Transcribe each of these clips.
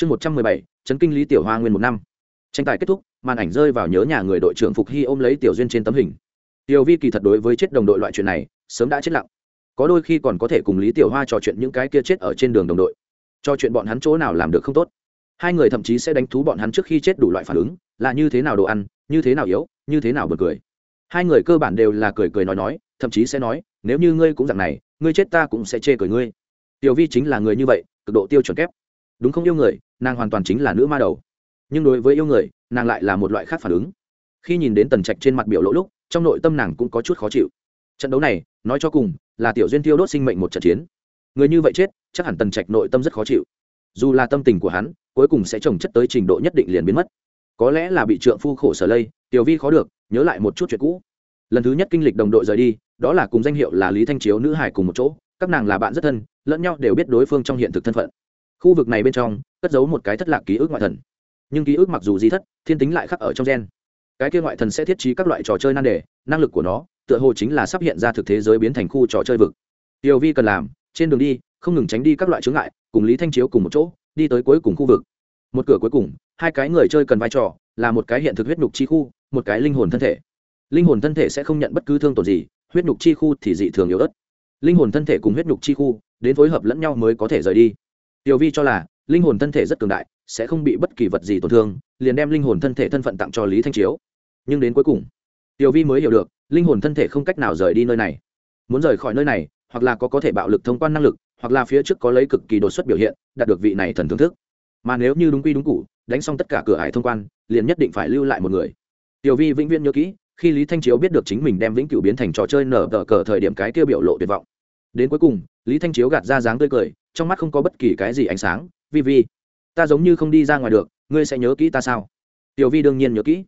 chương một trăm mười bảy, chấn kinh lý tiểu hoa nguyên một năm. Tranh tài kết thúc, màn ảnh rơi vào nhớ nhà người đội trưởng phục hy ôm lấy tiểu duyên trên tấm hình. Tiểu vi kỳ thật đối với chết đồng đội loại chuyện này, sớm đã chết lặng. Có đôi khi còn có thể cùng lý tiểu hoa trò chuyện những cái kia chết ở trên đường đồng đội. Cho chuyện bọn hắn chỗ nào làm được không tốt. Hai người thậm chí sẽ đánh thú bọn hắn trước khi chết đủ loại phản ứng, là như thế nào đồ ăn, như thế nào yếu, như thế nào bật cười. Hai người cơ bản đều là cười cười nói nói, thậm chí sẽ nói, nếu như ngươi cũng dạng này, ngươi chết ta cũng sẽ chê cười ngươi. Tiểu vi chính là người như vậy, cực độ tiêu chuẩn kép đúng không yêu người, nàng hoàn toàn chính là nữ ma đầu. Nhưng đối với yêu người, nàng lại là một loại khác phản ứng. Khi nhìn đến tần trạch trên mặt biểu lỗ lúc, trong nội tâm nàng cũng có chút khó chịu. Trận đấu này, nói cho cùng, là tiểu duyên tiêu đốt sinh mệnh một trận chiến. Người như vậy chết, chắc hẳn tần trạch nội tâm rất khó chịu. Dù là tâm tình của hắn, cuối cùng sẽ trồng chất tới trình độ nhất định liền biến mất. Có lẽ là bị trượng phu khổ sở lây, tiểu vi khó được, nhớ lại một chút chuyện cũ. Lần thứ nhất kinh lịch đồng đội rời đi, đó là cùng danh hiệu là lý thanh chiếu nữ hải cùng một chỗ. Các nàng là bạn rất thân, lẫn nhau đều biết đối phương trong hiện thực thân phận khu vực này bên trong, cất giấu một cái thất lạc ký ức ngoại thần. Nhưng ký ức mặc dù di thất, thiên tính lại khắc ở trong gen. Cái kia ngoại thần sẽ thiết trí các loại trò chơi nan đề, năng lực của nó, tựa hồ chính là sắp hiện ra thực thế giới biến thành khu trò chơi vực. Tiểu vi cần làm, trên đường đi, không ngừng tránh đi các loại chướng ngại, cùng lý thanh chiếu cùng một chỗ, đi tới cuối cùng khu vực. Một cửa cuối cùng, hai cái người chơi cần vai trò, là một cái hiện thực huyết nhục chi khu, một cái linh hồn thân thể. Linh hồn thân thể sẽ không nhận bất cứ thương tổn gì, huyết nhục chi khu thì dị thường yếu ớt. Linh hồn thân thể cùng huyết nhục chi khu, đến phối hợp lẫn nhau mới có thể rời đi tiểu vi cho là, linh hồn thân thể rất cường đại, sẽ không bị bất kỳ vật gì tổn thương, liền đem linh hồn thân thể thân phận tặng cho lý thanh chiếu. Nhưng đến cuối cùng, tiểu vi mới hiểu được, linh hồn thân thể không cách nào rời đi nơi này. Muốn rời khỏi nơi này, hoặc là có có thể bạo lực thông quan năng lực, hoặc là phía trước có lấy cực kỳ đột xuất biểu hiện, đạt được vị này thần thưởng thức. Mà nếu như đúng quy đúng cụ đánh xong tất cả cửa hải thông quan, liền nhất định phải lưu lại một người. Tiểu vi vĩnh viễn nhớ kỹ, khi lý thanh chiếu biết được chính mình đem vĩnh cửu biến thành trò chơi nở tờ cờ thời điểm cái kia biểu lộ tuyệt vọng. Đến cuối cùng, lý thanh chiếu gạt ra dáng tươi cười trong mắt không có bất kỳ cái gì ánh sáng. Vi vi, ta giống như không đi ra ngoài được, ngươi sẽ nhớ kỹ ta sao? Tiểu vi đương nhiên nhớ kỹ.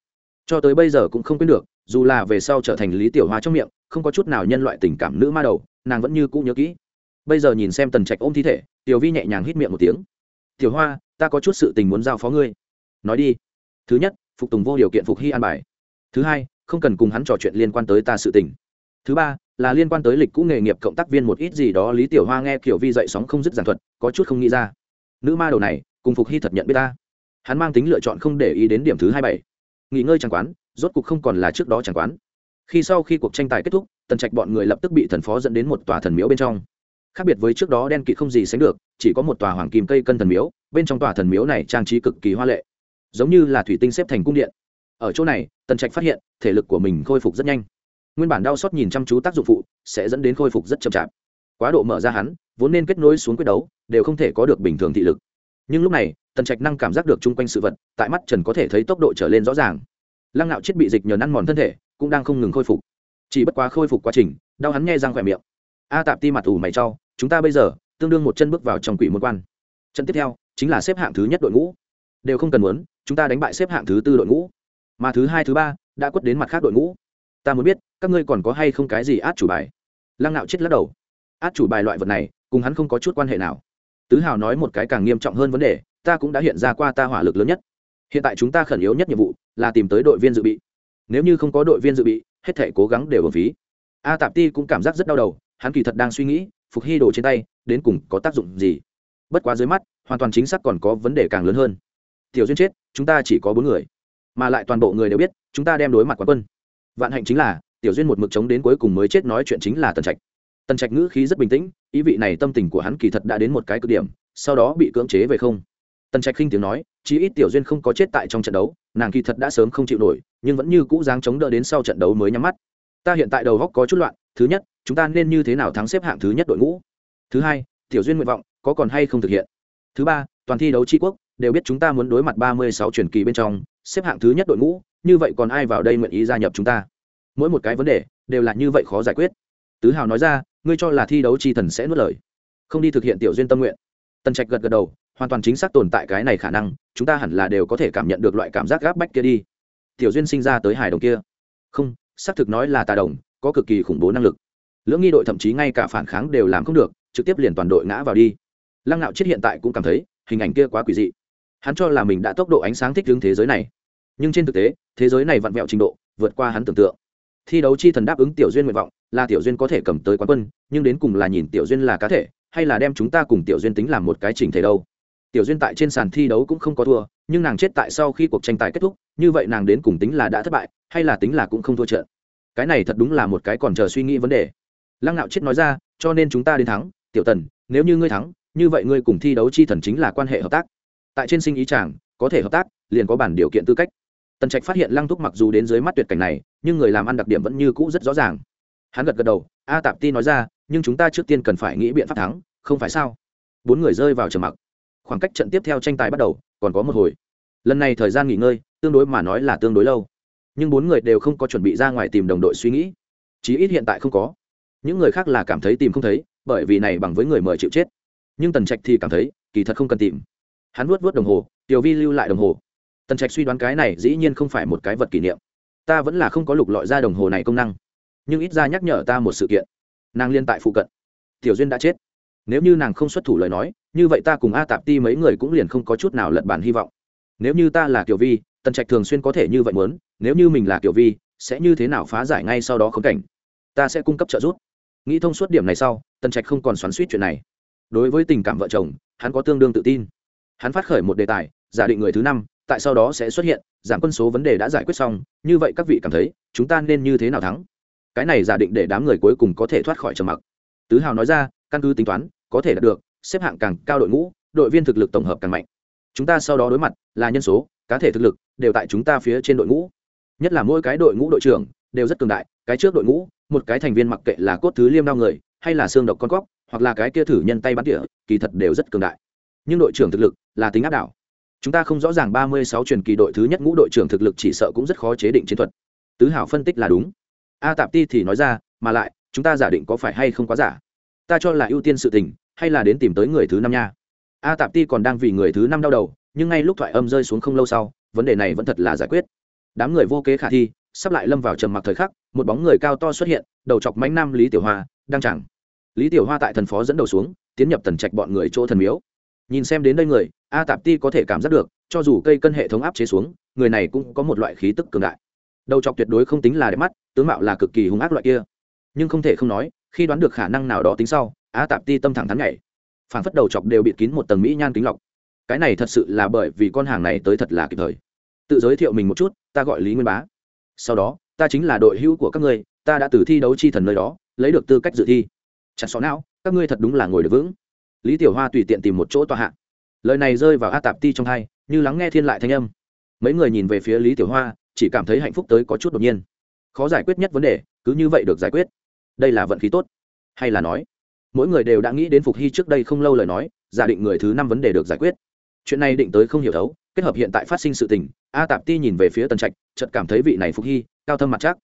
Cho tới bây giờ cũng không quên được, dù là về sau trở thành lý tiểu hoa trong miệng, không có chút nào nhân loại tình cảm nữ ma đầu, nàng vẫn như cũ nhớ kỹ. Bây giờ nhìn xem tần trạch ôm thi thể, tiểu vi nhẹ nhàng hít miệng một tiếng. Tiểu hoa, ta có chút sự tình muốn giao phó ngươi. Nói đi. Thứ nhất, phục tùng vô điều kiện phục hy an bài. Thứ hai, không cần cùng hắn trò chuyện liên quan tới ta sự tình thứ ba, là liên quan tới lịch cũ nghề nghiệp cộng tác viên một ít gì đó, lý tiểu hoa nghe kiểu vi dậy sóng không dứt giản thuật, có chút không nghĩ ra. Nữ ma đầu này, cùng phục hy thật nhận biết ta. Hắn mang tính lựa chọn không để ý đến điểm thứ hai bảy. Nghỉ ngơi chẳng quán, rốt cuộc không còn là trước đó chẳng quán. Khi sau khi cuộc tranh tài kết thúc, tần trạch bọn người lập tức bị thần phó dẫn đến một tòa thần miếu bên trong. Khác biệt với trước đó đen kịt không gì sánh được, chỉ có một tòa hoàng kim cây cân thần miếu, bên trong tòa thần miếu này trang trí cực kỳ hoa lệ. Giống như là thủy tinh xếp thành cung điện. Ở chỗ này, tần trạch phát hiện, thể lực của mình khôi phục rất nhanh nguyên bản đau xót nhìn chăm chú tác dụng phụ sẽ dẫn đến khôi phục rất chậm chạp. Quá độ mở ra hắn, vốn nên kết nối xuống quyết đấu, đều không thể có được bình thường thị lực. Nhưng lúc này, tần trạch năng cảm giác được chung quanh sự vật, tại mắt trần có thể thấy tốc độ trở lên rõ ràng. Lăng nạo chết bị dịch nhờ năn mòn thân thể, cũng đang không ngừng khôi phục. Chỉ bất quá khôi phục quá trình, đau hắn nghe răng khỏe miệng. A tạp ti mặt ủ mày trau chúng ta bây giờ, tương đương một chân bước vào trong quỷ môn quan. Trận tiếp theo, chính là xếp hạng thứ nhất đội ngũ. Đều không cần muốn, chúng ta đánh bại xếp hạng thứ tư đội ngũ. Mà thứ hai, thứ ba, đã quất đến mặt khác đội ngũ ta muốn biết, các ngươi còn có hay không cái gì át chủ bài? Lăng nạo chết lắc đầu. Át chủ bài loại vật này, cùng hắn không có chút quan hệ nào. Tứ hào nói một cái càng nghiêm trọng hơn vấn đề, ta cũng đã hiện ra qua ta hỏa lực lớn nhất. Hiện tại chúng ta khẩn yếu nhất nhiệm vụ, là tìm tới đội viên dự bị. Nếu như không có đội viên dự bị, hết thể cố gắng đều ở phí. A tạp ti cũng cảm giác rất đau đầu, hắn kỳ thật đang suy nghĩ, phục hy đồ trên tay, đến cùng có tác dụng gì? Bất quá dưới mắt, hoàn toàn chính xác còn có vấn đề càng lớn hơn. Tiểu duyên chết, chúng ta chỉ có bốn người. Mà lại toàn bộ người đều biết, chúng ta đem đối mặt quán quân vạn hạnh chính là, tiểu duyên một mực chống đến cuối cùng mới chết nói chuyện chính là tần trạch. Tần trạch ngữ khí rất bình tĩnh, ý vị này tâm tình của hắn kỳ thật đã đến một cái cực điểm, sau đó bị cưỡng chế về không. Tần trạch khinh tiếng nói, chí ít tiểu duyên không có chết tại trong trận đấu, nàng kỳ thật đã sớm không chịu nổi, nhưng vẫn như cũ dáng chống đỡ đến sau trận đấu mới nhắm mắt. Ta hiện tại đầu góc có chút loạn, thứ nhất, chúng ta nên như thế nào thắng xếp hạng thứ nhất đội ngũ? Thứ hai, tiểu duyên nguyện vọng có còn hay không thực hiện? Thứ ba, toàn thi đấu tri quốc, đều biết chúng ta muốn đối mặt ba mươi sáu truyền kỳ bên trong, xếp hạng thứ nhất đội ngũ như vậy còn ai vào đây nguyện ý gia nhập chúng ta? Mỗi một cái vấn đề đều là như vậy khó giải quyết. Tứ hào nói ra, ngươi cho là thi đấu chi thần sẽ nuốt lời. Không đi thực hiện tiểu duyên tâm nguyện. Tần trạch gật gật đầu, hoàn toàn chính xác tồn tại cái này khả năng, chúng ta hẳn là đều có thể cảm nhận được loại cảm giác gáp bách kia đi. Tiểu duyên sinh ra tới hải đồng kia. Không, xác thực nói là tà đồng, có cực kỳ khủng bố năng lực. Lưỡng nghi đội thậm chí ngay cả phản kháng đều làm không được, trực tiếp liền toàn đội ngã vào đi. Lăng nạo chết hiện tại cũng cảm thấy, hình ảnh kia quá quỷ dị. Hắn cho là mình đã tốc độ ánh sáng thích ứng thế giới này nhưng trên thực tế, thế giới này vặn vẹo trình độ, vượt qua hắn tưởng tượng. Thi đấu chi thần đáp ứng tiểu duyên nguyện vọng, là tiểu duyên có thể cầm tới quán quân, nhưng đến cùng là nhìn tiểu duyên là cá thể, hay là đem chúng ta cùng tiểu duyên tính làm một cái trình thể đâu. Tiểu duyên tại trên sàn thi đấu cũng không có thua, nhưng nàng chết tại sau khi cuộc tranh tài kết thúc, như vậy nàng đến cùng tính là đã thất bại, hay là tính là cũng không thua trận. Cái này thật đúng là một cái còn chờ suy nghĩ vấn đề. Lăng nạo chết nói ra, cho nên chúng ta đến thắng, tiểu tần, nếu như ngươi thắng, như vậy ngươi cùng thi đấu chi thần chính là quan hệ hợp tác. Tại trên sinh ý chàng, có thể hợp tác, liền có bản điều kiện tư cách tần trạch phát hiện lăng thúc mặc dù đến dưới mắt tuyệt cảnh này, nhưng người làm ăn đặc điểm vẫn như cũ rất rõ ràng. Hắn gật gật đầu, a tạp ti nói ra, nhưng chúng ta trước tiên cần phải nghĩ biện pháp thắng, không phải sao? Bốn người rơi vào trầm mặc. Khoảng cách trận tiếp theo tranh tài bắt đầu, còn có một hồi. Lần này thời gian nghỉ ngơi, tương đối mà nói là tương đối lâu. Nhưng bốn người đều không có chuẩn bị ra ngoài tìm đồng đội suy nghĩ. Chí ít hiện tại không có. Những người khác là cảm thấy tìm không thấy, bởi vì này bằng với người mời chịu chết. Nhưng tần trạch thì cảm thấy, kỳ thật không cần tìm. Hắn vuốt vuốt đồng hồ, tiểu vi lưu lại đồng hồ tần trạch suy đoán cái này dĩ nhiên không phải một cái vật kỷ niệm. Ta vẫn là không có lục lọi ra đồng hồ này công năng. Nhưng ít ra nhắc nhở ta một sự kiện. Nàng liên tại phụ cận. Tiểu duyên đã chết. Nếu như nàng không xuất thủ lời nói, như vậy ta cùng a tạp ti mấy người cũng liền không có chút nào lật bản hy vọng. Nếu như ta là kiểu vi, tần trạch thường xuyên có thể như vậy muốn, nếu như mình là kiểu vi, sẽ như thế nào phá giải ngay sau đó khống cảnh? Ta sẽ cung cấp trợ giúp. Nghĩ thông suốt điểm này sau, tần trạch không còn xoắn suýt chuyện này. Đối với tình cảm vợ chồng, hắn có tương đương tự tin. Hắn phát khởi một đề tài, giả định người thứ năm tại sau đó sẽ xuất hiện, giảm quân số vấn đề đã giải quyết xong, như vậy các vị cảm thấy, chúng ta nên như thế nào thắng? Cái này giả định để đám người cuối cùng có thể thoát khỏi trầm mặc. Tứ hào nói ra, căn cứ tính toán, có thể đạt được, xếp hạng càng cao đội ngũ, đội viên thực lực tổng hợp càng mạnh. Chúng ta sau đó đối mặt là nhân số, cá thể thực lực đều tại chúng ta phía trên đội ngũ. Nhất là mỗi cái đội ngũ đội trưởng đều rất cường đại, cái trước đội ngũ, một cái thành viên mặc kệ là cốt thứ liêm đao người, hay là xương độc con cóc, hoặc là cái kia thử nhân tay bắn tỉa, kỳ thật đều rất cường đại. Nhưng đội trưởng thực lực là tính áp đảo chúng ta không rõ ràng ba mươi sáu truyền kỳ đội thứ nhất ngũ đội trưởng thực lực chỉ sợ cũng rất khó chế định chiến thuật. Tứ hảo phân tích là đúng. A tạp ti thì nói ra, mà lại, chúng ta giả định có phải hay không quá giả? Ta cho là ưu tiên sự tình, hay là đến tìm tới người thứ năm nha? A tạp ti còn đang vì người thứ năm đau đầu, nhưng ngay lúc thoại âm rơi xuống không lâu sau, vấn đề này vẫn thật là giải quyết. Đám người vô kế khả thi, sắp lại lâm vào trầm mặc thời khắc, một bóng người cao to xuất hiện, đầu chọc mánh nam lý tiểu hoa, đang chẳng. Lý tiểu hoa tại thần phó dẫn đầu xuống, tiến nhập tần trạch bọn người chỗ thần miếu nhìn xem đến đây người, a tạp ti có thể cảm giác được, cho dù cây cân hệ thống áp chế xuống, người này cũng có một loại khí tức cường đại. Đầu chọc tuyệt đối không tính là đẹp mắt, tướng mạo là cực kỳ hung ác loại kia. Nhưng không thể không nói, khi đoán được khả năng nào đó tính sau, a tạp ti tâm thẳng thắn nhảy. Phản phất đầu chọc đều bịt kín một tầng mỹ nhan kính lọc. Cái này thật sự là bởi vì con hàng này tới thật là kịp thời. Tự giới thiệu mình một chút, ta gọi lý nguyên bá. Sau đó, ta chính là đội hữu của các ngươi, ta đã từ thi đấu chi thần nơi đó, lấy được tư cách dự thi. Chặt xó não, các ngươi thật đúng là ngồi được vững lý tiểu hoa tùy tiện tìm một chỗ tòa hạ. Lời này rơi vào a tạp ti trong hai, như lắng nghe thiên lại thanh âm. Mấy người nhìn về phía lý tiểu hoa, chỉ cảm thấy hạnh phúc tới có chút đột nhiên. Khó giải quyết nhất vấn đề, cứ như vậy được giải quyết. Đây là vận khí tốt. Hay là nói, mỗi người đều đã nghĩ đến phục hy trước đây không lâu lời nói, giả định người thứ năm vấn đề được giải quyết. Chuyện này định tới không hiểu thấu, kết hợp hiện tại phát sinh sự tình, a tạp ti nhìn về phía tần trạch, chợt cảm thấy vị này phục hy, cao thâm mặt chắc.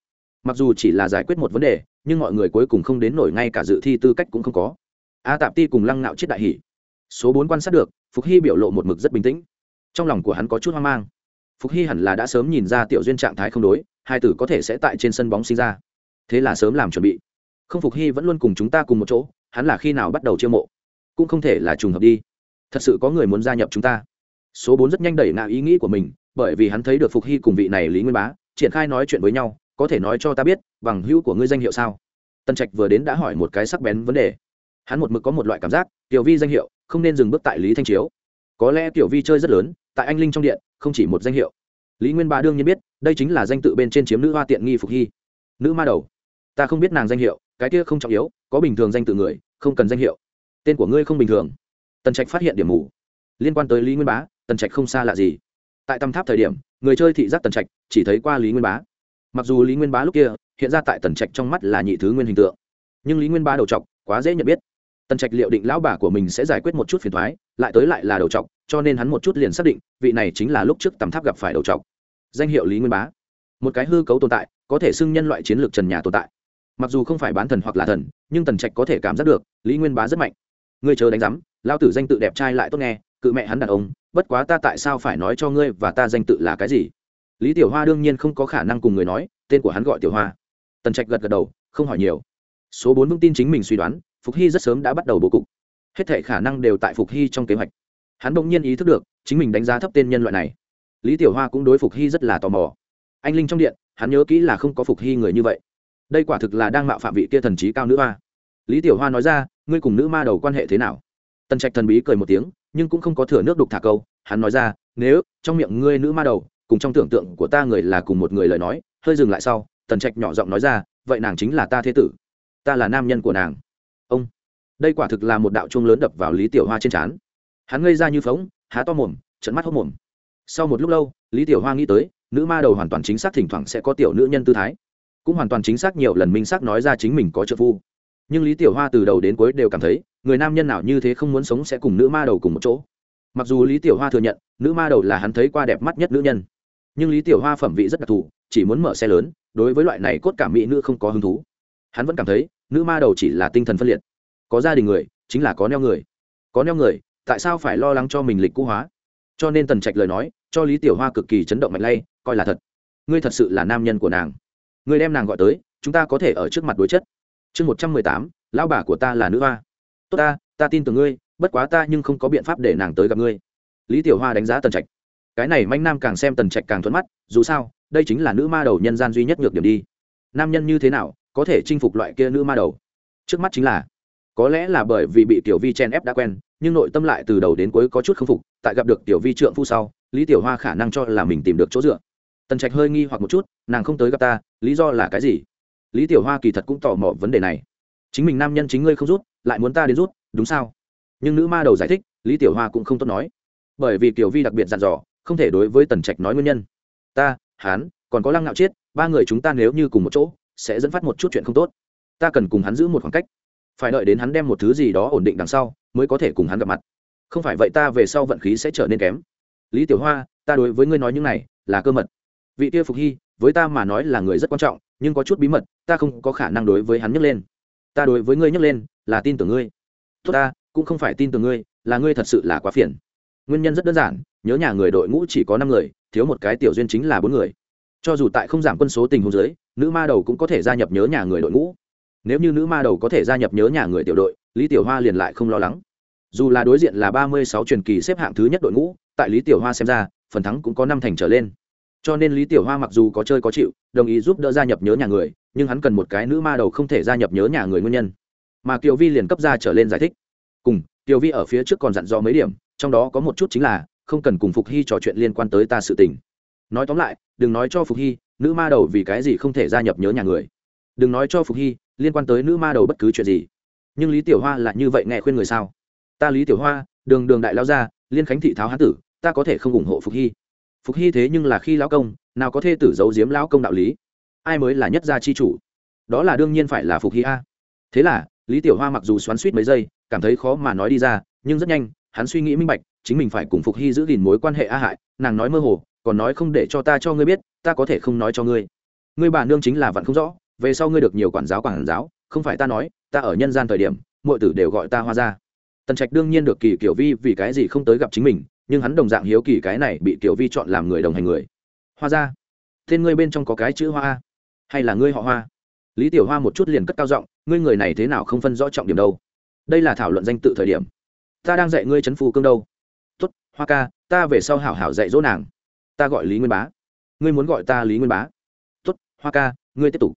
Mặc dù chỉ là giải quyết một vấn đề, nhưng mọi người cuối cùng không đến nổi ngay cả dự thi tư cách cũng không có a tạp ti cùng lăng nạo chết đại hỷ số bốn quan sát được, phục hy biểu lộ một mực rất bình tĩnh. Trong lòng của hắn có chút hoang mang. Phục hy hẳn là đã sớm nhìn ra tiểu duyên trạng thái không đối, hai tử có thể sẽ tại trên sân bóng sinh ra. Thế là sớm làm chuẩn bị. Không phục hy vẫn luôn cùng chúng ta cùng một chỗ, hắn là khi nào bắt đầu chiêu mộ? Cũng không thể là trùng hợp đi. Thật sự có người muốn gia nhập chúng ta. Số bốn rất nhanh đẩy ngạo ý nghĩ của mình, bởi vì hắn thấy được phục hy cùng vị này lý nguyên bá, triển khai nói chuyện với nhau, có thể nói cho ta biết, bằng hữu của ngươi danh hiệu sao? Tân trạch vừa đến đã hỏi một cái sắc bén vấn đề hắn một mực có một loại cảm giác, tiểu vi danh hiệu, không nên dừng bước tại lý thanh chiếu. Có lẽ tiểu vi chơi rất lớn, tại anh linh trong điện, không chỉ một danh hiệu. Lý nguyên bá đương nhiên biết, đây chính là danh tự bên trên chiếm nữ hoa tiện nghi phục hy. Nữ ma đầu, ta không biết nàng danh hiệu, cái kia không trọng yếu, có bình thường danh tự người, không cần danh hiệu. Tên của ngươi không bình thường. Tần trạch phát hiện điểm mù. Liên quan tới lý nguyên bá, tần trạch không xa lạ gì. Tại tầm tháp thời điểm, người chơi thị giác tần trạch, chỉ thấy qua lý nguyên bá. Mặc dù lý nguyên bá lúc kia, hiện ra tại tần trạch trong mắt là nhị thứ nguyên hình tượng. Nhưng lý nguyên bá đầu t quá dễ nhận biết tần trạch liệu định lão bà của mình sẽ giải quyết một chút phiền thoái lại tới lại là đầu t cho nên hắn một chút liền xác định, vị này chính là lúc trước tầm tháp gặp phải đầu t danh hiệu lý nguyên bá. Một cái hư cấu tồn tại, có thể xưng nhân loại chiến lược trần nhà tồn tại. Mặc dù không phải bán thần hoặc là thần, nhưng tần trạch có thể cảm giác được, lý nguyên bá rất mạnh. Ngươi chờ đánh giám lao tử danh tự đẹp trai lại tốt nghe, cự mẹ hắn đàn ông, bất quá ta tại sao phải nói cho ngươi và ta danh tự là cái gì? Lý tiểu hoa đương nhiên không có khả năng cùng người nói, tên của hắn gọi tiểu hoa. Tần trạch gật gật đầu, không hỏi nhiều. Số bốn vững tin chính mình suy đoán phục hy rất sớm đã bắt đầu bố cục. Hết thể khả năng đều tại phục hy trong kế hoạch. Hắn bỗng nhiên ý thức được, chính mình đánh giá thấp tên nhân loại này. Lý tiểu hoa cũng đối phục hy rất là tò mò. Anh linh trong điện, hắn nhớ kỹ là không có phục hy người như vậy. Đây quả thực là đang mạo phạm vị kia thần trí cao nữ hoa. Lý tiểu hoa nói ra, ngươi cùng nữ ma đầu quan hệ thế nào? Tần trạch thần bí cười một tiếng, nhưng cũng không có thừa nước đục thả câu. Hắn nói ra, nếu trong miệng ngươi nữ ma đầu, cùng trong tưởng tượng của ta người là cùng một người lời nói, hơi dừng lại sau. Tần trạch nhỏ giọng nói ra, vậy nàng chính là ta thế tử. Ta là nam nhân của nàng ông. Đây quả thực là một đạo chuông lớn đập vào lý tiểu hoa trên trán. Hắn ngây ra như phóng há to mồm trận mắt hốc mồm. Sau một lúc lâu, lý tiểu hoa nghĩ tới, nữ ma đầu hoàn toàn chính xác thỉnh thoảng sẽ có tiểu nữ nhân tư thái. Cũng hoàn toàn chính xác nhiều lần minh xác nói ra chính mình có trợ phu. Nhưng lý tiểu hoa từ đầu đến cuối đều cảm thấy, người nam nhân nào như thế không muốn sống sẽ cùng nữ ma đầu cùng một chỗ. Mặc dù lý tiểu hoa thừa nhận, nữ ma đầu là hắn thấy qua đẹp mắt nhất nữ nhân. Nhưng lý tiểu hoa phẩm vị rất đặc thù, chỉ muốn mở xe lớn, đối với loại này cốt cảm mỹ nữ không có hứng thú. Hắn vẫn cảm thấy nữ ma đầu chỉ là tinh thần phân liệt. Có gia đình người, chính là có neo người. Có neo người, tại sao phải lo lắng cho mình lịch cũ hóa? Cho nên tần trạch lời nói, cho lý tiểu hoa cực kỳ chấn động mạnh lay, coi là thật. Ngươi thật sự là nam nhân của nàng. Ngươi đem nàng gọi tới, chúng ta có thể ở trước mặt đối chất. Chương một trăm mười tám, lão bà của ta là nữ hoa. Tốt ta ta tin tưởng ngươi, bất quá ta nhưng không có biện pháp để nàng tới gặp ngươi. Lý tiểu hoa đánh giá tần trạch. Cái này manh nam càng xem tần trạch càng thuận mắt, dù sao, đây chính là nữ ma đầu nhân gian duy nhất ngược điểm đi. Nam nhân như thế nào có thể chinh phục loại kia nữ ma đầu. Trước mắt chính là, có lẽ là bởi vì bị tiểu vi chen ép đã quen, nhưng nội tâm lại từ đầu đến cuối có chút k phục, tại gặp được tiểu vi trượng phu sau, lý tiểu hoa khả năng cho là mình tìm được chỗ dựa. Tần trạch hơi nghi hoặc một chút, nàng không tới gặp ta, lý do là cái gì? Lý tiểu hoa kỳ thật cũng tò mò vấn đề này. Chính mình nam nhân chính ngươi không rút, lại muốn ta đến rút, đúng sao? Nhưng nữ ma đầu giải thích, lý tiểu hoa cũng không tốt nói. Bởi vì tiểu vi đặc biệt dặn dò, không thể đối với tần trạch nói nguyên nhân. Ta hán còn có lăng ngạo chiết, ba người chúng ta nếu như cùng một chỗ sẽ dẫn phát một chút chuyện không tốt. Ta cần cùng hắn giữ một khoảng cách. Phải đợi đến hắn đem một thứ gì đó ổn định đằng sau, mới có thể cùng hắn gặp mặt. Không phải vậy ta về sau vận khí sẽ trở nên kém. Lý tiểu hoa, ta đối với ngươi nói những này là cơ mật. Vị tia phục hy, với ta mà nói là người rất quan trọng, nhưng có chút bí mật, ta không có khả năng đối với hắn nhấc lên. Ta đối với ngươi nhấc lên là tin tưởng ngươi. Tốt ta, cũng không phải tin tưởng ngươi, là ngươi thật sự là quá phiền. Nguyên nhân rất đơn giản, nhớ nhà người đội ngũ chỉ có năm người, thiếu một cái tiểu duyên chính là bốn người cho dù tại không giảm quân số tình huống dưới, nữ ma đầu cũng có thể gia nhập nhớ nhà người đội ngũ. Nếu như nữ ma đầu có thể gia nhập nhớ nhà người tiểu đội, lý tiểu hoa liền lại không lo lắng. Dù là đối diện là ba mươi sáu truyền kỳ xếp hạng thứ nhất đội ngũ, tại lý tiểu hoa xem ra, phần thắng cũng có năm thành trở lên. Cho nên lý tiểu hoa mặc dù có chơi có chịu, đồng ý giúp đỡ gia nhập nhớ nhà người, nhưng hắn cần một cái nữ ma đầu không thể gia nhập nhớ nhà người nguyên nhân. Mà kiều vi liền cấp ra trở lên giải thích. Cùng, kiều vi ở phía trước còn dặn dò mấy điểm, trong đó có một chút chính là, không cần cùng phục hy trò chuyện liên quan tới ta sự tình nói tóm lại, đừng nói cho phục hy, nữ ma đầu vì cái gì không thể gia nhập nhớ nhà người. Đừng nói cho phục hy, liên quan tới nữ ma đầu bất cứ chuyện gì. Nhưng lý tiểu hoa là như vậy nghe khuyên người sao? Ta lý tiểu hoa, đường đường đại lao gia, liên khánh thị tháo hán tử, ta có thể không ủng hộ phục hy. Phục hy thế nhưng là khi lão công, nào có thê tử giấu giếm lão công đạo lý? Ai mới là nhất gia chi chủ? Đó là đương nhiên phải là phục hy a. Thế là, lý tiểu hoa mặc dù xoắn suýt mấy giây, cảm thấy khó mà nói đi ra, nhưng rất nhanh, hắn suy nghĩ minh bạch, chính mình phải cùng phục hy giữ gìn mối quan hệ a hại, nàng nói mơ hồ còn nói không để cho ta cho ngươi biết, ta có thể không nói cho ngươi. Ngươi bà nương chính là vẫn không rõ, về sau ngươi được nhiều quản giáo quản giáo, không phải ta nói, ta ở nhân gian thời điểm mọi tử đều gọi ta hoa ra tần trạch đương nhiên được kỳ kiểu vi vì cái gì không tới gặp chính mình, nhưng hắn đồng dạng hiếu kỳ cái này bị kiểu vi chọn làm người đồng hành người. Hoa ra tên ngươi bên trong có cái chữ hoa hay là ngươi họ hoa? Lý tiểu hoa một chút liền cất cao giọng, ngươi người này thế nào không phân rõ trọng điểm đâu? Đây là thảo luận danh tự thời điểm. Ta đang dạy ngươi c h ấ n phù cương đâu. Tuất hoa ca, ta về sau hảo hảo dạy dỗ nàng ta gọi lý nguyên bá ngươi muốn gọi ta lý nguyên bá tuất hoa ca ngươi tiếp tục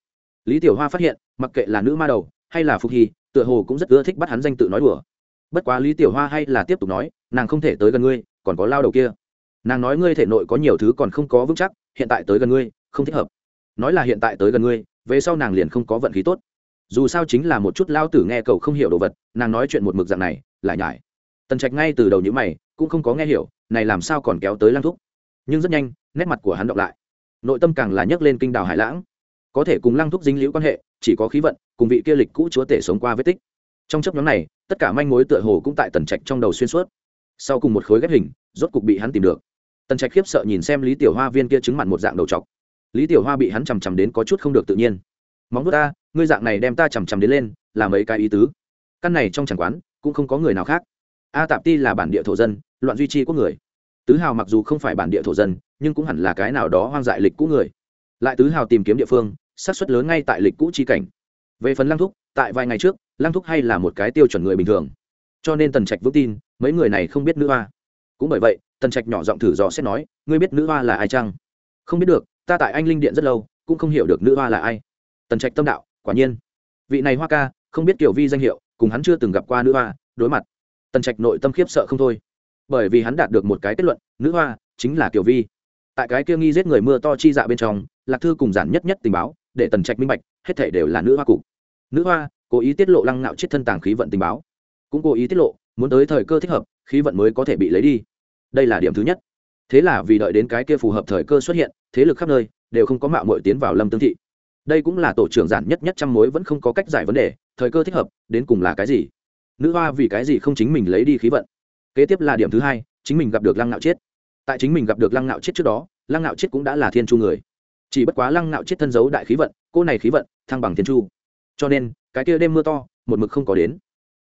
lý tiểu hoa phát hiện mặc kệ là nữ ma đầu hay là phục hy tựa hồ cũng rất ưa thích bắt hắn danh tự nói đùa bất quá lý tiểu hoa hay là tiếp tục nói nàng không thể tới gần ngươi còn có lao đầu kia nàng nói ngươi thể nội có nhiều thứ còn không có vững chắc hiện tại tới gần ngươi không thích hợp nói là hiện tại tới gần ngươi về sau nàng liền không có vận khí tốt dù sao chính là một chút lao tử nghe cầu không hiểu đồ vật nàng nói chuyện một mực dạng này lại nhải tần trạch ngay từ đầu những mày cũng không có nghe hiểu này làm sao còn kéo tới lăng thúc nhưng rất nhanh, nét mặt của hắn đọc lại. Nội tâm càng là nhấc lên kinh đào hải lãng. Có thể cùng lăng thúc dính liễu quan hệ, chỉ có khí vận, cùng vị kia lịch cũ chúa tể sống qua vết tích. Trong chấp nhóm này, tất cả manh mối tựa hồ cũng tại tần trạch trong đầu xuyên suốt. Sau cùng một khối ghép hình, rốt cục bị hắn tìm được. Tần trạch khiếp sợ nhìn xem lý tiểu hoa viên kia chứng mặn một dạng đầu t lý tiểu hoa bị hắn chằm chằm đến có chút không được tự nhiên. Móng vuốt ta, ngươi dạng này đem ta chằm chằm đến lên là mấy cái ý tứ. Căn này trong chẳng quán, cũng không có người nào khác. A tạp ti là bản địa thổ dân, loạn duy trì quốc người tứ hào mặc dù không phải bản địa thổ dân, nhưng cũng hẳn là cái nào đó hoang dại lịch cũ người. Lại tứ hào tìm kiếm địa phương sát xuất lớn ngay tại lịch cũ chi cảnh. Về phần lăng thúc, tại vài ngày trước, lăng thúc hay là một cái tiêu chuẩn người bình thường. Cho nên tần trạch vững tin, mấy người này không biết nữ hoa. Cũng bởi vậy, tần trạch nhỏ giọng thử dò xét nói, ngươi biết nữ hoa là ai chăng? Không biết được, ta tại anh linh điện rất lâu, cũng không hiểu được nữ hoa là ai. Tần trạch tâm đạo, quả nhiên, vị này hoa ca, không biết kiểu vi danh hiệu, cùng hắn chưa từng gặp qua nữ hoa, đối mặt. Tần trạch nội tâm khiếp sợ không thôi bởi vì hắn đạt được một cái kết luận, nữ hoa chính là kiều vi. Tại cái kia nghi giết người mưa to chi dạ bên trong, lạc thư cùng giản nhất nhất tình báo, để tần trạch minh bạch, hết thể đều là nữ hoa cục. Nữ hoa, cố ý tiết lộ lăng nạo chết thân tàng khí vận tình báo. Cũng cố ý tiết lộ, muốn tới thời cơ thích hợp, khí vận mới có thể bị lấy đi. Đây là điểm thứ nhất. Thế là vì đợi đến cái kia phù hợp thời cơ xuất hiện, thế lực khắp nơi đều không có mạo mội tiến vào lâm tương thị. Đây cũng là tổ trưởng giản nhất nhất trăm mối vẫn không có cách giải vấn đề, thời cơ thích hợp, đến cùng là cái gì? Nữ hoa vì cái gì không chính mình lấy đi khí vận? Kế tiếp là điểm thứ hai, chính mình gặp được lăng nạo chết tại chính mình gặp được lăng nạo chết trước đó, lăng nạo chết cũng đã là thiên chu người. Chỉ bất quá lăng nạo chết thân giấu đại khí vận, cô này khí vận, thăng bằng thiên chu. Cho nên, cái kia đêm mưa to, một mực không có đến.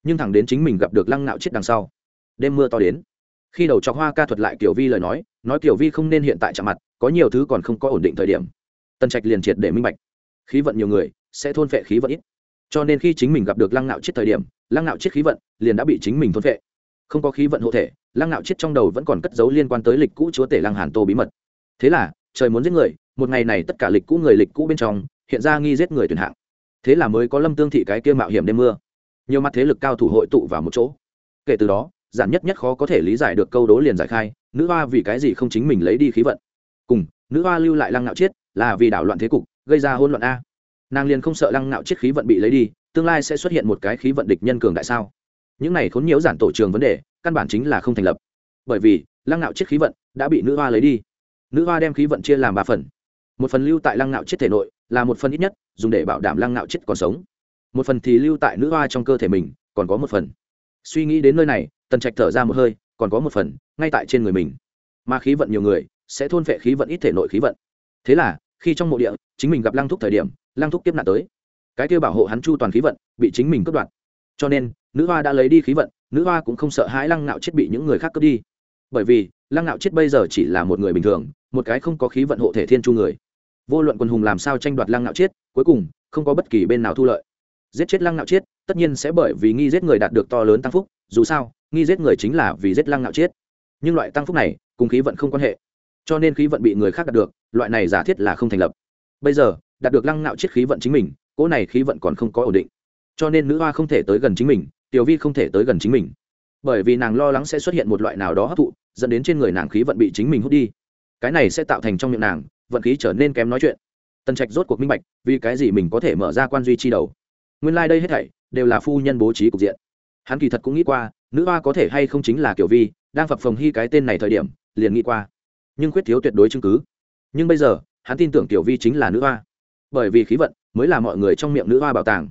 Nhưng thẳng đến chính mình gặp được lăng nạo chết đằng sau, đêm mưa to đến. Khi đầu chọc hoa ca thuật lại kiểu vi lời nói nói kiểu vi không nên hiện tại chạm mặt, có nhiều thứ còn không có ổn định thời điểm. Tần trạch liền triệt để minh bạch. Khí vận nhiều người, sẽ thôn phệ khí vận ít. Cho nên khi chính mình gặp được lăng nạo chết thời điểm, lăng nạo chết khí vận liền đã bị chính mình thôn phệ không có khí vận hộ thể, lăng ngạo chết trong đầu vẫn còn cất giấu liên quan tới lịch cũ chúa tể lăng hàn tô bí mật. Thế là, trời muốn giết người, một ngày này tất cả lịch cũ người lịch cũ bên trong, hiện ra nghi giết người tuyển hạng. Thế là mới có lâm tương thị cái kia mạo hiểm đêm mưa. Nhiều mặt thế lực cao thủ hội tụ vào một chỗ. Kể từ đó, giản nhất nhất khó có thể lý giải được câu đố liền giải khai, nữ hoa vì cái gì không chính mình lấy đi khí vận. Cùng, nữ hoa lưu lại lăng ngạo chết là vì đảo loạn thế cục, gây ra hỗn loạn a. Nàng liền không sợ lăng ngạo chết khí vận bị lấy đi, tương lai sẽ xuất hiện một cái khí vận địch nhân cường đại sao? Những này khốn nhiễu giản tổ trường vấn đề, căn bản chính là không thành lập. Bởi vì, lăng nạo chết khí vận đã bị nữ hoa lấy đi. Nữ hoa đem khí vận chia làm ba phần. Một phần lưu tại lăng nạo chết thể nội, là một phần ít nhất, dùng để bảo đảm lăng nạo chết còn sống. Một phần thì lưu tại nữ hoa trong cơ thể mình, còn có một phần. Suy nghĩ đến nơi này, tần trạch thở ra một hơi, còn có một phần, ngay tại trên người mình. Mà khí vận nhiều người, sẽ thôn vệ khí vận ít thể nội khí vận. Thế là, khi trong mộ địa, chính mình gặp lăng thúc thời điểm, lăng thúc tiếp nạn tới. Cái kêu bảo hộ hắn chu toàn khí vận, bị chính mình cướp đoạt. Cho nên nữ hoa đã lấy đi khí vận, nữ hoa cũng không sợ hãi lăng nạo chết bị những người khác cướp đi. Bởi vì, lăng nạo chết bây giờ chỉ là một người bình thường, một cái không có khí vận hộ thể thiên chu người. Vô luận quần hùng làm sao tranh đoạt lăng nạo chết, cuối cùng, không có bất kỳ bên nào thu lợi. Giết chết lăng nạo chết, tất nhiên sẽ bởi vì nghi giết người đạt được to lớn tăng phúc, dù sao, nghi giết người chính là vì giết lăng nạo chết. Nhưng loại tăng phúc này, cùng khí vận không quan hệ. Cho nên khí vận bị người khác đạt được, loại này giả thiết là không thành lập. Bây giờ, đạt được lăng nạo chết khí vận chính mình, cỗ này khí vận còn không có ổn định. Cho nên nữ hoa không thể tới gần chính mình tiểu vi không thể tới gần chính mình. Bởi vì nàng lo lắng sẽ xuất hiện một loại nào đó hấp thụ, dẫn đến trên người nàng khí vận bị chính mình hút đi. Cái này sẽ tạo thành trong miệng nàng, vận khí trở nên kém nói chuyện. Tần trạch rốt cuộc minh bạch, vì cái gì mình có thể mở ra quan duy chi đầu. Nguyên lai、like、đây hết thảy, đều là phu nhân bố trí cục diện. Hắn kỳ thật cũng nghĩ qua, nữ hoa có thể hay không chính là kiểu vi, đang phập phồng hy cái tên này thời điểm, liền nghĩ qua. Nhưng khuyết thiếu tuyệt đối chứng cứ. Nhưng bây giờ, hắn tin tưởng tiểu vi chính là nữ hoa. Bởi vì khí vận mới là mọi người trong miệng nữ hoa bảo tàng.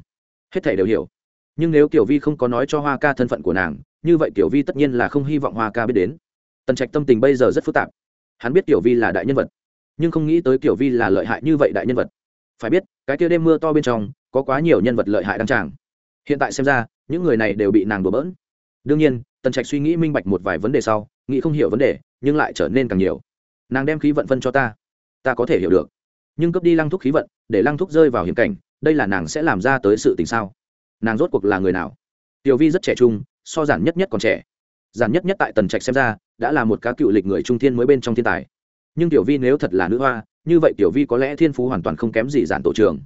Hết thảy đều hiểu nhưng nếu tiểu vi không có nói cho hoa ca thân phận của nàng, như vậy tiểu vi tất nhiên là không hy vọng hoa ca biết đến. Tần trạch tâm tình bây giờ rất phức tạp. Hắn biết tiểu vi là đại nhân vật, nhưng không nghĩ tới tiểu vi là lợi hại như vậy đại nhân vật. Phải biết, cái kia đêm mưa to bên trong, có quá nhiều nhân vật lợi hại đăng tràng. Hiện tại xem ra, những người này đều bị nàng đùa bỡn. Đương nhiên, tần trạch suy nghĩ minh bạch một vài vấn đề sau, nghĩ không hiểu vấn đề, nhưng lại trở nên càng nhiều. Nàng đem khí vận phân cho ta ta có thể hiểu được. Nhưng cướp đi lăng thúc khí vận, để lăng thúc rơi vào hiểm cảnh, đây là nàng sẽ làm ra tới sự tình sao? Nàng rốt cuộc là người nào? Tiểu vi rất trẻ trung, so giản nhất nhất còn trẻ. Giản nhất nhất tại tần trạch xem ra, đã là một cá cựu lịch người trung thiên mới bên trong thiên tài. Nhưng tiểu vi nếu thật là nữ hoa, như vậy tiểu vi có lẽ thiên phú hoàn toàn không kém gì giản tổ trường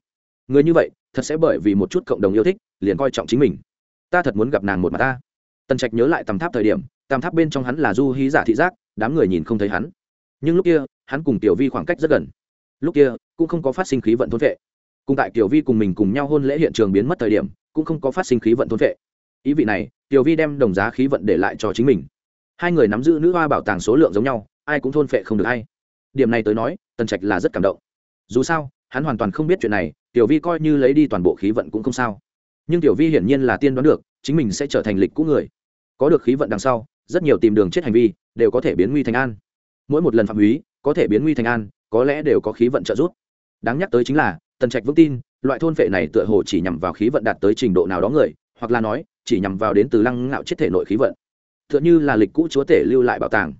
người như vậy, thật sẽ bởi vì một chút cộng đồng yêu thích, liền coi trọng chính mình. Ta thật muốn gặp nàng một mặt ta. Tần trạch nhớ lại tầm tháp thời điểm, tầm tháp bên trong hắn là du hí giả thị giác, đám người nhìn không thấy hắn. Nhưng lúc kia, hắn cùng tiểu vi khoảng cách rất gần. Lúc kia, cũng không có phát sinh khí vận thôn vệ cùng tại tiểu vi cùng mình cùng nhau hôn lễ hiện trường biến mất thời điểm cũng không có phát sinh khí vận thôn vệ ý vị này, tiểu vi đem đồng giá khí vận để lại cho chính mình. Hai người nắm giữ nữ hoa bảo tàng số lượng giống nhau, ai cũng thôn phệ không được hay điểm này tới nói, tần trạch là rất cảm động. Dù sao, hắn hoàn toàn không biết chuyện này, tiểu vi coi như lấy đi toàn bộ khí vận cũng không sao. Nhưng tiểu vi hiển nhiên là tiên đoán được, chính mình sẽ trở thành lịch cũ người. Có được khí vận đằng sau, rất nhiều tìm đường chết hành vi, đều có thể biến nguy thành an. Mỗi một lần phạm húy có thể biến nguy thành an, có lẽ đều có khí vận trợ giúp. Đáng nhắc tới chính là, tần trạch vững tin loại thôn phệ này tựa hồ chỉ nhằm vào khí vận đạt tới trình độ nào đó người, hoặc là nói, chỉ nhằm vào đến từ lăng ngạo chết thể nội khí vận. T h ư ợ n như là lịch cũ chúa tể lưu lại bảo tàng.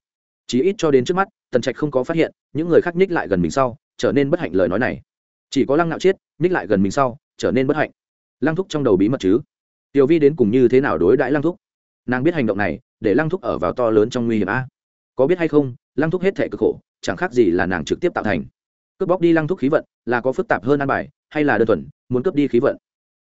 Chỉ ít cho đến trước mắt, tần trạch không có phát hiện, những người khác nhích lại gần mình sau, trở nên bất hạnh lời nói này. Chỉ có lăng ngạo chết, nhích lại gần mình sau, trở nên bất hạnh. Lăng thúc trong đầu bí mật chứ? Tiểu vi đến cùng như thế nào đối đãi lăng thúc? Nàng biết hành động này, để lăng thúc ở vào to lớn trong nguy hiểm a. Có biết hay không, lăng thúc hết thể cực khổ, chẳng khác gì là nàng trực tiếp tạo thành cướp bóc đi lăng thúc khí vận là có phức tạp hơn ăn bài hay là đơn thuần muốn cướp đi khí vận?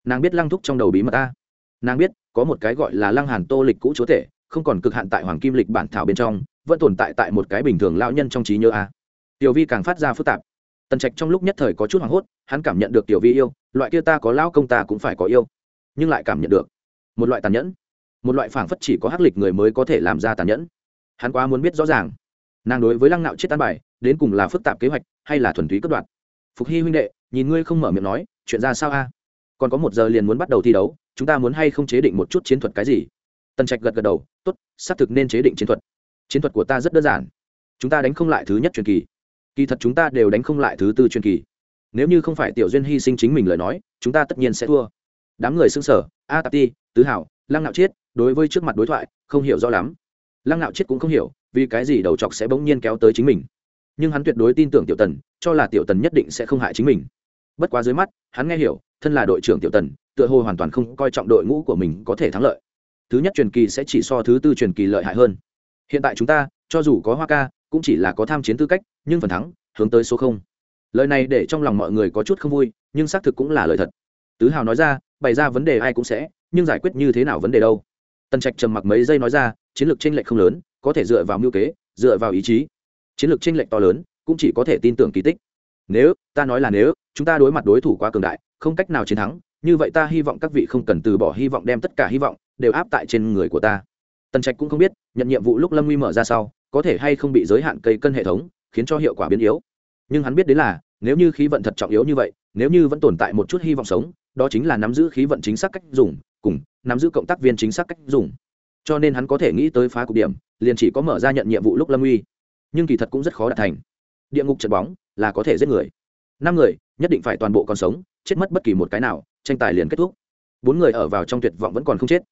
Nàng biết lăng thúc trong đầu bí mật ta nàng biết có một cái gọi là lăng hàn tô lịch cũ chúa thể không còn cực hạn tại hoàng kim lịch bản thảo bên trong, vẫn tồn tại tại một cái bình thường lão nhân trong trí nhớ a. Tiểu vi càng phát ra phức tạp. Tần trạch trong lúc nhất thời có chút hoảng hốt, hắn cảm nhận được tiểu vi yêu, loại kia ta có lão công ta cũng phải có yêu. Nhưng lại cảm nhận được một loại tàn nhẫn, một loại phảng phất chỉ có hắc lịch người mới có thể làm ra tàn nhẫn. Hắn quá muốn biết rõ ràng nàng đối với lăng nạo chết tan bài, đến cùng là phức tạp kế hoạch hay là thuần túy cấp đoạn phục hy huynh đệ, nhìn ngươi không mở miệng nói, chuyện ra sao a? Còn có một giờ liền muốn bắt đầu thi đấu, chúng ta muốn hay không chế định một chút chiến thuật cái gì? Tần trạch gật gật đầu t ố t xác thực nên chế định chiến thuật. Chiến thuật của ta rất đơn giản. Chúng ta đánh không lại thứ nhất truyền kỳ. Kỳ thật chúng ta đều đánh không lại thứ tư truyền kỳ. Nếu như không phải tiểu duyên hy sinh chính mình lời nói, chúng ta tất nhiên sẽ thua. Đám người xưng sở a tạp ti, tứ hảo, lăng nạo chiết đối với trước mặt đối thoại, không hiểu rõ lắm. Lăng nạo chiết cũng không hiểu vì cái gì đầu chọc sẽ bỗng nhiên kéo tới chính mình. Nhưng hắn tuyệt đối tin tưởng tiểu tần, cho là tiểu tần nhất định sẽ không hại chính mình. Bất quá dưới mắt, hắn nghe hiểu, thân là đội trưởng tiểu tần, tựa hồ hoàn toàn không coi trọng đội ngũ của mình có thể thắng lợi. Thứ nhất truyền kỳ sẽ chỉ so thứ tư truyền kỳ lợi hại hơn. Hiện tại chúng ta, cho dù có hoa ca, cũng chỉ là có tham chiến tư cách, nhưng phần thắng, hướng tới số không. Lời này để trong lòng mọi người có chút không vui, nhưng xác thực cũng là lời thật. Tứ hào nói ra, bày ra vấn đề ai cũng sẽ, nhưng giải quyết như thế nào vấn đề đâu? Tần trạch trầm mặc mấy giây nói ra, chiến lược tranh lệch không lớn có thể dựa vào mưu kế, dựa vào ý chí. Chiến lược tranh lệch to lớn, cũng chỉ có thể tin tưởng kỳ tích. Nếu, ta nói là nếu, chúng ta đối mặt đối thủ quá cường đại, không cách nào chiến thắng, như vậy ta hy vọng các vị không cần từ bỏ hy vọng đem tất cả hy vọng đều áp tại trên người của ta. Tần trạch cũng không biết, nhận nhiệm vụ lúc lâm nguy mở ra sau, có thể hay không bị giới hạn cây cân hệ thống, khiến cho hiệu quả biến yếu. Nhưng hắn biết đến là, nếu như khí vận thật trọng yếu như vậy, nếu như vẫn tồn tại một chút hy vọng sống, đó chính là nắm giữ khí vận chính xác cách dùng, cùng nắm giữ cộng tác viên chính xác cách dùng cho nên hắn có thể nghĩ tới phá cục điểm, liền chỉ có mở ra nhận nhiệm vụ lúc lâm uy. Nhưng kỳ thật cũng rất khó đạt thành. Địa ngục trận bóng là có thể giết người. Năm người, nhất định phải toàn bộ còn sống, chết mất bất kỳ một cái nào, tranh tài liền kết thúc. Bốn người ở vào trong tuyệt vọng vẫn còn không chết.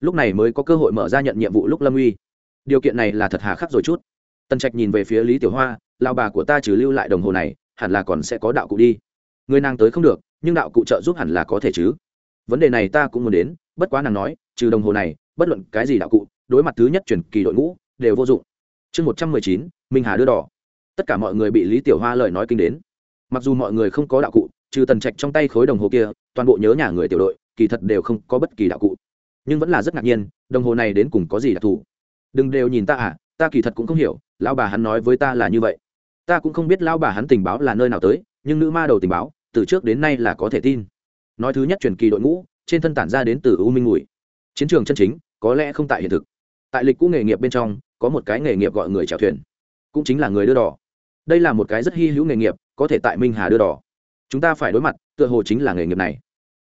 Lúc này mới có cơ hội mở ra nhận nhiệm vụ lúc lâm uy. Điều kiện này là thật hà khắc rồi chút. Tần trạch nhìn về phía lý tiểu hoa lao bà của ta trừ lưu lại đồng hồ này, hẳn là còn sẽ có đạo cụ đi. Người nàng tới không được, nhưng đạo cụ trợ giúp hẳn là có thể chứ. Vấn đề này ta cũng muốn đến, bất quá nàng nói, trừ đồng hồ này bất luận cái gì đạo cụ, đối mặt thứ nhất chuyển kỳ đội ngũ, đều vô dụng. Chương một trăm mười chín, minh hà đưa đỏ. Tất cả mọi người bị lý tiểu hoa lời nói kinh đến. Mặc dù mọi người không có đạo cụ, trừ tần trạch trong tay khối đồng hồ kia, toàn bộ nhớ nhà người tiểu đội, kỳ thật đều không có bất kỳ đạo cụ. Nhưng vẫn là rất ngạc nhiên, đồng hồ này đến cùng có gì đặc thù? Đừng đều nhìn ta à ta kỳ thật cũng không hiểu, lão bà hắn nói với ta là như vậy. Ta cũng không biết lão bà hắn tình báo là nơi nào tới, nhưng nữ ma đầu tình báo, từ trước đến nay là có thể tin. Nói thứ nhất truyền kỳ đội ngũ, trên thân tản ra đến từ u minh mùi chiến trường chân chính, có lẽ không tại hiện thực. Tại lịch cũ nghề nghiệp bên trong, có một cái nghề nghiệp gọi người chèo thuyền, cũng chính là người đưa đỏ đây là một cái rất hy hữu nghề nghiệp, có thể tại minh hà đưa đỏ chúng ta phải đối mặt, tựa hồ chính là nghề nghiệp này.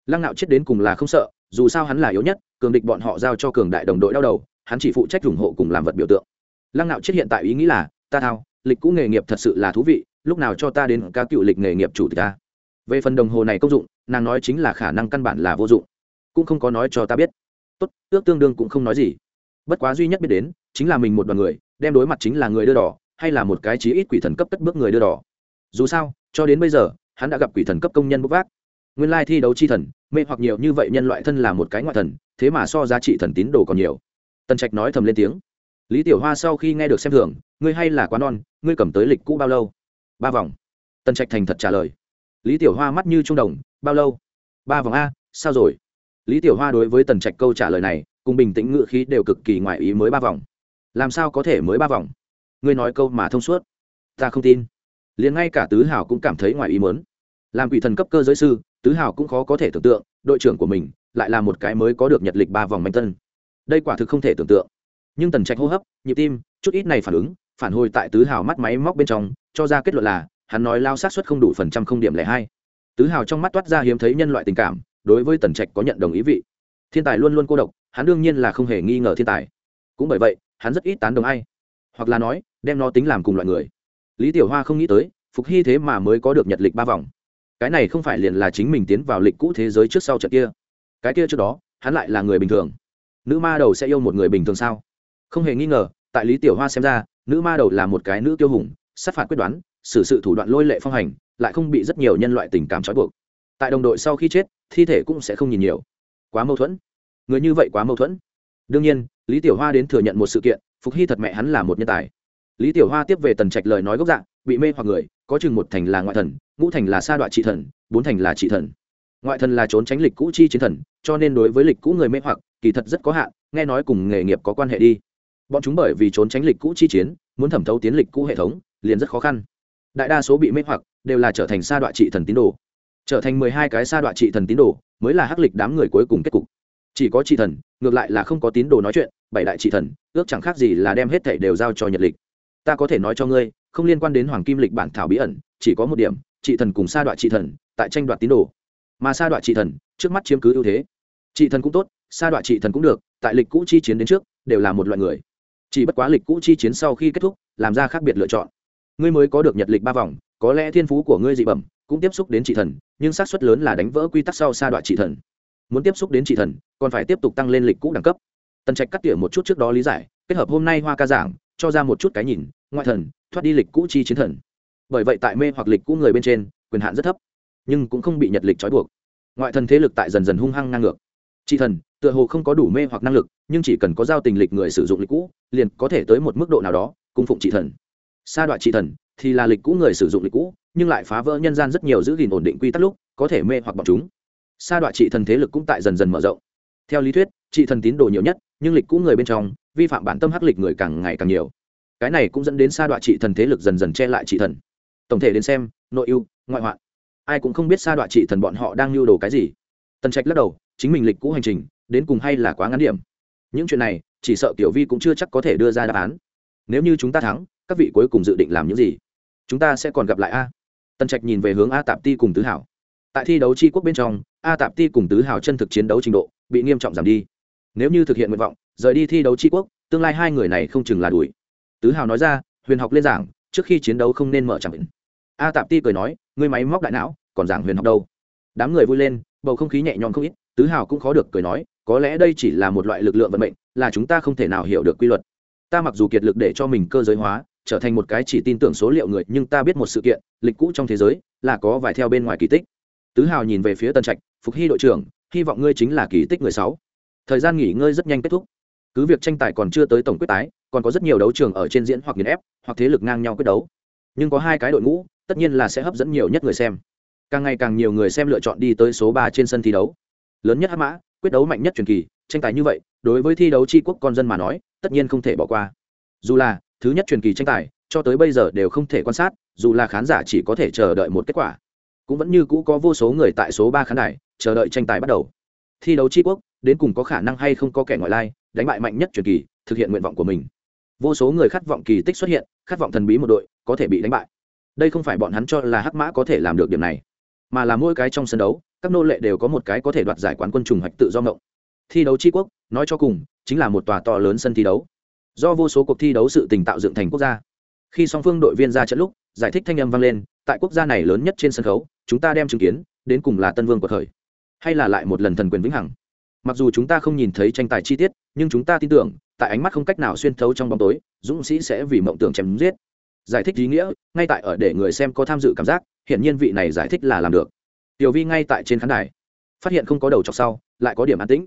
Lăng nạo chết đến cùng là không sợ, dù sao hắn là yếu nhất, cường địch bọn họ giao cho cường đại đồng đội đau đầu, hắn chỉ phụ trách ủng hộ cùng làm vật biểu tượng. Lăng nạo chết hiện tại ý nghĩ là, ta thao, lịch cũ nghề nghiệp thật sự là thú vị, lúc nào cho ta đến ca cựu lịch nghề nghiệp chủ tịch ta? Về phần đồng hồ này công dụng, nàng nói chính là khả năng căn bản là vô dụng, cũng không có nói cho ta biết tốt, ước tương đương cũng không nói gì. Bất quá duy nhất biết đến, chính là mình một đoàn người, đem đối mặt chính là người đưa đỏ, hay là một cái chí ít quỷ thần cấp cất bước người đưa đỏ. Dù sao, cho đến bây giờ, hắn đã gặp quỷ thần cấp công nhân bốc vác. Nguyên lai thi đấu chi thần, mê hoặc nhiều như vậy nhân loại thân là một cái ngoại thần, thế mà so giá trị thần tín đồ còn nhiều. Tần trạch nói thầm lên tiếng. Lý tiểu hoa sau khi nghe được xem thường, ngươi hay là quá non, ngươi cầm tới lịch cũ bao lâu? Ba vòng. Tần trạch thành thật trả lời. Lý tiểu hoa mắt như trung đồng, bao lâu? Ba vòng a, sao rồi? Lý tiểu hoa đối với tần trạch câu trả lời này, cùng bình tĩnh ngự khí đều cực kỳ ngoại ý mới ba vòng. Làm sao có thể mới ba vòng? Ngươi nói câu mà thông suốt. Ta không tin. Liền ngay cả tứ hảo cũng cảm thấy ngoài ý mớn làm quỷ thần cấp cơ giới sư, tứ hảo cũng khó có thể tưởng tượng, đội trưởng của mình lại là một cái mới có được nhật lịch ba vòng manh tân. Đây quả thực không thể tưởng tượng. Nhưng tần trạch hô hấp, nhịp tim, chút ít này phản ứng, phản hồi tại tứ hào mắt máy móc bên trong, cho ra kết luận là, hắn nói lao sát xuất không đủ phần trăm không điểm lẻ hai. Tứ hào trong mắt toát ra hiếm thấy nhân loại tình cảm đối với tần trạch có nhận đồng ý vị. Thiên tài luôn luôn cô độc, hắn đương nhiên là không hề nghi ngờ thiên tài. Cũng bởi vậy, hắn rất ít tán đồng ai. Hoặc là nói, đem nó tính làm cùng loại người. Lý tiểu hoa không nghĩ tới, phục hy thế mà mới có được nhật lịch ba vòng. Cái này không phải liền là chính mình tiến vào lịch cũ thế giới trước sau trận kia. Cái kia trước đó, hắn lại là người bình thường. Nữ ma đầu sẽ yêu một người bình thường sao? Không hề nghi ngờ, tại lý tiểu hoa xem ra, nữ ma đầu là một cái nữ tiêu hùng, sát phạt quyết đoán, xử sự thủ đoạn lôi lệ phong hành, lại không bị rất nhiều nhân loại tình cảm trói buộc tại đồng đội sau khi chết, thi thể cũng sẽ không nhìn nhiều. Quá mâu thuẫn. Người như vậy quá mâu thuẫn. Đương nhiên, lý tiểu hoa đến thừa nhận một sự kiện, phục hy thật mẹ hắn là một nhân tài. Lý tiểu hoa tiếp về tần trạch lời nói gốc dạng, bị mê hoặc người, có chừng một thành là ngoại thần, ngũ thành là sa đoạn trị thần, bốn thành là trị thần. Ngoại thần là trốn tránh lịch cũ chi chiến thần, cho nên đối với lịch cũ người mê hoặc, kỳ thật rất có hạn, nghe nói cùng nghề nghiệp có quan hệ đi. Bọn chúng bởi vì trốn tránh lịch cũ chi chiến, muốn thẩm thấu tiến lịch cũ hệ thống, liền rất khó khăn. Đại đa số bị mê hoặc, đều là trở thành sa đoạn trị thần tín đồ trở thành mười hai cái sa đoạn trị thần tín đồ, mới là hắc lịch đám người cuối cùng kết cục. Chỉ có trị thần, ngược lại là không có tín đồ nói chuyện, bảy đại trị thần, ước chẳng khác gì là đem hết thảy đều giao cho nhật lịch. Ta có thể nói cho ngươi, không liên quan đến hoàng kim lịch bản thảo bí ẩn, chỉ có một điểm, trị thần cùng sa đoạn trị thần, tại tranh đoạt tín đồ. Mà sa đoạn trị thần, trước mắt chiếm cứ ưu thế. Trị thần cũng tốt, sa đoạn trị thần cũng được, tại lịch cũ chi chiến đến trước, đều là một loại người. Chỉ bất quá lịch cũ chi chiến sau khi kết thúc, làm ra khác biệt lựa chọn. Ngươi mới có được nhật lịch ba vòng có lẽ thiên phú của ngươi dị bẩm cũng tiếp xúc đến trị thần, nhưng xác suất lớn là đánh vỡ quy tắc sau sa đoạn trị thần. Muốn tiếp xúc đến trị thần, còn phải tiếp tục tăng lên lịch cũ đẳng cấp. Tần trạch cắt tỉa một chút trước đó lý giải, kết hợp hôm nay hoa ca giảng, cho ra một chút cái nhìn, ngoại thần, thoát đi lịch cũ chi chiến thần. Bởi vậy tại mê hoặc lịch cũ người bên trên, quyền hạn rất thấp, nhưng cũng không bị nhật lịch trói buộc. Ngoại thần thế lực tại dần dần hung hăng ngang ngược. Trị thần, tựa hồ không có đủ mê hoặc năng lực, nhưng chỉ cần có giao tình lịch người sử dụng lịch cũ, liền có thể tới một mức độ nào đó, cung phụng trị thần. Sa đoạn trị thần thì là lịch cũ người sử dụng lịch cũ, nhưng lại phá vỡ nhân gian rất nhiều giữ gìn ổn định quy tắc lúc, có thể mê hoặc bọn chúng. Sa đoạn trị thần thế lực cũng tại dần dần mở rộng. Theo lý thuyết, trị thần tín đồ nhiều nhất, nhưng lịch cũ người bên trong, vi phạm bản tâm hắc lịch người càng ngày càng nhiều. Cái này cũng dẫn đến sa đoạn trị thần thế lực dần dần che lại trị thần. Tổng thể đến xem, nội ưu, ngoại hoạn. Ai cũng không biết sa đoạn trị thần bọn họ đang lưu đồ cái gì. Tần trạch lắc đầu, chính mình lịch cũ hành trình, đến cùng hay là quá ngắn điểm. Những chuyện này, chỉ sợ tiểu vi cũng chưa chắc có thể đưa ra đáp án. Nếu như chúng ta thắng, các vị cuối cùng dự định làm những gì? Chúng ta sẽ còn gặp lại a. Tần trạch nhìn về hướng a tạp ti cùng tứ hảo. Tại thi đấu tri quốc bên trong, a tạp ti cùng tứ hảo chân thực chiến đấu trình độ bị nghiêm trọng giảm đi. Nếu như thực hiện nguyện vọng, rời đi thi đấu tri quốc, tương lai hai người này không chừng là đuổi. Tứ hảo nói ra, huyền học lên giảng, trước khi chiến đấu không nên mở chẳng định. A tạp ti cười nói, ngươi máy móc đại não, còn giảng huyền học đâu? Đám người vui lên, bầu không khí nhẹ nhõm không ít, tứ hào cũng khó được cười nói, có lẽ đây chỉ là một loại lực lượng vận mệnh, là chúng ta không thể nào hiểu được quy luật. Ta mặc dù kiệt lực để cho mình cơ giới hóa trở thành một cái chỉ tin tưởng số liệu người, nhưng ta biết một sự kiện, lịch cũ trong thế giới, là có vài theo bên ngoài kỳ tích. Tứ hào nhìn về phía tân trạch, phục hy đội trưởng, hy vọng ngươi chính là kỳ tích người sáu. Thời gian nghỉ ngơi rất nhanh kết thúc. Cứ việc tranh tài còn chưa tới tổng quyết tái, còn có rất nhiều đấu trường ở trên diễn hoặc nghiền ép, hoặc thế lực ngang nhau quyết đấu. Nhưng có hai cái đội ngũ, tất nhiên là sẽ hấp dẫn nhiều nhất người xem. Càng ngày càng nhiều người xem lựa chọn đi tới số ba trên sân thi đấu. Lớn nhất hắc mã, quyết đấu mạnh nhất truyền kỳ, tranh tài như vậy, đối với thi đấu tri quốc con dân mà nói, tất nhiên không thể bỏ qua. Dù là thứ nhất truyền kỳ tranh tài, cho tới bây giờ đều không thể quan sát, dù là khán giả chỉ có thể chờ đợi một kết quả. Cũng vẫn như cũ có vô số người tại số ba khán đài, chờ đợi tranh tài bắt đầu. Thi đấu tri quốc, đến cùng có khả năng hay không có kẻ ngoại lai, đánh bại mạnh nhất truyền kỳ, thực hiện nguyện vọng của mình. Vô số người khát vọng kỳ tích xuất hiện, khát vọng thần bí một đội, có thể bị đánh bại. Đây không phải bọn hắn cho là hắc mã có thể làm được điểm này, mà là mỗi cái trong sân đấu, các nô lệ đều có một cái có thể đoạt giải quán quân trùng hoạch tự do ngộng. Thi đấu tri quốc, nói cho cùng, chính là một tòa to lớn sân thi đấu do vô số cuộc thi đấu sự tình tạo dựng thành quốc gia. Khi song phương đội viên ra trận lúc, giải thích thanh âm vang lên, tại quốc gia này lớn nhất trên sân khấu, chúng ta đem chứng kiến, đến cùng là tân vương của thời, hay là lại một lần thần quyền vĩnh hằng. Mặc dù chúng ta không nhìn thấy tranh tài chi tiết, nhưng chúng ta tin tưởng, tại ánh mắt không cách nào xuyên thấu trong bóng tối, dũng sĩ sẽ vì mộng tưởng chém giết. Giải thích ý nghĩa, ngay tại ở để người xem có tham dự cảm giác hiện nhiên vị này giải thích là làm được. Tiểu vi ngay tại trên khán đài, phát hiện không có đầu chọc sau, lại có điểm an tĩnh.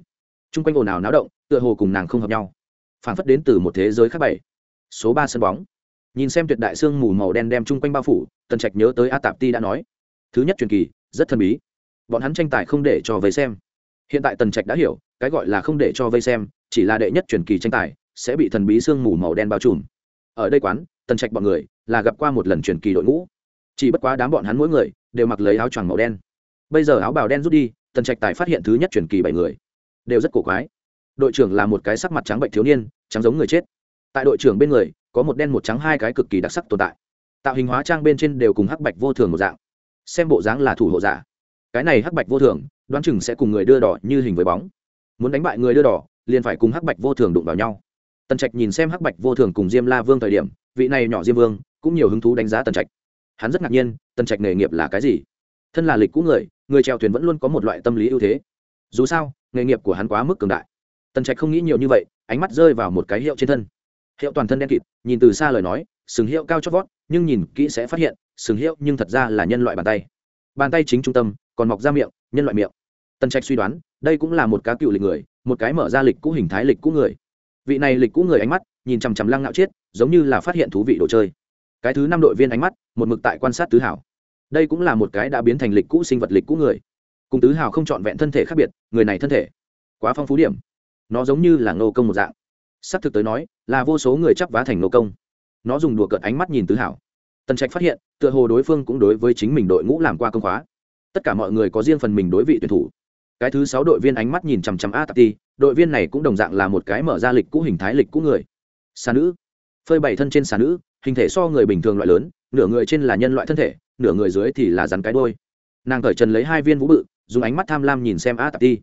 T r u n g quanh ồn ào náo động, tựa hồ cùng nàng không hợp nhau phản phất đến từ một thế giới khác bảy. Số ba sân bóng. Nhìn xem tuyệt đại sương mù màu đen đem chung quanh bao phủ, tần trạch nhớ tới a tạp ti đã nói. Thứ nhất truyền kỳ, rất thần bí. Bọn hắn tranh tài không để cho vây xem. Hiện tại tần trạch đã hiểu, cái gọi là không để cho vây xem, chỉ là đệ nhất truyền kỳ tranh tài, sẽ bị thần bí sương mù màu đen bao trùm. Ở đây quán, tần trạch bọn người là gặp qua một lần truyền kỳ đội ngũ. Chỉ bất quá đám bọn hắn mỗi người đều mặc lấy áo choàng màu đen. Bây giờ áo bào đen rút đi, tần trạch tài phát hiện thứ nhất truyền kỳ bảy người. Đều rất cổ quái đội trưởng là một cái sắc mặt trắng bệnh thiếu niên, trắng giống người chết. Tại đội trưởng bên người, có một đen một trắng hai cái cực kỳ đặc sắc tồn tại. Tạo hình hóa trang bên trên đều cùng hắc bạch vô thường một dạng. Xem bộ dáng là thủ hộ giả. Cái này hắc bạch vô thường, đoán chừng sẽ cùng người đưa đỏ như hình với bóng. Muốn đánh bại người đưa đỏ, liền phải cùng hắc bạch vô thường đụng vào nhau. Tần trạch nhìn xem hắc bạch vô thường cùng diêm la vương thời điểm, vị này nhỏ diêm vương, cũng nhiều hứng thú đánh giá tần trạch. Hắn rất ngạc nhiên, tần trạch nghề nghiệp là cái gì? Thân là lịch cũ người người trèo thuyền vẫn luôn có một loại tâm lý ưu thế. Dù sao, nghề nghiệp của hắn quá mức cường đại tần trạch không nghĩ nhiều như vậy, ánh mắt rơi vào một cái hiệu trên thân. Hiệu toàn thân đen kịt, nhìn từ xa lời nói, sừng hiệu cao chót vót, nhưng nhìn kỹ sẽ phát hiện, sừng hiệu nhưng thật ra là nhân loại bàn tay. Bàn tay chính trung tâm, còn mọc ra miệng, nhân loại miệng. Tần trạch suy đoán, đây cũng là một cá cựu lịch người, một cái mở ra lịch cũ hình thái lịch cũ người. Vị này lịch cũ người ánh mắt, nhìn chằm chằm lăng ngạo chiết, giống như là phát hiện thú vị đồ chơi. Cái thứ năm đội viên ánh mắt, một mực tại quan sát tứ hảo đây cũng là một cái đã biến thành lịch cũ sinh vật lịch cũ người. Cùng tứ hảo không trọn vẹn thân thể khác biệt, người này thân thể quá phong phú điểm nó giống như là ngô công một dạng. Xác thực tới nói, là vô số người chấp vá thành nô công. Nó dùng đùa cợt ánh mắt nhìn tứ hảo. Tần trạch phát hiện, tựa hồ đối phương cũng đối với chính mình đội ngũ làm qua công khóa. Tất cả mọi người có riêng phần mình đối vị tuyển thủ. Cái thứ sáu đội viên ánh mắt nhìn chằm chằm a tạp ti, đội viên này cũng đồng dạng là một cái mở ra lịch cũ hình thái lịch cũ người. Xà nữ. Phơi bảy thân trên xà nữ, hình thể so người bình thường loại lớn, nửa người trên là nhân loại thân thể, nửa người dưới thì là rắn cái đôi nàng cởi trần lấy hai viên vũ bự, dùng ánh mắt tham lam nhìn xem a tạp ti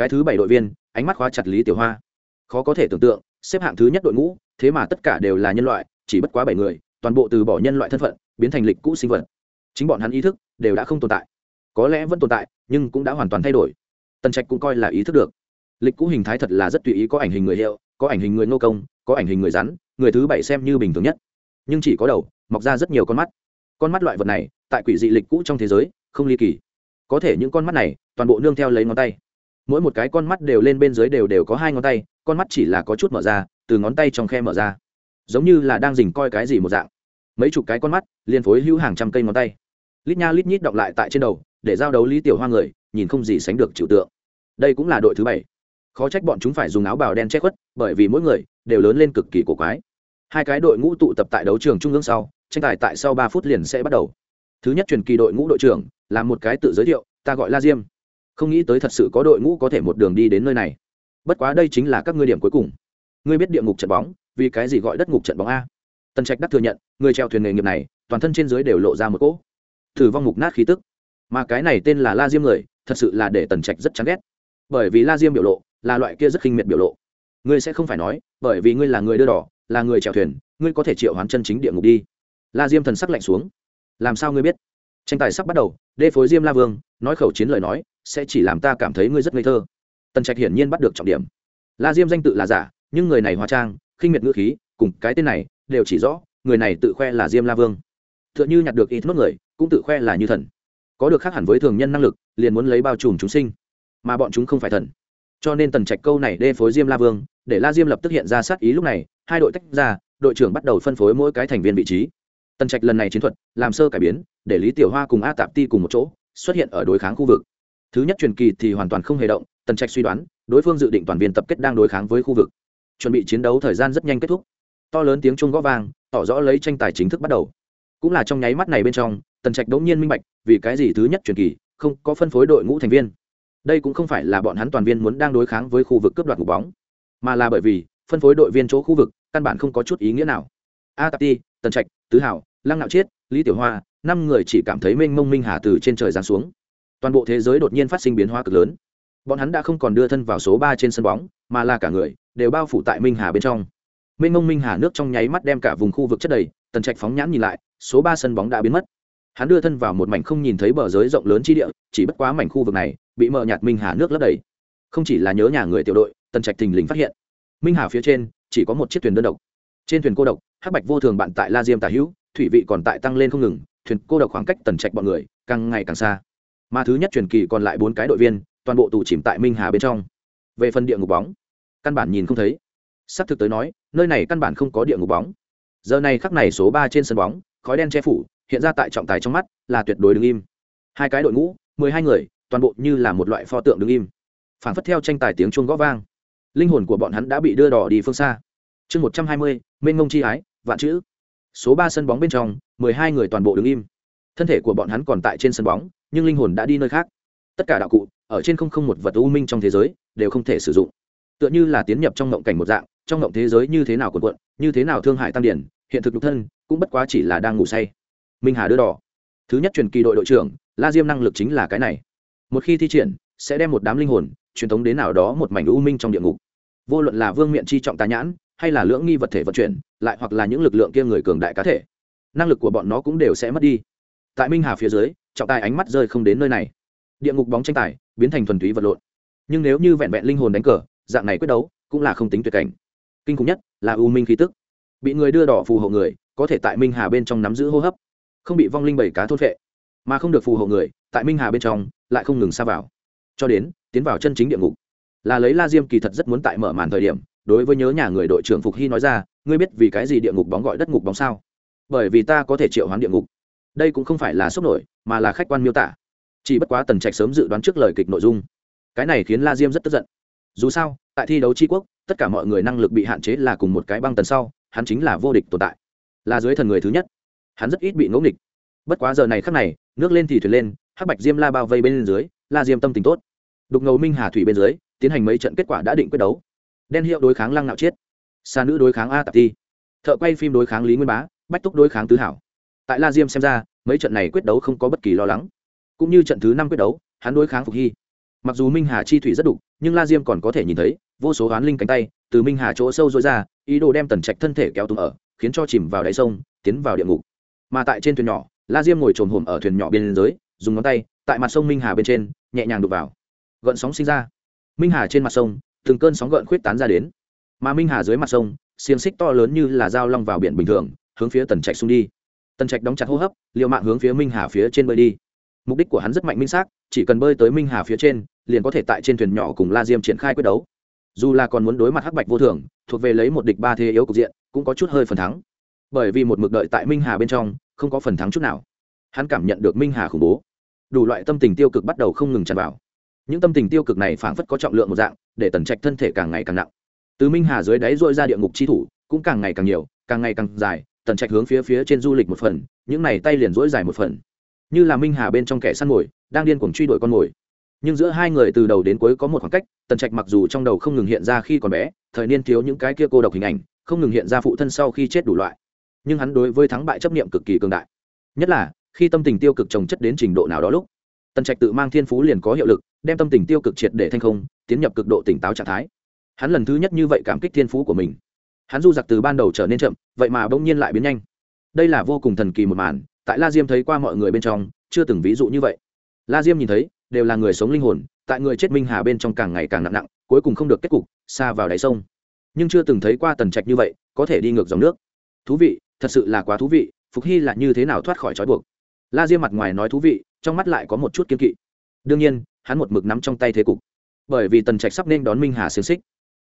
cái thứ bảy đội viên, ánh mắt khóa chặt lý tiểu hoa. Khó có thể tưởng tượng, xếp hạng thứ nhất đội ngũ, thế mà tất cả đều là nhân loại, chỉ bất quá bảy người, toàn bộ từ bỏ nhân loại thân phận, biến thành lịch cũ sinh vật. Chính bọn hắn ý thức đều đã không tồn tại. Có lẽ vẫn tồn tại, nhưng cũng đã hoàn toàn thay đổi. Tần trạch cũng coi là ý thức được. Lịch cũ hình thái thật là rất tùy ý có ảnh hình người hiệu, có ảnh hình người ngô công, có ảnh hình người rắn, người thứ bảy xem như bình thường nhất. Nhưng chỉ có đầu, mọc ra rất nhiều con mắt. Con mắt loại vật này, tại quỷ dị lịch cũ trong thế giới, không ly kỳ. Có thể những con mắt này, toàn bộ nương theo lấy ngón tay mỗi một cái con mắt đều lên bên dưới đều đều có hai ngón tay, con mắt chỉ là có chút mở ra, từ ngón tay trong khe mở ra. Giống như là đang dình coi cái gì một dạng. Mấy chục cái con mắt liên phối hữu hàng trăm cây ngón tay. Lít nha lít nhít động lại tại trên đầu, để giao đấu lý tiểu hoa người, nhìn không gì sánh được chịu tượng. Đây cũng là đội thứ bảy. Khó trách bọn chúng phải dùng áo bào đen che khuất, bởi vì mỗi người đều lớn lên cực kỳ cổ quái. Hai cái đội ngũ tụ tập tại đấu trường trung ương sau, tranh tài tại sau ba phút liền sẽ bắt đầu. Thứ nhất truyền kỳ đội ngũ đội trưởng là một cái tự giới thiệu, ta gọi la diêm không nghĩ tới thật sự có đội ngũ có thể một đường đi đến nơi này. Bất quá đây chính là các ngươi điểm cuối cùng. Ngươi biết địa ngục trận bóng, vì cái gì gọi đất ngục trận bóng a? Tần trạch đắc thừa nhận, người treo thuyền nghề nghiệp này, toàn thân trên dưới đều lộ ra một cỗ thử vong mục nát khí tức. Mà cái này tên là la diêm người, thật sự là để tần trạch rất chán ghét. Bởi vì la diêm biểu lộ là loại kia rất khinh miệt biểu lộ. Ngươi sẽ không phải nói, bởi vì ngươi là người đưa đỏ, là người chèo thuyền, ngươi có thể triệu hoán chân chính địa ngục đi. La diêm thần sắc lạnh xuống. Làm sao ngươi biết? Tranh tài sắp bắt đầu, đê phối diêm la vương, nói khẩu chiến lời nói sẽ chỉ làm ta cảm thấy ngươi rất ngây thơ. Tần trạch hiển nhiên bắt được trọng điểm. La diêm danh tự là giả, nhưng người này hóa trang, khinh miệt ngữ khí, cùng cái tên này đều chỉ rõ, người này tự khoe là diêm la vương. T h ư ợ n h ư nhặt được ít nốt người, cũng tự khoe là như thần. Có được khác hẳn với thường nhân năng lực, liền muốn lấy bao trùm chúng sinh. Mà bọn chúng không phải thần. Cho nên tần trạch câu này đê phối diêm la vương, để la diêm lập tức hiện ra sát ý lúc này, hai đội tách ra, đội trưởng bắt đầu phân phối mỗi cái thành viên vị trí. Tần trạch lần này chiến thuật, làm sơ cải biến, để lý tiểu hoa cùng a tạp ti cùng một chỗ, xuất hiện ở đối kháng khu vực thứ nhất truyền kỳ thì hoàn toàn không hề động, tần trạch suy đoán, đối phương dự định toàn viên tập kết đang đối kháng với khu vực. Chuẩn bị chiến đấu thời gian rất nhanh kết thúc. To lớn tiếng chuông gõ vang, tỏ rõ lấy tranh tài chính thức bắt đầu. Cũng là trong nháy mắt này bên trong, tần trạch đống nhiên minh bạch, vì cái gì thứ nhất truyền kỳ không có phân phối đội ngũ thành viên. Đây cũng không phải là bọn hắn toàn viên muốn đang đối kháng với khu vực cướp đoạt ngục bóng, mà là bởi vì phân phối đội viên chỗ khu vực căn bản không có chút ý nghĩa nào. A tạp ti, tần trạch, tứ hảo, lăng nạo chiết, lý tiểu hoa, năm người chỉ cảm thấy mênh mông minh hà từ trên trời giáng xuống toàn bộ thế giới đột nhiên phát sinh biến hóa cực lớn. Bọn hắn đã không còn đưa thân vào số ba trên sân bóng, mà là cả người đều bao phủ tại minh hà bên trong. Minh mông minh hà nước trong nháy mắt đem cả vùng khu vực chất đầy, tần trạch phóng nhãn nhìn lại, số ba sân bóng đã biến mất. Hắn đưa thân vào một mảnh không nhìn thấy bờ giới rộng lớn chi địa, chỉ bất quá mảnh khu vực này bị mờ nhạt minh hà nước lấp đầy. Không chỉ là nhớ nhà người tiểu đội, tần trạch thình lình phát hiện, minh hà phía trên chỉ có một chiếc thuyền đơn độc. Trên thuyền cô độc, hắc bạch vô thường bạn tại la diêm tả hữu, thủy vị còn tại tăng lên không ngừng, thuyền cô độc khoảng cách tần trạch bọn người càng ngày càng xa mà thứ nhất truyền kỳ còn lại bốn cái đội viên, toàn bộ tù chìm tại minh hà bên trong. Về phần địa ngục bóng, căn bản nhìn không thấy. S ắ c thực tới nói, nơi này căn bản không có địa ngục bóng. Giờ này khắc này số ba trên sân bóng, khói đen che phủ, hiện ra tại trọng tài trong mắt, là tuyệt đối đứng im. Hai cái đội ngũ, mười hai người, toàn bộ như là một loại pho tượng đứng im. Phản phất theo tranh tài tiếng chuông g ó vang. Linh hồn của bọn hắn đã bị đưa đỏ đi phương xa. Chương một trăm hai mươi, mênh ngông chi ái, vạn chữ. Số ba sân bóng bên trong, mười hai người toàn bộ đứng im thân thể của bọn hắn còn tại trên sân bóng, nhưng linh hồn đã đi nơi khác. Tất cả đạo cụ, ở trên không không một vật u minh trong thế giới, đều không thể sử dụng. Tựa như là tiến nhập trong ngộng cảnh một dạng, trong ngộng thế giới như thế nào quần quận như thế nào thương hại tăng điển, hiện thực nhục thân, cũng bất quá chỉ là đang ngủ say. Minh hà đưa đỏ. Thứ nhất truyền kỳ đội đội trưởng, la diêm năng lực chính là cái này. Một khi thi triển, sẽ đem một đám linh hồn, truyền thống đến nào đó một mảnh u minh trong địa ngục. Vô luận là vương miện chi trọng tà nhãn, hay là lưỡng nghi vật thể vận chuyển, lại hoặc là những lực lượng kia người cường đại cá thể, năng lực của bọn nó cũng đều sẽ mất đi tại minh hà phía dưới, trọng tài ánh mắt rơi không đến nơi này. Địa ngục bóng tranh tài, biến thành thuần túy vật lộn. Nhưng nếu như vẹn vẹn linh hồn đánh cờ, dạng này quyết đấu, cũng là không tính tuyệt cảnh. Kinh khủng nhất là u minh khí tức. Bị người đưa đỏ phù hộ người, có thể tại minh hà bên trong nắm giữ hô hấp. Không bị vong linh bảy cá thôn vệ mà không được phù hộ người, tại minh hà bên trong, lại không ngừng xa vào. Cho đến, tiến vào chân chính địa ngục. Là lấy la diêm kỳ thật rất muốn tại mở màn thời điểm, đối với nhớ nhà người đội trưởng phục hy nói ra, ngươi biết vì cái gì địa ngục bóng gọi đất ngục bóng sao? Bởi vì ta có thể triệu hoán địa ngục đây cũng không phải là sốc nổi, mà là khách quan miêu tả. Chỉ bất quá tần trạch sớm dự đoán trước lời kịch nội dung. Cái này khiến la diêm rất tức giận. Dù sao, tại thi đấu tri quốc, tất cả mọi người năng lực bị hạn chế là cùng một cái băng tần sau, hắn chính là vô địch tồn tại. Là dưới thần người thứ nhất. Hắn rất ít bị ngẫu nghịch. Bất quá giờ này khắc này, nước lên thì thuyền lên, hắc bạch diêm la bao vây bên dưới, la diêm tâm tình tốt. Đục ngầu minh hà thủy bên dưới, tiến hành mấy trận kết quả đã định quyết đấu. Đen hiệu đối kháng lăng nạo chiết. Xa nữ đối kháng a tạp ti. Thợ quay phim đối kháng lý nguyên bá, bách túc đối kháng tứ hảo tại la diêm xem ra, mấy trận này quyết đấu không có bất kỳ lo lắng. Cũng như trận thứ năm quyết đấu, hắn đối kháng phục hy. Mặc dù minh hà chi thủy rất đục, nhưng la diêm còn có thể nhìn thấy, vô số hoán linh cánh tay từ minh hà chỗ sâu dối ra, ý đồ đem tần trạch thân thể kéo tùng ở, khiến cho chìm vào đáy sông, tiến vào địa ngục. Mà tại trên thuyền nhỏ, la diêm ngồi trồm hồm ở thuyền nhỏ bên dưới, dùng ngón tay, tại mặt sông minh hà bên trên, nhẹ nhàng đục vào. Gợn sóng sinh ra. Minh hà trên mặt sông, từng cơn sóng gợn khuyết tán ra đến. Mà minh hà dưới mặt sông, xiềng xích to lớn như là dao long vào biển bình thường, hướng phía tần trạch xung đi tần trạch đóng chặt hô hấp l i ề u mạng hướng phía minh hà phía trên bơi đi. Mục đích của hắn rất mạnh minh xác, chỉ cần bơi tới minh hà phía trên, liền có thể tại trên thuyền nhỏ cùng la diêm triển khai quyết đấu. Dù là còn muốn đối mặt hắc bạch vô thường, thuộc về lấy một địch ba thế yếu cục diện, cũng có chút hơi phần thắng. Bởi vì một mực đợi tại minh hà bên trong, không có phần thắng chút nào. Hắn cảm nhận được minh hà khủng bố. Đủ loại tâm tình tiêu cực bắt đầu không ngừng tràn vào. Những tâm tình tiêu cực này phảng phất có trọng lượng một dạng, để tần trạch thân thể càng ngày càng nặng. Từ minh hà dưới đáy dội ra địa ngục chi thủ, cũng càng ngày càng nhiều, càng ngày càng dài tần trạch hướng phía phía trên du lịch một phần, những này tay liền rỗi dài một phần. Như là minh hà bên trong kẻ săn mồi, đang điên cuồng truy đuổi con mồi. Nhưng giữa hai người từ đầu đến cuối có một khoảng cách, tần trạch mặc dù trong đầu không ngừng hiện ra khi còn bé, thời niên thiếu những cái kia cô độc hình ảnh, không ngừng hiện ra phụ thân sau khi chết đủ loại. Nhưng hắn đối với thắng bại chấp niệm cực kỳ cường đại. Nhất là, khi tâm tình tiêu cực trồng chất đến trình độ nào đó lúc, tần trạch tự mang thiên phú liền có hiệu lực, đem tâm tình tiêu cực triệt để thanh không, tiến nhập cực độ tỉnh táo trạng thái. Hắn lần thứ nhất như vậy cảm kích thiên phú của mình hắn du giặc từ ban đầu trở nên chậm, vậy mà bỗng nhiên lại biến nhanh. Đây là vô cùng thần kỳ một màn, tại la diêm thấy qua mọi người bên trong, chưa từng ví dụ như vậy. La diêm nhìn thấy, đều là người sống linh hồn, tại người chết minh hà bên trong càng ngày càng nặng nặng, cuối cùng không được kết cục, xa vào đáy sông. Nhưng chưa từng thấy qua tần trạch như vậy, có thể đi ngược dòng nước. Thú vị, thật sự là quá thú vị, phục hy là như thế nào thoát khỏi trói buộc? La diêm mặt ngoài nói thú vị, trong mắt lại có một chút kiên kỵ. Đương nhiên, hắn một mực nắm trong tay thế cục. Bởi vì tần trạch sắp nên đón minh hà xiềng xích,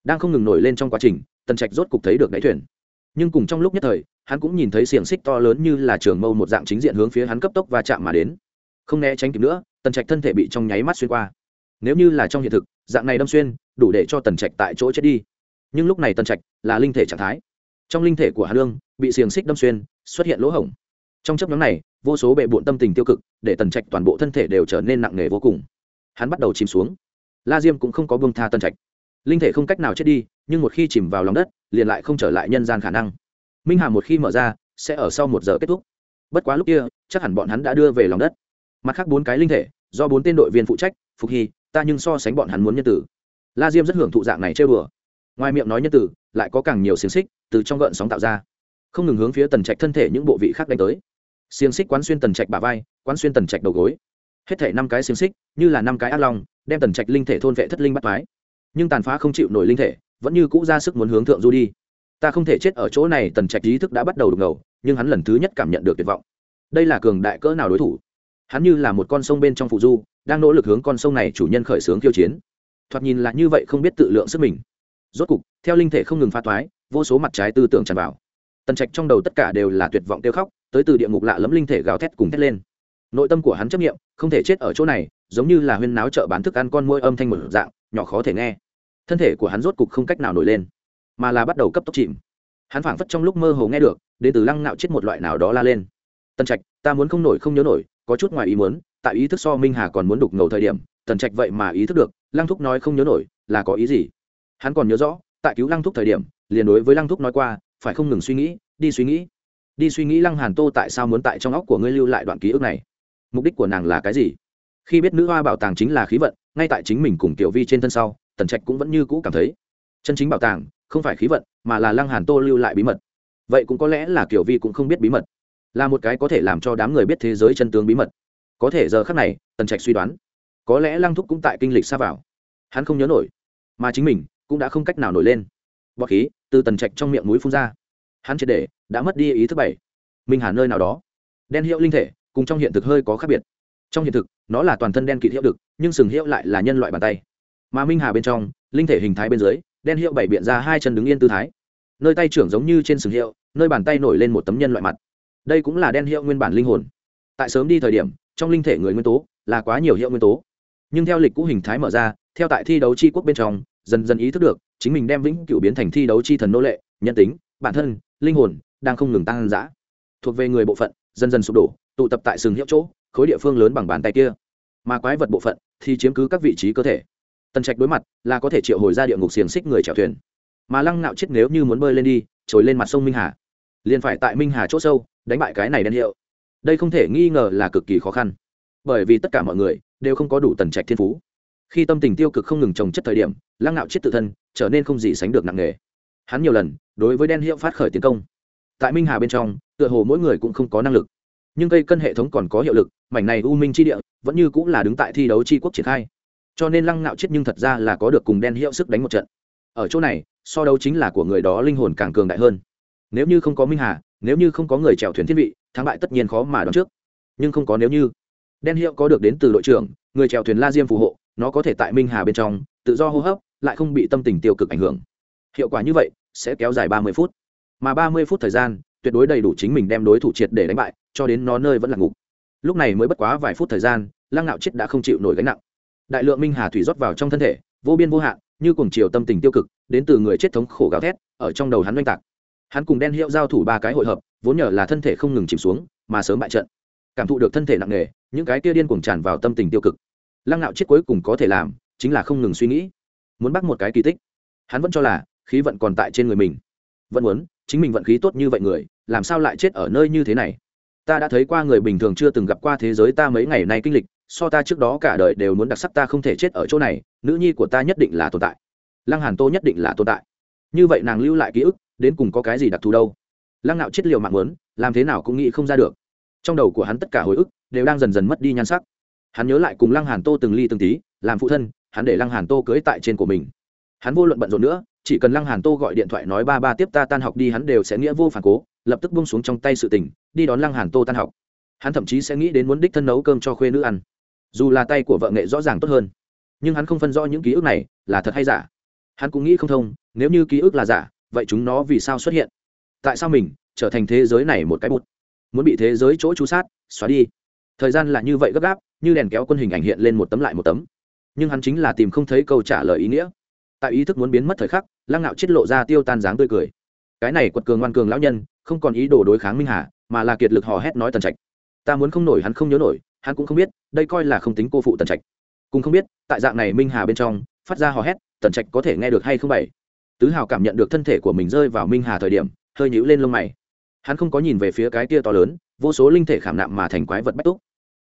đang không ngừng nổi lên trong quá trình tần trạch rốt cục thấy được đáy thuyền. Nhưng cùng trong lúc nhất thời, hắn cũng nhìn thấy xiềng xích to lớn như là trường mâu một dạng chính diện hướng phía hắn cấp tốc và chạm mà đến. Không né tránh kịp nữa, tần trạch thân thể bị trong nháy mắt xuyên qua. Nếu như là trong hiện thực, dạng này đâm xuyên, đủ để cho tần trạch tại chỗ chết đi. Nhưng lúc này tần trạch là linh thể trạng thái. Trong linh thể của hà lương, bị xiềng xích đâm xuyên, xuất hiện lỗ hổng. Trong chấp nhóm này, vô số bệ bụn tâm tình tiêu cực, để tần trạch toàn bộ thân thể đều trở nên nặng nề vô cùng. Hắn bắt đầu chìm xuống. La diêm cũng không có bông tha tần trạch linh thể không cách nào chết đi, nhưng một khi chìm vào lòng đất, liền lại không trở lại nhân gian khả năng. Minh hà một khi mở ra, sẽ ở sau một giờ kết thúc. Bất quá lúc kia, chắc hẳn bọn hắn đã đưa về lòng đất. Mặt khác bốn cái linh thể, do bốn tên đội viên phụ trách, phục hy, ta nhưng so sánh bọn hắn muốn nhân tử. La diêm rất hưởng thụ dạng này chơi bừa ngoài miệng nói nhân tử, lại có càng nhiều xiềng xích từ trong gợn sóng tạo ra. Không ngừng hướng phía tần trạch thân thể những bộ vị khác đánh tới. Xiềng xích quán xuyên tần trạch bà vai, quán xuyên tần trạch đầu gối. Hết thể năm cái xiềng xích, như là năm cái ác long, đem tần trạch linh thể thôn vệ thất linh bắt mái nhưng tàn phá không chịu nổi linh thể, vẫn như cũ ra sức muốn hướng thượng du đi. Ta không thể chết ở chỗ này, tần trạch ý thức đã bắt đầu đục ngầu, nhưng hắn lần thứ nhất cảm nhận được tuyệt vọng. Đây là cường đại cỡ nào đối thủ? Hắn như là một con sông bên trong phụ du, đang nỗ lực hướng con sông này chủ nhân khởi xướng khiêu chiến. Thoạt nhìn là như vậy không biết tự lượng sức mình. Rốt cục, theo linh thể không ngừng pha toái, vô số mặt trái tư tưởng tràn vào. Tần trạch trong đầu tất cả đều là tuyệt vọng kêu khóc, tới từ địa ngục lạ lẫm linh thể gào thét cùng thét lên. Nội tâm của hắn chấp nghiệm không thể chết ở chỗ này, giống như là huyên náo chợ bán thức ăn con môi âm thanh một dạng nhỏ khó thể nghe. Thân thể của hắn rốt cục không cách nào nổi lên, mà là bắt đầu cấp tốc chìm. Hắn phảng phất trong lúc mơ hồ nghe được, đến từ lăng nạo chết một loại nào đó la lên. Tần trạch, ta muốn không nổi không nhớ nổi, có chút ngoài ý muốn, tại ý thức so minh hà còn muốn đục ngầu thời điểm, tần trạch vậy mà ý thức được, lăng thúc nói không nhớ nổi, là có ý gì? Hắn còn nhớ rõ, tại cứu lăng thúc thời điểm, liền đối với lăng thúc nói qua, phải không ngừng suy nghĩ, đi suy nghĩ. Đi suy nghĩ lăng hàn tô tại sao muốn tại trong óc của ngươi lưu lại đoạn ký ức này? Mục đích của nàng là cái gì? Khi biết nữ hoa bảo tàng chính là khí vận, ngay tại chính mình cùng tiểu vi trên thân sau, tần trạch cũng vẫn như cũ cảm thấy, chân chính bảo tàng không phải khí vận, mà là lăng hàn tô lưu lại bí mật. Vậy cũng có lẽ là kiểu vi cũng không biết bí mật, là một cái có thể làm cho đám người biết thế giới chân tướng bí mật. Có thể giờ khắc này, tần trạch suy đoán, có lẽ lăng thúc cũng tại kinh lịch xa vào. Hắn không nhớ nổi, mà chính mình cũng đã không cách nào nổi lên. Bọt khí từ tần trạch trong miệng núi phun ra. Hắn triệt để đã mất đi ý thứ bảy. Minh hà nơi nào đó. Đen hiệu linh thể cùng trong hiện thực hơi có khác biệt trong hiện thực, nó là toàn thân đen kịt hiệu đực nhưng sừng hiệu lại là nhân loại bàn tay. Mà minh hà bên trong, linh thể hình thái bên dưới, đen hiệu bảy biện ra hai chân đứng yên tư thái. Nơi tay trưởng giống như trên sừng hiệu, nơi bàn tay nổi lên một tấm nhân loại mặt. Đây cũng là đen hiệu nguyên bản linh hồn. Tại sớm đi thời điểm, trong linh thể người nguyên tố là quá nhiều hiệu nguyên tố. Nhưng theo lịch cũ hình thái mở ra, theo tại thi đấu c quốc bên trong, dần dần ý thức được, chính mình đem vĩnh cửu biến thành thi đấu chi thần nô lệ, nhân tính, bản thân, linh hồn đang không ngừng tăng dã. Thuộc về người bộ phận, dần dần sụp đổ tụ tập tại sừng hiệu chỗ, khối địa phương lớn bằng bàn tay kia. Mà quái vật bộ phận thì chiếm cứ các vị trí cơ thể. Tần trạch đối mặt là có thể triệu hồi ra địa ngục xiềng xích người chèo thuyền. Mà lăng nạo chết nếu như muốn bơi lên đi, trồi lên mặt sông minh hà. Liền phải tại minh hà c h ỗ sâu, đánh bại cái này đen hiệu. Đây không thể nghi ngờ là cực kỳ khó khăn. Bởi vì tất cả mọi người đều không có đủ tần trạch thiên phú. Khi tâm tình tiêu cực không ngừng trồng chất thời điểm, lăng nạo chết tự thân trở nên không gì sánh được nặng nề. Hắn nhiều lần đối với đen hiệu phát khởi tiến công. Tại minh hà bên trong, tựa hồ mỗi người cũng không có năng lực nhưng cây cân hệ thống còn có hiệu lực, mảnh này u minh chi địa vẫn như cũng là đứng tại thi đấu tri quốc triển khai. Cho nên lăng nạo chết nhưng thật ra là có được cùng đen hiệu sức đánh một trận. Ở chỗ này, so đấu chính là của người đó linh hồn càng cường đại hơn. Nếu như không có minh hà, nếu như không có người chèo thuyền thiên vị, thắng bại tất nhiên khó mà đoán trước. Nhưng không có nếu như. Đen hiệu có được đến từ đội trưởng, người chèo thuyền la diêm phù hộ, nó có thể tại minh hà bên trong, tự do hô hấp, lại không bị tâm tình tiêu cực ảnh hưởng. Hiệu quả như vậy, sẽ kéo dài ba mươi phút. Mà ba mươi phút thời gian tuyệt đối đầy đủ chính mình đem đối thủ triệt để đánh bại, cho đến nó nơi vẫn là ngục. Lúc này mới bất quá vài phút thời gian, lăng nạo chết đã không chịu nổi gánh nặng. Đại lượng minh hà thủy rót vào trong thân thể, vô biên vô hạn, như cùng chiều tâm tình tiêu cực, đến từ người chết thống khổ gào thét, ở trong đầu hắn oanh tạc. Hắn cùng đen hiệu giao thủ ba cái hội hợp, vốn nhờ là thân thể không ngừng chìm xuống, mà sớm bại trận. Cảm thụ được thân thể nặng nề, những cái kia điên cuồng tràn vào tâm tình tiêu cực. Lăng nạo chết cuối cùng có thể làm, chính là không ngừng suy nghĩ. Muốn bắt một cái kỳ tích. Hắn vẫn cho là, khí vận còn tại trên người mình. Vẫn muốn chính mình vận khí tốt như vậy người, làm sao lại chết ở nơi như thế này? Ta đã thấy qua người bình thường chưa từng gặp qua thế giới ta mấy ngày nay kinh lịch, so ta trước đó cả đời đều muốn đặc sắc ta không thể chết ở chỗ này, nữ nhi của ta nhất định là tồn tại. Lăng hàn tô nhất định là tồn tại. Như vậy nàng lưu lại ký ức, đến cùng có cái gì đặc thù đâu? Lăng nạo chết liều mạng muốn, làm thế nào cũng nghĩ không ra được. Trong đầu của hắn tất cả hồi ức đều đang dần dần mất đi nhan sắc. Hắn nhớ lại cùng lăng hàn tô từng ly từng tí, làm phụ thân, hắn để lăng hàn tô cưới tại trên của mình. Hắn vô luận bận rộn nữa chỉ cần lăng hàn tô gọi điện thoại nói ba ba tiếp ta tan học đi, hắn đều sẽ nghĩa vô phản cố, lập tức buông xuống trong tay sự tình, đi đón lăng hàn tô tan học. Hắn thậm chí sẽ nghĩ đến muốn đích thân nấu cơm cho khuê nữ ăn. Dù là tay của vợ nghệ rõ ràng tốt hơn, nhưng hắn không phân rõ những ký ức này là thật hay giả. Hắn cũng nghĩ không thông, nếu như ký ức là giả, vậy chúng nó vì sao xuất hiện? Tại sao mình trở thành thế giới này một cái bút muốn bị thế giới chỗ chú sát, xóa đi. Thời gian là như vậy gấp gáp, như đèn kéo quân hình ảnh hiện lên một tấm lại một tấm. Nhưng hắn chính là tìm không thấy câu trả lời ý nghĩa. Tại ý thức muốn biến mất thời khắc lăng nạo chết lộ ra tiêu tan dáng tươi cười. Cái này quật cường ngoan cường lão nhân, không còn ý đồ đối kháng minh hà, mà là kiệt lực hò hét nói tần trạch. Ta muốn không nổi hắn không nhớ nổi, hắn cũng không biết, đây coi là không tính cô phụ tần trạch. Cũng không biết, tại dạng này minh hà bên trong, phát ra hò hét, tần trạch có thể nghe được hay không bảy. Tứ hào cảm nhận được thân thể của mình rơi vào minh hà thời điểm, hơi nhíu lên lông mày. Hắn không có nhìn về phía cái kia to lớn, vô số linh thể khảm nạm mà thành quái vật bách túc.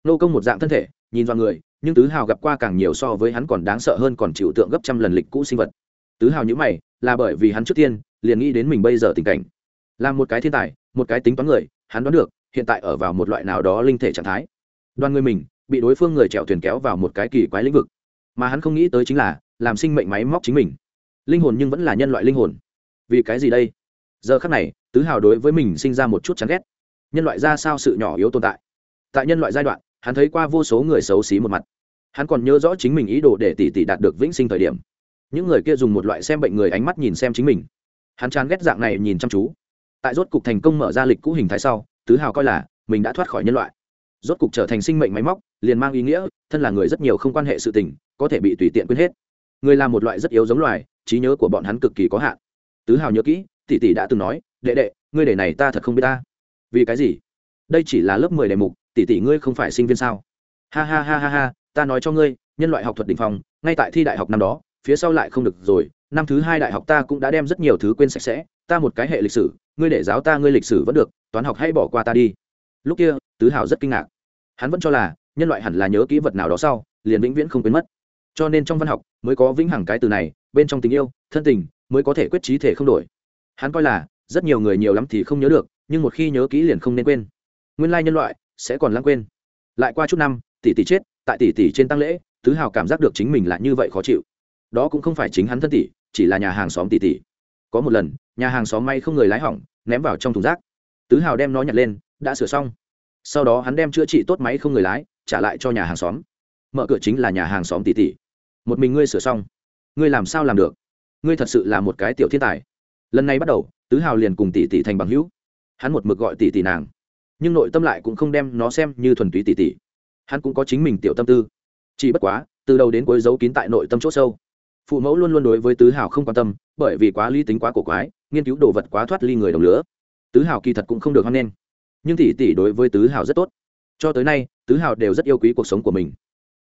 Nô công một dạng thân thể, nhìn vào người, nhưng tứ hào gặp qua càng nhiều so với hắn còn đáng sợ hơn còn chịu tượng gấp trăm lần lịch cũ sinh vật. Tứ hào nhữ mày là bởi vì hắn trước tiên liền nghĩ đến mình bây giờ tình cảnh. Là một cái thiên tài, một cái tính toán người, hắn đoán được, hiện tại ở vào một loại nào đó linh thể trạng thái. Đoàn người mình bị đối phương người trèo thuyền kéo vào một cái kỳ quái lĩnh vực, mà hắn không nghĩ tới chính là làm sinh mệnh máy móc chính mình. Linh hồn nhưng vẫn là nhân loại linh hồn. Vì cái gì đây? Giờ khắc này, tứ hào đối với mình sinh ra một chút chán ghét. Nhân loại ra sao sự nhỏ yếu tồn tại? Tại nhân loại giai đoạn, hắn thấy qua vô số người xấu xí một mặt. Hắn còn nhớ rõ chính mình ý đồ để tỷ tỷ đạt được vĩnh sinh thời điểm những người kia dùng một loại xem bệnh người ánh mắt nhìn xem chính mình. Hắn chán ghét dạng này nhìn chăm chú. Tại rốt cục thành công mở ra lịch cũ hình thái sau, tứ hào coi là mình đã thoát khỏi nhân loại. Rốt cục trở thành sinh mệnh máy móc, liền mang ý nghĩa, thân là người rất nhiều không quan hệ sự tình, có thể bị tùy tiện quên hết. Người là một loại rất yếu giống loài, trí nhớ của bọn hắn cực kỳ có hạn. Tứ hào nhớ kỹ, tỷ tỷ đã từng nói, đệ đệ, ngươi đề này ta thật không biết ta. Vì cái gì? Đây chỉ là lớp mười đề mục, tỷ tỷ ngươi không phải sinh viên sao? Ha ha ha ha ha, ta nói cho ngươi, nhân loại học thuật đ ỉ n h phòng ngay tại thi đại học năm đó phía sau lại không được rồi, năm thứ hai đại học ta cũng đã đem rất nhiều thứ quên sạch sẽ, ta một cái hệ lịch sử, ngươi để giáo ta ngươi lịch sử vẫn được, toán học hãy bỏ qua ta đi. Lúc kia, tứ hào rất kinh ngạc. Hắn vẫn cho là, nhân loại hẳn là nhớ kỹ vật nào đó sau, liền vĩnh viễn không quên mất. Cho nên trong văn học, mới có vĩnh hằng cái từ này, bên trong tình yêu, thân tình, mới có thể quyết trí thể không đổi. Hắn coi là, rất nhiều người nhiều lắm thì không nhớ được, nhưng một khi nhớ kỹ liền không nên quên. Nguyên lai nhân loại, sẽ còn lãng quên. Lại qua chút năm, tỷ tỷ chết, tại tỷ tỷ trên tăng lễ, tứ hào cảm giác được chính mình là như vậy khó chịu đó cũng không phải chính hắn thân tỷ, chỉ là nhà hàng xóm tỷ tỷ. Có một lần, nhà hàng xóm may không người lái hỏng, ném vào trong thùng rác. Tứ hào đem nó nhặt lên, đã sửa xong. Sau đó hắn đem chữa trị tốt máy không người lái, trả lại cho nhà hàng xóm. Mở cửa chính là nhà hàng xóm tỷ tỷ. Một mình ngươi sửa xong. Ngươi làm sao làm được? Ngươi thật sự là một cái tiểu thiên tài. Lần này bắt đầu, tứ hào liền cùng tỷ tỷ thành bằng hữu. Hắn một mực gọi tỷ tỷ nàng. Nhưng nội tâm lại cũng không đem nó xem như thuần túy tỷ tỷ. Hắn cũng có chính mình tiểu tâm tư. Chỉ bất quá, từ đầu đến cuối giấu kín tại nội tâm c h ỗ sâu phụ mẫu luôn luôn đối với tứ hào không quan tâm, bởi vì quá lý tính quá cổ quái, nghiên cứu đồ vật quá thoát ly người đồng lứa. Tứ hào kỳ thật cũng không được hoan nghênh. Nhưng tỷ tỷ đối với tứ hào rất tốt. Cho tới nay, tứ hào đều rất yêu quý cuộc sống của mình.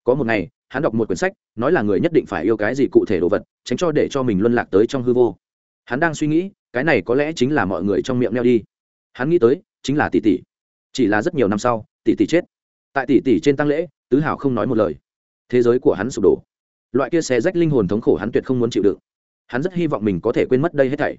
Có một ngày, hắn đọc một quyển sách, nói là người nhất định phải yêu cái gì cụ thể đồ vật, tránh cho để cho mình luân lạc tới trong hư vô. Hắn đang suy nghĩ, cái này có lẽ chính là mọi người trong miệng neo đi. Hắn nghĩ tới, chính là tỷ tỷ. Chỉ là rất nhiều năm sau, tỷ tỷ chết. Tại tỷ tỷ trên tăng lễ, tứ hào không nói một lời. Thế giới của hắn sụp đổ loại kia xé rách linh hồn thống khổ hắn tuyệt không muốn chịu đựng. Hắn rất hy vọng mình có thể quên mất đây hết thảy.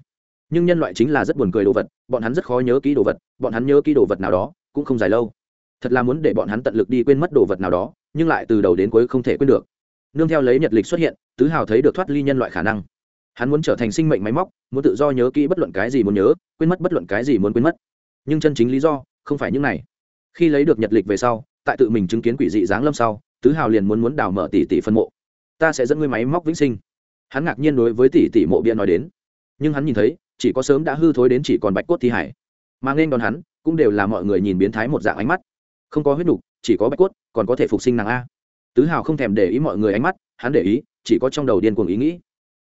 Nhưng nhân loại chính là rất buồn cười đồ vật, bọn hắn rất khó nhớ kỹ đồ vật, bọn hắn nhớ kỹ đồ vật nào đó, cũng không dài lâu. Thật là muốn để bọn hắn tận lực đi quên mất đồ vật nào đó, nhưng lại từ đầu đến cuối không thể quên được. Nương theo lấy nhật lịch xuất hiện, tứ hào thấy được thoát ly nhân loại khả năng. Hắn muốn trở thành sinh mệnh máy móc, muốn tự do nhớ kỹ bất luận cái gì muốn nhớ, quên mất bất luận cái gì muốn quên mất. Nhưng chân chính lý do, không phải những này. Khi lấy được nhật lịch về sau, tại tự mình chứng kiến quỷ dị giáng lâm sau, tứ hào liền muốn muốn đào mở tỷ tỷ phân mộ ta sẽ dẫn ngươi máy móc vĩnh sinh. Hắn ngạc nhiên đối với tỷ tỷ mộ bia nói đến. Nhưng hắn nhìn thấy, chỉ có sớm đã hư thối đến chỉ còn bạch cốt thi hải. Mà nên đón hắn, cũng đều là mọi người nhìn biến thái một dạng ánh mắt. Không có huyết nục, chỉ có bạch cốt, còn có thể phục sinh nàng a. Tứ hào không thèm để ý mọi người ánh mắt, hắn để ý, chỉ có trong đầu điên cuồng ý nghĩ.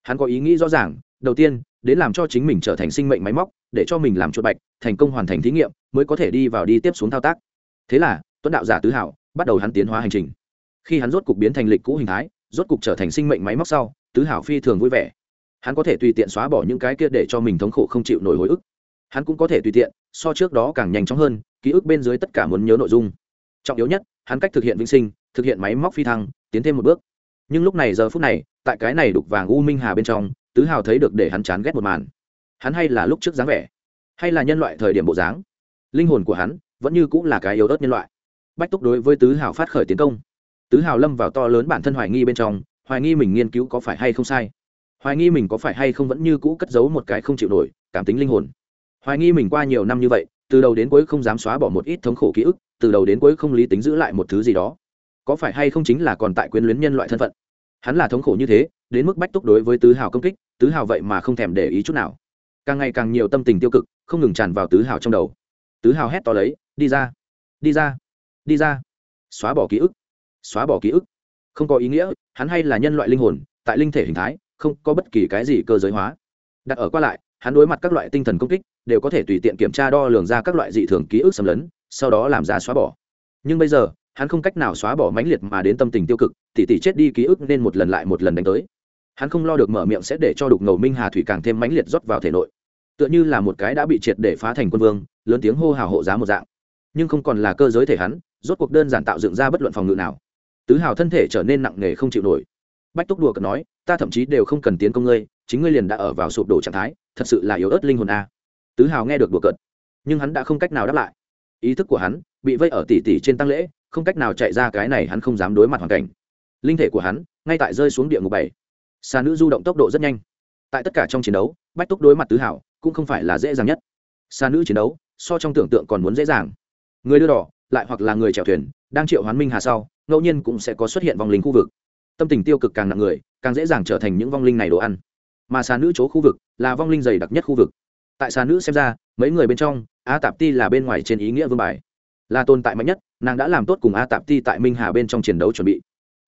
Hắn có ý nghĩ rõ ràng, đầu tiên, đến làm cho chính mình trở thành sinh mệnh máy móc, để cho mình làm chuột bạch, thành công hoàn thành thí nghiệm, mới có thể đi vào đi tiếp xuống thao tác. Thế là, tuấn đạo giả tứ hảo bắt đầu hắn tiến hóa hành trình. Khi hắn rốt cục biến thành lịch cũ hình thái rốt cục trở thành sinh mệnh máy móc sau, tứ hảo phi thường vui vẻ. Hắn có thể tùy tiện xóa bỏ những cái kia để cho mình thống khổ không chịu nổi hồi ức. Hắn cũng có thể tùy tiện, so trước đó càng nhanh chóng hơn, ký ức bên dưới tất cả muốn nhớ nội dung. Trọng yếu nhất, hắn cách thực hiện vĩnh sinh, thực hiện máy móc phi thăng, tiến thêm một bước. Nhưng lúc này giờ phút này, tại cái này đục vàng u minh hà bên trong, tứ hào thấy được để hắn chán ghét một màn. Hắn hay là lúc trước dáng vẻ, hay là nhân loại thời điểm bộ dáng. Linh hồn của hắn vẫn như cũng là cái yếu ớt nhân loại. Bách túc đối với tứ hào phát khởi tiến công tứ hào lâm vào to lớn bản thân hoài nghi bên trong, hoài nghi mình nghiên cứu có phải hay không sai. Hoài nghi mình có phải hay không vẫn như cũ cất giấu một cái không chịu nổi, cảm tính linh hồn. Hoài nghi mình qua nhiều năm như vậy, từ đầu đến cuối không dám xóa bỏ một ít thống khổ ký ức, từ đầu đến cuối không lý tính giữ lại một thứ gì đó. Có phải hay không chính là còn tại quyến luyến nhân loại thân phận? Hắn là thống khổ như thế, đến mức bách túc đối với tứ hào công kích, tứ hào vậy mà không thèm để ý chút nào. Càng ngày càng nhiều tâm tình tiêu cực, không ngừng tràn vào tứ hào trong đầu. Tứ hào hét to lấy, đi ra đi ra đi ra. Xóa bỏ ký ức xóa bỏ ký ức. Không có ý nghĩa, hắn hay là nhân loại linh hồn, tại linh thể hình thái, không có bất kỳ cái gì cơ giới hóa. Đặt ở qua lại, hắn đối mặt các loại tinh thần công kích, đều có thể tùy tiện kiểm tra đo lường ra các loại dị thường ký ức xâm lấn, sau đó làm ra xóa bỏ. Nhưng bây giờ, hắn không cách nào xóa bỏ mãnh liệt mà đến tâm tình tiêu cực, tỉ tỉ chết đi ký ức nên một lần lại một lần đánh tới. Hắn không lo được mở miệng sẽ để cho đục ngầu minh hà thủy càng thêm mãnh liệt rót vào thể nội. Tựa như là một cái đã bị triệt để phá thành quân vương, lớn tiếng hô hào hộ giá một dạng. Nhưng không còn là cơ giới thể hắn, rốt cuộc đơn giản tạo dựng ra bất luận phòng ngự nào tứ hào thân thể trở nên nặng nề không chịu nổi. Bách túc đùa cợt nói, ta thậm chí đều không cần tiến công ngươi, chính ngươi liền đã ở vào sụp đổ trạng thái, thật sự là yếu ớt linh hồn a. Tứ hào nghe được đùa cợt, nhưng hắn đã không cách nào đáp lại. Ý thức của hắn bị vây ở tỉ tỉ trên tăng lễ, không cách nào chạy ra cái này hắn không dám đối mặt hoàn cảnh. Linh thể của hắn ngay tại rơi xuống địa ngục bảy. Xà nữ du động tốc độ rất nhanh. Tại tất cả trong chiến đấu, bách túc đối mặt tứ hảo cũng không phải là dễ dàng nhất. Xà nữ chiến đấu so trong tưởng tượng còn muốn dễ dàng. Người đưa đỏ, lại hoặc là người chèo thuyền, đang triệu hoán minh hà sau ngẫu nhiên cũng sẽ có xuất hiện vong linh khu vực. Tâm tình tiêu cực càng nặng người, càng dễ dàng trở thành những vong linh này đồ ăn. Mà xà nữ chỗ khu vực là vong linh dày đặc nhất khu vực. Tại xà nữ xem ra, mấy người bên trong, a tạp ti là bên ngoài trên ý nghĩa vương bài. Là tồn tại mạnh nhất, nàng đã làm tốt cùng a tạp ti tại minh hà bên trong chiến đấu chuẩn bị.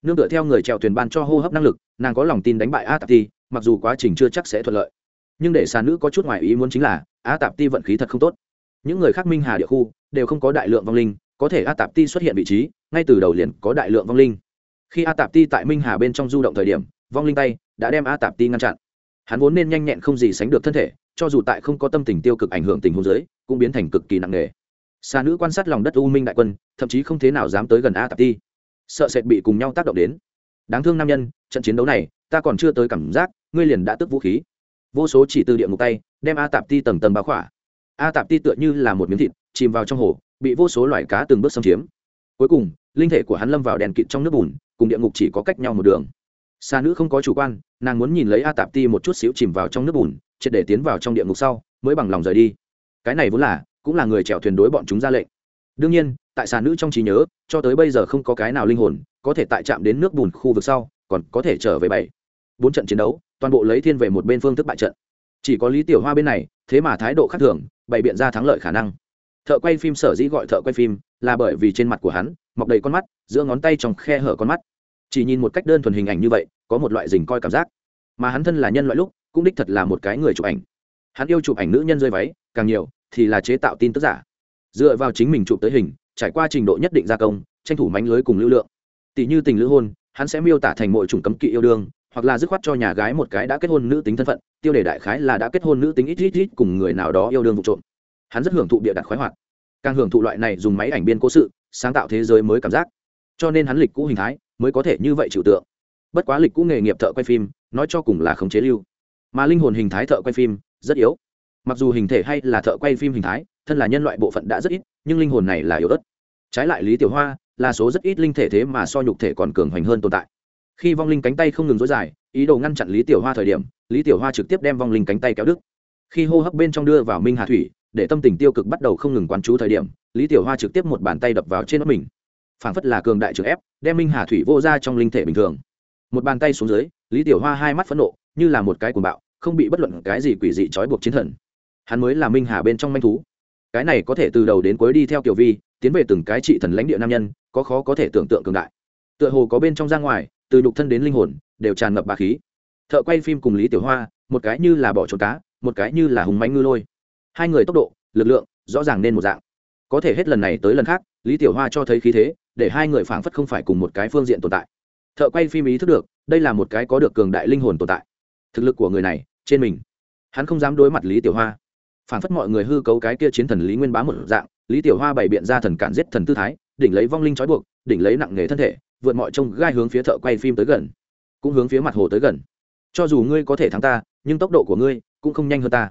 Nương tựa theo người trèo thuyền ban cho hô hấp năng lực, nàng có lòng tin đánh bại a tạp ti, mặc dù quá trình chưa chắc sẽ thuận lợi. Nhưng để xà nữ có chút ngoài ý muốn chính là, a tạp ti vận khí thật không tốt. Những người khác minh hà địa khu đều không có đại lượng vong linh, có thể a tạp ti xuất hiện vị trí ngay từ đầu liền có đại lượng vong linh. Khi a tạp ti tại minh hà bên trong du động thời điểm, vong linh tay đã đem a tạp ti ngăn chặn. Hắn vốn nên nhanh nhẹn không gì sánh được thân thể, cho dù tại không có tâm tình tiêu cực ảnh hưởng tình huống giới cũng biến thành cực kỳ nặng nề. Xa nữ quan sát lòng đất u minh đại quân, thậm chí không thế nào dám tới gần a tạp ti. Sợ sệt bị cùng nhau tác động đến. Đáng thương nam nhân, trận chiến đấu này, ta còn chưa tới cảm giác, ngươi liền đã tức vũ khí. Vô số chỉ từ địa ngục tay, đem a tạp ti tầng tầng báo khỏa. A tạp ti tựa như là một miếng thịt, chìm vào trong hồ, bị vô số loài cá từng bước xâm chiếm cuối cùng, linh thể của hắn lâm vào đèn kịt trong nước bùn, cùng địa ngục chỉ có cách nhau một đường. Xa nữ không có chủ quan, nàng muốn nhìn lấy a tạp ti một chút xíu chìm vào trong nước bùn, triệt để tiến vào trong địa ngục sau, mới bằng lòng rời đi. Cái này vốn là, cũng là người chèo thuyền đối bọn chúng ra lệnh. Đương nhiên, tại xà nữ trong trí nhớ, cho tới bây giờ không có cái nào linh hồn có thể tại chạm đến nước bùn khu vực sau, còn có thể trở về bảy. Bốn trận chiến đấu, toàn bộ lấy thiên về một bên phương thức bại trận. Chỉ có lý tiểu hoa bên này, thế mà thái độ khác thường, bày biện ra thắng lợi khả năng thợ quay phim sở dĩ gọi thợ quay phim là bởi vì trên mặt của hắn, mọc đầy con mắt, giữa ngón tay trong khe hở con mắt. Chỉ nhìn một cách đơn thuần hình ảnh như vậy, có một loại dình coi cảm giác. Mà hắn thân là nhân loại lúc, cũng đích thật là một cái người chụp ảnh. Hắn yêu chụp ảnh nữ nhân rơi váy, càng nhiều, thì là chế tạo tin tức giả. Dựa vào chính mình chụp tới hình, trải qua trình độ nhất định gia công, tranh thủ mánh lưới cùng lưu lượng. Tỷ như tình lữ hôn, hắn sẽ miêu tả thành mọi chủng cấm kỵ yêu đương, hoặc là dứt khoát cho nhà gái một cái đã kết hôn nữ tính thân phận, tiêu đề đại khái là đã kết hôn nữ tính ít ít ít cùng người nào đó yêu đương vụ trộm hắn rất hưởng thụ địa đặt khoái hoạt. Càng hưởng thụ loại này dùng máy ảnh biên cố sự, sáng tạo thế giới mới cảm giác. Cho nên hắn lịch cũ hình thái mới có thể như vậy chịu tượng. Bất quá lịch cũ nghề nghiệp thợ quay phim, nói cho cùng là khống chế lưu. Mà linh hồn hình thái thợ quay phim, rất yếu. Mặc dù hình thể hay là thợ quay phim hình thái, thân là nhân loại bộ phận đã rất ít, nhưng linh hồn này là yếu ớt. Trái lại lý tiểu hoa, là số rất ít linh thể thế mà so nhục thể còn cường hoành hơn tồn tại. Khi vong linh cánh tay không ngừng dối dài, ý đồ ngăn chặn lý tiểu hoa thời điểm, lý tiểu hoa trực tiếp đem vong linh cánh tay kéo đứt. Khi hô hấp bên trong đưa vào minh hà thủy để tâm tình tiêu cực bắt đầu không ngừng quán chú thời điểm, lý tiểu hoa trực tiếp một bàn tay đập vào trên ấp mình. Phảng phất là cường đại trưởng ép, đem minh hà thủy vô ra trong linh thể bình thường. Một bàn tay xuống dưới, lý tiểu hoa hai mắt phẫn nộ, như là một cái cuồng bạo, không bị bất luận cái gì quỷ dị trói buộc chiến thần. Hắn mới là minh hà bên trong manh thú. Cái này có thể từ đầu đến cuối đi theo kiểu vi, tiến về từng cái trị thần lãnh địa nam nhân, có khó có thể tưởng tượng cường đại. Tựa hồ có bên trong ra ngoài, từ nhục thân đến linh hồn, đều tràn ngập bà khí. Thợ quay phim cùng lý tiểu hoa, một cái như là bỏ trốn cá, một cái như là hùng mánh ngư lôi hai người tốc độ, lực lượng, rõ ràng nên một dạng. Có thể hết lần này tới lần khác, lý tiểu hoa cho thấy khí thế, để hai người phảng phất không phải cùng một cái phương diện tồn tại. Thợ quay phim ý thức được, đây là một cái có được cường đại linh hồn tồn tại. Thực lực của người này, trên mình. Hắn không dám đối mặt lý tiểu hoa. Phảng phất mọi người hư cấu cái kia chiến thần lý nguyên bá một dạng, lý tiểu hoa bày biện ra thần cản giết thần tư thái, đỉnh lấy vong linh trói buộc, đỉnh lấy nặng nghề thân thể, vượt mọi trông gai hướng phía thợ quay phim tới gần, cũng hướng phía mặt hồ tới gần. Cho dù ngươi có thể thắng ta, nhưng tốc độ của ngươi cũng không nhanh hơn ta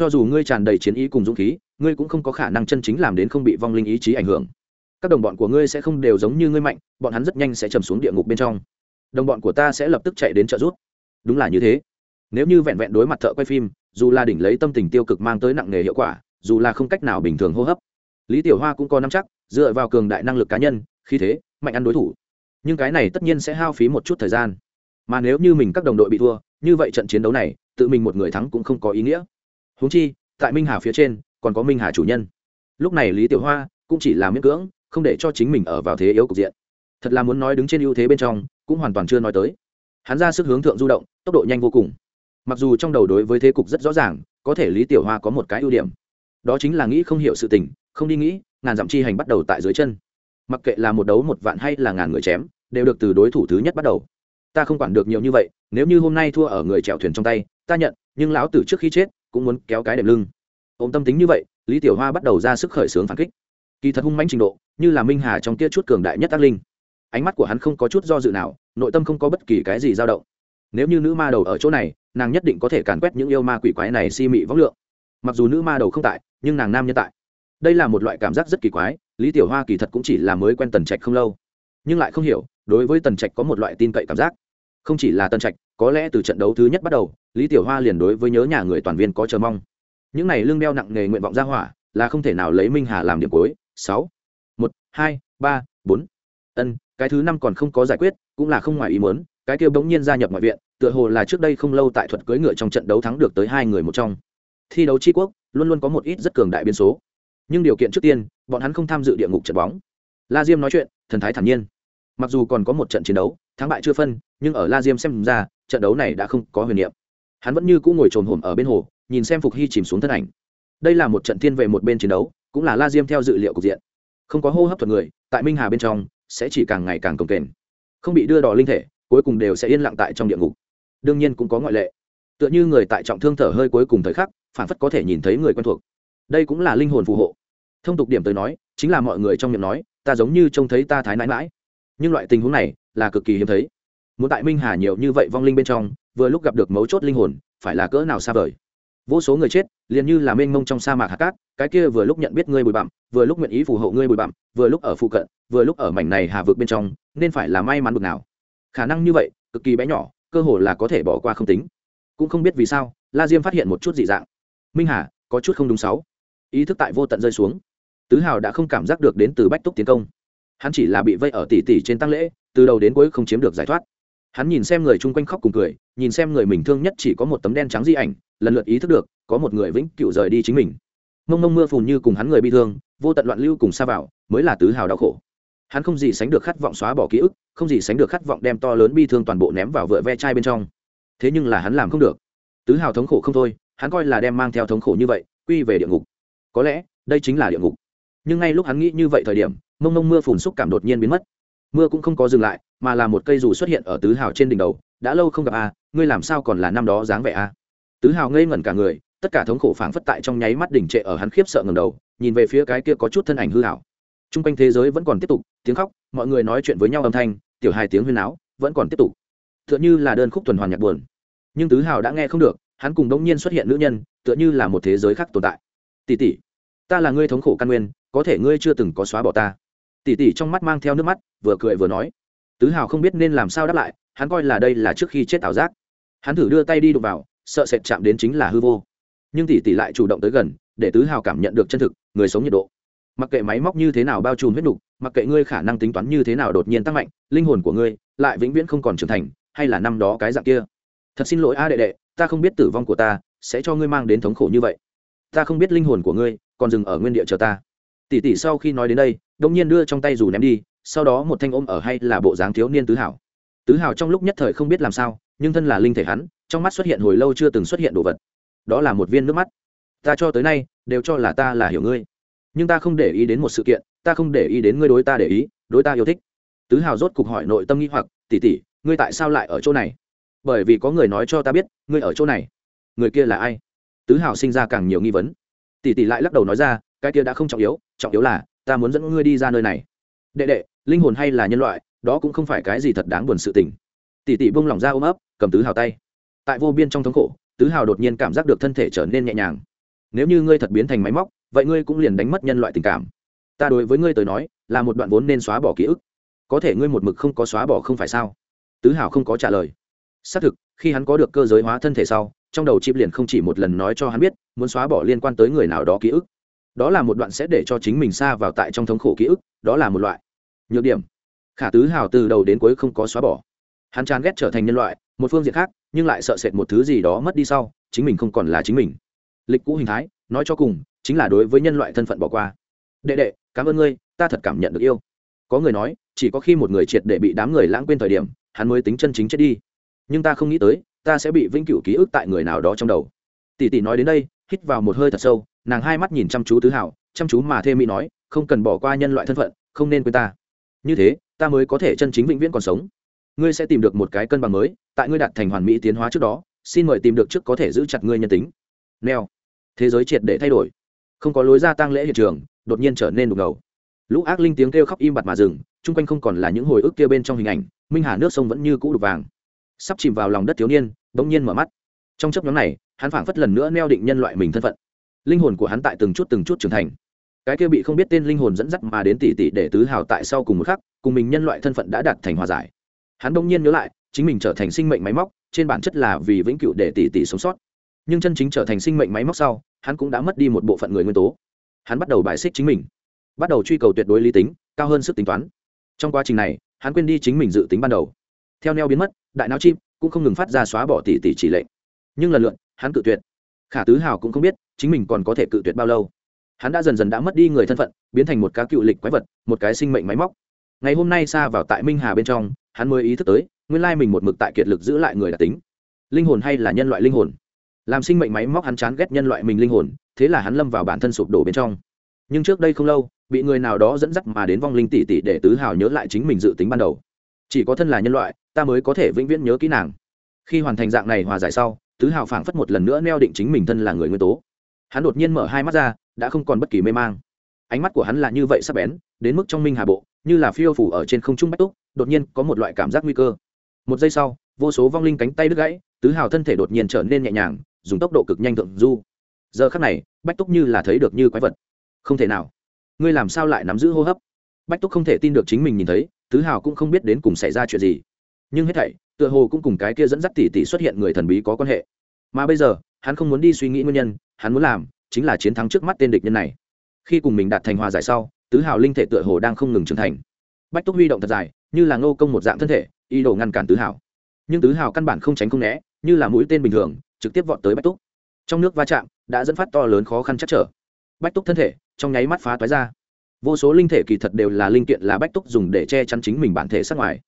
cho dù ngươi tràn đầy chiến ý cùng dũng khí, ngươi cũng không có khả năng chân chính làm đến không bị vong linh ý chí ảnh hưởng. Các đồng bọn của ngươi sẽ không đều giống như ngươi mạnh, bọn hắn rất nhanh sẽ chầm xuống địa ngục bên trong. Đồng bọn của ta sẽ lập tức chạy đến trợ giúp. Đúng là như thế. Nếu như vẹn vẹn đối mặt thợ quay phim, dù là đỉnh lấy tâm tình tiêu cực mang tới nặng nề hiệu quả, dù là không cách nào bình thường hô hấp, lý tiểu hoa cũng có nắm chắc, dựa vào cường đại năng lực cá nhân khi thế, mạnh ăn đối thủ. Nhưng cái này tất nhiên sẽ hao phí một chút thời gian. Mà nếu như mình các đồng đội bị thua, như vậy trận chiến đấu này, tự mình một người thắng cũng không có ý nghĩa huống chi, tại minh hà phía trên, còn có minh hà chủ nhân. Lúc này lý tiểu hoa cũng chỉ là miễn cưỡng, không để cho chính mình ở vào thế yếu cục diện. Thật là muốn nói đứng trên ưu thế bên trong, cũng hoàn toàn chưa nói tới. Hắn ra sức hướng thượng du động, tốc độ nhanh vô cùng. Mặc dù trong đầu đối với thế cục rất rõ ràng, có thể lý tiểu hoa có một cái ưu điểm. Đó chính là nghĩ không hiểu sự tình, không đi nghĩ, ngàn dặm chi hành bắt đầu tại dưới chân. Mặc kệ là một đấu một vạn hay là ngàn người chém, đều được từ đối thủ thứ nhất bắt đầu. Ta không quản được nhiều như vậy, nếu như hôm nay thua ở người chèo thuyền trong tay, ta nhận, nhưng lão tử trước khi chết cũng muốn kéo cái đệm lưng. Ôm tâm tính như vậy, lý tiểu hoa bắt đầu ra sức khởi xướng phản kích. Kỳ thật hung manh trình độ, như là minh hà trong kia chút cường đại nhất ác linh. Ánh mắt của hắn không có chút do dự nào, nội tâm không có bất kỳ cái gì dao động. Nếu như nữ ma đầu ở chỗ này, nàng nhất định có thể càn quét những yêu ma quỷ quái này si mị võng lượng. Mặc dù nữ ma đầu không tại, nhưng nàng nam nhân tại. Đây là một loại cảm giác rất kỳ quái, lý tiểu hoa kỳ thật cũng chỉ là mới quen tần trạch không lâu. Nhưng lại không hiểu, đối với tần trạch có một loại tin cậy cảm giác. Không chỉ là tần trạch có lẽ từ trận đấu thứ nhất bắt đầu, lý tiểu hoa liền đối với nhớ nhà người toàn viên có chờ mong. Những này lương đeo nặng nghề nguyện vọng ra hỏa, là không thể nào lấy minh hà làm điểm cuối. Sáu, một, hai, ba, bốn. Ân, cái thứ năm còn không có giải quyết, cũng là không ngoài ý muốn, cái kia bỗng nhiên gia nhập ngoại viện, tựa hồ là trước đây không lâu tại thuật cưỡi ngựa trong trận đấu thắng được tới hai người một trong. Thi đấu tri quốc, luôn luôn có một ít rất cường đại biên số. Nhưng điều kiện trước tiên, bọn hắn không tham dự địa ngục trận bóng. La diêm nói chuyện, thần thái thản nhiên mặc dù còn có một trận chiến đấu, thắng bại chưa phân, nhưng ở la diêm xem ra, trận đấu này đã không có huyền niệm. Hắn vẫn như cũng ngồi trồm hổm ở bên hồ, nhìn xem phục hy chìm xuống thân ảnh. Đây là một trận thiên về một bên chiến đấu, cũng là la diêm theo dự liệu cục diện. Không có hô hấp thuật người, tại minh hà bên trong, sẽ chỉ càng ngày càng cồng kềnh. Không bị đưa đò linh thể, cuối cùng đều sẽ yên lặng tại trong địa ngục. Đương nhiên cũng có ngoại lệ. Tựa như người tại trọng thương thở hơi cuối cùng thời khắc, phản phất có thể nhìn thấy người quen thuộc. Đây cũng là linh hồn phù hộ. Thông tục điểm tới nói, chính là mọi người trong miệng nói, ta giống như trông thấy ta thái nãi mãi nhưng loại tình huống này là cực kỳ hiếm thấy. Muốn tại minh hà nhiều như vậy vong linh bên trong, vừa lúc gặp được mấu chốt linh hồn, phải là cỡ nào xa vời. Vô số người chết, liền như là mênh mông trong sa mạc hạt cát, cái kia vừa lúc nhận biết ngươi bụi bặm, vừa lúc nguyện ý phù hộ ngươi bụi bặm, vừa lúc ở phụ cận, vừa lúc ở mảnh này hà vượt bên trong, nên phải là may mắn bực nào. Khả năng như vậy, cực kỳ bé nhỏ, cơ hồ là có thể bỏ qua không tính. Cũng không biết vì sao, la diêm phát hiện một chút dị dạng. Minh hà, có chút không đúng sáu. Ý thức tại vô tận rơi xuống. Tứ hào đã không cảm giác được đến từ bách túc tiến công hắn chỉ là bị vây ở tỉ tỉ trên tăng lễ, từ đầu đến cuối không chiếm được giải thoát. Hắn nhìn xem người chung quanh khóc cùng cười, nhìn xem người mình thương nhất chỉ có một tấm đen trắng di ảnh, lần lượt ý thức được, có một người vĩnh cựu rời đi chính mình. Mông mông mưa phùn như cùng hắn người bị thương, vô tận loạn lưu cùng xa vào, mới là tứ hào đau khổ. Hắn không gì sánh được khát vọng xóa bỏ ký ức, không gì sánh được khát vọng đem to lớn bi thương toàn bộ ném vào vựa ve chai bên trong. Thế nhưng là hắn làm không được. Tứ hào thống khổ không thôi, hắn coi là đem mang theo thống khổ như vậy, quy về địa ngục. Có lẽ, đây chính là địa ngục. Nhưng ngay lúc hắn nghĩ như vậy thời điểm mông mông mưa phùn xúc cảm đột nhiên biến mất. Mưa cũng không có dừng lại, mà là một cây dù xuất hiện ở tứ hào trên đỉnh đầu, đã lâu không gặp a, ngươi làm sao còn là năm đó dáng vẻ a? Tứ hào ngây ngẩn cả người, tất cả thống khổ phảng phất tại trong nháy mắt đỉnh trệ ở hắn khiếp sợ ngầm đầu, nhìn về phía cái kia có chút thân ảnh hư hảo t r u n g quanh thế giới vẫn còn tiếp tục, tiếng khóc, mọi người nói chuyện với nhau âm thanh, tiểu hai tiếng huyên áo vẫn còn tiếp tục. Tựa như là đơn khúc tuần hoàn nhạc buồn. Nhưng tứ hào đã nghe không được, hắn cùng đống nhiên xuất hiện nữ nhân, tựa như là một thế giới khác tồn tại. Tỷ tỷ, ta là ngươi thống khổ căn nguyên, có thể ngươi chưa từng có xóa bỏ ta tỷ tỷ trong mắt mang theo nước mắt, vừa cười vừa nói. Tứ hào không biết nên làm sao đáp lại, hắn coi là đây là trước khi chết ảo giác. Hắn thử đưa tay đi đụng vào, sợ sệt chạm đến chính là hư vô. Nhưng tỷ tỷ lại chủ động tới gần, để tứ hào cảm nhận được chân thực, người sống nhiệt độ. Mặc kệ máy móc như thế nào bao trùm huyết nục, mặc kệ ngươi khả năng tính toán như thế nào đột nhiên tăng mạnh, linh hồn của ngươi lại vĩnh viễn không còn trưởng thành, hay là năm đó cái dạng kia. Thật xin lỗi a đệ đệ, ta không biết tử vong của ta sẽ cho ngươi mang đến thống khổ như vậy. Ta không biết linh hồn của ngươi còn dừng ở nguyên địa chờ ta. Tỷ tỷ sau khi nói đến đây đông nhiên đưa trong tay dù ném đi, sau đó một thanh ôm ở hay là bộ dáng thiếu niên tứ hảo tứ hảo trong lúc nhất thời không biết làm sao, nhưng thân là linh thể hắn, trong mắt xuất hiện hồi lâu chưa từng xuất hiện đồ vật. Đó là một viên nước mắt. Ta cho tới nay, đều cho là ta là hiểu ngươi. Nhưng ta không để ý đến một sự kiện, ta không để ý đến ngươi đối ta để ý, đối ta yêu thích. Tứ hào rốt cục hỏi nội tâm nghĩ hoặc tỉ tỉ ngươi tại sao lại ở chỗ này? Bởi vì có người nói cho ta biết, ngươi ở chỗ này. Người kia là ai? Tứ hào sinh ra càng nhiều nghi vấn. Tỷ tỷ lại lắc đầu nói ra, cái kia đã không trọng yếu trọng yếu là ta muốn dẫn ngươi đi ra nơi này. Đệ đệ, linh hồn hay là nhân loại, đó cũng không phải cái gì thật đáng buồn sự tình. Tỷ tỷ bông lỏng ra ôm ấp, cầm tứ hào tay. Tại vô biên trong thống khổ, tứ hào đột nhiên cảm giác được thân thể trở nên nhẹ nhàng. Nếu như ngươi thật biến thành máy móc, vậy ngươi cũng liền đánh mất nhân loại tình cảm. Ta đối với ngươi tới nói, là một đoạn vốn nên xóa bỏ ký ức. Có thể ngươi một mực không có xóa bỏ không phải sao? Tứ hào không có trả lời. Xác thực, khi hắn có được cơ giới hóa thân thể sau, trong đầu chip liền không chỉ một lần nói cho hắn biết, muốn xóa bỏ liên quan tới người nào đó ký ức đó là một đoạn sẽ để cho chính mình xa vào tại trong thống khổ ký ức, đó là một loại nhược điểm. Khả tứ hào từ đầu đến cuối không có xóa bỏ. Hắn chán ghét trở thành nhân loại, một phương diện khác, nhưng lại sợ sệt một thứ gì đó mất đi sau, chính mình không còn là chính mình. Lịch cũ hình thái, nói cho cùng, chính là đối với nhân loại thân phận bỏ qua. Đệ đệ, cảm ơn ngươi, ta thật cảm nhận được yêu. Có người nói, chỉ có khi một người triệt để bị đám người lãng quên thời điểm, hắn mới tính chân chính chết đi. Nhưng ta không nghĩ tới, ta sẽ bị vĩnh cửu ký ức tại người nào đó trong đầu. Tỷ tỷ nói đến đây, hít vào một hơi thật sâu nàng hai mắt nhìn chăm chú tứ hảo, chăm chú mà thêm mỹ nói, không cần bỏ qua nhân loại thân phận, không nên quên ta. Như thế, ta mới có thể chân chính vĩnh viễn còn sống. Ngươi sẽ tìm được một cái cân bằng mới, tại ngươi đạt thành hoàn mỹ tiến hóa trước đó, xin mời tìm được trước có thể giữ chặt ngươi nhân tính. Neo. Thế giới triệt để thay đổi. Không có lối ra tăng lễ hiện trường, đột nhiên trở nên đục ngầu. Lũ ác linh tiếng kêu khóc im bặt mà dừng, chung quanh không còn là những hồi ức kia bên trong hình ảnh, minh hà nước sông vẫn như cũ đục vàng. Sắp chìm vào lòng đất thiếu niên bỗng nhiên mở mắt. Trong chấp nhóm này, hắn phảng phất lần nữa neo định nhân loại mình thân phận linh hồn của hắn tại từng chút từng chút trưởng thành. Cái kia bị không biết tên linh hồn dẫn dắt mà đến tỷ tỷ để tứ hào tại sau cùng một khắc, cùng mình nhân loại thân phận đã đạt thành hòa giải. Hắn đông nhiên nhớ lại, chính mình trở thành sinh mệnh máy móc, trên bản chất là vì vĩnh cửu để tỷ tỷ sống sót. Nhưng chân chính trở thành sinh mệnh máy móc sau, hắn cũng đã mất đi một bộ phận người nguyên tố. Hắn bắt đầu bài xích chính mình, bắt đầu truy cầu tuyệt đối lý tính, cao hơn sức tính toán. Trong quá trình này, hắn quên đi chính mình dự tính ban đầu. Theo neo biến mất, đại não chim cũng không ngừng phát ra xóa bỏ tỷ tỷ chỉ lệnh. Nhưng lần lượt, hắn cự tuyệt khả tứ hào cũng không biết chính mình còn có thể cự tuyệt bao lâu. Hắn đã dần dần đã mất đi người thân phận, biến thành một cá cựu lịch quái vật, một cái sinh mệnh máy móc. Ngày hôm nay xa vào tại minh hà bên trong, hắn mới ý thức tới, nguyên lai mình một mực tại kiệt lực giữ lại người đặc tính. Linh hồn hay là nhân loại linh hồn? Làm sinh mệnh máy móc hắn chán ghét nhân loại mình linh hồn, thế là hắn lâm vào bản thân sụp đổ bên trong. Nhưng trước đây không lâu, bị người nào đó dẫn dắt mà đến vong linh tỷ tỷ để tứ hào nhớ lại chính mình dự tính ban đầu. Chỉ có thân là nhân loại, ta mới có thể vĩnh viễn nhớ kỹ nàng. Khi hoàn thành dạng này hòa giải sau tứ hào phảng phất một lần nữa neo định chính mình thân là người nguyên tố. Hắn đột nhiên mở hai mắt ra, đã không còn bất kỳ mê mang. Ánh mắt của hắn là như vậy sắp bén, đến mức trong minh hà bộ, như là phiêu phủ ở trên không trung bách túc, đột nhiên có một loại cảm giác nguy cơ. Một giây sau, vô số vong linh cánh tay đứt gãy, tứ hào thân thể đột nhiên trở nên nhẹ nhàng, dùng tốc độ cực nhanh thượng du. Giờ khắc này, bách túc như là thấy được như quái vật. Không thể nào. Ngươi làm sao lại nắm giữ hô hấp? Bách túc không thể tin được chính mình nhìn thấy, tứ hào cũng không biết đến cùng xảy ra chuyện gì nhưng hết thảy, tựa hồ cũng cùng cái kia dẫn dắt tỷ tỷ xuất hiện người thần bí có quan hệ. Mà bây giờ, hắn không muốn đi suy nghĩ nguyên nhân, hắn muốn làm chính là chiến thắng trước mắt tên địch nhân này. Khi cùng mình đạt thành hòa giải sau, tứ hào linh thể tựa hồ đang không ngừng trưởng thành. Bách túc huy động thật dài, như là ngô công một dạng thân thể, ý đồ ngăn cản tứ hào. Nhưng tứ hào căn bản không tránh không né, như là mũi tên bình thường, trực tiếp vọt tới bách túc. Trong nước va chạm, đã dẫn phát to lớn khó khăn chắc trở. Bách túc thân thể, trong nháy mắt phá toái ra. Vô số linh thể kỳ thật đều là linh kiện là bách túc dùng để che chắn chính mình bản thể sát ngoài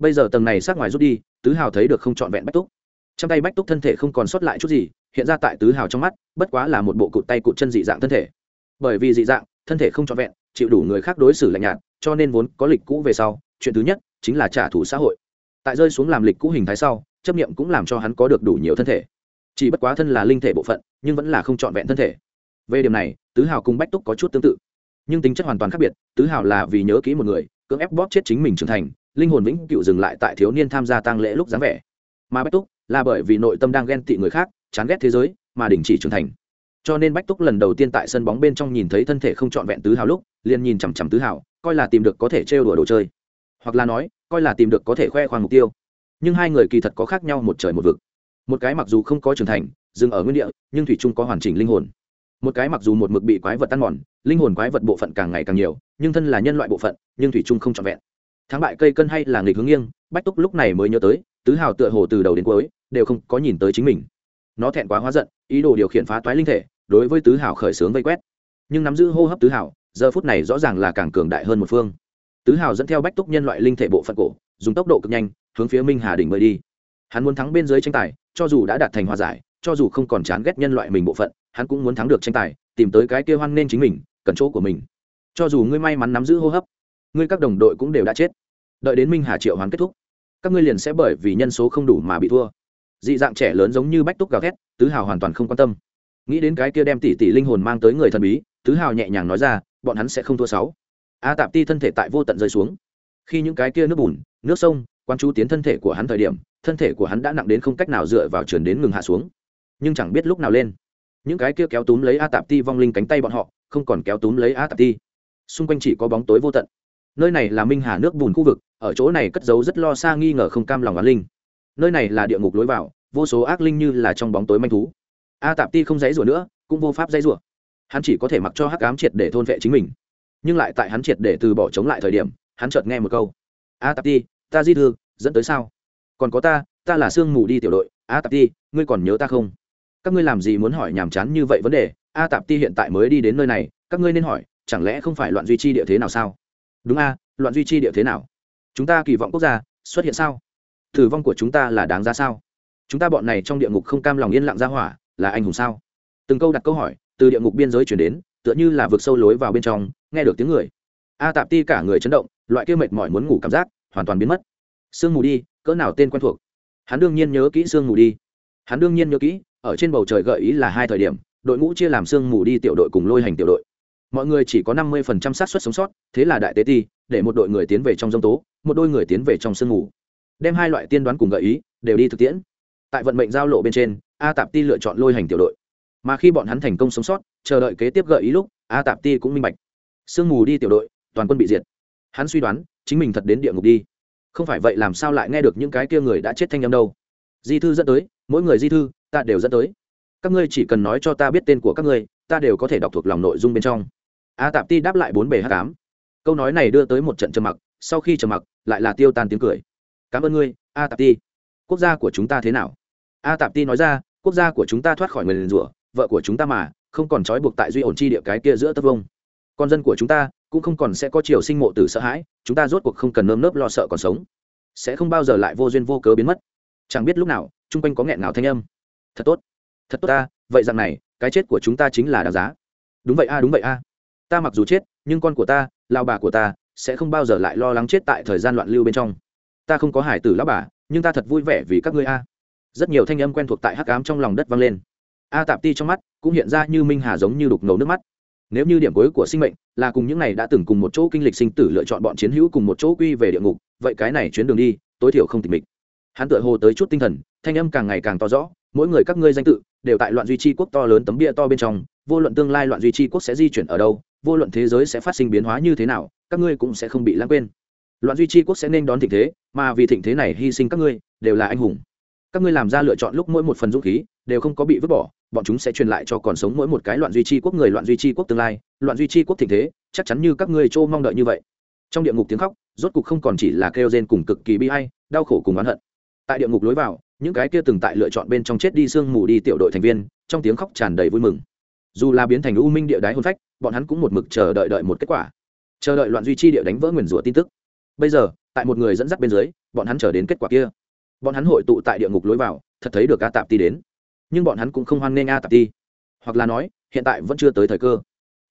bây giờ tầng này sát ngoài rút đi, tứ hào thấy được không trọn vẹn bách túc. Trong tay bách túc thân thể không còn sót lại chút gì, hiện ra tại tứ hào trong mắt, bất quá là một bộ cụt tay cụt chân dị dạng thân thể. Bởi vì dị dạng, thân thể không trọn vẹn, chịu đủ người khác đối xử lạnh nhạt, cho nên vốn có lịch cũ về sau, chuyện thứ nhất chính là trả thù xã hội. Tại rơi xuống làm lịch cũ hình thái sau, chấp nghiệm cũng làm cho hắn có được đủ nhiều thân thể. Chỉ bất quá thân là linh thể bộ phận, nhưng vẫn là không trọn vẹn thân thể. Về điểm này, tứ hào cùng bách túc có chút tương tự. Nhưng tính chất hoàn toàn khác biệt, tứ hào là vì nhớ kỹ một người, cưỡng ép bóp chết chính mình trưởng thành linh hồn vĩnh cựu dừng lại tại thiếu niên tham gia tăng lễ lúc dáng vẻ. Mà bách túc là bởi vì nội tâm đang ghen tị người khác, chán ghét thế giới, mà đình chỉ trưởng thành. Cho nên bách túc lần đầu tiên tại sân bóng bên trong nhìn thấy thân thể không trọn vẹn tứ hào lúc, liền nhìn chằm chằm tứ hào, coi là tìm được có thể trêu đùa đồ chơi. Hoặc là nói, coi là tìm được có thể khoe khoang mục tiêu. Nhưng hai người kỳ thật có khác nhau một trời một vực. Một cái mặc dù không có trưởng thành, dừng ở nguyên địa, nhưng thủy trung có hoàn chỉnh linh hồn. Một cái mặc dù một mực bị quái vật tan mòn, linh hồn quái vật bộ phận càng ngày càng nhiều, nhưng thân là nhân loại bộ phận, nhưng thủy trung không trọn vẹn thắng bại cây cân hay là nghịch hướng nghiêng, bách túc lúc này mới nhớ tới, tứ hào tựa hồ từ đầu đến cuối, đều không có nhìn tới chính mình. Nó thẹn quá hóa giận, ý đồ điều khiển phá toái linh thể, đối với tứ hào khởi sướng vây quét. Nhưng nắm giữ hô hấp tứ hào, giờ phút này rõ ràng là càng cường đại hơn một phương. Tứ hào dẫn theo bách túc nhân loại linh thể bộ phận cổ, dùng tốc độ cực nhanh, hướng phía minh hà đỉnh mới đi. Hắn muốn thắng bên dưới tranh tài, cho dù đã đạt thành hòa giải, cho dù không còn chán ghét nhân loại mình bộ phận, hắn cũng muốn thắng được tranh tài, tìm tới cái kia hoan nên chính mình, cần chỗ của mình. Cho dù ngươi may mắn nắm giữ hô hấp, ngươi các đồng đội cũng đều đã chết đợi đến minh hà triệu hoán kết thúc các ngươi liền sẽ bởi vì nhân số không đủ mà bị thua dị dạng trẻ lớn giống như bách túc gào thét tứ hào hoàn toàn không quan tâm nghĩ đến cái kia đem tỷ tỷ linh hồn mang tới người thần bí tứ hào nhẹ nhàng nói ra bọn hắn sẽ không thua sáu a tạp ti thân thể tại vô tận rơi xuống khi những cái kia nước bùn nước sông quan chú tiến thân thể của hắn thời điểm thân thể của hắn đã nặng đến không cách nào dựa vào trườn đến ngừng hạ xuống nhưng chẳng biết lúc nào lên những cái kia kéo túm lấy a tạp ti vong linh cánh tay bọn họ không còn kéo túm lấy a tạp ti xung quanh chỉ có bóng tối vô tận nơi này là minh hà nước bùn khu vực, ở chỗ này cất giấu rất lo xa nghi ngờ không cam lòng á linh. Nơi này là địa ngục lối vào, vô số ác linh như là trong bóng tối manh thú. A tạp ti không dãy rủa nữa, cũng vô pháp dãy rủa. Hắn chỉ có thể mặc cho hắc ám triệt để thôn vệ chính mình. Nhưng lại tại hắn triệt để từ bỏ chống lại thời điểm, hắn chợt nghe một câu. A tạp ti, ta di thư, dẫn tới sao? Còn có ta ta là sương mù đi tiểu đội. A tạp ti, ngươi còn nhớ ta không? Các ngươi làm gì muốn hỏi nhàm chán như vậy vấn đề? A tạp ti hiện tại mới đi đến nơi này, các ngươi nên hỏi, chẳng lẽ không phải loạn duy trì địa thế nào sao? Đúng a, loạn duy trì địa thế nào? Chúng ta kỳ vọng quốc gia xuất hiện sao? Tử vong của chúng ta là đáng ra sao? Chúng ta bọn này trong địa ngục không cam lòng yên lặng ra hỏa, là anh hùng sao? Từng câu đặt câu hỏi, từ địa ngục biên giới chuyển đến, tựa như là vực sâu lối vào bên trong, nghe được tiếng người. A tạp ti cả người chấn động, loại kia mệt mỏi muốn ngủ cảm giác, hoàn toàn biến mất. Sương mù đi, cỡ nào tên quen thuộc? Hắn đương nhiên nhớ kỹ sương mù đi. Hắn đương nhiên nhớ kỹ, ở trên bầu trời gợi ý là hai thời điểm, đội ngũ chia làm sương mù đi tiểu đội cùng lôi hành tiểu đội mọi người chỉ có năm mươi phần trăm xác suất sống sót, thế là đại tế ti, để một đội người tiến về trong g tố, một đôi người tiến về trong sương mù đem hai loại tiên đoán cùng gợi ý, đều đi thực tiễn. Tại vận mệnh giao lộ bên trên, a tạp ti lựa chọn lôi hành tiểu đội. Mà khi bọn hắn thành công sống sót, chờ đợi kế tiếp gợi ý lúc, a tạp ti cũng minh bạch. Sương mù đi tiểu đội, toàn quân bị diệt. Hắn suy đoán, chính mình thật đến địa ngục đi. Không phải vậy làm sao lại nghe được những cái kia người đã chết thanh âm đâu. Di thư dẫn tới, mỗi người di thư, ta đều dẫn tới. Các ngươi chỉ cần nói cho ta biết tên của các ngươi, ta đều có thể đọc thuộc lòng nội dung bên trong a tạp ti đáp lại bốn bề h tám câu nói này đưa tới một trận trầm mặc, sau khi trầm mặc, lại là tiêu tan tiếng cười. Cảm ơn ngươi, a tạp ti. Quốc gia của chúng ta thế nào? A tạp ti nói ra, quốc gia của chúng ta thoát khỏi người liền rủa, vợ của chúng ta mà, không còn trói buộc tại duy ổn chi địa cái kia giữa tất vông. Con dân của chúng ta cũng không còn sẽ có chiều sinh mộ từ sợ hãi, chúng ta rốt cuộc không cần nơm nớp lo sợ còn sống. Sẽ không bao giờ lại vô duyên vô cớ biến mất. Chẳng biết lúc nào, chung quanh có nghẹn ngào thanh âm. Thật tốt. Thật tốt ta, vậy rằng này, cái chết của chúng ta chính là đáng giá. Đúng vậy a, đúng vậy a ta mặc dù chết, nhưng con của ta lao bà của ta, sẽ không bao giờ lại lo lắng chết tại thời gian loạn lưu bên trong. Ta không có hải tử lao bà, nhưng ta thật vui vẻ vì các ngươi a. Rất nhiều thanh âm quen thuộc tại hắc ám trong lòng đất vang lên. A tạp ti trong mắt cũng hiện ra như minh hà giống như đục ngầu nước mắt. Nếu như điểm cuối của sinh mệnh là cùng những này đã từng cùng một chỗ kinh lịch sinh tử lựa chọn bọn chiến hữu cùng một chỗ quy về địa ngục, vậy cái này chuyến đường đi, tối thiểu không tịch mịch. Hắn tựa hồ tới chút tinh thần, thanh âm càng ngày càng to rõ, mỗi người các ngươi danh tự đều tại loạn duy trì quốc to lớn tấm bia to bên trong, vô luận tương lai loạn duy trì quốc sẽ di chuyển ở đâu vô luận thế giới sẽ phát sinh biến hóa như thế nào, các ngươi cũng sẽ không bị lãng quên. Loạn duy trì quốc sẽ nên đón thịnh thế, mà vì thịnh thế này hy sinh các ngươi, đều là anh hùng. Các ngươi làm ra lựa chọn lúc mỗi một phần dũng khí, đều không có bị vứt bỏ, bọn chúng sẽ truyền lại cho còn sống mỗi một cái loạn duy trì quốc người loạn duy trì quốc tương lai, loạn duy trì quốc thịnh thế, chắc chắn như các ngươi châu mong đợi như vậy. Trong địa ngục tiếng khóc, rốt cục không còn chỉ là kêu gen cùng cực kỳ bi hay đau khổ cùng oán hận. Tại địa ngục lối vào, những cái kia từng tại lựa chọn bên trong chết đi sương mù đi tiểu đội thành viên, trong tiếng khóc tràn đầy vui mừng. Dù là biến thành u minh địa đái hôn phách bọn hắn cũng một mực chờ đợi đợi một kết quả. Chờ đợi loạn duy trì địa đánh vỡ nguyền rủa tin tức. Bây giờ, tại một người dẫn dắt bên dưới, bọn hắn chờ đến kết quả kia. Bọn hắn hội tụ tại địa ngục lối vào, thật thấy được a tạp ti đến. Nhưng bọn hắn cũng không hoan nghênh a tạp ti. Hoặc là nói, hiện tại vẫn chưa tới thời cơ.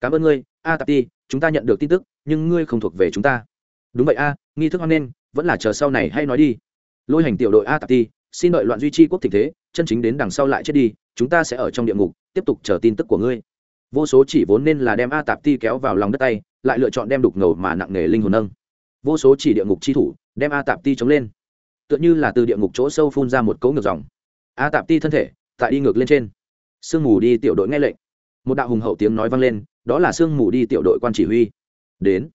Cảm ơn ngươi, a tạp ti, chúng ta nhận được tin tức, nhưng ngươi không thuộc về chúng ta. Đúng vậy a, nghi thức hoan nghênh, vẫn là chờ sau này hay nói đi. Lôi hành tiểu đội a tạp ti, xin đợi loạn duy trì quốc tình thế, chân chính đến đằng sau lại chết đi, chúng ta sẽ ở trong địa ngục, tiếp tục chờ tin tức của ngươi vô số chỉ vốn nên là đem a tạp ti kéo vào lòng đất tay, lại lựa chọn đem đục ngầu mà nặng nề linh hồn nâng. Vô số chỉ địa ngục chi thủ, đem a tạp ti chống lên. Tựa như là từ địa ngục chỗ sâu phun ra một cấu ngược dòng. A tạp ti thân thể, tại đi ngược lên trên. Sương mù đi tiểu đội nghe lệnh. Một đạo hùng hậu tiếng nói vang lên, đó là sương mù đi tiểu đội quan chỉ huy. Đến.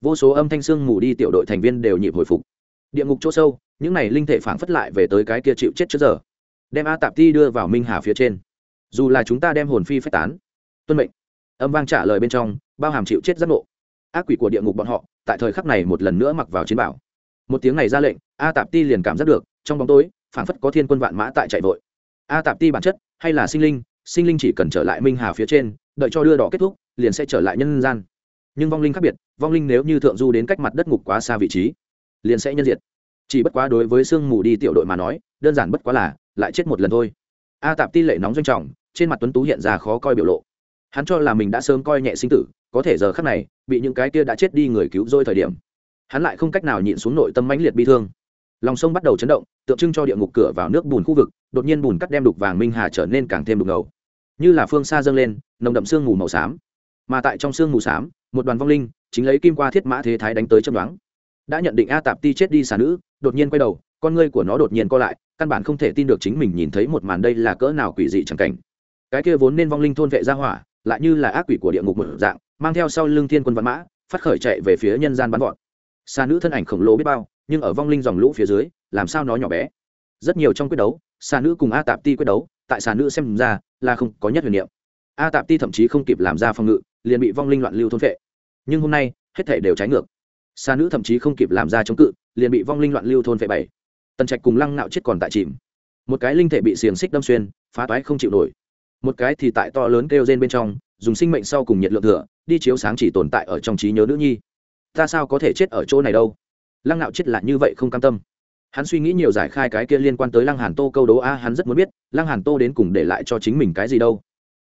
Vô số âm thanh sương mù đi tiểu đội thành viên đều nhịp hồi phục. Địa ngục chỗ sâu, những này linh thể phản phất lại về tới cái kia chịu chết trước giờ. Đem a tạp ti đưa vào minh hà phía trên. Dù là chúng ta đem hồn phi phách tán tuân mệnh. Âm vang trả lời bên trong, bao hàm chịu chết giác ngộ. Ác quỷ của địa ngục bọn họ, tại thời khắc này một lần nữa mặc vào chiến bảo. Một tiếng này ra lệnh, a tạp ti liền cảm giác được, trong bóng tối, phảng phất có thiên quân vạn mã tại chạy vội. A tạp ti bản chất, hay là sinh linh sinh linh chỉ cần trở lại minh hà phía trên, đợi cho đưa đỏ kết thúc, liền sẽ trở lại nhân gian. Nhưng vong linh khác biệt, vong linh nếu như thượng du đến cách mặt đất ngục quá xa vị trí, liền sẽ nhân diệt. Chỉ bất quá đối với sương mù đi tiểu đội mà nói, đơn giản bất quá là, lại chết một lần thôi. A tạp ti lệ nóng doanh trọng, trên mặt tuấn tú hiện ra khó coi biểu lộ hắn cho là mình đã sớm coi nhẹ sinh tử, có thể giờ khắc này, bị những cái kia đã chết đi người cứu rỗi thời điểm. Hắn lại không cách nào nhịn xuống nội tâm mãnh liệt bi thương. Lòng sông bắt đầu chấn động, tượng trưng cho địa ngục cửa vào nước bùn khu vực, đột nhiên bùn cắt đem đục vàng minh hà trở nên càng thêm đục ngầu. Như là phương xa dâng lên, nồng đậm sương mù màu xám. Mà tại trong sương mù xám, một đoàn vong linh chính lấy kim qua thiết mã thế thái đánh tới chấm đoán đã nhận định a tạp ti chết đi xà nữ, đột nhiên quay đầu, con ngươi của nó đột nhiên co lại, căn bản không thể tin được chính mình nhìn thấy một màn đây là cỡ nào quỷ dị chẳng cảnh. Cái kia vốn nên vong linh thôn vệ ra hỏa lại như là ác quỷ của địa ngục một dạng, mang theo sau lưng thiên quân văn mã, phát khởi chạy về phía nhân gian bắn gọn xa nữ thân ảnh khổng lồ biết bao, nhưng ở vong linh dòng lũ phía dưới, làm sao nó nhỏ bé? Rất nhiều trong quyết đấu xa nữ cùng a tạp ti quyết đấu, tại xa nữ xem ra là không có nhất huyền niệm. A tạp ti thậm chí không kịp làm ra phòng ngự, liền bị vong linh loạn lưu thôn vệ nhưng hôm nay, hết thể đều trái ngược. Xa nữ thậm chí không kịp làm ra chống cự, liền bị vong linh loạn lưu thôn vệ bảy. Tần trạch cùng lăng nạo chết còn tại chìm. Một cái linh thể bị xiềng xích đâm xuyên, phá toái không chịu nổi một cái thì tại to lớn kêu rên bên trong, dùng sinh mệnh sau cùng nhiệt lượng thừa, đi chiếu sáng chỉ tồn tại ở trong trí nhớ nữ nhi. Ta sao có thể chết ở chỗ này đâu? Lăng nạo chết là như vậy không cam tâm. Hắn suy nghĩ nhiều giải khai cái kia liên quan tới lăng hàn tô câu đố, a, hắn rất muốn biết, lăng hàn tô đến cùng để lại cho chính mình cái gì đâu?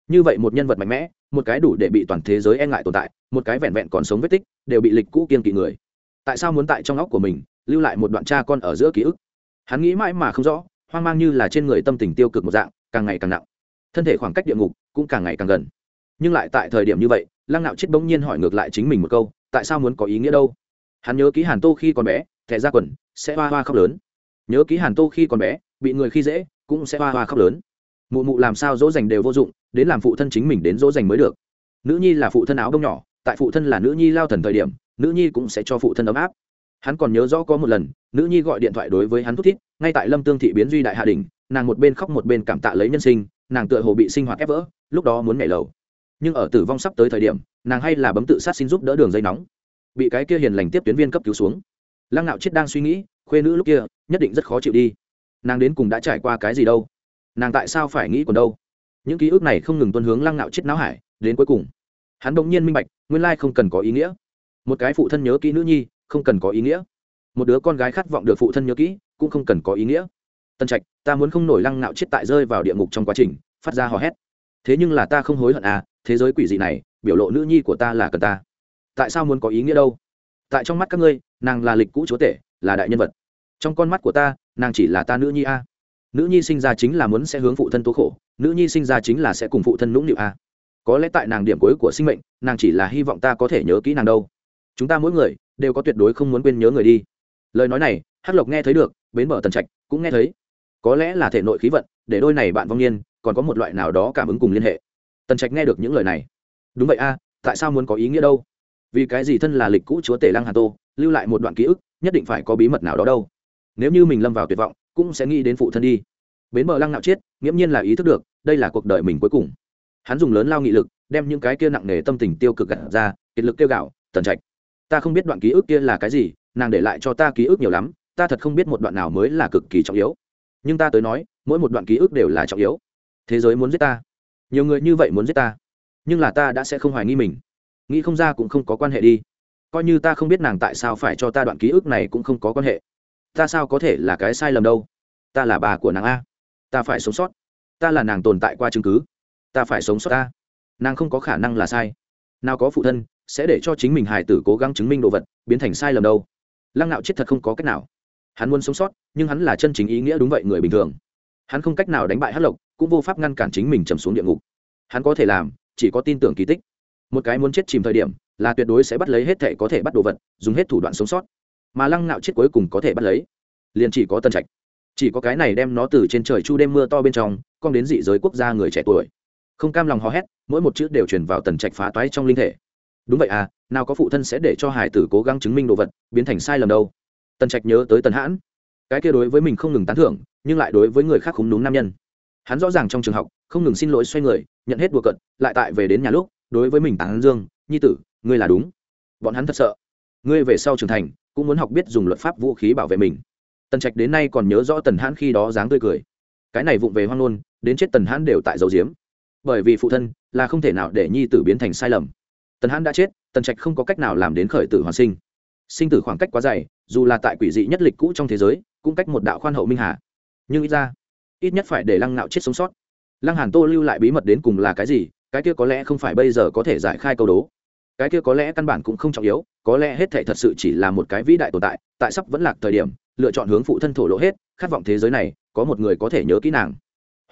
Như vậy một nhân vật mạnh mẽ, một cái đủ để bị toàn thế giới e ngại tồn tại, một cái vẹn vẹn còn sống vết tích, đều bị lịch cũ kiên kỵ người. Tại sao muốn tại trong óc của mình lưu lại một đoạn cha con ở giữa ký ức? Hắn nghĩ mãi mà không rõ, hoang mang như là trên người tâm tình tiêu cực một dạng, càng ngày càng nặng thân thể khoảng cách địa ngục cũng càng ngày càng gần. Nhưng lại tại thời điểm như vậy, lăng nạo chết bỗng nhiên hỏi ngược lại chính mình một câu, tại sao muốn có ý nghĩa đâu? Hắn nhớ ký hàn tô khi còn bé, thẻ ra quần, sẽ hoa hoa khóc lớn. Nhớ ký hàn tô khi còn bé, bị người khi dễ, cũng sẽ hoa hoa khóc lớn. Mụ mụ làm sao dỗ dành đều vô dụng, đến làm phụ thân chính mình đến dỗ dành mới được. Nữ nhi là phụ thân áo đông nhỏ, tại phụ thân là nữ nhi lao thần thời điểm, nữ nhi cũng sẽ cho phụ thân ấm áp. Hắn còn nhớ rõ có một lần, nữ nhi gọi điện thoại đối với hắn thúc thiết ngay tại lâm tương thị biến duy đại hạ đình nàng một bên khóc một bên cảm tạ lấy nhân sinh nàng tựa hồ bị sinh hoạt ép vỡ, lúc đó muốn nhảy lầu. Nhưng ở tử vong sắp tới thời điểm, nàng hay là bấm tự sát xin giúp đỡ đường dây nóng. Bị cái kia hiền lành tiếp tuyến viên cấp cứu xuống. Lăng nạo chết đang suy nghĩ, khuê nữ lúc kia, nhất định rất khó chịu đi. Nàng đến cùng đã trải qua cái gì đâu? Nàng tại sao phải nghĩ còn đâu? Những ký ức này không ngừng tuân hướng lăng nạo chết não hải, đến cuối cùng. Hắn đ ỗ n g nhiên minh bạch, nguyên lai không cần có ý nghĩa. Một cái phụ thân nhớ kỹ nữ nhi, không cần có ý nghĩa. Một đứa con gái khát vọng được phụ thân nhớ kỹ, cũng không cần có ý nghĩa tân trạch, ta muốn không nổi lăng nạo chết tại rơi vào địa ngục trong quá trình, phát ra hò hét. Thế nhưng là ta không hối hận à thế giới quỷ dị này, biểu lộ nữ nhi của ta là cần ta. Tại sao muốn có ý nghĩa đâu? Tại trong mắt các ngươi, nàng là lịch cũ chúa tể, là đại nhân vật. Trong con mắt của ta, nàng chỉ là ta nữ nhi a. Nữ nhi sinh ra chính là muốn sẽ hướng phụ thân tố khổ, nữ nhi sinh ra chính là sẽ cùng phụ thân nũng nịu a. Có lẽ tại nàng điểm cuối của sinh mệnh, nàng chỉ là hy vọng ta có thể nhớ kỹ nàng đâu. Chúng ta mỗi người đều có tuyệt đối không muốn quên nhớ người đi. Lời nói này, hắc lộc nghe thấy được, bến mở tần trạch cũng nghe thấy có lẽ là thể nội khí vận, để đôi này bạn vong niên còn có một loại nào đó cảm ứng cùng liên hệ. Tần trạch nghe được những lời này. Đúng vậy a, tại sao muốn có ý nghĩa đâu? Vì cái gì thân là lịch cũ chúa tể lăng hà tô, lưu lại một đoạn ký ức, nhất định phải có bí mật nào đó đâu? Nếu như mình lâm vào tuyệt vọng, cũng sẽ nghĩ đến phụ thân đi. Bến bờ lăng nạo chết nghiễm nhiên là ý thức được, đây là cuộc đời mình cuối cùng. Hắn dùng lớn lao nghị lực, đem những cái kia nặng nề tâm tình tiêu cực gặt ra, kiệt lực kêu gạo, tần trạch, ta không biết đoạn ký ức kia là cái gì, nàng để lại cho ta ký ức nhiều lắm, ta thật không biết một đoạn nào mới là cực kỳ trọng yếu nhưng ta tới nói, mỗi một đoạn ký ức đều là trọng yếu. Thế giới muốn giết ta. Nhiều người như vậy muốn giết ta. Nhưng là ta đã sẽ không hoài nghi mình. Nghĩ không ra cũng không có quan hệ đi. Coi như ta không biết nàng tại sao phải cho ta đoạn ký ức này cũng không có quan hệ. Ta sao có thể là cái sai lầm đâu? Ta là bà của nàng a. Ta phải sống sót. Ta là nàng tồn tại qua chứng cứ. Ta phải sống sót ta nàng không có khả năng là sai. Nào có phụ thân, sẽ để cho chính mình hài tử cố gắng chứng minh đồ vật, biến thành sai lầm đâu. Lăng nạo chết thật không có cách nào hắn muốn sống sót, nhưng hắn là chân chính ý nghĩa đúng vậy người bình thường. Hắn không cách nào đánh bại hát lộc, cũng vô pháp ngăn cản chính mình trầm xuống địa ngục. Hắn có thể làm, chỉ có tin tưởng kỳ tích. Một cái muốn chết chìm thời điểm, là tuyệt đối sẽ bắt lấy hết thể có thể bắt đồ vật, dùng hết thủ đoạn sống sót. Mà lăng nạo chết cuối cùng có thể bắt lấy, liền chỉ có tân trạch. Chỉ có cái này đem nó từ trên trời chu đêm mưa to bên trong con đến dị giới quốc gia người trẻ tuổi. Không cam lòng hò hét, mỗi một chữ đều truyền vào tần trạch phá toái trong linh thể. Đúng vậy à nào có phụ thân sẽ để cho hải tử cố gắng chứng minh đồ vật, biến thành sai lầm đâu tần trạch nhớ tới tần hãn. Cái kia đối với mình không ngừng tán thưởng, nhưng lại đối với người khác khúng đúng nam nhân. Hắn rõ ràng trong trường học, không ngừng xin lỗi xoay người, nhận hết bùa cận lại tại về đến nhà lúc, đối với mình tán dương, nhi tử, ngươi là đúng. Bọn hắn thật sợ. Ngươi về sau trưởng thành, cũng muốn học biết dùng luật pháp vũ khí bảo vệ mình. Tần trạch đến nay còn nhớ rõ tần hãn khi đó dáng tươi cười. Cái này vụng về hoang nôn đến chết tần hãn đều tại dấu diếm bởi vì phụ thân là không thể nào để nhi tử biến thành sai lầm. Tần hãn đã chết, tần trạch không có cách nào làm đến khởi tử hoàn sinh. Sinh tử khoảng cách quá dài dù là tại quỷ dị nhất lịch cũ trong thế giới, cũng cách một đạo khoan hậu minh hà. Nhưng ít ra, ít nhất phải để lăng nạo chết sống sót. Lăng hàn tô lưu lại bí mật đến cùng là cái gì, cái kia có lẽ không phải bây giờ có thể giải khai câu đố. Cái kia có lẽ căn bản cũng không trọng yếu, có lẽ hết thể thật sự chỉ là một cái vĩ đại tồn tại tại sắp vẫn lạc thời điểm, lựa chọn hướng phụ thân thổ lộ hết, khát vọng thế giới này, có một người có thể nhớ kỹ nàng.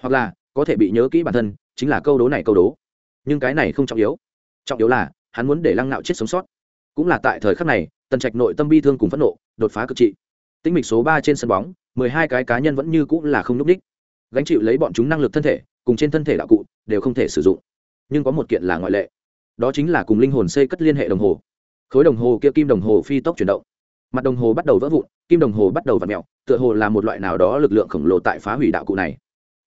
Hoặc là, có thể bị nhớ kỹ bản thân, chính là câu đố này câu đố. Nhưng cái này không trọng yếu. Trọng yếu là, hắn muốn để lăng nạo chết sống sót cũng là tại thời khắc này, tần trạch nội tâm bi thương cùng phẫn nộ, đột phá cực trị. Tinh mịch số ba trên sân bóng, mười hai cái cá nhân vẫn như cũng là không n ú c ních gánh chịu lấy bọn chúng năng lực thân thể, cùng trên thân thể đạo cụ, đều không thể sử dụng. Nhưng có một kiện là ngoại lệ. Đó chính là cùng linh hồn xây cất liên hệ đồng hồ. Khối đồng hồ kia kim đồng hồ phi tốc chuyển động. Mặt đồng hồ bắt đầu vỡ vụn, kim đồng hồ bắt đầu v ặ mẹo tựa hồ là một loại nào đó lực lượng khổng lồ tại phá hủy đạo cụ này.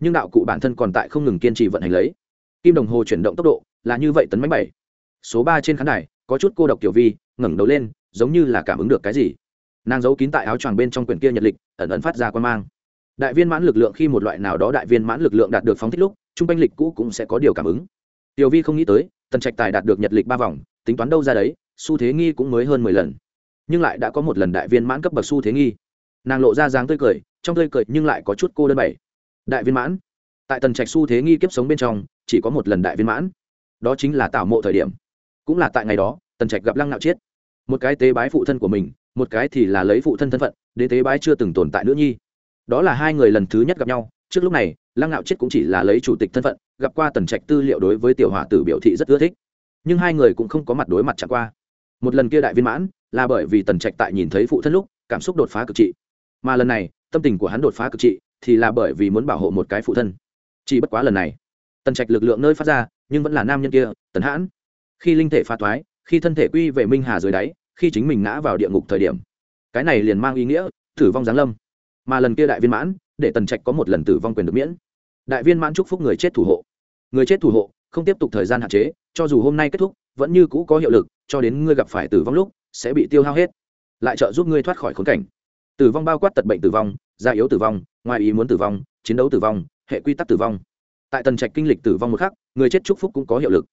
Nhưng đạo cụ bản thân còn tại không ngừng kiên trì vận hành lấy. Kim đồng hồ chuyển động tốc độ là như vậy tấn máy bảy. Số ba trên khán đài có chút cô độc tiểu vi, ngẩng đầu lên, giống như là cảm ứng được cái gì. Nàng giấu kín tại áo choàng bên trong quyển kia nhật lịch, ẩn ẩn phát ra quan mang. Đại viên mãn lực lượng khi một loại nào đó đại viên mãn lực lượng đạt được phóng thích lúc chung quanh lịch cũ cũng sẽ có điều cảm ứng. Tiểu vi không nghĩ tới, tần trạch tài đạt được nhật lịch ba vòng, tính toán đâu ra đấy, xu thế nghi cũng mới hơn mười lần. Nhưng lại đã có một lần đại viên mãn cấp bậc xu thế nghi. Nàng lộ ra dáng tươi cười, trong tươi cười nhưng lại có chút cô đơn bảy. Đại viên mãn. Tại tần trạch xu thế nghi kiếp sống bên trong, chỉ có một lần đại viên mãn. Đó chính là tạo mộ thời điểm cũng là tại ngày đó, tần trạch gặp lăng nạo chiết. Một cái tế bái phụ thân của mình, một cái thì là lấy phụ thân thân phận, đến tế bái chưa từng tồn tại nữ nhi. Đó là hai người lần thứ nhất gặp nhau. Trước lúc này, lăng ngạo chiết cũng chỉ là lấy chủ tịch thân phận, gặp qua tần trạch tư liệu đối với tiểu hòa tử biểu thị rất ưa thích. Nhưng hai người cũng không có mặt đối mặt chẳng qua. Một lần kia đại viên mãn, là bởi vì tần trạch tại nhìn thấy phụ thân lúc, cảm xúc đột phá cực trị. Mà lần này, tâm tình của hắn đột phá cực trị, thì là bởi vì muốn bảo hộ một cái phụ thân. Chỉ bất quá lần này, tần trạch lực lượng nơi phát ra, nhưng vẫn là nam nhân kia, tần hãn khi linh thể pha thoái khi thân thể quy về minh hà dưới đáy, khi chính mình ngã vào địa ngục thời điểm. Cái này liền mang ý nghĩa, tử vong giáng lâm. Mà lần kia đại viên mãn, để tần trạch có một lần tử vong quyền được miễn. Đại viên mãn chúc phúc người chết thủ hộ. Người chết thủ hộ, không tiếp tục thời gian hạn chế, cho dù hôm nay kết thúc, vẫn như cũ có hiệu lực, cho đến ngươi gặp phải tử vong lúc, sẽ bị tiêu hao hết. Lại trợ giúp ngươi thoát khỏi khốn cảnh. Tử vong bao quát tật bệnh tử vong gia yếu tử vong, ngoài ý muốn tử vong, chiến đấu tử vong, hệ quy tắc tử vong. Tại tần trạch kinh lịch tử vong một khắc, người chết chúc phúc cũng có hiệu lực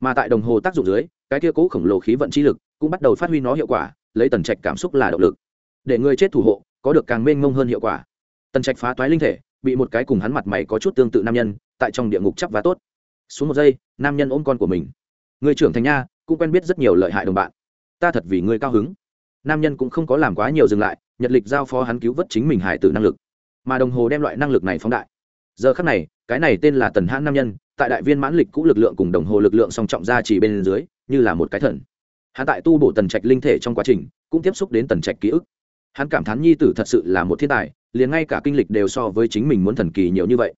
mà tại đồng hồ tác dụng dưới, cái kia cố khổng lồ khí vận chi lực cũng bắt đầu phát huy nó hiệu quả, lấy tần trạch cảm xúc là động lực. Để người chết thủ hộ, có được càng mênh mông hơn hiệu quả. Tần trạch phá toái linh thể, bị một cái cùng hắn mặt mày có chút tương tự nam nhân, tại trong địa ngục chấp và tốt. Xuống một giây, nam nhân ôm con của mình. Người trưởng thành nha, cũng quen biết rất nhiều lợi hại đồng bạn. Ta thật vì ngươi cao hứng. Nam nhân cũng không có làm quá nhiều dừng lại, nhật lịch giao phó hắn cứu vớt chính mình hải tử năng lực. Mà đồng hồ đem loại năng lực này phóng đại giờ khắc này, cái này tên là tần hãn nam nhân, tại đại viên mãn lịch cũ lực lượng cùng đồng hồ lực lượng song trọng ra chỉ bên dưới, như là một cái thần. Hắn tại tu bổ tần trạch linh thể trong quá trình, cũng tiếp xúc đến tần trạch ký ức. Hắn cảm thán nhi tử thật sự là một thiên tài, liền ngay cả kinh lịch đều so với chính mình muốn thần kỳ nhiều như vậy.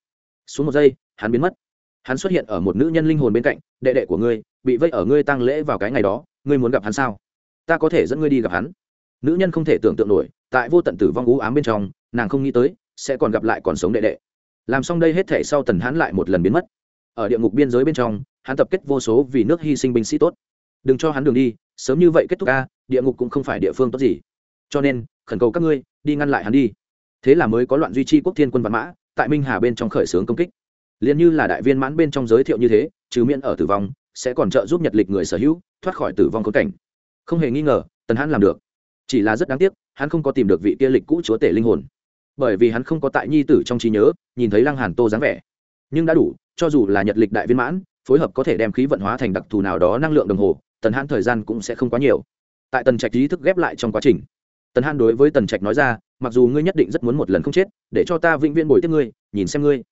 Xuống một giây, hắn biến mất. Hắn xuất hiện ở một nữ nhân linh hồn bên cạnh, đệ đệ của ngươi, bị vây ở ngươi tăng lễ vào cái ngày đó, ngươi muốn gặp hắn sao? Ta có thể dẫn ngươi đi gặp hắn. Nữ nhân không thể tưởng tượng nổi, tại vô tận tử vong ú ám bên trong, nàng không nghĩ tới, sẽ còn gặp lại còn sống đệ đệ làm xong đây hết thể sau tần hãn lại một lần biến mất. Ở địa ngục biên giới bên trong, hắn tập kết vô số vì nước hy sinh binh sĩ tốt. Đừng cho hắn đường đi, sớm như vậy kết thúc ca địa ngục cũng không phải địa phương tốt gì. Cho nên, khẩn cầu các ngươi, đi ngăn lại hắn đi. Thế là mới có loạn duy trì quốc thiên quân văn mã, tại minh hà bên trong khởi xướng công kích. Liền như là đại viên mãn bên trong giới thiệu như thế, trừ miễn ở tử vong, sẽ còn trợ giúp nhật lịch người sở hữu, thoát khỏi tử vong khốn cảnh. Không hề nghi ngờ, tần hãn làm được. Chỉ là rất đáng tiếc, hắn không có tìm được vị kia lịch cũ chúa tể linh hồn bởi vì hắn không có tại nhi tử trong trí nhớ, nhìn thấy lăng hàn tô dáng vẻ. Nhưng đã đủ, cho dù là nhật lịch đại viên mãn, phối hợp có thể đem khí vận hóa thành đặc thù nào đó năng lượng đồng hồ, tần hãn thời gian cũng sẽ không quá nhiều. Tại tần trạch ý thức ghép lại trong quá trình, tần hãn đối với tần trạch nói ra, mặc dù ngươi nhất định rất muốn một lần không chết, để cho ta vĩnh viễn bồi tiếp ngươi, nhìn xem ngươi.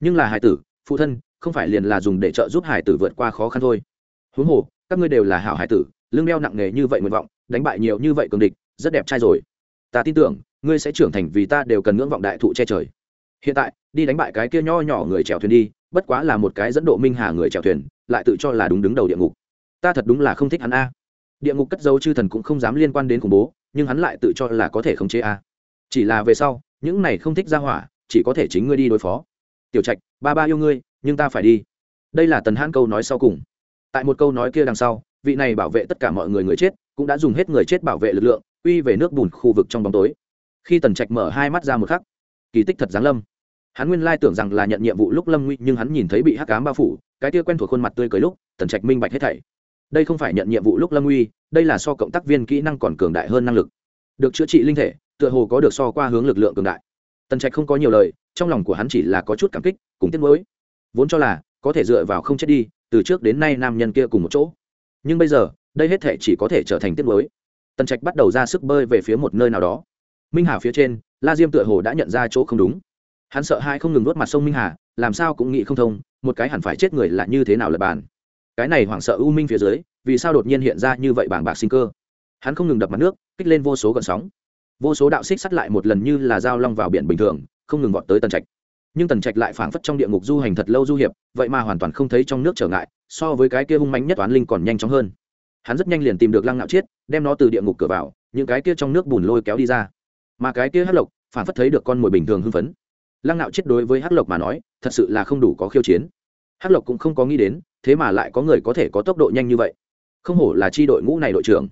Nhưng là hải tử, phụ thân, không phải liền là dùng để trợ giúp hải tử vượt qua khó khăn thôi. Huống hồ, các ngươi đều là hảo hải tử, lương đeo nặng nề như vậy nguyện vọng, đánh bại nhiều như vậy cường địch, rất đẹp trai rồi. Ta tin tưởng ngươi sẽ trưởng thành vì ta đều cần ngưỡng vọng đại thụ che trời. Hiện tại, đi đánh bại cái kia nho nhỏ người chèo thuyền đi, bất quá là một cái dẫn độ minh hà người chèo thuyền, lại tự cho là đúng đứng đầu địa ngục. Ta thật đúng là không thích hắn a. Địa ngục cất dấu chư thần cũng không dám liên quan đến khủng bố, nhưng hắn lại tự cho là có thể khống chế a. Chỉ là về sau, những này không thích ra hỏa, chỉ có thể chính ngươi đi đối phó. Tiểu trạch, ba ba yêu ngươi, nhưng ta phải đi. Đây là tần hãn câu nói sau cùng. Tại một câu nói kia đằng sau, vị này bảo vệ tất cả mọi người người chết, cũng đã dùng hết người chết bảo vệ lực lượng uy về nước bùn khu vực trong bóng tối khi tần trạch mở hai mắt ra một khắc, kỳ tích thật giáng lâm. Hắn nguyên lai tưởng rằng là nhận nhiệm vụ lúc lâm nguy, nhưng hắn nhìn thấy bị hắc cám bao phủ, cái tia quen thuộc khuôn mặt tươi cười lúc, tần trạch minh bạch hết thảy. Đây không phải nhận nhiệm vụ lúc lâm nguy, đây là so cộng tác viên kỹ năng còn cường đại hơn năng lực. Được chữa trị linh thể, tựa hồ có được so qua hướng lực lượng cường đại. Tần trạch không có nhiều lời, trong lòng của hắn chỉ là có chút cảm kích, cùng tiếc nuối. Vốn cho là, có thể dựa vào không chết đi, từ trước đến nay nam nhân kia cùng một chỗ. Nhưng bây giờ, đây hết thể chỉ có thể trở thành tiếc nuối. Tần trạch bắt đầu ra sức bơi về phía một nơi nào đó minh hà phía trên, la diêm tựa hồ đã nhận ra chỗ không đúng. Hắn sợ hai không ngừng nuốt mặt sông minh hà, làm sao cũng nghĩ không thông, một cái hẳn phải chết người là như thế nào lập bàn. Cái này hoảng sợ u minh phía dưới, vì sao đột nhiên hiện ra như vậy bảng bạc sinh cơ? Hắn không ngừng đập mặt nước, kích lên vô số gợn sóng. Vô số đạo xích sắt lại một lần như là dao long vào biển bình thường, không ngừng vọt tới tần trạch. Nhưng tần trạch lại phảng phất trong địa ngục du hành thật lâu du hiệp, vậy mà hoàn toàn không thấy trong nước trở ngại, so với cái kia hung mạnh nhất toán linh còn nhanh chóng hơn. Hắn rất nhanh liền tìm được lăng ngạo chiết, đem nó từ địa ngục cửa vào, những cái kia trong nước bùn lôi kéo đi ra mà cái kia hắc lộc, phản phất thấy được con mồi bình thường hưng phấn. Lăng nạo chết đối với hắc lộc mà nói, thật sự là không đủ có khiêu chiến. Hắc lộc cũng không có nghĩ đến, thế mà lại có người có thể có tốc độ nhanh như vậy. Không hổ là chi đội ngũ này đội trưởng.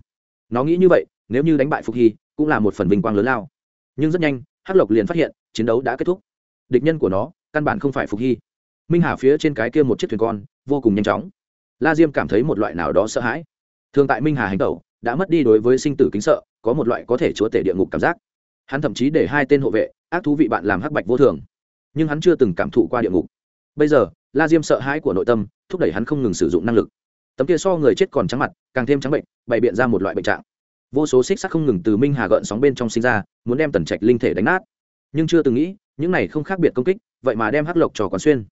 Nó nghĩ như vậy, nếu như đánh bại phục hy, cũng là một phần vinh quang lớn lao. Nhưng rất nhanh, hắc lộc liền phát hiện, chiến đấu đã kết thúc. Địch nhân của nó, căn bản không phải phục hy. Minh hà phía trên cái kia một chiếc thuyền con, vô cùng nhanh chóng. La diêm cảm thấy một loại nào đó sợ hãi. Thường tại minh hà hành tẩu, đã mất đi đối với sinh tử kính sợ, có một loại có thể chúa tể địa ngục cảm giác hắn thậm chí để hai tên hộ vệ, ác thú vị bạn làm hắc bạch vô thường. Nhưng hắn chưa từng cảm thụ qua địa ngục. Bây giờ, la diêm sợ hãi của nội tâm, thúc đẩy hắn không ngừng sử dụng năng lực. Tấm kia so người chết còn trắng mặt, càng thêm trắng bệnh, bày biện ra một loại bệnh trạng. Vô số xích sắc không ngừng từ minh hà gợn sóng bên trong sinh ra, muốn đem tần trạch linh thể đánh nát. Nhưng chưa từng nghĩ, những này không khác biệt công kích, vậy mà đem hắc lộc trò còn xuyên.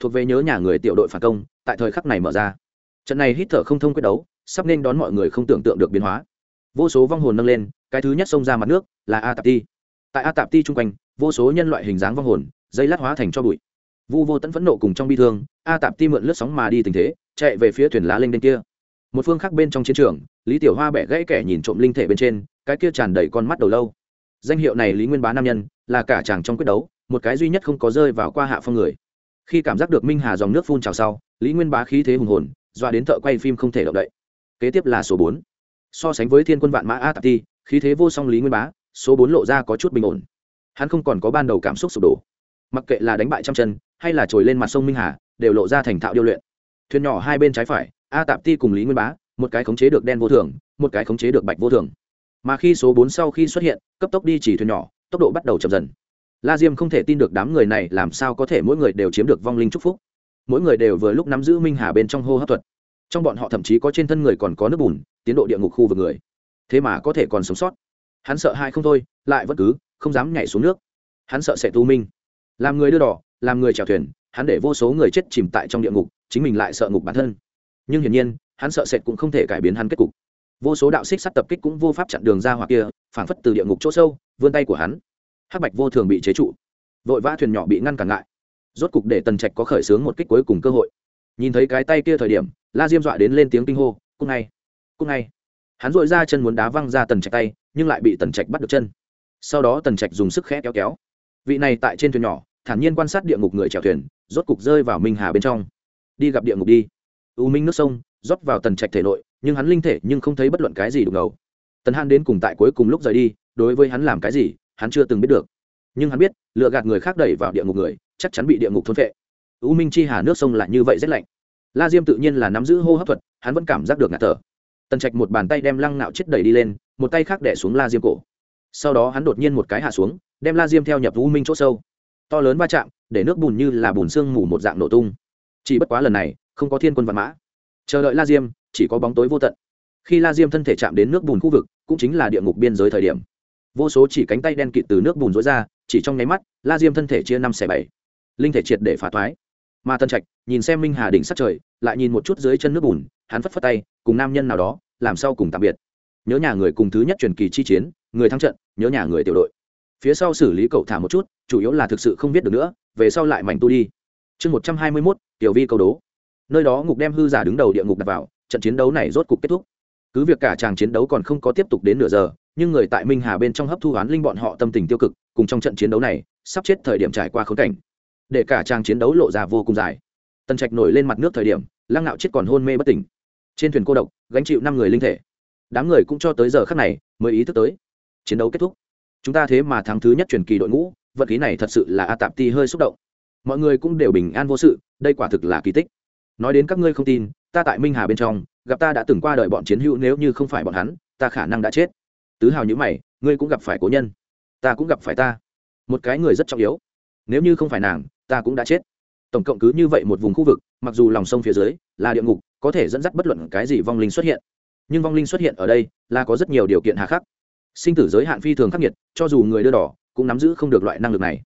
Thuộc về nhớ nhà người tiểu đội phản công, tại thời khắc này mở ra. Trận này hít thở không thông quyết đấu, sắp nên đón mọi người không tưởng tượng được biến hóa. Vô số vong hồn nâng lên cái thứ nhất xông ra mặt nước là a tạp ti. Tại a tạp ti chung quanh, vô số nhân loại hình dáng vong hồn, dây lát hóa thành cho bụi. Vu vô tẫn phẫn nộ cùng trong bi thương, a tạp ti mượn lướt sóng mà đi tình thế, chạy về phía thuyền lá linh bên kia. Một phương khác bên trong chiến trường, lý tiểu hoa bẻ gãy kẻ nhìn trộm linh thể bên trên, cái kia tràn đầy con mắt đầu lâu. Danh hiệu này lý nguyên bá nam nhân, là cả chàng trong quyết đấu, một cái duy nhất không có rơi vào qua hạ phong người. Khi cảm giác được minh hà dòng nước phun trào sau, lý nguyên bá khí thế hùng hồn, doa đến thợ quay phim không thể động đậy. Kế tiếp là số bốn. So sánh với thiên quân vạn mã a tạp ti khí thế vô song lý nguyên bá, số bốn lộ ra có chút bình ổn. Hắn không còn có ban đầu cảm xúc sụp đổ. Mặc kệ là đánh bại trăm chân, hay là trồi lên mặt sông minh hà, đều lộ ra thành thạo điêu luyện. Thuyền nhỏ hai bên trái phải, a tạp ti cùng lý nguyên bá, một cái khống chế được đen vô thường, một cái khống chế được bạch vô thường. Mà khi số bốn sau khi xuất hiện, cấp tốc đi chỉ thuyền nhỏ, tốc độ bắt đầu chậm dần. La diêm không thể tin được đám người này làm sao có thể mỗi người đều chiếm được vong linh trúc phúc. Mỗi người đều vừa lúc nắm giữ minh hà bên trong hô hấp thuật. Trong bọn họ thậm chí có trên thân người còn có nước bùn, tiến độ địa ngục khu vực người thế mà có thể còn sống sót. Hắn sợ hai không thôi, lại vẫn cứ không dám nhảy xuống nước. Hắn sợ sẽ tu minh. Làm người đưa đỏ, làm người chèo thuyền, hắn để vô số người chết chìm tại trong địa ngục, chính mình lại sợ ngục bản thân. Nhưng hiển nhiên, hắn sợ sệt cũng không thể cải biến hắn kết cục. Vô số đạo xích sắt tập kích cũng vô pháp chặn đường ra hoặc kia, phảng phất từ địa ngục chỗ sâu, vươn tay của hắn. Hắc bạch vô thường bị chế trụ. Vội vã thuyền nhỏ bị ngăn cản lại. Rốt cục để tần trạch có khởi xướng một kích cuối cùng cơ hội. Nhìn thấy cái tay kia thời điểm, la diêm dọa đến lên tiếng kinh hô cúc ngay! Cúc ngay! Hắn dội ra chân muốn đá văng ra tần trạch tay, nhưng lại bị tần trạch bắt được chân. Sau đó tần trạch dùng sức khẽ kéo kéo. Vị này tại trên thuyền nhỏ, thản nhiên quan sát địa ngục người chèo thuyền, rốt cục rơi vào minh hà bên trong. Đi gặp địa ngục đi. U minh nước sông, rót vào tần trạch thể nội, nhưng hắn linh thể nhưng không thấy bất luận cái gì đục ngầu. Tần hàn đến cùng tại cuối cùng lúc rời đi, đối với hắn làm cái gì, hắn chưa từng biết được. Nhưng hắn biết, lựa gạt người khác đẩy vào địa ngục người, chắc chắn bị địa ngục thôn vệ u minh chi hà nước sông lại như vậy rét lạnh. La diêm tự nhiên là nắm giữ hô hấp thuật, hắn vẫn cảm giác được ngạt thở tần trạch một bàn tay đem lăng nạo chết đẩy đi lên, một tay khác đẻ xuống la diêm cổ. Sau đó hắn đột nhiên một cái hạ xuống, đem la diêm theo nhập u minh c h ỗ sâu. To lớn va chạm, để nước bùn như là bùn sương mù một dạng nổ tung. Chỉ bất quá lần này, không có thiên quân văn mã. Chờ đợi la diêm, chỉ có bóng tối vô tận. Khi la diêm thân thể chạm đến nước bùn khu vực, cũng chính là địa ngục biên giới thời điểm. Vô số chỉ cánh tay đen kịt từ nước bùn rối ra, chỉ trong nháy mắt, la diêm thân thể chia năm xẻ bảy. Linh thể triệt để phá thoái. Mà tân trạch, nhìn xem minh hà đỉnh sát trời, lại nhìn một chút dưới chân nước bùn hắn phất phất tay, cùng nam nhân nào đó, làm sau cùng tạm biệt. Nhớ nhà người cùng thứ nhất truyền kỳ chi chiến, người thắng trận, nhớ nhà người tiểu đội. Phía sau xử lý cậu thả một chút, chủ yếu là thực sự không biết được nữa, về sau lại mảnh tu đi. Chương một trăm hai mươi mốt, tiểu vi câu đố. Nơi đó ngục đem hư giả đứng đầu địa ngục đặt vào, trận chiến đấu này rốt cục kết thúc. Cứ việc cả chàng chiến đấu còn không có tiếp tục đến nửa giờ, nhưng người tại minh hà bên trong hấp thu oán linh bọn họ tâm tình tiêu cực, cùng trong trận chiến đấu này, sắp chết thời điểm trải qua khốn cảnh. Để cả chàng chiến đấu lộ ra vô cùng dài. Tần trạch nổi lên mặt nước thời điểm, lăng ngạo chết còn hôn mê bất tỉnh trên thuyền cô độc, gánh chịu năm người linh thể. Đám người cũng cho tới giờ khắc này mới ý thức tới. Chiến đấu kết thúc. Chúng ta thế mà thắng thứ nhất truyền kỳ đội ngũ vật khí này thật sự là a tạp ti hơi xúc động. Mọi người cũng đều bình an vô sự, đây quả thực là kỳ tích. Nói đến các ngươi không tin, ta tại minh hà bên trong, gặp ta đã từng qua đời bọn chiến hữu nếu như không phải bọn hắn, ta khả năng đã chết. Tứ hào nhữ mày, ngươi cũng gặp phải cố nhân. Ta cũng gặp phải ta. Một cái người rất trọng yếu. Nếu như không phải nàng, ta cũng đã chết. Tổng cộng cứ như vậy một vùng khu vực, mặc dù lòng sông phía dưới là địa ngục có thể dẫn dắt bất luận cái gì vong linh xuất hiện. Nhưng vong linh xuất hiện ở đây là có rất nhiều điều kiện hà khắc. Sinh tử giới hạn phi thường khắc nghiệt, cho dù người đưa đỏ cũng nắm giữ không được loại năng lực này.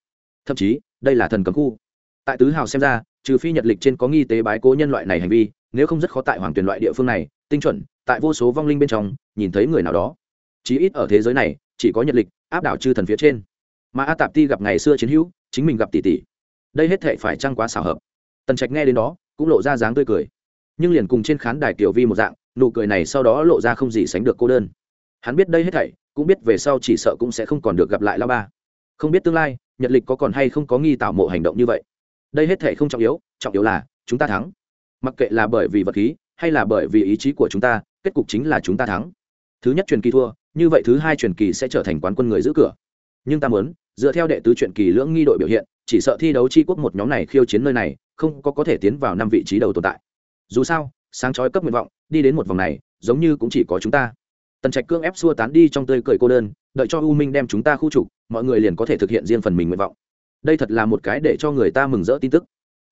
Thậm chí, đây là thần cấm khu. Tại tứ hào xem ra, trừ phi nhật lịch trên có nghi tế bái cố nhân loại này hành vi, nếu không rất khó tại hoàng tuyển loại địa phương này, tinh chuẩn, tại vô số vong linh bên trong, nhìn thấy người nào đó. Chí ít ở thế giới này, chỉ có nhật lịch, áp đảo chư thần phía trên. Mà a tạp ti gặp ngày xưa chiến hữu, chính mình gặp tỷ tỷ. Đây hết thệ phải trăng quá xảo hợp? Tần trạch nghe đến đó, cũng lộ ra dáng tươi cười nhưng liền cùng trên khán đài tiểu vi một dạng, nụ cười này sau đó lộ ra không gì sánh được cô đơn. Hắn biết đây hết thảy, cũng biết về sau chỉ sợ cũng sẽ không còn được gặp lại lao ba. Không biết tương lai, nhật lịch có còn hay không có nghi tạo mộ hành động như vậy. Đây hết thảy không trọng yếu trọng yếu là, chúng ta thắng. Mặc kệ là bởi vì vật khí, hay là bởi vì ý chí của chúng ta, kết cục chính là chúng ta thắng. Thứ nhất truyền kỳ thua, như vậy thứ hai truyền kỳ sẽ trở thành quán quân người giữ cửa. Nhưng ta muốn, dựa theo đệ tứ truyền kỳ lưỡng nghi đội biểu hiện, chỉ sợ thi đấu chi quốc một nhóm này khiêu chiến nơi này, không có có thể tiến vào năm vị trí đầu tồn tại dù sao, sáng chói cấp nguyện vọng, đi đến một vòng này, giống như cũng chỉ có chúng ta. Tần trạch cương ép xua tán đi trong tươi cười cô đơn, đợi cho u minh đem chúng ta khu trục, mọi người liền có thể thực hiện riêng phần mình nguyện vọng. Đây thật là một cái để cho người ta mừng rỡ tin tức.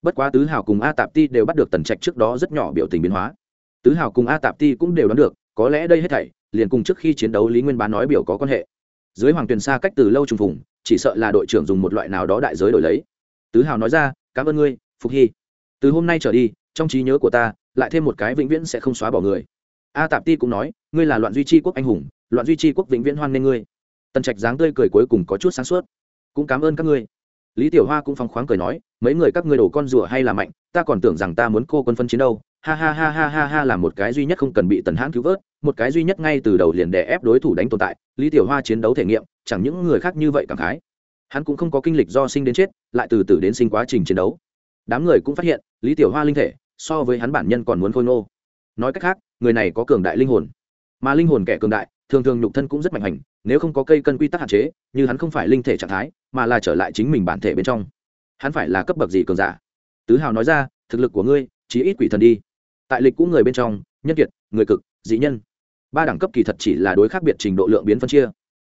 Bất quá tứ hào cùng a tạp ti đều bắt được tần trạch trước đó rất nhỏ biểu tình biến hóa. Tứ hào cùng a tạp ti cũng đều đoán được, có lẽ đây hết thảy, liền cùng trước khi chiến đấu lý nguyên bán nói biểu có quan hệ. Dưới hoàng tuyền xa cách từ lâu trùng phùng, chỉ sợ là đội trưởng dùng một loại nào đó đại giới đổi lấy. Tứ hào nói ra, cảm ơn ngươi, phục hy. Từ hôm nay trở đi trong trí nhớ của ta, lại thêm một cái vĩnh viễn sẽ không xóa bỏ người. A tạp ti cũng nói, ngươi là loạn duy trì quốc anh hùng, loạn duy trì quốc vĩnh viễn hoan nghê ngươi. Tần trạch dáng tươi cười cuối cùng có chút sáng suốt. Cũng cảm ơn các ngươi. Lý tiểu hoa cũng phong khoáng cười nói, mấy người các ngươi đổ con rùa hay là mạnh, ta còn tưởng rằng ta muốn cô quân phân chiến đâu. Ha ha ha ha ha ha là một cái duy nhất không cần bị tần hãn cứu vớt, một cái duy nhất ngay từ đầu liền đè ép đối thủ đánh tồn tại. Lý tiểu hoa chiến đấu thể nghiệm, chẳng những người khác như vậy cảm khái. Hắn cũng không có kinh lịch do sinh đến chết, lại từ từ đến sinh quá trình chiến đấu. Đám người cũng phát hiện, lý tiểu hoa linh thể so với hắn bản nhân còn muốn khôi ngô. Nói cách khác, người này có cường đại linh hồn. Mà linh hồn kẻ cường đại, thường thường nhục thân cũng rất mạnh hành, nếu không có cây cân quy tắc hạn chế, như hắn không phải linh thể trạng thái, mà là trở lại chính mình bản thể bên trong. Hắn phải là cấp bậc gì cường giả? Tứ hào nói ra, thực lực của ngươi chỉ ít quỷ thần đi. Tại lịch cũ người bên trong, nhân kiệt, người cực, dị nhân. Ba đẳng cấp kỳ thật chỉ là đối khác biệt trình độ lượng biến phân chia.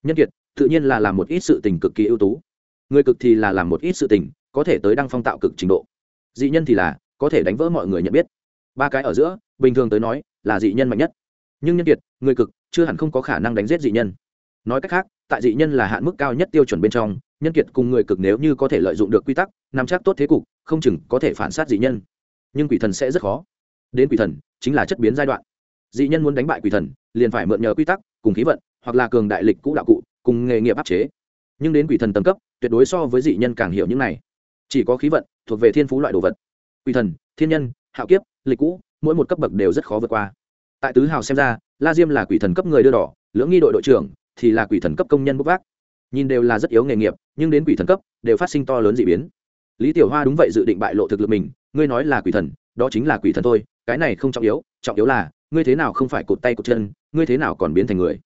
Nhân kiệt, tự nhiên là làm một ít sự tình cực kỳ ưu tú. Người cực thì là làm một ít sự tình, có thể tới đăng phong tạo cực trình độ. Dị nhân thì là có thể đánh vỡ mọi người nhận biết. Ba cái ở giữa, bình thường tới nói, là dị nhân mạnh nhất. Nhưng nhân kiệt, người cực, chưa hẳn không có khả năng đánh giết dị nhân. Nói cách khác, tại dị nhân là hạn mức cao nhất tiêu chuẩn bên trong, nhân kiệt cùng người cực nếu như có thể lợi dụng được quy tắc, nắm chắc tốt thế cục, không chừng có thể phản sát dị nhân. Nhưng quỷ thần sẽ rất khó. Đến quỷ thần, chính là chất biến giai đoạn. Dị nhân muốn đánh bại quỷ thần, liền phải mượn nhờ quy tắc, cùng khí vận, hoặc là cường đại lịch cũ đạo cụ, cùng nghề nghiệp áp chế. Nhưng đến quỷ thần tầng cấp, tuyệt đối so với dị nhân càng hiểu những này. Chỉ có khí vận, thuộc về thiên phú loại đồ vật quỷ thần, thiên nhân, hạo kiếp, lịch cũ, mỗi một cấp bậc đều rất khó vượt qua. Tại tứ hào xem ra, la diêm là quỷ thần cấp người đưa đỏ, lưỡng nghi đội đội trưởng thì là quỷ thần cấp công nhân bốc vác. Nhìn đều là rất yếu nghề nghiệp, nhưng đến quỷ thần cấp đều phát sinh to lớn d ị biến. Lý tiểu hoa đúng vậy dự định bại lộ thực lực mình, ngươi nói là quỷ thần, đó chính là quỷ thần thôi, cái này không trọng yếu trọng yếu là ngươi thế nào không phải cụt tay cụt chân, ngươi thế nào còn biến thành người.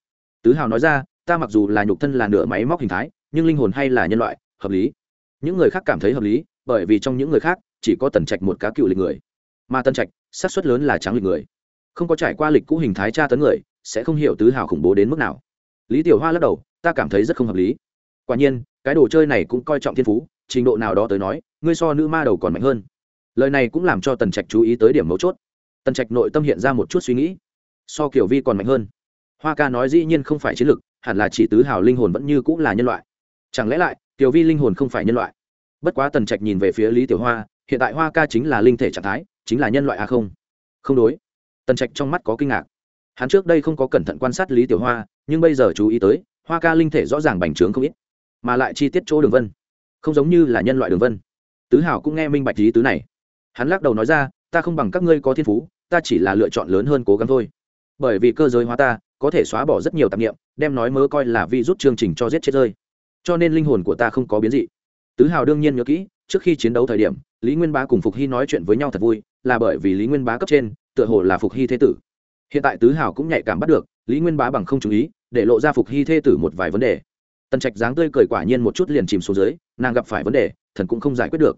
Tứ hào nói ra, ta mặc dù là nhục thân là nửa máy móc hình thái, nhưng linh hồn hay là nhân loại, hợp lý. Những người khác cảm thấy hợp lý, bởi vì trong những người khác chỉ có tần trạch một cá cựu lịch người. Mà tần trạch xác suất lớn là trắng lịch người. Không có trải qua lịch cũ hình thái tra tấn người sẽ không hiểu tứ hào khủng bố đến mức nào. Lý tiểu hoa lắc đầu ta cảm thấy rất không hợp lý. Quả nhiên cái đồ chơi này cũng coi trọng thiên phú trình độ nào đó tới nói ngươi so nữ ma đầu còn mạnh hơn. Lời này cũng làm cho tần trạch chú ý tới điểm mấu chốt. Tần trạch nội tâm hiện ra một chút suy nghĩ. So kiểu vi còn mạnh hơn. Hoa ca nói dĩ nhiên không phải chiến lực, hẳn là chỉ tứ hào linh hồn vẫn như cũng là nhân loại. Chẳng lẽ lại tiểu vi linh hồn không phải nhân loại? Bất quá tần trạch nhìn về phía lý tiểu hoa hiện tại hoa ca chính là linh thể trạng thái, chính là nhân loại à không? Không đối. Tần trạch trong mắt có kinh ngạc. Hắn trước đây không có cẩn thận quan sát lý tiểu hoa, nhưng bây giờ chú ý tới, hoa ca linh thể rõ ràng bành trướng không ít, mà lại chi tiết chỗ đường vân, không giống như là nhân loại đường vân. Tứ hảo cũng nghe minh bạch lý tứ này. Hắn lắc đầu nói ra, ta không bằng các ngươi có thiên phú, ta chỉ là lựa chọn lớn hơn cố gắng thôi. Bởi vì cơ giới hóa ta, có thể xóa bỏ rất nhiều tạp nghiệm đem nói mớ coi là vi rút chương trình cho giết chết rơi. Cho nên linh hồn của ta không có biến dị. Tứ hào đương nhiên nhớ kỹ, trước khi chiến đấu thời điểm lý nguyên bá cùng phục hy nói chuyện với nhau thật vui, là bởi vì lý nguyên bá cấp trên, tựa hồ là phục hy thế tử. Hiện tại tứ hào cũng nhạy cảm bắt được, lý nguyên bá bằng không chú ý, để lộ ra phục hy thế tử một vài vấn đề. Tần trạch dáng tươi cười quả nhiên một chút liền chìm xuống dưới, nàng gặp phải vấn đề, thần cũng không giải quyết được.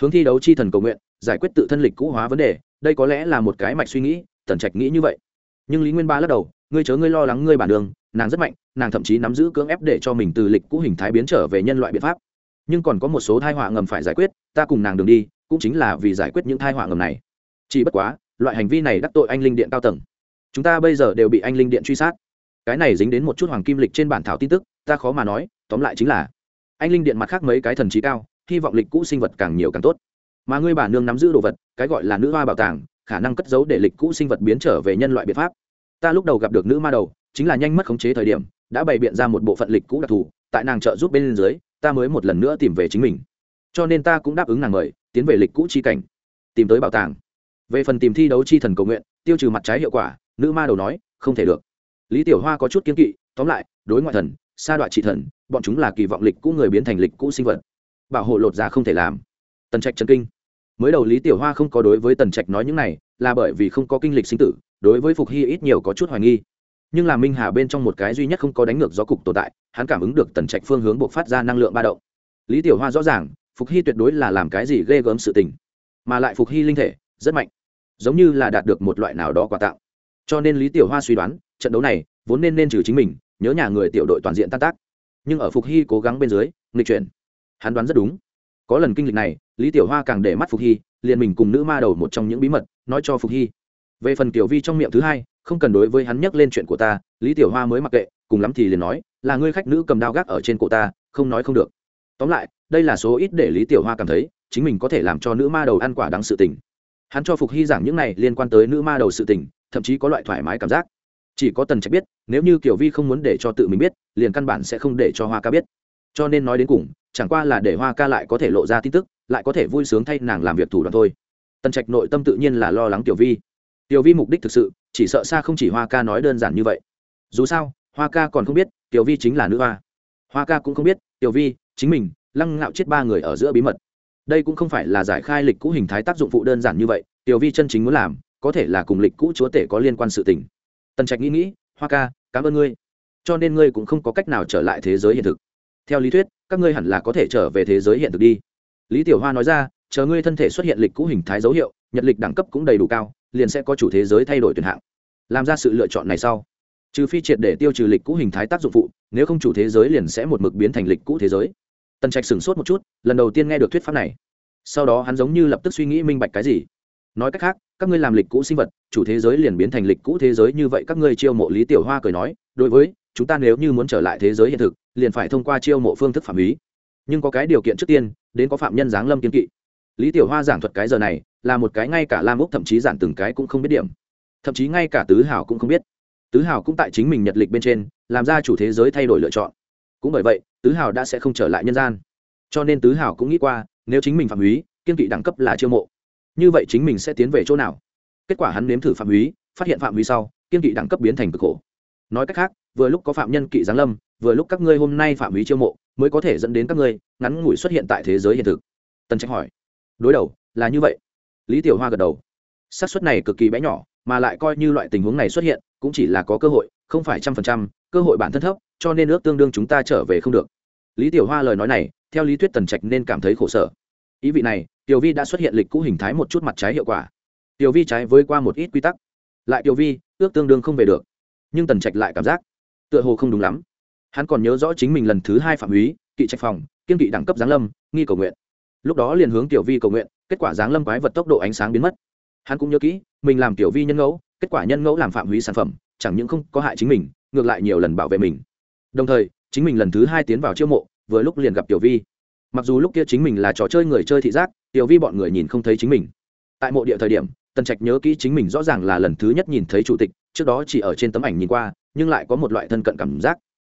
Hướng thi đấu chi thần cầu nguyện, giải quyết tự thân lịch cũ hóa vấn đề, đây có lẽ là một cái mạch suy nghĩ, tần trạch nghĩ như vậy. Nhưng lý nguyên ba lắc đầu, ngươi chớ ngươi lo lắng ngươi bản đường, nàng rất mạnh, nàng thậm chí nắm giữ cưỡng ép để cho mình từ lịch cũ hình thái biến trở về nhân loại biện pháp nhưng còn có một số thai họa ngầm phải giải quyết, ta cùng nàng đường đi, cũng chính là vì giải quyết những thai họa ngầm này. Chỉ bất quá, loại hành vi này đắc tội anh linh điện cao tầng. Chúng ta bây giờ đều bị anh linh điện truy sát. Cái này dính đến một chút hoàng kim lịch trên bản thảo tin tức, ta khó mà nói, tóm lại chính là, anh linh điện mặt khác mấy cái thần trí cao, hy vọng lịch cũ sinh vật càng nhiều càng tốt. Mà ngươi bà nương nắm giữ đồ vật, cái gọi là nữ hoa bảo tàng, khả năng cất giấu để lịch cũ sinh vật biến trở về nhân loại biện pháp. Ta lúc đầu gặp được nữ ma đầu, chính là nhanh mất khống chế thời điểm, đã bày biện ra một bộ phận lịch cũ đặc thù, tại nàng trợ giúp bên dưới ta mới một lần nữa tìm về chính mình. Cho nên ta cũng đáp ứng nàng mời, tiến về lịch cũ chi cảnh, tìm tới bảo tàng. Về phần tìm thi đấu chi thần cầu nguyện, tiêu trừ mặt trái hiệu quả, nữ ma đầu nói, không thể được. Lý tiểu hoa có chút kiên kỵ, tóm lại, đối ngoại thần, sa đoạn trị thần, bọn chúng là kỳ vọng lịch cũ người biến thành lịch cũ sinh vật. Bảo hộ lột ra không thể làm. Tần trạch trần kinh. Mới đầu lý tiểu hoa không có đối với tần trạch nói những này, là bởi vì không có kinh lịch sinh tử, đối với phục hy ít nhiều có chút hoài nghi nhưng là minh hà bên trong một cái duy nhất không có đánh ngược gió cục tồn tại, hắn cảm ứng được tần trạch phương hướng buộc phát ra năng lượng ba động. Lý tiểu hoa rõ ràng, phục hy tuyệt đối là làm cái gì ghê gớm sự tình, mà lại phục hy linh thể rất mạnh, giống như là đạt được một loại nào đó quà tặng. cho nên lý tiểu hoa suy đoán, trận đấu này vốn nên nên trừ chính mình, nhớ nhà người tiểu đội toàn diện tan tác. Nhưng ở phục hy cố gắng bên dưới, nghịch chuyển. Hắn đoán rất đúng. Có lần kinh lịch này, lý tiểu hoa càng để mắt phục hy, liền mình cùng nữ ma đầu một trong những bí mật, nói cho phục hy. Về phần tiểu vi trong miệng thứ hai không cần đối với hắn nhắc lên chuyện của ta, lý tiểu hoa mới mặc kệ, cùng lắm thì liền nói, là ngươi khách nữ cầm đao gác ở trên cổ ta, không nói không được. Tóm lại, đây là số ít để lý tiểu hoa cảm thấy, chính mình có thể làm cho nữ ma đầu ăn quả đáng sự tình. Hắn cho phục hy giảng những này liên quan tới nữ ma đầu sự tình, thậm chí có loại thoải mái cảm giác. Chỉ có tần trạch biết, nếu như kiểu vi không muốn để cho tự mình biết, liền căn bản sẽ không để cho hoa ca biết. Cho nên nói đến cùng, chẳng qua là để hoa ca lại có thể lộ ra tin tức, lại có thể vui sướng thay nàng làm việc thủ đoạn thôi. Tần trạch nội tâm tự nhiên là lo lắng tiểu vi tiểu vi mục đích thực sự, chỉ sợ xa không chỉ hoa ca nói đơn giản như vậy. Dù sao, hoa ca còn không biết, tiểu vi chính là nữ hoa. Hoa ca cũng không biết, tiểu vi, chính mình, lăng ngạo chết ba người ở giữa bí mật. Đây cũng không phải là giải khai lịch cũ hình thái tác dụng phụ đơn giản như vậy, tiểu vi chân chính muốn làm, có thể là cùng lịch cũ chúa tể có liên quan sự tình. Tần trạch nghĩ nghĩ, hoa ca, cảm ơn ngươi. Cho nên ngươi cũng không có cách nào trở lại thế giới hiện thực. Theo lý thuyết, các ngươi hẳn là có thể trở về thế giới hiện thực đi. Lý tiểu hoa nói ra, chờ ngươi thân thể xuất hiện lịch cũ hình thái dấu hiệu, nhật lịch đẳng cấp cũng đầy đủ cao liền sẽ có chủ thế giới thay đổi tuyển hạng. Làm ra sự lựa chọn này sau, trừ phi triệt để tiêu trừ lịch cũ hình thái tác dụng phụ, nếu không chủ thế giới liền sẽ một mực biến thành lịch cũ thế giới. Tần trạch sửng sốt một chút, lần đầu tiên nghe được thuyết pháp này. Sau đó hắn giống như lập tức suy nghĩ minh bạch cái gì. Nói cách khác, các ngươi làm lịch cũ sinh vật, chủ thế giới liền biến thành lịch cũ thế giới như vậy, các ngươi chiêu mộ lý tiểu hoa cười nói, đối với, chúng ta nếu như muốn trở lại thế giới hiện thực, liền phải thông qua chiêu mộ phương thức phạm ý nhưng có cái điều kiện trước tiên, đến có phạm nhân giáng lâm kiên kỵ. Lý tiểu hoa giảng thuật cái giờ này là một cái ngay cả lam úc thậm chí giản từng cái cũng không biết điểm. Thậm chí ngay cả tứ hảo cũng không biết. Tứ hảo cũng tại chính mình nhật lịch bên trên, làm ra chủ thế giới thay đổi lựa chọn. Cũng bởi vậy, tứ hảo đã sẽ không trở lại nhân gian. Cho nên tứ hảo cũng nghĩ qua, nếu chính mình phạm húy kiên kỵ đẳng cấp là chiêu mộ. Như vậy chính mình sẽ tiến về chỗ nào? Kết quả hắn nếm thử phạm húy phát hiện phạm húy sau, kiên kỵ đẳng cấp biến thành cực khổ. Nói cách khác, vừa lúc có phạm nhân kỵ giáng lâm, vừa lúc các ngươi hôm nay phạm húy chiêu mộ, mới có thể dẫn đến các ngươi ngắn ngủi xuất hiện tại thế giới hiện thực. Tần trạch hỏi. Đối đầu, là như vậy lý tiểu hoa gật đầu. Xác suất này cực kỳ bé nhỏ, mà lại coi như loại tình huống này xuất hiện, cũng chỉ là có cơ hội, không phải trăm phần trăm, cơ hội bản thân thấp, cho nên ước tương đương chúng ta trở về không được. Lý tiểu hoa lời nói này, theo lý thuyết tần trạch nên cảm thấy khổ sở. Ý vị này, tiểu vi đã xuất hiện lịch cũ hình thái một chút mặt trái hiệu quả. Tiểu vi trái với qua một ít quy tắc. Lại tiểu vi, ước tương đương không về được. Nhưng tần trạch lại cảm giác, tựa hồ không đúng lắm. Hắn còn nhớ rõ chính mình lần thứ hai phạm húy kỵ trạch phòng, kiên kỵ đẳng cấp giáng lâm, nghi cầu nguyện. Lúc đó liền hướng tiểu vi cầu nguyện kết quả dáng lâm quái vật tốc độ ánh sáng biến mất. Hắn cũng nhớ kỹ, mình làm tiểu vi nhân ngẫu, kết quả nhân ngẫu làm phạm hủy sản phẩm, chẳng những không có hại chính mình, ngược lại nhiều lần bảo vệ mình. Đồng thời, chính mình lần thứ hai tiến vào chiêu mộ, vừa lúc liền gặp tiểu vi. Mặc dù lúc kia chính mình là trò chơi người chơi thị giác, tiểu vi bọn người nhìn không thấy chính mình. Tại mộ địa thời điểm, tần trạch nhớ kỹ chính mình rõ ràng là lần thứ nhất nhìn thấy chủ tịch, trước đó chỉ ở trên tấm ảnh nhìn qua, nhưng lại có một loại thân cận cảm giác.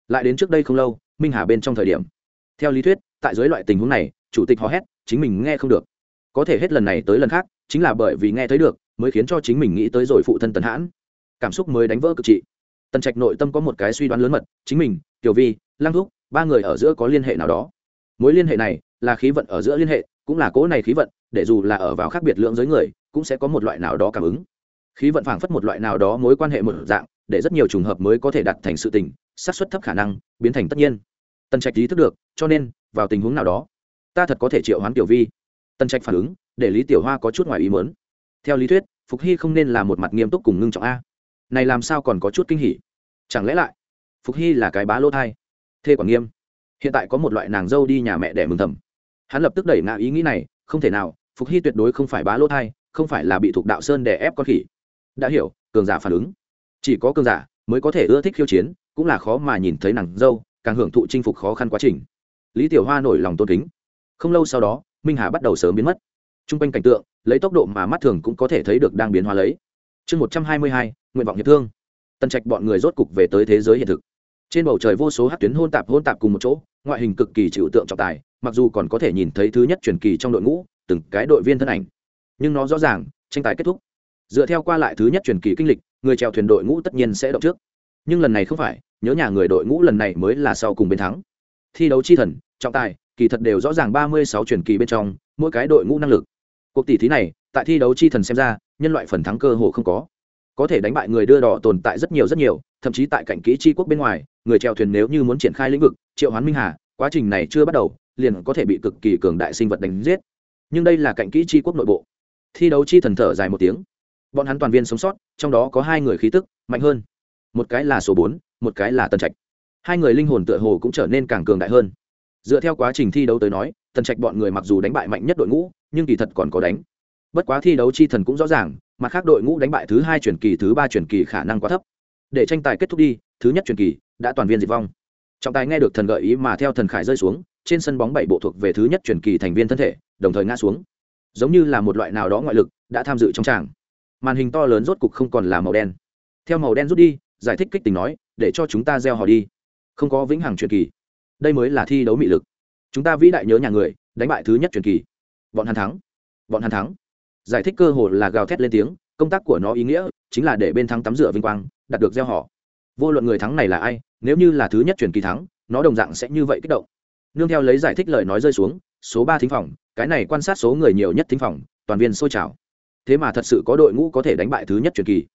Lại đến trước đây không lâu, minh hà bên trong thời điểm. Theo lý thuyết, tại dưới loại tình huống này, chủ tịch hò hét, chính mình nghe không được có thể hết lần này tới lần khác, chính là bởi vì nghe thấy được, mới khiến cho chính mình nghĩ tới rồi phụ thân tần hãn. Cảm xúc mới đánh vỡ cực trị. Tần trạch nội tâm có một cái suy đoán lớn mật, chính mình, tiểu vi lang thúc, ba người ở giữa có liên hệ nào đó. Mối liên hệ này là khí vận ở giữa liên hệ, cũng là cố này khí vận, để dù là ở vào khác biệt lượng giới người, cũng sẽ có một loại nào đó cảm ứng. Khí vận phảng phất một loại nào đó mối quan hệ một dạng, để rất nhiều trùng hợp mới có thể đặt thành sự tình, xác suất thấp khả năng, biến thành tất nhiên. Tần trạch ý thức được, cho nên, vào tình huống nào đó, ta thật có thể triệu hoán tiểu vi. Tân trạch phản ứng, để lý tiểu hoa có chút ngoài ý mớn theo lý thuyết, phục hy không nên là một mặt nghiêm túc cùng ngưng trọng a. Này làm sao còn có chút kinh hỉ? Chẳng lẽ lại, phục hy là cái bá lỗ thai? Thê quản nghiêm. Hiện tại có một loại nàng dâu đi nhà mẹ để mừng thầm. Hắn lập tức đẩy ngã ý nghĩ này, không thể nào, phục hy tuyệt đối không phải bá lỗ thai, không phải là bị thuộc đạo sơn đè ép con khỉ. Đã hiểu, cường giả phản ứng. Chỉ có cường giả mới có thể ưa thích khiêu chiến, cũng là khó mà nhìn thấy nàng dâu, càng hưởng thụ chinh phục khó khăn quá trình. Lý tiểu hoa nổi lòng tôn kính. Không lâu sau đó minh hà bắt đầu sớm biến mất t r u n g quanh cảnh tượng lấy tốc độ mà mắt thường cũng có thể thấy được đang biến hóa lấy chương một trăm hai mươi hai nguyện vọng hiệp thương tân trạch bọn người rốt cục về tới thế giới hiện thực trên bầu trời vô số hát tuyến hôn tạp hôn tạp cùng một chỗ ngoại hình cực kỳ chịu tượng trọng tài mặc dù còn có thể nhìn thấy thứ nhất truyền kỳ trong đội ngũ từng cái đội viên thân ảnh nhưng nó rõ ràng tranh tài kết thúc dựa theo qua lại thứ nhất truyền kỳ kinh lịch người trèo thuyền đội ngũ tất nhiên sẽ động trước nhưng lần này không phải nhớ nhà người đội ngũ lần này mới là sau cùng bên thắng thi đấu chi thần trọng tài kỳ thật đều rõ ràng ba mươi sáu truyền kỳ bên trong, mỗi cái đội ngũ năng lực. Cuộc tỷ thí này, tại thi đấu chi thần xem ra, nhân loại phần thắng cơ hồ không có. Có thể đánh bại người đưa đỏ tồn tại rất nhiều rất nhiều, thậm chí tại cảnh kỹ chi quốc bên ngoài, người treo thuyền nếu như muốn triển khai lĩnh vực, triệu hoán minh hà, quá trình này chưa bắt đầu, liền có thể bị cực kỳ cường đại sinh vật đánh giết. Nhưng đây là cảnh kỹ chi quốc nội bộ. Thi đấu chi thần thở dài một tiếng. Bọn hắn toàn viên sống sót, trong đó có hai người khí tức, mạnh hơn. Một cái là số bốn, một cái là tân trạch. Hai người linh hồn tựa hồ cũng trở nên càng cường đại hơn dựa theo quá trình thi đấu tới nói, tần trạch bọn người mặc dù đánh bại mạnh nhất đội ngũ, nhưng kỳ thật còn có đánh. Bất quá thi đấu chi thần cũng rõ ràng, mặt khác đội ngũ đánh bại thứ hai truyền kỳ, thứ ba truyền kỳ khả năng quá thấp. Để tranh tài kết thúc đi, thứ nhất truyền kỳ đã toàn viên diệt vong. Trọng tài nghe được thần gợi ý mà theo thần khải rơi xuống, trên sân bóng bảy bộ thuộc về thứ nhất truyền kỳ thành viên thân thể, đồng thời ngã xuống. Giống như là một loại nào đó ngoại lực đã tham dự trong tràng. Màn hình to lớn rốt cục không còn là màu đen. Theo màu đen rút đi, giải thích kích tình nói, để cho chúng ta gieo họ đi. Không có vĩnh hằng truyền kỳ đây mới là thi đấu mị lực. Chúng ta vĩ đại nhớ nhà người, đánh bại thứ nhất truyền kỳ. Bọn hắn thắng. Bọn hắn thắng. Giải thích cơ hội là gào thét lên tiếng, công tác của nó ý nghĩa chính là để bên thắng tắm rửa vinh quang, đạt được gieo họ. Vô luận người thắng này là ai, nếu như là thứ nhất truyền kỳ thắng, nó đồng dạng sẽ như vậy kích động. Nương theo lấy giải thích lời nói rơi xuống, số ba thính phòng, cái này quan sát số người nhiều nhất thính phòng, toàn viên sôi trào. Thế mà thật sự có đội ngũ có thể đánh bại thứ nhất truyền kỳ.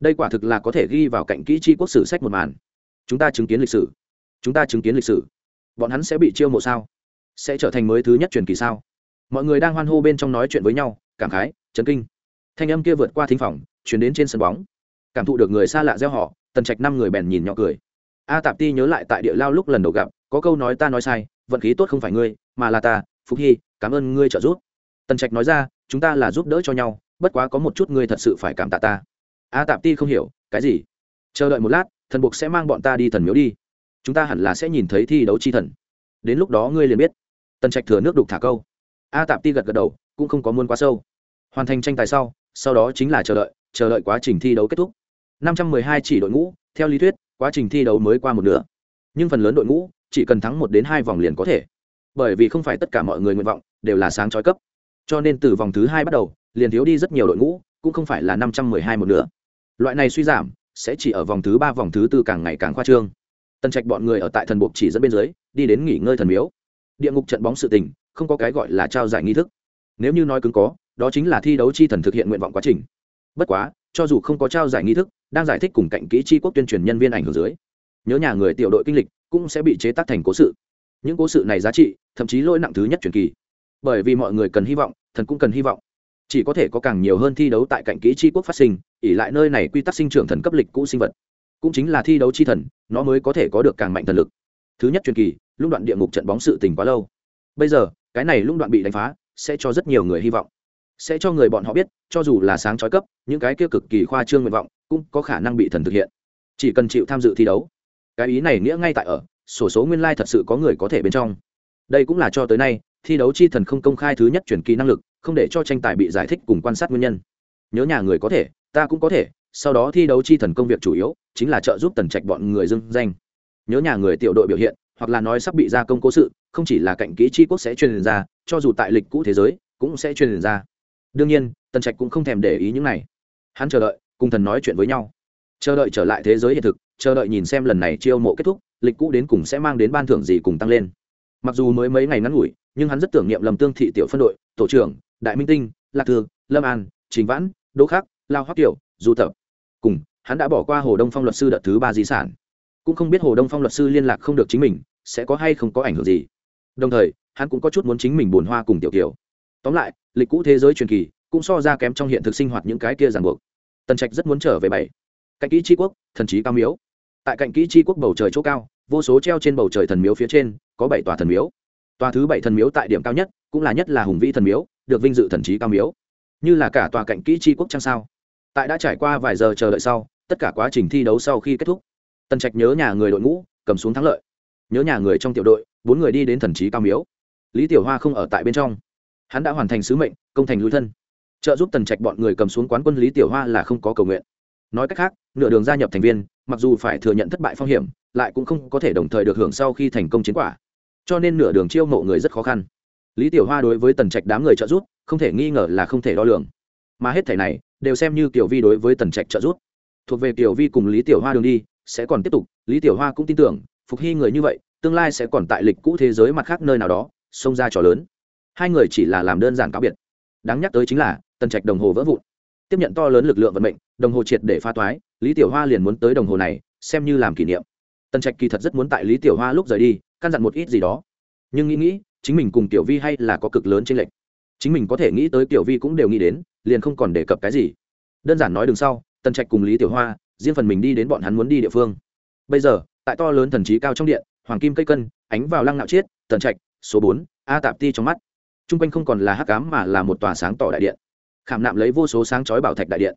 Đây quả thực là có thể ghi vào cạnh kỹ chi quốc sử sách một màn. Chúng ta chứng kiến lịch sử. Chúng ta chứng kiến lịch sử bọn hắn sẽ bị chiêu mộ sao? Sẽ trở thành mới thứ nhất truyền kỳ sao? Mọi người đang hoan hô bên trong nói chuyện với nhau, cảm khái, chấn kinh. Thanh âm kia vượt qua thính phòng, chuyển đến trên sân bóng. Cảm thụ được người xa lạ gieo họ, tần trạch năm người bèn nhìn nhỏ cười. A tạp ti nhớ lại tại địa lao lúc lần đầu gặp, có câu nói ta nói sai, vận khí tốt không phải ngươi, mà là ta phúc hy, cảm ơn ngươi trợ giúp. Tần trạch nói ra, chúng ta là giúp đỡ cho nhau, bất quá có một chút ngươi thật sự phải cảm tạ ta. A tạp ti không hiểu, cái gì? Chờ đợi một lát, thần buộc sẽ mang bọn ta đi thần miếu đi chúng ta hẳn là sẽ nhìn thấy thi đấu chi thần. Đến lúc đó ngươi liền biết. Tần trạch thừa nước đục thả câu. A tạp ti gật gật đầu, cũng không có muôn quá sâu. Hoàn thành tranh tài sau sau đó chính là chờ đợi chờ đợi quá trình thi đấu kết thúc. năm trăm mười hai chỉ đội ngũ, theo lý thuyết, quá trình thi đấu mới qua một nửa. Nhưng phần lớn đội ngũ, chỉ cần thắng một đến hai vòng liền có thể. Bởi vì không phải tất cả mọi người nguyện vọng, đều là sáng trói cấp. Cho nên từ vòng thứ hai bắt đầu, liền thiếu đi rất nhiều đội ngũ, cũng không phải là năm trăm mười hai một nửa. Loại này suy giảm, sẽ chỉ ở vòng thứ ba, vòng thứ tư càng ngày càng khoa trương tần trạch bọn người ở tại thần buộc chỉ dẫn bên dưới, đi đến nghỉ ngơi thần miếu. Địa ngục trận bóng sự tình, không có cái gọi là trao giải nghi thức. Nếu như nói cứng có, đó chính là thi đấu chi thần thực hiện nguyện vọng quá trình. Bất quá, cho dù không có trao giải nghi thức, đang giải thích cùng cạnh kỹ chi quốc tuyên truyền nhân viên ảnh hưởng dưới, nhớ nhà người tiểu đội kinh lịch cũng sẽ bị chế tác thành cố sự. Những cố sự này giá trị, thậm chí lỗi nặng thứ nhất truyền kỳ. Bởi vì mọi người cần hy vọng, thần cũng cần hy vọng. Chỉ có thể có càng nhiều hơn thi đấu tại cạnh kỹ chi quốc phát sinh ỉ lại nơi này quy tắc sinh trưởng thần cấp lịch cũ sinh vật cũng chính là thi đấu chi thần, nó mới có thể có được càng mạnh thần lực. Thứ nhất truyền kỳ, lũng đoạn địa ngục trận bóng sự tình quá lâu. Bây giờ, cái này lũng đoạn bị đánh phá, sẽ cho rất nhiều người hy vọng. Sẽ cho người bọn họ biết, cho dù là sáng trói cấp, những cái kia cực kỳ khoa trương nguyện vọng, cũng có khả năng bị thần thực hiện. Chỉ cần chịu tham dự thi đấu. Cái ý này nghĩa ngay tại ở, sổ số nguyên lai thật sự có người có thể bên trong. Đây cũng là cho tới nay, thi đấu chi thần không công khai thứ nhất chuyển kỳ năng lực, không để cho tranh tài bị giải thích cùng quan sát nguyên nhân. Nhớ nhà người có thể, ta cũng có thể sau đó thi đấu chi thần công việc chủ yếu chính là trợ giúp tần trạch bọn người dưng danh. Nhớ nhà người tiểu đội biểu hiện, hoặc là nói sắp bị gia công cố sự, không chỉ là cạnh kỹ chi quốc sẽ truyền ra, cho dù tại lịch cũ thế giới, cũng sẽ truyền ra. Đương nhiên, tần trạch cũng không thèm để ý những này. Hắn chờ đợi, cùng thần nói chuyện với nhau. Chờ đợi trở lại thế giới hiện thực, chờ đợi nhìn xem lần này chiêu mộ kết thúc, lịch cũ đến cùng sẽ mang đến ban thưởng gì cùng tăng lên. Mặc dù mới mấy ngày ngắn ngủi, nhưng hắn rất tưởng niệm lầm tương thị tiểu phân đội, tổ trưởng, đại minh tinh, lạc thư, lâm an, trình vãn, đỗ khắc, lao hoắc tiểu du tập. Cùng, hắn đã bỏ qua hồ đông phong luật sư đợt thứ ba di sản. Cũng không biết hồ đông phong luật sư liên lạc không được chính mình, sẽ có hay không có ảnh hưởng gì. Đồng thời, hắn cũng có chút muốn chính mình buồn hoa cùng tiểu kiều. Tóm lại, lịch cũ thế giới truyền kỳ cũng so ra kém trong hiện thực sinh hoạt những cái kia ràng buộc. Tần trạch rất muốn trở về bảy. Cạnh kỹ tri quốc, thần trí cao miếu. Tại cạnh kỹ tri quốc bầu trời chỗ cao, vô số treo trên bầu trời thần miếu phía trên, có bảy tòa thần miếu. Tòa thứ bảy thần miếu tại điểm cao nhất cũng là nhất là hùng vĩ thần miếu, được vinh dự thần trí cao miếu. Như là cả tòa cạnh kỹ tri quốc trang sao? Tại đã trải qua vài giờ chờ đợi sau, tất cả quá trình thi đấu sau khi kết thúc, tần trạch nhớ nhà người đội ngũ, cầm xuống thắng lợi. Nhớ nhà người trong tiểu đội, bốn người đi đến thần trí cao miếu. Lý tiểu hoa không ở tại bên trong. Hắn đã hoàn thành sứ mệnh, công thành lui thân. Trợ giúp tần trạch bọn người cầm xuống quán quân lý tiểu hoa là không có cầu nguyện. Nói cách khác, nửa đường gia nhập thành viên, mặc dù phải thừa nhận thất bại phong hiểm, lại cũng không có thể đồng thời được hưởng sau khi thành công chiến quả. Cho nên nửa đường chiêu mộ người rất khó khăn. Lý tiểu hoa đối với tần trạch đám người trợ giúp, không thể nghi ngờ là không thể đo lường mà hết thể này đều xem như tiểu vi đối với tần trạch trợ giúp. Thuộc về tiểu vi cùng lý tiểu hoa đường đi sẽ còn tiếp tục lý tiểu hoa cũng tin tưởng phục hy người như vậy tương lai sẽ còn tại lịch cũ thế giới mặt khác nơi nào đó xông ra trò lớn. Hai người chỉ là làm đơn giản cáo biệt. Đáng nhắc tới chính là tần trạch đồng hồ vỡ vụn. Tiếp nhận to lớn lực lượng vận mệnh đồng hồ triệt để pha toái lý tiểu hoa liền muốn tới đồng hồ này xem như làm kỷ niệm. Tần trạch kỳ thật rất muốn tại lý tiểu hoa lúc rời đi căn dặn một ít gì đó. Nhưng nghĩ nghĩ chính mình cùng tiểu vi hay là có cực lớn trên lệch, chính mình có thể nghĩ tới tiểu vi cũng đều nghĩ đến liền không còn đề cập cái gì. Đơn giản nói đường sau, tần trạch cùng lý tiểu hoa, riêng phần mình đi đến bọn hắn muốn đi địa phương. Bây giờ, tại to lớn thần trí cao trong điện, hoàng kim cây cân, ánh vào lăng nạo chiết, tần trạch, số bốn, a tạp ti trong mắt. T r u n g quanh không còn là hắc cám mà là một tòa sáng tỏ đại điện. Khảm nạm lấy vô số sáng chói bảo thạch đại điện.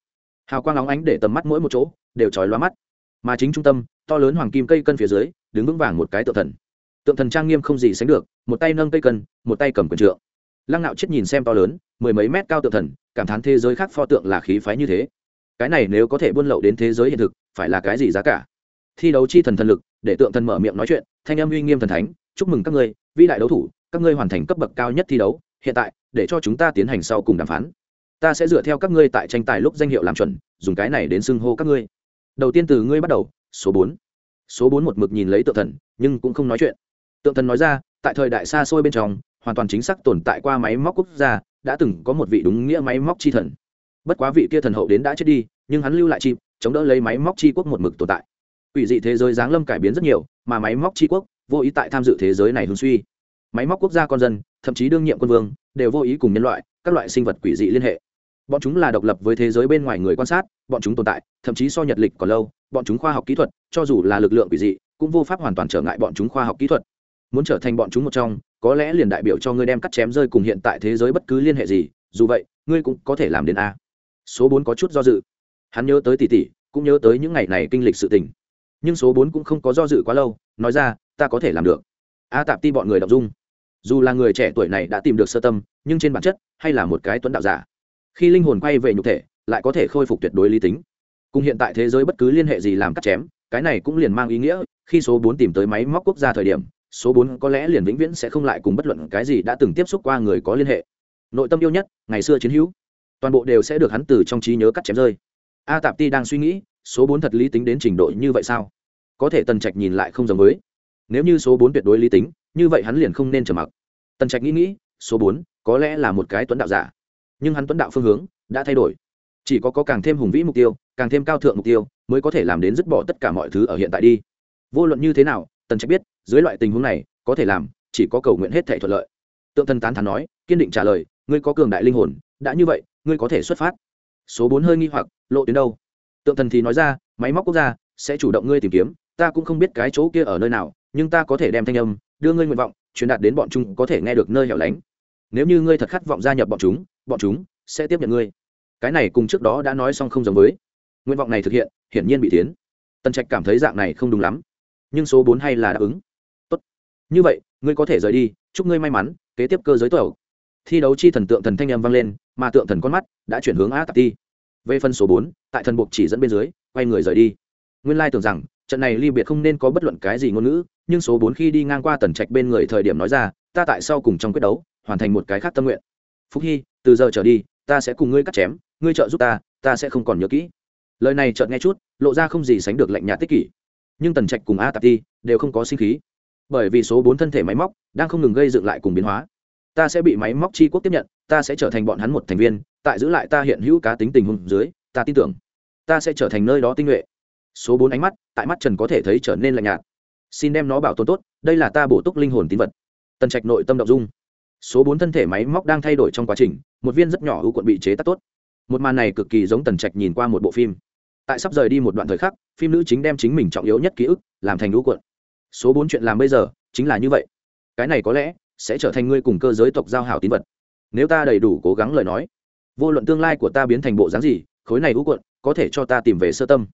Hào quang óng ánh để tầm mắt mỗi một chỗ đều chói loa mắt. Mà chính trung tâm, to lớn hoàng kim cây cân phía dưới, đứng vững vàng một cái tượng thần. Tượng thần trang nghiêm không gì sánh được, một tay nâng cây cân, một tay cầm quần trượng lăng nạo chết nhìn xem to lớn, mười mấy mét cao tượng thần, cảm thán thế giới khác pho tượng là khí phái như thế. Cái này nếu có thể buôn lậu đến thế giới hiện thực, phải là cái gì giá cả? Thi đấu chi thần thần lực, để tượng thần mở miệng nói chuyện, thanh âm uy nghiêm thần thánh, chúc mừng các ngươi, vĩ đại đấu thủ, các ngươi hoàn thành cấp bậc cao nhất thi đấu, hiện tại, để cho chúng ta tiến hành sau cùng đàm phán. Ta sẽ dựa theo các ngươi tại tranh tài lúc danh hiệu làm chuẩn, dùng cái này đến xưng hô các ngươi. Đầu tiên từ ngươi bắt đầu, số bốn. Số bốn một mực nhìn lấy tượng thần, nhưng cũng không nói chuyện. Tượng thần nói ra, tại thời đại xa xôi bên trong hoàn toàn chính xác tồn tại qua máy móc quốc gia đã từng có một vị đúng nghĩa máy móc chi thần bất quá vị kia thần hậu đến đã chết đi nhưng hắn lưu lại chim chống đỡ lấy máy móc chi quốc một mực tồn tại Quỷ dị thế giới giáng lâm cải biến rất nhiều, mà máy móc chi quốc vô ý tại tham dự thế giới này hướng suy. Máy móc quốc gia con dân, thậm chí đương nhiệm quân vương, đều vô ý cùng nhân loại, các loại sinh vật quỷ dị liên hệ. Bọn chúng là độc lập với thế giới bên ngoài người quan sát, bọn chúng tồn tại, thậm chí so nhật lịch còn lâu, bọn chúng khoa học kỹ thuật, cho dù là lực lượng quỷ dị, cũng vô pháp hoàn toàn trở ngại bọn chúng khoa học kỹ thuật. Muốn trở thành bọn chúng một trong, có lẽ liền đại biểu cho ngươi đem cắt chém rơi cùng hiện tại thế giới bất cứ liên hệ gì, dù vậy, ngươi cũng có thể làm đến a. Số bốn có chút do dự. Hắn nhớ tới tỷ tỷ, cũng nhớ tới những ngày này kinh lịch sự tình. Nhưng số bốn cũng không có do dự quá lâu nói ra ta có thể làm được. A tạp ti bọn người đọc dung. Dù là người trẻ tuổi này đã tìm được sơ tâm nhưng trên bản chất hay là một cái tuấn đạo giả. Khi linh hồn quay về nhục thể lại có thể khôi phục tuyệt đối lý tính. Cùng hiện tại thế giới bất cứ liên hệ gì làm cắt chém cái này cũng liền mang ý nghĩa khi số bốn tìm tới máy móc quốc gia thời điểm số bốn có lẽ liền vĩnh viễn sẽ không lại cùng bất luận cái gì đã từng tiếp xúc qua người có liên hệ. Nội tâm yêu nhất, ngày xưa chiến hữu. Toàn bộ đều sẽ được hắn từ trong trí nhớ cắt chém rơi. A tạp ti đang suy nghĩ, số bốn thật lý tính đến trình độ như vậy sao? Có thể tần trạch nhìn lại không giống với. Nếu như số bốn tuyệt đối lý tính, như vậy hắn liền không nên trở mặc. Tần trạch nghĩ nghĩ, số bốn có lẽ là một cái tuấn đạo giả. Nhưng hắn tuấn đạo phương hướng đã thay đổi. Chỉ có có càng thêm hùng vĩ mục tiêu, càng thêm cao thượng mục tiêu, mới có thể làm đến dứt bỏ tất cả mọi thứ ở hiện tại đi. Vô luận như thế nào, tần trạch biết dưới loại tình huống này, có thể làm, chỉ có cầu nguyện hết thể thuận lợi. Tượng thần tán thán nói, kiên định trả lời, ngươi có cường đại linh hồn, đã như vậy, ngươi có thể xuất phát. Số bốn hơi nghi hoặc, lộ tuyến đâu? Tượng thần thì nói ra, máy móc quốc gia, sẽ chủ động ngươi tìm kiếm, ta cũng không biết cái chỗ kia ở nơi nào, nhưng ta có thể đem thanh âm, đưa ngươi nguyện vọng, truyền đạt đến bọn chúng có thể nghe được nơi hẻo lánh. Nếu như ngươi thật khát vọng gia nhập bọn chúng bọn chúng sẽ tiếp nhận ngươi. Cái này cùng trước đó đã nói xong không giống với. Nguyện vọng này thực hiện, hiển nhiên bị tiến. Tần trạch cảm thấy dạng này không đúng lắm. Nhưng số bốn hay là đáp ứng như vậy, ngươi có thể rời đi, chúc ngươi may mắn, kế tiếp cơ giới tàu thi đấu chi thần tượng thần thanh em vang lên, mà tượng thần con mắt đã chuyển hướng a tạp ti. Về phần số bốn, tại thần buộc chỉ dẫn bên dưới, quay người rời đi. Nguyên lai tưởng rằng, trận này ly biệt không nên có bất luận cái gì ngôn ngữ, nhưng số bốn khi đi ngang qua tần trạch bên người thời điểm nói ra, ta tại sau cùng trong quyết đấu, hoàn thành một cái khác tâm nguyện. Phúc hy, từ giờ trở đi, ta sẽ cùng ngươi cắt chém, ngươi trợ giúp ta ta sẽ không còn nhớ kỹ. Lời này chợt nghe chút, lộ ra không gì sánh được lạnh nhạt tích kỷ. Nhưng tần trạch cùng a tạp ti đều không có sinh khí bởi vì số bốn thân thể máy móc đang không ngừng gây dựng lại cùng biến hóa. Ta sẽ bị máy móc tri quốc tiếp nhận, ta sẽ trở thành bọn hắn một thành viên, tại giữ lại ta hiện hữu cá tính tình huống dưới, ta tin tưởng ta sẽ trở thành nơi đó tinh nhuệ. Số bốn ánh mắt, tại mắt trần có thể thấy trở nên lạnh nhạt. Xin đem nó bảo tồn tốt, đây là ta bổ túc linh hồn tín vật. Tần trạch nội tâm động dung. Số bốn thân thể máy móc đang thay đổi trong quá trình, một viên rất nhỏ ưu quận bị chế tác tốt. Một màn này cực kỳ giống tần trạch nhìn qua một bộ phim. Tại sắp rời đi một đoạn thời khắc, phim nữ chính đem chính mình trọng yếu nhất ký ức, làm thành ưu quận số bốn chuyện làm bây giờ, chính là như vậy. Cái này có lẽ sẽ trở thành ngươi cùng cơ giới tộc giao hảo tín vật. Nếu ta đầy đủ cố gắng lời nói, vô luận tương lai của ta biến thành bộ dáng gì, khối này hữu quận có thể cho ta tìm về sơ tâm.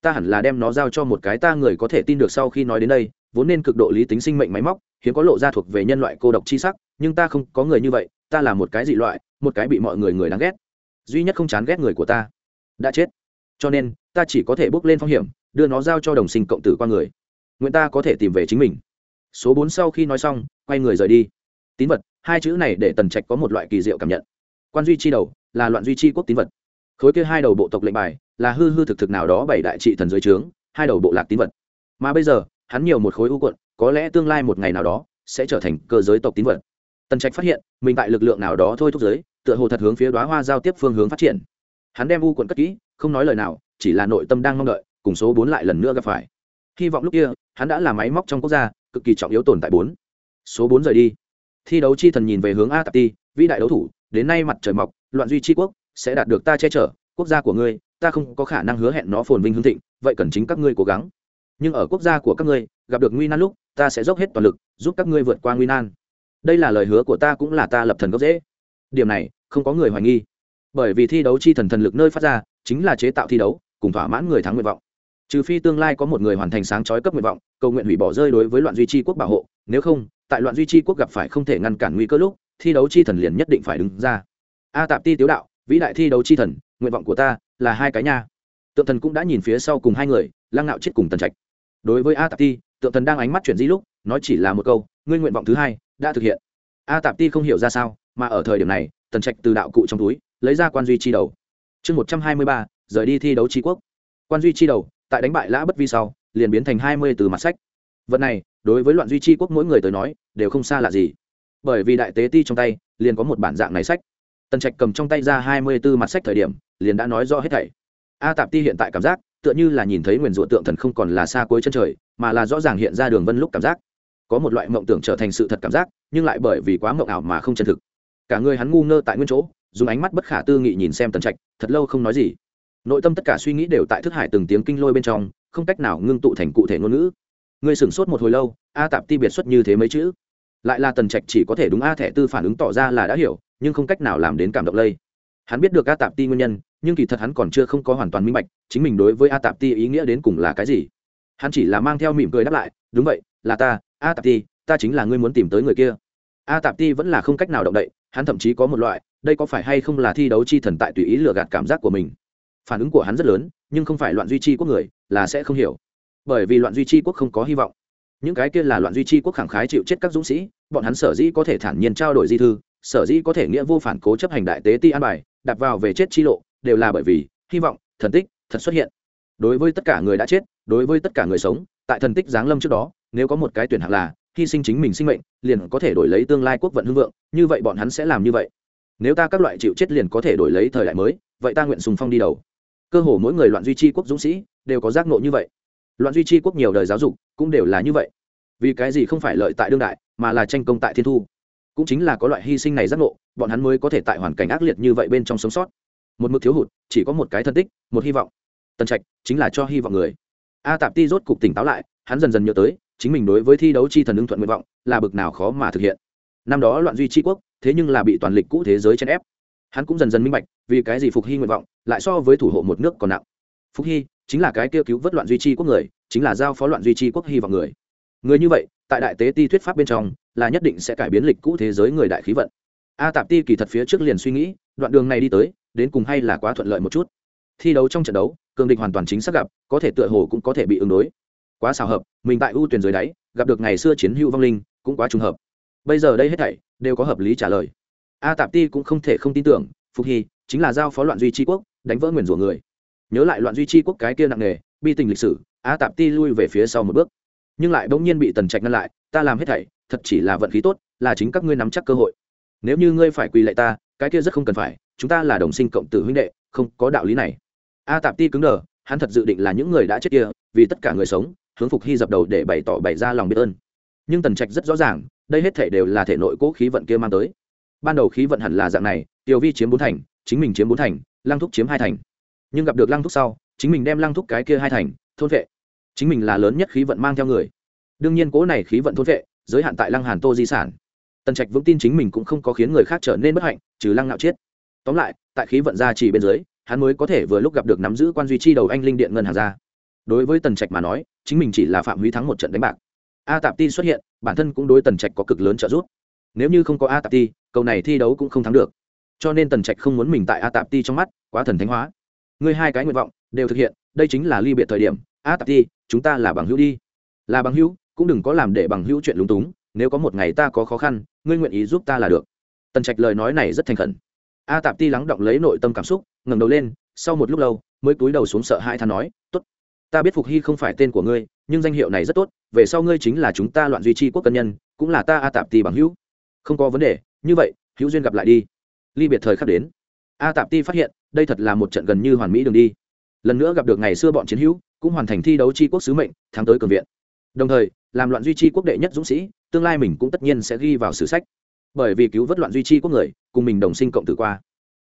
Ta hẳn là đem nó giao cho một cái ta người có thể tin được sau khi nói đến đây, vốn nên cực độ lý tính sinh mệnh máy móc, hiếm có lộ ra thuộc về nhân loại cô độc chi sắc, nhưng ta không có người như vậy, ta là một cái dị loại, một cái bị mọi người người đáng ghét. Duy nhất không chán ghét người của ta. Đã chết. Cho nên, ta chỉ có thể bước lên phong hiểm, đưa nó giao cho đồng sinh cộng tử qua người nguyện ta có thể tìm về chính mình. Số bốn sau khi nói xong, quay người rời đi. Tín vật, hai chữ này để tần trạch có một loại kỳ diệu cảm nhận. Quan duy chi đầu, là loạn duy chi quốc tín vật. Khối kia hai đầu bộ tộc lệnh bài, là hư hư thực thực nào đó bảy đại trị thần dưới trướng, hai đầu bộ lạc tín vật. Mà bây giờ, hắn nhiều một khối u quận có lẽ tương lai một ngày nào đó, sẽ trở thành cơ giới tộc tín vật. Tần trạch phát hiện, mình tại lực lượng nào đó thôi thúc giới, tựa hồ thật hướng phía đoá hoa giao tiếp phương hướng phát triển. Hắn đem u quận cất kỹ, không nói lời nào, chỉ là nội tâm đang mong đợi, cùng số bốn lại lần nữa gặp phải hy vọng lúc kia, hắn đã là máy móc trong quốc gia, cực kỳ trọng yếu tồn tại bốn. Số bốn rời đi. Thi đấu chi thần nhìn về hướng a tạp ti vĩ đại đấu thủ, đến nay mặt trời mọc, loạn duy tri quốc, sẽ đạt được ta che chở, quốc gia của ngươi, ta không có khả năng hứa hẹn nó phồn vinh hương thịnh, vậy cần chính các ngươi cố gắng. Nhưng ở quốc gia của các ngươi, gặp được nguy nan lúc, ta sẽ dốc hết toàn lực, giúp các ngươi vượt qua nguy nan. Đây là lời hứa của ta cũng là ta lập thần gốc dễ điểm này, không có người hoài nghi. Bởi vì thi đấu chi thần thần lực nơi phát ra, chính là chế tạo thi đấu, cùng thỏa mãn người thắng nguyện vọng trừ phi tương lai có một người hoàn thành sáng chói cấp nguyện vọng, cầu nguyện hủy bỏ rơi đối với loạn duy trì quốc bảo hộ, nếu không, tại loạn duy trì quốc gặp phải không thể ngăn cản nguy cơ lúc, thi đấu chi thần liền nhất định phải đứng ra. A tạp ti tiếu đạo, vĩ đại thi đấu chi thần, nguyện vọng của ta là hai cái nha. Tượng thần cũng đã nhìn phía sau cùng hai người, lăng nạo chết cùng tần trạch. Đối với a tạp ti, tượng thần đang ánh mắt chuyển di lúc, nói chỉ là một câu, ngươi nguyện vọng thứ hai đã thực hiện. A tạp ti không hiểu ra sao, mà ở thời điểm này, tần trạch từ đạo cụ trong túi, lấy ra quan duy chi đầu. Chương một trăm hai mươi ba, rời đi thi đấu tri quốc. Quan duy chi đầu tại đánh bại lã bất vi sau, liền biến thành hai mươi từ mặt sách. Vật này, đối với loạn duy chi quốc mỗi người tới nói, đều không xa lạ gì. Bởi vì đại tế ti trong tay, liền có một bản dạng này sách. Tần trạch cầm trong tay ra hai mươi b ố mặt sách thời điểm, liền đã nói rõ hết thảy. A tạp ti hiện tại cảm giác, tựa như là nhìn thấy nguyền rủa tượng thần không còn là xa cuối chân trời, mà là rõ ràng hiện ra đường vân lúc cảm giác. Có một loại mộng tưởng trở thành sự thật cảm giác, nhưng lại bởi vì quá mộng ảo mà không chân thực. Cả người hắn ngu ngơ tại nguyên chỗ, dùng ánh mắt bất khả tư nghị nhìn xem tần trạch, thật lâu không nói gì nội tâm tất cả suy nghĩ đều tại thức hải từng tiếng kinh lôi bên trong, không cách nào ngưng tụ thành cụ thể ngôn ngữ. Người sửng sốt một hồi lâu, a tạp ti biệt xuất như thế mấy chữ. Lại là tần trạch chỉ có thể đúng a thẻ tư phản ứng tỏ ra là đã hiểu, nhưng không cách nào làm đến cảm động lây. Hắn biết được a tạp ti nguyên nhân, nhưng kỳ thật hắn còn chưa không có hoàn toàn minh bạch, chính mình đối với a tạp ti ý nghĩa đến cùng là cái gì. Hắn chỉ là mang theo mỉm cười đáp lại, đúng vậy, là ta, a tạp ti, ta chính là ngươi muốn tìm tới người kia. A tạp ti vẫn là không cách nào động đậy, hắn thậm chí có một loại, đây có phải hay không là thi đấu chi thần tại tùy ý lừa gạt cảm giác của mình phản ứng của hắn rất lớn, nhưng không phải loạn duy chi quốc người là sẽ không hiểu. Bởi vì loạn duy chi quốc không có hy vọng. Những cái kia là loạn duy chi quốc khẳng khái chịu chết các dũng sĩ, bọn hắn sở dĩ có thể thản nhiên trao đổi di thư, sở dĩ có thể nghĩa vô phản cố chấp hành đại tế ti an bài đặt vào về chết chi lộ, đều là bởi vì hy vọng, thần tích, thật xuất hiện. Đối với tất cả người đã chết, đối với tất cả người sống, tại thần tích giáng lâm trước đó, nếu có một cái tuyển hạng là hy sinh chính mình sinh mệnh, liền có thể đổi lấy tương lai quốc vận hưng vượng, như vậy bọn hắn sẽ làm như vậy. Nếu ta các loại chịu chết liền có thể đổi lấy thời đại mới, vậy ta nguyện sùng phong đi đầu cơ hồ mỗi người loạn duy trì quốc dũng sĩ đều có giác nộ như vậy. Loạn duy trì quốc nhiều đời giáo dục cũng đều là như vậy. Vì cái gì không phải lợi tại đương đại, mà là tranh công tại thiên thu? Cũng chính là có loại hy sinh này giác nộ bọn hắn mới có thể tại hoàn cảnh ác liệt như vậy bên trong sống sót. Một mực thiếu hụt, chỉ có một cái thân tích, một hy vọng. Tần trạch chính là cho hy vọng người. A tạp ti rốt cục tỉnh táo lại, hắn dần dần nhớ tới, chính mình đối với thi đấu chi thần ưng thuận nguyện vọng là bực nào khó mà thực hiện. Năm đó loạn duy tri quốc, thế nhưng là bị toàn lịch cũ thế giới chèn ép hắn cũng dần dần minh bạch, vì cái gì phục hy nguyện vọng lại so với thủ hộ một nước còn nặng. Phục hy chính là cái kêu cứu vớt loạn duy trì quốc người, chính là giao phó loạn duy trì quốc hy vọng người. Người như vậy, tại đại tế ti thuyết pháp bên trong, là nhất định sẽ cải biến lịch cũ thế giới người đại khí vận. A tạp ti kỳ thật phía trước liền suy nghĩ, đoạn đường này đi tới, đến cùng hay là quá thuận lợi một chút. Thi đấu trong trận đấu, cường địch hoàn toàn chính xác gặp, có thể tựa hồ cũng có thể bị ứng đối. Quá xào hợp, mình tại ưu tuyển dưới đáy, gặp được ngày xưa chiến hữu vong linh, cũng quá trùng hợp. Bây giờ đây hết thảy, đều có hợp lý trả lời a tạp ti cũng không thể không tin tưởng, phục hy chính là giao phó loạn duy tri quốc, đánh vỡ nguyền rủa người. Nhớ lại loạn duy tri quốc cái kia nặng nề, bi tình lịch sử, a tạp ti lui về phía sau một bước. Nhưng lại bỗng nhiên bị tần trạch ngăn lại, ta làm hết thảy, thật chỉ là vận khí tốt, là chính các ngươi nắm chắc cơ hội. Nếu như ngươi phải quỳ lại ta, cái kia rất không cần phải, chúng ta là đồng sinh cộng tử huynh đệ, không có đạo lý này. A tạp ti cứng đờ, hắn thật dự định là những người đã chết kia, vì tất cả người sống, hướng phục hy dập đầu để bày tỏ bày ra lòng biết ơn. Nhưng tần trạch rất rõ ràng, đây hết thể đều là thể nội cố khí vận kia mang tới ban đầu khí vận hẳn là dạng này, tiểu vi chiếm bốn thành, chính mình chiếm bốn thành, lăng thúc chiếm hai thành. Nhưng gặp được lăng thúc sau, chính mình đem lăng thúc cái kia hai thành, thôn vệ. Chính mình là lớn nhất khí vận mang theo người. Đương nhiên cố này khí vận thôn vệ, giới hạn tại lăng hàn tô di sản. Tần trạch vững tin chính mình cũng không có khiến người khác trở nên bất hạnh, trừ lăng nạo chết. Tóm lại, tại khí vận gia chỉ bên dưới, hắn mới có thể vừa lúc gặp được nắm giữ quan duy chi đầu anh linh điện ngân hàng ra đối với tần trạch mà nói, chính mình chỉ là phạm huy thắng một trận đánh bạc. A tạp ti xuất hiện, bản thân cũng đối tần trạch có cực lớn trợ giúp nếu như không có a tạp ti, cầu này thi đấu cũng không thắng được. Cho nên tần trạch không muốn mình tại a tạp ti trong mắt, quá thần thánh hóa. Ngươi hai cái nguyện vọng đều thực hiện, đây chính là ly biệt thời điểm. A tạp ti, chúng ta là bằng hữu đi. Là bằng hữu, cũng đừng có làm để bằng hữu chuyện lúng túng, nếu có một ngày ta có khó khăn, ngươi nguyện ý giúp ta là được. Tần trạch lời nói này rất thành khẩn. A tạp ti lắng động lấy nội tâm cảm xúc, ngẩng đầu lên, sau một lúc lâu, mới cúi đầu xuống sợ hai than nói, tốt, ta biết phục hy không phải tên của ngươi, nhưng danh hiệu này rất tốt, về sau ngươi chính là chúng ta loạn duy trì quốc cân nhân, cũng là ta a tạp ti bằng hữu không có vấn đề, như vậy, hữu duyên gặp lại đi. Ly biệt thời khắc đến. A tạp ti phát hiện, đây thật là một trận gần như hoàn mỹ đường đi. Lần nữa gặp được ngày xưa bọn chiến hữu, cũng hoàn thành thi đấu tri quốc sứ mệnh, thắng tới cường viện. Đồng thời, làm loạn duy trì quốc đệ nhất dũng sĩ, tương lai mình cũng tất nhiên sẽ ghi vào sử sách. Bởi vì cứu vớt loạn duy trì quốc người, cùng mình đồng sinh cộng tử qua.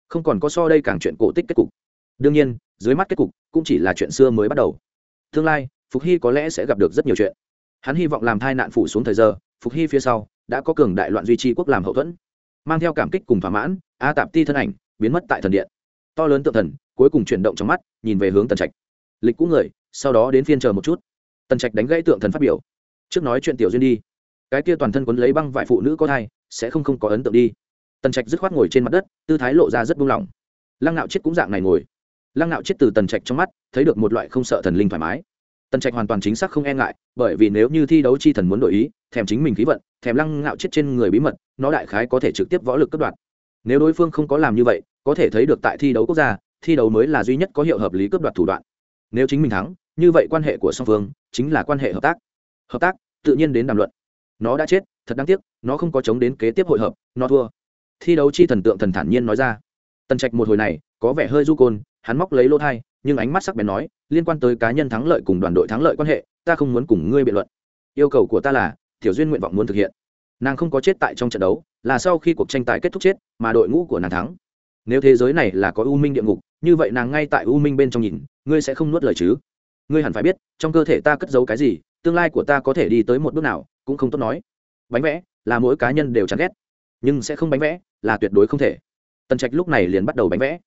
Không còn có so đây càng chuyện cổ tích kết cục. Đương nhiên, dưới mắt kết cục cũng chỉ là chuyện xưa mới bắt đầu. Tương lai, phục hy có lẽ sẽ gặp được rất nhiều chuyện. Hắn hy vọng làm thai nạn phủ xuống thời giờ, phục hy phía sau đã có cường đại loạn duy trì quốc làm hậu thuẫn, mang theo cảm kích cùng thỏa mãn, a tạp ti thân ảnh biến mất tại thần điện. To lớn tượng thần, cuối cùng chuyển động trong mắt, nhìn về hướng tần trạch. Lịch cũ người, sau đó đến phiên chờ một chút. Tần trạch đánh gãy tượng thần phát biểu. Trước nói chuyện tiểu duyên đi. Cái kia toàn thân quấn lấy băng vải phụ nữ có thai, sẽ không không có ấn tượng đi. Tần trạch dứt khoát ngồi trên mặt đất, tư thái lộ ra rất buông lỏng. Lăng nạo chết cũng dạng này ngồi. Lăng nạo chết từ tần trạch trong mắt, thấy được một loại không sợ thần linh thoải mái tần trạch hoàn toàn chính xác không e ngại, bởi vì nếu như thi đấu chi thần muốn đổi ý, thèm chính mình khí vận, thèm lăng ngạo chết trên người bí mật, nó đại khái có thể trực tiếp võ lực cấp đoạt nếu đối phương không có làm như vậy, có thể thấy được tại thi đấu quốc gia, thi đấu mới là duy nhất có hiệu hợp lý cấp đoạt thủ đoạn. Nếu chính mình thắng, như vậy quan hệ của song phương chính là quan hệ hợp tác. Hợp tác, tự nhiên đến đàm luận. Nó đã chết, thật đáng tiếc, nó không có chống đến kế tiếp hội hợp, nó thua. Thi đấu chi thần tượng thần thản nhiên nói ra. Tần trạch một hồi này, có vẻ hơi du côn, hắn móc lấy lỗ thai nhưng ánh mắt sắc bén nói, liên quan tới cá nhân thắng lợi cùng đoàn đội thắng lợi quan hệ, ta không muốn cùng ngươi biện luận. Yêu cầu của ta là, tiểu duyên nguyện vọng muốn thực hiện. Nàng không có chết tại trong trận đấu, là sau khi cuộc tranh tài kết thúc chết, mà đội ngũ của nàng thắng. Nếu thế giới này là có u minh địa ngục, như vậy nàng ngay tại u minh bên trong nhìn, ngươi sẽ không nuốt lời chứ? Ngươi hẳn phải biết, trong cơ thể ta cất giấu cái gì, tương lai của ta có thể đi tới một bước nào, cũng không tốt nói. Bánh vẽ, là mỗi cá nhân đều chán ghét, nhưng sẽ không bánh vẽ, là tuyệt đối không thể. Tần trạch lúc này liền bắt đầu bánh vẽ.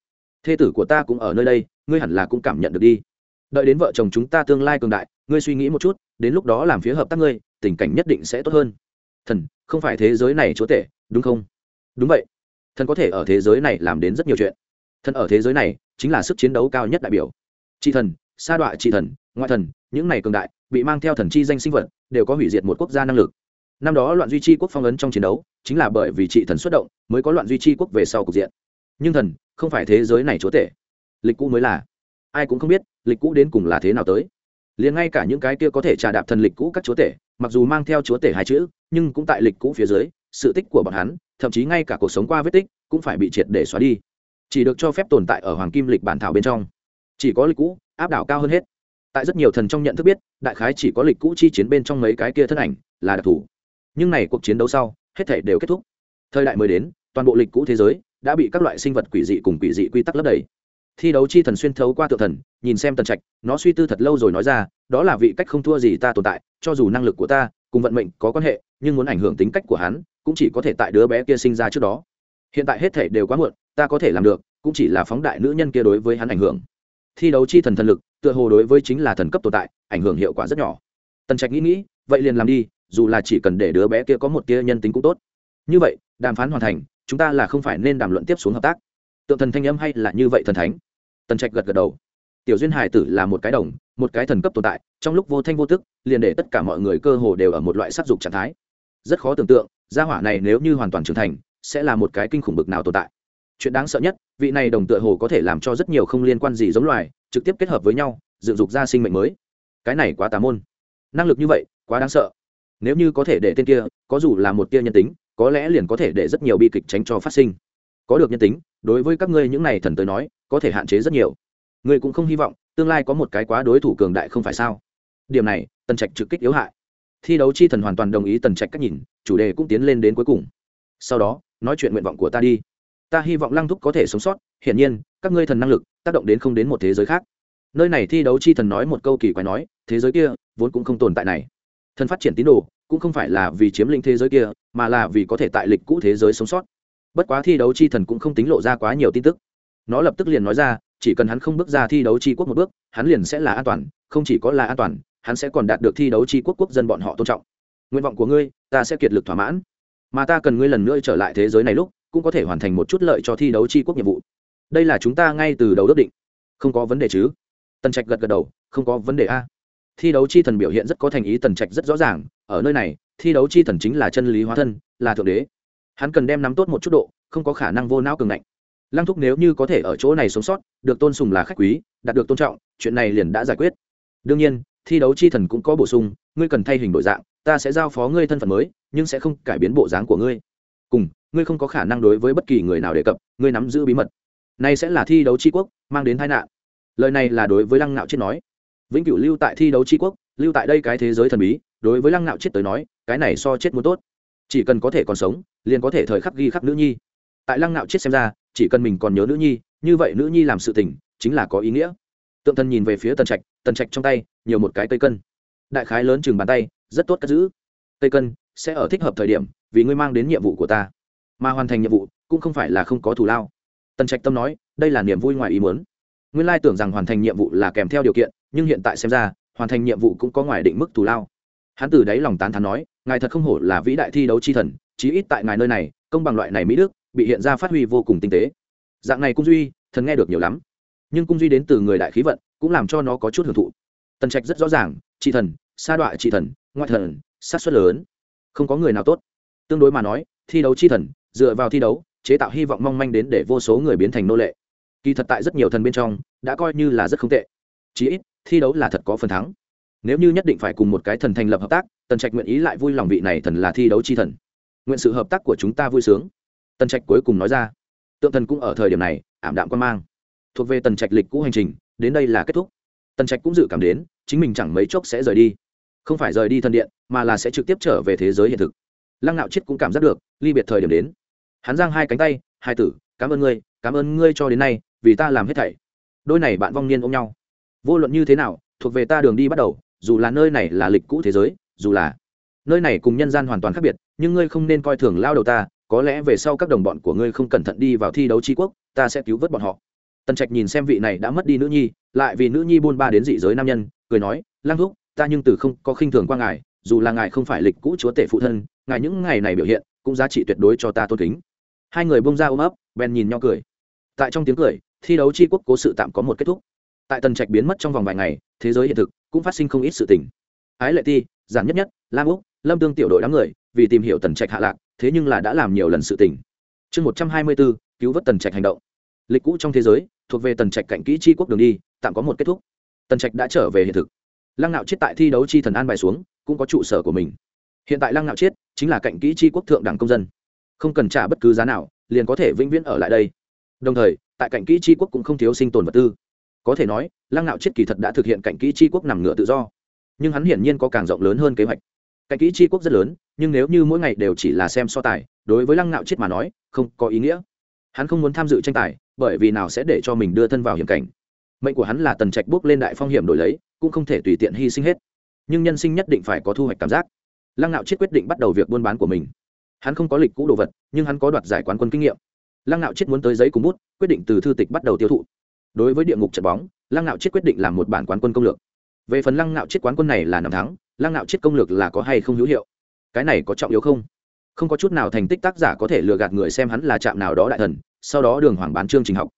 Thê tử của ta cũng ở nơi đây ngươi hẳn là cũng cảm nhận được đi. Đợi đến vợ chồng chúng ta tương lai cường đại, ngươi suy nghĩ một chút, đến lúc đó làm phía hợp tác ngươi, tình cảnh nhất định sẽ tốt hơn. Thần, không phải thế giới này chúa tể, đúng không? Đúng vậy. Thần có thể ở thế giới này làm đến rất nhiều chuyện. Thần ở thế giới này chính là sức chiến đấu cao nhất đại biểu. Chị thần, sa đọa chị thần, ngoại thần, những này cường đại, bị mang theo thần chi danh sinh vật, đều có hủy diệt một quốc gia năng lực. Năm đó loạn duy trì quốc phong ấn trong chiến đấu, chính là bởi vì chị thần xuất động, mới có loạn duy trì quốc về sau cục diện. Nhưng thần, không phải thế giới này chúa tể lịch cũ mới là. Ai cũng không biết, lịch cũ đến cùng là thế nào tới. Liền ngay cả những cái kia có thể trà đạp thần lịch cũ các chúa tể, mặc dù mang theo chúa tể hai chữ, nhưng cũng tại lịch cũ phía dưới, sự tích của bọn hắn, thậm chí ngay cả cuộc sống qua vết tích, cũng phải bị triệt để xóa đi. Chỉ được cho phép tồn tại ở hoàng kim lịch bản thảo bên trong. Chỉ có lịch cũ, áp đảo cao hơn hết. Tại rất nhiều thần trong nhận thức biết, đại khái chỉ có lịch cũ chi chiến bên trong mấy cái kia thân ảnh là đặc thù. Nhưng này cuộc chiến đấu sau, hết thể đều kết thúc. Thời đại mới đến, toàn bộ lịch cũ thế giới đã bị các loại sinh vật quỷ dị cùng quỷ dị quy tắc lấp đầy thi đấu chi thần xuyên thấu qua tự thần, nhìn xem tần trạch, nó suy tư thật lâu rồi nói ra, đó là vị cách không thua gì ta tồn tại, cho dù năng lực của ta cùng vận mệnh có quan hệ, nhưng muốn ảnh hưởng tính cách của hắn, cũng chỉ có thể tại đứa bé kia sinh ra trước đó. Hiện tại hết thể đều quá muộn, ta có thể làm được, cũng chỉ là phóng đại nữ nhân kia đối với hắn ảnh hưởng. Thi đấu chi thần thần lực, tựa hồ đối với chính là thần cấp tồn tại, ảnh hưởng hiệu quả rất nhỏ. Tần trạch nghĩ nghĩ, vậy liền làm đi, dù là chỉ cần để đứa bé kia có một tia nhân tính cũng tốt. Như vậy, đàm phán hoàn thành, chúng ta là không phải nên đàm luận tiếp xuống hợp tác. Tượng thần thanh âm hay là như vậy thần thánh? Tần trạch gật gật đầu. Tiểu duyên hải tử là một cái đồng, một cái thần cấp tồn tại, trong lúc vô thanh vô tức, liền để tất cả mọi người cơ hồ đều ở một loại sắc dục trạng thái. Rất khó tưởng tượng, gia hỏa này nếu như hoàn toàn trưởng thành, sẽ là một cái kinh khủng bực nào tồn tại. Chuyện đáng sợ nhất, vị này đồng tựa hồ có thể làm cho rất nhiều không liên quan gì giống loài, trực tiếp kết hợp với nhau, dựng dục ra sinh mệnh mới. Cái này quá tà môn. Năng lực như vậy, quá đáng sợ. Nếu như có thể để tên kia, có dù là một tia nhân tính, có lẽ liền có thể để rất nhiều bi kịch tránh cho phát sinh. Có được nhân tính, đối với các ngươi những này thần tới nói có thể hạn chế rất nhiều. Ngươi cũng không hy vọng tương lai có một cái quá đối thủ cường đại không phải sao? Điểm này, tần trạch trực kích yếu hại. Thi đấu chi thần hoàn toàn đồng ý tần trạch cách nhìn, chủ đề cũng tiến lên đến cuối cùng. Sau đó, nói chuyện nguyện vọng của ta đi. Ta hy vọng lăng thúc có thể sống sót, hiển nhiên, các ngươi thần năng lực tác động đến không đến một thế giới khác. Nơi này thi đấu chi thần nói một câu kỳ quái nói, thế giới kia vốn cũng không tồn tại này. Thần phát triển tín đồ, cũng không phải là vì chiếm lĩnh thế giới kia, mà là vì có thể tại lịch cũ thế giới sống sót. Bất quá thi đấu chi thần cũng không tính lộ ra quá nhiều tin tức nó lập tức liền nói ra, chỉ cần hắn không bước ra thi đấu tri quốc một bước, hắn liền sẽ là an toàn, không chỉ có là an toàn, hắn sẽ còn đạt được thi đấu tri quốc quốc dân bọn họ tôn trọng. Nguyện vọng của ngươi, ta sẽ kiệt lực thỏa mãn. Mà ta cần ngươi lần nữa trở lại thế giới này lúc, cũng có thể hoàn thành một chút lợi cho thi đấu tri quốc nhiệm vụ. Đây là chúng ta ngay từ đầu ước định. Không có vấn đề chứ? Tần trạch gật gật đầu, không có vấn đề a. Thi đấu chi thần biểu hiện rất có thành ý, tần trạch rất rõ ràng, ở nơi này, thi đấu chi thần chính là chân lý hóa thân, là thượng đế. Hắn cần đem nắm tốt một chút độ, không có khả năng vô não cường ngạnh lăng thúc nếu như có thể ở chỗ này sống sót, được tôn sùng là khách quý, đạt được tôn trọng, chuyện này liền đã giải quyết. Đương nhiên, thi đấu chi thần cũng có bổ sung, ngươi cần thay hình đổi dạng, ta sẽ giao phó ngươi thân phận mới, nhưng sẽ không cải biến bộ dáng của ngươi. Cùng, ngươi không có khả năng đối với bất kỳ người nào đề cập, ngươi nắm giữ bí mật. Này sẽ là thi đấu tri quốc, mang đến tai nạn. Lời này là đối với lăng nạo chết nói. Vĩnh cửu lưu tại thi đấu tri quốc, lưu tại đây cái thế giới thần bí, đối với lăng nạo chết tới nói, cái này so chết muốn tốt. Chỉ cần có thể còn sống, liền có thể thời khắc ghi khắc nữ nhi tại lăng nạo chết xem ra, chỉ cần mình còn nhớ nữ nhi, như vậy nữ nhi làm sự tình, chính là có ý nghĩa. Tượng thần nhìn về phía tần trạch tần trạch trong tay, nhiều một cái cây cân. Đại khái lớn chừng bàn tay, rất tốt cất giữ. Cây cân sẽ ở thích hợp thời điểm, vì ngươi mang đến nhiệm vụ của ta. Mà hoàn thành nhiệm vụ, cũng không phải là không có thù lao. Tần trạch tâm nói, đây là niềm vui ngoài ý muốn. Nguyên lai tưởng rằng hoàn thành nhiệm vụ là kèm theo điều kiện, nhưng hiện tại xem ra, hoàn thành nhiệm vụ cũng có ngoài định mức thù lao. Hắn từ đáy lòng tán thán nói, ngài thật không hổ là vĩ đại thi đấu chi thần, chí ít tại ngài nơi này, công bằng loại này mỹ đức bị hiện ra phát huy vô cùng tinh tế. Dạng này cung duy, thần nghe được nhiều lắm. Nhưng cung duy đến từ người đại khí vận, cũng làm cho nó có chút hưởng thụ. Tần trạch rất rõ ràng, trị thần, sa đọa trị thần, ngoại thần sát xuất lớn. Không có người nào tốt. Tương đối mà nói, thi đấu chi thần, dựa vào thi đấu, chế tạo hy vọng mong manh đến để vô số người biến thành nô lệ. Kỳ thật tại rất nhiều thần bên trong, đã coi như là rất không tệ. Chí ít, thi đấu là thật có phần thắng. Nếu như nhất định phải cùng một cái thần thành lập hợp tác, tần trạch nguyện ý lại vui lòng vị này thần là thi đấu chi thần. Nguyện sự hợp tác của chúng ta vui sướng tần trạch cuối cùng nói ra. Tượng thần cũng ở thời điểm này, ảm đạm quan mang. Thuộc về tần trạch lịch cũ hành trình, đến đây là kết thúc. Tần trạch cũng dự cảm đến, chính mình chẳng mấy chốc sẽ rời đi. Không phải rời đi thần điện, mà là sẽ trực tiếp trở về thế giới hiện thực. Lăng nạo chết cũng cảm giác được, ly biệt thời điểm đến. Hắn giang hai cánh tay, hai tử, cảm ơn ngươi, cảm ơn ngươi cho đến nay, vì ta làm hết thảy. Đôi này bạn vong niên ôm nhau. Vô luận như thế nào, thuộc về ta đường đi bắt đầu, dù là nơi này là lịch cũ thế giới, dù là nơi này cùng nhân gian hoàn toàn khác biệt, nhưng ngươi không nên coi thường lao đầu ta có lẽ về sau các đồng bọn của ngươi không cẩn thận đi vào thi đấu tri quốc, ta sẽ cứu vớt bọn họ. Tần trạch nhìn xem vị này đã mất đi nữ nhi, lại vì nữ nhi buôn ba đến dị giới nam nhân, cười nói, lang thúc, ta nhưng từ không có khinh thường qua ngài, dù là ngài không phải lịch cũ chúa tể phụ thân, ngài những ngày này biểu hiện cũng giá trị tuyệt đối cho ta tôn kính. Hai người bông ra ôm ấp, bèn nhìn nhau cười. Tại trong tiếng cười, thi đấu tri quốc cố sự tạm có một kết thúc. Tại tần trạch biến mất trong vòng vài ngày, thế giới hiện thực cũng phát sinh không ít sự tình. Ái lệ ti, giản nhất nhất, lam úc, lâm tương tiểu đội đám người vì tìm hiểu tần trạch hạ lạc thế nhưng là đã làm nhiều lần sự tình. Chương một trăm hai mươi bốn cứu vớt tần trạch hành động. Lịch cũ trong thế giới, thuộc về tần trạch cạnh kỹ chi quốc đường đi, tạm có một kết thúc. Tần trạch đã trở về hiện thực. Lăng nạo chết tại thi đấu chi thần an bài xuống, cũng có trụ sở của mình. Hiện tại lăng nạo chết chính là cạnh kỹ chi quốc thượng đẳng công dân. Không cần trả bất cứ giá nào, liền có thể vĩnh viễn ở lại đây. Đồng thời, tại cạnh kỹ chi quốc cũng không thiếu sinh tồn vật tư. Có thể nói, lăng nạo chết kỳ thật đã thực hiện cạnh kỹ chi quốc nằm ngựa tự do. Nhưng hắn hiển nhiên có càng rộng lớn hơn kế hoạch cạnh kỹ tri quốc rất lớn, nhưng nếu như mỗi ngày đều chỉ là xem so tài, đối với lăng ngạo chết mà nói, không có ý nghĩa. Hắn không muốn tham dự tranh tài, bởi vì nào sẽ để cho mình đưa thân vào hiểm cảnh. Mệnh của hắn là tần trạch bước lên đại phong hiểm đổi lấy, cũng không thể tùy tiện hy sinh hết. Nhưng nhân sinh nhất định phải có thu hoạch cảm giác. Lăng ngạo chết quyết định bắt đầu việc buôn bán của mình. Hắn không có lịch cũ đồ vật, nhưng hắn có đoạt giải quán quân kinh nghiệm. Lăng ngạo chết muốn tới giấy cùng bút, quyết định từ thư tịch bắt đầu tiêu thụ. Đối với địa ngục trận bóng, lăng ngạo chết quyết định làm một bản quán quân công lược. Về phần lăng ngạo chết quán quân này là năm tháng lăng nạo chết công lược là có hay không hữu hiệu? Cái này có trọng yếu không? Không có chút nào thành tích tác giả có thể lừa gạt người xem hắn là trạm nào đó đại thần, sau đó đường hoàng bán chương trình học.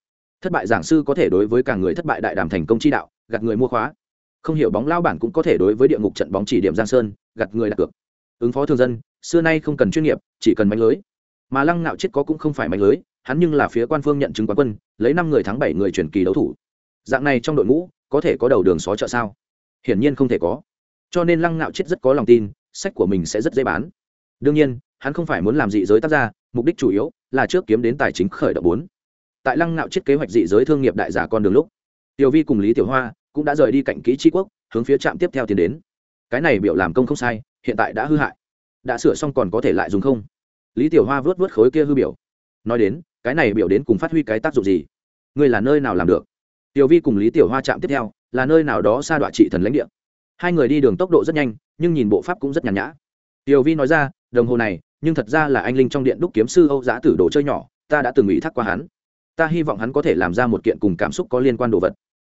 Thất bại giảng sư có thể đối với cả người thất bại đại đàm thành công chi đạo, gạt người mua khóa. Không hiểu bóng lao bản cũng có thể đối với địa ngục trận bóng chỉ điểm giang sơn, gạt người đặt cược. Ứng phó thường dân, xưa nay không cần chuyên nghiệp, chỉ cần mạnh lưới. Mà lăng nạo chết có cũng không phải mạnh lưới, hắn nhưng là phía quan phương nhận chứng quán quân, lấy năm người thắng bảy người chuyển kỳ đấu thủ. Dạng này trong đội ngũ, có thể có đầu đường xó chợ sao? Hiển nhiên không thể có cho nên lăng nạo chết rất có lòng tin, sách của mình sẽ rất dễ bán. Đương nhiên, hắn không phải muốn làm dị giới tác gia, mục đích chủ yếu là trước kiếm đến tài chính khởi động bốn. Tại lăng nạo chết kế hoạch dị giới thương nghiệp đại giả con đường lúc, tiểu vi cùng lý tiểu hoa cũng đã rời đi cạnh kỹ tri quốc, hướng phía trạm tiếp theo tiến đến. Cái này biểu làm công không sai, hiện tại đã hư hại. Đã sửa xong còn có thể lại dùng không? Lý tiểu hoa vớt vớt khối kia hư biểu. Nói đến, cái này biểu đến cùng phát huy cái tác dụng gì? Ngươi là nơi nào làm được? Tiểu vi cùng lý tiểu hoa chạm tiếp theo, là nơi nào đó xa đoạn trị thần lãnh địa? Hai người đi đường tốc độ rất nhanh, nhưng nhìn bộ pháp cũng rất nhàn nhã. Tiểu vi nói ra, đồng hồ này, nhưng thật ra là anh linh trong điện đúc kiếm sư âu giã tử đồ chơi nhỏ, ta đã từng ủy thác qua hắn. Ta hy vọng hắn có thể làm ra một kiện cùng cảm xúc có liên quan đồ vật.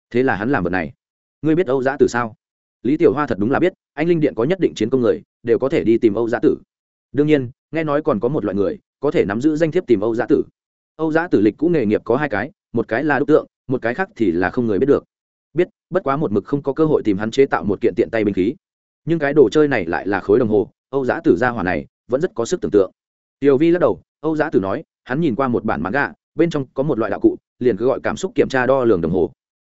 Thế là hắn làm vật này. Ngươi biết âu giã tử sao? Lý tiểu hoa thật đúng là biết, anh linh điện có nhất định chiến công người, đều có thể đi tìm âu giã tử. Đương nhiên, nghe nói còn có một loại người, có thể nắm giữ danh thiếp tìm âu giã tử. Âu giã tử lịch cũ nghề nghiệp có hai cái, một cái là đúc tượng, một cái khác thì là không người biết được biết, bất quá một mực không có cơ hội tìm hắn chế tạo một kiện tiện tay binh khí. Nhưng cái đồ chơi này lại là khối đồng hồ, âu giã tử gia hỏa này vẫn rất có sức tưởng tượng. Tiểu vi lắc đầu, âu giã tử nói, hắn nhìn qua một bản mãn gà bên trong có một loại đạo cụ, liền cứ gọi cảm xúc kiểm tra đo lường đồng hồ.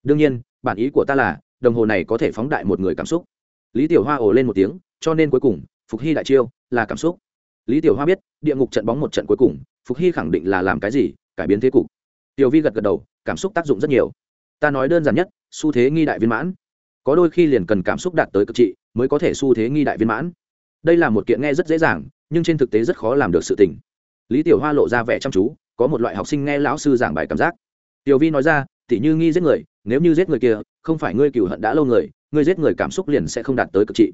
Đương nhiên, bản ý của ta là, đồng hồ này có thể phóng đại một người cảm xúc. Lý tiểu hoa ồ lên một tiếng, cho nên cuối cùng, phục hy đại chiêu là cảm xúc. Lý tiểu hoa biết, địa ngục trận bóng một trận cuối cùng, phục hy khẳng định là làm cái gì, cải biến thế cục. Tiểu vi gật gật đầu, cảm xúc tác dụng rất nhiều. Ta nói đơn giản nhất xu thế nghi đại viên mãn. Có đôi khi liền cần cảm xúc đạt tới cực trị mới có thể xu thế nghi đại viên mãn. Đây là một kiện nghe rất dễ dàng, nhưng trên thực tế rất khó làm được sự tình. Lý tiểu hoa lộ ra vẻ chăm chú, có một loại học sinh nghe lão sư giảng bài cảm giác. Tiểu vi nói ra tỉ như nghi giết người, nếu như giết người kia, không phải ngươi cựu hận đã lâu người, ngươi giết người cảm xúc liền sẽ không đạt tới cực trị.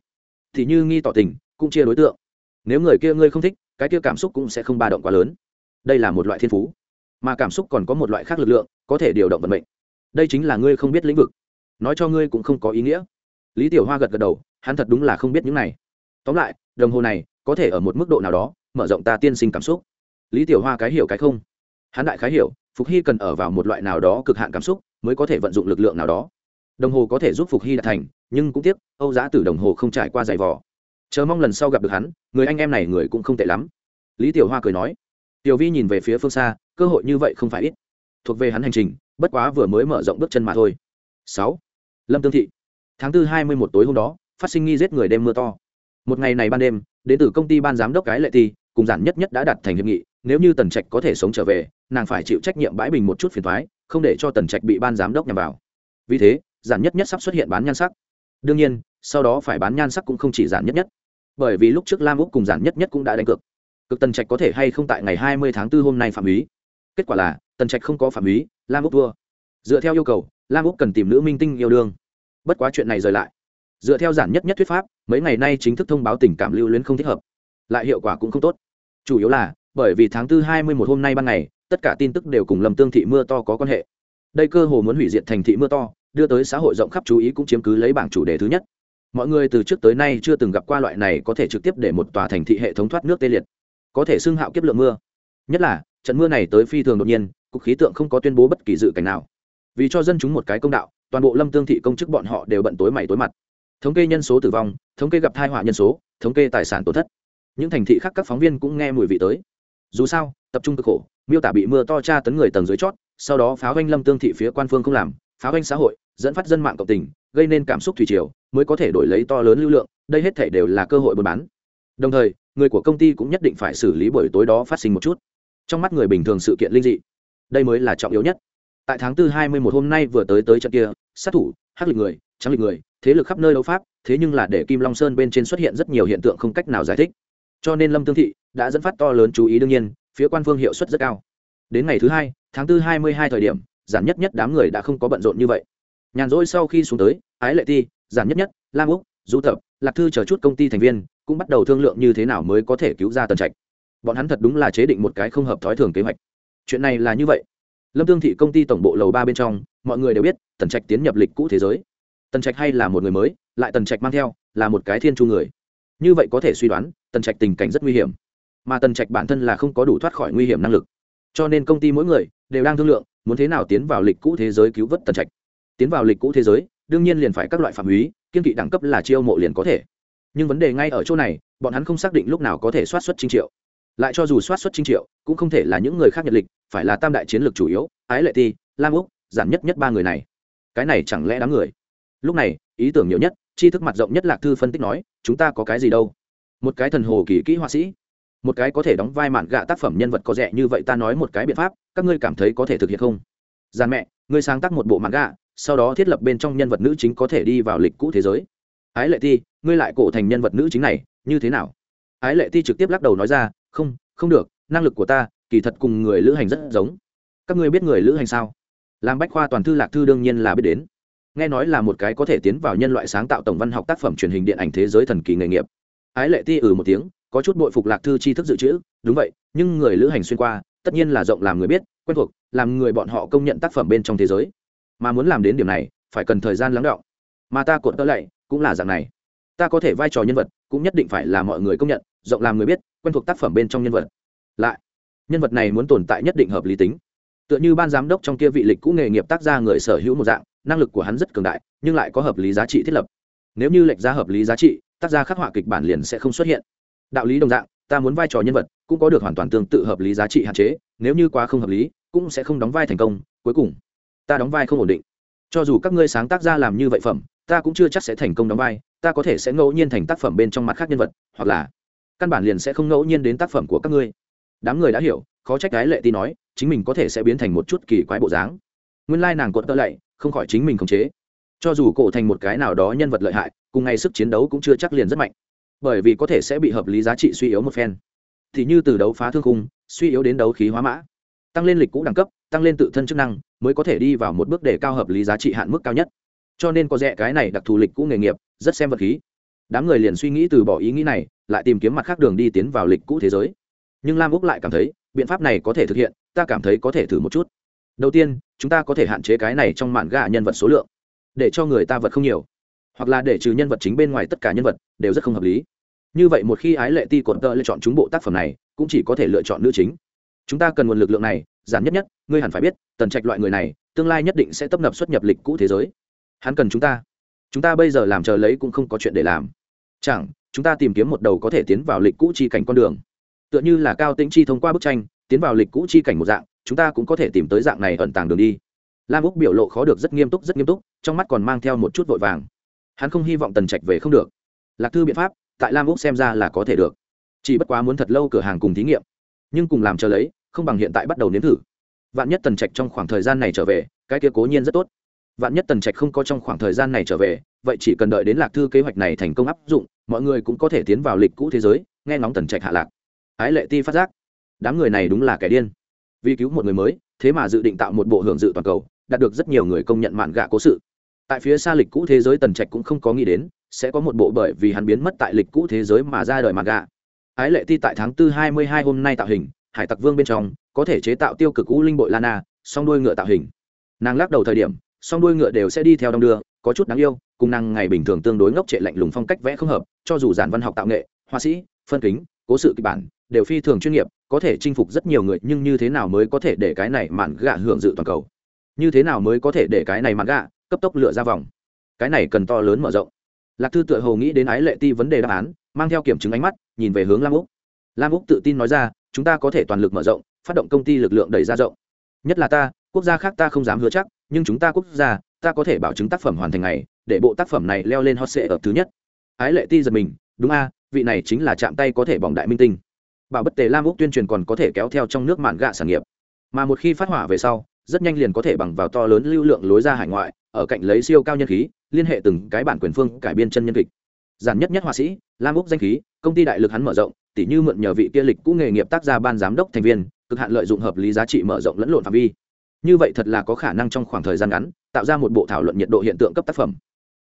Thì như nghi tỏ tình, cũng chia đối tượng. Nếu người kia ngươi không thích, cái kia cảm xúc cũng sẽ không ba động quá lớn. Đây là một loại thiên phú. Mà cảm xúc còn có một loại khác lực lượng, có thể điều động vận mệnh đây chính là ngươi không biết lĩnh vực. Nói cho ngươi cũng không có ý nghĩa. Lý tiểu hoa gật gật đầu, hắn thật đúng là không biết những này. Tóm lại, đồng hồ này có thể ở một mức độ nào đó mở rộng ta tiên sinh cảm xúc. Lý tiểu hoa cái hiểu cái không? Hắn đại khái hiểu, phục hy cần ở vào một loại nào đó cực hạn cảm xúc mới có thể vận dụng lực lượng nào đó. Đồng hồ có thể giúp phục hy đạt thành, nhưng cũng tiếc, âu giá tử đồng hồ không trải qua giày vò. Chờ mong lần sau gặp được hắn, người anh em này người cũng không tệ lắm. Lý tiểu hoa cười nói, tiểu vi nhìn về phía phương xa, cơ hội như vậy không phải ít. Thuộc về hắn hành trình bất quá vừa mới mở rộng bước chân mà thôi. Sáu. Lâm tương thị. Tháng tư hai mươi một tối hôm đó, phát sinh nghi giết người đêm mưa to. Một ngày này ban đêm, đến từ công ty ban giám đốc cái lệ ti cùng giản nhất nhất đã đặt thành hiệp nghị, nếu như tần trạch có thể sống trở về, nàng phải chịu trách nhiệm bãi bình một chút phiền thoái, không để cho tần trạch bị ban giám đốc nhằm vào. Vì thế, giản nhất nhất sắp xuất hiện bán nhan sắc. Đương nhiên, sau đó phải bán nhan sắc cũng không chỉ giản nhất nhất. Bởi vì lúc trước lam úc cùng giản nhất nhất cũng đã đánh cược. Cực tần trạch có thể hay không tại ngày hai mươi tháng 4 hôm nay phạm ý kết quả là tần trạch không có phạm ý, lam úc thua. Dựa theo yêu cầu, lam úc cần tìm nữ minh tinh yêu đương. Bất quá chuyện này rời lại. Dựa theo giản nhất nhất thuyết pháp, mấy ngày nay chính thức thông báo tình cảm lưu luyến không thích hợp. Lại hiệu quả cũng không tốt. Chủ yếu là, bởi vì tháng tư hai mươi một hôm nay ban ngày, tất cả tin tức đều cùng lầm tương thị mưa to có quan hệ. Đây cơ hồ muốn hủy diệt thành thị mưa to, đưa tới xã hội rộng khắp chú ý cũng chiếm cứ lấy bảng chủ đề thứ nhất. Mọi người từ trước tới nay chưa từng gặp qua loại này có thể trực tiếp để một tòa thành thị hệ thống thoát nước tê liệt, có thể xưng hạo kiếp lượng mưa. Nhất là, trận mưa này tới phi thường đột nhiên cục khí tượng không có tuyên bố bất kỳ dự cảnh nào. Vì cho dân chúng một cái công đạo, toàn bộ lâm tương thị công chức bọn họ đều bận tối mày tối mặt. Thống kê nhân số tử vong, thống kê gặp thai họa nhân số, thống kê tài sản tổn thất. Những thành thị khác các phóng viên cũng nghe mùi vị tới. Dù sao, tập trung cực khổ, miêu tả bị mưa to tra tấn người tầng dưới chót, sau đó pháo anh lâm tương thị phía quan phương không làm pháo anh xã hội, dẫn phát dân mạng cộng tình, gây nên cảm xúc thủy triều, mới có thể đổi lấy to lớn lưu lượng, đây hết thể đều là cơ hội buôn bán. Đồng thời, người của công ty cũng nhất định phải xử lý buổi tối đó phát sinh một chút. Trong mắt người bình thường sự kiện linh dị đây mới là trọng yếu nhất. Tại tháng tư hai mươi một hôm nay vừa tới tới trận kia, sát thủ, hắc lịch người, trắng lịch người, thế lực khắp nơi đấu pháp, thế nhưng là để kim long sơn bên trên xuất hiện rất nhiều hiện tượng không cách nào giải thích. Cho nên lâm tương thị đã dẫn phát to lớn chú ý đương nhiên, phía quan phương hiệu suất rất cao. Đến ngày thứ hai, tháng tư hai mươi hai thời điểm, giản nhất nhất đám người đã không có bận rộn như vậy. Nhàn rỗi sau khi xuống tới, ái lệ ti, giản nhất nhất, lam úc, du thập, lạc thư chờ chút công ty thành viên, cũng bắt đầu thương lượng như thế nào mới có thể cứu ra tần trạch. Bọn hắn thật đúng là chế định một cái không hợp thói thường kế hoạch chuyện này là như vậy. Lâm tương thị công ty tổng bộ lầu ba bên trong, mọi người đều biết, tần trạch tiến nhập lịch cũ thế giới. Tần trạch hay là một người mới, lại tần trạch mang theo, là một cái thiên chu người. Như vậy có thể suy đoán, tần trạch tình cảnh rất nguy hiểm. Mà tần trạch bản thân là không có đủ thoát khỏi nguy hiểm năng lực. Cho nên công ty mỗi người đều đang thương lượng, muốn thế nào tiến vào lịch cũ thế giới cứu vớt tần trạch. Tiến vào lịch cũ thế giới, đương nhiên liền phải các loại phạm húy kiên kỵ đẳng cấp là chiêu mộ liền có thể. Nhưng vấn đề ngay ở chỗ này, bọn hắn không xác định lúc nào có thể soát xuất trinh triệu lại cho dù soát xuất trinh triệu, cũng không thể là những người khác nhật lịch, phải là tam đại chiến lược chủ yếu, ái lệ ti, lam úc, giản nhất nhất ba người này. Cái này chẳng lẽ đáng người? Lúc này, ý tưởng nhiều nhất, tri thức mặt rộng nhất lạc thư phân tích nói, chúng ta có cái gì đâu? Một cái thần hồ kỳ kỹ họa sĩ, một cái có thể đóng vai mạn gạ tác phẩm nhân vật có rẻ như vậy ta nói một cái biện pháp, các ngươi cảm thấy có thể thực hiện không? Giàn mẹ, ngươi sáng tác một bộ mạn gạ, sau đó thiết lập bên trong nhân vật nữ chính có thể đi vào lịch cũ thế giới. Ái lệ ti, ngươi lại cổ thành nhân vật nữ chính này, như thế nào? Ái lệ ti trực tiếp lắc đầu nói ra không không được, năng lực của ta, kỳ thật cùng người lữ hành rất giống. Các ngươi biết người lữ hành sao? Làm bách khoa toàn thư lạc thư đương nhiên là biết đến. Nghe nói là một cái có thể tiến vào nhân loại sáng tạo tổng văn học tác phẩm truyền hình điện ảnh thế giới thần kỳ nghề nghiệp. Ái lệ ti ừ một tiếng, có chút bội phục lạc thư tri thức dự trữ, đúng vậy, nhưng người lữ hành xuyên qua, tất nhiên là rộng làm người biết, quen thuộc, làm người bọn họ công nhận tác phẩm bên trong thế giới. Mà muốn làm đến điểm này, phải cần thời gian lắng đọng. Mà ta cuộn tớ lạy, cũng là dạng này. Ta có thể vai trò nhân vật, cũng nhất định phải là mọi người công nhận rộng làm người biết, quen thuộc tác phẩm bên trong nhân vật. Lại, nhân vật này muốn tồn tại nhất định hợp lý tính. Tựa như ban giám đốc trong kia vị lịch cũ nghề nghiệp tác gia người sở hữu một dạng, năng lực của hắn rất cường đại, nhưng lại có hợp lý giá trị thiết lập. Nếu như lệch ra hợp lý giá trị, tác gia khắc họa kịch bản liền sẽ không xuất hiện. Đạo lý đồng dạng, ta muốn vai trò nhân vật, cũng có được hoàn toàn tương tự hợp lý giá trị hạn chế, nếu như quá không hợp lý, cũng sẽ không đóng vai thành công, cuối cùng, ta đóng vai không ổn định. Cho dù các ngươi sáng tác ra làm như vậy phẩm, ta cũng chưa chắc sẽ thành công đóng vai, ta có thể sẽ ngẫu nhiên thành tác phẩm bên trong mặt khác nhân vật, hoặc là căn bản liền sẽ không ngẫu nhiên đến tác phẩm của các ngươi. Đám người đã hiểu, khó trách cái lệ ti nói, chính mình có thể sẽ biến thành một chút kỳ quái bộ dáng. Nguyên lai nàng cuộn tơ lạy, không khỏi chính mình khống chế. Cho dù cổ thành một cái nào đó nhân vật lợi hại, cùng ngày sức chiến đấu cũng chưa chắc liền rất mạnh. Bởi vì có thể sẽ bị hợp lý giá trị suy yếu một phen. Thì như từ đấu phá thương khung, suy yếu đến đấu khí hóa mã. Tăng lên lịch cũ đẳng cấp, tăng lên tự thân chức năng, mới có thể đi vào một bước để cao hợp lý giá trị hạn mức cao nhất. Cho nên có rẻ cái này đặc thù lịch cũ nghề nghiệp, rất xem vật khí đám người liền suy nghĩ từ bỏ ý nghĩ này, lại tìm kiếm mặt khác đường đi tiến vào lịch cũ thế giới. Nhưng lam úc lại cảm thấy, biện pháp này có thể thực hiện, ta cảm thấy có thể thử một chút. Đầu tiên, chúng ta có thể hạn chế cái này trong mạn gà nhân vật số lượng, để cho người ta vật không nhiều. Hoặc là để trừ nhân vật chính bên ngoài tất cả nhân vật, đều rất không hợp lý. Như vậy một khi ái lệ ti cột tơ lựa chọn chúng bộ tác phẩm này, cũng chỉ có thể lựa chọn nữ chính. Chúng ta cần nguồn lực lượng này giảm nhất nhất, ngươi hẳn phải biết, tần trạch loại người này, tương lai nhất định sẽ tấp nập xuất nhập lịch cũ thế giới. Hắn cần chúng ta. Chúng ta bây giờ làm chờ lấy cũng không có chuyện để làm chẳng, chúng ta tìm kiếm một đầu có thể tiến vào lịch cũ chi cảnh con đường. Tựa như là cao tĩnh chi thông qua bức tranh, tiến vào lịch cũ chi cảnh một dạng, chúng ta cũng có thể tìm tới dạng này ẩn tàng đường đi. Lam úc biểu lộ khó được rất nghiêm túc, rất nghiêm túc, trong mắt còn mang theo một chút vội vàng. Hắn không hy vọng tần trạch về không được. Lạc thư biện pháp, tại lam úc xem ra là có thể được. Chỉ bất quá muốn thật lâu cửa hàng cùng thí nghiệm. Nhưng cùng làm chờ lấy, không bằng hiện tại bắt đầu nếm thử. Vạn nhất tần trạch trong khoảng thời gian này trở về, cái kia cố nhiên rất tốt. Vạn nhất tần trạch không có trong khoảng thời gian này trở về vậy chỉ cần đợi đến lạc thư kế hoạch này thành công áp dụng, mọi người cũng có thể tiến vào lịch cũ thế giới, nghe ngóng tần trạch hạ lạc. Ái lệ ti phát giác, đám người này đúng là kẻ điên. Vì cứu một người mới, thế mà dự định tạo một bộ hưởng dự toàn cầu, đạt được rất nhiều người công nhận mạn gạ cố sự. Tại phía xa lịch cũ thế giới tần trạch cũng không có nghĩ đến, sẽ có một bộ bởi vì hắn biến mất tại lịch cũ thế giới mà ra đời mạn gạ. Ái lệ ti tại tháng tư hai mươi hai hôm nay tạo hình, hải tặc vương bên trong, có thể chế tạo tiêu cực u linh bội lana, song đuôi ngựa tạo hình. Nàng lắc đầu thời điểm, song đuôi ngựa đều sẽ đi theo đong đưa, có chút đáng yêu cùng năng ngày bình thường tương đối ngốc trệ lạnh lùng phong cách vẽ không hợp, cho dù giản văn học tạo nghệ, họa sĩ, phân kính, cố sự kịch bản, đều phi thường chuyên nghiệp, có thể chinh phục rất nhiều người, nhưng như thế nào mới có thể để cái này mạn gạ hưởng dự toàn cầu? Như thế nào mới có thể để cái này mạn gạ cấp tốc lựa ra vòng? Cái này cần to lớn mở rộng. Lạc thư tựa hồ nghĩ đến ái lệ ti vấn đề đáp án, mang theo kiểm chứng ánh mắt, nhìn về hướng lam úc. Lam úc tự tin nói ra, chúng ta có thể toàn lực mở rộng, phát động công ty lực lượng đẩy ra rộng. Nhất là ta, quốc gia khác ta không dám hứa chắc, nhưng chúng ta quốc gia ta có thể bảo chứng tác phẩm hoàn thành này để bộ tác phẩm này leo lên hot sệ ở thứ nhất. Ái lệ ti giật mình, đúng a, vị này chính là chạm tay có thể bỏng đại minh tinh. Bảo bất tề lam úc tuyên truyền còn có thể kéo theo trong nước mạn gạ sản nghiệp. Mà một khi phát hỏa về sau, rất nhanh liền có thể bằng vào to lớn lưu lượng lối ra hải ngoại, ở cạnh lấy siêu cao nhân khí, liên hệ từng cái bản quyền phương cải biên chân nhân kịch. Giản nhất nhất họa sĩ, lam úc danh khí, công ty đại lực hắn mở rộng, tỉ như mượn nhờ vị kia lịch cũ nghề nghiệp tác gia ban giám đốc thành viên, cực hạn lợi dụng hợp lý giá trị mở rộng lẫn lộn phạm vi như vậy thật là có khả năng trong khoảng thời gian ngắn, tạo ra một bộ thảo luận nhiệt độ hiện tượng cấp tác phẩm.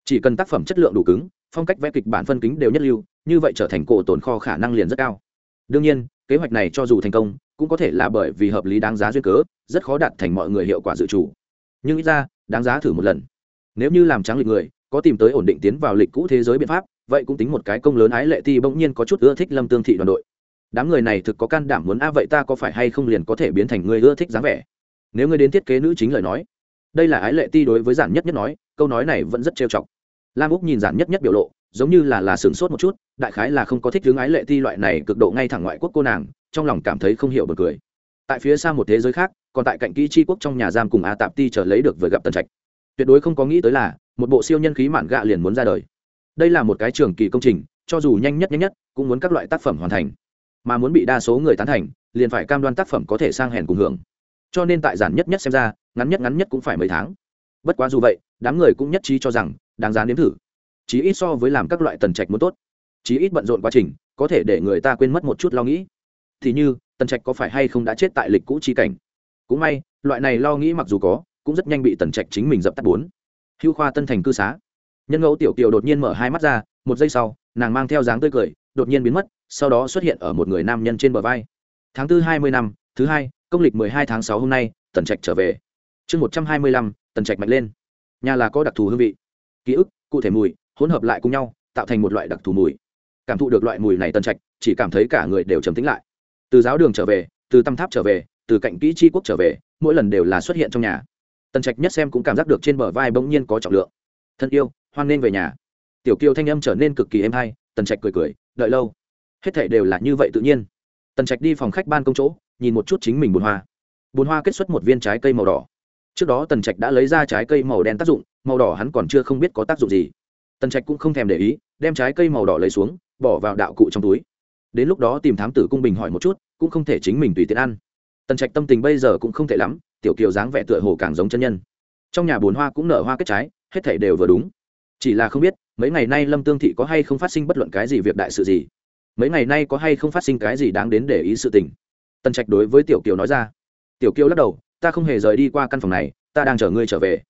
Chỉ cần tác phẩm chất lượng đủ cứng, phong cách vẽ kịch bản phân kính đều nhất lưu, như vậy trở thành cổ tồn kho khả năng liền rất cao. Đương nhiên, kế hoạch này cho dù thành công, cũng có thể là bởi vì hợp lý đáng giá duyên cớ, rất khó đạt thành mọi người hiệu quả dự trù. Nhưng ít ra, đáng giá thử một lần. Nếu như làm trắng lịch người, có tìm tới ổn định tiến vào lịch cũ thế giới biện pháp, vậy cũng tính một cái công lớn ái lệ ti bỗng nhiên có chút ưa thích lâm tương thị đoàn đội. Đám người này thực có can đảm muốn, a, vậy ta có phải hay không liền có thể biến thành người ưa thích dáng vẻ? Nếu ngươi đến thiết kế nữ chính lời nói, đây là ái lệ ti đối với giản nhất nhất nói, câu nói này vẫn rất trêu chọc. Lam úc nhìn giản nhất nhất biểu lộ, giống như là là sửng sốt một chút, đại khái là không có thích hướng ái lệ ti loại này cực độ ngay thẳng ngoại quốc cô nàng, trong lòng cảm thấy không hiểu bật cười. Tại phía xa một thế giới khác, còn tại cạnh kỹ tri quốc trong nhà giam cùng a tạp ti chờ lấy được vừa gặp tần trạch. Tuyệt đối không có nghĩ tới là, một bộ siêu nhân khí mạn gạ liền muốn ra đời. Đây là một cái trường kỳ công trình, cho dù nhanh nhất nhanh nhất, cũng muốn các loại tác phẩm hoàn thành. Mà muốn bị đa số người tán thành, liền phải cam đoan tác phẩm có thể sang hèn cùng hưởng cho nên tại giản nhất nhất xem ra, ngắn nhất ngắn nhất cũng phải mấy tháng. Bất quá dù vậy, đám người cũng nhất trí cho rằng, đáng giá nếm thử. Chí ít so với làm các loại tần trạch muốn tốt. Chí ít bận rộn quá trình, có thể để người ta quên mất một chút lo nghĩ. Thì như, tần trạch có phải hay không đã chết tại lịch cũ chi cảnh? Cũng may, loại này lo nghĩ mặc dù có, cũng rất nhanh bị tần trạch chính mình dập tắt bốn. Hưu khoa tân thành cư xá. Nhân ngẫu tiểu kiều đột nhiên mở hai mắt ra, một giây sau, nàng mang theo dáng tươi cười, đột nhiên biến mất, sau đó xuất hiện ở một người nam nhân trên bờ vai. Tháng tư hai mươi năm, thứ hai công lịch mười hai tháng sáu hôm nay, tần trạch trở về. Chương một trăm hai mươi lăm, tần trạch mạnh lên. Nhà là có đặc thù hương vị, ký ức, cụ thể mùi, hỗn hợp lại cùng nhau, tạo thành một loại đặc thù mùi. Cảm thụ được loại mùi này tần trạch, chỉ cảm thấy cả người đều trầm tĩnh lại. Từ giáo đường trở về, từ tâm tháp trở về, từ cạnh kỹ tri quốc trở về, mỗi lần đều là xuất hiện trong nhà. Tần trạch nhất xem cũng cảm giác được trên bờ vai bỗng nhiên có trọng lượng. Thân yêu, hoan nên về nhà. Tiểu kiều thanh âm trở nên cực kỳ êm hay, tần trạch cười cười, đợi lâu. Hết thể đều là như vậy tự nhiên. Tần trạch đi phòng khách ban công chỗ nhìn một chút chính mình bồn hoa. Bồn hoa kết xuất một viên trái cây màu đỏ. Trước đó tần trạch đã lấy ra trái cây màu đen tác dụng, màu đỏ hắn còn chưa không biết có tác dụng gì. Tần trạch cũng không thèm để ý, đem trái cây màu đỏ lấy xuống, bỏ vào đạo cụ trong túi. Đến lúc đó tìm thám tử cung bình hỏi một chút, cũng không thể chính mình tùy tiện ăn. Tần trạch tâm tình bây giờ cũng không t ệ lắm, tiểu kiều dáng vẻ tựa hồ càng giống chân nhân. Trong nhà bồn hoa cũng nở hoa kết trái, hết thể đều vừa đúng. Chỉ là không biết, mấy ngày nay lâm tương thị có hay không phát sinh bất luận cái gì việc đại sự gì? Mấy ngày nay có hay không phát sinh cái gì đáng đến để ý sự tình? Tần trạch đối với tiểu kiều nói ra. Tiểu kiều lắc đầu, ta không hề rời đi qua căn phòng này, ta đang chờ ngươi trở về.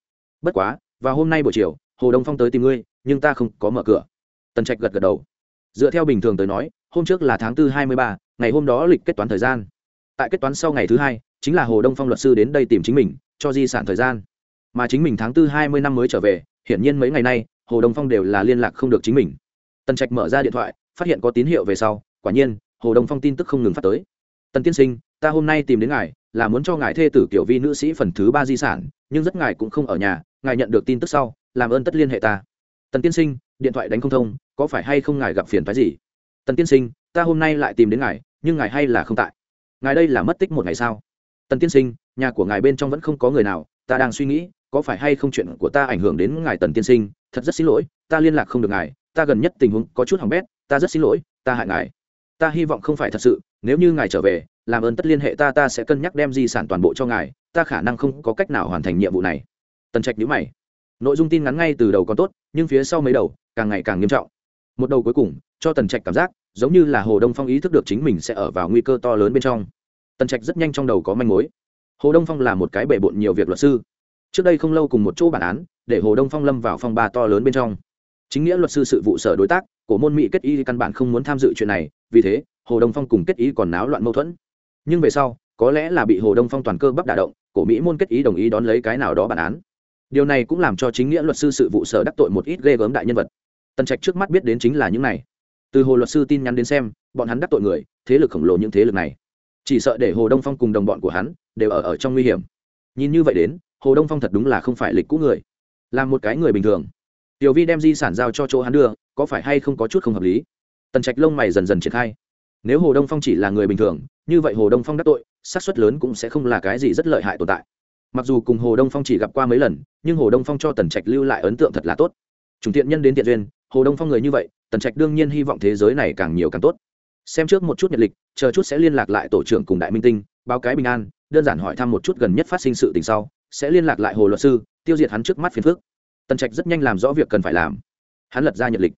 Bất quá và hôm nay buổi chiều, hồ đông phong tới tìm ngươi, nhưng ta không có mở cửa. Tần trạch gật gật đầu. Dựa theo bình thường tới nói, hôm trước là tháng tư hai mươi ba, ngày hôm đó lịch kết toán thời gian. Tại kết toán sau ngày thứ hai, chính là hồ đông phong luật sư đến đây tìm chính mình, cho di sản thời gian. Mà chính mình tháng tư hai mươi năm mới trở về, hiển nhiên mấy ngày nay, hồ đông phong đều là liên lạc không được chính mình. Tần trạch mở ra điện thoại, phát hiện có tín hiệu về sau, quả nhiên, hồ đông phong tin tức không ngừng phát tới tần tiên sinh, ta hôm nay tìm đến ngài, là muốn cho ngài thê tử kiểu vi nữ sĩ phần thứ ba di sản, nhưng rất ngài cũng không ở nhà, ngài nhận được tin tức sau, làm ơn tất liên hệ ta. Tần tiên sinh, điện thoại đánh không thông, có phải hay không ngài gặp phiền phái gì? Tần tiên sinh, ta hôm nay lại tìm đến ngài, nhưng ngài hay là không tại. Ngài đây là mất tích một ngày sao? Tần tiên sinh, nhà của ngài bên trong vẫn không có người nào, ta đang suy nghĩ, có phải hay không chuyện của ta ảnh hưởng đến ngài tần tiên sinh? Thật rất xin lỗi, ta liên lạc không được ngài, ta gần nhất tình huống có chút hỏng bét, ta rất xin lỗi, ta hại ngài ta hy vọng không phải thật sự, nếu như ngài trở về, làm ơn tất liên hệ ta ta sẽ cân nhắc đem di sản toàn bộ cho ngài, ta khả năng không có cách nào hoàn thành nhiệm vụ này. Tần trạch nhữ mày. Nội dung tin ngắn ngay từ đầu còn tốt, nhưng phía sau mấy đầu, càng ngày càng nghiêm trọng. Một đầu cuối cùng, cho tần trạch cảm giác, giống như là hồ đông phong ý thức được chính mình sẽ ở vào nguy cơ to lớn bên trong. Tần trạch rất nhanh trong đầu có manh mối. Hồ đông phong là một cái bể bộn nhiều việc luật sư. Trước đây không lâu cùng một chỗ bản án, để hồ đông phong lâm vào phong ba to lớn bên trong. Chính nghĩa luật sư sự vụ sở đối tác của môn mỹ kết y căn bản không muốn tham dự chuyện này vì thế, hồ đông phong cùng kết ý còn náo loạn mâu thuẫn. Nhưng về sau, có lẽ là bị hồ đông phong toàn cơ bắp đả động, cổ mỹ môn kết ý đồng ý đón lấy cái nào đó bản án. Điều này cũng làm cho chính nghĩa luật sư sự vụ sở đắc tội một ít ghê gớm đại nhân vật. Tần trạch trước mắt biết đến chính là những này. Từ hồ luật sư tin nhắn đến xem, bọn hắn đắc tội người, thế lực khổng lồ những thế lực này. Chỉ sợ để hồ đông phong cùng đồng bọn của hắn đều ở ở trong nguy hiểm. Nhìn như vậy đến, hồ đông phong thật đúng là không phải lịch cũ người. Là một cái người bình thường. Tiểu vi đem di sản giao cho chỗ hắn đưa, có phải hay không có chút không hợp lý? Tần trạch lông mày dần dần triển khai. Nếu hồ đông phong chỉ là người bình thường, như vậy hồ đông phong đắc tội, xác suất lớn cũng sẽ không là cái gì rất lợi hại tồn tại. Mặc dù cùng hồ đông phong chỉ gặp qua mấy lần, nhưng hồ đông phong cho tần trạch lưu lại ấn tượng thật là tốt. Chủng thiện nhân đến thiện duyên, hồ đông phong người như vậy, tần trạch đương nhiên hy vọng thế giới này càng nhiều càng tốt. Xem trước một chút nhật lịch, chờ chút sẽ liên lạc lại tổ trưởng cùng đại minh tinh, báo cái bình an, đơn giản hỏi thăm một chút gần nhất phát sinh sự tình sau, sẽ liên lạc lại hồ luật sư, tiêu diệt hắn trước mắt phiền phước tần trạch rất nhanh làm rõ việc cần phải làm. Hắn lật ra nhật lịch.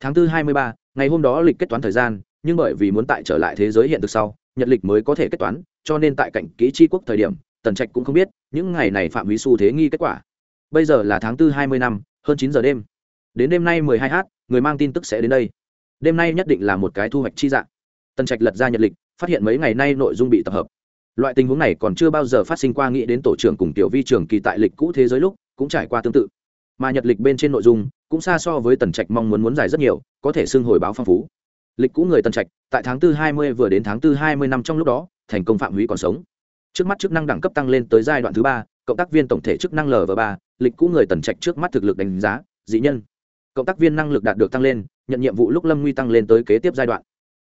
Tháng tư hai mươi ba ngày hôm đó lịch kết toán thời gian, nhưng bởi vì muốn tại trở lại thế giới hiện thực sau, nhật lịch mới có thể kết toán, cho nên tại cảnh kỹ tri quốc thời điểm, tần trạch cũng không biết những ngày này phạm hủy xu thế nghi kết quả. Bây giờ là tháng tư hai mươi năm, hơn chín giờ đêm. Đến đêm nay mười hai h người mang tin tức sẽ đến đây. Đêm nay nhất định là một cái thu hoạch chi dạng. Tần trạch lật ra nhật lịch, phát hiện mấy ngày nay nội dung bị tập hợp. Loại tình huống này còn chưa bao giờ phát sinh qua, nghĩ đến tổ trưởng cùng tiểu vi trường kỳ tại lịch cũ thế giới lúc, cũng trải qua tương tự. Mà nhật lịch bên trên nội dung cũng xa so với tần trạch mong muốn muốn dài rất nhiều, có thể xưng hồi báo phong phú. Lịch cũ người tần trạch, tại tháng tư hai mươi vừa đến tháng tư hai mươi năm trong lúc đó, thành công phạm hủy còn sống. Trước mắt chức năng đẳng cấp tăng lên tới giai đoạn thứ ba, cộng tác viên tổng thể chức năng lv ba, lịch cũ người tần trạch trước mắt thực lực đánh giá, dị nhân. Cộng tác viên năng lực đạt được tăng lên, nhận nhiệm vụ lúc lâm nguy tăng lên tới kế tiếp giai đoạn.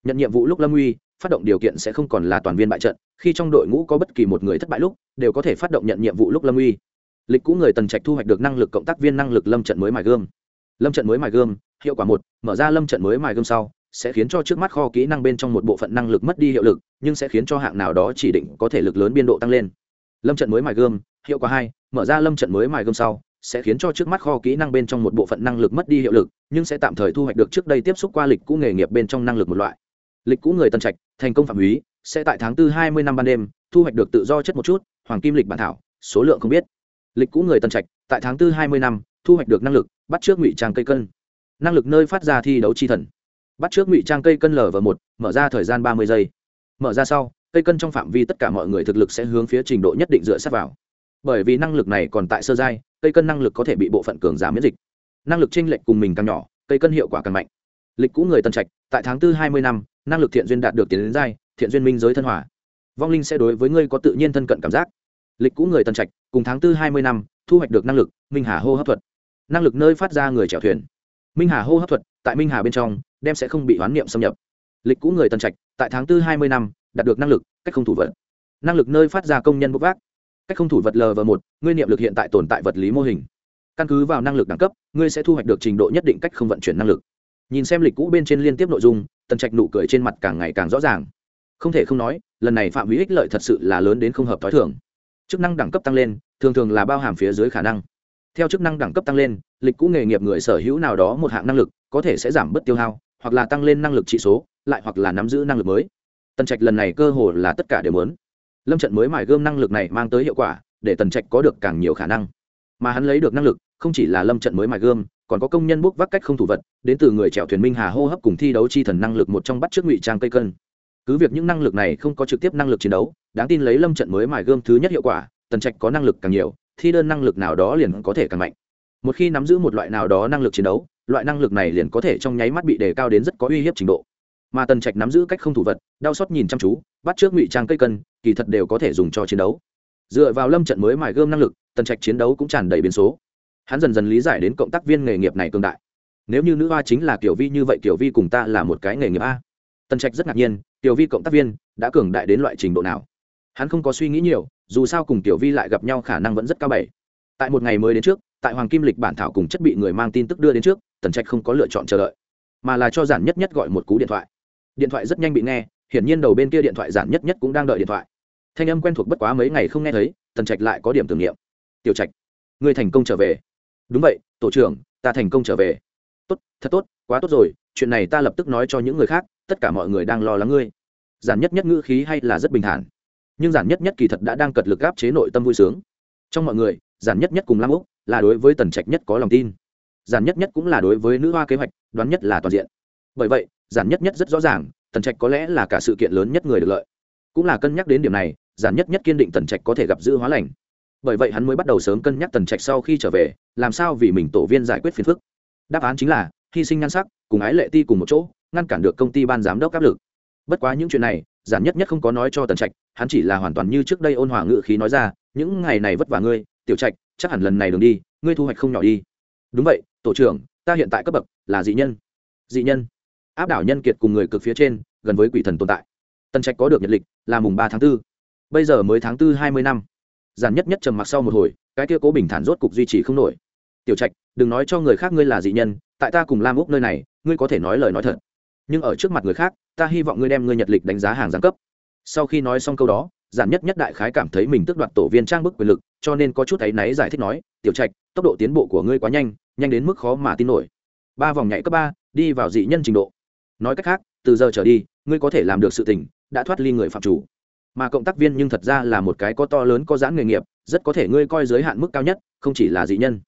Nhận nhiệm vụ lúc lâm nguy, phát động điều kiện sẽ không còn là toàn viên bại trận, khi trong đội ngũ có bất kỳ một người thất bại lúc, đều có thể phát động nhận nhiệm vụ lúc lâm uy lịch cũ người tần trạch thu hoạch được năng lực cộng tác viên năng lực lâm trận mới mài gương lâm trận mới mài gươm, hiệu quả một, mở ra lâm trận mới mài gươm sau, sẽ khiến cho trước mắt kho kỹ năng bên trong một bộ phận năng lực mất đi hiệu lực, nhưng sẽ khiến cho hạng nào đó chỉ định có thể lực lớn biên độ tăng lên. Lâm trận mới mài gươm, hiệu quả hai, mở ra lâm trận mới mài gươm sau, sẽ khiến cho trước mắt kho kỹ năng bên trong một bộ phận năng lực mất đi hiệu lực, nhưng sẽ tạm thời thu hoạch được trước đây tiếp xúc qua lịch cũ nghề nghiệp bên trong năng lực một loại. Lịch cũ người tân trạch, thành công phạm húy, sẽ tại tháng tư hai mươi năm ban đêm, thu hoạch được tự do chất một chút, hoàng kim lịch bản thảo, số lượng không biết. Lịch cũ người tân trạch, tại tháng tư hai mươi năm, thu hoạch được năng lực bắt trước ngụy trang cây cân. Năng lực nơi phát ra thi đấu chi thần. Bắt trước ngụy trang cây cân lở và một, mở ra thời gian ba mươi giây. Mở ra sau, cây cân trong phạm vi tất cả mọi người thực lực sẽ hướng phía trình độ nhất định dựa sát vào. Bởi vì năng lực này còn tại sơ giai, cây cân năng lực có thể bị bộ phận cường giảm miễn dịch. Năng lực chênh lệch cùng mình càng nhỏ, cây cân hiệu quả càng mạnh. Lịch cũ người tân trạch, tại tháng tư hai mươi năm, năng lực thiện duyên đạt được tiến đến giai, thiện duyên minh giới thân hòa. Vong linh sẽ đối với ngươi có tự nhiên thân cận cảm giác. Lịch cũ người tân trạch, cùng tháng tư hai mươi năm, thu hoạch được năng lực, minh hà hô hấp thuật năng lực nơi phát ra người chèo thuyền. Minh hà hô hấp thuật, tại minh hà bên trong, đem sẽ không bị hoán niệm xâm nhập. Lịch cũ người tân trạch, tại tháng tư hai mươi năm, đạt được năng lực, cách không thủ vật. Năng lực nơi phát ra công nhân bốc vác. Cách không thủ vật l và một, ngươi niệm lực hiện tại tồn tại vật lý mô hình. Căn cứ vào năng lực đẳng cấp, ngươi sẽ thu hoạch được trình độ nhất định cách không vận chuyển năng lực. Nhìn xem lịch cũ bên trên liên tiếp nội dung, tần trạch nụ cười trên mặt càng ngày càng rõ ràng. Không thể không nói, lần này phạm vi ích lợi thật sự là lớn đến không hợp t h ó i thường. Chức năng đẳng cấp tăng lên, thường thường là bao hàm phía dưới khả năng theo chức năng đẳng cấp tăng lên, lịch cũ nghề nghiệp người sở hữu nào đó một hạng năng lực có thể sẽ giảm bớt tiêu hao, hoặc là tăng lên năng lực trị số, lại hoặc là nắm giữ năng lực mới. Tần trạch lần này cơ hồ là tất cả đều lớn lâm trận mới mài gươm năng lực này mang tới hiệu quả, để tần trạch có được càng nhiều khả năng. Mà hắn lấy được năng lực, không chỉ là lâm trận mới mài gươm, còn có công nhân bốc vác cách không thủ vật, đến từ người chèo thuyền minh hà hô hấp cùng thi đấu chi thần năng lực một trong bắt trước ngụy trang cây cân. Cứ việc những năng lực này không có trực tiếp năng lực chiến đấu, đáng tin lấy lâm trận mới mài gươm thứ nhất hiệu quả, tần trạch có năng lực càng nhiều thi đơn năng lực nào đó liền có thể càng mạnh. Một khi nắm giữ một loại nào đó năng lực chiến đấu, loại năng lực này liền có thể trong nháy mắt bị đề cao đến rất có uy hiếp trình độ. Mà tần trạch nắm giữ cách không thủ vật, đau xót nhìn chăm chú, bắt trước ngụy trang cây cân, kỳ thật đều có thể dùng cho chiến đấu. Dựa vào lâm trận mới mài gươm năng lực, tần trạch chiến đấu cũng tràn đầy biến số. Hắn dần dần lý giải đến cộng tác viên nghề nghiệp này cường đại. Nếu như nữ hoa chính là kiểu vi như vậy kiểu vi cùng ta là một cái nghề nghiệp a. Tần trạch rất ngạc nhiên tiểu vi cộng tác viên đã cường đại đến loại trình độ nào? Hắn không có suy nghĩ nhiều, dù sao cùng tiểu vi lại gặp nhau khả năng vẫn rất cao bảy. Tại một ngày mới đến trước, tại hoàng kim lịch bản thảo cùng chất bị người mang tin tức đưa đến trước, tần trạch không có lựa chọn chờ đợi, mà là cho giản nhất nhất gọi một cú điện thoại. Điện thoại rất nhanh bị nghe, hiển nhiên đầu bên kia điện thoại giản nhất nhất cũng đang đợi điện thoại. Thanh âm quen thuộc bất quá mấy ngày không nghe thấy, tần trạch lại có điểm tưởng niệm. Tiểu trạch người thành công trở về. Đúng vậy, tổ trưởng, ta thành công trở về. Tốt, thật tốt, quá tốt rồi, chuyện này ta lập tức nói cho những người khác, tất cả mọi người đang lo lắng ngươi. Giản nhất nhất ngữ khí hay là rất bình thản nhưng giản nhất nhất kỳ thật đã đang cật lực gáp chế nội tâm vui sướng. Trong mọi người, giản nhất nhất cùng lam úc là đối với tần trạch nhất có lòng tin. Giản nhất nhất cũng là đối với nữ hoa kế hoạch, đoán nhất là toàn diện. Bởi vậy, giản nhất nhất rất rõ ràng, tần trạch có lẽ là cả sự kiện lớn nhất người được lợi. Cũng là cân nhắc đến điểm này, giản nhất nhất kiên định tần trạch có thể gặp dư hóa lành. Bởi vậy hắn mới bắt đầu sớm cân nhắc tần trạch sau khi trở về, làm sao vì mình tổ viên giải quyết phiền phức. Đáp án chính là, hy sinh nhan sắc, cùng ái lệ ti cùng một chỗ, ngăn cản được công ty ban giám đốc áp lực. Bất quá những chuyện này giản nhất nhất không có nói cho tần trạch, hắn chỉ là hoàn toàn như trước đây ôn hòa ngự khí nói ra, những ngày này vất vả ngươi, tiểu trạch, chắc hẳn lần này đường đi, ngươi thu hoạch không nhỏ đi. Đúng vậy, tổ trưởng, ta hiện tại cấp bậc là dị nhân. Dị nhân? Áp đảo nhân kiệt cùng người cực phía trên, gần với quỷ thần tồn tại. Tần trạch có được nhật lịch, là mùng ba tháng 4. bây giờ mới tháng 4 hai mươi năm. Giản nhất nhất trầm mặc sau một hồi, cái kia cố bình thản rốt cục duy trì không nổi. Tiểu trạch, đừng nói cho người khác ngươi là dị nhân, tại ta cùng lam úc nơi này, ngươi có thể nói lời nói thật. Nhưng ở trước mặt người khác ta hy vọng ngươi đem ngươi nhật lịch đánh giá hàng giáng cấp. Sau khi nói xong câu đó, giản nhất nhất đại khái cảm thấy mình tức đoạt tổ viên trang bức quyền lực, cho nên có chút áy náy giải thích nói, tiểu trạch, tốc độ tiến bộ của ngươi quá nhanh nhanh đến mức khó mà tin nổi. Ba vòng nhảy cấp ba, đi vào dị nhân trình độ. Nói cách khác, từ giờ trở đi, ngươi có thể làm được sự tình, đã thoát ly người phạm chủ. Mà cộng tác viên nhưng thật ra là một cái có to lớn, có giãn nghề nghiệp, rất có thể ngươi coi giới hạn mức cao nhất, không chỉ là dị nhân.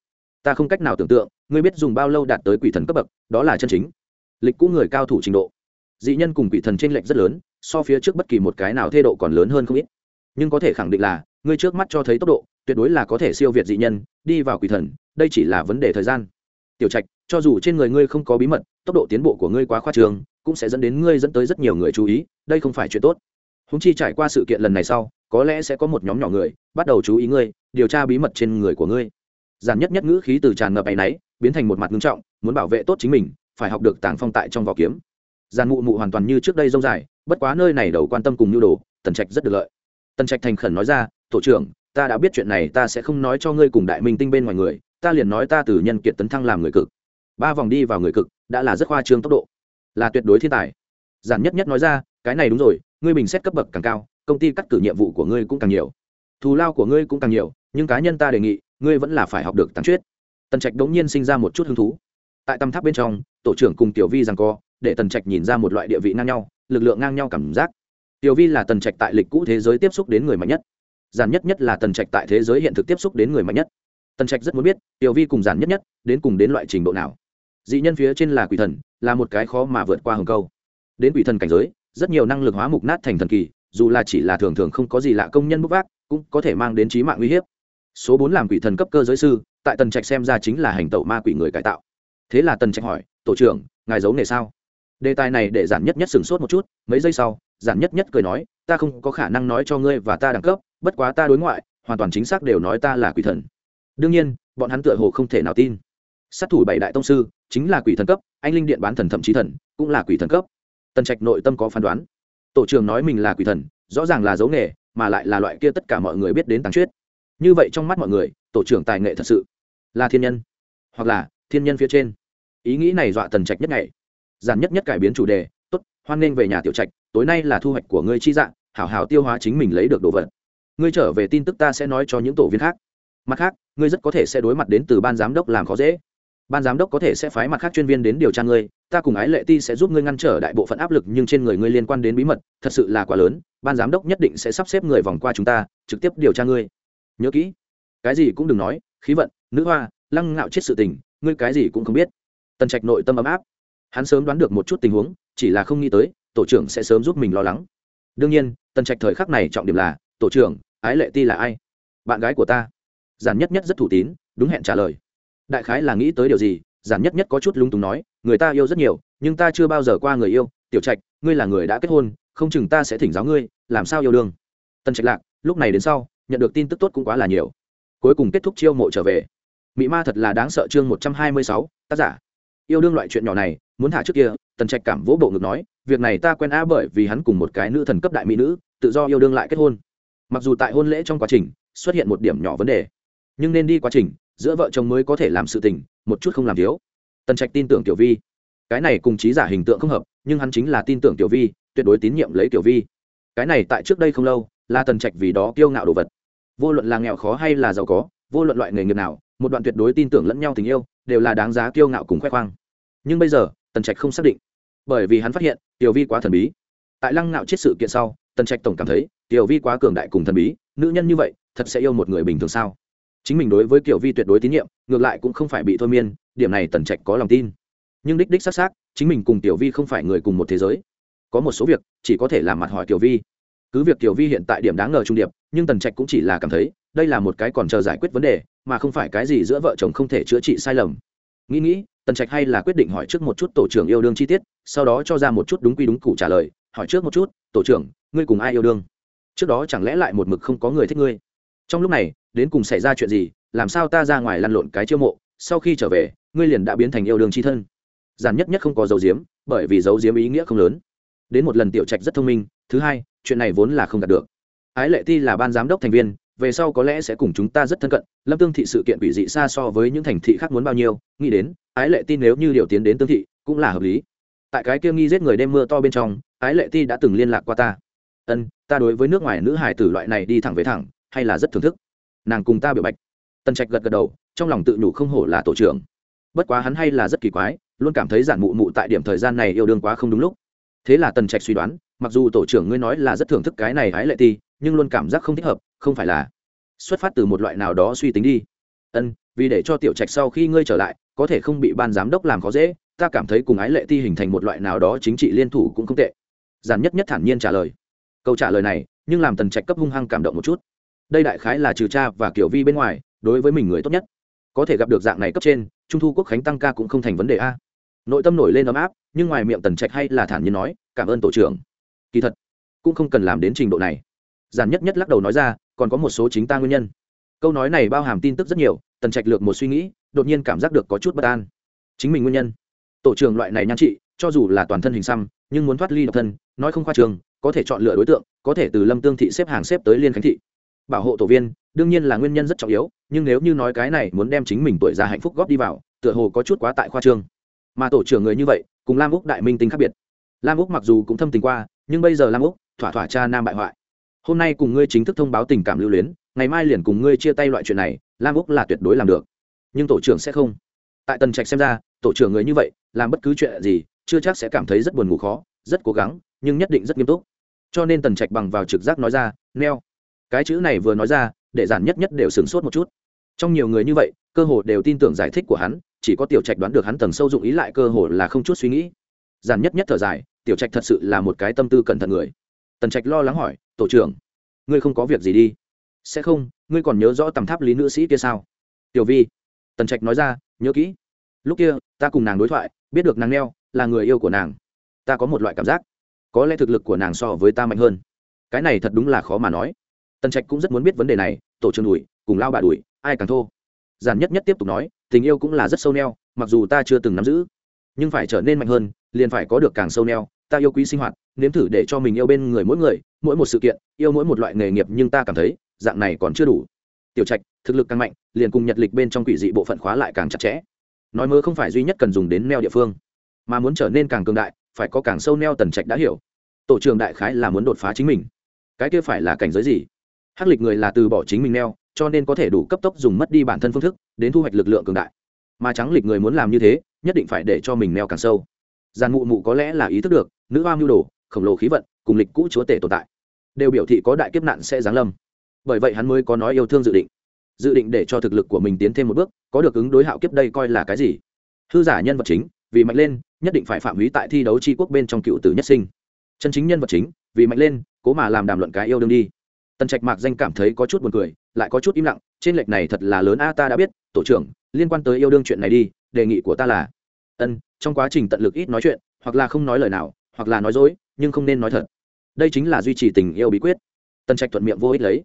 Ta không cách nào tưởng tượng, ngươi biết dùng bao lâu đạt tới quỷ thần cấp bậc, đó là chân chính. Lịch cũ người cao thủ trình độ dị nhân cùng quỷ thần t r ê n lệch rất lớn, so phía trước bất kỳ một cái nào thê độ còn lớn hơn không ít. Nhưng có thể khẳng định là, ngươi trước mắt cho thấy tốc độ, tuyệt đối là có thể siêu việt dị nhân, đi vào quỷ thần, đây chỉ là vấn đề thời gian. Tiểu trạch, cho dù trên người ngươi không có bí mật, tốc độ tiến bộ của ngươi quá khoa trường cũng sẽ dẫn đến ngươi dẫn tới rất nhiều người chú ý, đây không phải chuyện tốt. Húng chi trải qua sự kiện lần này sau, có lẽ sẽ có một nhóm nhỏ người bắt đầu chú ý ngươi, điều tra bí mật trên người của ngươi. Giản nhất nhất ngữ khí từ tràn ngập áy náy, biến thành một mặt ngưng trọng, muốn bảo vệ tốt chính mình, phải học được tàng phong tại trong vỏ kiếm giàn mụ mụ hoàn toàn như trước đây rông dài, bất quá nơi này đầu quan tâm cùng nhu đồ, tần trạch rất được lợi. Tần trạch thành khẩn nói ra, tổ trưởng, ta đã biết chuyện này, ta sẽ không nói cho ngươi cùng đại minh tinh bên ngoài người, ta liền nói ta từ nhân kiệt tấn thăng làm người cực. Ba vòng đi vào người cực, đã là rất khoa trương tốc độ. Là tuyệt đối thiên tài. Giản nhất nhất nói ra, cái này đúng rồi, ngươi bình xét cấp bậc càng cao, công ty cắt cử nhiệm vụ của ngươi cũng càng nhiều. Thù lao của ngươi cũng càng nhiều, nhưng cá nhân ta đề nghị, ngươi vẫn là phải học được tăng chuyết tần trạch đống nhiên sinh ra một chút hứng thú. Tại tâm tháp bên trong, tổ trưởng cùng tiểu vi rằng co để tần trạch nhìn ra một loại địa vị ngang nhau, lực lượng ngang nhau cảm giác. Tiểu vi là tần trạch tại lịch cũ thế giới tiếp xúc đến người mạnh nhất. Giản nhất nhất là tần trạch tại thế giới hiện thực tiếp xúc đến người mạnh nhất. Tần trạch rất muốn biết, tiểu vi cùng giản nhất nhất đến cùng đến loại trình độ nào. Dị nhân phía trên là quỷ thần, là một cái khó mà vượt qua hồng câu. Đến quỷ thần cảnh giới, rất nhiều năng lực hóa mục nát thành thần kỳ, dù là chỉ là thường thường không có gì lạ công nhân bốc vác, cũng có thể mang đến trí mạng uy hiếp. Số bốn làm quỷ thần cấp cơ giới sư, tại tần trạch xem ra chính là hành tẩu ma quỷ người cải tạo. Thế là tần trạch hỏi, tổ trưởng, ngài giấu nghề sao? Đề tài này để giản nhất nhất sửng sốt một chút, mấy giây sau, giản nhất nhất cười nói, ta không có khả năng nói cho ngươi và ta đẳng cấp, bất quá ta đối ngoại, hoàn toàn chính xác đều nói ta là quỷ thần. Đương nhiên, bọn hắn tựa hồ không thể nào tin. Sát thủ bảy đại tông sư, chính là quỷ thần cấp, anh linh điện bán thần thậm chí thần, cũng là quỷ thần cấp. Tần trạch nội tâm có phán đoán. Tổ trưởng nói mình là quỷ thần, rõ ràng là dấu nghề, mà lại là loại kia tất cả mọi người biết đến tăng truyết. Như vậy trong mắt mọi người, tổ trưởng tài nghệ thật sự là thiên nhân, hoặc là thiên nhân phía trên. Ý nghĩ này dọa tần trạch nhất ngày giản nhất nhất cải biến chủ đề, tốt, hoan nghênh về nhà tiểu trạch, tối nay là thu hoạch của ngươi chi dạng, hảo hảo tiêu hóa chính mình lấy được đồ vật. Ngươi trở về tin tức ta sẽ nói cho những tổ viên khác. Mặt khác, ngươi rất có thể sẽ đối mặt đến từ ban giám đốc làm khó dễ. Ban giám đốc có thể sẽ phái mặt khác chuyên viên đến điều tra ngươi, ta cùng ái lệ ti sẽ giúp ngươi ngăn trở đại bộ phận áp lực nhưng trên người ngươi liên quan đến bí mật, thật sự là quá lớn, ban giám đốc nhất định sẽ sắp xếp người vòng qua chúng ta, trực tiếp điều tra ngươi. Nhớ kỹ, cái gì cũng đừng nói, khí vận, nữ hoa, lăng ngạo chết sự tình, ngươi cái gì cũng không biết. Tần trạch nội tâm ấm áp hắn sớm đoán được một chút tình huống, chỉ là không nghĩ tới, tổ trưởng sẽ sớm giúp mình lo lắng. Đương nhiên, tần trạch thời khắc này trọng điểm là, tổ trưởng, ái lệ ti là ai? Bạn gái của ta. Giản nhất nhất rất thủ tín, đúng hẹn trả lời. Đại khái là nghĩ tới điều gì, giản nhất nhất có chút lung túng nói, người ta yêu rất nhiều, nhưng ta chưa bao giờ qua người yêu. Tiểu trạch, ngươi là người đã kết hôn, không chừng ta sẽ thỉnh giáo ngươi, làm sao yêu đương? Tần trạch lạc, lúc này đến sau, nhận được tin tức tốt cũng quá là nhiều. Cuối cùng kết thúc chiêu mộ trở về. Mị ma thật là đáng sợ chương một trăm hai mươi sáu, tác giả. Yêu đương loại chuyện nhỏ này muốn thả trước kia, tần trạch cảm vỗ bộ ngực nói, việc này ta quen a bởi vì hắn cùng một cái nữ thần cấp đại mỹ nữ, tự do yêu đương lại kết hôn. Mặc dù tại hôn lễ trong quá trình, xuất hiện một điểm nhỏ vấn đề, nhưng nên đi quá trình, giữa vợ chồng mới có thể làm sự tình, một chút không làm thiếu. Tần trạch tin tưởng tiểu vi. Cái này cùng trí giả hình tượng không hợp, nhưng hắn chính là tin tưởng tiểu vi, tuyệt đối tín nhiệm lấy tiểu vi. Cái này tại trước đây không lâu, là tần trạch vì đó kiêu ngạo đồ vật. Vô luận là nghèo khó hay là giàu có, vô luận loại nghề nghiệp nào, một đoạn tuyệt đối tin tưởng lẫn nhau tình yêu, đều là đáng giá kiêu ngạo cùng khoe khoang. Nhưng bây giờ tần trạch không xác định. Bởi vì hắn phát hiện, tiểu vi quá thần bí. Tại lăng nạo chết sự kiện sau, tần trạch tổng cảm thấy, tiểu vi quá cường đại cùng thần bí, nữ nhân như vậy, thật sẽ yêu một người bình thường sao? Chính mình đối với kiểu vi tuyệt đối tín nhiệm, ngược lại cũng không phải bị thôi miên, điểm này tần trạch có lòng tin. Nhưng đích đích xác xác, chính mình cùng tiểu vi không phải người cùng một thế giới. Có một số việc, chỉ có thể làm mặt hỏi tiểu vi. Cứ việc tiểu vi hiện tại điểm đáng ngờ trung điệp, nhưng tần trạch cũng chỉ là cảm thấy, đây là một cái còn chờ giải quyết vấn đề, mà không phải cái gì giữa vợ chồng không thể chữa trị sai lầm. Nghĩ nghĩ tần trạch hay là quyết định hỏi trước một chút tổ trưởng yêu đương chi tiết, sau đó cho ra một chút đúng quy đúng cụ trả lời, hỏi trước một chút, tổ trưởng, ngươi cùng ai yêu đương? Trước đó chẳng lẽ lại một mực không có người thích ngươi? Trong lúc này, đến cùng xảy ra chuyện gì, làm sao ta ra ngoài lăn lộn cái chiêu mộ, sau khi trở về, ngươi liền đã biến thành yêu đương c h i thân? Giản nhất nhất không có dấu diếm, bởi vì dấu diếm ý nghĩa không lớn. Đến một lần tiểu trạch rất thông minh, thứ hai, chuyện này vốn là không đạt được. Ái lệ ti là ban giám đốc thành viên, về sau có lẽ sẽ cùng chúng ta rất thân cận, lâm tương thị sự kiện quỷ dị xa so với những thành thị khác muốn bao nhiêu, nghĩ đến ái lệ ti nếu như điều tiến đến tương thị cũng là hợp lý. Tại cái kia nghi giết người đêm mưa to bên trong, ái lệ ti đã từng liên lạc qua ta. Ân, ta đối với nước ngoài nữ hải tử loại này đi thẳng với thẳng, hay là rất thưởng thức. Nàng cùng ta biểu bạch. Tần trạch gật gật đầu, trong lòng tự nhủ không hổ là tổ trưởng. Bất quá hắn hay là rất kỳ quái, luôn cảm thấy giản mụ mụ tại điểm thời gian này yêu đương quá không đúng lúc. Thế là tần trạch suy đoán, mặc dù tổ trưởng ngươi nói là rất thưởng thức cái này Ái lệ ti, nhưng luôn cảm giác không thích hợp, không phải là. Xuất phát từ một loại nào đó suy tính đi. Ân, vì để cho tiểu trạch sau khi ngươi trở lại có thể không bị ban giám đốc làm khó dễ, ta cảm thấy cùng ái lệ ti hình thành một loại nào đó chính trị liên thủ cũng không tệ. Giản nhất nhất thản nhiên trả lời. Câu trả lời này, nhưng làm tần trạch cấp hung hăng cảm động một chút. Đây đại khái là trừ cha và kiểu vi bên ngoài, đối với mình người tốt nhất. Có thể gặp được dạng này cấp trên, trung thu quốc khánh tăng ca cũng không thành vấn đề a. Nội tâm nổi lên ấm áp, nhưng ngoài miệng tần trạch hay là thản nhiên nói, cảm ơn tổ trưởng. Kỳ thật, cũng không cần làm đến trình độ này. Giản nhất nhất lắc đầu nói ra, còn có một số chính ta nguyên nhân. Câu nói này bao hàm tin tức rất nhiều, tần trạch lược một suy nghĩ đột nhiên cảm giác được có chút bất an. Chính mình nguyên nhân. Tổ trưởng loại này nhan trị, cho dù là toàn thân hình xăm, nhưng muốn thoát ly độc thân, nói không khoa trường, có thể chọn lựa đối tượng, có thể từ lâm tương thị xếp hàng xếp tới liên khánh thị. Bảo hộ tổ viên, đương nhiên là nguyên nhân rất trọng yếu, nhưng nếu như nói cái này muốn đem chính mình tuổi già hạnh phúc góp đi vào, tựa hồ có chút quá tại khoa trương mà tổ trưởng người như vậy, cùng lam úc đại minh tính khác biệt. Lam úc mặc dù cũng thâm tình qua, nhưng bây giờ lam úc, thỏa thỏa cha nam bại hoại. Hôm nay cùng ngươi chính thức thông báo tình cảm lưu luyến, ngày mai liền cùng ngươi chia tay loại chuyện này, lam úc là tuyệt đối làm được nhưng tổ trưởng sẽ không. Tại tần trạch xem ra, tổ trưởng người như vậy, làm bất cứ chuyện gì, chưa chắc sẽ cảm thấy rất buồn ngủ khó, rất cố gắng, nhưng nhất định rất nghiêm túc. Cho nên tần trạch bằng vào trực giác nói ra, neo. Cái chữ này vừa nói ra, để giản nhất nhất đều sửng sốt một chút. Trong nhiều người như vậy, cơ hồ đều tin tưởng giải thích của hắn, chỉ có tiểu trạch đoán được hắn tầng sâu dụng ý lại cơ hồ là không chút suy nghĩ. Giản nhất nhất thở dài, tiểu trạch thật sự là một cái tâm tư cẩn thận người. Tần trạch lo lắng hỏi, tổ trưởng, ngươi không có việc gì đi? Sẽ không, ngươi còn nhớ rõ tầm tháp lý nữ sĩ kia sao? Tiểu vi tần trạch nói ra, nhớ kỹ. Lúc kia, ta cùng nàng đối thoại, biết được nàng neo, là người yêu của nàng. Ta có một loại cảm giác. Có lẽ thực lực của nàng so với ta mạnh hơn. Cái này thật đúng là khó mà nói. Tần trạch cũng rất muốn biết vấn đề này, tổ trưởng đuổi cùng lao bà đuổi ai càng thô. Giản nhất nhất tiếp tục nói, tình yêu cũng là rất sâu neo, mặc dù ta chưa từng nắm giữ, nhưng phải trở nên mạnh hơn, liền phải có được càng sâu neo. Ta yêu quý sinh hoạt, nếm thử để cho mình yêu bên người mỗi người, mỗi một sự kiện, yêu mỗi một loại nghề nghiệp nhưng ta cảm thấy, dạng này còn chưa đủ. Tiểu trạch, thực lực càng mạnh liền cùng nhật lịch bên trong quỷ dị bộ phận khóa lại càng chặt chẽ. Nói mơ không phải duy nhất cần dùng đến neo địa phương, mà muốn trở nên càng cường đại, phải có càng sâu neo tần trạch đã hiểu. Tổ trưởng đại khái là muốn đột phá chính mình. Cái kia phải là cảnh giới gì? Hắc lịch người là từ bỏ chính mình neo, cho nên có thể đủ cấp tốc dùng mất đi bản thân phương thức, đến thu hoạch lực lượng cường đại. Mà trắng lịch người muốn làm như thế, nhất định phải để cho mình neo càng sâu. Giàn mụ mụ có lẽ là ý thức được, nữ hoa mưu đồ, khổng lồ khí vận, cùng lịch cũ chúa tể tồn tại, đều biểu thị có đại kiếp nạn sẽ giáng lâm. Bởi vậy hắn mới có nói yêu thương dự định dự định để cho thực lực của mình tiến thêm một bước, có được ứng đối hạo kiếp đây coi là cái gì? Hư giả nhân vật chính, vì mạnh lên, nhất định phải phạm hủy tại thi đấu tri quốc bên trong cựu tử nhất sinh. Chân chính nhân vật chính, vì mạnh lên, cố mà làm đàm luận cái yêu đương đi. Tần trạch mạc danh cảm thấy có chút buồn cười, lại có chút im lặng, trên lệch này thật là lớn a, ta đã biết, tổ trưởng, liên quan tới yêu đương chuyện này đi, đề nghị của ta là, ân, trong quá trình tận lực ít nói chuyện, hoặc là không nói lời nào, hoặc là nói dối, nhưng không nên nói thật. Đây chính là duy trì tình yêu bí quyết. Tần trạch thuận miệng vô ích lấy.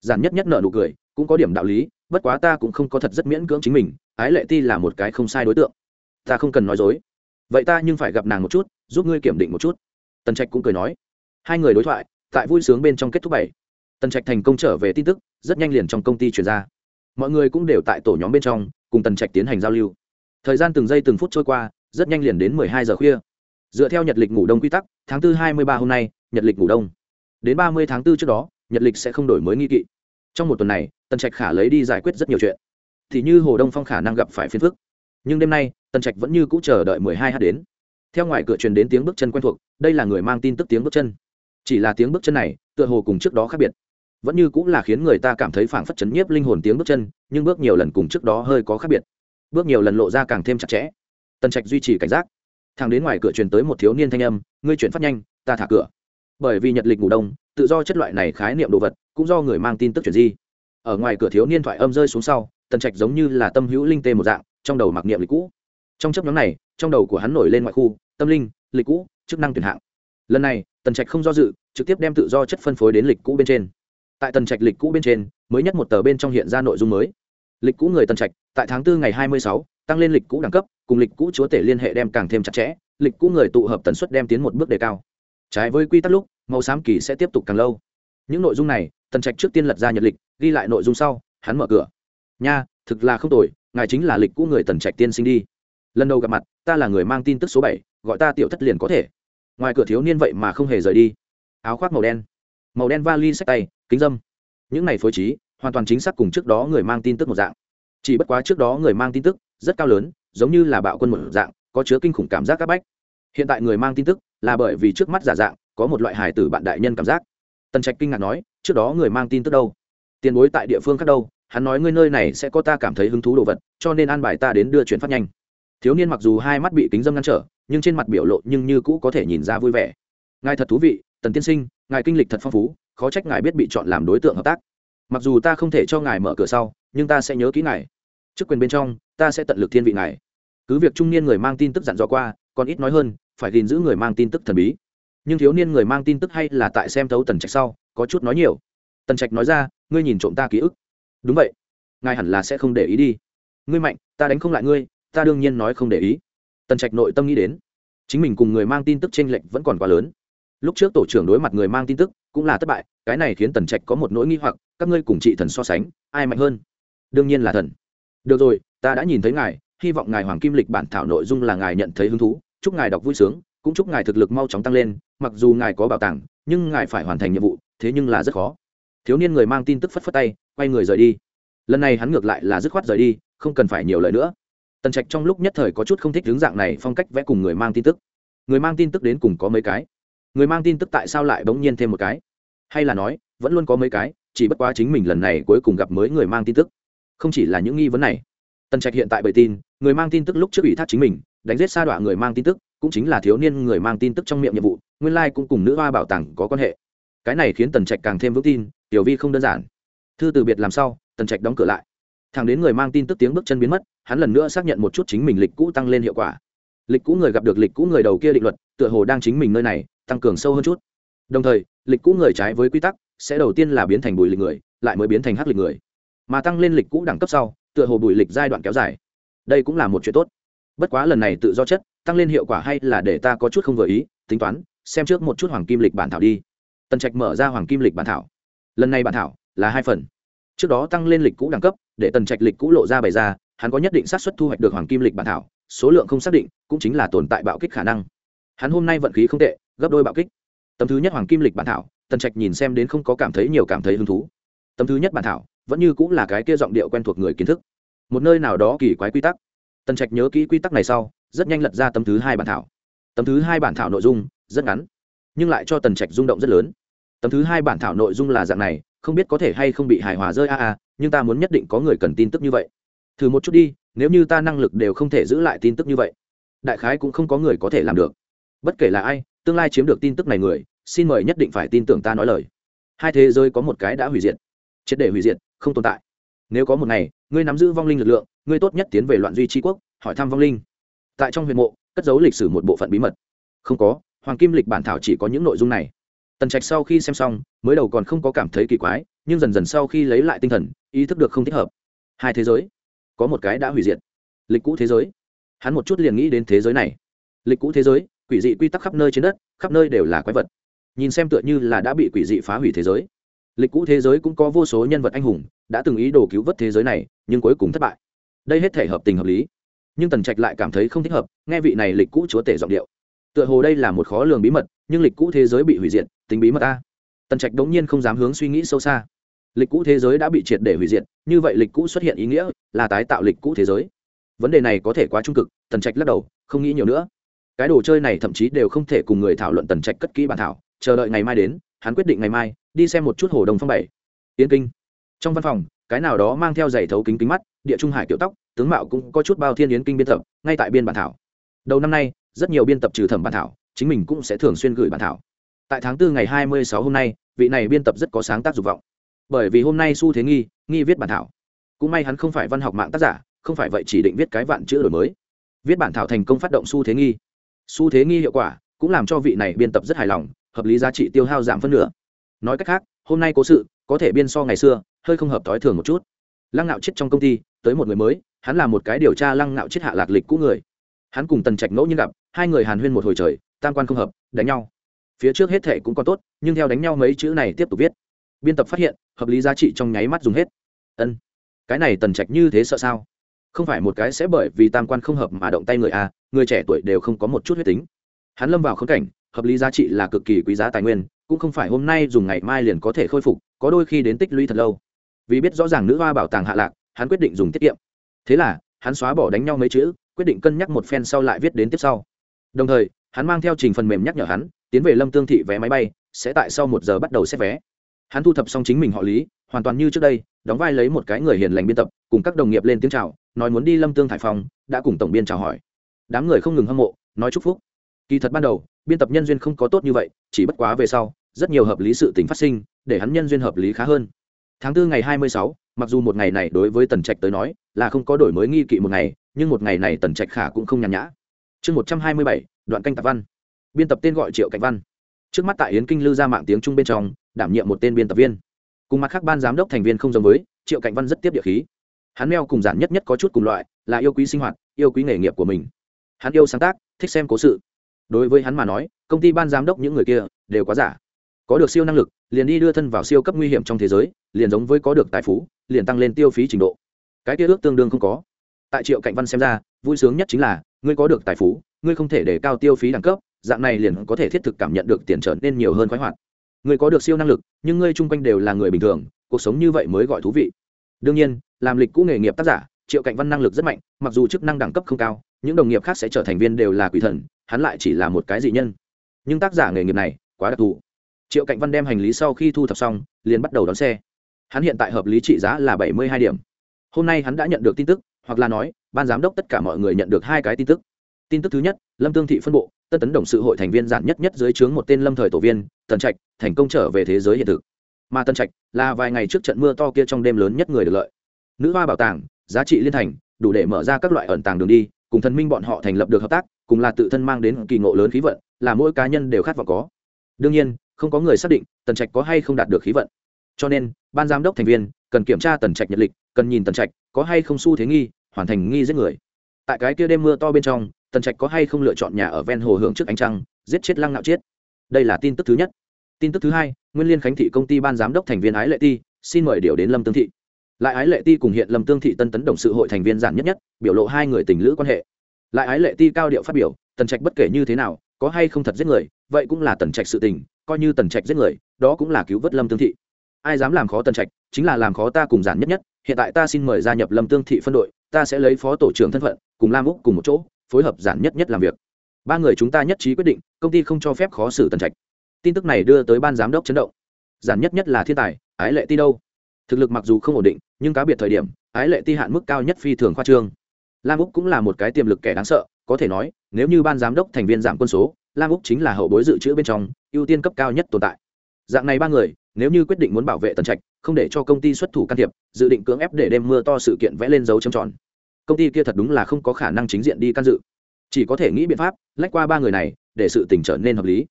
Giản nhất nhất nợ nụ cười cũng có điểm đạo lý, bất quá ta cũng không có thật rất miễn cưỡng chính mình, ái lệ ti là một cái không sai đối tượng. Ta không cần nói dối. Vậy ta nhưng phải gặp nàng một chút, giúp ngươi kiểm định một chút. Tần trạch cũng cười nói. Hai người đối thoại, tại vui sướng bên trong kết thúc bảy. Tần trạch thành công trở về tin tức, rất nhanh liền trong công ty chuyển ra. Mọi người cũng đều tại tổ nhóm bên trong, cùng tần trạch tiến hành giao lưu. Thời gian từng giây từng phút trôi qua, rất nhanh liền đến mười hai giờ khuya. Dựa theo nhật lịch ngủ đông quy tắc, tháng tư hai mươi ba hôm nay, nhật lịch ngủ đông. Đến ba mươi tháng tư trước đó, nhật lịch sẽ không đổi mới nghi kỵ. Trong một tuần này tần trạch khả lấy đi giải quyết rất nhiều chuyện. Thì như hồ đông phong khả năng gặp phải phiền phức. Nhưng đêm nay, tần trạch vẫn như cũ chờ đợi mười hai h đến. Theo ngoài cửa truyền đến tiếng bước chân quen thuộc, đây là người mang tin tức tiếng bước chân. Chỉ là tiếng bước chân này, tựa hồ cùng trước đó khác biệt. Vẫn như cũng là khiến người ta cảm thấy phảng phất chấn nhiếp linh hồn tiếng bước chân, nhưng bước nhiều lần cùng trước đó hơi có khác biệt. Bước nhiều lần lộ ra càng thêm chặt chẽ. Tần trạch duy trì cảnh giác. Thằng đến ngoài cửa truyền tới một thiếu niên thanh âm, ngươi chuyển phát nhanh, ta thả cửa. Bởi vì nhật lịch ngủ đông, tự do chất loại này khái niệm đồ vật, cũng do người mang tin tức chuyển di ở ngoài cửa thiếu niên thoại âm rơi xuống sau tần trạch giống như là tâm hữu linh tê một dạng trong đầu mặc niệm lịch cũ. Trong chấp nhóm này trong đầu của hắn nổi lên ngoại khu tâm linh lịch cũ chức năng tuyển hạng. Lần này tần trạch không do dự trực tiếp đem tự do chất phân phối đến lịch cũ bên trên. Tại tần trạch lịch cũ bên trên mới nhất một tờ bên trong hiện ra nội dung mới. Lịch cũ người tần trạch tại tháng 4 ngày 26, tăng lên lịch cũ đẳng cấp cùng lịch cũ chúa tể liên hệ đem càng thêm chặt chẽ lịch cũ người tụ hợp tần suất đem tiến một bước đề cao. Trái với quy tắc lúc màu xám kỳ sẽ tiếp tục càng lâu. Những nội dung này tần trạch trước tiên lật ra nhật lịch, ghi lại nội dung sau, hắn mở cửa. Nha, thực là không tồi, ngài chính là lịch cũ người tần trạch tiên sinh đi. Lần đầu gặp mặt, ta là người mang tin tức số bảy, gọi ta tiểu thất liền có thể. Ngoài cửa thiếu niên vậy mà không hề rời đi. Áo khoác màu đen màu đen vali sách tay, kính dâm. Những này phối trí, hoàn toàn chính xác cùng trước đó người mang tin tức một dạng. Chỉ bất quá trước đó người mang tin tức, rất cao lớn, giống như là bạo quân một dạng, có chứa kinh khủng cảm giác áp bách. Hiện tại người mang tin tức, là bởi vì trước mắt giả dạng, có một loại hài tử bạn đại nhân cảm giác tần trạch kinh ngạc nói, trước đó người mang tin tức đâu? Tiền bối tại địa phương khác đâu? Hắn nói ngươi nơi này sẽ có ta cảm thấy hứng thú đồ vật, cho nên an bài ta đến đưa chuyển phát nhanh. Thiếu niên mặc dù hai mắt bị kính dâm ngăn trở, nhưng trên mặt biểu lộ nhưng như cũ có thể nhìn ra vui vẻ. Ngài thật thú vị, tần tiên sinh, ngài kinh lịch thật phong phú, khó trách ngài biết bị chọn làm đối tượng hợp tác. Mặc dù ta không thể cho ngài mở cửa sau, nhưng ta sẽ nhớ kỹ ngài. Chức quyền bên trong, ta sẽ tận lực thiên vị ngài. Cứ việc trung niên người mang tin tức dặn dò qua, còn ít nói hơn, phải gìn giữ người mang tin tức thần bí nhưng thiếu niên người mang tin tức hay là tại xem thấu tần trạch sau, có chút nói nhiều. Tần trạch nói ra, ngươi nhìn trộm ta ký ức. Đúng vậy. Ngài hẳn là sẽ không để ý đi. Ngươi mạnh, ta đánh không lại ngươi, ta đương nhiên nói không để ý. Tần trạch nội tâm nghĩ đến. Chính mình cùng người mang tin tức t r ê n lệch vẫn còn quá lớn. Lúc trước tổ trưởng đối mặt người mang tin tức cũng là thất bại, cái này khiến tần trạch có một nỗi nghi hoặc, các ngươi cùng chị thần so sánh, ai mạnh hơn? Đương nhiên là thần. Được rồi, ta đã nhìn thấy ngài, hy vọng ngài hoàng kim lịch bản thảo nội dung là ngài nhận thấy hứng thú, chúc ngài đọc vui sướng cũng chúc ngài thực lực mau chóng tăng lên, mặc dù ngài có bảo tàng, nhưng ngài phải hoàn thành nhiệm vụ, thế nhưng là rất khó. Thiếu niên người mang tin tức phất phất tay, quay người rời đi. Lần này hắn ngược lại là dứt khoát rời đi, không cần phải nhiều lời nữa. Tần trạch trong lúc nhất thời có chút không thích hướng dạng này phong cách vẽ cùng người mang tin tức. Người mang tin tức đến cùng có mấy cái? Người mang tin tức tại sao lại bỗng nhiên thêm một cái? Hay là nói, vẫn luôn có mấy cái, chỉ bất quá chính mình lần này cuối cùng gặp mới người mang tin tức. Không chỉ là những nghi vấn này. Tần trạch hiện tại bởi tin, người mang tin tức lúc trước ủy thác chính mình, đánh giết sa đọa người mang tin tức cũng chính là thiếu niên người mang tin tức trong miệng nhiệm vụ, nguyên lai cũng cùng nữ hoa bảo tàng có quan hệ. Cái này khiến tần trạch càng thêm vững tin, tiểu vi không đơn giản. Thư từ biệt làm sau, tần trạch đóng cửa lại. Thằng đến người mang tin tức tiếng bước chân biến mất, hắn lần nữa xác nhận một chút chính mình lịch cũ tăng lên hiệu quả. Lịch cũ người gặp được lịch cũ người đầu kia định luật, tựa hồ đang chính mình nơi này, tăng cường sâu hơn chút. Đồng thời, lịch cũ người trái với quy tắc, sẽ đầu tiên là biến thành bùi lịch người, lại mới biến thành hắc lịch người. Mà tăng lên lịch cũ đẳng cấp sau, tựa hồ bùi lịch giai đoạn kéo dài. Đây cũng là một chuyện tốt. Bất quá lần này tự do chất tăng lên hiệu quả hay là để ta có chút không vừa ý, tính toán, xem trước một chút hoàng kim lịch bản thảo đi. Tần trạch mở ra hoàng kim lịch bản thảo. Lần này bản thảo là hai phần. Trước đó tăng lên lịch cũ đẳng cấp, để tần trạch lịch cũ lộ ra bày ra, hắn có nhất định xác suất thu hoạch được hoàng kim lịch bản thảo, số lượng không xác định, cũng chính là tồn tại bạo kích khả năng. Hắn hôm nay vận khí không tệ, gấp đôi bạo kích. Tấm thứ nhất hoàng kim lịch bản thảo, tần trạch nhìn xem đến không có cảm thấy nhiều cảm thấy hứng thú. Tấm thứ nhất bản thảo, vẫn như cũng là cái kia giọng điệu quen thuộc người kiến thức. Một nơi nào đó kỳ quái quy tắc. Tần trạch nhớ kỹ quy tắc này sau rất nhanh lật ra tấm thứ hai bản thảo. Tấm thứ hai bản thảo nội dung rất ngắn, nhưng lại cho tần trạch rung động rất lớn. Tấm thứ hai bản thảo nội dung là dạng này, không biết có thể hay không bị hài hòa rơi a a, nhưng ta muốn nhất định có người cần tin tức như vậy. Thử một chút đi, nếu như ta năng lực đều không thể giữ lại tin tức như vậy, đại khái cũng không có người có thể làm được. Bất kể là ai, tương lai chiếm được tin tức này người, xin mời nhất định phải tin tưởng ta nói lời. Hai thế giới có một cái đã hủy diệt, triệt để hủy diệt, không tồn tại. Nếu có một ngày, ngươi nắm giữ vong linh lực lượng, ngươi tốt nhất tiến về loạn duy tri quốc, hỏi thăm vong linh tại trong huyện mộ, cất giấu lịch sử một bộ phận bí mật. Không có, hoàng kim lịch bản thảo chỉ có những nội dung này. Tần trạch sau khi xem xong, mới đầu còn không có cảm thấy kỳ quái, nhưng dần dần sau khi lấy lại tinh thần, ý thức được không thích hợp. Hai thế giới. Có một cái đã hủy diệt. Lịch cũ thế giới. Hắn một chút liền nghĩ đến thế giới này. Lịch cũ thế giới, quỷ dị quy tắc khắp nơi trên đất, khắp nơi đều là quái vật. Nhìn xem tựa như là đã bị quỷ dị phá hủy thế giới. Lịch cũ thế giới cũng có vô số nhân vật anh hùng, đã từng ý đồ cứu vớt thế giới này, nhưng cuối cùng thất bại. Đây hết thể hợp tình hợp lý nhưng tần trạch lại cảm thấy không thích hợp, nghe vị này lịch cũ chúa tể giọng điệu. Tựa hồ đây là một khó lường bí mật, nhưng lịch cũ thế giới bị hủy diệt, tính bí mật ta tần trạch đống nhiên không dám hướng suy nghĩ sâu xa. Lịch cũ thế giới đã bị triệt để hủy diệt, như vậy lịch cũ xuất hiện ý nghĩa là tái tạo lịch cũ thế giới. Vấn đề này có thể quá trung cực, tần trạch lắc đầu, không nghĩ nhiều nữa. Cái đồ chơi này thậm chí đều không thể cùng người thảo luận tần trạch cất kỹ bản thảo, chờ đợi ngày mai đến, hắn quyết định ngày mai đi xem một chút hồ đồng phong bảy. Yên kinh. Trong văn phòng, cái nào đó mang theo giày thấu kính kính mắt địa trung hải kiểu tóc, tướng mạo cũng có chút bao thiên yến kinh biên tập, ngay tại biên bản thảo. Đầu năm nay, rất nhiều biên tập trừ thẩm bản thảo, chính mình cũng sẽ thường xuyên gửi bản thảo. Tại tháng 4 ngày 26 hôm nay, vị này biên tập rất có sáng tác dục vọng. Bởi vì hôm nay xu thế nghi nghi viết bản thảo. Cũng may hắn không phải văn học mạng tác giả, không phải vậy chỉ định viết cái vạn chữ đổi mới. Viết bản thảo thành công phát động xu thế nghi. Xu thế nghi hiệu quả cũng làm cho vị này biên tập rất hài lòng, hợp lý giá trị tiêu hao giảm phân nửa. Nói cách khác, hôm nay cố sự có thể biên so ngày xưa, hơi không hợp thói thường một chút. Lăng nạo chết trong công ty tới một người mới, hắn là một cái điều tra lăng ngạo chết hạ lạc lịch cũ người. Hắn cùng tần trạch ngẫu nhiên gặp, hai người hàn huyên một hồi trời, tam quan không hợp, đánh nhau. Phía trước hết thệ cũng còn tốt, nhưng theo đánh nhau mấy chữ này tiếp tục viết. Biên tập phát hiện, hợp lý giá trị trong nháy mắt dùng hết. Ân, cái này tần trạch như thế sợ sao? Không phải một cái sẽ bởi vì tam quan không hợp mà động tay người a người trẻ tuổi đều không có một chút huyết tính. Hắn lâm vào khống cảnh, hợp lý giá trị là cực kỳ quý giá tài nguyên, cũng không phải hôm nay dùng ngày mai liền có thể khôi phục, có đôi khi đến tích lũy thật lâu. Vì biết rõ ràng nữ hoa bảo tàng hạ lạc hắn quyết định dùng tiết kiệm. Thế là, hắn xóa bỏ đánh nhau mấy chữ, quyết định cân nhắc một phen sau lại viết đến tiếp sau. Đồng thời, hắn mang theo trình phần mềm nhắc nhở hắn, tiến về lâm tương thị vé máy bay, sẽ tại sau một giờ bắt đầu xét vé. Hắn thu thập xong chính mình họ lý, hoàn toàn như trước đây, đóng vai lấy một cái người hiền lành biên tập, cùng các đồng nghiệp lên tiếng chào, nói muốn đi lâm tương thải phòng, đã cùng tổng biên chào hỏi. Đám người không ngừng hâm mộ, nói chúc phúc. Kỳ thật ban đầu, biên tập nhân duyên không có tốt như vậy, chỉ bất quá về sau, rất nhiều hợp lý sự tình phát sinh, để hắn nhân duyên hợp lý khá hơn tháng tư ngày hai mươi sáu, mặc dù một ngày này đối với tần trạch tới nói là không có đổi mới nghi kỵ một ngày, nhưng một ngày này tần trạch khả cũng không nhàn nhã. Chương một trăm hai mươi bảy, đoạn canh tạp văn. Biên tập tên gọi triệu cảnh văn. Trước mắt tại yến kinh lư ra mạng tiếng trung bên trong, đảm nhiệm một tên biên tập viên. Cùng mặt khác ban giám đốc thành viên không giống với, triệu cảnh văn rất tiếp địa khí. Hắn meo cùng giản nhất nhất có chút cùng loại, là yêu quý sinh hoạt, yêu quý nghề nghiệp của mình. Hắn yêu sáng tác, thích xem cố sự. Đối với hắn mà nói, công ty ban giám đốc những người kia đều quá giả. Có được siêu năng lực liền đi đưa thân vào siêu cấp nguy hiểm trong thế giới, liền giống với có được tài phú, liền tăng lên tiêu phí trình độ. Cái kia ước tương đương không có. Tại triệu cạnh văn xem ra, vui sướng nhất chính là, ngươi có được tài phú, ngươi không thể để cao tiêu phí đẳng cấp, dạng này liền có thể thiết thực cảm nhận được tiền trở nên nhiều hơn khoái hoạt. Ngươi có được siêu năng lực, nhưng ngươi chung quanh đều là người bình thường, cuộc sống như vậy mới gọi thú vị. Đương nhiên, làm lịch cũ nghề nghiệp tác giả, triệu cạnh văn năng lực rất mạnh, mặc dù chức năng đẳng cấp không cao, những đồng nghiệp khác sẽ trở thành viên đều là quỷ thần, hắn lại chỉ là một cái dị nhân. Nhưng tác giả nghề nghiệp này, quá đặc thù triệu cạnh văn đem hành lý sau khi thu thập xong, liền bắt đầu đón xe. Hắn hiện tại hợp lý trị giá là bảy mươi hai điểm. Hôm nay hắn đã nhận được tin tức, hoặc là nói, ban giám đốc tất cả mọi người nhận được hai cái tin tức. Tin tức thứ nhất, lâm tương thị phân bộ, tân tấn đồng sự hội thành viên giản nhất nhất dưới trướng một tên lâm thời tổ viên, tần trạch, thành công trở về thế giới hiện thực. Mà tần trạch là vài ngày trước trận mưa to kia trong đêm lớn nhất người được lợi. Nữ hoa bảo tàng, giá trị liên thành, đủ để mở ra các loại ẩn tàng đường đi, cùng thần minh bọn họ thành lập được hợp tác, cùng là tự thân mang đến kỳ ngộ lớn khí vận, là mỗi cá nhân đều khát vọng có. Đương nhiên không có người xác định tần trạch có hay không đạt được khí vận. Cho nên, ban giám đốc thành viên cần kiểm tra tần trạch nhật lịch, cần nhìn tần trạch có hay không xu thế nghi, hoàn thành nghi giết người. Tại cái kia đêm mưa to bên trong, tần trạch có hay không lựa chọn nhà ở ven hồ hưởng trước ánh trăng, giết chết lăng nạo chết. Đây là tin tức thứ nhất. Tin tức thứ hai, nguyên liên khánh thị công ty ban giám đốc thành viên ái lệ ti, xin mời điều đến lâm tương thị. Lại ái lệ ti cùng hiện lâm tương thị tân tấn đồng sự hội thành viên giản nhất nhất, biểu lộ hai người tình lữ quan hệ. Lại ái lệ ti cao điệu phát biểu, tần trạch bất kể như thế nào có hay không thật giết người, vậy cũng là tần trạch sự tình, coi như tần trạch giết người, đó cũng là cứu vớt lâm tương thị. Ai dám làm khó tần trạch, chính là làm khó ta cùng giản nhất nhất, hiện tại ta xin mời gia nhập lâm tương thị phân đội, ta sẽ lấy phó tổ trưởng thân phận, cùng lam úc cùng một chỗ, phối hợp giản nhất nhất làm việc. Ba người chúng ta nhất trí quyết định, công ty không cho phép khó xử tần trạch. Tin tức này đưa tới ban giám đốc chấn động. Giản nhất nhất là thiên tài, ái lệ ti đâu? Thực lực mặc dù không ổn định, nhưng cá biệt thời điểm, ái lệ ti hạn mức cao nhất phi thường khoa trương. Lam úc cũng là một cái tiềm lực kẻ đáng sợ có thể nói, nếu như ban giám đốc thành viên giảm quân số, lam úc chính là hậu bối dự trữ bên trong, ưu tiên cấp cao nhất tồn tại. Dạng này ba người, nếu như quyết định muốn bảo vệ tần trạch, không để cho công ty xuất thủ can thiệp, dự định cưỡng ép để đêm mưa to sự kiện vẽ lên dấu trầm tròn. Công ty kia thật đúng là không có khả năng chính diện đi can dự. Chỉ có thể nghĩ biện pháp, lách qua ba người này, để sự tình trở nên hợp lý.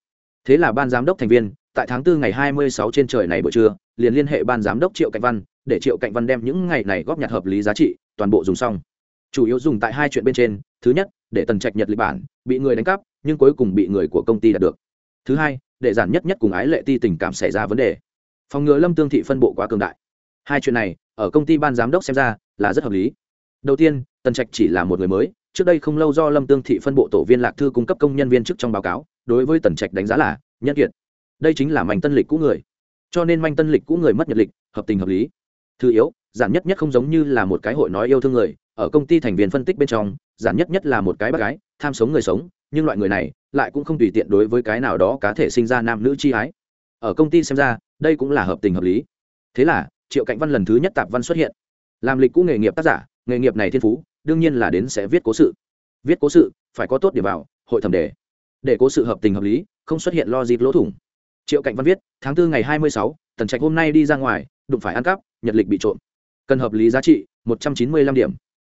Thế là ban giám đốc thành viên, tại tháng 4 ngày 26 trên trời này buổi trưa, liền liên hệ ban giám đốc triệu cạnh văn, để triệu cạnh văn đem những ngày này góp nhặt hợp lý giá trị, toàn bộ dùng xong. Chủ yếu dùng tại hai chuyện bên trên thứ nhất, để tần trạch nhật lịch bản bị người đánh cắp, nhưng cuối cùng bị người của công ty đạt được. Thứ hai, để giản nhất nhất cùng ái lệ ti tình cảm xảy ra vấn đề. Phòng ngừa lâm tương thị phân bộ quá cường đại. Hai chuyện này, ở công ty ban giám đốc xem ra là rất hợp lý. Đầu tiên, tần trạch chỉ là một người mới, trước đây không lâu do lâm tương thị phân bộ tổ viên lạc thư cung cấp công nhân viên chức trong báo cáo, đối với tần trạch đánh giá là nhân kiệt. Đây chính là mảnh tân lịch cũ người. Cho nên manh tân lịch cũ người mất nhật lịch, hợp tình hợp lý. Thứ yếu, giản nhất nhất không giống như là một cái hội nói yêu thương người, ở công ty thành viên phân tích bên trong giản nhất nhất là một cái bác gái, tham sống người sống, nhưng loại người này lại cũng không tùy tiện đối với cái nào đó cá thể sinh ra nam nữ chi ái. Ở công ty xem ra, đây cũng là hợp tình hợp lý. Thế là, triệu cạnh văn lần thứ nhất tạp văn xuất hiện. Làm lịch cũ nghề nghiệp tác giả, nghề nghiệp này thiên phú, đương nhiên là đến sẽ viết cố sự. Viết cố sự, phải có tốt điểm vào, hội thẩm đề. Để cố sự hợp tình hợp lý, không xuất hiện lo dịp lỗ thủng. Triệu cạnh văn viết, tháng tư ngày hai mươi sáu, tần trạch hôm nay đi ra ngoài, đụng phải ăn cắp, nhật lịch bị trộm. Cần hợp lý giá trị, một trăm chín mươi lăm điểm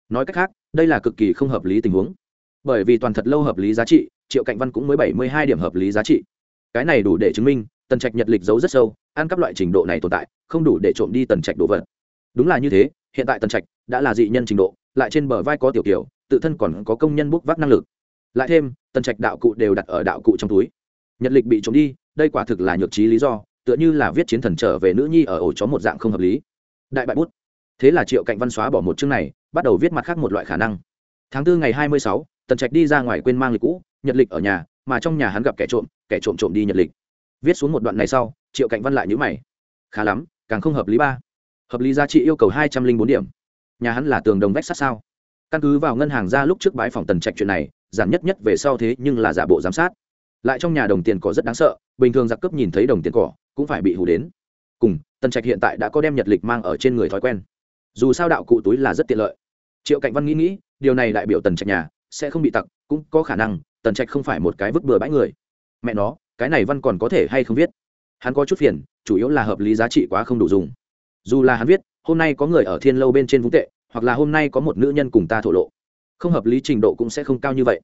nói cách khác, đây là cực kỳ không hợp lý tình huống. Bởi vì toàn thật lâu hợp lý giá trị, triệu cạnh văn cũng mới bảy mươi hai điểm hợp lý giá trị. Cái này đủ để chứng minh, tần trạch nhật lịch giấu rất sâu, ăn cắp loại trình độ này tồn tại, không đủ để trộm đi tần trạch đồ vật. Đúng là như thế, hiện tại tần trạch đã là dị nhân trình độ, lại trên bờ vai có tiểu kiểu tự thân còn có công nhân bốc vác năng lực. Lại thêm, tần trạch đạo cụ đều đặt ở đạo cụ trong túi. Nhật lịch bị trộm đi, đây quả thực là nhược trí lý do, tựa như là viết chiến thần trở về nữ nhi ở ổ chó một dạng không hợp lý. Đại bại bút. Thế là triệu cạnh văn xóa bỏ một chương này bắt đầu viết mặt khác một loại khả năng. Tháng tư ngày hai mươi sáu, tần trạch đi ra ngoài quên mang lịch cũ, nhật lịch ở nhà, mà trong nhà hắn gặp kẻ trộm kẻ trộm trộm đi nhật lịch. Viết xuống một đoạn này sau, triệu cạnh văn lại nhữ mày. Khá lắm, càng không hợp lý ba. Hợp lý giá trị yêu cầu hai trăm linh bốn điểm. Nhà hắn là tường đồng vách sát sao? Căn cứ vào ngân hàng ra lúc trước bãi phòng tần trạch chuyện này, giản nhất nhất về sau thế nhưng là giả bộ giám sát. Lại trong nhà đồng tiền có rất đáng sợ, bình thường giặc cướp nhìn thấy đồng tiền cỏ, cũng phải bị hù đến. Cùng, tần trạch hiện tại đã có đem nhật lịch mang ở trên người thói quen dù sao đạo cụ túi là rất tiện lợi. Triệu cạnh văn nghĩ nghĩ, điều này đại biểu tần trạch nhà sẽ không bị tặc, cũng có khả năng tần trạch không phải một cái vứt bừa bãi người. Mẹ nó, cái này văn còn có thể hay không viết? Hắn có chút phiền, chủ yếu là hợp lý giá trị quá không đủ dùng. Dù là hắn viết, hôm nay có người ở thiên lâu bên trên vũng tệ, hoặc là hôm nay có một nữ nhân cùng ta thổ lộ. Không hợp lý trình độ cũng sẽ không cao như vậy.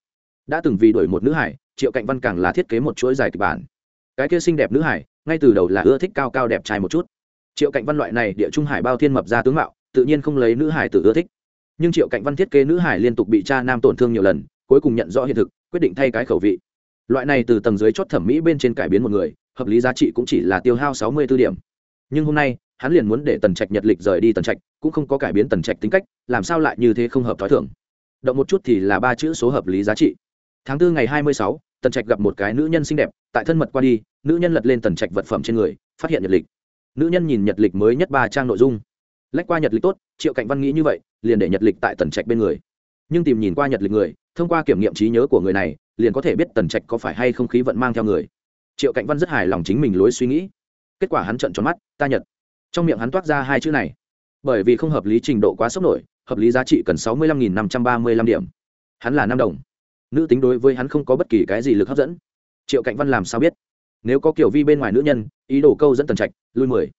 Đã từng vì đuổi một nữ hải, triệu cạnh văn càng là thiết kế một chuỗi dài kịch bản. Cái kia xinh đẹp nữ hải, ngay từ đầu là ưa thích cao cao đẹp trai một chút. Triệu cạnh văn loại này địa trung hải bao thiên mập ra tướng mạo tự nhiên không lấy nữ hải tử ưa thích. Nhưng triệu cạnh văn thiết kế nữ hải liên tục bị cha nam tổn thương nhiều lần, cuối cùng nhận rõ hiện thực, quyết định thay cái khẩu vị. Loại này từ tầng dưới chót thẩm mỹ bên trên cải biến một người, hợp lý giá trị cũng chỉ là tiêu hao sáu mươi b ố điểm. Nhưng hôm nay, hắn liền muốn để tần trạch nhật lịch rời đi tần trạch, cũng không có cải biến tần trạch tính cách, làm sao lại như thế không hợp t h ó i thưởng động một chút thì là ba chữ số hợp lý giá trị. Tháng tư ngày hai mươi sáu, tần trạch gặp một cái nữ nhân xinh đẹp, tại thân mật qua đi, nữ nhân lật lên tần trạch vật phẩm trên người, phát hiện nhật lịch. Nữ nhân nhìn nhật lịch mới nhất ba trang nội dung lách qua nhật lịch tốt, triệu cạnh văn nghĩ như vậy, liền để nhật lịch tại tần trạch bên người. Nhưng tìm nhìn qua nhật lịch người, thông qua kiểm nghiệm trí nhớ của người này, liền có thể biết tần trạch có phải hay không khí vận mang theo người. Triệu cạnh văn rất hài lòng chính mình lối suy nghĩ. Kết quả hắn trận tròn mắt, ta nhật. Trong miệng hắn toát ra hai chữ này. Bởi vì không hợp lý trình độ quá sốc nổi, hợp lý giá trị cần sáu mươi lăm nghìn năm trăm ba mươi lăm điểm. Hắn là năm đồng. Nữ tính đối với hắn không có bất kỳ cái gì lực hấp dẫn. Triệu cạnh văn làm sao biết? Nếu có kiểu vi bên ngoài nữ nhân, ý đồ câu dẫn tần trạch, lui mười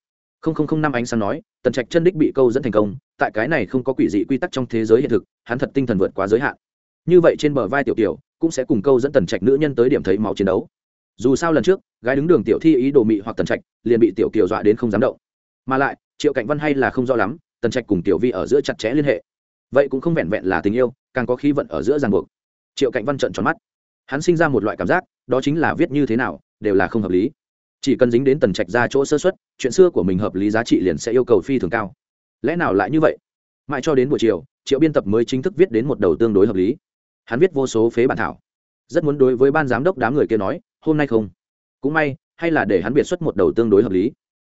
không không không năm ánh sáng nói, tần trạch chân đích bị câu dẫn thành công, tại cái này không có quỷ dị quy tắc trong thế giới hiện thực, hắn thật tinh thần vượt quá giới hạn. Như vậy trên bờ vai tiểu tiểu, cũng sẽ cùng câu dẫn tần trạch nữ nhân tới điểm thấy máu chiến đấu. Dù sao lần trước, gái đứng đường tiểu thi ý đồ mị hoặc tần trạch, liền bị tiểu kiều dọa đến không dám động. Mà lại, triệu cạnh văn hay là không rõ lắm, tần trạch cùng tiểu vi ở giữa chặt chẽ liên hệ. Vậy cũng không vẹn vẹn là tình yêu, càng có khí vận ở giữa ràng buộc. Triệu cạnh văn trận tròn mắt. Hắn sinh ra một loại cảm giác, đó chính là viết như thế nào, đều là không hợp lý chỉ cần dính đến tần trạch ra chỗ sơ xuất chuyện xưa của mình hợp lý giá trị liền sẽ yêu cầu phi thường cao. Lẽ nào lại như vậy? Mãi cho đến buổi chiều, triệu biên tập mới chính thức viết đến một đầu tương đối hợp lý. Hắn viết vô số phế bản thảo. Rất muốn đối với ban giám đốc đám người kia nói, hôm nay không. Cũng may, hay là để hắn biệt xuất một đầu tương đối hợp lý.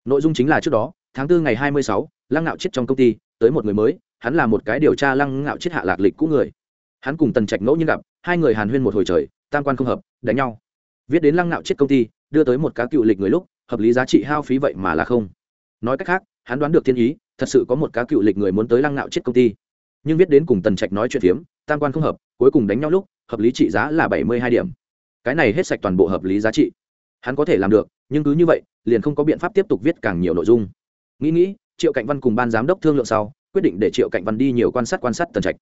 Nội dung chính là trước đó, tháng tư ngày hai mươi sáu, lăng ngạo chết trong công ty, tới một người mới, hắn là một cái điều tra lăng ngạo chết hạ lạc lịch cũ người. Hắn cùng tần trạch ngẫu nhiên gặp, hai người hàn huyên một hồi trời, tam quan không hợp, đánh nhau. Viết đến lăng ngạo chết công ty đưa tới một cá cựu lịch người lúc, hợp lý giá trị hao phí vậy mà là không. Nói cách khác, hắn đoán được thiên ý, thật sự có một cá cựu lịch người muốn tới lăng nạo chết công ty. Nhưng viết đến cùng tần trạch nói chuyện phiếm, tam quan không hợp, cuối cùng đánh nhau lúc, hợp lý trị giá là bảy mươi hai điểm. Cái này hết sạch toàn bộ hợp lý giá trị. Hắn có thể làm được, nhưng cứ như vậy, liền không có biện pháp tiếp tục viết càng nhiều nội dung. Nghĩ nghĩ, triệu cạnh văn cùng ban giám đốc thương lượng sau, quyết định để triệu cạnh văn đi nhiều quan sát quan sát tần trạch.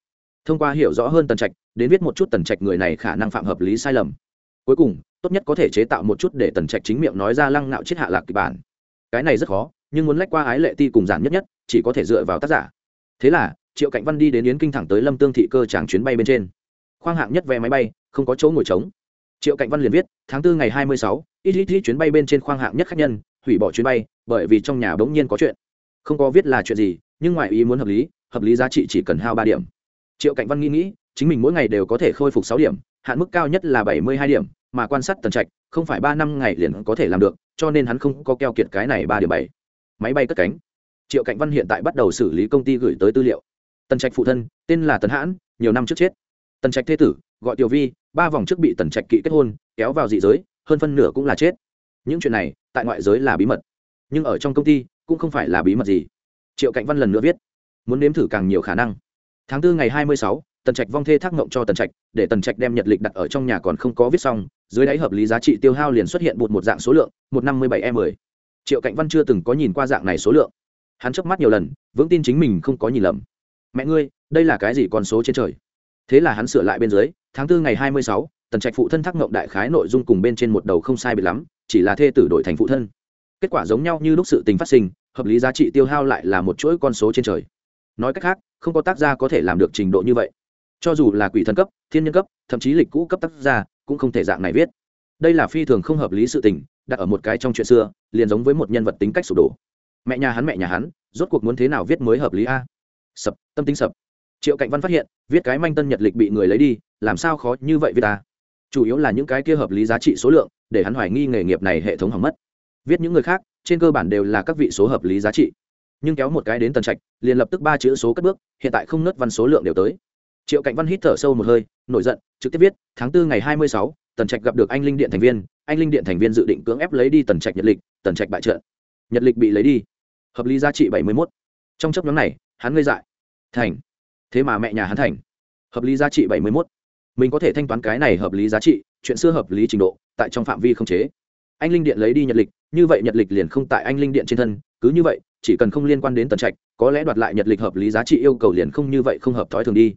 Thông qua hiểu rõ hơn tần trạch, đến viết một chút tần trạch người này khả năng phạm hợp lý sai lầm. Cuối cùng tốt nhất có thể chế tạo một chút để tần trạch chính miệng nói ra lăng nạo chết hạ lạc kịch bản. Cái này rất khó, nhưng muốn lách qua ái lệ ti cùng giản nhất nhất, chỉ có thể dựa vào tác giả. Thế là, triệu cạnh văn đi đến yến kinh thẳng tới lâm tương thị cơ tràng chuyến bay bên trên. Khoang hạng nhất vé máy bay, không có chỗ ngồi trống. Triệu cạnh văn liền viết, tháng tư ngày hai mươi sáu ít ít ít chuyến bay bên trên khoang hạng nhất khách nhân, hủy bỏ chuyến bay, bởi vì trong nhà bỗng nhiên có chuyện. Không có viết là chuyện gì, nhưng ngoài ý muốn hợp lý hợp lý giá trị chỉ cần hao ba điểm. Triệu cạnh văn nghĩ nghĩ, chính mình mỗi ngày đều có thể khôi phục sáu điểm hạn mức cao nhất là bảy mươi hai điểm, mà quan sát tần trạch, không phải ba năm ngày liền có thể làm được, cho nên hắn không có keo kiệt cái này ba điểm bảy. Máy bay cất cánh. Triệu cạnh văn hiện tại bắt đầu xử lý công ty gửi tới tư liệu. Tần trạch phụ thân, tên là tần hãn, nhiều năm trước chết. Tần trạch thế tử, gọi tiểu vi, ba vòng trước bị tần trạch kỵ kết hôn, kéo vào dị giới, hơn phân nửa cũng là chết. Những chuyện này, tại ngoại giới là bí mật. Nhưng ở trong công ty, cũng không phải là bí mật gì. Triệu cạnh văn lần nữa viết, muốn nếm thử càng nhiều khả năng. Tháng tư ngày hai mươi sáu tần trạch vong thê thác mộng cho tần trạch, để tần trạch đem nhật lịch đặt ở trong nhà còn không có viết xong, dưới đáy hợp lý giá trị tiêu hao liền xuất hiện bụt một dạng số lượng, một năm mươi bảy e mười. Triệu cạnh văn chưa từng có nhìn qua dạng này số lượng. Hắn chớp mắt nhiều lần, vững tin chính mình không có nhìn lầm. Mẹ ngươi, đây là cái gì con số trên trời? Thế là hắn sửa lại bên dưới, tháng tư ngày hai mươi sáu, tần trạch phụ thân thác mộng đại khái nội dung cùng bên trên một đầu không sai bị lắm, chỉ là thê tử đổi thành phụ thân. Kết quả giống nhau như lúc sự tình phát sinh, hợp lý giá trị tiêu hao lại là một chuỗi con số trên trời. Nói cách khác, không có tác gia có thể làm được trình độ như vậy cho dù là quỷ thần cấp, thiên nhân cấp, thậm chí lịch cũ cấp tác gia, cũng không thể dạng này viết. Đây là phi thường không hợp lý sự tình, đặt ở một cái trong chuyện xưa, liền giống với một nhân vật tính cách sụp đổ. Mẹ nhà hắn, mẹ nhà hắn, rốt cuộc muốn thế nào viết mới hợp lý a? Sập, tâm tính sập. Triệu cạnh văn phát hiện, viết cái manh tân nhật lịch bị người lấy đi, làm sao khó như vậy với ta? Chủ yếu là những cái kia hợp lý giá trị số lượng, để hắn hoài nghi nghề nghiệp này hệ thống hỏng mất. Viết những người khác, trên cơ bản đều là các vị số hợp lý giá trị. Nhưng kéo một cái đến tần trạch, liền lập tức ba chữ số cất bước, hiện tại không nớt văn số lượng đều tới triệu cạnh văn hít thở sâu một hơi nổi giận trực tiếp viết tháng tư ngày 26, tần trạch gặp được anh linh điện thành viên anh linh điện thành viên dự định cưỡng ép lấy đi tần trạch nhật lịch tần trạch bại trận. Nhật lịch bị lấy đi. Hợp lý giá trị bảy mươi mốt. Trong chấp nhóm này hắn ngây dại. Thành. Thế mà mẹ nhà hắn thành. Hợp lý giá trị bảy mươi mốt. Mình có thể thanh toán cái này hợp lý giá trị chuyện xưa hợp lý trình độ tại trong phạm vi không chế. Anh linh điện lấy đi nhật lịch như vậy nhật lịch liền không tại anh linh điện trên thân cứ như vậy chỉ cần không liên quan đến tần trạch có lẽ đoạt lại nhật lịch hợp lý giá trị yêu cầu liền không như vậy không hợp thói thường đi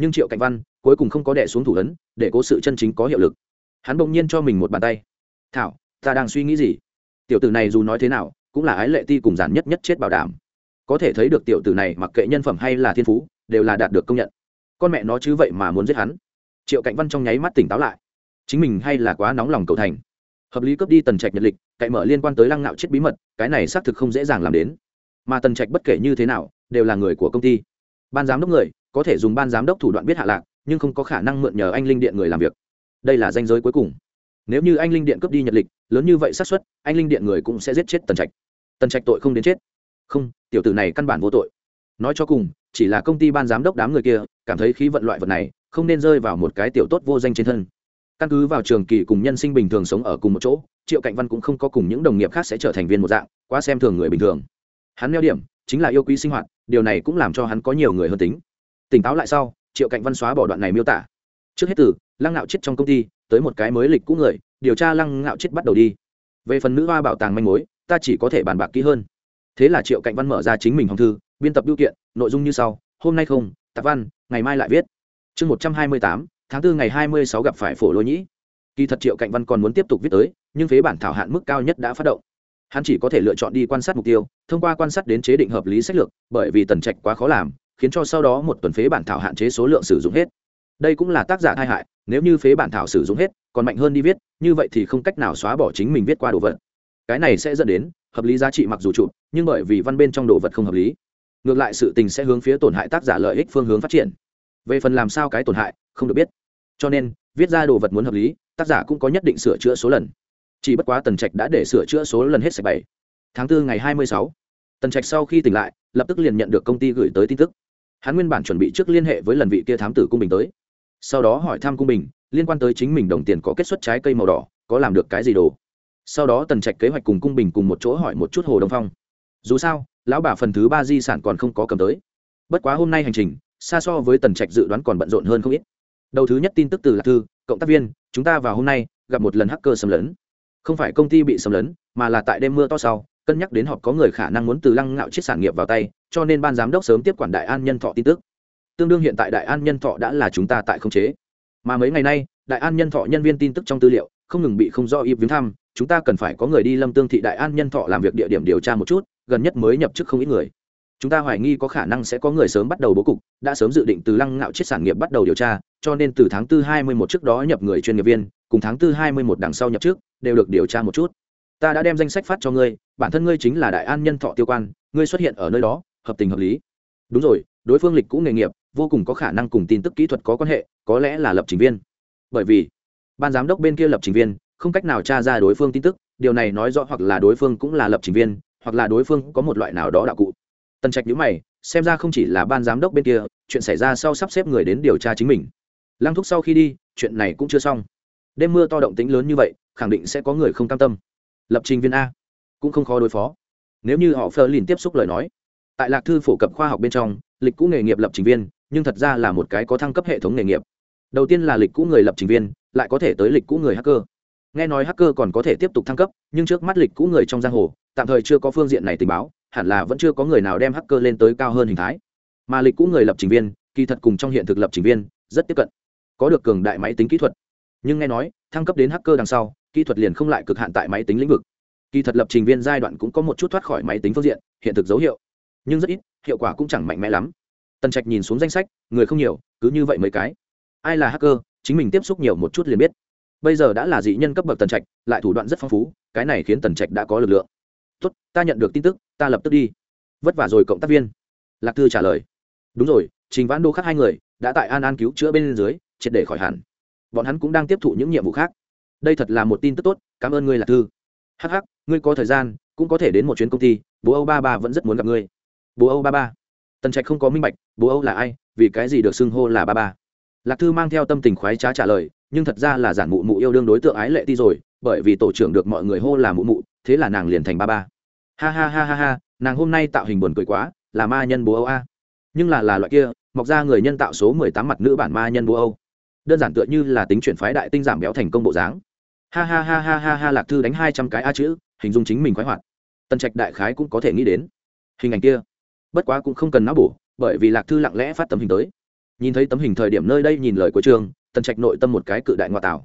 nhưng triệu cảnh văn cuối cùng không có đẻ xuống thủ ấn, để cố sự chân chính có hiệu lực. Hắn bỗng nhiên cho mình một bàn tay. Thảo, ta đang suy nghĩ gì? Tiểu tử này dù nói thế nào, cũng là ái lệ ti cùng giản nhất nhất chết bảo đảm. Có thể thấy được tiểu tử này mặc kệ nhân phẩm hay là thiên phú, đều là đạt được công nhận. Con mẹ nó chứ vậy mà muốn giết hắn. Triệu cạnh văn trong nháy mắt tỉnh táo lại. Chính mình hay là quá nóng lòng cầu thành. Hợp lý cướp đi tần trạch nhật lịch, cậy mở liên quan tới lăng nạo chết bí mật, cái này xác thực không dễ dàng làm đến. Mà tần trạch bất kể như thế nào, đều là người của công ty. Ban giám đốc người có thể dùng ban giám đốc thủ đoạn biết hạ lạc, nhưng không có khả năng mượn nhờ anh linh điện người làm việc. Đây là danh giới cuối cùng. Nếu như anh linh điện cướp đi nhật lịch, lớn như vậy xác suất, anh linh điện người cũng sẽ giết chết tần trạch. Tần trạch tội không đến chết. Không, tiểu tử này căn bản vô tội. Nói cho cùng, chỉ là công ty ban giám đốc đám người kia, cảm thấy khí vận loại vật này, không nên rơi vào một cái tiểu tốt vô danh trên thân. Căn cứ vào trường kỳ cùng nhân sinh bình thường sống ở cùng một chỗ, triệu cạnh văn cũng không có cùng những đồng nghiệp khác sẽ trở thành viên một dạng, quá xem thường người bình thường. Hắn neo điểm, chính là yêu quý sinh hoạt, điều này cũng làm cho hắn có nhiều người hơn tính tỉnh táo lại sau, triệu cạnh văn xóa bỏ đoạn này miêu tả. Trước hết từ, lăng ngạo chết trong công ty, tới một cái mới lịch cũ người, điều tra lăng ngạo chết bắt đầu đi. Về phần nữ hoa bảo tàng manh mối, ta chỉ có thể bàn bạc kỹ hơn. Thế là triệu cạnh văn mở ra chính mình hòng thư, biên tập biểu kiện, nội dung như sau, hôm nay không, tạp văn, ngày mai lại viết. Chương một trăm hai mươi tám, tháng bốn ngày hai mươi sáu gặp phải phổ lôi nhĩ. Kỳ thật triệu cạnh văn còn muốn tiếp tục viết tới, nhưng phế bản thảo hạn mức cao nhất đã phát động. Hắn chỉ có thể lựa chọn đi quan sát mục tiêu, thông qua quan sát đến chế định hợp lý sách lược, bởi vì tần trạch quá khó làm khiến cho sau đó một tuần phế bản thảo hạn chế số lượng sử dụng hết. Đây cũng là tác giả tai hại, nếu như phế bản thảo sử dụng hết, còn mạnh hơn đi viết, như vậy thì không cách nào xóa bỏ chính mình viết qua đồ vật. Cái này sẽ dẫn đến hợp lý giá trị mặc dù chụp, nhưng bởi vì văn bên trong đồ vật không hợp lý. Ngược lại sự tình sẽ hướng phía tổn hại tác giả lợi ích phương hướng phát triển. Về phần làm sao cái tổn hại, không được biết. Cho nên, viết ra đồ vật muốn hợp lý, tác giả cũng có nhất định sửa chữa số lần. Chỉ bất quá tần trạch đã để sửa chữa số lần hết sạch bảy. Tháng 4 ngày 26. tần trạch sau khi tỉnh lại, lập tức liền nhận được công ty gửi tới tin tức hắn nguyên bản chuẩn bị trước liên hệ với lần vị kia thám tử cung bình tới. Sau đó hỏi thăm cung bình, liên quan tới chính mình đồng tiền có kết xuất trái cây màu đỏ, có làm được cái gì đồ. Sau đó tần trạch kế hoạch cùng cung bình cùng một chỗ hỏi một chút hồ đông phong. Dù sao, lão bà phần thứ ba di sản còn không có cầm tới. Bất quá hôm nay hành trình, xa so với tần trạch dự đoán còn bận rộn hơn không ít. Đầu thứ nhất tin tức từ lạc thư, cộng tác viên, chúng ta vào hôm nay gặp một lần hacker xâm lấn. Không phải công ty bị xâm lấn, mà là tại đêm mưa to sau cân nhắc đến họp có người khả năng muốn từ lăng ngạo chiết sản nghiệp vào tay, cho nên ban giám đốc sớm tiếp quản đại an nhân thọ tin tức. Tương đương hiện tại đại an nhân thọ đã là chúng ta tại không chế. Mà mấy ngày nay, đại an nhân thọ nhân viên tin tức trong tư liệu, không ngừng bị không do ý viếng thăm, chúng ta cần phải có người đi lâm tương thị đại an nhân thọ làm việc địa điểm điều tra một chút, gần nhất mới nhập chức không ít người. Chúng ta hoài nghi có khả năng sẽ có người sớm bắt đầu bố cục, đã sớm dự định từ lăng ngạo chiết sản nghiệp bắt đầu điều tra, cho nên từ tháng tư hai mươi một trước đó nhập người chuyên nghiệp viên, cùng tháng tư hai mươi một đằng sau nhập trước đều được điều tra một chút ta đã đem danh sách phát cho ngươi, bản thân ngươi chính là đại an nhân thọ tiêu quan, ngươi xuất hiện ở nơi đó, hợp tình hợp lý. Đúng rồi, đối phương lịch cũ nghề nghiệp, vô cùng có khả năng cùng tin tức kỹ thuật có quan hệ, có lẽ là lập trình viên. Bởi vì, ban giám đốc bên kia lập trình viên, không cách nào tra ra đối phương tin tức, điều này nói rõ hoặc là đối phương cũng là lập trình viên, hoặc là đối phương có một loại nào đó đạo cụ. Tần trạch nhữ mày, xem ra không chỉ là ban giám đốc bên kia, chuyện xảy ra sau sắp xếp người đến điều tra chính mình. Lăng thúc sau khi đi, chuyện này cũng chưa xong. Đêm mưa to động tính lớn như vậy, khẳng định sẽ có người không cam tâm lập trình viên a. Cũng không khó đối phó. Nếu như họ phơ lìn tiếp xúc lời nói, tại lạc thư phổ cập khoa học bên trong, lịch cũ nghề nghiệp lập trình viên, nhưng thật ra là một cái có thăng cấp hệ thống nghề nghiệp. Đầu tiên là lịch cũ người lập trình viên, lại có thể tới lịch cũ người hacker. Nghe nói hacker còn có thể tiếp tục thăng cấp, nhưng trước mắt lịch cũ người trong giang hồ, tạm thời chưa có phương diện này tình báo, hẳn là vẫn chưa có người nào đem hacker lên tới cao hơn hình thái. Mà lịch cũ người lập trình viên, kỳ thật cùng trong hiện thực lập trình viên, rất tiếp cận. Có được cường đại máy tính kỹ thuật. Nhưng nghe nói, thăng cấp đến hacker đằng sau kỹ thuật liền không lại cực hạn tại máy tính lĩnh vực. Kỳ thật lập trình viên giai đoạn cũng có một chút thoát khỏi máy tính phương diện, hiện thực dấu hiệu. Nhưng rất ít, hiệu quả cũng chẳng mạnh mẽ lắm. Tần trạch nhìn xuống danh sách, người không nhiều, cứ như vậy mấy cái. Ai là hacker, chính mình tiếp xúc nhiều một chút liền biết. Bây giờ đã là dị nhân cấp bậc tần trạch, lại thủ đoạn rất phong phú, cái này khiến tần trạch đã có lực lượng. Tốt, ta nhận được tin tức, ta lập tức đi. Vất vả rồi cộng tác viên. Lạc thư trả lời. Đúng rồi, trình vãn đô khắc hai người, đã tại an an cứu chữa bên dưới, triệt để khỏi hẳn. Bọn hắn cũng đang tiếp thụ những nhiệm vụ khác đây thật là một tin tức tốt, cảm ơn ngươi lạc thư. Hh ngươi có thời gian, cũng có thể đến một chuyến công ty, bố âu ba ba vẫn rất muốn gặp ngươi. Bố âu ba ba. Tần trạch không có minh bạch, bố âu là ai, vì cái gì được xưng hô là ba ba. Lạc thư mang theo tâm tình khoái trá trả lời, nhưng thật ra là giản mụ mụ yêu đương đối tượng ái lệ ti rồi, bởi vì tổ trưởng được mọi người hô là mụ mụ, thế là nàng liền thành ba ba. Ha ha ha ha ha, nàng hôm nay tạo hình buồn cười quá, là ma nhân bố âu a. Nhưng là là loại kia, mọc ra người nhân tạo số mười tám mặt nữ bản ma nhân bố âu. Đơn giản tựa như là tính chuyển phái đại tinh giảm béo thành công bộ dáng ha ha ha ha ha ha, lạc thư đánh hai trăm cái a chữ, hình dung chính mình khoái hoạt. Tần trạch đại khái cũng có thể nghĩ đến. Hình ảnh kia, bất quá cũng không cần não bổ, bởi vì lạc thư lặng lẽ phát tấm hình tới. Nhìn thấy tấm hình thời điểm nơi đây nhìn lời của trường, tần trạch nội tâm một cái cự đại ngoại tảo.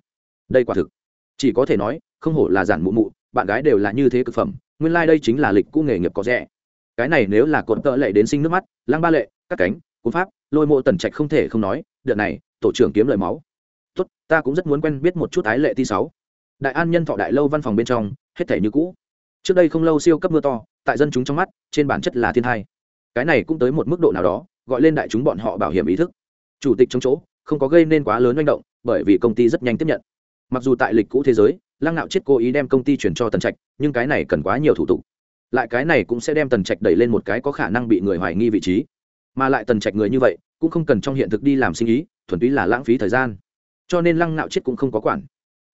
Đây quả thực, chỉ có thể nói, không hổ là giản mụ mụ, bạn gái đều là như thế cực phẩm, nguyên lai、like、đây chính là lịch cũ nghề nghiệp có rẻ. Cái này nếu là cột tợ lệ đến sinh nước mắt, lăng ba lệ, các cánh cú pháp, lôi mộ tần trạch không thể không nói, đợt này, tổ trưởng kiếm lời máu. Tốt, ta cũng rất muốn quen biết một chút ái lệ ti sáu đại an nhân thọ đại lâu văn phòng bên trong, hết thể như cũ. Trước đây không lâu siêu cấp mưa to, tại dân chúng trong mắt, trên bản chất là thiên thai. Cái này cũng tới một mức độ nào đó, gọi lên đại chúng bọn họ bảo hiểm ý thức. Chủ tịch trong chỗ, không có gây nên quá lớn manh động, bởi vì công ty rất nhanh tiếp nhận. Mặc dù tại lịch cũ thế giới, lăng nạo chết cố ý đem công ty chuyển cho tần trạch, nhưng cái này cần quá nhiều thủ tục. Lại cái này cũng sẽ đem tần trạch đẩy lên một cái có khả năng bị người hoài nghi vị trí. Mà lại tần trạch người như vậy, cũng không cần trong hiện thực đi làm sinh ý, thuần túy là lãng phí thời gian. Cho nên lăng nạo chết cũng không có quản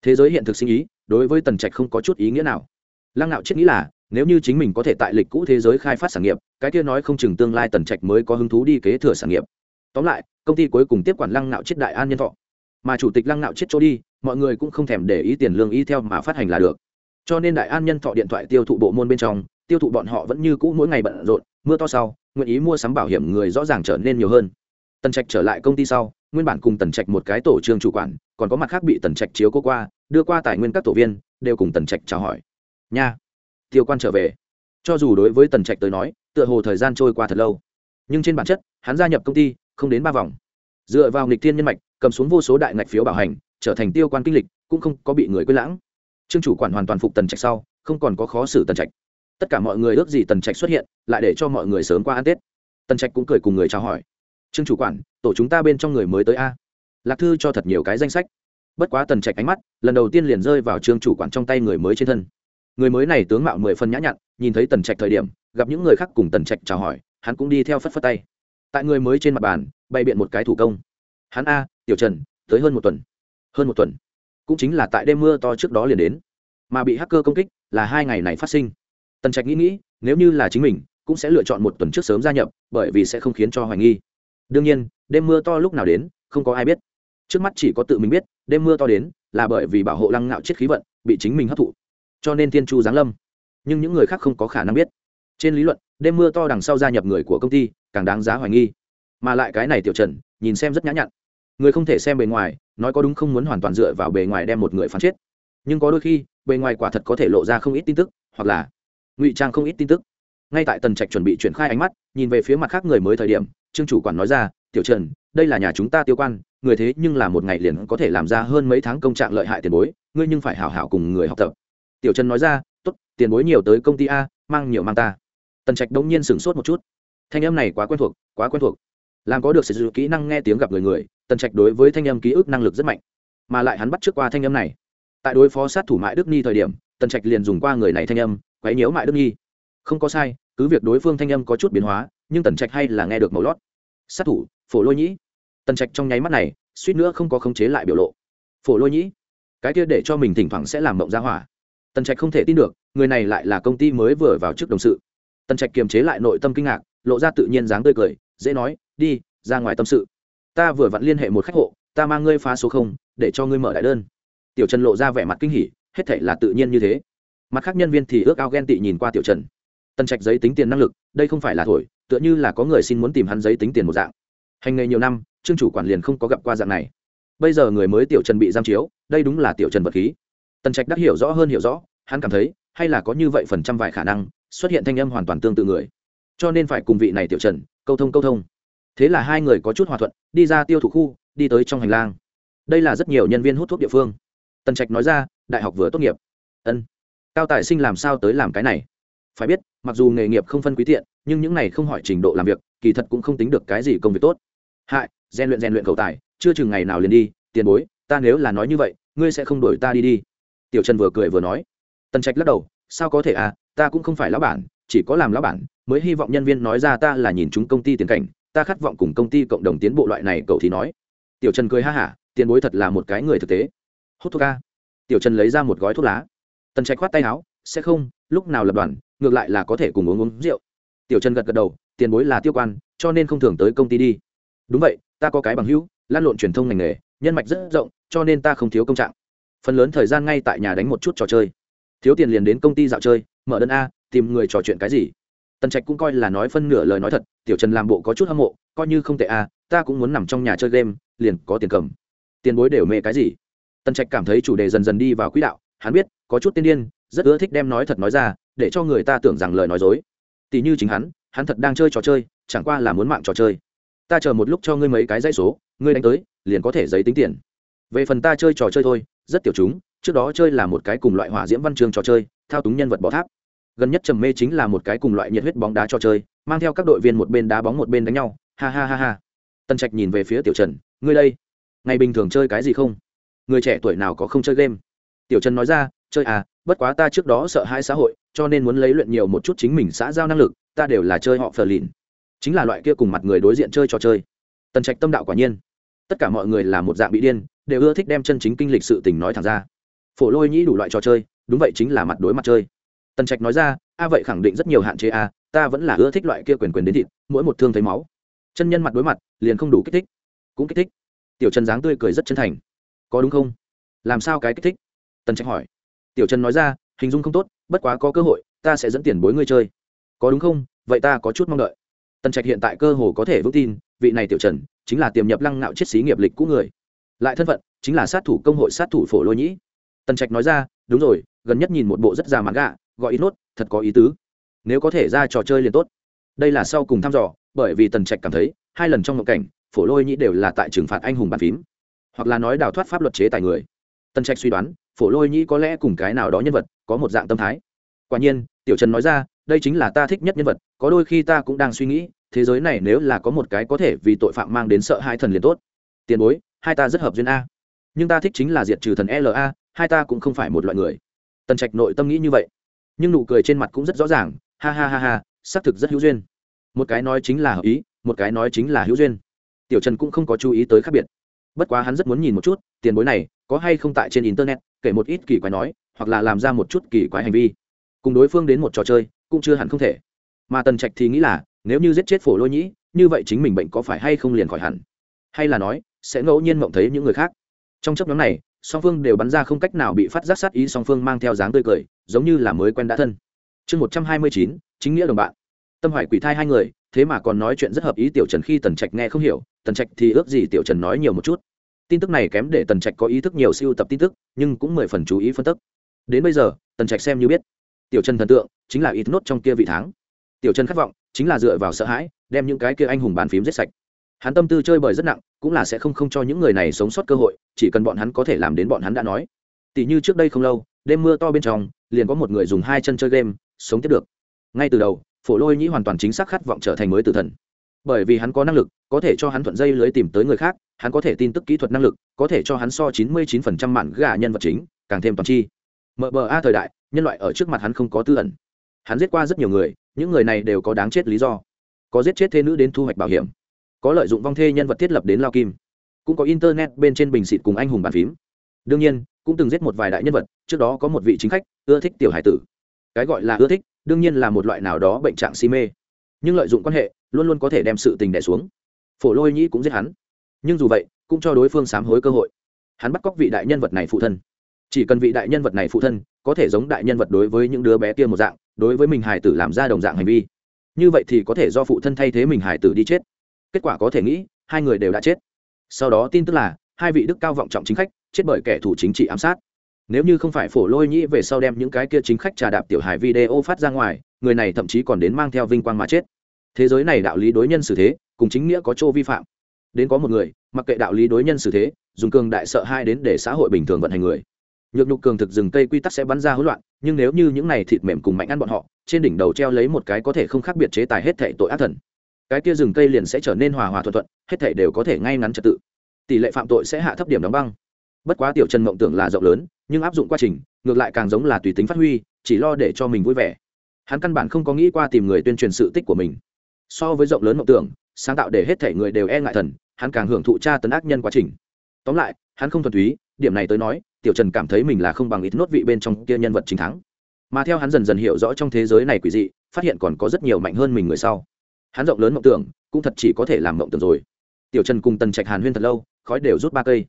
thế giới hiện thực sinh ý, đối với tần trạch không có chút ý nghĩa nào. Lăng nạo chết nghĩ là, nếu như chính mình có thể tại lịch cũ thế giới khai phát sản nghiệp, cái kia nói không chừng tương lai tần trạch mới có hứng thú đi kế thừa sản nghiệp. Tóm lại, công ty cuối cùng tiếp quản lăng nạo chết đại an nhân thọ. Mà chủ tịch lăng nạo chết chỗ đi, mọi người cũng không thèm để ý tiền lương y theo mà phát hành là được. Cho nên đại an nhân thọ điện thoại tiêu thụ bộ môn bên trong, tiêu thụ bọn họ vẫn như cũ mỗi ngày bận rộn, mưa to sau, nguyện ý mua sắm bảo hiểm người rõ ràng trở nên nhiều hơn. Tần trạch trở lại công ty sau, nguyên bản cùng tần trạch một cái tổ trường chủ quản còn có mặt khác bị tần trạch chiếu cô qua, đưa qua tài nguyên các tổ viên, đều cùng tần trạch chào hỏi. Nha, tiêu quan trở về. Cho dù đối với tần trạch tới nói, tựa hồ thời gian trôi qua thật lâu, nhưng trên bản chất, hắn gia nhập công ty, không đến ba vòng. Dựa vào nghịch thiên nhân mạch, cầm xuống vô số đại ngạch phiếu bảo hành, trở thành tiêu quan kinh lịch, cũng không có bị người quên lãng. Trương chủ quản hoàn toàn phục tần trạch sau, không còn có khó xử tần trạch. Tất cả mọi người ước gì tần trạch xuất hiện, lại để cho mọi người sớm qua ăn tết. Tần trạch cũng cười cùng người chào hỏi. Trương chủ quản, tổ chúng ta bên trong người mới tới a lạc thư cho thật nhiều cái danh sách. Bất quá tần trạch ánh mắt, lần đầu tiên liền rơi vào trương chủ quản trong tay người mới trên thân. Người mới này tướng mạo mười phân nhã nhặn, nhìn thấy tần trạch thời điểm, gặp những người khác cùng tần trạch chào hỏi, hắn cũng đi theo phất phất tay. Tại người mới trên mặt bàn, bày biện một cái thủ công. Hắn a, tiểu trần, tới hơn một tuần. Hơn một tuần. Cũng chính là tại đêm mưa to trước đó liền đến. Mà bị hacker công kích là hai ngày này phát sinh. Tần trạch nghĩ nghĩ, nếu như là chính mình, cũng sẽ lựa chọn một tuần trước sớm gia nhập, bởi vì sẽ không khiến cho hoài nghi. Đương nhiên, đêm mưa to lúc nào đến, không có ai biết trước mắt chỉ có tự mình biết, đêm mưa to đến, là bởi vì bảo hộ lăng ngạo chết khí vận, bị chính mình hấp thụ. Cho nên thiên chu giáng lâm. Nhưng những người khác không có khả năng biết. Trên lý luận, đêm mưa to đằng sau gia nhập người của công ty, càng đáng giá hoài nghi. Mà lại cái này tiểu trần, nhìn xem rất nhã nhặn. Người không thể xem bề ngoài, nói có đúng không muốn hoàn toàn dựa vào bề ngoài đem một người phán chết. Nhưng có đôi khi, bề ngoài quả thật có thể lộ ra không ít tin tức, hoặc là ngụy trang không ít tin tức. Ngay tại tần trạch chuẩn bị triển khai ánh mắt, nhìn về phía mặt khác người mới thời điểm, trương chủ quản nói ra, tiểu trần đây là nhà chúng ta tiêu quan, người thế nhưng là một ngày liền có thể làm ra hơn mấy tháng công trạng lợi hại tiền bối, ngươi nhưng phải hảo hảo cùng người học tập. Tiểu trần nói ra t ố t tiền bối nhiều tới công ty a, mang nhiều mang ta. Tần trạch đông nhiên sửng sốt một chút. Thanh âm này quá quen thuộc, quá quen thuộc. Làm có được sử dụng kỹ năng nghe tiếng gặp người người, tần trạch đối với thanh âm ký ức năng lực rất mạnh. Mà lại hắn bắt trước qua thanh âm này. Tại đối phó sát thủ mại đức nhi thời điểm, tần trạch liền dùng qua người này thanh âm, quấy nhiễu mại đức nhi. Không có sai, cứ việc đối phương thanh âm có chút biến hóa, nhưng tần trạch hay là nghe được màu lót. Sát thủ phổ lôi nhĩ. Tần trạch trong nháy mắt này, suýt nữa không có khống chế lại biểu lộ. Phổ lôi nhĩ, cái kia để cho mình thỉnh thoảng sẽ làm mộng ra hỏa. Tần trạch không thể tin được, người này lại là công ty mới vừa vào trước đồng sự. Tần trạch kiềm chế lại nội tâm kinh ngạc, lộ ra tự nhiên dáng tươi cười, dễ nói, đi, ra ngoài tâm sự. Ta vừa vặn liên hệ một khách hộ, ta mang ngươi phá số không, để cho ngươi mở đại đơn. Tiểu trần lộ ra vẻ mặt kinh hỉ, hết thể là tự nhiên như thế. Mặt khác nhân viên thì ước ao ghen tị nhìn qua tiểu trần. Tần trạch giấy tính tiền năng lực, đây không phải là thổi, tựa như là có người xin muốn tìm hắn giấy tính tiền một dạng hành nghề nhiều năm, trương chủ quản liền không có gặp qua dạng này. Bây giờ người mới tiểu trần bị giam chiếu, đây đúng là tiểu trần vật khí. Tần trạch đắc hiểu rõ hơn hiểu rõ, hắn cảm thấy, hay là có như vậy phần trăm vài khả năng, xuất hiện thanh âm hoàn toàn tương tự người. Cho nên phải cùng vị này tiểu trần, câu thông câu thông. Thế là hai người có chút hòa thuận, đi ra tiêu thụ khu, đi tới trong hành lang. Đây là rất nhiều nhân viên hút thuốc địa phương. Tần trạch nói ra, đại học vừa tốt nghiệp. Ân, cao tài sinh làm sao tới làm cái này? Phải biết, mặc dù nghề nghiệp không phân quý tiện, nhưng những này không hỏi trình độ làm việc, kỳ thật cũng không tính được cái gì công việc tốt hại, rèn luyện rèn luyện cầu tài, chưa chừng ngày nào liền đi, tiền bối, ta nếu là nói như vậy, ngươi sẽ không đổi ta đi đi. Tiểu trần vừa cười vừa nói. Tần trạch lắc đầu, sao có thể à ta cũng không phải lão bản, chỉ có làm lão bản, mới hy vọng nhân viên nói ra ta là nhìn chúng công ty tiền cảnh, ta khát vọng cùng công ty cộng đồng tiến bộ loại này, cậu thì nói. Tiểu trần cười ha hả, tiền bối thật là một cái người thực tế. Hút thuốc ca tiểu trần lấy ra một gói thuốc lá. Tần trạch khoát tay áo, sẽ không, lúc nào lập đoàn, ngược lại là có thể cùng uống uống rượu. Tiểu trần gật gật đầu, tiền bối là tiêu quan, cho nên không thường tới công ty đi đúng vậy, ta có cái bằng hữu, lan lộn truyền thông ngành nghề, nhân mạch rất rộng, cho nên ta không thiếu công trạng. Phần lớn thời gian ngay tại nhà đánh một chút trò chơi. Thiếu tiền liền đến công ty dạo chơi, mở đơn a, tìm người trò chuyện cái gì. Tần trạch cũng coi là nói phân nửa lời nói thật, tiểu trần làm bộ có chút hâm mộ, coi như không tệ a, ta cũng muốn nằm trong nhà chơi game, liền có tiền cầm. Tiền bối đều mê cái gì? Tần trạch cảm thấy chủ đề dần dần đi vào quỹ đạo, hắn biết, có chút tiên điên, rất ưa thích đem nói thật nói ra, để cho người ta tưởng rằng lời nói dối. Tỷ như chính hắn hắn thật đang chơi trò chơi, chẳng qua là muốn mạng trò chơi ta chờ một lúc cho ngươi mấy cái dãy số, ngươi đánh tới, liền có thể giấy tính tiền. Về phần ta chơi trò chơi thôi, rất tiểu chúng, trước đó chơi là một cái cùng loại hỏa diễm văn chương trò chơi, thao túng nhân vật bỏ tháp. Gần nhất trầm mê chính là một cái cùng loại nhiệt huyết bóng đá trò chơi, mang theo các đội viên một bên đá bóng một bên đánh nhau. Ha ha ha ha. Tân trạch nhìn về phía tiểu trần, ngươi đây, ngày bình thường chơi cái gì không? Người trẻ tuổi nào có không chơi game? Tiểu trần nói ra, chơi à bất quá ta trước đó sợ hai xã hội, cho nên muốn lấy luyện nhiều một chút chính mình xã giao năng lực, ta đều là chơi họ phờ lìn chính là loại kia cùng mặt người đối diện chơi trò chơi. Tần trạch tâm đạo quả nhiên. Tất cả mọi người là một dạng bị điên, đều ưa thích đem chân chính kinh lịch sự tình nói thẳng ra. Phổ lôi nhĩ đủ loại trò chơi, đúng vậy chính là mặt đối mặt chơi. Tần trạch nói ra, a vậy khẳng định rất nhiều hạn chế a, ta vẫn là ưa thích loại kia quyền quyền đến thịt, mỗi một thương thấy máu. Chân nhân mặt đối mặt, liền không đủ kích thích. Cũng kích thích. Tiểu trần dáng tươi cười rất chân thành. Có đúng không? Làm sao cái kích thích? Tần trạch hỏi. Tiểu trần nói ra, hình dung không tốt, bất quá có cơ hội, ta sẽ dẫn tiền bối ngươi chơi. Có đúng không? Vậy ta có chút mong đợi tần trạch hiện tại cơ hồ có thể vững tin, vị này tiểu trần chính là tiềm nhập lăng nạo chiết xí nghiệp lịch cũ người. Lại thân phận chính là sát thủ công hội sát thủ phổ lôi nhĩ. Tần trạch nói ra, đúng rồi, gần nhất nhìn một bộ rất già mãn gạ, gọi ít nốt, thật có ý tứ. Nếu có thể ra trò chơi liền tốt. Đây là sau cùng thăm dò, bởi vì tần trạch cảm thấy, hai lần trong ngộ cảnh, phổ lôi nhĩ đều là tại trừng phạt anh hùng bàn phím, hoặc là nói đào thoát pháp luật chế tài người. Tần trạch suy đoán, phổ lôi nhĩ có lẽ cùng cái nào đó nhân vật có một dạng tâm thái. Quả nhiên, tiểu trần nói ra đây chính là ta thích nhất nhân vật, có đôi khi ta cũng đang suy nghĩ, thế giới này nếu là có một cái có thể vì tội phạm mang đến sợ hai thần liền tốt. Tiền bối, hai ta rất hợp duyên a. Nhưng ta thích chính là diệt trừ thần la hai ta cũng không phải một loại người. Tần trạch nội tâm nghĩ như vậy. Nhưng nụ cười trên mặt cũng rất rõ ràng, ha ha ha ha, xác thực rất hữu duyên. Một cái nói chính là hợp ý, một cái nói chính là hữu duyên. Tiểu trần cũng không có chú ý tới khác biệt. Bất quá hắn rất muốn nhìn một chút, tiền bối này, có hay không tại trên internet, kể một ít kỳ quái nói, hoặc là làm ra một chút kỳ quái hành vi. Cùng đối phương đến một trò chơi cũng chưa hẳn không thể. Mà tần trạch thì nghĩ là, nếu như giết chết phổ lôi nhĩ, như vậy chính mình bệnh có phải hay không liền khỏi hẳn? Hay là nói, sẽ ngẫu nhiên mộng thấy những người khác? Trong chấp nhóm này, song phương đều bắn ra không cách nào bị phát giác sát ý, song phương mang theo dáng tươi cười, giống như là mới quen đã thân. Chương một trăm hai mươi chín, chính nghĩa đồng bạn. Tâm hoài quỷ thai hai người, thế mà còn nói chuyện rất hợp ý tiểu trần khi tần trạch nghe không hiểu, tần trạch thì ước gì tiểu trần nói nhiều một chút. Tin tức này kém để tần trạch có ý thức nhiều siêu tập tin tức, nhưng cũng mười phần chú ý phân tích. Đến bây giờ, tần trạch xem như biết. Tiểu trần thần tượng chính là ít nốt trong kia vị tháng. Tiểu trần khát vọng chính là dựa vào sợ hãi, đem những cái kia anh hùng bàn phím giết sạch. Hắn tâm tư chơi bời rất nặng, cũng là sẽ không không cho những người này sống sót cơ hội, chỉ cần bọn hắn có thể làm đến bọn hắn đã nói. Tỷ như trước đây không lâu, đêm mưa to bên trong, liền có một người dùng hai chân chơi game, sống tiếp được. Ngay từ đầu, phổ lôi nhĩ hoàn toàn chính xác khát vọng trở thành mới tử thần. Bởi vì hắn có năng lực, có thể cho hắn thuận dây lưới tìm tới người khác, hắn có thể tin tức kỹ thuật năng lực, có thể cho hắn so chín mươi chín phần trăm mạn gà nhân vật chính, càng thêm toàn chi. Mở bờ a thời đại, nhân loại ở trước mặt hắn không có tư ẩn hắn giết qua rất nhiều người, những người này đều có đáng chết lý do. Có giết chết thê nữ đến thu hoạch bảo hiểm, có lợi dụng vong thê nhân vật thiết lập đến lao kim, cũng có internet bên trên bình xịt cùng anh hùng bàn phím. Đương nhiên, cũng từng giết một vài đại nhân vật, trước đó có một vị chính khách, ưa thích tiểu hải tử. Cái gọi là ưa thích, đương nhiên là một loại nào đó bệnh trạng si mê. Nhưng lợi dụng quan hệ, luôn luôn có thể đem sự tình đẻ xuống. Phổ lôi nhĩ cũng giết hắn. Nhưng dù vậy, cũng cho đối phương sám hối cơ hội. Hắn bắt cóc vị đại nhân vật này phụ thân. Chỉ cần vị đại nhân vật này phụ thân, có thể giống đại nhân vật đối với những đứa bé kia một dạng đối với mình hải tử làm ra đồng dạng hành vi. Như vậy thì có thể do phụ thân thay thế mình hải tử đi chết. Kết quả có thể nghĩ, hai người đều đã chết. Sau đó tin tức là, hai vị đức cao vọng trọng chính khách, chết bởi kẻ thù chính trị ám sát. Nếu như không phải phổ lôi nhĩ về sau đem những cái kia chính khách trà đạp tiểu hải video phát ra ngoài, người này thậm chí còn đến mang theo vinh quang mà chết. Thế giới này đạo lý đối nhân xử thế, cùng chính nghĩa có chỗ vi phạm. Đến có một người, mặc kệ đạo lý đối nhân xử thế, dùng cường đại sợ hai đến để xã hội bình thường vận hành người nhược nhục cường thực rừng cây quy tắc sẽ bắn ra hỗn loạn, nhưng nếu như những này thịt mềm cùng mạnh ăn bọn họ, trên đỉnh đầu treo lấy một cái có thể không khác biệt chế tài hết thể tội ác thần. Cái kia rừng cây liền sẽ trở nên hòa hòa thuận thuận, hết thể đều có thể ngay ngắn trật tự. Tỷ lệ phạm tội sẽ hạ thấp điểm đóng băng. Bất quá tiểu trần mộng tưởng là rộng lớn, nhưng áp dụng quá trình, ngược lại càng giống là tùy tính phát huy, chỉ lo để cho mình vui vẻ. Hắn căn bản không có nghĩ qua tìm người tuyên truyền sự tích của mình. So với rộng lớn mộng tưởng, sáng tạo để hết thể người đều e ngại thần, hắn càng hưởng thụ tra tấn ác nhân quá trình. Tóm lại, hắn không thuần túy, điểm này tới nói tiểu trần cảm thấy mình là không bằng ít nốt vị bên trong kia nhân vật chính thắng. Mà theo hắn dần dần hiểu rõ trong thế giới này quỷ dị, phát hiện còn có rất nhiều mạnh hơn mình người sau. Hắn rộng lớn mộng tưởng, cũng thật chỉ có thể làm mộng tưởng rồi. Tiểu trần cùng tần trạch hàn huyên thật lâu, khói đều rút ba cây.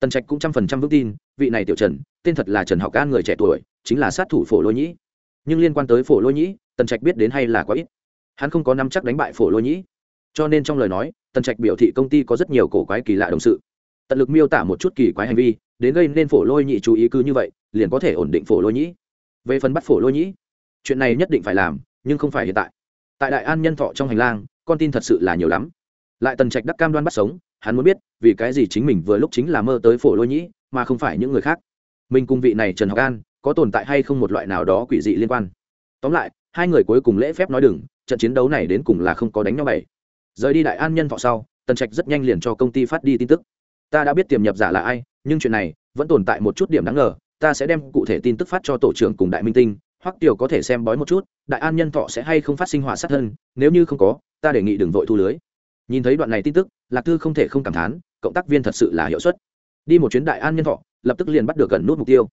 Tần trạch cũng trăm phần trăm vững tin, vị này tiểu trần, tên thật là trần học an người trẻ tuổi, chính là sát thủ phổ lôi nhĩ. Nhưng liên quan tới phổ lôi nhĩ, tần trạch biết đến hay là quá ít. Hắn không có năm chắc đánh bại phổ lôi nhĩ. Cho nên trong lời nói, tần trạch biểu thị công ty có rất nhiều cổ quái kỳ lạ đồng sự tận lực miêu tả một chút kỳ quái hành vi, đến gây nên phổ lôi nhị chú ý cứ như vậy, liền có thể ổn định phổ lôi nhĩ về phần bắt phổ lôi nhĩ chuyện này nhất định phải làm, nhưng không phải hiện tại. Tại đại an nhân thọ trong hành lang, con tin thật sự là nhiều lắm. Lại tần trạch đắc cam đoan bắt sống, hắn muốn biết, vì cái gì chính mình vừa lúc chính là mơ tới phổ lôi nhĩ mà không phải những người khác. Mình cùng vị này trần học an, có tồn tại hay không một loại nào đó quỷ dị liên quan. Tóm lại, hai người cuối cùng lễ phép nói đừng, trận chiến đấu này đến cùng là không có đánh nhau bảy rời đi đại an nhân thọ sau, tần trạch rất nhanh liền cho công ty phát đi tin tức ta đã biết tiềm nhập giả là ai, nhưng chuyện này vẫn tồn tại một chút điểm đáng ngờ, ta sẽ đem cụ thể tin tức phát cho tổ trưởng cùng đại minh tinh, hoặc tiểu có thể xem bói một chút, đại an nhân thọ sẽ hay không phát sinh hỏa sát thân, nếu như không có, ta đề nghị đừng vội thu lưới. Nhìn thấy đoạn này tin tức, lạc thư không thể không cảm thán, cộng tác viên thật sự là hiệu suất. Đi một chuyến đại an nhân thọ, lập tức liền bắt được gần nút mục tiêu.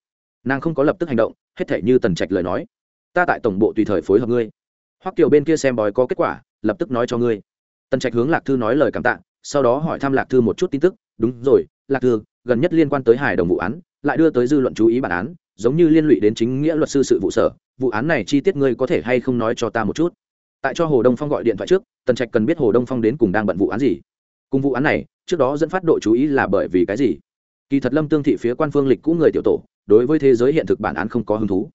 Nàng không có lập tức hành động, hết thể như tần trạch lời nói. Ta tại tổng bộ tùy thời phối hợp ngươi. Hoặc tiểu bên kia xem bói có kết quả, lập tức nói cho ngươi. Tần trạch hướng lạc thư nói lời cảm tạ, sau đó hỏi thăm lạc thư một chút tin tức đúng rồi, lạc thư, gần nhất liên quan tới hải đồng vụ án, lại đưa tới dư luận chú ý bản án, giống như liên lụy đến chính nghĩa luật sư sự vụ sở. Vụ án này chi tiết ngươi có thể hay không nói cho ta một chút? Tại cho hồ đông phong gọi điện thoại trước, tần trạch cần biết hồ đông phong đến cùng đang bận vụ án gì. Cùng vụ án này, trước đó dẫn phát độ chú ý là bởi vì cái gì? Kỳ thật lâm tương thị phía quan phương lịch cũ người tiểu tổ, đối với thế giới hiện thực bản án không có hứng thú.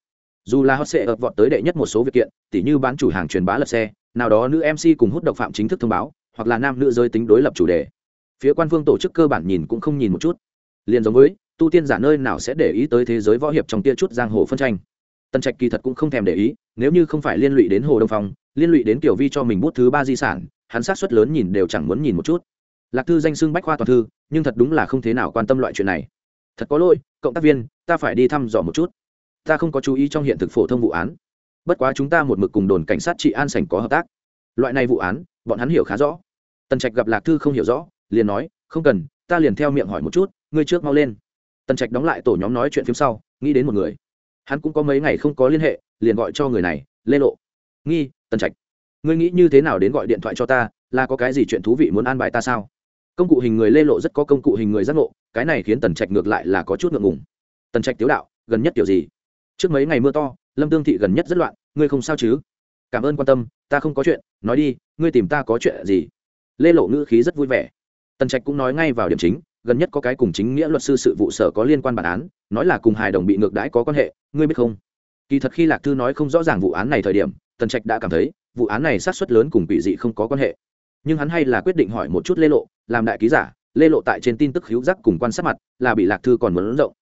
Dù là hot sẽ ập vọt tới đệ nhất một số việc kiện, tỉ như bán chủ hàng truyền bá lật xe, nào đó nữ mc cùng hút độc phạm chính thức thông báo, hoặc là nam nữ giới tính đối lập chủ đề phía quan phương tổ chức cơ bản nhìn cũng không nhìn một chút. Liền giống với, tu tiên giả nơi nào sẽ để ý tới thế giới võ hiệp trong tia chút giang hồ phân tranh. Tần trạch kỳ thật cũng không thèm để ý, nếu như không phải liên lụy đến hồ đông phong, liên lụy đến tiểu vi cho mình bút thứ ba di sản, hắn sát suất lớn nhìn đều chẳng muốn nhìn một chút. Lạc thư danh xưng bách khoa toàn thư, nhưng thật đúng là không thế nào quan tâm loại chuyện này. Thật có lỗi, cộng tác viên, ta phải đi thăm dò một chút. Ta không có chú ý trong hiện thực phổ thông vụ án. Bất quá chúng ta một mực cùng đồn cảnh sát trị an sảnh có hợp tác. Loại này vụ án, bọn hắn hiểu khá rõ. Tần trạch gặp lạc thư không hiểu rõ liền nói, không cần, ta liền theo miệng hỏi một chút, ngươi trước mau lên. Tần trạch đóng lại tổ nhóm nói chuyện phim sau, nghĩ đến một người. Hắn cũng có mấy ngày không có liên hệ, liền gọi cho người này, lê lộ. Nghi, tần trạch, ngươi nghĩ như thế nào đến gọi điện thoại cho ta, là có cái gì chuyện thú vị muốn an bài ta sao? Công cụ hình người lê lộ rất có công cụ hình người giác ngộ, cái này khiến tần trạch ngược lại là có chút ngượng ngùng. Tần trạch tiếu đạo, gần nhất kiểu gì? Trước mấy ngày mưa to, lâm tương thị gần nhất rất loạn, ngươi không sao chứ? Cảm ơn quan tâm, ta không có chuyện, nói đi, ngươi tìm ta có chuyện gì? Lê lộ ngữ khí rất vui vẻ tần trạch cũng nói ngay vào điểm chính, gần nhất có cái cùng chính nghĩa luật sư sự vụ sở có liên quan bản án, nói là cùng hài đồng bị ngược đãi có quan hệ, ngươi biết không? Kỳ thật khi lạc thư nói không rõ ràng vụ án này thời điểm, tần trạch đã cảm thấy, vụ án này sát xuất lớn cùng quỷ dị không có quan hệ. Nhưng hắn hay là quyết định hỏi một chút lê lộ, làm đại ký giả, lê lộ tại trên tin tức hữu giác cùng quan sát mặt, là bị lạc thư còn muốn rộng.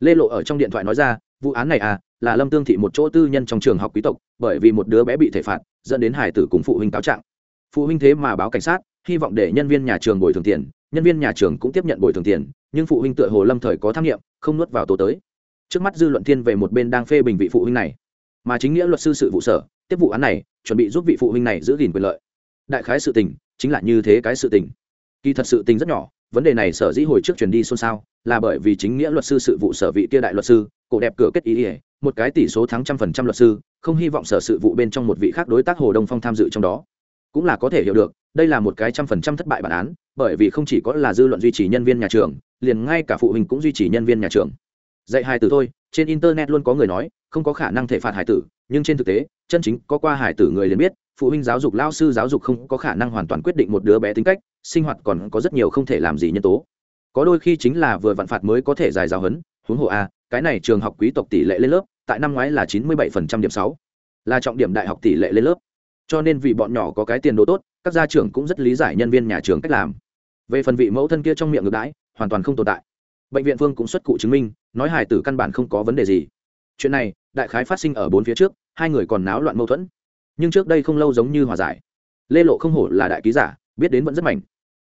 Lê lộ ở trong điện thoại nói ra, vụ án này à là lâm tương thị một chỗ tư nhân trong trường học quý tộc, bởi vì một đứa bé bị thể phạt, dẫn đến hải tử cùng phụ huynh cáo trạng. Phụ huynh thế mà báo cảnh sát hy vọng để nhân viên nhà trường bồi thường tiền, nhân viên nhà trường cũng tiếp nhận bồi thường tiền, nhưng phụ huynh tựa hồ lâm thời có tham nghiệm, không nuốt vào tố tới. Trước mắt dư luận thiên về một bên đang phê bình vị phụ huynh này. Mà chính nghĩa luật sư sự vụ sở, tiếp vụ án này, chuẩn bị giúp vị phụ huynh này giữ gìn quyền lợi. Đại khái sự tình, chính là như thế cái sự tình. Kỳ thật sự tình rất nhỏ, vấn đề này sở dĩ hồi trước truyền đi xôn xao, là bởi vì chính nghĩa luật sư sự vụ sở vị kia đại luật sư, cổ đẹp cửa kết ý ỉa một cái tỷ số thắng trăm phần trăm luật sư, không hy vọng sở sự vụ bên trong một vị khác đối tác hồ đông phong tham dự trong đó cũng là có thể hiểu được, đây là một cái trăm phần trăm thất bại bản án, bởi vì không chỉ có là dư luận duy trì nhân viên nhà trường, liền ngay cả phụ huynh cũng duy trì nhân viên nhà trường. Dạy hài tử thôi, trên internet luôn có người nói, không có khả năng thể phạt hài tử, nhưng trên thực tế, chân chính có qua hài tử người liền biết, phụ huynh giáo dục, lao sư giáo dục không có khả năng hoàn toàn quyết định một đứa bé tính cách, sinh hoạt còn có rất nhiều không thể làm gì nhân tố. Có đôi khi chính là vừa vặn phạt mới có thể dài giáo hấn, huống hồ a cái này trường học quý tộc tỷ lệ lên lớp, tại năm ngoái là chín mươi bảy điểm sáu, là trọng điểm đại học tỷ lệ lên lớp cho nên vì bọn nhỏ có cái tiền đồ tốt, các gia trưởng cũng rất lý giải nhân viên nhà trường cách làm. Về phần vị mẫu thân kia trong miệng ngược đãi, hoàn toàn không tồn tại. Bệnh viện phương cũng xuất cụ chứng minh, nói hài tử căn bản không có vấn đề gì. Chuyện này, đại khái phát sinh ở bốn phía trước, hai người còn náo loạn mâu thuẫn. Nhưng trước đây không lâu giống như hòa giải. Lê lộ không hổ là đại ký giả, biết đến vẫn rất mạnh.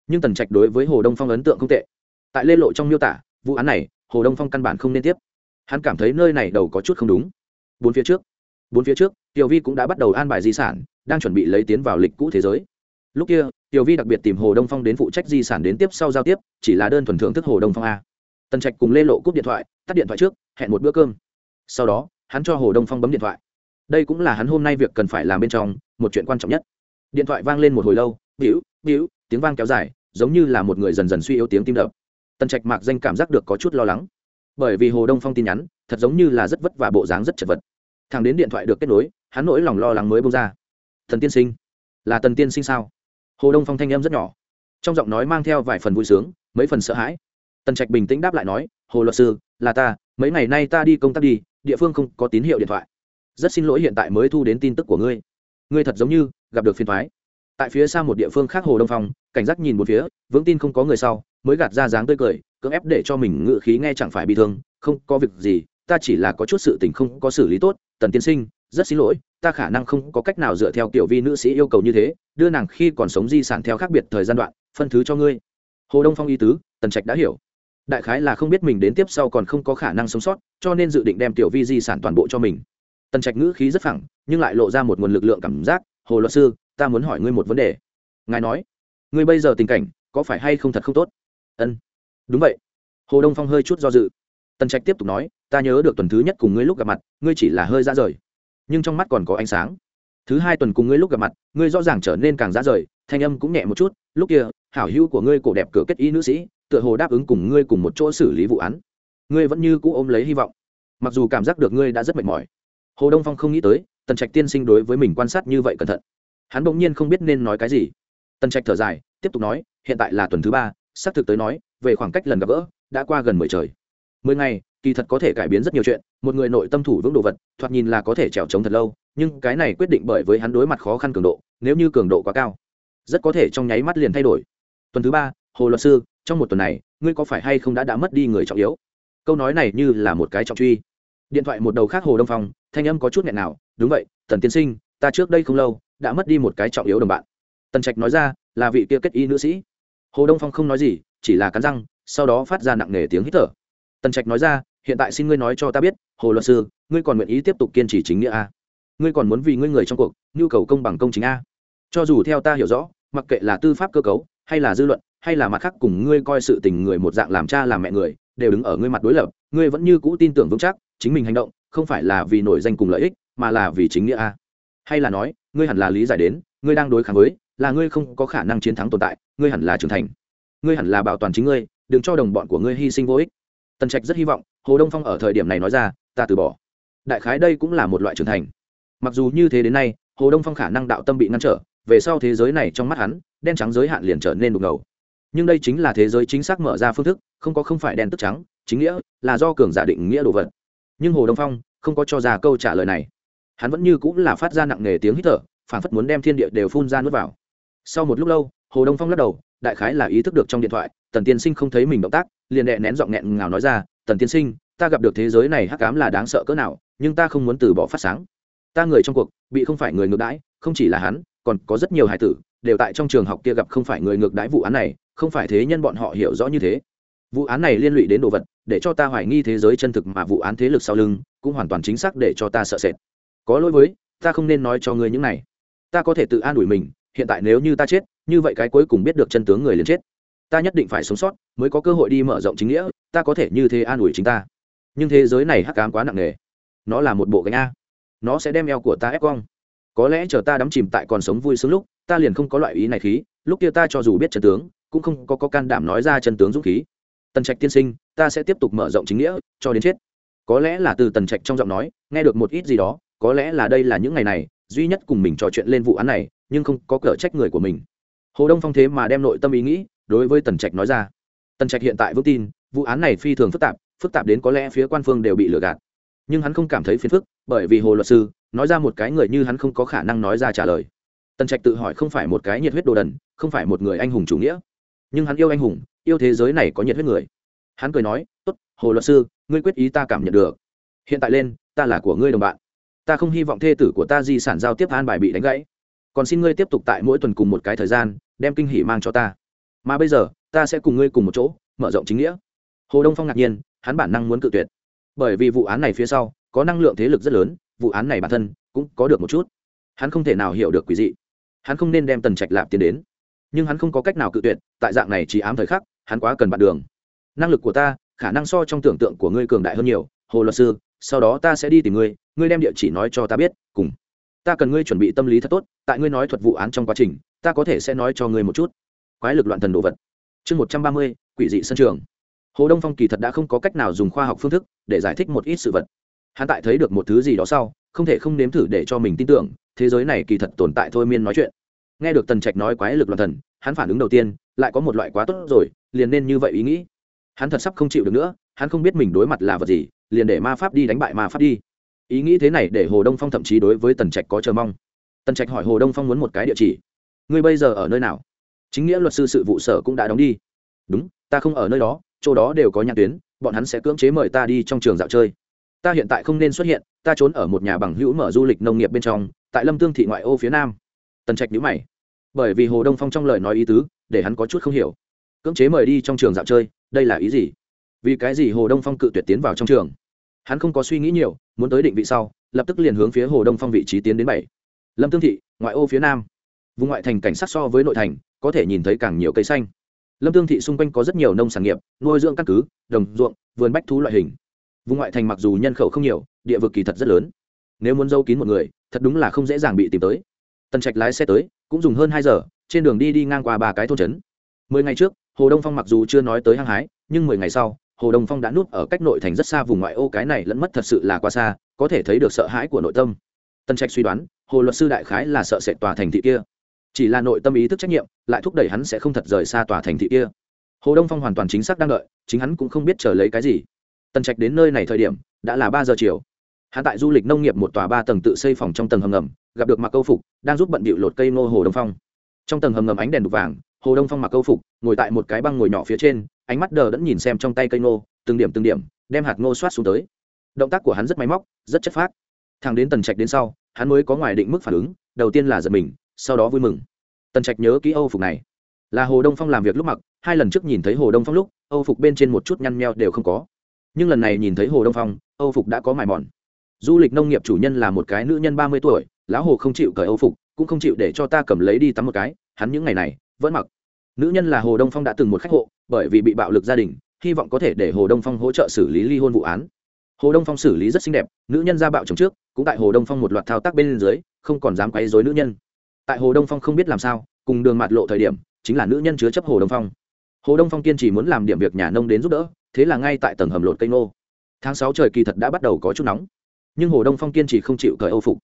Nhưng tần trạch đối với hồ đông phong ấn tượng không tệ. Tại lê lộ trong miêu tả, vụ án này, hồ đông phong căn bản không nên tiếp. Hắn cảm thấy nơi này đầu có chút không đúng. Bốn phía trước, bốn phía trước, tiểu vi cũng đã bắt đầu an bài di sản đang chuẩn bị lấy tiến vào lịch cũ thế giới. Lúc kia, tiểu vi đặc biệt tìm hồ đông phong đến phụ trách di sản đến tiếp sau giao tiếp, chỉ là đơn thuần thưởng thức hồ đông phong a. Tần trạch cùng lê lộ cúp điện thoại, tắt điện thoại trước, hẹn một bữa cơm. Sau đó, hắn cho hồ đông phong bấm điện thoại. Đây cũng là hắn hôm nay việc cần phải làm bên trong, một chuyện quan trọng nhất. Điện thoại vang lên một hồi lâu, bĩu bĩu, tiếng vang kéo dài, giống như là một người dần dần suy yếu tiếng tim đập. Tần trạch mạc danh cảm giác được có chút lo lắng. Bởi vì hồ đông phong tin nhắn, thật giống như là rất vất vả bộ dáng rất chật vật. Thằng đến điện thoại được kết nối, hắn nỗi lòng lo lắng mới bông ra thần tiên sinh. Là tần tiên sinh sao? Hồ đông phong thanh em rất nhỏ. Trong giọng nói mang theo vài phần vui sướng, mấy phần sợ hãi. Tần trạch bình tĩnh đáp lại nói, hồ luật sư, là ta, mấy ngày nay ta đi công tác đi, địa phương không có tín hiệu điện thoại. Rất xin lỗi hiện tại mới thu đến tin tức của ngươi. Ngươi thật giống như gặp được phiền thoái tại phía xa một địa phương khác hồ đông phong, cảnh giác nhìn một phía, vững tin không có người sau, mới gạt ra dáng tươi cười, cưỡng ép để cho mình ngự khí nghe chẳng phải bị thương, không có việc gì, ta chỉ là có chút sự tình không có xử lý tốt, tần tiên sinh rất xin lỗi, ta khả năng không có cách nào dựa theo kiểu vi nữ sĩ yêu cầu như thế, đưa nàng khi còn sống di sản theo khác biệt thời gian đoạn, phân thứ cho ngươi. Hồ đông phong y tứ, tần trạch đã hiểu. Đại khái là không biết mình đến tiếp sau còn không có khả năng sống sót, cho nên dự định đem tiểu vi di sản toàn bộ cho mình. Tần trạch ngữ khí rất phẳng, nhưng lại lộ ra một nguồn lực lượng cảm giác. Hồ luật sư, ta muốn hỏi ngươi một vấn đề. Ngài nói, ngươi bây giờ tình cảnh, có phải hay không thật không tốt? Ân, đúng vậy. Hồ đông phong hơi chút do dự. Tần trạch tiếp tục nói, ta nhớ được tuần thứ nhất cùng ngươi lúc gặp mặt, ngươi chỉ là hơi ra rời nhưng trong mắt còn có ánh sáng. Thứ hai tuần cùng ngươi lúc gặp mặt, ngươi rõ ràng trở nên càng ra rời, thanh âm cũng nhẹ một chút, lúc kia, hảo hữu của ngươi cổ đẹp cửa kết y nữ sĩ, tựa hồ đáp ứng cùng ngươi cùng một chỗ xử lý vụ án. Ngươi vẫn như cũ ôm lấy hy vọng, mặc dù cảm giác được ngươi đã rất mệt mỏi. Hồ đông phong không nghĩ tới, tần trạch tiên sinh đối với mình quan sát như vậy cẩn thận. Hắn bỗng nhiên không biết nên nói cái gì. Tần trạch thở dài, tiếp tục nói, hiện tại là tuần thứ ba, xác thực tới nói, về khoảng cách lần gặp gỡ, đã qua gần mười trời. Mười ngày kỳ thật có thể cải biến rất nhiều chuyện, một người nội tâm thủ vững đồ vật, thoạt nhìn là có thể trèo trống thật lâu, nhưng cái này quyết định bởi với hắn đối mặt khó khăn cường độ, nếu như cường độ quá cao, rất có thể trong nháy mắt liền thay đổi. Tuần thứ ba, hồ luật sư, trong một tuần này, ngươi có phải hay không đã đã mất đi người trọng yếu? Câu nói này như là một cái trọng truy. Điện thoại một đầu khác hồ đông phong, thanh âm có chút nghẹn nào, đúng vậy, tần tiên sinh, ta trước đây không lâu đã mất đi một cái trọng yếu đồng bạn. Tần trạch nói ra, là vị kia kết y nữ sĩ. Hồ đông phong không nói gì, chỉ là cắn răng, sau đó phát ra nặng nề tiếng hít thở. Tần trạch nói ra hiện tại xin ngươi nói cho ta biết, hồ luật sư, ngươi còn nguyện ý tiếp tục kiên trì chính nghĩa a. Ngươi còn muốn vì ngươi người trong cuộc, nhu cầu công bằng công chính a. Cho dù theo ta hiểu rõ, mặc kệ là tư pháp cơ cấu, hay là dư luận, hay là mặt khác cùng ngươi coi sự tình người một dạng làm cha làm mẹ người, đều đứng ở ngươi mặt đối lập, ngươi vẫn như cũ tin tưởng vững chắc, chính mình hành động, không phải là vì nổi danh cùng lợi ích, mà là vì chính nghĩa a. Hay là nói, ngươi hẳn là lý giải đến, ngươi đang đối kháng với, là ngươi không có khả năng chiến thắng tồn tại, ngươi hẳn là trưởng thành. Ngươi hẳn là bảo toàn chính ngươi, đừng cho đồng bọn của ngươi hy sinh vô ích tần trạch rất hy vọng, hồ đông phong ở thời điểm này nói ra, ta từ bỏ. Đại khái đây cũng là một loại trưởng thành. Mặc dù như thế đến nay, hồ đông phong khả năng đạo tâm bị ngăn trở, về sau thế giới này trong mắt hắn, đen trắng giới hạn liền trở nên đục ngầu. Nhưng đây chính là thế giới chính xác mở ra phương thức, không có không phải đen tức trắng, chính nghĩa là do cường giả định nghĩa đồ vật. Nhưng hồ đông phong không có cho ra câu trả lời này. Hắn vẫn như cũng là phát ra nặng nề tiếng hít thở, phản phất muốn đem thiên địa đều phun ra nước vào. Sau một lúc lâu, hồ đông phong lắc đầu, đại khái là ý thức được trong điện thoại, tần tiên sinh không thấy mình động tác liền đệ nén giọng nghẹn ngào nói ra, tần tiên sinh, ta gặp được thế giới này hắc cám là đáng sợ cỡ nào, nhưng ta không muốn từ bỏ phát sáng. Ta người trong cuộc, bị không phải người ngược đãi, không chỉ là hắn, còn có rất nhiều hải tử, đều tại trong trường học kia gặp không phải người ngược đãi vụ án này, không phải thế nhân bọn họ hiểu rõ như thế. Vụ án này liên lụy đến đồ vật, để cho ta hoài nghi thế giới chân thực mà vụ án thế lực sau lưng, cũng hoàn toàn chính xác để cho ta sợ sệt. Có lỗi với, ta không nên nói cho ngươi những này. Ta có thể tự an ủi mình, hiện tại nếu như ta chết, như vậy cái cuối cùng biết được chân tướng người liền chết ta nhất định phải sống sót mới có cơ hội đi mở rộng chính nghĩa ta có thể như thế an ủi chính ta. Nhưng thế giới này hắc cám quá nặng nề. Nó là một bộ gánh a. Nó sẽ đem eo của ta ép cong. Có lẽ chờ ta đắm chìm tại còn sống vui sướng lúc ta liền không có loại ý này khí lúc kia ta cho dù biết chân tướng cũng không có, có can đảm nói ra chân tướng dũng khí. Tần trạch tiên sinh ta sẽ tiếp tục mở rộng chính nghĩa cho đến chết. Có lẽ là từ tần trạch trong giọng nói nghe được một ít gì đó có lẽ là đây là những ngày này duy nhất cùng mình trò chuyện lên vụ án này nhưng không có cở trách người của mình. Hồ đông phong thế mà đem nội tâm ý nghĩ đối với tần trạch nói ra. Tần trạch hiện tại vững tin, vụ án này phi thường phức tạp phức tạp đến có lẽ phía quan phương đều bị lừa gạt. Nhưng hắn không cảm thấy phiền phức, bởi vì hồ luật sư nói ra một cái người như hắn không có khả năng nói ra trả lời. Tần trạch tự hỏi không phải một cái nhiệt huyết đồ đần, không phải một người anh hùng chủ nghĩa. Nhưng hắn yêu anh hùng, yêu thế giới này có nhiệt huyết người. Hắn cười nói, tốt, hồ luật sư, ngươi quyết ý ta cảm nhận được. Hiện tại lên, ta là của ngươi đồng bạn. Ta không hy vọng thê tử của ta di sản giao tiếp an bài bị đánh gãy. Còn xin ngươi tiếp tục tại mỗi tuần cùng một cái thời gian, đem kinh hỉ mang cho ta mà bây giờ, ta sẽ cùng ngươi cùng một chỗ, mở rộng chính nghĩa. Hồ đông phong ngạc nhiên, hắn bản năng muốn cự tuyệt. Bởi vì vụ án này phía sau, có năng lượng thế lực rất lớn, vụ án này bản thân cũng có được một chút. Hắn không thể nào hiểu được quý dị. Hắn không nên đem tần trạch lạp tiến đến. Nhưng hắn không có cách nào cự tuyệt, tại dạng này chỉ ám thời khắc, hắn quá cần bạn đường. Năng lực của ta, khả năng so trong tưởng tượng của ngươi cường đại hơn nhiều. Hồ luật sư, sau đó ta sẽ đi tìm ngươi ngươi đem địa chỉ nói cho ta biết, cùng. Ta cần ngươi chuẩn bị tâm lý thật tốt, tại ngươi nói thuật vụ án trong quá trình, ta có thể sẽ nói cho ngươi một chút quái lực loạn thần đồ vật. Chương một trăm ba mươi, quỷ dị sân trường. Hồ đông phong kỳ thật đã không có cách nào dùng khoa học phương thức để giải thích một ít sự vật. Hắn tại thấy được một thứ gì đó sau, không thể không nếm thử để cho mình tin tưởng, thế giới này kỳ thật tồn tại thôi miên nói chuyện. Nghe được tần trạch nói quái lực loạn thần, hắn phản ứng đầu tiên lại có một loại quá tốt rồi, liền nên như vậy ý nghĩ. Hắn thật sắp không chịu được nữa, hắn không biết mình đối mặt là vật gì, liền để ma pháp đi đánh bại ma pháp đi. Ý nghĩ thế này để hồ đông phong thậm chí đối với tần trạch có chờ mong. Tần trạch hỏi hồ đông phong muốn một cái địa chỉ. Ngươi bây giờ ở nơi nào? Chính nghĩa luật sư sự vụ sở cũng đã đóng đi. Đúng, ta không ở nơi đó, chỗ đó đều có nhãn tuyến, bọn hắn sẽ cưỡng chế mời ta đi trong trường dạo chơi. Ta hiện tại không nên xuất hiện, ta trốn ở một nhà bằng hữu mở du lịch nông nghiệp bên trong, tại lâm tương thị ngoại ô phía nam. Tần trạch nhữ mày. Bởi vì hồ đông phong trong lời nói ý tứ, để hắn có chút không hiểu. Cưỡng chế mời đi trong trường dạo chơi, đây là ý gì? Vì cái gì hồ đông phong cự tuyệt tiến vào trong trường? Hắn không có suy nghĩ nhiều, muốn tới định vị sau, lập tức liền hướng phía hồ đông phong vị trí tiến đến bảy. Lâm tương thị, ngoại ô phía nam. Vùng ngoại thành cảnh sát so với nội thành có thể nhìn thấy càng nhiều cây xanh. Lâm tương thị xung quanh có rất nhiều nông sản nghiệp, nuôi dưỡng căn cứ, đồng ruộng, vườn bách thú loại hình. Vùng ngoại thành mặc dù nhân khẩu không nhiều, địa vực kỳ thật rất lớn. Nếu muốn giấu kín một người, thật đúng là không dễ dàng bị tìm tới. Tần trạch lái xe tới, cũng dùng hơn hai giờ, trên đường đi đi ngang qua ba cái thôn trấn. Mười ngày trước, hồ đông phong mặc dù chưa nói tới hăng hái, nhưng mười ngày sau, hồ đông phong đã nuốt ở cách nội thành rất xa vùng ngoại ô cái này lẫn mất thật sự là quá xa, có thể thấy được sợ hãi của nội tâm. Tân trạch suy đoán, hồ luật sư đại khái là sợ sệt tòa thành thị kia chỉ là nội tâm ý thức trách nhiệm, lại thúc đẩy hắn sẽ không thật rời xa tòa thành thị kia. Hồ đông phong hoàn toàn chính xác đang đợi, chính hắn cũng không biết chờ lấy cái gì. Tần trạch đến nơi này thời điểm, đã là ba giờ chiều. Hắn tại du lịch nông nghiệp một tòa ba tầng tự xây phòng trong tầng hầm ngầm, gặp được mặc câu phục, đang giúp bận bịu lột cây ngô hồ đông phong. Trong tầng hầm ngầm ánh đèn đục vàng, hồ đông phong mặc câu phục ngồi tại một cái băng ngồi nhỏ phía trên, ánh mắt đờ đẫn nhìn xem trong tay cây ngô, từng điểm từng điểm, đem hạt ngô xoát xuống tới. Động tác của hắn rất máy móc, rất chất phát. thằng đến tần trạch đến sau, hắn mới có ngoài định mức phản ứng, đầu tiên là giật mình sau đó vui mừng. Tần trạch nhớ kỹ âu phục này. Là hồ đông phong làm việc lúc mặc, hai lần trước nhìn thấy hồ đông phong lúc, âu phục bên trên một chút nhăn meo đều không có. Nhưng lần này nhìn thấy hồ đông phong, âu phục đã có mài mòn. Du lịch nông nghiệp chủ nhân là một cái nữ nhân ba mươi tuổi, lão hồ không chịu cởi âu phục, cũng không chịu để cho ta cầm lấy đi tắm một cái, hắn những ngày này vẫn mặc. Nữ nhân là hồ đông phong đã từng một khách hộ, bởi vì bị bạo lực gia đình, hy vọng có thể để hồ đông phong hỗ trợ xử lý ly hôn vụ án. Hồ đông phong xử lý rất xinh đẹp, nữ nhân ra bạo chồng trước, cũng tại hồ đông phong một loạt thao tác bên dưới, không còn dám quấy dối nữ nhân tại hồ đông phong không biết làm sao, cùng đường mạt lộ thời điểm, chính là nữ nhân chứa chấp hồ đông phong. Hồ đông phong kiên trì muốn làm điểm việc nhà nông đến giúp đỡ, thế là ngay tại tầng hầm lột cây nô tháng sáu trời kỳ thật đã bắt đầu có chút nóng. Nhưng hồ đông phong kiên trì không chịu cởi âu phục.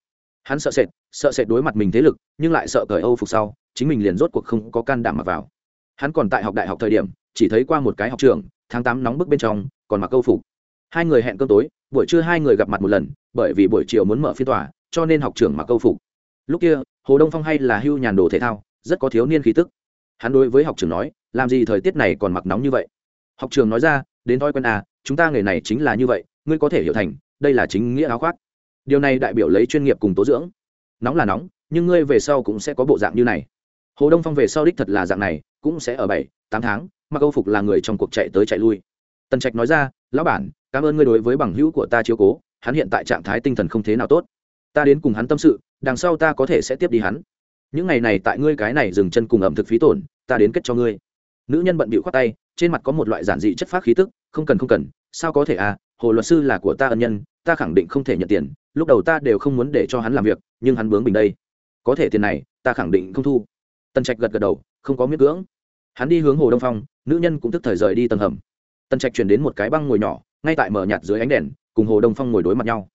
Hắn sợ sệt sợ sệt đối mặt mình thế lực, nhưng lại sợ cởi âu phục sau, chính mình liền rốt cuộc không có can đảm mặc vào. Hắn còn tại học đại học thời điểm, chỉ thấy qua một cái học trường, tháng tám nóng bức bên trong, còn mặc âu phục. Hai người hẹn cơm tối, buổi trưa hai người gặp mặt một lần, bởi vì buổi chiều muốn mở phiên tòa, cho nên học trưởng mặc âu phục. Lúc kia hồ đông phong hay là hưu nhàn đồ thể thao, rất có thiếu niên khí tức. Hắn đối với học trưởng nói, làm gì thời tiết này còn mặc nóng như vậy? Học trường nói ra, đến thói quen à chúng ta nghề này chính là như vậy, ngươi có thể hiểu thành, đây là chính nghĩa áo khoác. Điều này đại biểu lấy chuyên nghiệp cùng tố dưỡng. Nóng là nóng, nhưng ngươi về sau cũng sẽ có bộ dạng như này. Hồ đông phong về sau đích thật là dạng này, cũng sẽ ở bảy, tám tháng, mặc âu phục là người trong cuộc chạy tới chạy lui. Tần trạch nói ra, lão bản, cảm ơn ngươi đối với bằng hữu của ta chiếu cố, hắn hiện tại trạng thái tinh thần không thế nào tốt ta đến cùng hắn tâm sự, đằng sau ta có thể sẽ tiếp đi hắn. Những ngày này tại ngươi cái này dừng chân cùng ẩm thực phí tổn, ta đến kết cho ngươi. Nữ nhân bận bịu khoát tay, trên mặt có một loại giản dị chất phác khí tức, không cần không cần, sao có thể à hồ luật sư là của ta ân nhân, ta khẳng định không thể nhận tiền, lúc đầu ta đều không muốn để cho hắn làm việc, nhưng hắn bướng bình đây. Có thể tiền này, ta khẳng định không thu. Tần trạch gật gật đầu, không có miết cưỡng. Hắn đi hướng hồ đông phong, nữ nhân cũng tức thời rời đi tầng hầm. Tần trạch chuyển đến một cái băng ngồi nhỏ, ngay tại mở nhạt dưới ánh đèn, cùng hồ đông phong ngồi đối mặt nhau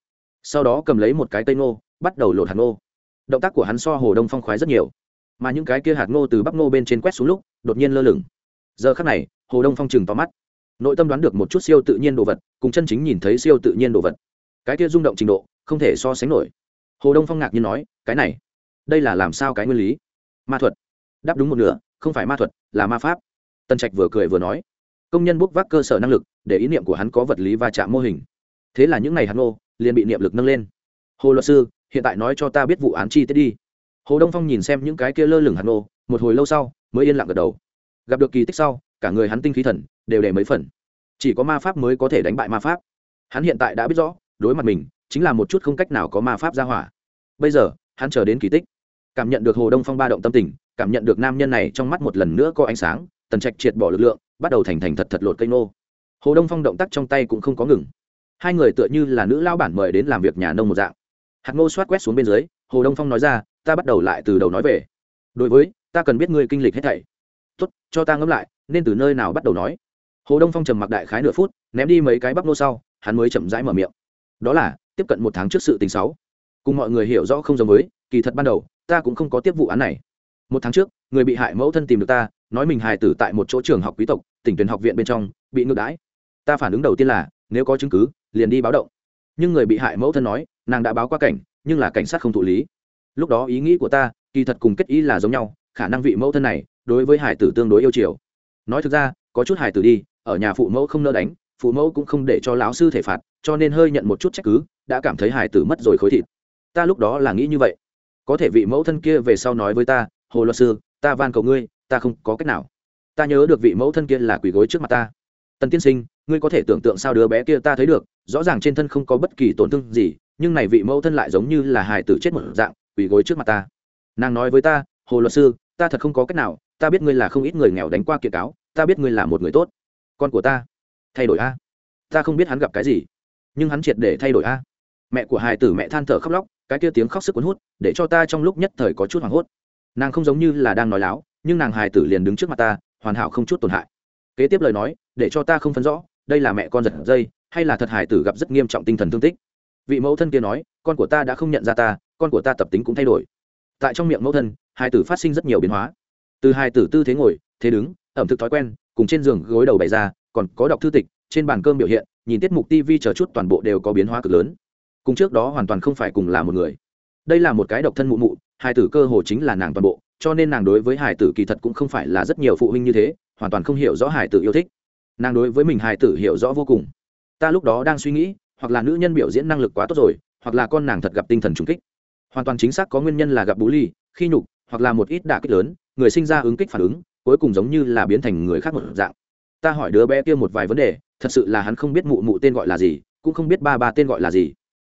sau đó cầm lấy một cái tây ngô, bắt đầu lột hạt ngô. Động tác của hắn so hồ đông phong khoái rất nhiều, mà những cái kia hạt ngô từ bắp ngô bên trên quét xuống lúc, đột nhiên lơ lửng. Giờ khắc này, hồ đông phong chừng tóm mắt. Nội tâm đoán được một chút siêu tự nhiên đồ vật, cùng chân chính nhìn thấy siêu tự nhiên đồ vật. Cái kia rung động trình độ, không thể so sánh nổi. Hồ đông phong ngạc nhiên nói, cái này, đây là làm sao cái nguyên lý? Ma thuật. Đáp đúng một nửa, không phải ma thuật, là ma pháp. Tân trạch vừa cười vừa nói, công nhân bốc vác cơ sở năng lực, để ý niệm của hắn có vật lý va chạm mô hình. Thế là những ngày hắn ngô liền bị niệm lực nâng lên. Hồ luật sư, hiện tại nói cho ta biết vụ án chi tiết đi. Hồ đông phong nhìn xem những cái kia lơ lửng hạt nô, một hồi lâu sau, mới yên lặng gật đầu. Gặp được kỳ tích sau, cả người hắn tinh khí thần đều để mấy phần. Chỉ có ma pháp mới có thể đánh bại ma pháp. Hắn hiện tại đã biết rõ, đối mặt mình, chính là một chút không cách nào có ma pháp ra hỏa. Bây giờ, hắn chờ đến kỳ tích. Cảm nhận được hồ đông phong ba động tâm tình, cảm nhận được nam nhân này trong mắt một lần nữa có ánh sáng, tần trạch triệt bỏ lực lượng, bắt đầu thành thành thật thật lột cây nô. Hồ đông phong động tác trong tay cũng không có ngừng hai người tựa như là nữ lao bản mời đến làm việc nhà nông một dạng. Hạt ngô xoát quét xuống bên dưới, hồ đông phong nói ra, ta bắt đầu lại từ đầu nói về. Đối với, ta cần biết ngươi kinh lịch hết thảy. Tốt, cho ta ngẫm lại, nên từ nơi nào bắt đầu nói? Hồ đông phong trầm mặc đại khái nửa phút, ném đi mấy cái bắp nô sau, hắn mới chậm rãi mở miệng. Đó là, tiếp cận một tháng trước sự tình sáu. Cùng mọi người hiểu rõ không giống với, kỳ thật ban đầu, ta cũng không có tiếp vụ án này. Một tháng trước, người bị hại mẫu thân tìm được ta, nói mình hài tử tại một chỗ trường học quý tộc, tỉnh tuyển học viện bên trong, bị ngược đãi. Ta phản ứng đầu tiên là, nếu có chứng cứ liền đi báo động. Nhưng người bị hại mẫu thân nói, nàng đã báo qua cảnh, nhưng là cảnh sát không thụ lý. Lúc đó ý nghĩ của ta, kỳ thật cùng kết ý là giống nhau, khả năng vị mẫu thân này đối với hải tử tương đối yêu chiều. Nói thực ra, có chút hải tử đi, ở nhà phụ mẫu không nỡ đánh, phụ mẫu cũng không để cho lão sư thể phạt, cho nên hơi nhận một chút trách cứ, đã cảm thấy hải tử mất rồi khối thịt. Ta lúc đó là nghĩ như vậy. Có thể vị mẫu thân kia về sau nói với ta, hồ luật sư, ta van cầu ngươi, ta không có cách nào. Ta nhớ được vị mẫu thân kia là quỳ gối trước mặt ta. Tần tiên sinh ngươi có thể tưởng tượng sao đứa bé kia ta thấy được, rõ ràng trên thân không có bất kỳ tổn thương gì, nhưng này vị mẫu thân lại giống như là hài tử chết một dạng, quỳ gối trước mặt ta. Nàng nói với ta, hồ luật sư, ta thật không có cách nào, ta biết ngươi là không ít người nghèo đánh qua kiện cáo, ta biết ngươi là một người tốt. Con của ta, thay đổi a. Ta không biết hắn gặp cái gì, nhưng hắn triệt để thay đổi a. Mẹ của hài tử mẹ than thở khóc lóc, cái kia tiếng khóc sức cuốn hút, để cho ta trong lúc nhất thời có chút hoảng hốt. Nàng không giống như là đang nói láo, nhưng nàng hài tử liền đứng trước mặt ta, hoàn hảo không chút tổn hại. Kế tiếp lời nói, để cho ta không phân rõ đây là mẹ con giật dây, hay là thật Hải tử gặp rất nghiêm trọng tinh thần thương tích? Vị mẫu thân kia nói, con của ta đã không nhận ra ta, con của ta tập tính cũng thay đổi. Tại trong miệng mẫu thân Hải tử phát sinh rất nhiều biến hóa. Từ Hải tử tư thế ngồi, thế đứng, ẩm thực thói quen, cùng trên giường gối đầu bày ra, còn có đọc thư tịch, trên bàn cơm biểu hiện, nhìn tiết mục tv chờ chút toàn bộ đều có biến hóa cực lớn. Cùng trước đó hoàn toàn không phải cùng là một người. Đây là một cái độc thân mụ mụ Hải tử cơ hồ chính là nàng toàn bộ, cho nên nàng đối với Hải tử kỳ thật cũng không phải là rất nhiều phụ huynh như thế, hoàn toàn không hiểu rõ Hải tử yêu thích nàng đối với mình hài tử hiểu rõ vô cùng. Ta lúc đó đang suy nghĩ, hoặc là nữ nhân biểu diễn năng lực quá tốt rồi, hoặc là con nàng thật gặp tinh thần trùng kích. Hoàn toàn chính xác có nguyên nhân là gặp bú ly khi nhục, hoặc là một ít đả kích lớn, người sinh ra ứng kích phản ứng, cuối cùng giống như là biến thành người khác một dạng. Ta hỏi đứa bé kia một vài vấn đề, thật sự là hắn không biết mụ mụ tên gọi là gì, cũng không biết ba ba tên gọi là gì.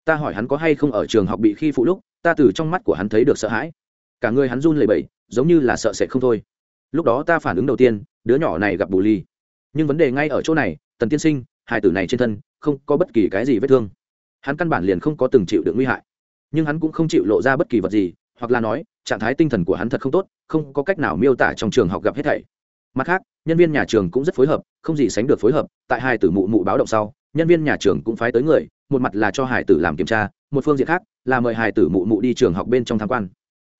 Ta hỏi hắn có hay không ở trường học bị khi phụ lúc, ta từ trong mắt của hắn thấy được sợ hãi. Cả người hắn run lẩy bẩy, giống như là sợ sệt không thôi. Lúc đó ta phản ứng đầu tiên, đứa nhỏ này gặp bù ly nhưng vấn đề ngay ở chỗ này, tần tiên sinh, hai tử này trên thân, không có bất kỳ cái gì vết thương. Hắn căn bản liền không có từng chịu được nguy hại. Nhưng hắn cũng không chịu lộ ra bất kỳ vật gì, hoặc là nói, trạng thái tinh thần của hắn thật không tốt, không có cách nào miêu tả trong trường học gặp hết thảy. Mặt khác, nhân viên nhà trường cũng rất phối hợp, không gì sánh được phối hợp, tại hai tử mụ mụ báo động sau, nhân viên nhà trường cũng phái tới người, một mặt là cho hải tử làm kiểm tra, một phương diện khác là mời hải tử mụ mụ đi trường học bên trong tham quan.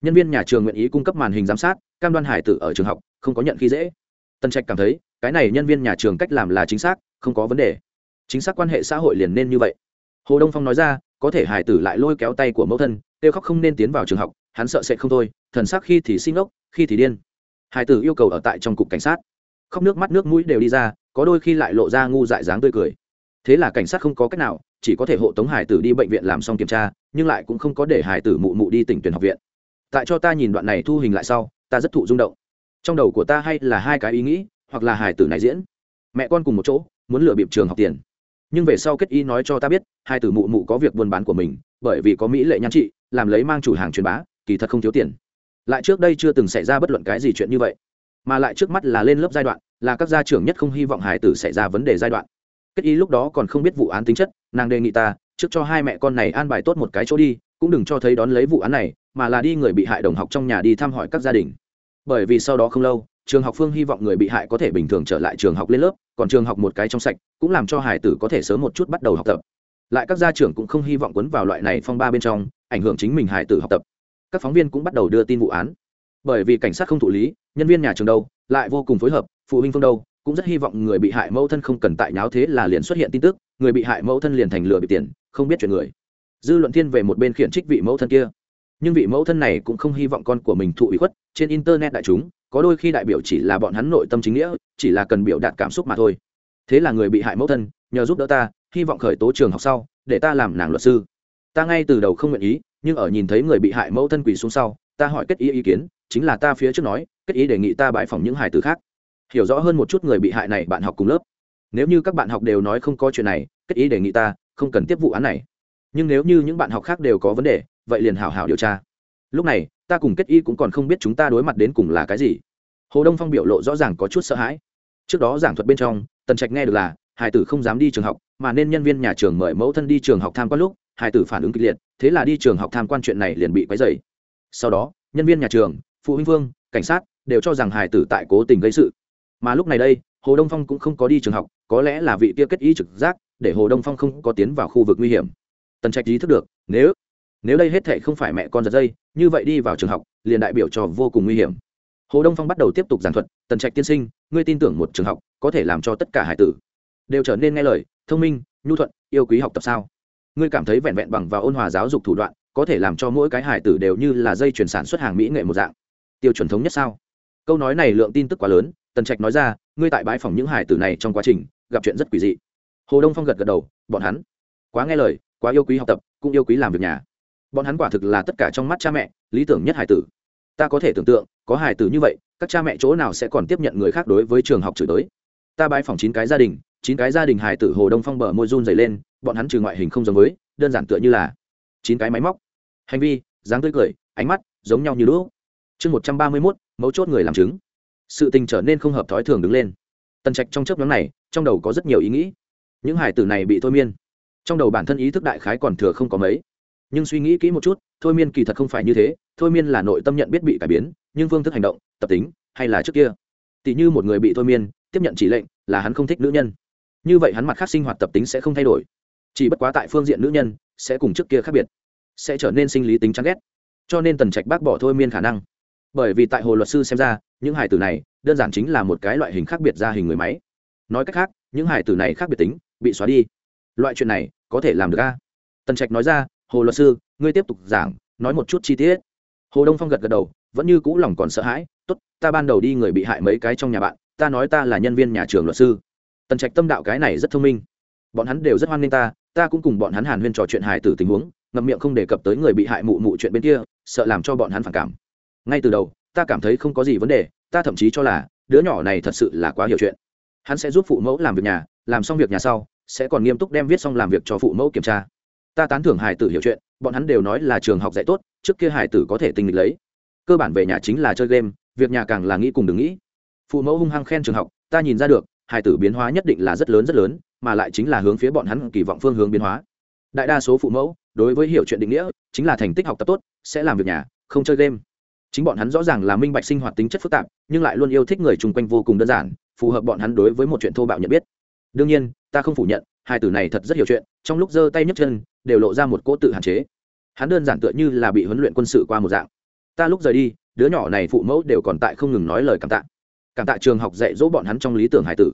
Nhân viên nhà trường nguyện ý cung cấp màn hình giám sát, cam đoan hải tử ở trường học, không có nhận khi dễ. Tân trạch cảm thấy cái này nhân viên nhà trường cách làm là chính xác, không có vấn đề. Chính xác quan hệ xã hội liền nên như vậy. Hồ đông phong nói ra, có thể hải tử lại lôi kéo tay của mẫu thân, kêu khóc không nên tiến vào trường học, hắn sợ sẽ không thôi, thần sắc khi thì sinh ốc, khi thì điên. Hải tử yêu cầu ở tại trong cục cảnh sát. Khóc nước mắt nước mũi đều đi ra, có đôi khi lại lộ ra ngu dại dáng tươi cười. Thế là cảnh sát không có cách nào, chỉ có thể hộ tống hải tử đi bệnh viện làm xong kiểm tra, nhưng lại cũng không có để hải tử mụ mụ đi tỉnh tuyển học viện. Tại cho ta nhìn đoạn này thu hình lại sau, ta rất thụ rung động. Trong đầu của ta hay là hai cái ý nghĩ hoặc là hải tử này diễn. Mẹ con cùng một chỗ, muốn lừa bịp trường học tiền. Nhưng về sau kết y nói cho ta biết, hai tử mụ mụ có việc buôn bán của mình, bởi vì có mỹ lệ nhan trị, làm lấy mang chủ hàng truyền bá, kỳ thật không thiếu tiền. Lại trước đây chưa từng xảy ra bất luận cái gì chuyện như vậy. Mà lại trước mắt là lên lớp giai đoạn, là các gia trưởng nhất không hy vọng hải tử xảy ra vấn đề giai đoạn. Kết y lúc đó còn không biết vụ án tính chất, nàng đề nghị ta, trước cho hai mẹ con này an bài tốt một cái chỗ đi, cũng đừng cho thấy đón lấy vụ án này, mà là đi người bị hại đồng học trong nhà đi thăm hỏi các gia đình. Bởi vì sau đó không lâu trường học phương hy vọng người bị hại có thể bình thường trở lại trường học lên lớp, còn trường học một cái trong sạch, cũng làm cho hải tử có thể sớm một chút bắt đầu học tập. Lại các gia trưởng cũng không hy vọng quấn vào loại này phong ba bên trong, ảnh hưởng chính mình hải tử học tập. Các phóng viên cũng bắt đầu đưa tin vụ án. Bởi vì cảnh sát không thụ lý, nhân viên nhà trường đâu, lại vô cùng phối hợp, phụ huynh phương đâu, cũng rất hy vọng người bị hại mẫu thân không cần tại nháo thế là liền xuất hiện tin tức, người bị hại mẫu thân liền thành lừa bị tiền, không biết chuyện người. Dư luận thiên về một bên khiển trích vị mẫu thân kia. Nhưng vị mẫu thân này cũng không hy vọng con của mình thụ ủy khuất, trên internet đại chúng có đôi khi đại biểu chỉ là bọn hắn nội tâm chính nghĩa, chỉ là cần biểu đạt cảm xúc mà thôi. Thế là người bị hại mẫu thân, nhờ giúp đỡ ta, hy vọng khởi tố trường học sau, để ta làm nàng luật sư. Ta ngay từ đầu không nguyện ý, nhưng ở nhìn thấy người bị hại mẫu thân quỳ xuống sau, ta hỏi kết ý ý kiến, chính là ta phía trước nói, kết ý đề nghị ta bãi phòng những hải tử khác. Hiểu rõ hơn một chút người bị hại này bạn học cùng lớp. Nếu như các bạn học đều nói không có chuyện này, kết ý đề nghị ta, không cần tiếp vụ án này. Nhưng nếu như những bạn học khác đều có vấn đề, vậy liền hảo hảo điều tra. Lúc này ta cùng kết y cũng còn không biết chúng ta đối mặt đến cùng là cái gì. Hồ đông phong biểu lộ rõ ràng có chút sợ hãi. Trước đó giảng thuật bên trong, tần trạch nghe được là, hải tử không dám đi trường học, mà nên nhân viên nhà trường mời mẫu thân đi trường học tham quan lúc, hải tử phản ứng kịch liệt, thế là đi trường học tham quan chuyện này liền bị quấy dày sau đó, nhân viên nhà trường, phụ huynh vương, cảnh sát đều cho rằng hải tử tại cố tình gây sự. Mà lúc này đây, hồ đông phong cũng không có đi trường học, có lẽ là vị kia kết ý trực giác, để hồ đông phong không có tiến vào khu vực nguy hiểm. Tần trạch ý thức được, nếu nếu đây hết thệ không phải mẹ con giật dây, như vậy đi vào trường học, liền đại biểu cho vô cùng nguy hiểm. Hồ đông phong bắt đầu tiếp tục giảng thuật, tần trạch tiên sinh, ngươi tin tưởng một trường học có thể làm cho tất cả hải tử đều trở nên nghe lời, thông minh, nhu thuận, yêu quý học tập sao? Ngươi cảm thấy vẹn vẹn bằng và ôn hòa giáo dục thủ đoạn, có thể làm cho mỗi cái hải tử đều như là dây chuyển sản xuất hàng mỹ nghệ một dạng. Tiêu chuẩn thống nhất sao? Câu nói này lượng tin tức quá lớn, tần trạch nói ra, ngươi tại bãi phòng những hải tử này trong quá trình, gặp chuyện rất quỷ dị. Hồ đông phong gật gật đầu, bọn hắn quá nghe lời, quá yêu quý học tập, cũng yêu quý làm việc nhà bọn hắn quả thực là tất cả trong mắt cha mẹ, lý tưởng nhất hải tử. Ta có thể tưởng tượng, có hải tử như vậy, các cha mẹ chỗ nào sẽ còn tiếp nhận người khác đối với trường học chửi tới ta bãi phòng chín cái gia đình, chín cái gia đình hải tử hồ đông phong bờ môi run dày lên, bọn hắn trừ ngoại hình không giống với, đơn giản tựa như là chín cái máy móc. Hành vi, dáng tươi cười, ánh mắt, giống nhau như đũa. Chương một trăm ba mươi mốt, mấu chốt người làm chứng. Sự tình trở nên không hợp thói thường đứng lên. Tần trạch trong chớp nhóm này, trong đầu có rất nhiều ý nghĩ. Những hải tử này bị thôi miên. Trong đầu bản thân ý thức đại khái còn thừa không có mấy nhưng suy nghĩ kỹ một chút, thôi miên kỳ thật không phải như thế, thôi miên là nội tâm nhận biết bị cải biến, nhưng phương thức hành động, tập tính, hay là trước kia. Tỷ như một người bị thôi miên tiếp nhận chỉ lệnh là hắn không thích nữ nhân. Như vậy hắn mặt khác sinh hoạt tập tính sẽ không thay đổi. Chỉ bất quá tại phương diện nữ nhân sẽ cùng trước kia khác biệt, sẽ trở nên sinh lý tính chán ghét. Cho nên tần trạch bác bỏ thôi miên khả năng. Bởi vì tại hồ luật sư xem ra, những hải tử này đơn giản chính là một cái loại hình khác biệt ra hình người máy. Nói cách khác, những hải tử này khác biệt tính, bị xóa đi. Loại chuyện này có thể làm được a? Tần trạch nói ra hồ luật sư, ngươi tiếp tục giảng, nói một chút chi tiết. Hồ đông phong gật gật đầu, vẫn như cũ lòng còn sợ hãi, tốt, ta ban đầu đi người bị hại mấy cái trong nhà bạn, ta nói ta là nhân viên nhà trường luật sư. Tần trạch tâm đạo cái này rất thông minh. Bọn hắn đều rất hoan nghênh ta ta cũng cùng bọn hắn hàn huyên trò chuyện hài tử tình huống, ngậm miệng không đề cập tới người bị hại mụ mụ chuyện bên kia, sợ làm cho bọn hắn phản cảm. Ngay từ đầu, ta cảm thấy không có gì vấn đề, ta thậm chí cho là, đứa nhỏ này thật sự là quá hiểu chuyện. Hắn sẽ giúp phụ mẫu làm việc nhà, làm xong việc nhà sau, sẽ còn nghiêm túc đem viết xong làm việc cho phụ mẫu kiểm tra ta tán thưởng hải tử hiểu chuyện, bọn hắn đều nói là trường học dạy tốt, trước kia hải tử có thể tình lịch lấy. Cơ bản về nhà chính là chơi game, việc nhà càng là nghĩ cùng đừng nghĩ. Phụ mẫu hung hăng khen trường học, ta nhìn ra được, hải tử biến hóa nhất định là rất lớn rất lớn, mà lại chính là hướng phía bọn hắn kỳ vọng phương hướng biến hóa. Đại đa số phụ mẫu, đối với hiểu chuyện định nghĩa, chính là thành tích học tập tốt, sẽ làm việc nhà, không chơi game. Chính bọn hắn rõ ràng là minh bạch sinh hoạt tính chất phức tạp, nhưng lại luôn yêu thích người chung quanh vô cùng đơn giản, phù hợp bọn hắn đối với một chuyện thô bạo nhận biết. Đương nhiên, ta không phủ nhận, hai tử này thật rất hiểu chuyện trong lúc giơ tay nhấc chân, đều lộ ra một cỗ tự hạn chế. Hắn đơn giản tựa như là bị huấn luyện quân sự qua một dạng. Ta lúc rời đi, đứa nhỏ này phụ mẫu đều còn tại không ngừng nói lời cảm tạ. Cảm tạ trường học dạy dỗ bọn hắn trong lý tưởng hải tử.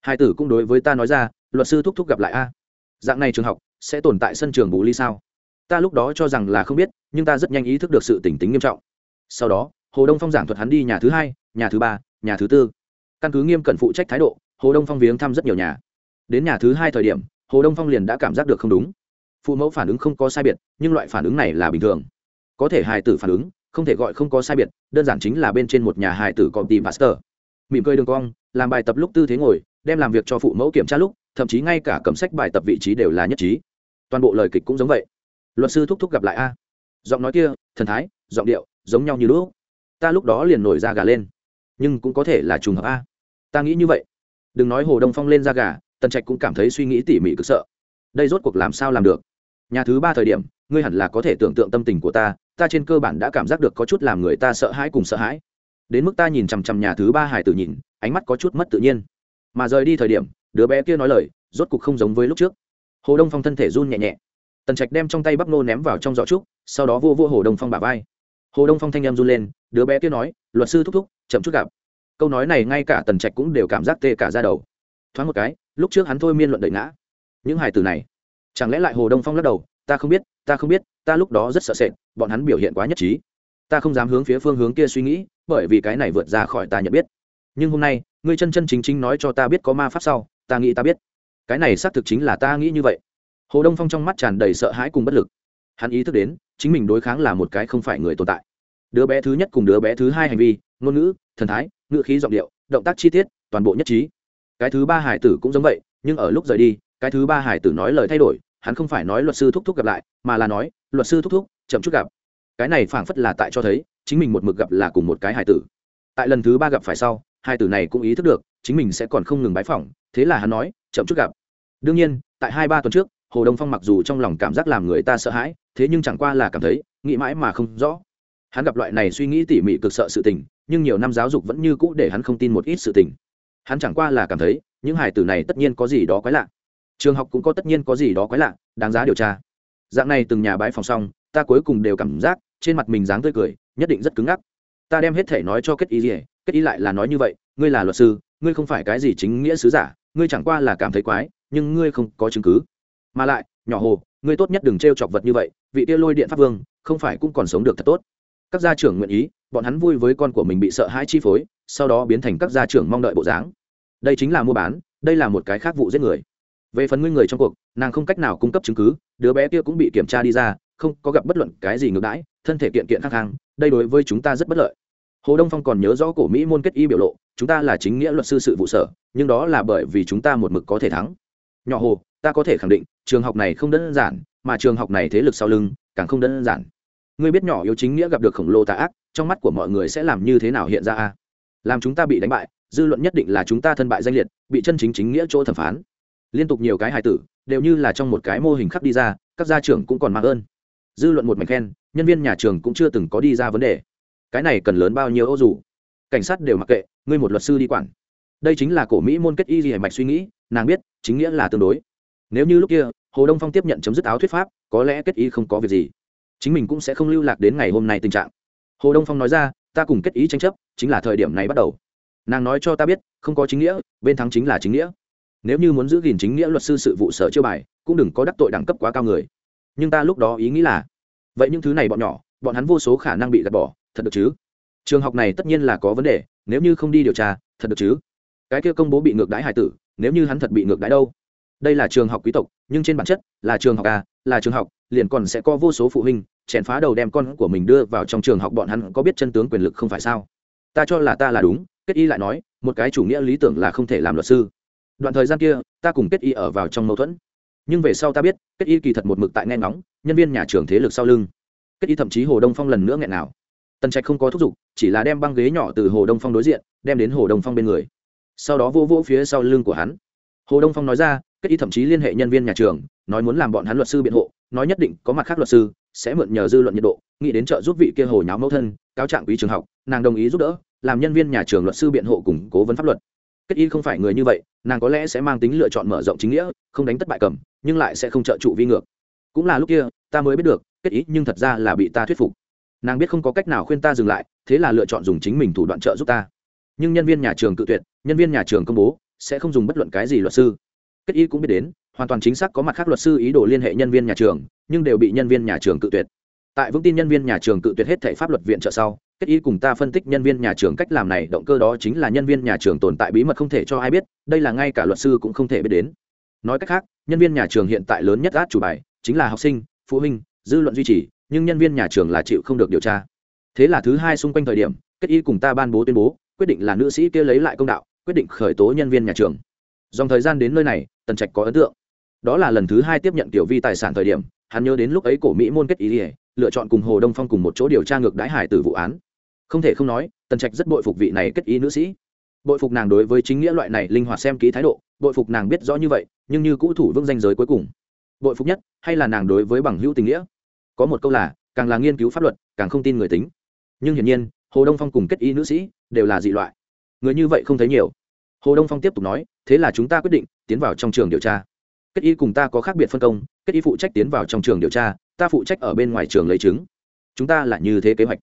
Hải tử cũng đối với ta nói ra, luật sư thúc thúc gặp lại a. Dạng này trường học sẽ tồn tại sân trường bù ly sao? Ta lúc đó cho rằng là không biết, nhưng ta rất nhanh ý thức được sự tỉnh tính nghiêm trọng. Sau đó, hồ đông phong giảng thuật hắn đi nhà thứ hai, nhà thứ ba, nhà thứ tư. Căn cứ nghiêm cẩn phụ trách thái độ, hồ đông phong viếng thăm rất nhiều nhà. Đến nhà thứ hai thời điểm hồ đông phong liền đã cảm giác được không đúng. Phụ mẫu phản ứng không có sai biệt, nhưng loại phản ứng này là bình thường. Có thể hài tử phản ứng, không thể gọi không có sai biệt, đơn giản chính là bên trên một nhà hài tử có tìm master mỉm cười đường cong, làm bài tập lúc tư thế ngồi, đem làm việc cho phụ mẫu kiểm tra lúc, thậm chí ngay cả cầm sách bài tập vị trí đều là nhất trí. Toàn bộ lời kịch cũng giống vậy. Luật sư thúc thúc gặp lại a. Giọng nói kia, thần thái, giọng điệu, giống nhau như lúc ta lúc đó liền nổi ra gà lên. Nhưng cũng có thể là trùng hợp a. Ta nghĩ như vậy. Đừng nói hồ đông phong lên ra gà tần trạch cũng cảm thấy suy nghĩ tỉ mỉ cực sợ. Đây rốt cuộc làm sao làm được? Nhà thứ ba thời điểm, ngươi hẳn là có thể tưởng tượng tâm tình của ta ta trên cơ bản đã cảm giác được có chút làm người ta sợ hãi cùng sợ hãi. Đến mức ta nhìn chằm chằm nhà thứ ba hải tử nhìn, ánh mắt có chút mất tự nhiên. Mà rời đi thời điểm, đứa bé kia nói lời, rốt cuộc không giống với lúc trước. Hồ đông phong thân thể run nhẹ nhẹ. Tần trạch đem trong tay bắp nô ném vào trong giỏ trúc, sau đó vô vô hồ đông phong bả vai. Hồ đông phong thanh em run lên, đứa bé kia nói, luật sư thúc thúc, chậm chút gặp. Câu nói này ngay cả tần trạch cũng đều cảm giác tê cả ra đầu. Thoáng một cái lúc trước hắn thôi miên luận đợi ngã. Những hài từ này, chẳng lẽ lại hồ đông phong lắc đầu, ta không biết, ta không biết, ta lúc đó rất sợ sệt, bọn hắn biểu hiện quá nhất trí. Ta không dám hướng phía phương hướng kia suy nghĩ, bởi vì cái này vượt ra khỏi ta nhận biết. Nhưng hôm nay, ngươi chân chân chính chính nói cho ta biết có ma pháp sau, ta nghĩ ta biết. Cái này xác thực chính là ta nghĩ như vậy. Hồ đông phong trong mắt tràn đầy sợ hãi cùng bất lực. Hắn ý thức đến, chính mình đối kháng là một cái không phải người tồn tại. Đứa bé thứ nhất cùng đứa bé thứ hai hành vi, ngôn ngữ, thần thái, ngữ khí giọng điệu, động tác chi tiết, toàn bộ nhất trí cái thứ ba hải tử cũng giống vậy, nhưng ở lúc rời đi, cái thứ ba hải tử nói lời thay đổi, hắn không phải nói luật sư thúc thúc gặp lại, mà là nói, luật sư thúc thúc, chậm chút gặp. Cái này phảng phất là tại cho thấy, chính mình một mực gặp là cùng một cái hải tử. Tại lần thứ ba gặp phải sau hai tử này cũng ý thức được, chính mình sẽ còn không ngừng bái phỏng, thế là hắn nói, chậm chút gặp. Đương nhiên, tại hai ba tuần trước, hồ đông phong mặc dù trong lòng cảm giác làm người ta sợ hãi, thế nhưng chẳng qua là cảm thấy, nghĩ mãi mà không rõ. Hắn gặp loại này suy nghĩ tỉ mỉ cực sợ sự tình, nhưng nhiều năm giáo dục vẫn như cũ để hắn không tin một ít sự tình hắn chẳng qua là cảm thấy, những hải tử này tất nhiên có gì đó quái lạ. Trường học cũng có tất nhiên có gì đó quái lạ, đáng giá điều tra. Dạng này từng nhà bãi phòng xong, ta cuối cùng đều cảm giác, trên mặt mình dáng tươi cười, nhất định rất cứng ngắc. Ta đem hết thể nói cho kết ý gì kết ý lại là nói như vậy, ngươi là luật sư, ngươi không phải cái gì chính nghĩa sứ giả, ngươi chẳng qua là cảm thấy quái, nhưng ngươi không có chứng cứ. Mà lại, nhỏ hồ, ngươi tốt nhất đừng t r e o chọc vật như vậy, vị tia lôi điện pháp vương, không phải cũng còn sống được thật tốt. Các gia trưởng nguyện ý, bọn hắn vui với con của mình bị sợ hãi chi phối, sau đó biến thành các gia trưởng mong đợi bộ dáng đây chính là mua bán, đây là một cái khác vụ giết người. Về phần ngươi người trong cuộc, nàng không cách nào cung cấp chứng cứ, đứa bé kia cũng bị kiểm tra đi ra, không có gặp bất luận cái gì ngược đãi, thân thể kiện kiện khang khang đây đối với chúng ta rất bất lợi. Hồ đông phong còn nhớ rõ cổ mỹ môn kết y biểu lộ, chúng ta là chính nghĩa luật sư sự vụ sở, nhưng đó là bởi vì chúng ta một mực có thể thắng. Nhỏ hồ, ta có thể khẳng định, trường học này không đơn giản, mà trường học này thế lực sau lưng càng không đơn giản. Ngươi biết nhỏ yếu chính nghĩa gặp được khổng lồ tà ác, trong mắt của mọi người sẽ làm như thế nào hiện ra a? Làm chúng ta bị đánh bại dư luận nhất định là chúng ta thân bại danh liệt, bị chân chính chính nghĩa chỗ thẩm phán. Liên tục nhiều cái hài tử, đều như là trong một cái mô hình khắc đi ra, các gia trưởng cũng còn mạc ơn. Dư luận một mạch khen, nhân viên nhà trường cũng chưa từng có đi ra vấn đề. Cái này cần lớn bao nhiêu ô dù? Cảnh sát đều mặc kệ, ngươi một luật sư đi quản. Đây chính là cổ mỹ môn kết y gì hải mạch suy nghĩ, nàng biết, chính nghĩa là tương đối. Nếu như lúc kia, hồ đông phong tiếp nhận chấm dứt áo thuyết pháp, có lẽ kết y không có việc gì. Chính mình cũng sẽ không lưu lạc đến ngày hôm nay tình trạng. Hồ đông phong nói ra, ta cùng kết ý tranh chấp, chính là thời điểm này bắt đầu nàng nói cho ta biết, không có chính nghĩa, bên thắng chính là chính nghĩa. Nếu như muốn giữ gìn chính nghĩa luật sư sự vụ sở chiêu bài, cũng đừng có đắc tội đẳng cấp quá cao người. Nhưng ta lúc đó ý nghĩ là, vậy những thứ này bọn nhỏ, bọn hắn vô số khả năng bị gạt bỏ, thật được chứ? Trường học này tất nhiên là có vấn đề, nếu như không đi điều tra, thật được chứ? Cái kia công bố bị ngược đãi hải tử, nếu như hắn thật bị ngược đãi đâu? Đây là trường học quý tộc, nhưng trên bản chất là trường học à là trường học, liền còn sẽ có vô số phụ huynh chèn phá đầu đem con của mình đưa vào trong trường học, bọn hắn có biết chân tướng quyền lực không phải sao? Ta cho là ta là đúng kết y lại nói, một cái chủ nghĩa lý tưởng là không thể làm luật sư. Đoạn thời gian kia, ta cùng kết y ở vào trong mâu thuẫn. Nhưng về sau ta biết, kết y kỳ thật một mực tại nghe ngóng, nhân viên nhà trường thế lực sau lưng. Kết y thậm chí hồ đông phong lần nữa nghẹn nào. Tần trạch không có thúc giục, chỉ là đem băng ghế nhỏ từ hồ đông phong đối diện, đem đến hồ đông phong bên người. Sau đó vô vỗ phía sau lưng của hắn. Hồ đông phong nói ra, kết y thậm chí liên hệ nhân viên nhà trường, nói muốn làm bọn hắn luật sư biện hộ, nói nhất định có mặt khác luật sư, sẽ mượn nhờ dư luận nhiệt độ, nghĩ đến trợ giúp vị kia hồ nháo mẫu thân, cáo trạng quý trường học, nàng đồng ý giúp đỡ làm nhân viên nhà trường luật sư biện hộ củng cố vấn pháp luật. Kết y không phải người như vậy, nàng có lẽ sẽ mang tính lựa chọn mở rộng chính nghĩa, không đánh thất bại cầm, nhưng lại sẽ không trợ trụ vi ngược. Cũng là lúc kia, ta mới biết được, kết ý nhưng thật ra là bị ta thuyết phục. Nàng biết không có cách nào khuyên ta dừng lại, thế là lựa chọn dùng chính mình thủ đoạn trợ giúp ta. Nhưng nhân viên nhà trường tự tuyệt, nhân viên nhà trường công bố, sẽ không dùng bất luận cái gì luật sư. Kết Y cũng biết đến, hoàn toàn chính xác có mặt khác luật sư ý đồ liên hệ nhân viên nhà trường, nhưng đều bị nhân viên nhà trường tự tuyệt. Tại vững tin nhân viên nhà trường tự tuyệt hết thể pháp luật viện trợ sau kết ý cùng ta phân tích nhân viên nhà trường cách làm này, động cơ đó chính là nhân viên nhà trường tồn tại bí mật không thể cho ai biết, đây là ngay cả luật sư cũng không thể biết đến. Nói cách khác, nhân viên nhà trường hiện tại lớn nhất át chủ bài chính là học sinh, phụ huynh, dư luận duy trì, nhưng nhân viên nhà trường là chịu không được điều tra. Thế là thứ hai xung quanh thời điểm, kết y cùng ta ban bố tuyên bố, quyết định là nữ sĩ kia lấy lại công đạo, quyết định khởi tố nhân viên nhà trường. Dòng thời gian đến nơi này, tần trạch có ấn tượng. Đó là lần thứ hai tiếp nhận tiểu vi tài sản thời điểm, hắn nhớ đến lúc ấy cổ mỹ môn kết ý ỉa lựa chọn cùng hồ đông phong cùng một chỗ điều tra ngược đái hải từ vụ án không thể không nói, tần trạch rất bội phục vị này kết ý nữ sĩ. Bội phục nàng đối với chính nghĩa loại này linh hoạt xem ký thái độ, bội phục nàng biết rõ như vậy, nhưng như cũ thủ vững danh giới cuối cùng. Bội phục nhất, hay là nàng đối với bằng hữu tình nghĩa? Có một câu là, càng là nghiên cứu pháp luật, càng không tin người tính. Nhưng hiển nhiên, hồ đông phong cùng kết y nữ sĩ đều là dị loại. Người như vậy không thấy nhiều. Hồ đông phong tiếp tục nói, thế là chúng ta quyết định tiến vào trong trường điều tra. Kết y cùng ta có khác biệt phân công, kết y phụ trách tiến vào trong trường điều tra, ta phụ trách ở bên ngoài trường lấy chứng. Chúng ta là như thế kế hoạch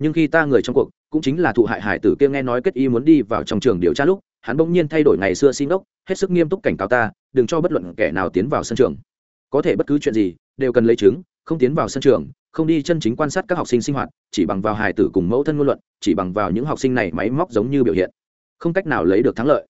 nhưng khi ta người trong cuộc, cũng chính là thụ hại hải tử kia nghe nói kết y muốn đi vào trong trường điều tra lúc, hắn bỗng nhiên thay đổi ngày xưa xin ốc hết sức nghiêm túc cảnh cáo ta, đừng cho bất luận kẻ nào tiến vào sân trường. Có thể bất cứ chuyện gì, đều cần lấy chứng, không tiến vào sân trường, không đi chân chính quan sát các học sinh sinh hoạt, chỉ bằng vào hài tử cùng mẫu thân ngôn luận, chỉ bằng vào những học sinh này máy móc giống như biểu hiện. Không cách nào lấy được thắng lợi.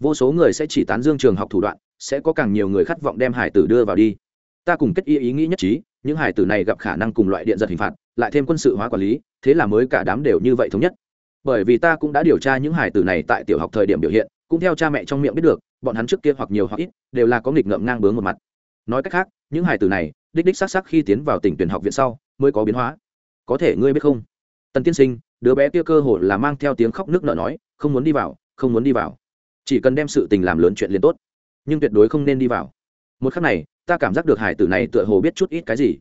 Vô số người sẽ chỉ tán dương trường học thủ đoạn, sẽ có càng nhiều người khát vọng đem hải tử đưa vào đi. Ta cùng kết ý ý nghĩ nhất trí, những hải tử này gặp khả năng cùng loại điện giật hình phạt, lại thêm quân sự hóa quản lý thế là mới cả đám đều như vậy thống nhất. Bởi vì ta cũng đã điều tra những hải tử này tại tiểu học thời điểm biểu hiện, cũng theo cha mẹ trong miệng biết được, bọn hắn trước kia hoặc nhiều hoặc ít đều là có nghịch ngợm ngang bướng một mặt. Nói cách khác, những hải tử này, đích đích xác c khi tiến vào tỉnh tuyển học viện sau, mới có biến hóa. Có thể ngươi biết không? Tần tiên sinh, đứa bé kia cơ hồ là mang theo tiếng khóc nước nở nói, không muốn đi vào, không muốn đi vào. Chỉ cần đem sự tình làm lớn chuyện liền tốt, nhưng tuyệt đối không nên đi vào. Một khắc này, ta cảm giác được hải tử này tựa hồ biết chút ít cái gì.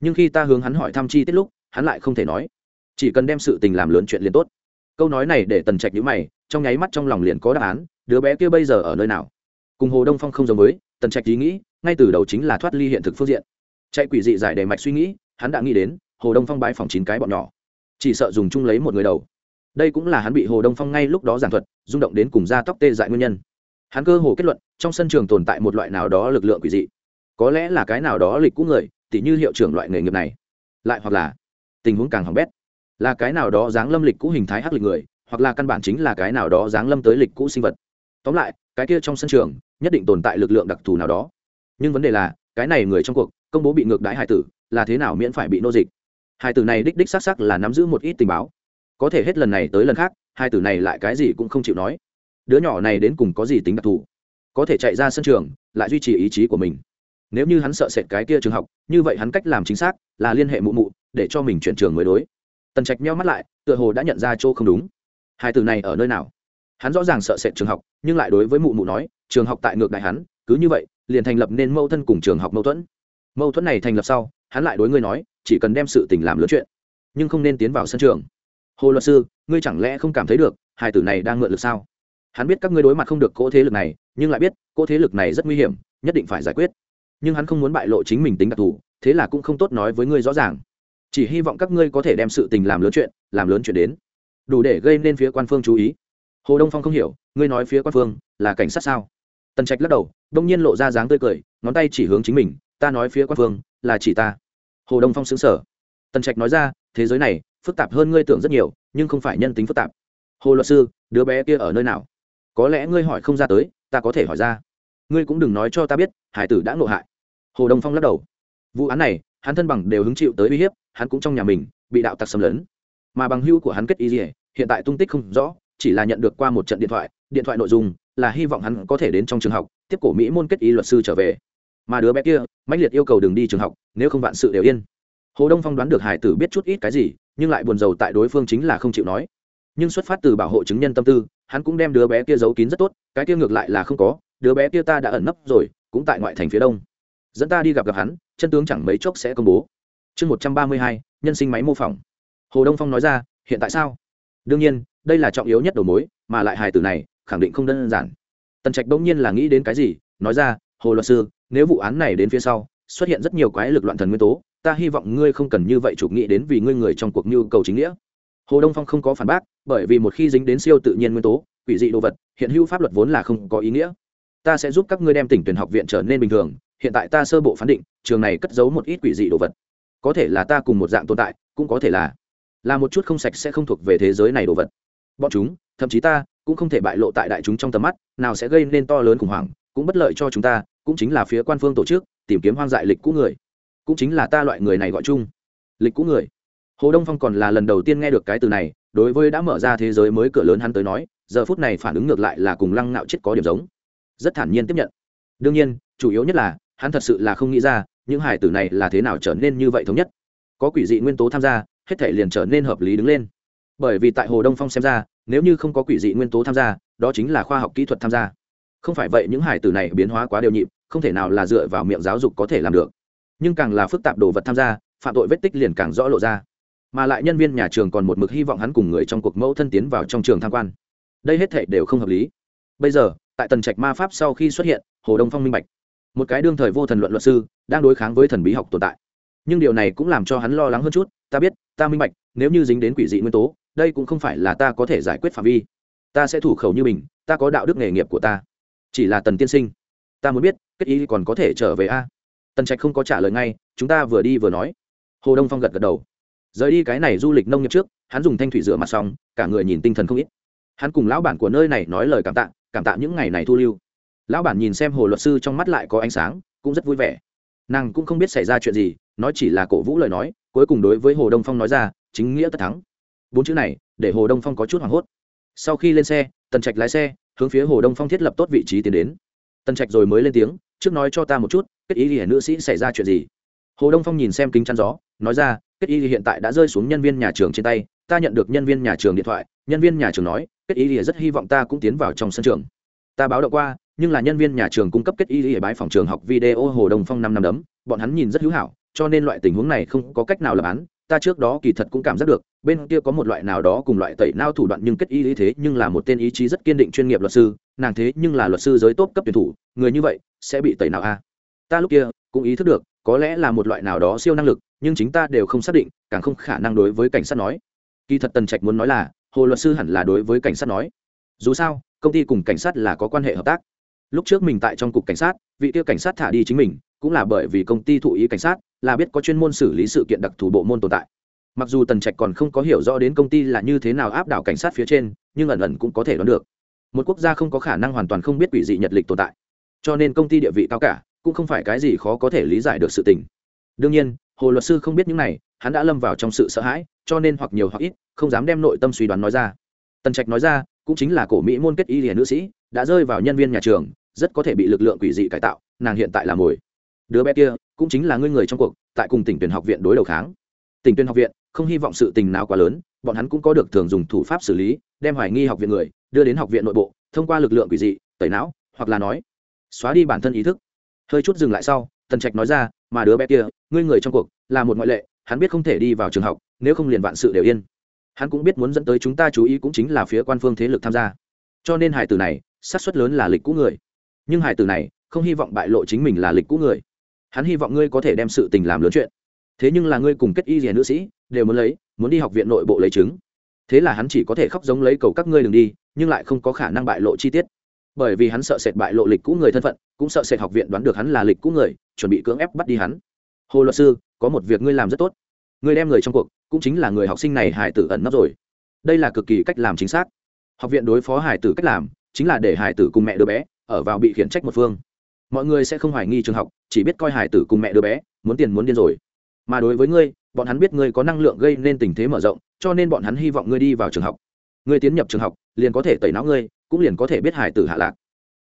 Nhưng khi ta hướng hắn hỏi thăm chi tiết lúc, hắn lại không thể nói chỉ cần đem sự tình làm lớn chuyện liền tốt. Câu nói này để tần trạch nhữ mày, trong nháy mắt trong lòng liền có đáp án, đứa bé kia bây giờ ở nơi nào? Cùng hồ đông phong không giống với, tần trạch ý nghĩ, ngay từ đầu chính là thoát ly hiện thực phương diện. Chạy quỷ dị giải đề mạch suy nghĩ, hắn đã nghĩ đến, hồ đông phong bái phòng chín cái bọn nhỏ. Chỉ sợ dùng chung lấy một người đầu. Đây cũng là hắn bị hồ đông phong ngay lúc đó giảng thuật, rung động đến cùng da tóc tê dại nguyên nhân. Hắn cơ hồ kết luận, trong sân trường tồn tại một loại nào đó lực lượng quỷ dị. Có lẽ là cái nào đó lịch cũ người, tỉ như hiệu trưởng loại nghề nghiệp này. Lại hoặc là, tình huống càng hỏng bét là cái nào đó dáng lâm lịch cũ hình thái hắc lịch người, hoặc là căn bản chính là cái nào đó dáng lâm tới lịch cũ sinh vật. Tóm lại, cái kia trong sân trường, nhất định tồn tại lực lượng đặc thù nào đó. Nhưng vấn đề là, cái này người trong cuộc, công bố bị ngược đãi hải tử, là thế nào miễn phải bị nô dịch? Hải tử này đích đích xác xác là nắm giữ một ít tình báo. Có thể hết lần này tới lần khác hai tử này lại cái gì cũng không chịu nói. Đứa nhỏ này đến cùng có gì tính đặc thù? Có thể chạy ra sân trường, lại duy trì ý chí của mình. Nếu như hắn sợ sệt cái kia trường học, như vậy hắn cách làm chính xác là liên hệ mụ mụ, để cho mình chuyển trường mới đối tần trạch meo mắt lại, tựa hồ đã nhận ra chỗ không đúng. Hai từ này ở nơi nào? Hắn rõ ràng sợ sệt trường học, nhưng lại đối với mụ mụ nói, trường học tại ngược đại hắn, cứ như vậy, liền thành lập nên mâu thân cùng trường học mâu thuẫn. Mâu thuẫn này thành lập sau, hắn lại đối ngươi nói, chỉ cần đem sự tình làm lớn chuyện, nhưng không nên tiến vào sân trường. Hồ luật sư, ngươi chẳng lẽ không cảm thấy được, hai tử này đang ngựa lực sao? Hắn biết các ngươi đối mặt không được cỗ thế lực này, nhưng lại biết, cỗ thế lực này rất nguy hiểm, nhất định phải giải quyết. Nhưng hắn không muốn bại lộ chính mình tính đặc thù, thế là cũng không tốt nói với ngươi rõ ràng chỉ hy vọng các ngươi có thể đem sự tình làm lớn chuyện, làm lớn chuyện đến. Đủ để gây nên phía quan phương chú ý. Hồ đông phong không hiểu, ngươi nói phía quan phương là cảnh sát sao? Tần trạch lắc đầu, đông nhiên lộ ra dáng tươi cười, ngón tay chỉ hướng chính mình, ta nói phía quan phương là chỉ ta. Hồ đông phong xứng sở tần trạch nói ra, thế giới này, phức tạp hơn ngươi tưởng rất nhiều, nhưng không phải nhân tính phức tạp. Hồ luật sư, đứa bé kia ở nơi nào? Có lẽ ngươi hỏi không ra tới, ta có thể hỏi ra. Ngươi cũng đừng nói cho ta biết, hải tử đã ngộ hại. Hồ đông phong lắc đầu. Vụ án này hắn thân bằng đều hứng chịu tới uy hiếp, hắn cũng trong nhà mình bị đạo tặc xâm lấn. Mà bằng hưu của hắn kết y dỉa hiện tại tung tích không rõ, chỉ là nhận được qua một trận điện thoại điện thoại nội dung là hy vọng hắn có thể đến trong trường học, tiếp cổ mỹ môn kết y luật sư trở về. Mà đứa bé kia, mãnh liệt yêu cầu đừng đi trường học, nếu không vạn sự đều yên. Hồ đông phong đoán được hải tử biết chút ít cái gì, nhưng lại buồn rầu tại đối phương chính là không chịu nói. Nhưng xuất phát từ bảo hộ chứng nhân tâm tư, hắn cũng đem đứa bé kia giấu kín rất tốt, cái kia ngược lại là không có, đứa bé kia ta đã ẩn nấp rồi, cũng tại ngoại thành phía đông dẫn ta đi gặp gặp hắn, chân tướng chẳng mấy chốc sẽ công bố. Chương một trăm ba mươi hai, nhân sinh máy mô phỏng. Hồ đông phong nói ra, hiện tại sao? Đương nhiên, đây là trọng yếu nhất đầu mối, mà lại hài tử này, khẳng định không đơn giản. Tần trạch bỗng nhiên là nghĩ đến cái gì, nói ra, hồ luật sư, nếu vụ án này đến phía sau, xuất hiện rất nhiều quái lực loạn thần nguyên tố, ta hy vọng ngươi không cần như vậy chụp nghĩ đến vì ngươi người trong cuộc nhu cầu chính nghĩa. Hồ đông phong không có phản bác, bởi vì một khi dính đến siêu tự nhiên nguyên tố, quỷ dị đồ vật, hiện hữu pháp luật vốn là không có ý nghĩa. Ta sẽ giúp các ngươi đem tỉnh tuyển học viện trở nên bình thường hiện tại ta sơ bộ phán định, trường này cất giấu một ít quỷ dị đồ vật. Có thể là ta cùng một dạng tồn tại, cũng có thể là là một chút không sạch sẽ không thuộc về thế giới này đồ vật. Bọn chúng, thậm chí ta, cũng không thể bại lộ tại đại chúng trong tầm mắt, nào sẽ gây nên to lớn khủng hoảng, cũng bất lợi cho chúng ta, cũng chính là phía quan phương tổ chức, tìm kiếm hoang dại lịch cũ người. Cũng chính là ta loại người này gọi chung, lịch cũ người. Hồ đông phong còn là lần đầu tiên nghe được cái từ này, đối với đã mở ra thế giới mới cửa lớn hắn tới nói, giờ phút này phản ứng ngược lại là cùng lăng nạo chết có điểm giống. Rất thản nhiên tiếp nhận. Đương nhiên, chủ yếu nhất là hắn thật sự là không nghĩ ra, những hải tử này là thế nào trở nên như vậy thống nhất. Có quỷ dị nguyên tố tham gia, hết thể liền trở nên hợp lý đứng lên. Bởi vì tại hồ đông phong xem ra, nếu như không có quỷ dị nguyên tố tham gia, đó chính là khoa học kỹ thuật tham gia. Không phải vậy những hải tử này biến hóa quá đều nhịp, không thể nào là dựa vào miệng giáo dục có thể làm được. Nhưng càng là phức tạp đồ vật tham gia, phạm tội vết tích liền càng rõ lộ ra. Mà lại nhân viên nhà trường còn một mực hy vọng hắn cùng người trong cuộc mẫu thân tiến vào trong trường tham quan. Đây hết thể đều không hợp lý. Bây giờ, tại tần trạch ma pháp sau khi xuất hiện, hồ đông phong minh bạch một cái đương thời vô thần luận luật sư, đang đối kháng với thần bí học tồn tại. Nhưng điều này cũng làm cho hắn lo lắng hơn chút, ta biết, ta minh bạch, nếu như dính đến quỷ dị nguyên tố, đây cũng không phải là ta có thể giải quyết phạm vi. Ta sẽ thủ khẩu như mình, ta có đạo đức nghề nghiệp của ta. Chỉ là tần tiên sinh, ta muốn biết, kết ý còn có thể trở về a? Tần trạch không có trả lời ngay, chúng ta vừa đi vừa nói. Hồ đông phong gật gật đầu. Rời đi cái này du lịch nông nghiệp trước, hắn dùng thanh thủy rửa mặt xong, cả người nhìn tinh thần không ít. Hắn cùng lão bản của nơi này nói lời cảm tạ cảm tạ những ngày này thu lưu lão bản nhìn xem hồ luật sư trong mắt lại có ánh sáng, cũng rất vui vẻ. Nàng cũng không biết xảy ra chuyện gì, nói chỉ là cổ vũ lời nói, cuối cùng đối với hồ đông phong nói ra, chính nghĩa tất thắng. Bốn chữ này, để hồ đông phong có chút hoảng hốt. Sau khi lên xe, tần trạch lái xe, hướng phía hồ đông phong thiết lập tốt vị trí tiến đến. Tần trạch rồi mới lên tiếng, trước nói cho ta một chút, kết ý thì nữ sĩ xảy ra chuyện gì? Hồ đông phong nhìn xem kính chăn gió, nói ra, kết ý hiện tại đã rơi xuống nhân viên nhà trường trên tay, ta nhận được nhân viên nhà trường điện thoại, nhân viên nhà trường nói, kết ý rất hy vọng ta cũng tiến vào trong sân trường. Ta báo động qua nhưng là nhân viên nhà trường cung cấp kết y y bái phòng trường học video hồ đồng phong năm năm đấm, bọn hắn nhìn rất hữu hảo, cho nên loại tình huống này không có cách nào lập án, ta trước đó kỳ thật cũng cảm giác được, bên kia có một loại nào đó cùng loại tẩy nao thủ đoạn nhưng kết y lý thế nhưng là một tên ý chí rất kiên định chuyên nghiệp luật sư, nàng thế nhưng là luật sư giới tốt cấp tuyển thủ, người như vậy sẽ bị tẩy nào a à? ta lúc kia cũng ý thức được, có lẽ là một loại nào đó siêu năng lực, nhưng chính ta đều không xác định, càng không khả năng đối với cảnh sát nói. Kỳ thật tần trạch muốn nói là, hồ luật sư hẳn là đối với cảnh sát nói. Dù sao, công ty cùng cảnh sát là có quan hệ hợp tác lúc trước mình tại trong cục cảnh sát, vị tiêu cảnh sát thả đi chính mình, cũng là bởi vì công ty thụ ý cảnh sát, là biết có chuyên môn xử lý sự kiện đặc thù bộ môn tồn tại. Mặc dù tần trạch còn không có hiểu rõ đến công ty là như thế nào áp đảo cảnh sát phía trên, nhưng ẩn ẩn cũng có thể đoán được. Một quốc gia không có khả năng hoàn toàn không biết quỷ dị nhật lịch tồn tại. Cho nên công ty địa vị cao cả, cũng không phải cái gì khó có thể lý giải được sự tình. Đương nhiên, hồ luật sư không biết những này, hắn đã lâm vào trong sự sợ hãi, cho nên hoặc nhiều hoặc ít, không dám đem nội tâm suy đoán nói ra. Tần trạch nói ra, cũng chính là cổ mỹ môn kết y liền nữ sĩ, đã rơi vào nhân viên nhà trường rất có thể bị lực lượng quỷ dị cải tạo, nàng hiện tại là mồi. Đứa bé kia cũng chính là ngươi người trong cuộc, tại cùng tỉnh tuyển học viện đối đầu kháng. Tỉnh tuyển học viện, không hy vọng sự tình nào quá lớn, bọn hắn cũng có được thường dùng thủ pháp xử lý, đem hoài nghi học viện người, đưa đến học viện nội bộ, thông qua lực lượng quỷ dị, tẩy não, hoặc là nói, xóa đi bản thân ý thức. Hơi chút dừng lại sau, tần trạch nói ra, mà đứa bé kia, ngươi người trong cuộc, là một ngoại lệ, hắn biết không thể đi vào trường học, nếu không liền vạn sự đều yên. Hắn cũng biết muốn dẫn tới chúng ta chú ý cũng chính là phía quan phương thế lực tham gia. Cho nên hải tử này, xác suất lớn là lịch cũ người nhưng hải tử này, không hy vọng bại lộ chính mình là lịch cũ người. Hắn hy vọng ngươi có thể đem sự tình làm lớn chuyện. Thế nhưng là ngươi cùng kết y rẻ nữ sĩ, đều muốn lấy, muốn đi học viện nội bộ lấy chứng. Thế là hắn chỉ có thể khóc giống lấy cầu các ngươi đừng đi, nhưng lại không có khả năng bại lộ chi tiết. Bởi vì hắn sợ sệt bại lộ lịch cũ người thân phận, cũng sợ sệt học viện đoán được hắn là lịch cũ người, chuẩn bị cưỡng ép bắt đi hắn. Hồ luật sư, có một việc ngươi làm rất tốt. Ngươi đem người trong cuộc, cũng chính là người học sinh này hải tử ẩn nấp rồi. Đây là cực kỳ cách làm chính xác. Học viện đối phó hải tử cách làm, chính là để hải tử cùng mẹ đứa bé ở vào bị khiển trách một phương. Mọi người sẽ không hoài nghi trường học, chỉ biết coi hải tử cùng mẹ đứa bé, muốn tiền muốn điên rồi. Mà đối với ngươi, bọn hắn biết ngươi có năng lượng gây nên tình thế mở rộng, cho nên bọn hắn hy vọng ngươi đi vào trường học. Ngươi tiến nhập trường học, liền có thể tẩy não ngươi, cũng liền có thể biết hải tử hạ lạc.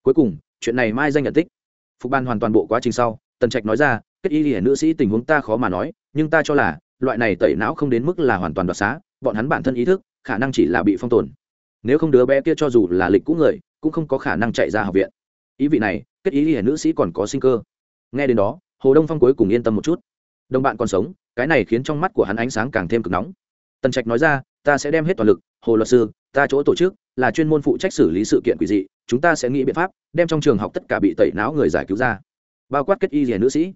Cuối cùng, chuyện này mai danh nhận tích. Phục ban hoàn toàn bộ quá trình sau, tần trạch nói ra, kết y hiển nữ sĩ tình huống ta khó mà nói, nhưng ta cho là, loại này tẩy não không đến mức là hoàn toàn đoạt xá, bọn hắn bản thân ý thức, khả năng chỉ là bị phong tồn. Nếu không đứa bé kia cho dù là lịch cũ người cũng không có khả năng chạy ra học viện. Ý vị này, kết ý hiển nữ sĩ còn có sinh cơ. Nghe đến đó, hồ đông phong cuối cùng yên tâm một chút. Đồng bạn còn sống, cái này khiến trong mắt của hắn ánh sáng càng thêm cực nóng. Tần trạch nói ra, ta sẽ đem hết toàn lực, hồ luật sư, ta chỗ tổ chức là chuyên môn phụ trách xử lý sự kiện quỷ dị, chúng ta sẽ nghĩ biện pháp đem trong trường học tất cả bị tẩy não người giải cứu ra. Bao quát kết y rẻ nữ sĩ.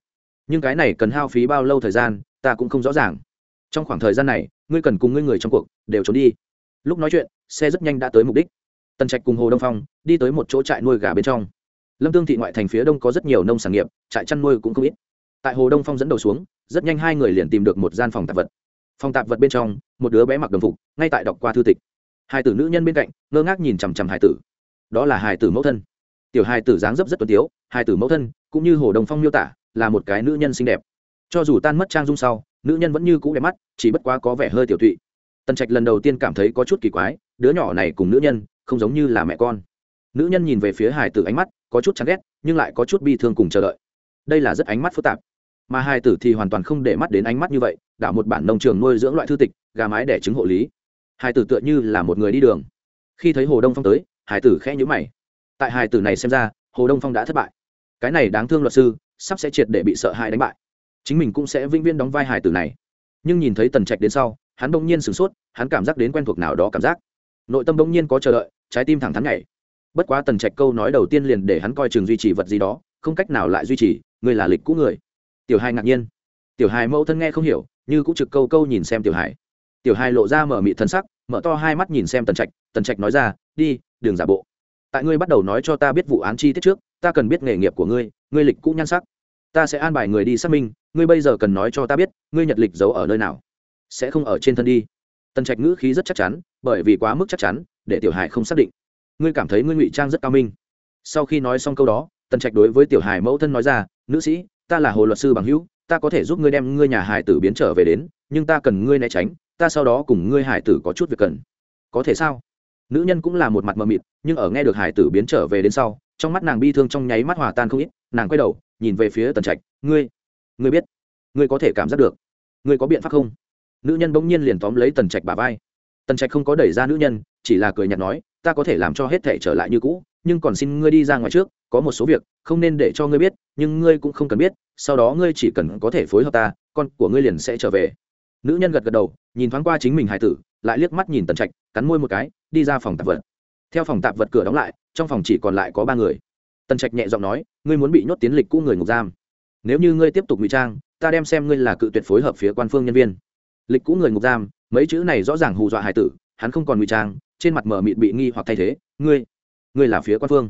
Nhưng cái này cần hao phí bao lâu thời gian, ta cũng không rõ ràng. Trong khoảng thời gian này, ngươi cần cùng ngươi người trong cuộc, đều trốn đi. Lúc nói chuyện, xe rất nhanh đã tới mục đích tần trạch cùng hồ đông phong đi tới một chỗ trại nuôi gà bên trong lâm tương thị ngoại thành phía đông có rất nhiều nông sản nghiệp trại chăn nuôi cũng không ít tại hồ đông phong dẫn đầu xuống rất nhanh hai người liền tìm được một gian phòng tạp vật phòng tạp vật bên trong một đứa bé mặc đồng phục ngay tại đọc qua thư tịch hai tử nữ nhân bên cạnh ngơ ngác nhìn chằm chằm hai tử đó là hai tử mẫu thân tiểu hai tử dáng dấp rất tuấn tiếu hai tử mẫu thân cũng như hồ đông phong miêu tả là một cái nữ nhân xinh đẹp cho dù tan mất trang dung sau nữ nhân vẫn như cũ đẹp mắt chỉ bất quá có vẻ hơi tiểu thụy tần trạch lần đầu tiên cảm thấy có chút kỳ quái đứa nhỏ này cùng nữ nhân không giống như là mẹ con. Nữ nhân nhìn về phía hải tử ánh mắt có chút chán ghét, nhưng lại có chút bi thương cùng chờ đợi. Đây là rất ánh mắt phức tạp. Mà hải tử thì hoàn toàn không để mắt đến ánh mắt như vậy, đảo một bản nông trường nuôi dưỡng loại thư tịch, gà mái đẻ trứng hộ lý. Hải tử tựa như là một người đi đường. Khi thấy hồ đông phong tới, hải tử khẽ nhữ mày. Tại hải tử này xem ra, hồ đông phong đã thất bại. Cái này đáng thương luật sư, sắp sẽ triệt để bị sợ hãi đánh bại. Chính mình cũng sẽ vĩnh viễn đóng vai hải tử này. Nhưng nhìn thấy tần trạch đến sau, hắn bỗng nhiên sửng sốt, hắn cảm giác đến quen thuộc nào đó cảm giác. Nội tâm bỗng nhiên có chờ đợi trái tim thẳng thắn nhảy. Bất quá tần trạch câu nói đầu tiên liền để hắn coi chừng duy trì vật gì đó, không cách nào lại duy trì, người là lịch cũ người. Tiểu hai ngạc nhiên. Tiểu hai mẫu thân nghe không hiểu, như cũng trực câu câu nhìn xem tiểu hải tiểu hai lộ ra mở mị thân sắc, mở to hai mắt nhìn xem tần trạch tần trạch nói ra, đi đường giả bộ. Tại ngươi bắt đầu nói cho ta biết vụ án chi tiết trước, ta cần biết nghề nghiệp của ngươi ngươi lịch cũ nhan sắc. Ta sẽ an bài người đi xác minh, ngươi bây giờ cần nói cho ta biết, ngươi nhật lịch giấu ở nơi nào. Sẽ không ở trên thân đi. Tần trạch ngữ khí rất chắc chắn bởi vì quá mức chắc chắn, để tiểu hải không xác định. Ngươi cảm thấy ngươi ngụy trang rất cao minh. Sau khi nói xong câu đó, tần trạch đối với tiểu hải mẫu thân nói ra, nữ sĩ, ta là hồ luật sư bằng hữu, ta có thể giúp ngươi đem ngươi nhà hải tử biến trở về đến, nhưng ta cần ngươi né tránh, ta sau đó cùng ngươi hải tử có chút việc cần. Có thể sao? Nữ nhân cũng là một mặt mờ mịt, nhưng ở nghe được hải tử biến trở về đến sau, trong mắt nàng bi thương trong nháy mắt hòa tan không ít, nàng quay đầu, nhìn về phía tần trạch, ngươi ngươi biết, ngươi có thể cảm giác được, ngươi có biện pháp không? Nữ nhân bỗng nhiên liền tóm lấy tần trạch bà vai tần trạch không có đẩy ra nữ nhân, chỉ là cười nhạt nói, ta có thể làm cho hết thể trở lại như cũ, nhưng còn xin ngươi đi ra ngoài trước, có một số việc, không nên để cho ngươi biết, nhưng ngươi cũng không cần biết, sau đó ngươi chỉ cần có thể phối hợp ta, con của ngươi liền sẽ trở về. Nữ nhân gật gật đầu, nhìn thoáng qua chính mình hải tử, lại liếc mắt nhìn tần trạch, cắn môi một cái, đi ra phòng tạp vật. Theo phòng tạp vật cửa đóng lại, trong phòng chỉ còn lại có ba người. Tần trạch nhẹ giọng nói, ngươi muốn bị nhốt tiến lịch cũ người ngục giam. Nếu như ngươi tiếp tục ngụy trang, ta đem xem ngươi là cự tuyệt phối hợp phía quan phương nhân viên. Lịch cũ người ngục giam mấy chữ này rõ ràng hù dọa hải tử, hắn không còn ngụy trang, trên mặt mờ mịt bị nghi hoặc thay thế, ngươi ngươi là phía quan phương.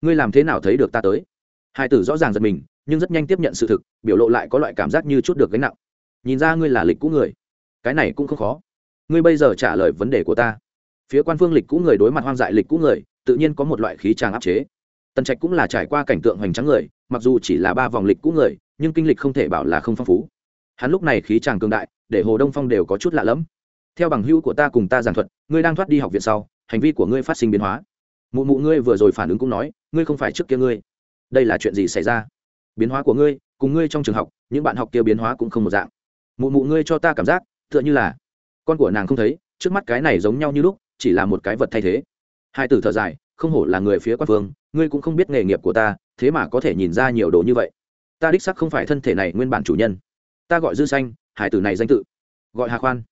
Ngươi làm thế nào thấy được ta tới? Hải tử rõ ràng giật mình, nhưng rất nhanh tiếp nhận sự thực, biểu lộ lại có loại cảm giác như chút được gánh nặng. Nhìn ra ngươi là lịch cũ người, cái này cũng không khó. Ngươi bây giờ trả lời vấn đề của ta. Phía quan phương lịch cũ người đối mặt hoang dại lịch cũ người, tự nhiên có một loại khí tràng áp chế. Tần trạch cũng là trải qua cảnh tượng hoành tráng người, mặc dù chỉ là ba vòng lịch cũ người, nhưng kinh lịch không thể bảo là không phong phú. Hắn lúc này khí tràng cường đại, để hồ đông phong đều có chút lạ lẫm theo bằng hữu của ta cùng ta giảng thuật, ngươi đang thoát đi học viện sau, hành vi của ngươi phát sinh biến hóa. Mụ mụ ngươi vừa rồi phản ứng cũng nói, ngươi không phải trước kia ngươi. Đây là chuyện gì xảy ra? Biến hóa của ngươi, cùng ngươi trong trường học, những bạn học kia biến hóa cũng không một dạng. Mụ mụ ngươi cho ta cảm giác, tựa như là con của nàng không thấy, trước mắt cái này giống nhau như lúc, chỉ là một cái vật thay thế. Hai tử thở dài, không hổ là người phía quan phương, ngươi cũng không biết nghề nghiệp của ta, thế mà có thể nhìn ra nhiều đồ như vậy. Ta đích sắc không phải thân thể này nguyên bản chủ nhân. Ta gọi dư xanh, hải tử này danh tự. Gọi hà khoan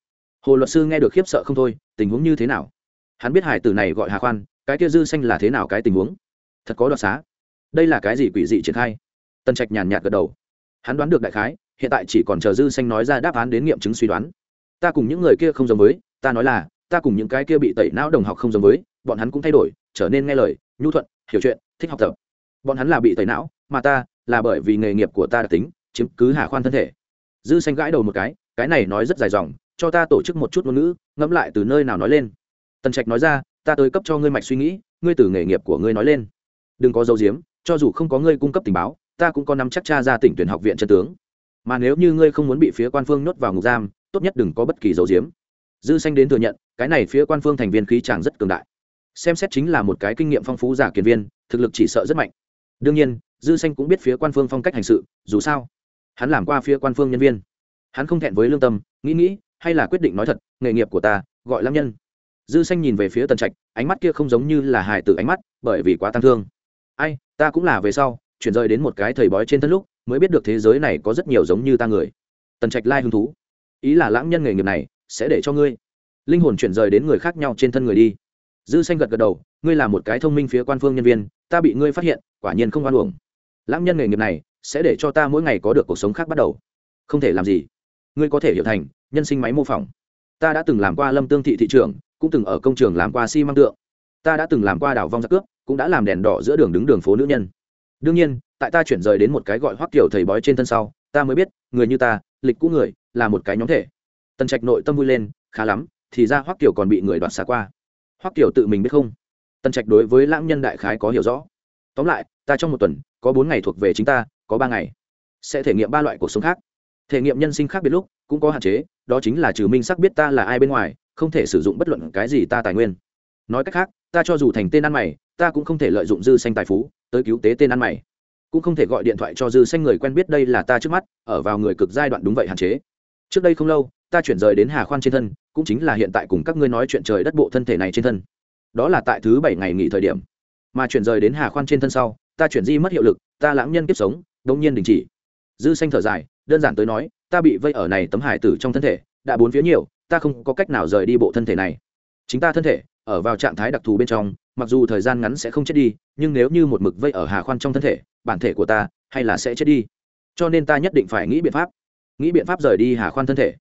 hồ luật sư nghe được khiếp sợ không thôi, tình huống như thế nào? Hắn biết hải tử này gọi hà khoan, cái kia dư xanh là thế nào cái tình huống? Thật có đoạt xá. Đây là cái gì quỷ dị triển khai? Tân trạch nhàn nhạt gật đầu. Hắn đoán được đại khái, hiện tại chỉ còn chờ dư xanh nói ra đáp án đến nghiệm chứng suy đoán. Ta cùng những người kia không giống với, ta nói là, ta cùng những cái kia bị tẩy não đồng học không giống với, bọn hắn cũng thay đổi, trở nên nghe lời, nhu thuận, hiểu chuyện, thích học tập. Bọn hắn là bị tẩy não, mà ta là bởi vì nghề nghiệp của ta đặc tính, chiếm cứ hà khoan thân thể. Dư xanh gãi đầu một cái cái này nói rất dài dòng cho ta tổ chức một chút ngôn ngữ, ngẫm lại từ nơi nào nói lên. Tần trạch nói ra, ta tới cấp cho ngươi mạch suy nghĩ, ngươi từ nghề nghiệp của ngươi nói lên. Đừng có dấu diếm cho dù không có ngươi cung cấp tình báo, ta cũng có nắm chắc cha ra tỉnh tuyển học viện chân tướng. Mà nếu như ngươi không muốn bị phía quan phương nhốt vào ngục giam, tốt nhất đừng có bất kỳ dấu diếm dư xanh đến thừa nhận, cái này phía quan phương thành viên khí chàng rất cường đại. Xem xét chính là một cái kinh nghiệm phong phú giả kiền viên, thực lực chỉ sợ rất mạnh. Đương nhiên, dư xanh cũng biết phía quan phương phong cách hành sự, dù sao, hắn làm qua phía quan phương nhân viên. Hắn không thẹn với lương tâm, nghĩ nghĩ hay là quyết định nói thật, nghề nghiệp của ta, gọi lam nhân. Dư xanh nhìn về phía tần trạch, ánh mắt kia không giống như là hài tử ánh mắt, bởi vì quá tăng thương. Ai, ta cũng là về sau, chuyển rời đến một cái thầy bói trên thân lúc, mới biết được thế giới này có rất nhiều giống như ta người. Tần trạch lai hứng thú. Ý là lãng nhân nghề nghiệp này, sẽ để cho ngươi. Linh hồn chuyển rời đến người khác nhau trên thân người đi. Dư xanh gật gật đầu, ngươi là một cái thông minh phía quan phương nhân viên, ta bị ngươi phát hiện, quả nhiên không oan uổng. Lãng nhân nghề nghiệp này, sẽ để cho ta mỗi ngày có được cuộc sống khác bắt đầu. Không thể làm gì ngươi có thể hiểu thành, nhân sinh máy mô phỏng. Ta đã từng làm qua lâm tương thị thị trường cũng từng ở công trường làm qua xi măng tượng. Ta đã từng làm qua đảo vong giặc cướp, cũng đã làm đèn đỏ giữa đường đứng đường phố nữ nhân. Đương nhiên, tại ta chuyển rời đến một cái gọi hoắc kiểu thầy bói trên thân sau, ta mới biết, người như ta, lịch cũ người, là một cái nhóm thể. Tần trạch nội tâm vui lên, khá lắm, thì ra hoắc kiểu còn bị người đoạt xả qua. Hoắc kiểu tự mình biết không? Tần trạch đối với lãng nhân đại khái có hiểu rõ. Tóm lại, ta trong một tuần, có bốn ngày thuộc về chính ta, có ba ngày sẽ thể nghiệm ba loại cuộc sống khác thể nghiệm nhân sinh khác biệt lúc, cũng có hạn chế, đó chính là trừ minh sắc biết ta là ai bên ngoài, không thể sử dụng bất luận cái gì ta tài nguyên. Nói cách khác, ta cho dù thành tên ăn mày, ta cũng không thể lợi dụng dư xanh tài phú, tới cứu tế tên ăn mày. Cũng không thể gọi điện thoại cho dư xanh người quen biết đây là ta trước mắt, ở vào người cực giai đoạn đúng vậy hạn chế. Trước đây không lâu, ta chuyển rời đến hà khoan trên thân, cũng chính là hiện tại cùng các ngươi nói chuyện trời đất bộ thân thể này trên thân. Đó là tại thứ bảy ngày nghỉ thời điểm. Mà chuyển rời đến hà khoan trên thân sau, ta chuyển di mất hiệu lực, ta lãng nhân kiếp sống đông nhiên đình chỉ. Dư xanh thở dài đơn giản tới nói, ta bị vây ở này tấm hải tử trong thân thể, đã bốn phía nhiều, ta không có cách nào rời đi bộ thân thể này. Chính ta thân thể, ở vào trạng thái đặc thù bên trong, mặc dù thời gian ngắn sẽ không chết đi, nhưng nếu như một mực vây ở hà khoan trong thân thể, bản thể của ta hay là sẽ chết đi. Cho nên ta nhất định phải nghĩ biện pháp, nghĩ biện pháp rời đi hà khoan thân thể.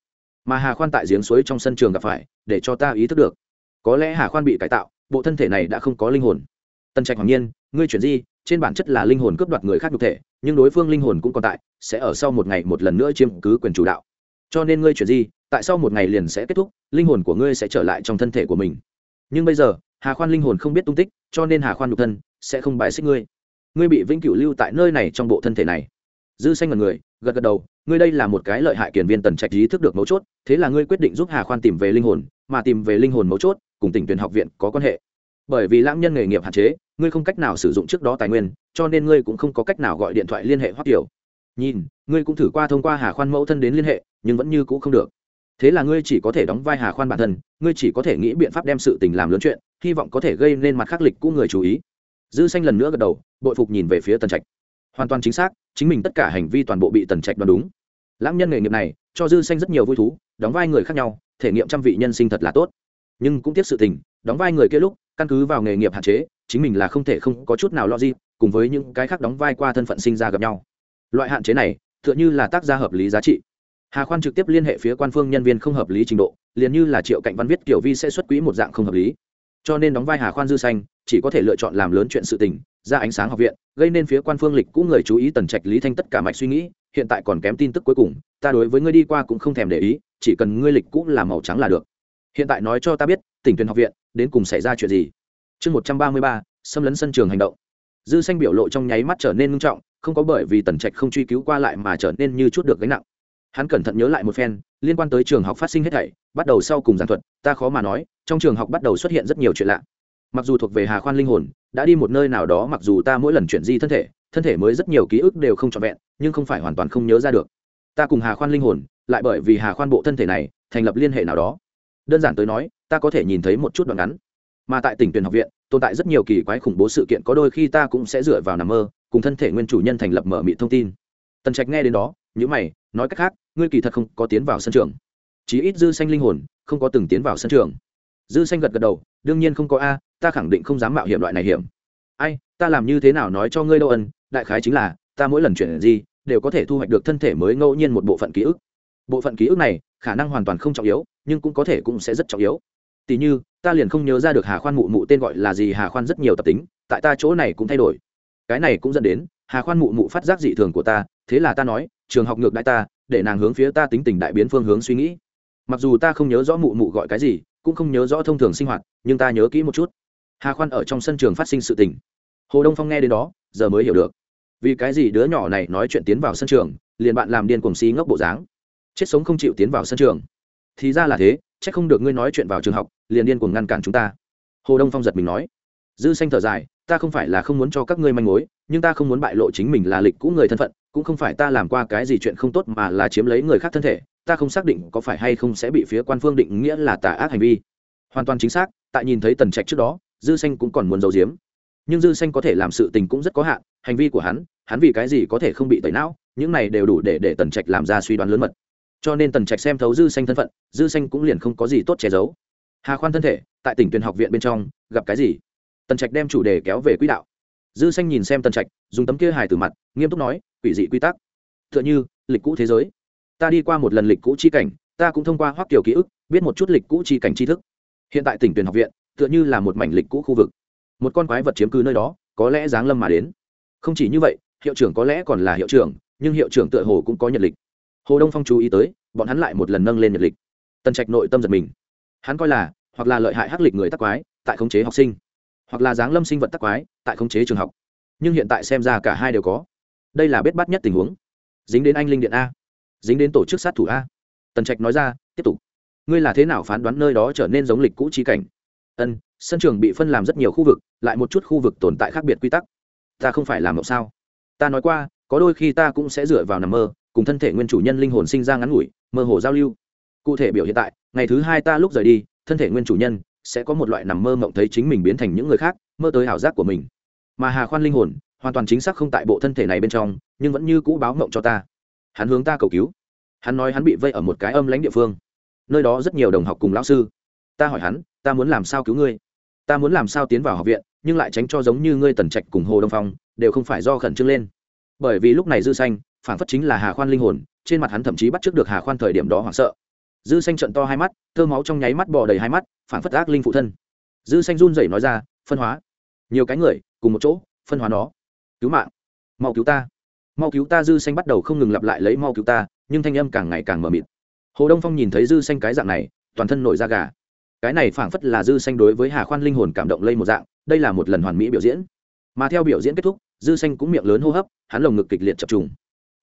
Mà hà khoan tại giếng suối trong sân trường gặp phải, để cho ta ý thức được. Có lẽ hà khoan bị cải tạo, bộ thân thể này đã không có linh hồn. Tân trạch hoàng nhiên, ngươi chuyển di trên bản chất là linh hồn cướp đoạt người khác nhục thể, nhưng đối phương linh hồn cũng còn tại, sẽ ở sau một ngày một lần nữa chiếm cứ quyền chủ đạo. Cho nên ngươi chuyển di, tại sau một ngày liền sẽ kết thúc, linh hồn của ngươi sẽ trở lại trong thân thể của mình. Nhưng bây giờ, hà khoan linh hồn không biết tung tích, cho nên hà khoan nhục thân sẽ không bài xích ngươi. Ngươi bị vĩnh cửu lưu tại nơi này trong bộ thân thể này. Dư xanh ngần người, gật gật đầu, ngươi đây là một cái lợi hại kiển viên tần trạch ý thức được mấu chốt, thế là ngươi quyết định giúp hà khoan tìm về linh hồn, mà tìm về linh hồn mấu chốt, cùng tỉnh tuyển học viện có quan hệ bởi vì lãng nhân nghề nghiệp hạn chế, ngươi không cách nào sử dụng trước đó tài nguyên, cho nên ngươi cũng không có cách nào gọi điện thoại liên hệ hoắc kiều. Nhìn, ngươi cũng thử qua thông qua hà khoan mẫu thân đến liên hệ, nhưng vẫn như cũ không được. Thế là ngươi chỉ có thể đóng vai hà khoan bản thân, ngươi chỉ có thể nghĩ biện pháp đem sự tình làm lớn chuyện, hy vọng có thể gây nên mặt khắc lịch của người chú ý. Dư xanh lần nữa gật đầu, bội phục nhìn về phía tần trạch. Hoàn toàn chính xác, chính mình tất cả hành vi toàn bộ bị tần trạch đoán đúng. Lãng nhân nghề nghiệp này, cho dư xanh rất nhiều vui thú, đóng vai người khác nhau, thể nghiệm trăm vị nhân sinh thật là tốt. Nhưng cũng tiếc sự tình, đóng vai người kia lúc căn cứ vào nghề nghiệp hạn chế, chính mình là không thể không có chút nào lo gì cùng với những cái khác đóng vai qua thân phận sinh ra gặp nhau. Loại hạn chế này, tựa như là tác gia hợp lý giá trị. Hà khoan trực tiếp liên hệ phía quan phương nhân viên không hợp lý trình độ, liền như là triệu cạnh văn viết kiểu vi sẽ xuất quỹ một dạng không hợp lý. Cho nên đóng vai hà khoan dư xanh, chỉ có thể lựa chọn làm lớn chuyện sự tình, ra ánh sáng học viện, gây nên phía quan phương lịch cũ người chú ý tần trạch, lý thanh tất cả mạch suy nghĩ, hiện tại còn kém tin tức cuối cùng, ta đối với ngươi đi qua cũng không thèm để ý, chỉ cần ngươi lịch cũ là màu trắng là được hiện tại nói cho ta biết, tỉnh tuyển học viện, đến cùng xảy ra chuyện gì? Chương một trăm ba mươi ba, xâm lấn sân trường hành động. Dư xanh biểu lộ trong nháy mắt trở nên nghiêm trọng, không có bởi vì tần trạch không truy cứu qua lại mà trở nên như chút được gánh nặng. Hắn cẩn thận nhớ lại một phen, liên quan tới trường học phát sinh hết thảy, bắt đầu sau cùng giảng thuật, ta khó mà nói, trong trường học bắt đầu xuất hiện rất nhiều chuyện lạ. Mặc dù thuộc về hà khoan linh hồn, đã đi một nơi nào đó, mặc dù ta mỗi lần chuyển di thân thể thân thể mới rất nhiều ký ức đều không trọn vẹn, nhưng không phải hoàn toàn không nhớ ra được. Ta cùng hà khoan linh hồn, lại bởi vì hà khoan bộ thân thể này, thành lập liên hệ nào đó đơn giản tới nói, ta có thể nhìn thấy một chút đoạn ngắn. Mà tại tỉnh tuyển học viện, tồn tại rất nhiều kỳ quái khủng bố sự kiện có đôi khi ta cũng sẽ dựa vào nằm mơ, cùng thân thể nguyên chủ nhân thành lập mở mị thông tin. Tần trạch nghe đến đó những mày, nói cách khác, ngươi kỳ thật không có tiến vào sân trường. Chí ít dư xanh linh hồn, không có từng tiến vào sân trường. Dư xanh gật gật đầu, đương nhiên không có a, ta khẳng định không dám mạo hiểm loại này hiểm. Ai, ta làm như thế nào nói cho ngươi đâu ân, đại khái chính là, ta mỗi lần chuyển gì, đều có thể thu hoạch được thân thể mới ngẫu nhiên một bộ phận ký ức bộ phận ký ức này, khả năng hoàn toàn không trọng yếu, nhưng cũng có thể cũng sẽ rất trọng yếu. Tỉ như, ta liền không nhớ ra được hà khoan mụ mụ tên gọi là gì, hà khoan rất nhiều tập tính, tại ta chỗ này cũng thay đổi. Cái này cũng dẫn đến, hà khoan mụ mụ phát giác dị thường của ta, thế là ta nói, trường học ngược đại ta, để nàng hướng phía ta tính tình đại biến phương hướng suy nghĩ. Mặc dù ta không nhớ rõ mụ mụ gọi cái gì, cũng không nhớ rõ thông thường sinh hoạt, nhưng ta nhớ kỹ một chút. Hà khoan ở trong sân trường phát sinh sự tình. Hồ đông phong nghe đến đó, giờ mới hiểu được. Vì cái gì đứa nhỏ này nói chuyện tiến vào sân trường, liền bạn làm điên cuồng xí ngốc bộ dáng? Chết sống không chịu tiến vào sân trường. Thì ra là thế c h ắ c không được ngươi nói chuyện vào trường học, liền điên cuồng ngăn cản chúng ta. Hồ đông phong giật mình nói. Dư xanh thở dài, ta không phải là không muốn cho các ngươi manh mối, nhưng ta không muốn bại lộ chính mình là lịch cũ người thân phận, cũng không phải ta làm qua cái gì chuyện không tốt mà là chiếm lấy người khác thân thể, ta không xác định có phải hay không sẽ bị phía quan phương định nghĩa là tà ác hành vi. Hoàn toàn chính xác, tại nhìn thấy tần trạch trước đó, dư xanh cũng còn muốn giấu giếm. Nhưng dư xanh có thể làm sự tình cũng rất có hạn, hành vi của hắn hắn vì cái gì có thể không bị tẩy não, những này đều đủ để để tần trạch làm ra suy đoán lớn mật cho nên tần trạch xem thấu dư xanh thân phận, dư xanh cũng liền không có gì tốt che giấu. Hà khoan thân thể, tại tỉnh tuyển học viện bên trong, gặp cái gì? Tần trạch đem chủ đề kéo về quỹ đạo. Dư xanh nhìn xem tần trạch, dùng tấm kia hài từ mặt, nghiêm túc nói, quỷ dị quy tắc. Tựa như, lịch cũ thế giới. Ta đi qua một lần lịch cũ chi cảnh, ta cũng thông qua hoắc tiểu ký ức, biết một chút lịch cũ chi cảnh tri thức. Hiện tại tỉnh tuyển học viện, tựa như là một mảnh lịch cũ khu vực. Một con quái vật chiếm cứ nơi đó, có lẽ giáng lâm mà đến. Không chỉ như vậy, hiệu trưởng có lẽ còn là hiệu trưởng, nhưng hiệu trưởng tựa hồ cũng có nhật lịch hồ đông phong chú ý tới, bọn hắn lại một lần nâng lên nhật lịch. Tần trạch nội tâm giật mình. Hắn coi là, hoặc là lợi hại hắc lịch người tắc quái, tại khống chế học sinh. Hoặc là giáng lâm sinh vật tắc quái, tại khống chế trường học. Nhưng hiện tại xem ra cả hai đều có. Đây là bết bắt nhất tình huống. Dính đến anh linh điện a. Dính đến tổ chức sát thủ a. Tần trạch nói ra, tiếp tục. Ngươi là thế nào phán đoán nơi đó trở nên giống lịch cũ trí cảnh? Ân, sân trường bị phân làm rất nhiều khu vực, lại một chút khu vực tồn tại khác biệt quy tắc. Ta không phải làm mộng sao? Ta nói qua, có đôi khi ta cũng sẽ dựa vào nằm mơ cùng thân thể nguyên chủ nhân linh hồn sinh ra ngắn ngủi, mơ hồ giao lưu. Cụ thể biểu hiện tại, ngày thứ hai ta lúc rời đi, thân thể nguyên chủ nhân sẽ có một loại nằm mơ mộng thấy chính mình biến thành những người khác, mơ tới ảo giác của mình. Mà hà khoan linh hồn hoàn toàn chính xác không tại bộ thân thể này bên trong, nhưng vẫn như cũ báo mộng cho ta. Hắn hướng ta cầu cứu. Hắn nói hắn bị vây ở một cái âm lãnh địa phương. Nơi đó rất nhiều đồng học cùng lão sư. Ta hỏi hắn, ta muốn làm sao cứu ngươi? Ta muốn làm sao tiến vào học viện, nhưng lại tránh cho giống như ngươi tần trạch cùng hồ đông phong, đều không phải do khẩn trương lên. Bởi vì lúc này dư xanh phản phất chính là hà khoan linh hồn, trên mặt hắn thậm chí bắt trước được hà khoan thời điểm đó hoảng sợ. Dư xanh trận to hai mắt, thơ máu trong nháy mắt bò đầy hai mắt phản phất ác linh phụ thân. Dư xanh run rẩy nói ra, phân hóa. Nhiều cái người, cùng một chỗ, phân hóa nó. Cứu mạng. Mau cứu ta. Mau cứu ta. Dư xanh bắt đầu không ngừng lặp lại lấy mau cứu ta nhưng thanh âm càng ngày càng mờ mịt. Hồ đông phong nhìn thấy dư xanh cái dạng này, toàn thân nổi da gà. Cái này phảng phất là dư xanh đối với hà khoan linh hồn cảm động lây một dạng, đây là một lần hoàn mỹ biểu diễn. Mà theo biểu diễn kết thúc, dư xanh cũng miệng lớn hô hấp, hắn lồng ngực kịch liệt chập trùng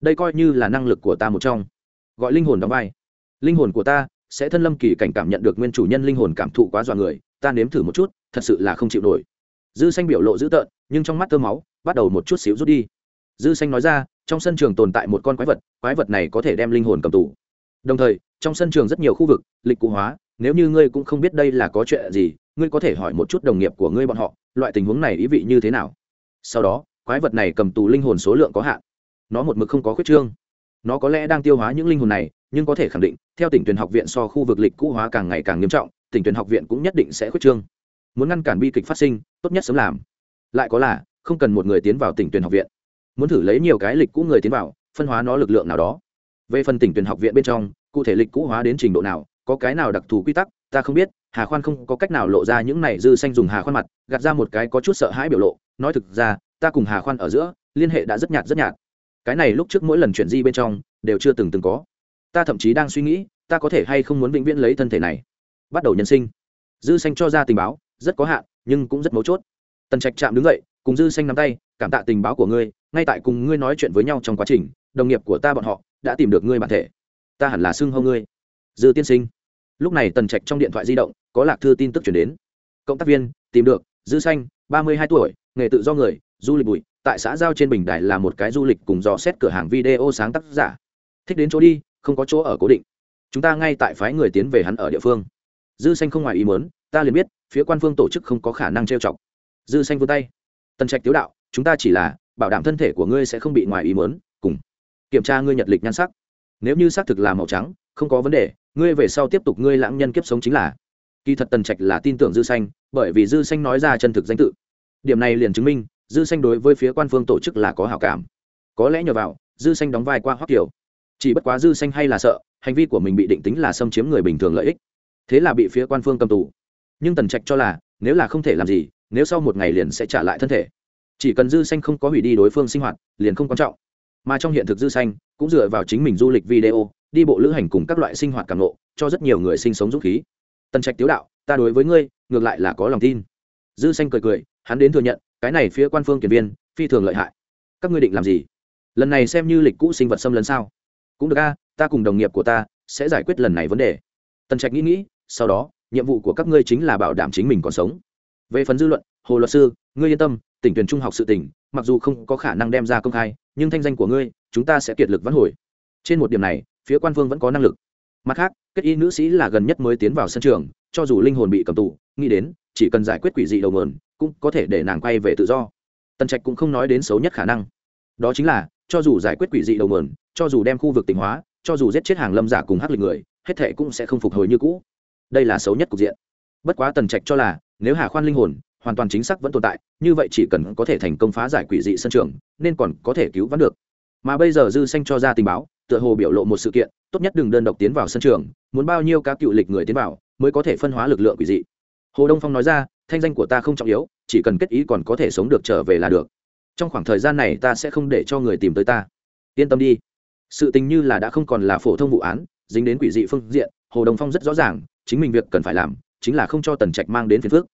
đây coi như là năng lực của ta một trong. Gọi linh hồn đóng vai. Linh hồn của ta sẽ thân lâm kỳ cảnh cảm nhận được nguyên chủ nhân linh hồn cảm thụ quá dọa người, ta nếm thử một chút, thật sự là không chịu nổi. Dư xanh biểu lộ dữ tợn, nhưng trong mắt tơ máu, bắt đầu một chút xíu rút đi. Dư xanh nói ra, trong sân trường tồn tại một con quái vật quái vật này có thể đem linh hồn cầm tù. Đồng thời, trong sân trường rất nhiều khu vực, lịch cụ hóa, nếu như ngươi cũng không biết đây là có chuyện gì, ngươi có thể hỏi một chút đồng nghiệp của ngươi bọn họ, loại tình huống này ý vị như thế nào. Sau đó, quái vật này cầm tù linh hồn số lượng có hạn nó một mực không có khuyết trương. Nó có lẽ đang tiêu hóa những linh hồn này, nhưng có thể khẳng định, theo tỉnh tuyển học viện so khu vực lịch cũ hóa càng ngày càng nghiêm trọng, tỉnh tuyển học viện cũng nhất định sẽ khuyết trương. Muốn ngăn cản bi kịch phát sinh, tốt nhất sớm làm. Lại có là, không cần một người tiến vào tỉnh tuyển học viện. Muốn thử lấy nhiều cái lịch cũ người tiến vào, phân hóa nó lực lượng nào đó. Về phần tỉnh tuyển học viện bên trong, cụ thể lịch cũ hóa đến trình độ nào, có cái nào đặc thù quy tắc, ta không biết, hà khoan không có cách nào lộ ra những này dư xanh dùng hà khoan mặt, gạt ra một cái có chút sợ hãi biểu lộ, nói thực ra, ta cùng hà khoan ở giữa, liên hệ đã rất nhạt rất nhạt cái này lúc trước mỗi lần chuyển di bên trong, đều chưa từng từng có. Ta thậm chí đang suy nghĩ, ta có thể hay không muốn vĩnh viễn lấy thân thể này. Bắt đầu nhân sinh. Dư xanh cho ra tình báo, rất có hạn, nhưng cũng rất mấu chốt. Tần trạch chạm đứng dậy, cùng dư xanh nắm tay, cảm tạ tình báo của ngươi, ngay tại cùng ngươi nói chuyện với nhau trong quá trình, đồng nghiệp của ta bọn họ đã tìm được ngươi bản thể. Ta hẳn là xưng hô ngươi. Dư tiên sinh. Lúc này tần trạch trong điện thoại di động, có lạc thư tin tức chuyển đến. Cộng tác viên, tìm được, dư xanh, ba mươi hai tuổi nghề tự do người, du lịch bụi, tại xã giao trên bình đài là một cái du lịch cùng dò xét cửa hàng video sáng tác giả. Thích đến chỗ đi, không có chỗ ở cố định. Chúng ta ngay tại phái người tiến về hắn ở địa phương. Dư xanh không ngoài ý mớn ta liền biết, phía quan phương tổ chức không có khả năng trêu chọc. Dư xanh vươn tay. Tần trạch tiếu đạo, chúng ta chỉ là, bảo đảm thân thể của ngươi sẽ không bị ngoài ý mớn cùng kiểm tra ngươi nhật lịch nhan sắc. Nếu như xác thực là màu trắng, không có vấn đề, ngươi về sau tiếp tục ngươi lãng nhân kiếp sống chính là. Kỳ thật tần trạch là tin tưởng dư xanh, bởi vì dư xanh nói ra chân thực danh tự điểm này liền chứng minh, dư xanh đối với phía quan phương tổ chức là có hảo cảm. Có lẽ nhờ vào, dư xanh đóng vai qua hoắc kiều. Chỉ bất quá dư xanh hay là sợ, hành vi của mình bị định tính là xâm chiếm người bình thường lợi ích. Thế là bị phía quan phương cầm tù. Nhưng tần trạch cho là, nếu là không thể làm gì, nếu sau một ngày liền sẽ trả lại thân thể. Chỉ cần dư xanh không có hủy đi đối phương sinh hoạt, liền không quan trọng. Mà trong hiện thực dư xanh, cũng dựa vào chính mình du lịch video, đi bộ lữ hành cùng các loại sinh hoạt cảm nộ cho rất nhiều người sinh sống dũng khí. Tần trạch tiếu đạo, ta đối với ngươi, ngược lại là có lòng tin. Dư xanh cười cười hắn đến thừa nhận, cái này phía quan phương kiển viên, phi thường lợi hại. Các ngươi định làm gì? Lần này xem như lịch cũ sinh vật xâm lấn sao? Cũng được a, ta cùng đồng nghiệp của ta sẽ giải quyết lần này vấn đề. Tần trạch nghĩ nghĩ, sau đó, nhiệm vụ của các ngươi chính là bảo đảm chính mình còn sống. Về phần dư luận, hồ luật sư, ngươi yên tâm, tỉnh tuyển trung học sự tỉnh, mặc dù không có khả năng đem ra công khai, nhưng thanh danh của ngươi, chúng ta sẽ kiệt lực vãn hồi. Trên một điểm này, phía quan phương vẫn có năng lực. Mặt khác, kết y nữ sĩ là gần nhất mới tiến vào sân trường, cho dù linh hồn bị cầm tù, nghĩ đến, chỉ cần giải quyết quỷ dị đầu mườn cũng có thể để nàng quay về tự do. Tần trạch cũng không nói đến xấu nhất khả năng. Đó chính là, cho dù giải quyết quỷ dị đầu mườn cho dù đem khu vực tỉnh hóa, cho dù giết chết hàng lâm giả cùng hắc lịch người, hết thệ cũng sẽ không phục hồi như cũ. Đây là xấu nhất cục diện. Bất quá tần trạch cho là, nếu hà khoan linh hồn hoàn toàn chính xác vẫn tồn tại, như vậy chỉ cần có thể thành công phá giải quỷ dị sân trường, nên còn có thể cứu vãn được. Mà bây giờ dư xanh cho ra tình báo, tựa hồ biểu lộ một sự kiện, tốt nhất đừng đơn độc tiến vào sân trường, muốn bao nhiêu các cựu lịch người tiến vào, mới có thể phân hóa lực lượng quỷ dị. Hồ đông phong nói ra thanh danh của ta không trọng yếu, chỉ cần kết ý còn có thể sống được trở về là được. Trong khoảng thời gian này ta sẽ không để cho người tìm tới ta. Yên tâm đi. Sự tình như là đã không còn là phổ thông vụ án, dính đến quỷ dị phương diện, hồ Đồng phong rất rõ ràng, chính mình việc cần phải làm, chính là không cho tần trạch mang đến phiền phước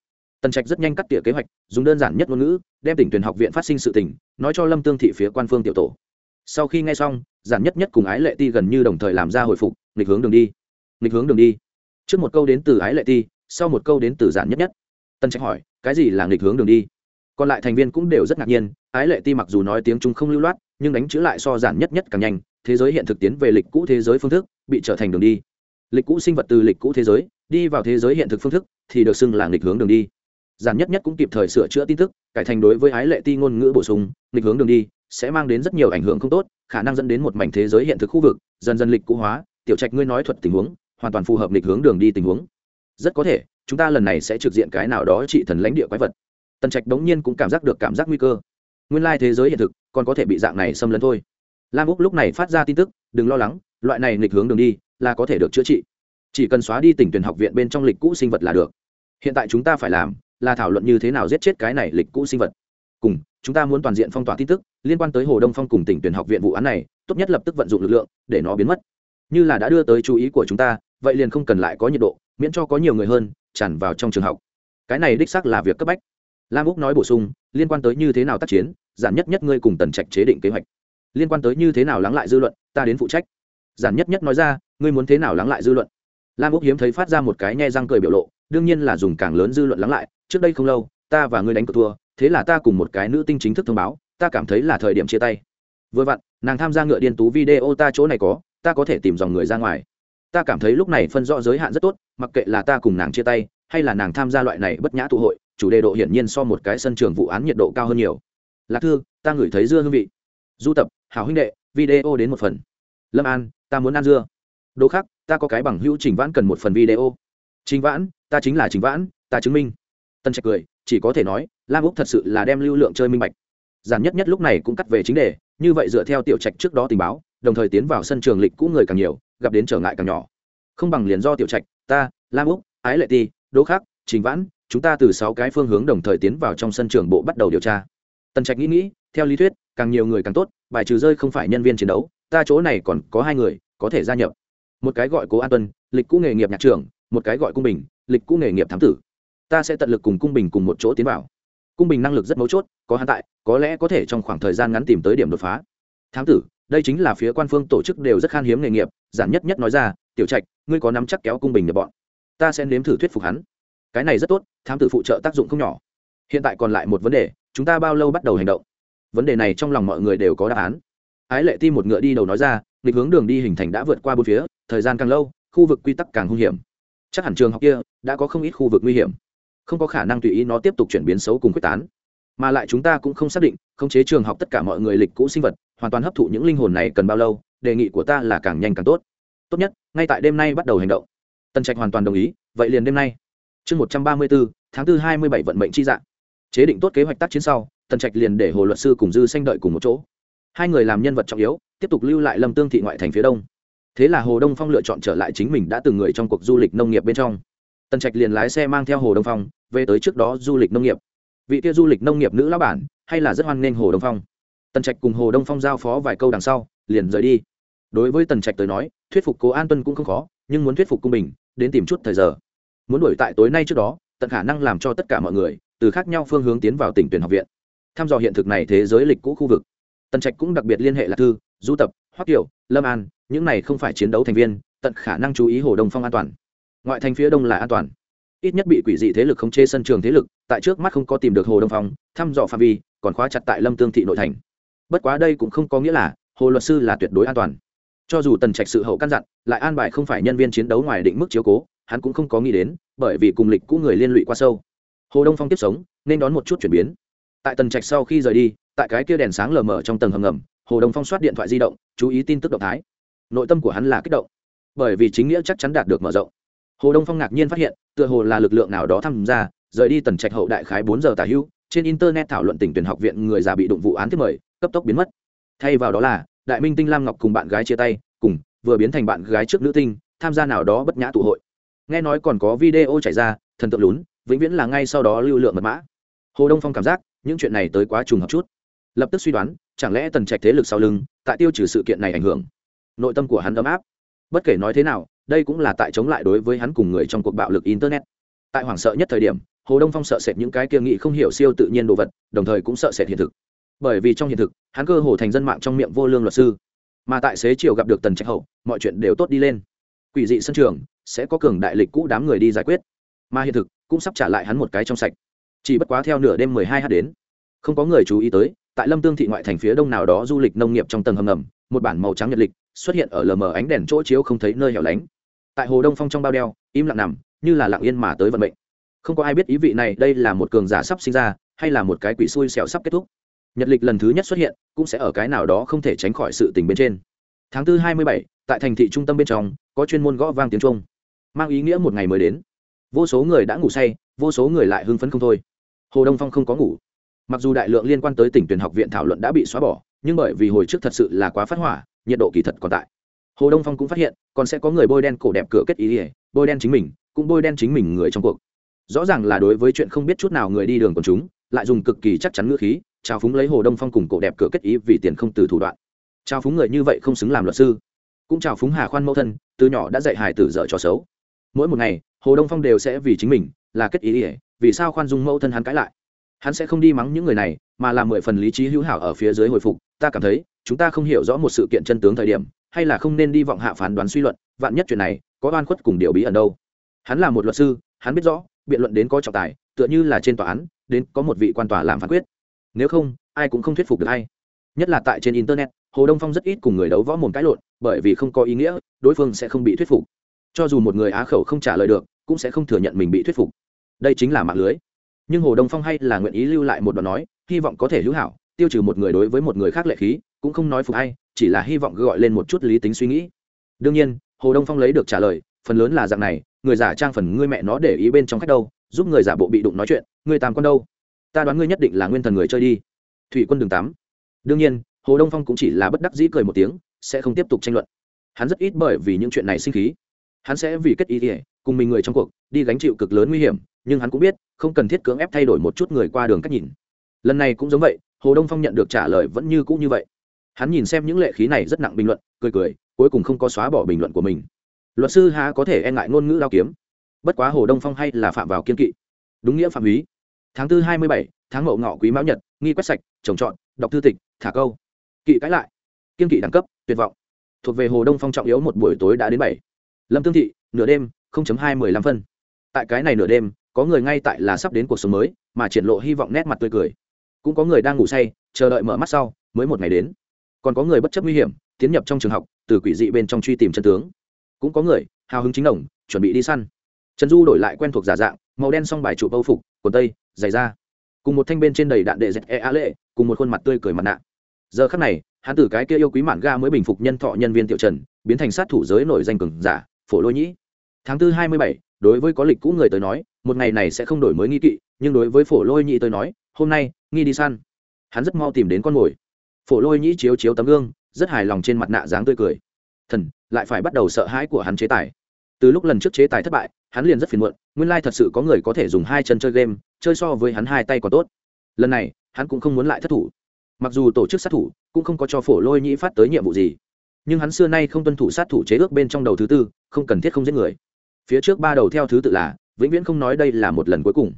tần trạch rất nhanh cắt tỉa kế hoạch, dùng đơn giản nhất ngôn ngữ, đem tỉnh tuyển học viện phát sinh sự tình, nói cho lâm tương thị phía quan phương tiểu tổ. Sau khi nghe xong, giản nhất nhất cùng ái lệ ti gần như đồng thời làm ra hồi phục, nghịch hướng đường đi. Nghịch hướng đường đi. Trước một câu đến từ ái lệ ti, sau một câu đến từ giản nhất nhất tân trạch hỏi, cái gì là nghịch hướng đường đi? Còn lại thành viên cũng đều rất ngạc nhiên, ái lệ ti mặc dù nói tiếng trung không lưu loát, nhưng đánh chữ lại so giản nhất nhất càng nhanh, thế giới hiện thực tiến về lịch cũ thế giới phương thức, bị trở thành đường đi. Lịch cũ sinh vật từ lịch cũ thế giới, đi vào thế giới hiện thực phương thức, thì được xưng là nghịch hướng đường đi. Giản nhất nhất cũng kịp thời sửa chữa tin tức, cải thành đối với ái lệ ti ngôn ngữ bổ sung, nghịch hướng đường đi sẽ mang đến rất nhiều ảnh hưởng không tốt, khả năng dẫn đến một mảnh thế giới hiện thực khu vực, dần dần lịch cũ hóa, tiểu trạch ngươi nói thuật tình huống, hoàn toàn phù hợp lịch hướng đường đi tình huống. Rất có thể chúng ta lần này sẽ trực diện cái nào đó trị thần lãnh địa quái vật. Tần trạch đống nhiên cũng cảm giác được cảm giác nguy cơ. Nguyên lai thế giới hiện thực, còn có thể bị dạng này xâm lấn thôi. Lam úc lúc này phát ra tin tức, đừng lo lắng, loại này lịch hướng đường đi, là có thể được chữa trị. Chỉ cần xóa đi tỉnh tuyển học viện bên trong lịch cũ sinh vật là được. Hiện tại chúng ta phải làm là thảo luận như thế nào giết chết cái này lịch cũ sinh vật. Cùng, chúng ta muốn toàn diện phong tỏa tin tức, liên quan tới hồ đông phong cùng tỉnh tuyển học viện vụ án này, tốt nhất lập tức vận dụng lực lượng, để nó biến mất. Như là đã đưa tới chú ý của chúng ta, vậy liền không cần lại có nhiệt độ, miễn cho có nhiều người hơn tràn vào trong trường học. Cái này đích xác là việc cấp bách. Lam úc nói bổ sung, liên quan tới như thế nào tác chiến, giản nhất nhất ngươi cùng tần trạch chế định kế hoạch. Liên quan tới như thế nào lắng lại dư luận, ta đến phụ trách. Giản nhất nhất nói ra, ngươi muốn thế nào lắng lại dư luận? Lam úc hiếm thấy phát ra một cái nhe răng cười biểu lộ, đương nhiên là dùng càng lớn dư luận lắng lại, trước đây không lâu, ta và ngươi đánh cược thua, thế là ta cùng một cái nữ tinh chính thức thông báo, ta cảm thấy là thời điểm chia tay. Vừa vặn, nàng tham gia ngựa điên tú video ta chỗ này có, ta có thể tìm dòng người ra ngoài ta cảm thấy lúc này phân rõ giới hạn rất tốt, mặc kệ là ta cùng nàng chia tay, hay là nàng tham gia loại này bất nhã tụ hội, chủ đề độ hiển nhiên so một cái sân trường vụ án nhiệt độ cao hơn nhiều. Lạc thư, ta ngửi thấy dưa hương vị. Du tập, hảo huynh đệ, video đến một phần. Lâm an, ta muốn ăn dưa. Đồ khác, ta có cái bằng hữu trình vãn cần một phần video. Trình vãn, ta chính là trình vãn, ta chứng minh. Tân trạch cười, chỉ có thể nói, lam úc thật sự là đem lưu lượng chơi minh bạch. Giản nhất nhất lúc này cũng cắt về chính đề, như vậy dựa theo tiểu trạch trước đó tình báo, đồng thời tiến vào sân trường lịch cũ người càng nhiều gặp đến trở ngại càng nhỏ. Không bằng liền do tiểu trạch, ta, lam úc, ái lệ ti, đỗ khắc, trình vãn, chúng ta từ sáu cái phương hướng đồng thời tiến vào trong sân trường bộ bắt đầu điều tra. Tần trạch nghĩ nghĩ, theo lý thuyết, càng nhiều người càng tốt, bài trừ rơi không phải nhân viên chiến đấu, ta chỗ này còn có hai người, có thể gia nhập. Một cái gọi cố an tuân, lịch cũ nghề nghiệp nhạc trưởng, một cái gọi cung bình, lịch cũ nghề nghiệp thám tử. Ta sẽ tận lực cùng cung bình cùng một chỗ tiến vào. Cung bình năng lực rất mấu chốt, có hắn tại, có lẽ có thể trong khoảng thời gian ngắn tìm tới điểm đột phá. Thám tử đây chính là phía quan phương tổ chức đều rất khan hiếm nghề nghiệp, giản nhất nhất nói ra, tiểu trạch, ngươi có nắm chắc kéo cung bình nhập bọn? Ta sẽ nếm thử thuyết phục hắn. Cái này rất tốt, thám tử phụ trợ tác dụng không nhỏ. Hiện tại còn lại một vấn đề, chúng ta bao lâu bắt đầu hành động? Vấn đề này trong lòng mọi người đều có đáp án. Ái lệ ti một ngựa đi đầu nói ra, nghịch hướng đường đi hình thành đã vượt qua bốn phía, thời gian càng lâu, khu vực quy tắc càng hung hiểm. Chắc hẳn trường học kia đã có không ít khu vực nguy hiểm. Không có khả năng tùy ý nó tiếp tục chuyển biến xấu cùng quyết tán mà lại chúng ta cũng không xác định, khống chế trường học tất cả mọi người lịch cũ sinh vật, hoàn toàn hấp thụ những linh hồn này cần bao lâu, đề nghị của ta là càng nhanh càng tốt. Tốt nhất, ngay tại đêm nay bắt đầu hành động. Tân trạch hoàn toàn đồng ý, vậy liền đêm nay. Chương một trăm ba mươi bốn tháng tư hai mươi bảy vận mệnh chi dạng. Chế định tốt kế hoạch tác chiến sau, tần trạch liền để hồ luật sư cùng dư sanh đợi cùng một chỗ. Hai người làm nhân vật trọng yếu, tiếp tục lưu lại lâm tương thị ngoại thành phía đông. Thế là hồ đông phong lựa chọn trở lại chính mình đã từng người trong cuộc du lịch nông nghiệp bên trong. Tần trạch liền lái xe mang theo hồ đông phong, về tới trước đó du lịch nông nghiệp vị kia du lịch nông nghiệp nữ lão bản, hay là rất hoan nghênh hồ đông phong. Tần trạch cùng hồ đông phong giao phó vài câu đằng sau, liền rời đi. Đối với tần trạch tới nói, thuyết phục cố an tuân cũng không khó, nhưng muốn thuyết phục cung bình, đến tìm chút thời giờ. Muốn đổi tại tối nay trước đó, tận khả năng làm cho tất cả mọi người, từ khác nhau phương hướng tiến vào tỉnh tuyển học viện. Thăm dò hiện thực này thế giới lịch cũ khu vực. Tần trạch cũng đặc biệt liên hệ lạc thư, du tập, hoắc kiều, lâm an, những này không phải chiến đấu thành viên, tận khả năng chú ý hồ đông phong an toàn. Ngoại thành phía đông là an toàn ít nhất bị quỷ dị thế lực không chê sân trường thế lực, tại trước mắt không có tìm được hồ đông phong, thăm dò phạm vi, còn khóa chặt tại lâm tương thị nội thành. Bất quá đây cũng không có nghĩa là hồ luật sư là tuyệt đối an toàn. Cho dù tần trạch sự hậu căn dặn, lại an bài không phải nhân viên chiến đấu ngoài định mức chiếu cố, hắn cũng không có nghĩ đến, bởi vì cùng lịch cũ người liên lụy qua sâu. Hồ đông phong tiếp sống, nên đón một chút chuyển biến. Tại tần trạch sau khi rời đi, tại cái kia đèn sáng lờ mờ trong tầng hầm ngầm, hồ đông phong soát điện thoại di động, chú ý tin tức động thái. Nội tâm của hắn là kích động, bởi vì chính nghĩa chắc chắn đạt được mở rộng hồ đông phong ngạc nhiên phát hiện, tựa hồ là lực lượng nào đó tham gia, rời đi tần trạch hậu đại khái bốn giờ tả hữu trên internet thảo luận tỉnh tuyển học viện người già bị đụng vụ án thiết mời, cấp tốc biến mất. Thay vào đó là, đại minh tinh lam ngọc cùng bạn gái chia tay, cùng, vừa biến thành bạn gái trước nữ tinh, tham gia nào đó bất nhã tụ hội. Nghe nói còn có video chảy ra, thần tượng lún, vĩnh viễn là ngay sau đó lưu lượng mật mã. Hồ đông phong cảm giác, những chuyện này tới quá trùng hợp chút. Lập tức suy đoán, chẳng lẽ tần trạch thế lực sau lưng, tại tiêu trừ sự kiện này ảnh hưởng? Nội tâm của hắn ấm áp. Bất kể nói thế nào đây cũng là tại chống lại đối với hắn cùng người trong cuộc bạo lực internet. Tại hoảng sợ nhất thời điểm, hồ đông phong sợ sệt những cái kia nghị không hiểu siêu tự nhiên đồ vật, đồng thời cũng sợ sệt hiện thực. Bởi vì trong hiện thực, hắn cơ hồ thành dân mạng trong miệng vô lương luật sư. Mà tại xế chiều gặp được tần trạch hậu, mọi chuyện đều tốt đi lên. Quỷ dị sân trường, sẽ có cường đại lịch cũ đám người đi giải quyết. Mà hiện thực, cũng sắp trả lại hắn một cái trong sạch. Chỉ bất quá theo nửa đêm mười hai h đến, không có người chú ý tới, tại lâm tương thị ngoại thành phía đông nào đó du lịch nông nghiệp trong tầng hầm ngầm, một bản màu trắng nhật lịch xuất hiện ở lờ mờ ánh đèn chỗ chiếu không thấy nơi hẻo lánh tại hồ đông phong trong bao đeo, im lặng nằm, như là lặng yên mà tới vận mệnh. Không có ai biết ý vị này đây là một cường giả sắp sinh ra, hay là một cái quỷ xui xẻo sắp kết thúc. Nhật lịch lần thứ nhất xuất hiện, cũng sẽ ở cái nào đó không thể tránh khỏi sự tình bên trên. Tháng tư hai mươi bảy, tại thành thị trung tâm bên trong, có chuyên môn gõ vang tiếng trung mang ý nghĩa một ngày mới đến. Vô số người đã ngủ say, vô số người lại hưng phấn không thôi. Hồ đông phong không có ngủ. Mặc dù đại lượng liên quan tới tỉnh tuyển học viện thảo luận đã bị xóa bỏ, nhưng bởi vì hồi trước thật sự là quá phát hỏa, nhiệt độ kỳ thật còn tại hồ đông phong cũng phát hiện, còn sẽ có người bôi đen cổ đẹp cửa kết ý ỉa bôi đen chính mình, cũng bôi đen chính mình người trong cuộc. Rõ ràng là đối với chuyện không biết chút nào người đi đường của chúng, lại dùng cực kỳ chắc chắn ngữ khí, trao phúng lấy hồ đông phong cùng cổ đẹp cửa kết ý vì tiền không từ thủ đoạn. Trao phúng người như vậy không xứng làm luật sư. Cũng trao phúng hà khoan mẫu thân, từ nhỏ đã dạy hải tử dở trò xấu. Mỗi một ngày, hồ đông phong đều sẽ vì chính mình là kết ý ỉa vì sao khoan dung mẫu thân hắn cãi lại. Hắn sẽ không đi mắng những người này, mà là mười phần lý trí hữu hảo ở phía dưới hồi phục. Ta cảm thấy, chúng ta không hiểu rõ một sự kiện chân tướng thời điểm hay là không nên đi vọng hạ phán đoán suy luận, vạn nhất chuyện này có oan khuất cùng điều bí ẩn đâu. Hắn là một luật sư, hắn biết rõ, biện luận đến có trọng tài, tựa như là trên tòa án, đến có một vị quan tòa làm phán quyết. Nếu không, ai cũng không thuyết phục được hay nhất là tại trên internet, hồ đông phong rất ít cùng người đấu võ mồm cãi lộn, bởi vì không có ý nghĩa, đối phương sẽ không bị thuyết phục. Cho dù một người á khẩu không trả lời được, cũng sẽ không thừa nhận mình bị thuyết phục. Đây chính là mạng lưới. Nhưng hồ đông phong hay là nguyện ý lưu lại một đoạn nói, hy vọng có thể hữu hảo, tiêu trừ một người đối với một người khác lệ khí, cũng không nói phục hay chỉ là hy vọng gọi lên một chút lý tính suy nghĩ. Đương nhiên, hồ đông phong lấy được trả lời, phần lớn là dạng này, người giả trang phần ngươi mẹ nó để ý bên trong khách đâu, giúp người giả bộ bị đụng nói chuyện người tàm con đâu? Ta đoán ngươi nhất định là nguyên thần người chơi đi. Thủy quân đường tắm. Đương nhiên, hồ đông phong cũng chỉ là bất đắc dĩ cười một tiếng, sẽ không tiếp tục tranh luận. Hắn rất ít bởi vì những chuyện này sinh khí. Hắn sẽ vì kết ý ỉa cùng mình người trong cuộc, đi gánh chịu cực lớn nguy hiểm, nhưng hắn cũng biết, không cần thiết cưỡng ép thay đổi một chút người qua đường cách nhìn. Lần này cũng giống vậy, hồ đông phong nhận được trả lời vẫn như cũ như vậy hắn nhìn xem những lệ khí này rất nặng bình luận, cười cười, cuối cùng không có xóa bỏ bình luận của mình. Luật sư há có thể e ngại ngôn ngữ đao kiếm? Bất quá hồ đông phong hay là phạm vào kiên kỵ. Đúng nghĩa phạm ý tháng tư hai mươi bảy, tháng mậu ngọ quý mão nhật, nghi quét sạch, trồng trọt, đọc thư tịch, thả câu. Kỵ cãi lại. Kiên kỵ đẳng cấp, tuyệt vọng. Thuộc về hồ đông phong trọng yếu một buổi tối đã đến bảy. Lâm tương thị, nửa đêm hai mươi lăm phân. Tại cái này nửa đêm, có người ngay tại là sắp đến cuộc sống mới, mà triển lộ hy vọng nét mặt tươi cười. Cũng có người đang ngủ say, chờ đợi mở mắt sau, mới một ngày đến còn có người bất chấp nguy hiểm, tiến nhập trong trường học, từ quỷ dị bên trong truy tìm chân tướng. Cũng có người, hào hứng chính đồng, chuẩn bị đi săn. Trần du đổi lại quen thuộc giả dạng, màu đen xong bài trụ âu phục, quần tây, giày da. Cùng một thanh bên trên đầy đạn đệ dẹt e a lệ, cùng một khuôn mặt tươi cười mặt nạ. Giờ khắc này, hắn từ cái kia yêu quý mạn ga mới bình phục nhân thọ nhân viên tiểu trần, biến thành sát thủ giới nổi danh cường giả, phổ lôi nhĩ. Tháng tư hai mươi bảy, đối với có lịch cũ người tới nói, một ngày này sẽ không đổi mới nghi kỵ, nhưng đối với phổ lôi nhĩ tới nói, hôm nay, nghi đi săn. Hắn rất mau tìm đến con mồi phổ lôi nhĩ chiếu chiếu tấm gương, rất hài lòng trên mặt nạ dáng tươi cười. Thần, lại phải bắt đầu sợ hãi của hắn chế tài. Từ lúc lần trước chế tài thất bại, hắn liền rất phiền muộn, nguyên lai thật sự có người có thể dùng hai chân chơi game, chơi so với hắn hai tay còn tốt. Lần này, hắn cũng không muốn lại thất thủ. Mặc dù tổ chức sát thủ, cũng không có cho phổ lôi nhĩ phát tới nhiệm vụ gì. Nhưng hắn xưa nay không tuân thủ sát thủ chế ước bên trong đầu thứ tư, không cần thiết không giết người. Phía trước ba đầu theo thứ tự là, vĩnh viễn không nói đây là một lần cuối cùng.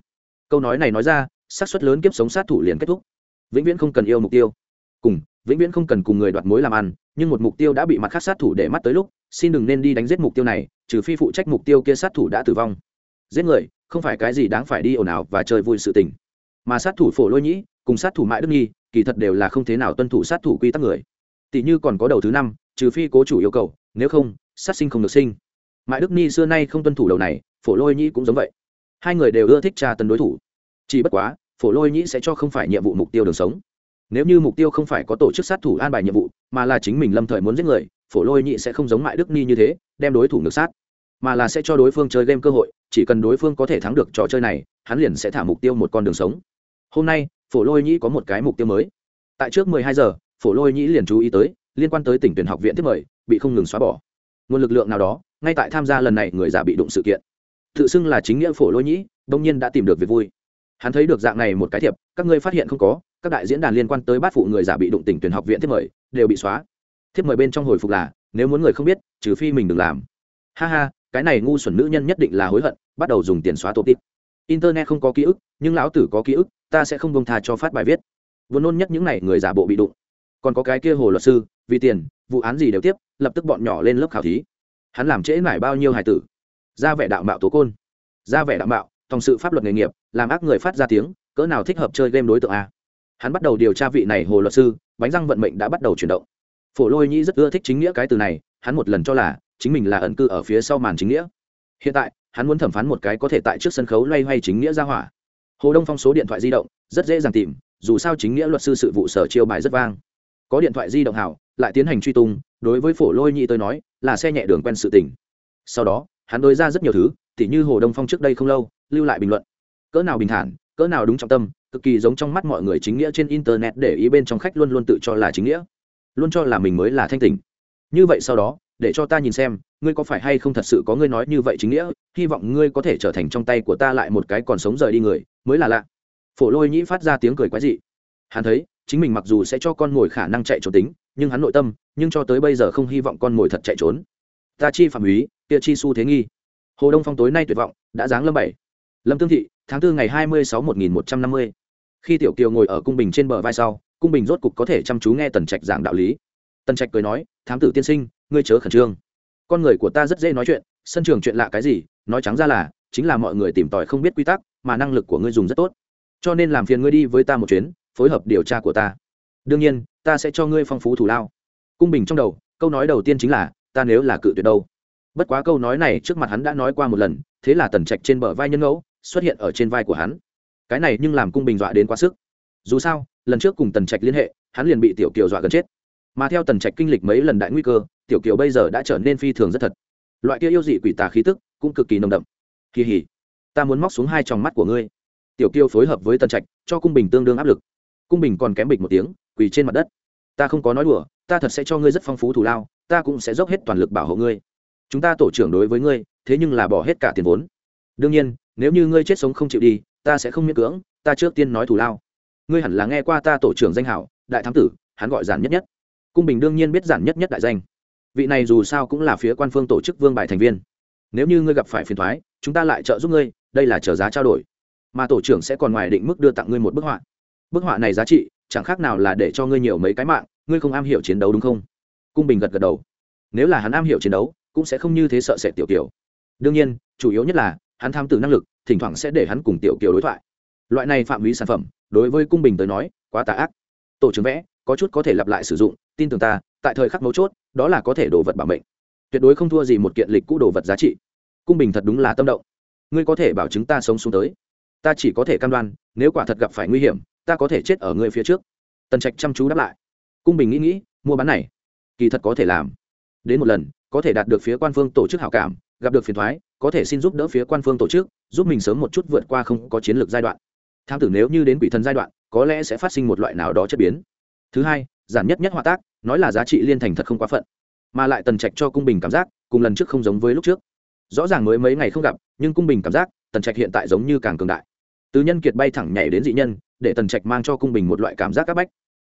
Câu nói này nói ra, xác suất lớn kiếp sống sát thủ liền kết thúc. Vĩnh viễn không cần yêu mục tiêu cùng, vĩnh viễn không cần cùng người đoạt mối làm ăn, nhưng một mục tiêu đã bị mặt khác sát thủ để mắt tới lúc, xin đừng nên đi đánh giết mục tiêu này, trừ phi phụ trách mục tiêu kia sát thủ đã tử vong. Giết người, không phải cái gì đáng phải đi ồn ào và chơi vui sự tình. Mà sát thủ phổ lôi nhĩ, cùng sát thủ mãi đức nghi, kỳ thật đều là không thế nào tuân thủ sát thủ quy tắc người. Tỷ như còn có đầu thứ năm, trừ phi cố chủ yêu cầu, nếu không, sát sinh không được sinh. Mãi đức nhi xưa nay không tuân thủ đầu này, phổ lôi nhĩ cũng giống vậy. Hai người đều ưa thích tra tấn đối thủ. Chỉ bất quá, phổ lôi nhĩ sẽ cho không phải nhiệm vụ mục tiêu đường sống nếu như mục tiêu không phải có tổ chức sát thủ an bài nhiệm vụ, mà là chính mình lâm thời muốn giết người, phổ lôi nhị sẽ không giống mại đức ni như thế, đem đối thủ ngược sát. Mà là sẽ cho đối phương chơi game cơ hội, chỉ cần đối phương có thể thắng được trò chơi này, hắn liền sẽ thả mục tiêu một con đường sống. Hôm nay, phổ lôi nhĩ có một cái mục tiêu mới. Tại trước 12 giờ, phổ lôi nhĩ liền chú ý tới, liên quan tới tỉnh tuyển học viện tiếp mời, bị không ngừng xóa bỏ. Nguồn lực lượng nào đó, ngay tại tham gia lần này người già bị đụng sự kiện. Tự xưng là chính nghĩa phổ lôi nhĩ đông nhiên đã tìm được việc vui. Hắn thấy được dạng này một cái thiệp, các ngươi phát hiện không có các đại diễn đàn liên quan tới bát phụ người giả bị đụng tỉnh tuyển học viện thiết mời, đều bị xóa. Thiết mời bên trong hồi phục là, nếu muốn người không biết, trừ phi mình đừng làm. Ha ha, cái này ngu xuẩn nữ nhân nhất định là hối hận, bắt đầu dùng tiền xóa tổ tip. Internet không có ký ức, nhưng lão tử có ký ức, ta sẽ không bông tha cho phát bài viết. Vốn nôn nhất những n à y người giả bộ bị đụng. Còn có cái kia hồ luật sư, vì tiền, vụ án gì đều tiếp, lập tức bọn nhỏ lên lớp khảo thí. Hắn làm trễ mải bao nhiêu hài tử. Ra vẻ đạo mạo tố côn. Ra vẻ đạo mạo, tòng sự pháp luật nghề nghiệp, làm ác người phát ra tiếng, cỡ nào thích hợp chơi game đối tượng a hắn bắt đầu điều tra vị này hồ luật sư, bánh răng vận mệnh đã bắt đầu chuyển động. Phổ lôi nhĩ rất ưa thích chính nghĩa cái từ này, hắn một lần cho là chính mình là ẩn cư ở phía sau màn chính nghĩa. Hiện tại, hắn muốn thẩm phán một cái có thể tại trước sân khấu loay hoay chính nghĩa ra hỏa. Hồ đông phong số điện thoại di động, rất dễ dàng tìm, dù sao chính nghĩa luật sư sự vụ sở chiêu bài rất vang. Có điện thoại di động hảo, lại tiến hành truy tung, đối với phổ lôi nhĩ tôi nói, là xe nhẹ đường quen sự tình. Sau đó, hắn đối ra rất nhiều thứ, tỉ như hồ đông phong trước đây không lâu, lưu lại bình luận. Cỡ nào bình thản cỡ nào đúng trọng tâm, cực kỳ giống trong mắt mọi người chính nghĩa trên internet để ý bên trong khách luôn luôn tự cho là chính nghĩa, luôn cho là mình mới là thanh tình như vậy sau đó, để cho ta nhìn xem, ngươi có phải hay không thật sự có ngươi nói như vậy chính nghĩa, hy vọng ngươi có thể trở thành trong tay của ta lại một cái còn sống rời đi người, mới là lạ. Phổ lôi nhĩ phát ra tiếng cười quái dị. Hắn thấy, chính mình mặc dù sẽ cho con mồi khả năng chạy trốn tính, nhưng hắn nội tâm, nhưng cho tới bây giờ không hy vọng con mồi thật chạy trốn. Ta chi phạm úy, kia chi su thế nghi. Hồ đông phong tối nay tuyệt vọng, đã giáng lâm bảy. Lâm tương thị tháng tư ngày hai mươi sáu một nghìn một trăm năm mươi. Khi tiểu kiều ngồi ở cung bình trên bờ vai sau, cung bình rốt cục có thể chăm chú nghe tần trạch giảng đạo lý. Tần trạch cười nói, thám tử tiên sinh, ngươi chớ khẩn trương. Con người của ta rất dễ nói chuyện, sân trường chuyện lạ cái gì, nói trắng ra là, chính là mọi người tìm tòi không biết quy tắc, mà năng lực của ngươi dùng rất tốt. Cho nên làm phiền ngươi đi với ta một chuyến, phối hợp điều tra của ta. Đương nhiên, ta sẽ cho ngươi phong phú thủ lao. Cung bình trong đầu, câu nói đầu tiên chính là, ta nếu là cự tuyệt đâu? Bất quá câu nói này trước mặt hắn đã nói qua một lần, thế là tần trạch trên bờ vai nhân ngẫu xuất hiện ở trên vai của hắn. Cái này nhưng làm cung bình dọa đến quá sức. Dù sao, lần trước cùng tần trạch liên hệ, hắn liền bị tiểu kiều dọa gần chết. Mà theo tần trạch kinh lịch mấy lần đại nguy cơ, tiểu kiều bây giờ đã trở nên phi thường rất thật. Loại kia yêu dị quỷ tà khí tức cũng cực kỳ nồng đậm. Kỳ hỉ, ta muốn móc xuống hai tròng mắt của ngươi. Tiểu kiều phối hợp với tần trạch, cho cung bình tương đương áp lực. Cung bình còn kém bịch một tiếng, quỳ trên mặt đất. Ta không có nói đùa, ta thật sẽ cho ngươi rất phong phú thù lao, ta cũng sẽ dốc hết toàn lực bảo hộ ngươi. Chúng ta tổ trưởng đối với ngươi, thế nhưng là bỏ hết cả tiền vốn. Đương nhiên nếu như ngươi chết sống không chịu đi, ta sẽ không miễn cưỡng, ta trước tiên nói thù lao. Ngươi hẳn là nghe qua ta tổ trưởng danh hảo, đại thám tử, hắn gọi giản nhất nhất. Cung bình đương nhiên biết giản nhất nhất đại danh. Vị này dù sao cũng là phía quan phương tổ chức vương bài thành viên. Nếu như ngươi gặp phải phiền thoái, chúng ta lại trợ giúp ngươi, đây là trở giá trao đổi. Mà tổ trưởng sẽ còn ngoài định mức đưa tặng ngươi một bức họa. Bức họa này giá trị, chẳng khác nào là để cho ngươi nhiều mấy cái mạng, ngươi không am hiểu chiến đấu đúng không? Cung bình gật gật đầu. Nếu là hắn am hiểu chiến đấu, cũng sẽ không như thế sợ sệt tiểu tiểu. đương nhiên, chủ yếu nhất là hắn tham tử năng lực, thỉnh thoảng sẽ để hắn cùng tiểu kiều đối thoại. Loại này phạm vi sản phẩm, đối với cung bình tới nói, quá tà ác. Tổ trưởng vẽ, có chút có thể lặp lại sử dụng, tin tưởng ta, tại thời khắc mấu chốt, đó là có thể đồ vật bảo mệnh. Tuyệt đối không thua gì một kiện lịch cũ đồ vật giá trị. Cung bình thật đúng là tâm động. Ngươi có thể bảo chứng ta sống xuống tới. Ta chỉ có thể cam đoan, nếu quả thật gặp phải nguy hiểm, ta có thể chết ở ngươi phía trước. Tần trạch chăm chú đáp lại. Cung bình nghĩ nghĩ, mua bán này, kỳ thật có thể làm. Đến một lần, có thể đạt được phía quan phương tổ chức hảo cảm, gặp được phiền thoái có thể xin giúp đỡ phía quan phương tổ chức, giúp mình sớm một chút vượt qua không có chiến lược giai đoạn. Tham tử nếu như đến quỷ thần giai đoạn, có lẽ sẽ phát sinh một loại nào đó chất biến. Thứ hai, giản nhất nhất hòa tác, nói là giá trị liên thành thật không quá phận, mà lại tần trạch cho cung bình cảm giác, cùng lần trước không giống với lúc trước. Rõ ràng mới mấy ngày không gặp, nhưng cung bình cảm giác, tần trạch hiện tại giống như càng cường đại. Từ nhân kiệt bay thẳng nhảy đến dị nhân, để tần trạch mang cho cung bình một loại cảm giác áp bách.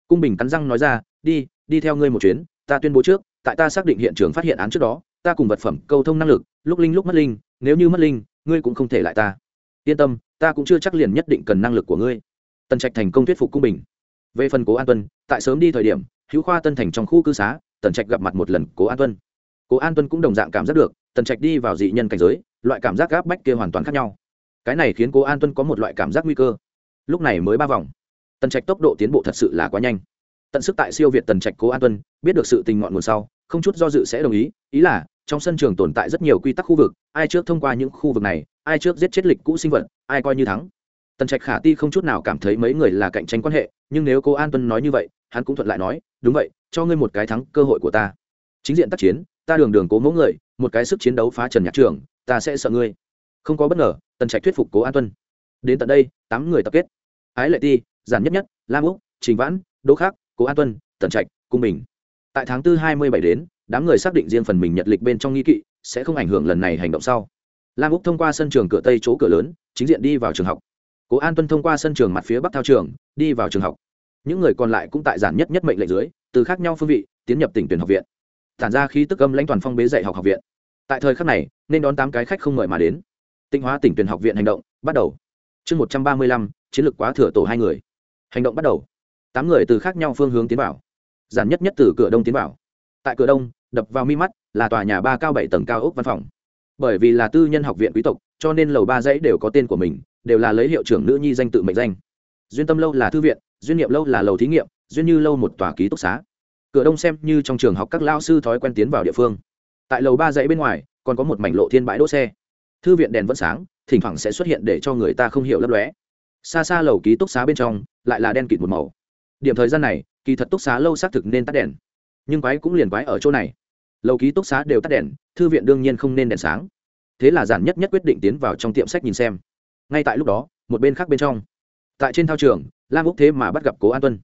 Cung bình cắn răng nói ra, đi đi theo ngươi một chuyến, ta tuyên bố trước, tại ta xác định hiện trường phát hiện án trước đó, ta cùng vật phẩm, câu thông năng lực lúc linh lúc mất linh, nếu như mất linh, ngươi cũng không thể lại ta. Yên tâm, ta cũng chưa chắc liền nhất định cần năng lực của ngươi. Tần trạch thành công thuyết phục cung bình. Về phần cố an tuân, tại sớm đi thời điểm, hữu khoa tân thành trong khu cư xá, tần trạch gặp mặt một lần cố an tuân. Cố an tuân cũng đồng dạng cảm giác được, tần trạch đi vào dị nhân cảnh giới, loại cảm giác gáp bách kia hoàn toàn khác nhau. Cái này khiến cố an tuân có một loại cảm giác nguy cơ. Lúc này mới ba vòng. Tần trạch tốc độ tiến bộ thật sự là quá nhanh. Tận sức tại siêu việt tần trạch cố an tuân, biết được sự tình ngọn nguồn sau, không chút do dự sẽ đồng ý ý là trong sân trường tồn tại rất nhiều quy tắc khu vực, ai trước thông qua những khu vực này, ai trước giết chết lịch cũ sinh vật, ai coi như thắng. Tần trạch khả ti không chút nào cảm thấy mấy người là cạnh tranh quan hệ, nhưng nếu cô an tuân nói như vậy, hắn cũng thuận lại nói, đúng vậy, cho ngươi một cái thắng cơ hội của ta. Chính diện tác chiến, ta đường đường cố mẫu người, một cái sức chiến đấu phá trần nhạc trường, ta sẽ sợ ngươi. Không có bất ngờ, tần trạch thuyết phục cố an tuân. Đến tận đây, tám người tập kết. Ái lệ ti, giản nhất nhất, lam úc, trình vãn, đỗ khắc, cố an tuân, tần trạch, cung bình. Tại tháng tư hai mươi bảy đến đám người xác định riêng phần mình nhật lịch bên trong nghi kỵ sẽ không ảnh hưởng lần này hành động sau. Lam úc thông qua sân trường cửa tây chỗ cửa lớn, chính diện đi vào trường học. Cố an tuân thông qua sân trường mặt phía bắc thao trường, đi vào trường học. Những người còn lại cũng tại giản nhất nhất mệnh lệnh dưới, từ khác nhau phương vị, tiến nhập tỉnh tuyển học viện. Tản ra khí tức âm lãnh toàn phong bế dạy học học viện. Tại thời khắc này, nên đón tám cái khách không mời mà đến. Tinh hóa tỉnh tuyển học viện hành động, bắt đầu. Chương một trăm ba mươi lăm, chiến lược quá thừa tổ hai người. Hành động bắt đầu. Tám người từ khác nhau phương hướng tiến vào. Giản nhất nhất từ cửa đông tiến vào. Tại cửa đông đập vào mi mắt là tòa nhà ba cao bảy tầng cao ốc văn phòng. Bởi vì là tư nhân học viện quý tộc, cho nên lầu ba dãy đều có tên của mình, đều là lấy hiệu trưởng nữ nhi danh tự mệnh danh. Duyên tâm lâu là thư viện, duyên nghiệm lâu là lầu thí nghiệm, duyên như lâu một tòa ký túc xá. Cửa đông xem như trong trường học các lao sư thói quen tiến vào địa phương. Tại lầu ba dãy bên ngoài, còn có một mảnh lộ thiên bãi đỗ xe. Thư viện đèn vẫn sáng, thỉnh thoảng sẽ xuất hiện để cho người ta không hiểu lấp lóe. Xa xa lầu ký túc xá bên trong, lại là đen kịt một màu. Điểm thời gian này, kỳ thật túc xá lâu xác thực nên tắt đèn nhưng quái cũng liền quái ở chỗ này. Lầu ký túc xá đều tắt đèn, thư viện đương nhiên không nên đèn sáng. Thế là giản nhất nhất quyết định tiến vào trong tiệm sách nhìn xem. Ngay tại lúc đó, một bên khác bên trong, tại trên thao trường, lam úc thế mà bắt gặp cố an tuân.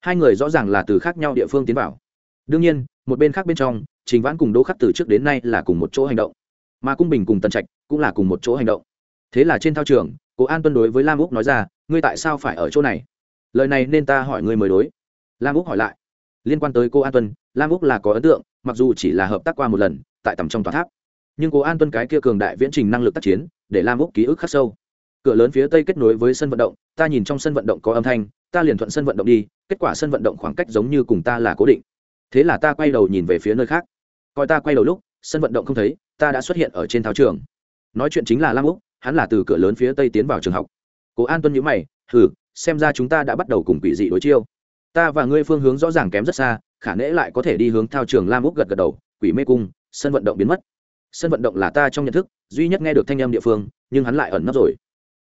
Hai người rõ ràng là từ khác nhau địa phương tiến vào. Đương nhiên, một bên khác bên trong, trình vãn cùng đỗ khắc từ trước đến nay là cùng một chỗ hành động. Mà cung bình cùng tần trạch cũng là cùng một chỗ hành động. Thế là trên thao trường, cố an tuân đối với lam úc nói ra, ngươi tại sao phải ở chỗ này? Lời này nên ta hỏi ngươi mới đối. Lam úc hỏi lại, liên quan tới cô an tuân lam úc là có ấn tượng mặc dù chỉ là hợp tác qua một lần tại tầm trong tòa tháp. Nhưng cố an tuân cái kia cường đại viễn trình năng lực tác chiến để lam úc ký ức khắc sâu. Cửa lớn phía tây kết nối với sân vận động ta nhìn trong sân vận động có âm thanh ta liền thuận sân vận động đi kết quả sân vận động khoảng cách giống như cùng ta là cố định. Thế là ta quay đầu nhìn về phía nơi khác. Coi ta quay đầu lúc sân vận động không thấy ta đã xuất hiện ở trên thao trường. Nói chuyện chính là lam úc hắn là từ cửa lớn phía tây tiến vào trường học. Cố an tuân nhữ mày thử, xem ra chúng ta đã bắt đầu cùng quỷ dị đối chiêu. Ta và ngươi phương hướng rõ ràng kém rất xa khả nễ lại có thể đi hướng thao trường lam úc gật gật đầu, quỷ mê cung, sân vận động biến mất. Sân vận động là ta trong nhận thức, duy nhất nghe được thanh âm địa phương, nhưng hắn lại ẩn nấp rồi.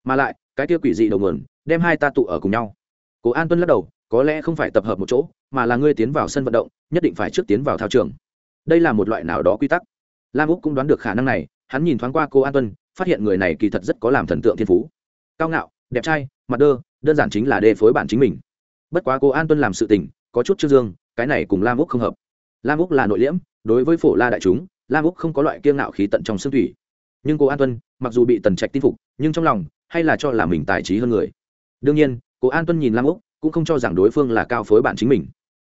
Mà lại, cái kia quỷ dị đầu nguồn, đem hai ta tụ ở cùng nhau. Cố an tuân lắc đầu, có lẽ không phải tập hợp một chỗ, mà là ngươi tiến vào sân vận động, nhất định phải trước tiến vào thao trường. Đây là một loại nào đó quy tắc. Lam úc cũng đoán được khả năng này, hắn nhìn thoáng qua cô an tuân, phát hiện người này kỳ thật rất có làm thần tượng thiên phú. Cao ngạo, đẹp trai, mặt đơ, đơn giản chính là đề phối bản chính mình. Bất quá cô an tuân làm sự tình, có chút chưa dương cái này cùng lam úc không hợp. Lam úc là nội liễm, đối với phổ la đại chúng, lam úc không có loại kiêng ngạo khí tận trong xương thủy. Nhưng cô an tuân, mặc dù bị tần trạch tin phục, nhưng trong lòng hay là cho là mình tài trí hơn người. Đương nhiên, cô an tuân nhìn lam úc, cũng không cho rằng đối phương là cao phối bản chính mình.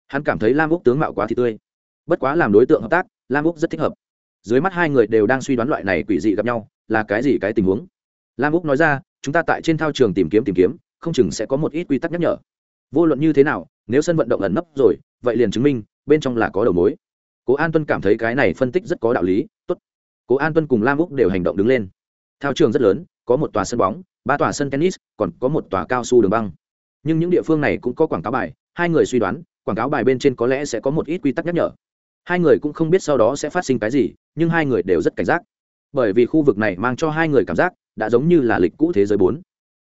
Hắn cảm thấy lam úc tướng mạo quá thì tươi. Bất quá làm đối tượng hợp tác, lam úc rất thích hợp. Dưới mắt hai người đều đang suy đoán loại này quỷ dị gặp nhau, là cái gì cái tình huống. Lam úc nói ra, chúng ta tại trên thao trường tìm kiếm tìm kiếm, không chừng sẽ có một ít quy tắc nhắc nhở vô luận như thế nào, nếu sân vận động ẩn nấp rồi, vậy liền chứng minh, bên trong là có đầu mối. Cố an tuân cảm thấy cái này phân tích rất có đạo lý, tốt. Cố an tuân cùng lam úc đều hành động đứng lên. Thao trường rất lớn, có một tòa sân bóng, ba tòa sân tennis, còn có một tòa cao su đường băng. Nhưng những địa phương này cũng có quảng cáo bài, hai người suy đoán, quảng cáo bài bên trên có lẽ sẽ có một ít quy tắc nhắc nhở. Hai người cũng không biết sau đó sẽ phát sinh cái gì, nhưng hai người đều rất cảnh giác. Bởi vì khu vực này mang cho hai người cảm giác, đã giống như là lịch cũ thế giới bốn.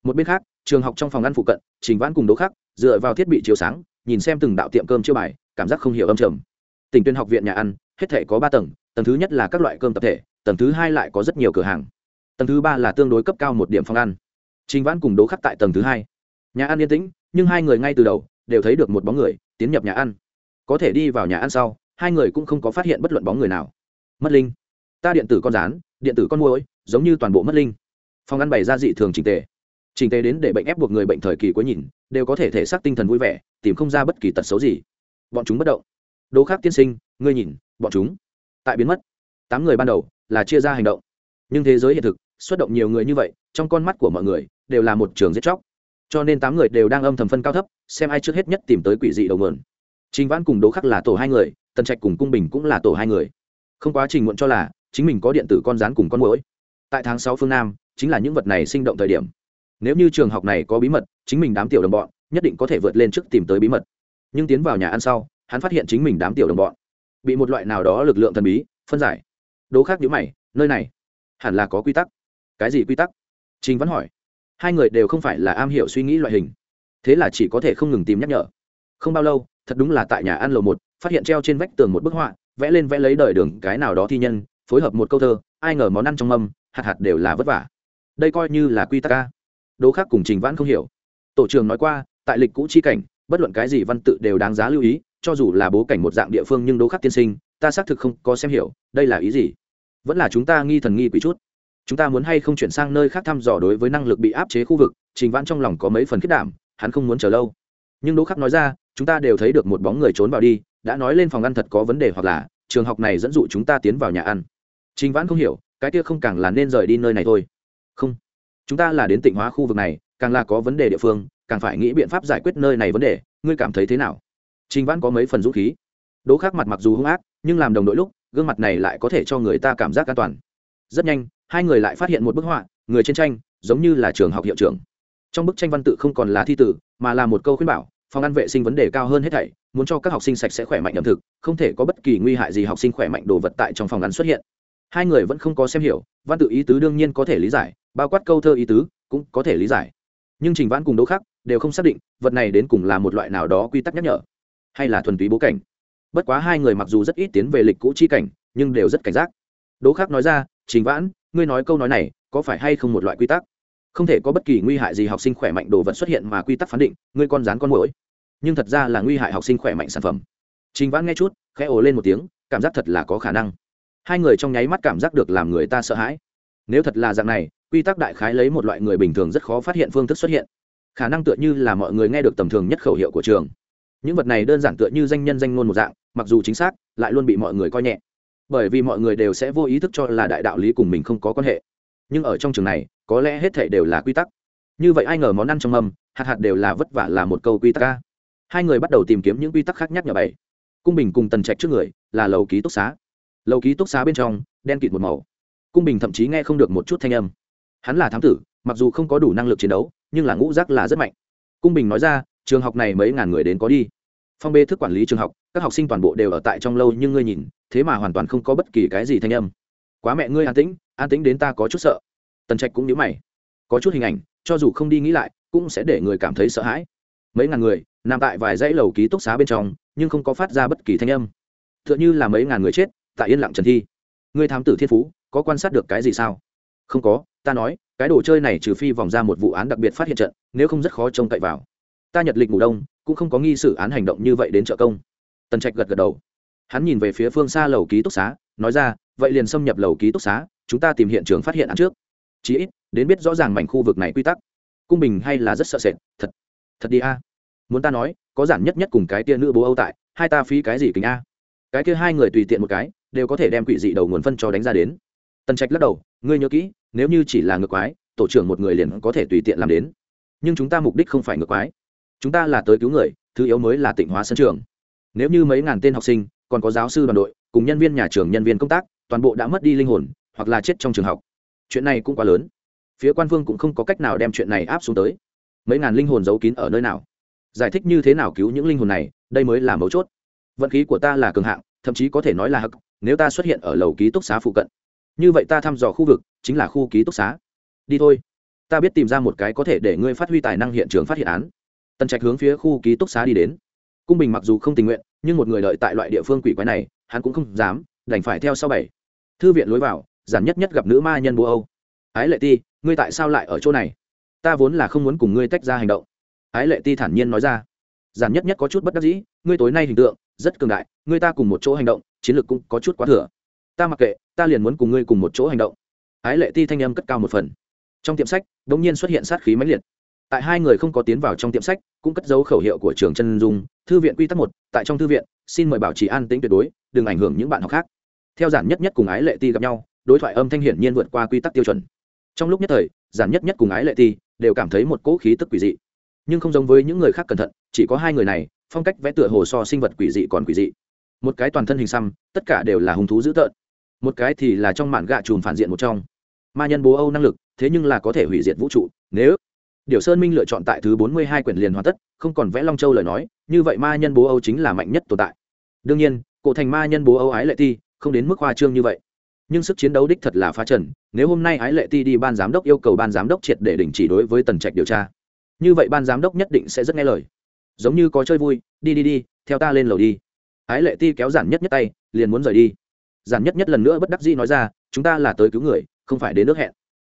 Một bên khác trường học trong phòng ăn phụ cận, trình vãn cùng đỗ khắc, dựa vào thiết bị chiếu sáng, nhìn xem từng đạo tiệm cơm chiêu bài, cảm giác không hiểu âm trầm. Tỉnh tuyên học viện nhà ăn, hết thể có ba tầng tầng thứ nhất là các loại cơm tập thể, tầng thứ hai lại có rất nhiều cửa hàng. Tầng thứ ba là tương đối cấp cao một điểm phòng ăn. Trình vãn cùng đỗ khắc tại tầng thứ hai. Nhà ăn yên tĩnh, nhưng hai người ngay từ đầu đều thấy được một bóng người, tiến nhập nhà ăn. Có thể đi vào nhà ăn sau, hai người cũng không có phát hiện bất luận bóng người nào. Mất linh, ta điện tử con rán, điện tử con môi giống như toàn bộ mất linh. Phòng ăn bày ra dị thường trình tề trình tề đến để bệnh ép buộc người bệnh thời kỳ cuối nhìn, đều có thể thể xác tinh thần vui vẻ, tìm không ra bất kỳ tật xấu gì. Bọn chúng bất động. Đố khác tiên sinh, ngươi nhìn, bọn chúng. Tại biến mất. Tám người ban đầu là chia ra hành động. Nhưng thế giới hiện thực, xuất động nhiều người như vậy, trong con mắt của mọi người đều là một trường giết chóc. Cho nên tám người đều đang âm thầm phân cao thấp, xem ai trước hết nhất tìm tới quỷ dị đầu mượn. Trình vãn cùng đố khắc là tổ hai người, tần trạch cùng cung bình cũng là tổ hai người. Không quá trình muộn cho là, chính mình có điện tử con rán cùng con mũi tại tháng sáu phương nam, chính là những vật này sinh động thời điểm nếu như trường học này có bí mật, chính mình đám tiểu đồng bọn nhất định có thể vượt lên trước tìm tới bí mật. Nhưng tiến vào nhà ăn sau, hắn phát hiện chính mình đám tiểu đồng bọn bị một loại nào đó lực lượng thần bí phân giải. Đố khác nhữ mày, nơi này hẳn là có quy tắc. Cái gì quy tắc? Trình vẫn hỏi. Hai người đều không phải là am hiểu suy nghĩ loại hình, thế là chỉ có thể không ngừng tìm nhắc nhở. Không bao lâu, thật đúng là tại nhà ăn lầu một, phát hiện treo trên vách tường một bức họa, vẽ lên vẽ lấy đời đường cái nào đó thi nhân, phối hợp một câu thơ, ai ngờ món ăn trong mâm, hạt hạt đều là vất vả. Đây coi như là quy tắc ca đố khác cùng trình vãn không hiểu. Tổ trưởng nói qua, tại lịch cũ chi cảnh, bất luận cái gì văn tự đều đáng giá lưu ý, cho dù là bố cảnh một dạng địa phương nhưng đố khắc tiên sinh, ta xác thực không có xem hiểu, đây là ý gì? Vẫn là chúng ta nghi thần nghi quỷ chút. Chúng ta muốn hay không chuyển sang nơi khác thăm dò đối với năng lực bị áp chế khu vực, trình vãn trong lòng có mấy phần khiết đảm, hắn không muốn chờ lâu. Nhưng đố khắc nói ra, chúng ta đều thấy được một bóng người trốn vào đi, đã nói lên phòng ăn thật có vấn đề hoặc là, trường học này dẫn dụ chúng ta tiến vào nhà ăn. Trình vãn không hiểu, cái kia không càng là nên rời đi nơi này thôi. Không chúng ta là đến tỉnh hóa khu vực này, càng là có vấn đề địa phương, càng phải nghĩ biện pháp giải quyết nơi này vấn đề. Ngươi cảm thấy thế nào? Trình vãn có mấy phần dũng khí. Đỗ khắc mặt mặc dù hung ác, nhưng làm đồng đội lúc, gương mặt này lại có thể cho người ta cảm giác an toàn. Rất nhanh, hai người lại phát hiện một bức họa, người trên tranh, giống như là trường học hiệu trưởng. Trong bức tranh văn tự không còn là thi tử, mà là một câu khuyên bảo, phòng ăn vệ sinh vấn đề cao hơn hết thảy, muốn cho các học sinh sạch sẽ khỏe mạnh ẩm thực, không thể có bất kỳ nguy hại gì học sinh khỏe mạnh đồ vật tại trong phòng ăn xuất hiện. Hai người vẫn không có xem hiểu, văn tự ý tứ đương nhiên có thể lý giải bao quát câu thơ ý tứ, cũng có thể lý giải. Nhưng trình vãn cùng đỗ khác đều không xác định vật này đến cùng là một loại nào đó quy tắc nhắc nhở, hay là thuần túy bố cảnh. Bất quá hai người mặc dù rất ít tiến về lịch cũ chi cảnh, nhưng đều rất cảnh giác. Đỗ khác nói ra, trình vãn, ngươi nói câu nói này có phải hay không một loại quy tắc? Không thể có bất kỳ nguy hại gì học sinh khỏe mạnh đồ vật xuất hiện mà quy tắc phán định, ngươi con rán con mũi nhưng thật ra là nguy hại học sinh khỏe mạnh sản phẩm. Trình vãn nghe chút, khẽ ồ lên một tiếng, cảm giác thật là có khả năng. Hai người trong nháy mắt cảm giác được làm người ta sợ hãi. Nếu thật là dạng này quy tắc đại khái lấy một loại người bình thường rất khó phát hiện phương thức xuất hiện. Khả năng tựa như là mọi người nghe được tầm thường nhất khẩu hiệu của trường. Những vật này đơn giản tựa như danh nhân danh ngôn một dạng, mặc dù chính xác, lại luôn bị mọi người coi nhẹ. Bởi vì mọi người đều sẽ vô ý thức cho là đại đạo lý cùng mình không có quan hệ. Nhưng ở trong trường này, có lẽ hết thể đều là quy tắc. Như vậy ai ngờ món ăn trong mâm, hạt hạt đều là vất vả là một câu quy tắc ca hai người bắt đầu tìm kiếm những quy tắc khác nhắc nhở bảy cung bình cùng tần trạch trước người, là lầu ký túc xá. Lầu ký túc xá bên trong, đen kịt một màu. Cung bình thậm chí nghe không được một chút thanh âm hắn là thám tử, mặc dù không có đủ năng lực chiến đấu, nhưng là ngũ giác là rất mạnh. Cung bình nói ra, trường học này mấy ngàn người đến có đi. Phong bê thức quản lý trường học, các học sinh toàn bộ đều ở tại trong lâu nhưng ngươi nhìn, thế mà hoàn toàn không có bất kỳ cái gì thanh âm. Quá mẹ ngươi an tĩnh an tĩnh đến ta có chút sợ. Tần trạch cũng nhớ mày. Có chút hình ảnh, cho dù không đi nghĩ lại, cũng sẽ để người cảm thấy sợ hãi. Mấy ngàn người, nằm tại vài dãy lầu ký túc xá bên trong, nhưng không có phát ra bất kỳ thanh âm. T h ư ợ n h ư là mấy ngàn người chết, tại yên lặng trần thi. Ngươi thám tử thiên phú, có quan sát được cái gì sao? Không có ta nói, cái đồ chơi này trừ phi vòng ra một vụ án đặc biệt phát hiện trận, nếu không rất khó trông cậy vào. Ta nhật lịch ngủ đông, cũng không có nghi xử án hành động như vậy đến trợ công. Tần trạch gật gật đầu. Hắn nhìn về phía phương xa lầu ký túc xá, nói ra, vậy liền xâm nhập lầu ký túc xá, chúng ta tìm hiện trường phát hiện án trước. Chí ít, đến biết rõ ràng mảnh khu vực này quy tắc. Cung bình hay là rất sợ sệt, thật thật đi a. Muốn ta nói, có giản nhất nhất cùng cái tia nữ bố âu tại, hai ta phí cái gì kính a? Cái kia hai người tùy tiện một cái, đều có thể đem quỷ dị đầu nguồn phân cho đánh ra đến tần trạch lắc đầu, ngươi nhớ kỹ, nếu như chỉ là ngược quái, tổ trưởng một người liền có thể tùy tiện làm đến. Nhưng chúng ta mục đích không phải ngược quái. Chúng ta là tới cứu người, thứ yếu mới là tịnh hóa sân trường. Nếu như mấy ngàn tên học sinh, còn có giáo sư đoàn đội, cùng nhân viên nhà trường nhân viên công tác, toàn bộ đã mất đi linh hồn, hoặc là chết trong trường học. Chuyện này cũng quá lớn. Phía quan vương cũng không có cách nào đem chuyện này áp xuống tới. Mấy ngàn linh hồn giấu kín ở nơi nào? Giải thích như thế nào cứu những linh hồn này, đây mới là mấu chốt. Vận khí của ta là cường hạng, thậm chí có thể nói là hắc. Nếu ta xuất hiện ở lầu ký túc xá phụ cận như vậy ta thăm dò khu vực, chính là khu ký túc xá. Đi thôi. Ta biết tìm ra một cái có thể để ngươi phát huy tài năng hiện trường phát hiện án. Tần trạch hướng phía khu ký túc xá đi đến. Cung bình mặc dù không tình nguyện, nhưng một người đợi tại loại địa phương quỷ quái này, hắn cũng không dám, đành phải theo sau bảy. Thư viện lối vào, giản nhất nhất gặp nữ ma nhân bố âu. Ái lệ ti, ngươi tại sao lại ở chỗ này? Ta vốn là không muốn cùng ngươi tách ra hành động. Ái lệ ti thản nhiên nói ra. Giản nhất nhất có chút bất đắc dĩ, ngươi tối nay hình tượng, rất cường đại, ngươi ta cùng một chỗ hành động, chiến lược cũng có chút quá thừa ta mặc kệ, ta liền muốn cùng ngươi cùng một chỗ hành động. Ái lệ ti thanh âm cất cao một phần. Trong tiệm sách đ ỗ n g nhiên xuất hiện sát khí mãnh liệt. Tại hai người không có tiến vào trong tiệm sách, cũng cất dấu khẩu hiệu của trường chân dung, thư viện quy tắc một, tại trong thư viện, xin mời bảo trì an tính tuyệt đối, đừng ảnh hưởng những bạn học khác. Theo giản nhất nhất cùng ái lệ ti gặp nhau, đối thoại âm thanh hiển nhiên vượt qua quy tắc tiêu chuẩn. Trong lúc nhất thời, giản nhất nhất cùng ái lệ ti đều cảm thấy một cỗ khí tức quỷ dị. Nhưng không giống với những người khác cẩn thận, chỉ có hai người này, phong cách vẽ tựa hồ so sinh vật quỷ dị còn quỷ dị. Một cái toàn thân hình xăm, tất cả đều là hung thú dữ tợn một cái thì là trong mạn gạ chùm phản diện một trong. Ma nhân bố âu năng lực, thế nhưng là có thể hủy diệt vũ trụ, nếu điều sơn minh lựa chọn tại thứ bốn mươi hai quyển liền hoàn tất, không còn vẽ long châu lời nói, như vậy ma nhân bố âu chính là mạnh nhất tồn tại. Đương nhiên, cổ thành ma nhân bố âu ái lệ ti không đến mức hoa trương như vậy. Nhưng sức chiến đấu đích thật là phá trần, nếu hôm nay ái lệ ti đi ban giám đốc yêu cầu ban giám đốc triệt để đình chỉ đối với tần trạch điều tra, như vậy ban giám đốc nhất định sẽ rất nghe lời. Giống như có chơi vui, đi đi đi, theo ta lên lầu đi. Ái lệ ti kéo giản nhất nhất tay, liền muốn rời đi giản nhất nhất lần nữa bất đắc dĩ nói ra, chúng ta là tới cứu người, không phải đến nước hẹn.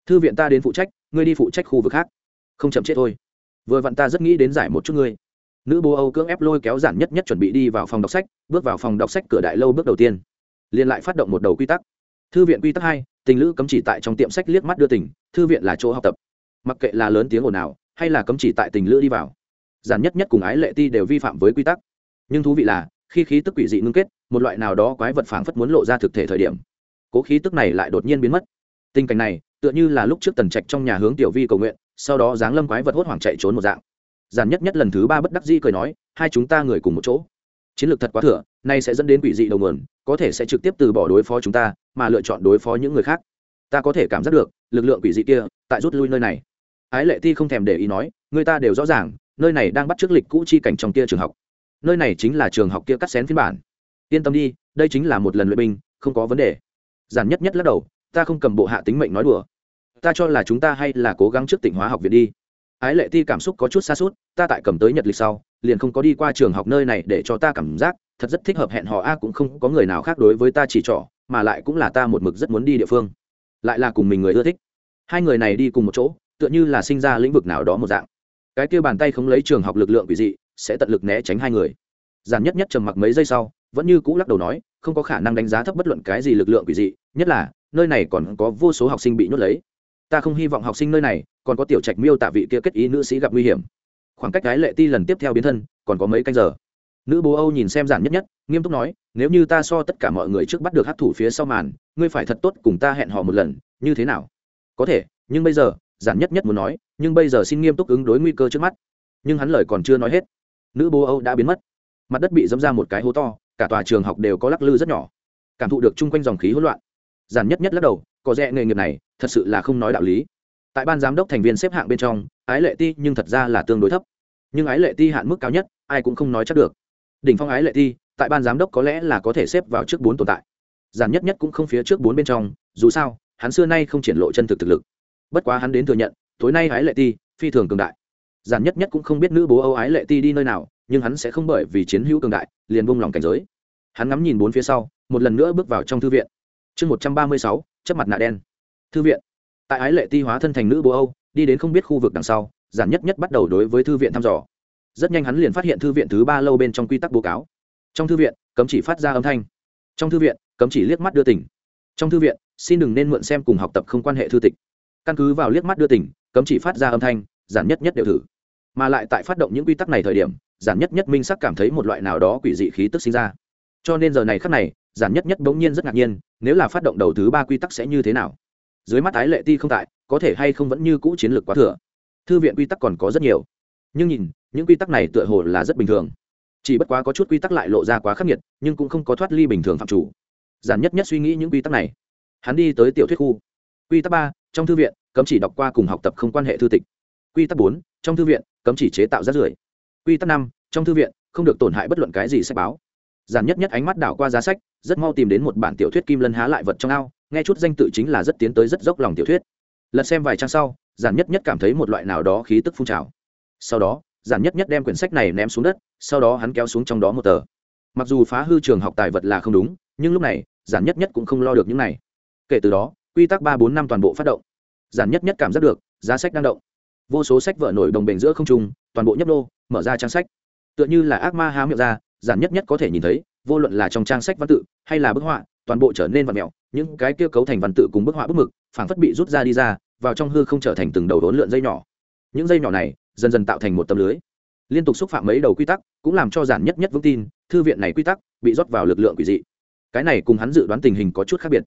Thư viện ta đến phụ trách, ngươi đi phụ trách khu vực khác. Không chậm chết thôi. Vừa vặn ta rất nghĩ đến giải một chút ngươi. Nữ bố âu cưỡng ép lôi kéo giản nhất nhất chuẩn bị đi vào phòng đọc sách, bước vào phòng đọc sách cửa đại lâu bước đầu tiên. Liền lại phát động một đầu quy tắc. Thư viện quy tắc hai, tình lữ cấm chỉ tại trong tiệm sách liếc mắt đưa tỉnh thư viện là chỗ học tập. Mặc kệ là lớn tiếng ồn nào hay là cấm chỉ tại tình lữ đi vào, giản nhất nhất cùng ái lệ ti đều vi phạm với quy tắc. Nhưng thú vị là khi khí tức quỷ dị ngưng kết, một loại nào đó quái vật phảng phất muốn lộ ra thực thể thời điểm, cố khí tức này lại đột nhiên biến mất. Tình cảnh này, tựa như là lúc trước tần trạch trong nhà hướng tiểu vi cầu nguyện, sau đó giáng lâm quái vật hốt hoảng chạy trốn một dạng. Giản nhất nhất lần thứ ba bất đắc dĩ cười nói, hai chúng ta người cùng một chỗ. Chiến lược thật quá thừa, nay sẽ dẫn đến quỷ dị đầu nguồn, có thể sẽ trực tiếp từ bỏ đối phó chúng ta, mà lựa chọn đối phó những người khác. Ta có thể cảm giác được, lực lượng quỷ dị kia, tại rút lui nơi này. Ái lệ thi không thèm để ý nói, người ta đều rõ ràng, nơi này đang bắt trước lịch cũ chi cảnh trong kia trường học nơi này chính là trường học kia cắt xén phiên bản. Yên tâm đi, đây chính là một lần luyện binh, không có vấn đề. Giản nhất nhất lắc đầu, ta không cầm bộ hạ tính mệnh nói đùa. Ta cho là chúng ta hay là cố gắng trước tỉnh hóa học viện đi. Ái lệ ti cảm xúc có chút xa suốt ta tại cầm tới nhật lịch sau, liền không có đi qua trường học nơi này để cho ta cảm giác, thật rất thích hợp hẹn họ a cũng không có người nào khác đối với ta chỉ trỏ, mà lại cũng là ta một mực rất muốn đi địa phương. Lại là cùng mình người ưa thích. Hai người này đi cùng một chỗ, tựa như là sinh ra lĩnh vực nào đó một dạng. Cái kia bàn tay không lấy trường học lực lượng quỷ dị sẽ tận lực né tránh hai người. Giản nhất nhất trầm mặc mấy giây sau, vẫn như cũ lắc đầu nói, không có khả năng đánh giá thấp bất luận cái gì lực lượng quỷ dị, nhất là, nơi này còn có vô số học sinh bị nhốt lấy. Ta không hy vọng học sinh nơi này còn có tiểu trạch miêu tạ vị kia kết ý nữ sĩ gặp nguy hiểm. Khoảng cách cái lệ ti lần tiếp theo biến thân, còn có mấy canh giờ. Nữ bố âu nhìn xem giản nhất nhất, nghiêm túc nói, nếu như ta so tất cả mọi người trước bắt được hát thủ phía sau màn, ngươi phải thật tốt cùng ta hẹn hò một lần, như thế nào? Có thể, nhưng bây giờ, giản nhất nhất muốn nói, nhưng bây giờ xin nghiêm túc ứng đối nguy cơ trước mắt. Nhưng hắn lời còn chưa nói hết nữ bố âu đã biến mất. Mặt đất bị dẫm ra một cái hố to, cả tòa trường học đều có lắc lư rất nhỏ. Cảm thụ được chung quanh dòng khí hỗn loạn. Giản nhất nhất lắc đầu, có rẽ nghề nghiệp này, thật sự là không nói đạo lý. Tại ban giám đốc thành viên xếp hạng bên trong, ái lệ ti nhưng thật ra là tương đối thấp. Nhưng ái lệ ti hạn mức cao nhất, ai cũng không nói chắc được. Đỉnh phong ái lệ ti, tại ban giám đốc có lẽ là có thể xếp vào trước bốn tồn tại. Giản nhất nhất cũng không phía trước bốn bên trong, dù sao, hắn xưa nay không triển lộ chân thực thực lực. Bất quá hắn đến thừa nhận, tối nay ái lệ ti, phi thường cường đại giản nhất nhất cũng không biết nữ bố âu ái lệ ti đi nơi nào, nhưng hắn sẽ không bởi vì chiến hữu cường đại, liền buông lòng cảnh giới. Hắn ngắm nhìn bốn phía sau, một lần nữa bước vào trong thư viện. Chương một trăm ba mươi sáu chất mặt nạ đen. Thư viện. Tại ái lệ ti hóa thân thành nữ bố âu, đi đến không biết khu vực đằng sau, giản nhất nhất bắt đầu đối với thư viện thăm dò. Rất nhanh hắn liền phát hiện thư viện thứ ba lâu bên trong quy tắc bố cáo. Trong thư viện, cấm chỉ phát ra âm thanh. Trong thư viện, cấm chỉ liếc mắt đưa tỉnh. Trong thư viện, xin đừng nên mượn xem cùng học tập không quan hệ thư tịch. Căn cứ vào liếc mắt đưa tỉnh, cấm chỉ phát ra âm thanh giản nhất nhất đều thử. Mà lại tại phát động những quy tắc này thời điểm, giản nhất nhất minh sắc cảm thấy một loại nào đó quỷ dị khí tức sinh ra. Cho nên giờ này khắc này, giản nhất nhất bỗng nhiên rất ngạc nhiên, nếu là phát động đầu thứ ba quy tắc sẽ như thế nào? Dưới mắt ái lệ ti không tại, có thể hay không vẫn như cũ chiến lược quá thừa? Thư viện quy tắc còn có rất nhiều. Nhưng nhìn, những quy tắc này tựa hồ là rất bình thường. Chỉ bất quá có chút quy tắc lại lộ ra quá khắc nghiệt, nhưng cũng không có thoát ly bình thường phạm chủ. Giản nhất nhất suy nghĩ những quy tắc này. Hắn đi tới tiểu thuyết khu. Quy tắc ba, trong thư viện, cấm chỉ đọc qua cùng học tập không quan hệ thư tịch quy tắc bốn, trong thư viện, cấm chỉ chế tạo rác rưởi. Quy tắc năm, trong thư viện, không được tổn hại bất luận cái gì sách báo. Giản nhất nhất ánh mắt đảo qua giá sách, rất mau tìm đến một bản tiểu thuyết kim lân há lại vật trong ao, nghe chút danh tự chính là rất tiến tới rất dốc lòng tiểu thuyết. Lật xem vài trang sau, giản nhất nhất cảm thấy một loại nào đó khí tức phun trào. Sau đó, giản nhất nhất đem quyển sách này ném xuống đất, sau đó hắn kéo xuống trong đó một tờ. Mặc dù phá hư trường học tài vật là không đúng, nhưng lúc này, giản nhất nhất cũng không lo được những này. Kể từ đó, quy tắc ba bốn năm toàn bộ phát động. Giản nhất nhất cảm giác được, giá sách đang động vô số sách vở nổi đồng bền giữa không trung, toàn bộ nhấp đô mở ra trang sách. Tựa như là ác ma há miệng ra, giản nhất nhất có thể nhìn thấy, vô luận là trong trang sách văn tự hay là bức họa, toàn bộ trở nên vật mẹo những cái kia cấu thành văn tự cùng bức họa bức mực, phảng phất bị rút ra đi ra, vào trong hư không trở thành từng đầu đốn lượn dây nhỏ. Những dây nhỏ này dần dần tạo thành một tấm lưới. Liên tục xúc phạm mấy đầu quy tắc, cũng làm cho giản nhất nhất vững tin, thư viện này quy tắc bị rót vào lực lượng quỷ dị. Cái này cùng hắn dự đoán tình hình có chút khác biệt.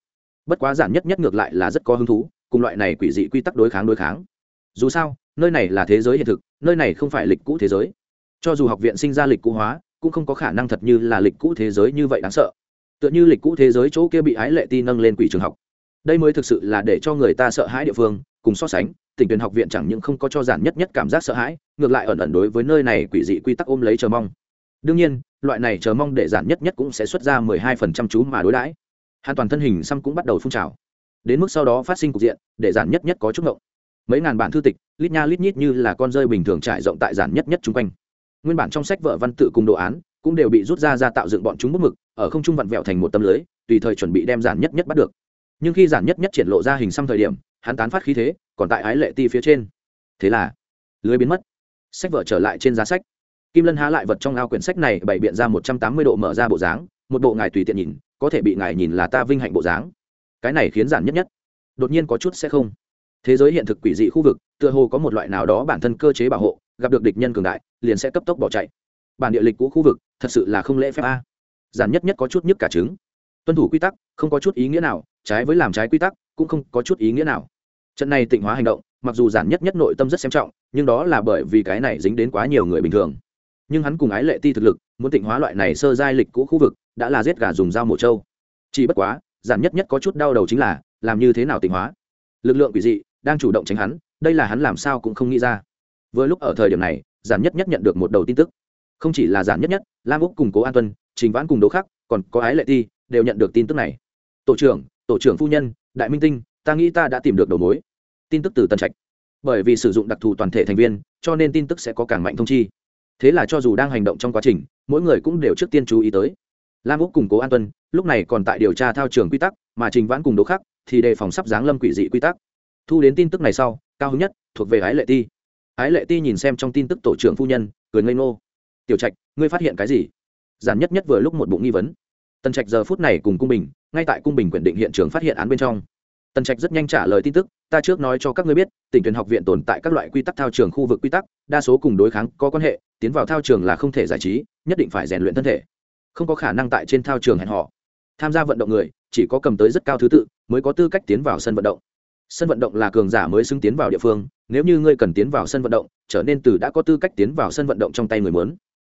Bất quá giản nhất nhất ngược lại là rất có hứng thú, cùng loại này quỷ dị quy tắc đối kháng đối kháng. Dù sao nơi này là thế giới hiện thực, nơi này không phải lịch cũ thế giới. Cho dù học viện sinh ra lịch cũ hóa, cũng không có khả năng thật như là lịch cũ thế giới như vậy đáng sợ. Tựa như lịch cũ thế giới chỗ kia bị ái lệ ti nâng lên quỷ trường học. Đây mới thực sự là để cho người ta sợ hãi địa phương, cùng so sánh, tỉnh tuyển học viện chẳng những không có cho giản nhất nhất cảm giác sợ hãi, ngược lại ẩn ẩn đối với nơi này quỷ dị quy tắc ôm lấy chờ mong. Đương nhiên, loại này chờ mong để giản nhất nhất cũng sẽ xuất ra mười hai phần trăm chú mà đối đãi. Hoàn toàn thân hình xăm cũng bắt đầu phun trào. Đến mức sau đó phát sinh cục diện, để giản nhất nhất có chút ngộng mấy ngàn bản thư tịch, lít nha lít nhít như là con rơi bình thường trải rộng tại giản nhất nhất chung quanh. Nguyên bản trong sách vợ văn tự cùng đồ án cũng đều bị rút ra ra tạo dựng bọn chúng bút mực, ở không trung vặn vẹo thành một tấm lưới, tùy thời chuẩn bị đem giản nhất nhất bắt được. Nhưng khi giản nhất nhất triển lộ ra hình xăm thời điểm, hắn tán phát khí thế, còn tại ái lệ ti phía trên. Thế là, lưới biến mất. Sách vợ trở lại trên giá sách. Kim lân há lại vật trong ao quyển sách này bày biện ra một trăm tám mươi độ mở ra bộ dáng, một bộ ngài tùy tiện nhìn, có thể bị ngài nhìn là ta vinh hạnh bộ dáng. Cái này khiến giản nhất nhất. Đột nhiên có chút sẽ không thế giới hiện thực quỷ dị khu vực, tựa hồ có một loại nào đó bản thân cơ chế bảo hộ, gặp được địch nhân cường đại, liền sẽ cấp tốc bỏ chạy. Bản địa lịch cũ khu vực, thật sự là không lễ phép a. Giản nhất nhất có chút nhức cả trứng. Tuân thủ quy tắc, không có chút ý nghĩa nào, trái với làm trái quy tắc, cũng không có chút ý nghĩa nào. Trận này tịnh hóa hành động, mặc dù giản nhất nhất nội tâm rất xem trọng, nhưng đó là bởi vì cái này dính đến quá nhiều người bình thường. Nhưng hắn cùng ái lệ ti thực lực, muốn tịnh hóa loại này sơ giai lịch cũ khu vực, đã là giết gà dùng dao mổ trâu. Chỉ bất quá, giản nhất nhất có chút đau đầu chính là, làm như thế nào tịnh hóa? Lực lượng quỷ dị đang chủ động tránh hắn, đây là hắn làm sao cũng không nghĩ ra. Vừa lúc ở thời điểm này, giản nhất nhất nhận được một đầu tin tức. Không chỉ là giản nhất nhất, lam úc cùng cố an tuân, trình vãn cùng đỗ khắc, còn có ái lệ ti, đều nhận được tin tức này. Tổ trưởng tổ trưởng phu nhân, đại minh tinh, ta nghĩ ta đã tìm được đầu mối. Tin tức từ tân trạch. Bởi vì sử dụng đặc thù toàn thể thành viên, cho nên tin tức sẽ có càng mạnh thông chi. Thế là cho dù đang hành động trong quá trình, mỗi người cũng đều trước tiên chú ý tới. Lam úc cùng cố an tuân, lúc này còn tại điều tra thao trường quy tắc, mà trình vãn cùng đỗ khắc thì đề phòng sắp giáng lâm quỷ dị quy tắc thu đến tin tức này sau, cao hứng nhất, thuộc về ái lệ ti. Ái lệ ti nhìn xem trong tin tức tổ trưởng phu nhân, cười ngây ngô. Tiểu trạch, ngươi phát hiện cái gì? Giản nhất nhất vừa lúc một bụng nghi vấn. Tần trạch giờ phút này cùng cung bình, ngay tại cung bình quyển định hiện trường phát hiện án bên trong. Tần trạch rất nhanh trả lời tin tức, ta trước nói cho các ngươi biết, tỉnh tuyển học viện tồn tại các loại quy tắc thao trường khu vực quy tắc, đa số cùng đối kháng có quan hệ, tiến vào thao trường là không thể giải trí, nhất định phải rèn luyện thân thể. Không có khả năng tại trên thao trường hẹn họ tham gia vận động người, chỉ có cầm tới rất cao thứ tự, mới có tư cách tiến vào sân vận động sân vận động là cường giả mới xứng tiến vào địa phương, nếu như ngươi cần tiến vào sân vận động, trở nên từ đã có tư cách tiến vào sân vận động trong tay người muốn.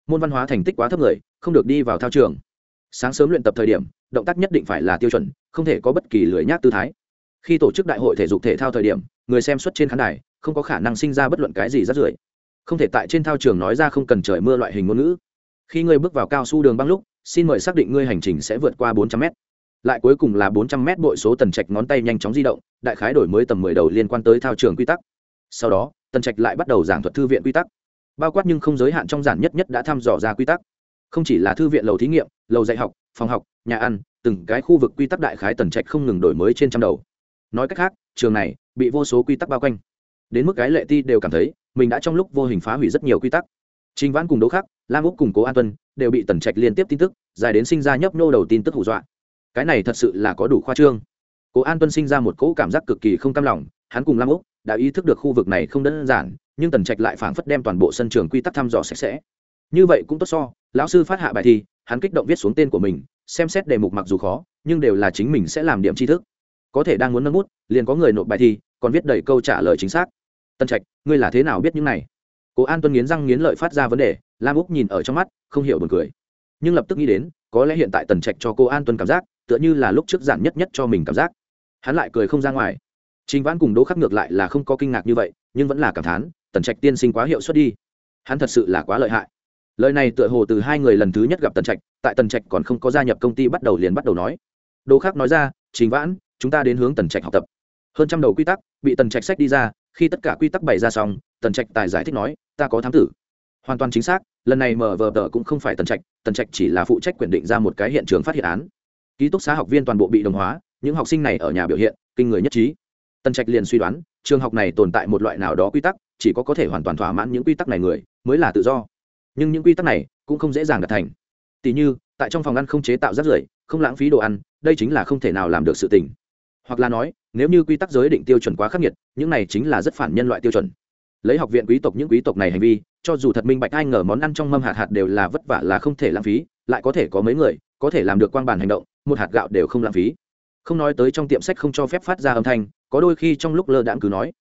Môn văn hóa thành tích quá thấp người, không được đi vào thao trường. Sáng sớm luyện tập thời điểm, động tác nhất định phải là tiêu chuẩn, không thể có bất kỳ lười nhác tư thái. Khi tổ chức đại hội thể dục thể thao thời điểm, người xem xuất trên khán đài, không có khả năng sinh ra bất luận cái gì rắt rưởi. Không thể tại trên thao trường nói ra không cần trời mưa loại hình ngôn ngữ. Khi ngươi bước vào cao su đường băng lúc, xin mời xác định ngươi hành trình sẽ vượt qua bốn trăm mét lại cuối cùng là 400 m bội số tần trạch ngón tay nhanh chóng di động, đại khái đổi mới tầm mười đầu liên quan tới thao trường quy tắc. Sau đó, tần trạch lại bắt đầu giảng thuật thư viện quy tắc. Bao quát nhưng không giới hạn trong giản nhất nhất đã thăm dò ra quy tắc. Không chỉ là thư viện lầu thí nghiệm, lầu dạy học, phòng học, nhà ăn, từng cái khu vực quy tắc đại khái tần trạch không ngừng đổi mới trên trăm đầu. Nói cách khác, trường này bị vô số quy tắc bao quanh. Đến mức cái lệ ti đều cảm thấy, mình đã trong lúc vô hình phá hủy rất nhiều quy tắc. Trình vãn cùng đỗ khắc, lam úc cùng cố an tuân đều bị tần trạch liên tiếp tin tức, dài đến sinh ra nhấp nô đầu tin tức hù dọa cái này thật sự là có đủ khoa trương. Cố an tuân sinh ra một cỗ cảm giác cực kỳ không cam lòng, hắn cùng lam úc đã ý thức được khu vực này không đơn giản, nhưng tần trạch lại phảng phất đem toàn bộ sân trường quy tắc thăm dò sạch sẽ. Như vậy cũng tốt so, lão sư phát hạ bài thi, hắn kích động viết xuống tên của mình, xem xét đề mục mặc dù khó, nhưng đều là chính mình sẽ làm điểm tri thức. Có thể đang muốn nâng bút, liền có người nộp bài thi, còn viết đầy câu trả lời chính xác. Tân trạch, ngươi là thế nào biết những này? Cố an tuân nghiến răng nghiến lợi phát ra vấn đề, lam úc nhìn ở trong mắt, không hiểu buồn cười nhưng lập tức nghĩ đến, có lẽ hiện tại tần trạch cho cô an tuân cảm giác, tựa như là lúc trước giản nhất nhất cho mình cảm giác. Hắn lại cười không ra ngoài. Trình vãn cùng đỗ khắc ngược lại là không có kinh ngạc như vậy, nhưng vẫn là cảm thán, tần trạch tiên sinh quá hiệu suất đi. Hắn thật sự là quá lợi hại. Lời này tựa hồ từ hai người lần thứ nhất gặp tần trạch, tại tần trạch còn không có gia nhập công ty bắt đầu liền bắt đầu nói. Đỗ khắc nói ra, trình vãn, chúng ta đến hướng tần trạch học tập. Hơn trăm đầu quy tắc bị tần trạch sách đi ra, khi tất cả quy tắc bày ra xong, tần trạch tài giải thích nói, ta có thám tử hoàn toàn chính xác, lần này mở vờ tờ cũng không phải tần trạch tần trạch chỉ là phụ trách quyền định ra một cái hiện trường phát hiện án. Ký túc xá học viên toàn bộ bị đồng hóa, những học sinh này ở nhà biểu hiện, kinh người nhất trí. Tần trạch liền suy đoán, trường học này tồn tại một loại nào đó quy tắc, chỉ có có thể hoàn toàn thỏa mãn những quy tắc này người, mới là tự do. Nhưng những quy tắc này cũng không dễ dàng đạt thành. Tỉ như, tại trong phòng ăn không chế tạo rác rưởi, không lãng phí đồ ăn, đây chính là không thể nào làm được sự tình. Hoặc là nói, nếu như quy tắc giới định tiêu chuẩn quá khắc nghiệt, những này chính là rất phản nhân loại tiêu chuẩn lấy học viện quý tộc những quý tộc này hành vi, cho dù thật minh bạch ai ngờ món ăn trong mâm hạt hạt đều là vất vả là không thể lãng phí, lại có thể có mấy người, có thể làm được quang bản hành động, một hạt gạo đều không lãng phí. Không nói tới trong tiệm sách không cho phép phát ra âm thanh, có đôi khi trong lúc lơ đãng cứ nói.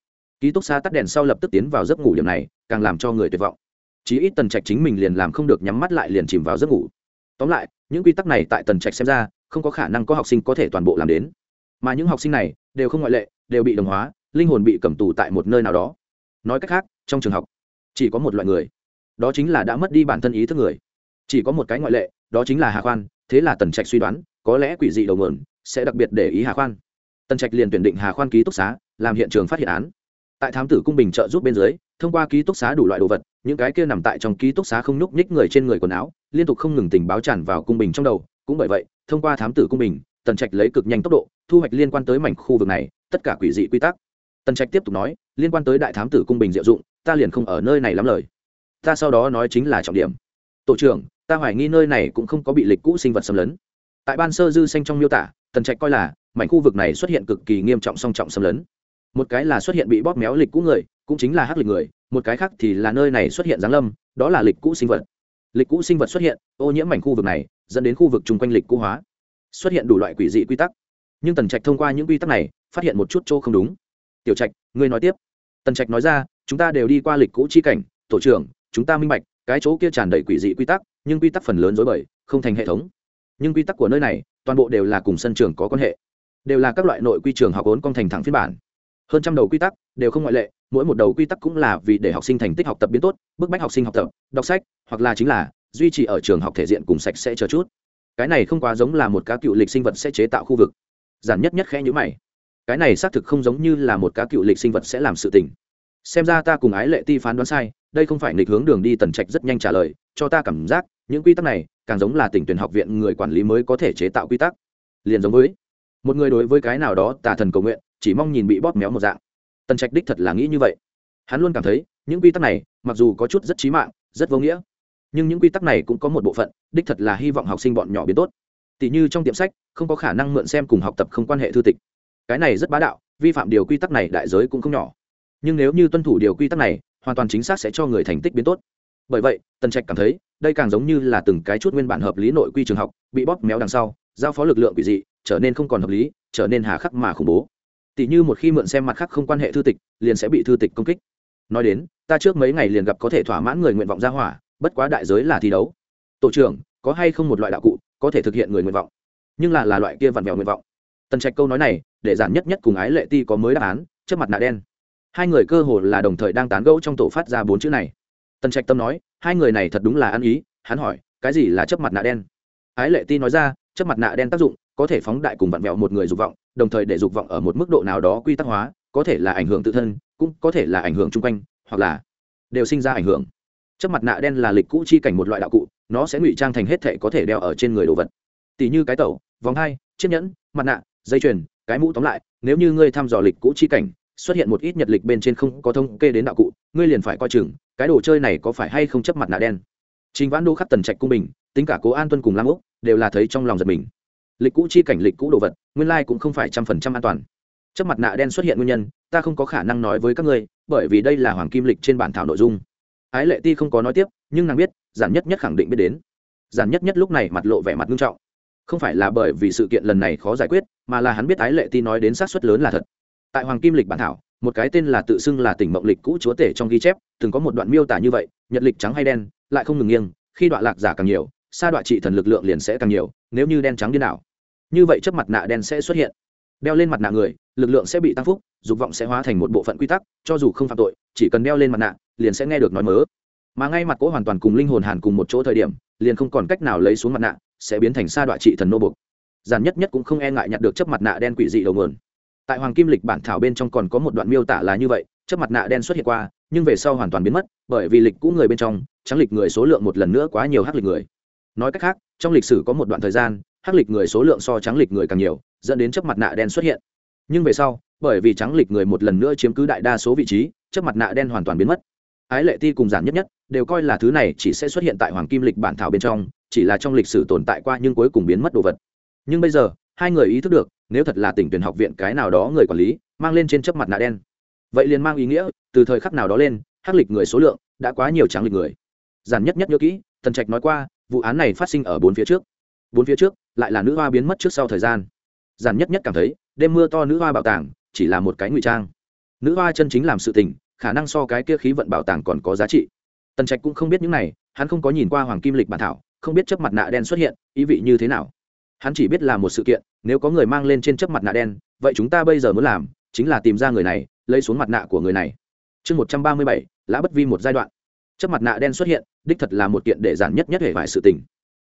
Ký túc xá tắt đèn sau lập tức tiến vào giấc ngủ điểm này, càng làm cho người tuyệt vọng. Chí ít tần trạch chính mình liền làm không được nhắm mắt lại liền chìm vào giấc ngủ. Tóm lại, những quy tắc này tại tần trạch xem ra, không có khả năng có học sinh có thể toàn bộ làm đến. Mà những học sinh này, đều không ngoại lệ, đều bị đồng hóa, linh hồn bị cầm tù tại một nơi nào đó nói cách khác, trong trường học, chỉ có một loại người. Đó chính là đã mất đi bản thân ý thức người. Chỉ có một cái ngoại lệ, đó chính là hà khoan, thế là tần trạch suy đoán, có lẽ quỷ dị đầu mượn sẽ đặc biệt để ý hà khoan. Tần trạch liền tuyển định hà khoan ký túc xá, làm hiện trường phát hiện án. Tại thám tử cung bình trợ giúp bên dưới, thông qua ký túc xá đủ loại đồ vật, những cái kia nằm tại trong ký túc xá không nhúc nhích người trên người quần áo, liên tục không ngừng tình báo tràn vào cung bình trong đầu. Cũng bởi vậy, thông qua thám tử cung bình, tần trạch lấy cực nhanh tốc độ, thu hoạch liên quan tới mảnh khu vực này, tất cả quỷ dị quy tắc tần trạch tiếp tục nói, liên quan tới đại thám tử cung bình diệu dụng, ta liền không ở nơi này lắm lời. Ta sau đó nói chính là trọng điểm. Tổ trưởng, ta hoài nghi nơi này cũng không có bị lịch cũ sinh vật xâm lấn. Tại ban sơ dư xanh trong miêu tả, tần trạch coi là, mảnh khu vực này xuất hiện cực kỳ nghiêm trọng song trọng xâm lấn. Một cái là xuất hiện bị bóp méo lịch cũ người, cũng chính là hắc lịch người, một cái khác thì là nơi này xuất hiện giáng lâm, đó là lịch cũ sinh vật. Lịch cũ sinh vật xuất hiện, ô nhiễm mảnh khu vực này, dẫn đến khu vực chung quanh lịch cũ hóa. Xuất hiện đủ loại quỷ dị quy tắc. Nhưng tần trạch thông qua những quy tắc này, phát hiện một chút chỗ không đúng tiểu trạch, ngươi nói tiếp. Tần trạch nói ra, chúng ta đều đi qua lịch cũ chi cảnh, tổ trưởng, chúng ta minh bạch, cái chỗ kia tràn đầy quỷ dị quy tắc, nhưng quy tắc phần lớn dối bời, không thành hệ thống. Nhưng quy tắc của nơi này, toàn bộ đều là cùng sân trường có quan hệ. Đều là các loại nội quy trường học ốn công thành thẳng phiên bản. Hơn trăm đầu quy tắc, đều không ngoại lệ, mỗi một đầu quy tắc cũng là vì để học sinh thành tích học tập biến tốt, bức bách học sinh học tập, đọc sách, hoặc là chính là duy trì ở trường học thể diện cùng sạch sẽ chờ chút. Cái này không quá giống là một cá cựu lịch sinh vật sẽ chế tạo khu vực. Giản nhất nhất khẽ nhữ mày cái này xác thực không giống như là một cá cựu lịch sinh vật sẽ làm sự tình. Xem ra ta cùng ái lệ ti phán đoán sai, đây không phải nghịch hướng đường đi tần trạch rất nhanh trả lời, cho ta cảm giác, những quy tắc này, càng giống là tỉnh tuyển học viện người quản lý mới có thể chế tạo quy tắc. Liền giống với, một người đối với cái nào đó tà thần cầu nguyện, chỉ mong nhìn bị bóp méo một dạng. Tần trạch đích thật là nghĩ như vậy. Hắn luôn cảm thấy, những quy tắc này, mặc dù có chút rất trí mạng, rất vô nghĩa, nhưng những quy tắc này cũng có một bộ phận, đích thật là hy vọng học sinh bọn nhỏ biến tốt. Tỷ như trong tiệm sách, không có khả năng mượn xem cùng học tập không quan hệ thư tịch cái này rất bá đạo, vi phạm điều quy tắc này đại giới cũng không nhỏ. Nhưng nếu như tuân thủ điều quy tắc này, hoàn toàn chính xác sẽ cho người thành tích biến tốt. Bởi vậy, tần trạch cảm thấy, đây càng giống như là từng cái chút nguyên bản hợp lý nội quy trường học, bị bóp méo đằng sau, giao phó lực lượng quỷ dị, trở nên không còn hợp lý, trở nên hà khắc mà khủng bố. Tỷ như một khi mượn xem mặt khác không quan hệ thư tịch, liền sẽ bị thư tịch công kích. Nói đến, ta trước mấy ngày liền gặp có thể thỏa mãn người nguyện vọng ra hỏa, bất quá đại giới là thi đấu. Tổ trưởng, có hay không một loại đạo cụ, có thể thực hiện người nguyện vọng? Nhưng là là loại kia vặn vẹo nguyện vọng. Tần trạch câu nói này để giản nhất nhất cùng ái lệ ti có mới đáp án, trước mặt nạ đen. Hai người cơ hồ là đồng thời đang tán gẫu trong tổ phát ra bốn chữ này. Tần trạch tâm nói, hai người này thật đúng là ăn ý, hắn hỏi, cái gì là chấp mặt nạ đen? Ái lệ ti nói ra chấp mặt nạ đen tác dụng, có thể phóng đại cùng vặn vẹo một người dục vọng, đồng thời để dục vọng ở một mức độ nào đó quy tắc hóa, có thể là ảnh hưởng tự thân, cũng có thể là ảnh hưởng chung quanh, hoặc là đều sinh ra ảnh hưởng. Chấp mặt nạ đen là lịch cũ chi cảnh một loại đạo cụ, nó sẽ ngụy trang thành hết thể có thể đeo ở trên người đồ vật. Tỷ như cái tẩu, vòng hai, chiếc nhẫn, mặt nạ, dây chuyền cái mũ tóm lại, nếu như ngươi thăm dò lịch cũ chi cảnh, xuất hiện một ít nhật lịch bên trên không có thông kê đến đạo cụ, ngươi liền phải coi chừng, cái đồ chơi này có phải hay không chấp mặt nạ đen. Trình vãn đô khắc tần trạch cung bình, tính cả cố an tuân cùng lam úc đều là thấy trong lòng giật mình. Lịch cũ chi cảnh, lịch cũ đồ vật, nguyên lai cũng không phải trăm phần trăm an toàn. Chấp mặt nạ đen xuất hiện nguyên nhân, ta không có khả năng nói với các ngươi, bởi vì đây là hoàng kim lịch trên bản thảo nội dung. Ái lệ ti không có nói tiếp, nhưng nàng biết, giản nhất nhất khẳng định biết đến. Giản nhất nhất lúc này mặt lộ vẻ mặt nghiêm trọng không phải là bởi vì sự kiện lần này khó giải quyết, mà là hắn biết ái lệ ti nói đến xác suất lớn là thật. Tại hoàng kim lịch bản thảo, một cái tên là tự xưng là tỉnh mộng lịch cũ chúa tể trong ghi chép, từng có một đoạn miêu tả như vậy, nhật lịch trắng hay đen, lại không ngừng nghiêng, khi đoạn lạc giả càng nhiều, sa đoạn trị thần lực lượng liền sẽ càng nhiều, nếu như đen trắng điên đảo. Như vậy chấp mặt nạ đen sẽ xuất hiện. Đeo lên mặt nạ người, lực lượng sẽ bị tăng phúc, dục vọng sẽ hóa thành một bộ phận quy tắc, cho dù không phạm tội, chỉ cần đeo lên mặt nạ, liền sẽ nghe được nói mớ. Mà ngay mặt cỗ hoàn toàn cùng linh hồn hàn cùng một chỗ thời điểm, liền không còn cách nào lấy xuống mặt nạ sẽ biến thành sa đoạn trị thần nô bục giản nhất nhất cũng không e ngại nhặt được chấp mặt nạ đen quỷ dị đầu nguồn. Tại hoàng kim lịch bản thảo bên trong còn có một đoạn miêu tả là như vậy chấp mặt nạ đen xuất hiện qua, nhưng về sau hoàn toàn biến mất, bởi vì lịch cũ người bên trong, trắng lịch người số lượng một lần nữa quá nhiều hắc lịch người. Nói cách khác, trong lịch sử có một đoạn thời gian, hắc lịch người số lượng so trắng lịch người càng nhiều, dẫn đến chấp mặt nạ đen xuất hiện. Nhưng về sau, bởi vì trắng lịch người một lần nữa chiếm cứ đại đa số vị trí chấp mặt nạ đen hoàn toàn biến mất. Ái lệ ti cùng giản nhất nhất đều coi là thứ này chỉ sẽ xuất hiện tại hoàng kim lịch bản thảo bên trong chỉ là trong lịch sử tồn tại qua nhưng cuối cùng biến mất đồ vật. Nhưng bây giờ, hai người ý thức được, nếu thật là tỉnh tuyển học viện cái nào đó người quản lý, mang lên trên chấp mặt nạ đen. Vậy liền mang ý nghĩa, từ thời khắc nào đó lên, hắc lịch người số lượng đã quá nhiều tráng lịch người. Giản nhất nhất nhớ kỹ, tần trạch nói qua, vụ án này phát sinh ở bốn phía trước. Bốn phía trước, lại là nữ hoa biến mất trước sau thời gian. Giản nhất nhất cảm thấy, đêm mưa to nữ hoa bảo tàng, chỉ là một cái ngụy trang. Nữ hoa chân chính làm sự tình, khả năng so cái kia khí vận bảo tàng còn có giá trị. Tần trạch cũng không biết những này, hắn không có nhìn qua hoàng kim lịch bản thảo không biết chấp mặt nạ đen xuất hiện, ý vị như thế nào. Hắn chỉ biết là một sự kiện, nếu có người mang lên trên chấp mặt nạ đen, vậy chúng ta bây giờ muốn làm, chính là tìm ra người này, lấy xuống mặt nạ của người này. Chương một trăm ba mươi bảy, lã bất vi một giai đoạn. Chấp mặt nạ đen xuất hiện, đích thật là một kiện để giản nhất nhất hệ vài sự tình.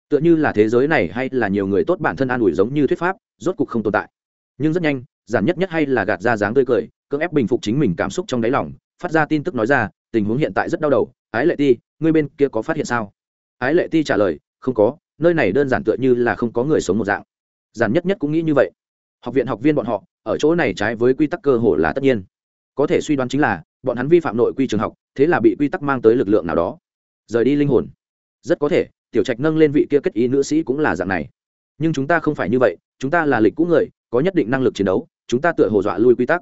Tựa như là thế giới này hay là nhiều người tốt bản thân an ủi giống như thuyết pháp, rốt cục không tồn tại. Nhưng rất nhanh, giản nhất nhất hay là gạt ra dáng tươi cười, cưỡng ép bình phục chính mình cảm xúc trong đáy lòng, phát ra tin tức nói ra, tình huống hiện tại rất đau đầu. Ái lệ ti ngươi bên kia có phát hiện sao? Ái lệ ti trả lời không có, nơi này đơn giản tựa như là không có người sống một dạng. Giản nhất nhất cũng nghĩ như vậy. Học viện học viên bọn họ, ở chỗ này trái với quy tắc cơ hồ là tất nhiên. Có thể suy đoán chính là, bọn hắn vi phạm nội quy trường học, thế là bị quy tắc mang tới lực lượng nào đó. Rời đi linh hồn. Rất có thể, tiểu trạch nâng lên vị kia kết ý nữ sĩ cũng là dạng này. Nhưng chúng ta không phải như vậy, chúng ta là lịch cũ người, có nhất định năng lực chiến đấu, chúng ta tựa hồ dọa lui quy tắc.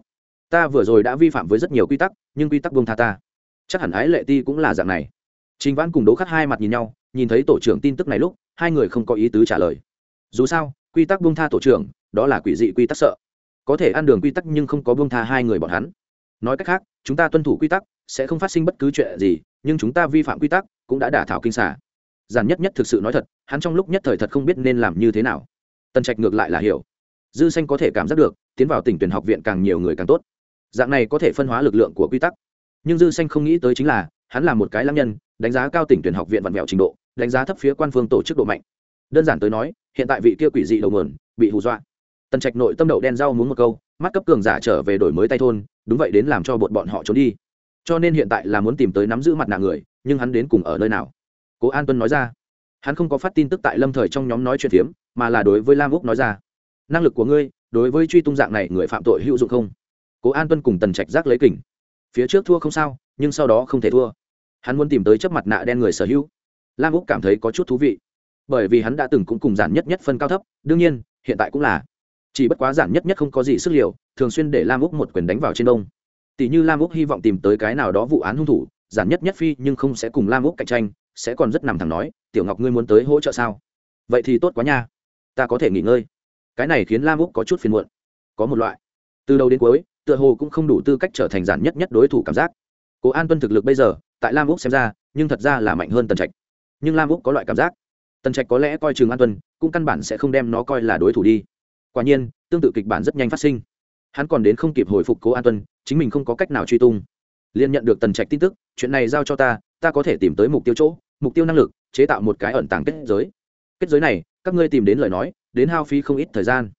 Ta vừa rồi đã vi phạm với rất nhiều quy tắc, nhưng quy tắc buông tha ta. Chắc hẳn ái lệ ti cũng là dạng này. Trinh vãn cùng đố khắc hai mặt nhìn nhau nhìn thấy tổ trưởng tin tức này lúc, hai người không có ý tứ trả lời. Dù sao, quy tắc buông tha tổ trưởng, đó là quỷ dị quy tắc sợ. Có thể ăn đường quy tắc nhưng không có buông tha hai người bọn hắn. Nói cách khác, chúng ta tuân thủ quy tắc, sẽ không phát sinh bất cứ chuyện gì, nhưng chúng ta vi phạm quy tắc, cũng đã đả thảo kinh xả giản nhất nhất thực sự nói thật, hắn trong lúc nhất thời thật không biết nên làm như thế nào. Tần trạch ngược lại là hiểu. Dư xanh có thể cảm giác được, tiến vào tỉnh tuyển học viện càng nhiều người càng tốt. Dạng này có thể phân hóa lực lượng của quy tắc. Nhưng dư xanh không nghĩ tới chính là hắn là một cái lăng nhân, đánh giá cao tỉnh tuyển học viện vạn vẹo trình độ, đánh giá thấp phía quan phương tổ chức độ mạnh. Đơn giản tới nói, hiện tại vị kia quỷ dị đầu nguồn, bị hù dọa. Tần trạch nội tâm đậu đen rau muốn một câu, mắt cấp cường giả trở về đổi mới tay thôn, đúng vậy đến làm cho bột bọn họ trốn đi. Cho nên hiện tại là muốn tìm tới nắm giữ mặt nạ người, nhưng hắn đến cùng ở nơi nào? Cố an tuân nói ra. Hắn không có phát tin tức tại lâm thời trong nhóm nói chuyện phiếm, mà là đối với lam úc nói ra. Năng lực của ngươi, đối với truy tung dạng này người phạm tội hữu dụng không? Cố an tuân cùng tần trạch giác lấy kỉnh phía trước thua không sao nhưng sau đó không thể thua. Hắn muốn tìm tới chấp mặt nạ đen người sở hữu. Lam úc cảm thấy có chút thú vị, bởi vì hắn đã từng cũng cùng giản nhất nhất phân cao thấp, đương nhiên, hiện tại cũng là. Chỉ bất quá giản nhất nhất không có gì sức liều, thường xuyên để lam úc một quyền đánh vào trên đông tỷ như lam úc hy vọng tìm tới cái nào đó vụ án hung thủ, giản nhất nhất phi nhưng không sẽ cùng lam úc cạnh tranh, sẽ còn rất nằm thẳng nói, tiểu ngọc ngươi muốn tới hỗ trợ sao? Vậy thì tốt quá nha, ta có thể nghỉ ngơi. Cái này khiến lam úc có chút phiền muộn. Có một loại, từ đầu đến cuối, tựa hồ cũng không đủ tư cách trở thành giản nhất nhất đối thủ cảm giác cố an tuân thực lực bây giờ, tại lam úc xem ra, nhưng thật ra là mạnh hơn tần trạch. Nhưng lam úc có loại cảm giác, tần trạch có lẽ coi chừng an tuân, cũng căn bản sẽ không đem nó coi là đối thủ đi. Quả nhiên, tương tự kịch bản rất nhanh phát sinh. Hắn còn đến không kịp hồi phục cố an tuân, chính mình không có cách nào truy tung. Liên nhận được tần trạch tin tức, chuyện này giao cho ta ta có thể tìm tới mục tiêu chỗ, mục tiêu năng lực, chế tạo một cái ẩn tàng kết giới. Kết giới này, các ngươi tìm đến lời nói, đến hao phí không ít thời gian.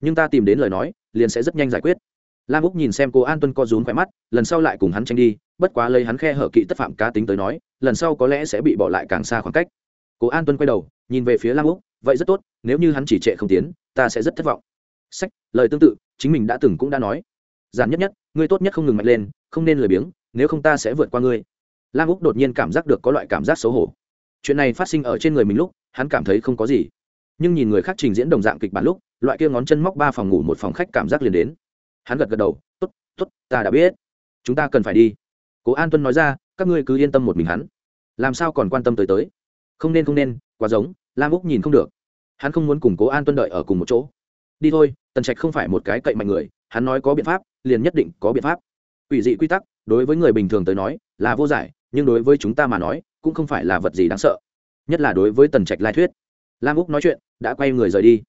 Nhưng ta tìm đến lời nói, liền sẽ rất nhanh giải quyết. Lam úc nhìn xem cô an tuân co rúm khỏe mắt, lần sau lại cùng hắn tranh đi bất quá lấy hắn khe hở kỵ tất phạm cá tính tới nói, lần sau có lẽ sẽ bị bỏ lại càng xa khoảng cách. Cố an tuân quay đầu, nhìn về phía lam úc, vậy rất tốt, nếu như hắn chỉ trệ không tiến, ta sẽ rất thất vọng. Sách, lời tương tự, chính mình đã từng cũng đã nói. Giản nhất nhất, ngươi tốt nhất không ngừng mạnh lên, không nên lười biếng, nếu không ta sẽ vượt qua ngươi. Lam úc đột nhiên cảm giác được có loại cảm giác xấu hổ. Chuyện này phát sinh ở trên người mình lúc, hắn cảm thấy không có gì. Nhưng nhìn người khác trình diễn đồng dạng kịch bản lúc, loại kia ngón chân móc ba phòng ngủ một phòng khách cảm giác liền đến. Hắn gật gật đầu t ố t t ố t ta đã biết. Chúng ta cần phải đi cố an tuân nói ra, các ngươi cứ yên tâm một mình hắn. Làm sao còn quan tâm tới tới? Không nên không nên, quá giống, lam úc nhìn không được. Hắn không muốn củng cố an tuân đợi ở cùng một chỗ. Đi thôi, tần trạch không phải một cái cậy mạnh người, hắn nói có biện pháp, liền nhất định có biện pháp. Ủy dị quy tắc, đối với người bình thường tới nói, là vô giải, nhưng đối với chúng ta mà nói, cũng không phải là vật gì đáng sợ. Nhất là đối với tần trạch lai thuyết. Lam úc nói chuyện, đã quay người rời đi.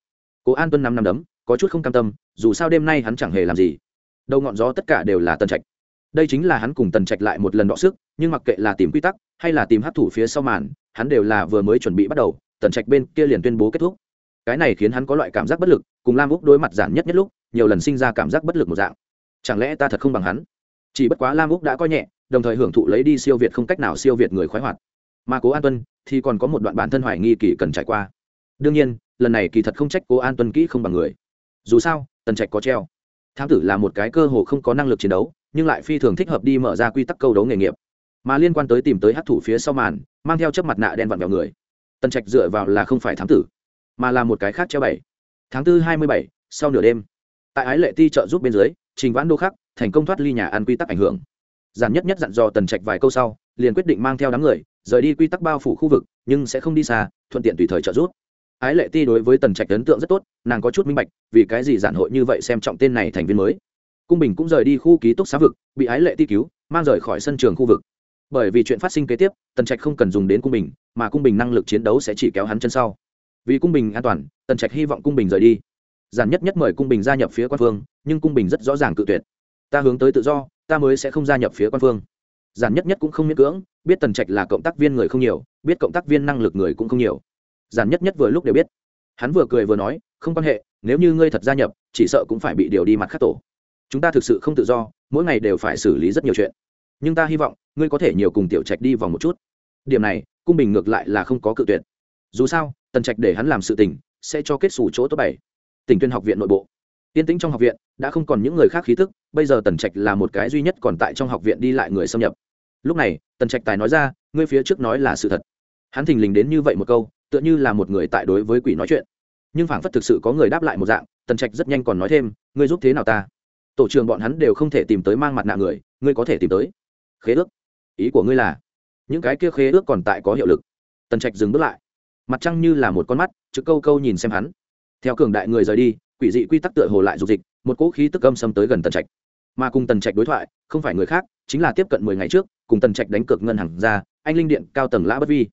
Cố an tuân năm năm đấm, có chút không cam tâm, dù sao đêm nay hắn chẳng hề làm gì. Đầu ngọn gió tất cả đều là tần trạch đây chính là hắn cùng tần trạch lại một lần đọ sức, nhưng mặc kệ là tìm quy tắc, hay là tìm hát thủ phía sau màn, hắn đều là vừa mới chuẩn bị bắt đầu, tần trạch bên kia liền tuyên bố kết thúc. Cái này khiến hắn có loại cảm giác bất lực, cùng lam úc đối mặt giản nhất nhất lúc, nhiều lần sinh ra cảm giác bất lực một dạng. Chẳng lẽ ta thật không bằng hắn? Chỉ bất quá lam úc đã coi nhẹ, đồng thời hưởng thụ lấy đi siêu việt không cách nào siêu việt người khoái hoạt. Mà cố an tuân thì còn có một đoạn bản thân hoài nghi kỳ cần trải qua. Đương nhiên, lần này kỳ thật không trách cố an tuân kỹ không bằng người. Dù sao, tần trạch có treo. Thám tử là một cái cơ hồ không có năng lực chiến đấu nhưng lại phi thường thích hợp đi mở ra quy tắc câu đấu nghề nghiệp. Mà liên quan tới tìm tới hát thủ phía sau màn, mang theo chấp mặt nạ đen vặn vẹo người. Tần trạch dựa vào là không phải thám tử, mà là một cái khác treo bảy. Tháng tư hai mươi bảy, sau nửa đêm, tại ái lệ ti trợ giúp bên dưới, trình vãn đô khắc thành công thoát ly nhà ăn quy tắc ảnh hưởng. Giản nhất nhất dặn dò tần trạch vài câu sau, liền quyết định mang theo đám người, rời đi quy tắc bao phủ khu vực, nhưng sẽ không đi xa, thuận tiện tùy thời trợ giúp. Ái lệ ti đối với tần trạch ấn tượng rất tốt, nàng có chút minh bạch, vì cái gì giản hội như vậy xem trọng tên này thành viên mới cung bình cũng rời đi khu ký túc xá vực, bị ái lệ ti cứu, mang rời khỏi sân trường khu vực. Bởi vì chuyện phát sinh kế tiếp, tần trạch không cần dùng đến cung bình, mà cung bình năng lực chiến đấu sẽ chỉ kéo hắn chân sau. Vì cung bình an toàn, tần trạch hy vọng cung bình rời đi. Giản nhất nhất mời cung bình gia nhập phía quan phương, nhưng cung bình rất rõ ràng cự tuyệt. Ta hướng tới tự do, ta mới sẽ không gia nhập phía quan phương. Giản nhất nhất cũng không miễn cưỡng, biết tần trạch là cộng tác viên người không nhiều, biết cộng tác viên năng lực người cũng không nhiều. Giản nhất nhất vừa lúc đều biết. Hắn vừa cười vừa nói, không quan hệ, nếu như ngươi thật gia nhập, chỉ sợ cũng phải bị điều đi mặt khắc tổ chúng ta thực sự không tự do, mỗi ngày đều phải xử lý rất nhiều chuyện. Nhưng ta hy vọng, ngươi có thể nhiều cùng tiểu trạch đi vòng một chút. Điểm này, cung bình ngược lại là không có cự tuyệt. Dù sao, tần trạch để hắn làm sự tình, sẽ cho kết xù chỗ tốt bảy. Tỉnh tuyên học viện nội bộ. Tiên tĩnh trong học viện, đã không còn những người khác khí thức bây giờ tần trạch là một cái duy nhất còn tại trong học viện đi lại người xâm nhập. Lúc này, tần trạch tài nói ra, ngươi phía trước nói là sự thật. Hắn thình lình đến như vậy một câu, tựa như là một người tại đối với quỷ nói chuyện. Nhưng phảng phất thực sự có người đáp lại một dạng, tần trạch rất nhanh còn nói thêm, ngươi giúp thế nào ta? Tổ trường bọn hắn đều không thể tìm tới mang mặt nạ người ngươi có thể tìm tới. Khế ước. Ý của ngươi là những cái kia khế ước còn tại có hiệu lực. Tần trạch dừng bước lại. Mặt trăng như là một con mắt chữ câu câu nhìn xem hắn. Theo cường đại người rời đi quỷ dị quy tắc tựa hồ lại dục dịch một cỗ khí tức âm xâm tới gần tần trạch. Mà cùng tần trạch đối thoại không phải người khác chính là tiếp cận mười ngày trước cùng tần trạch đánh cược ngân hàng ra anh linh điện cao tầng lã bất vi.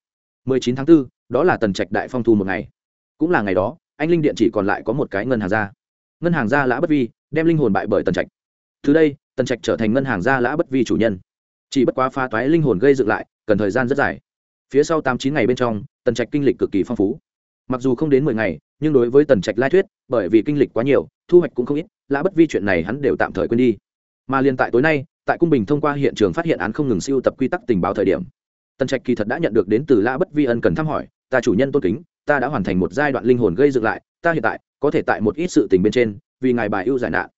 mười chín tháng 4, đó là tần trạch đại phong thu một ngày. Cũng là ngày đó anh linh điện chỉ còn lại có một cái ngân hàng ra. Ngân hàng ra lã bất vi đem linh hồn bại bởi tần trạch. Từ đây, tần trạch trở thành ngân hàng gia lã bất vi chủ nhân. Chỉ bất quá pha toái linh hồn gây dựng lại, cần thời gian rất dài. Phía sau tám chín ngày bên trong, tần trạch kinh lịch cực kỳ phong phú. Mặc dù không đến mười ngày, nhưng đối với tần trạch lai thuyết, bởi vì kinh lịch quá nhiều, thu hoạch cũng không ít, lã bất vi chuyện này hắn đều tạm thời quên đi. Mà liền tại tối nay, tại cung bình thông qua hiện trường phát hiện án không ngừng siêu tập quy tắc tình báo thời điểm, tần trạch kỳ thật đã nhận được đến từ lã bất vi ân cần thăm hỏi, ta chủ nhân tôn kính, ta đã hoàn thành một giai đoạn linh hồn gây dựng lại, ta hiện tại có thể tại một ít sự tình bên trên vì ngài bài ưu giải nạn.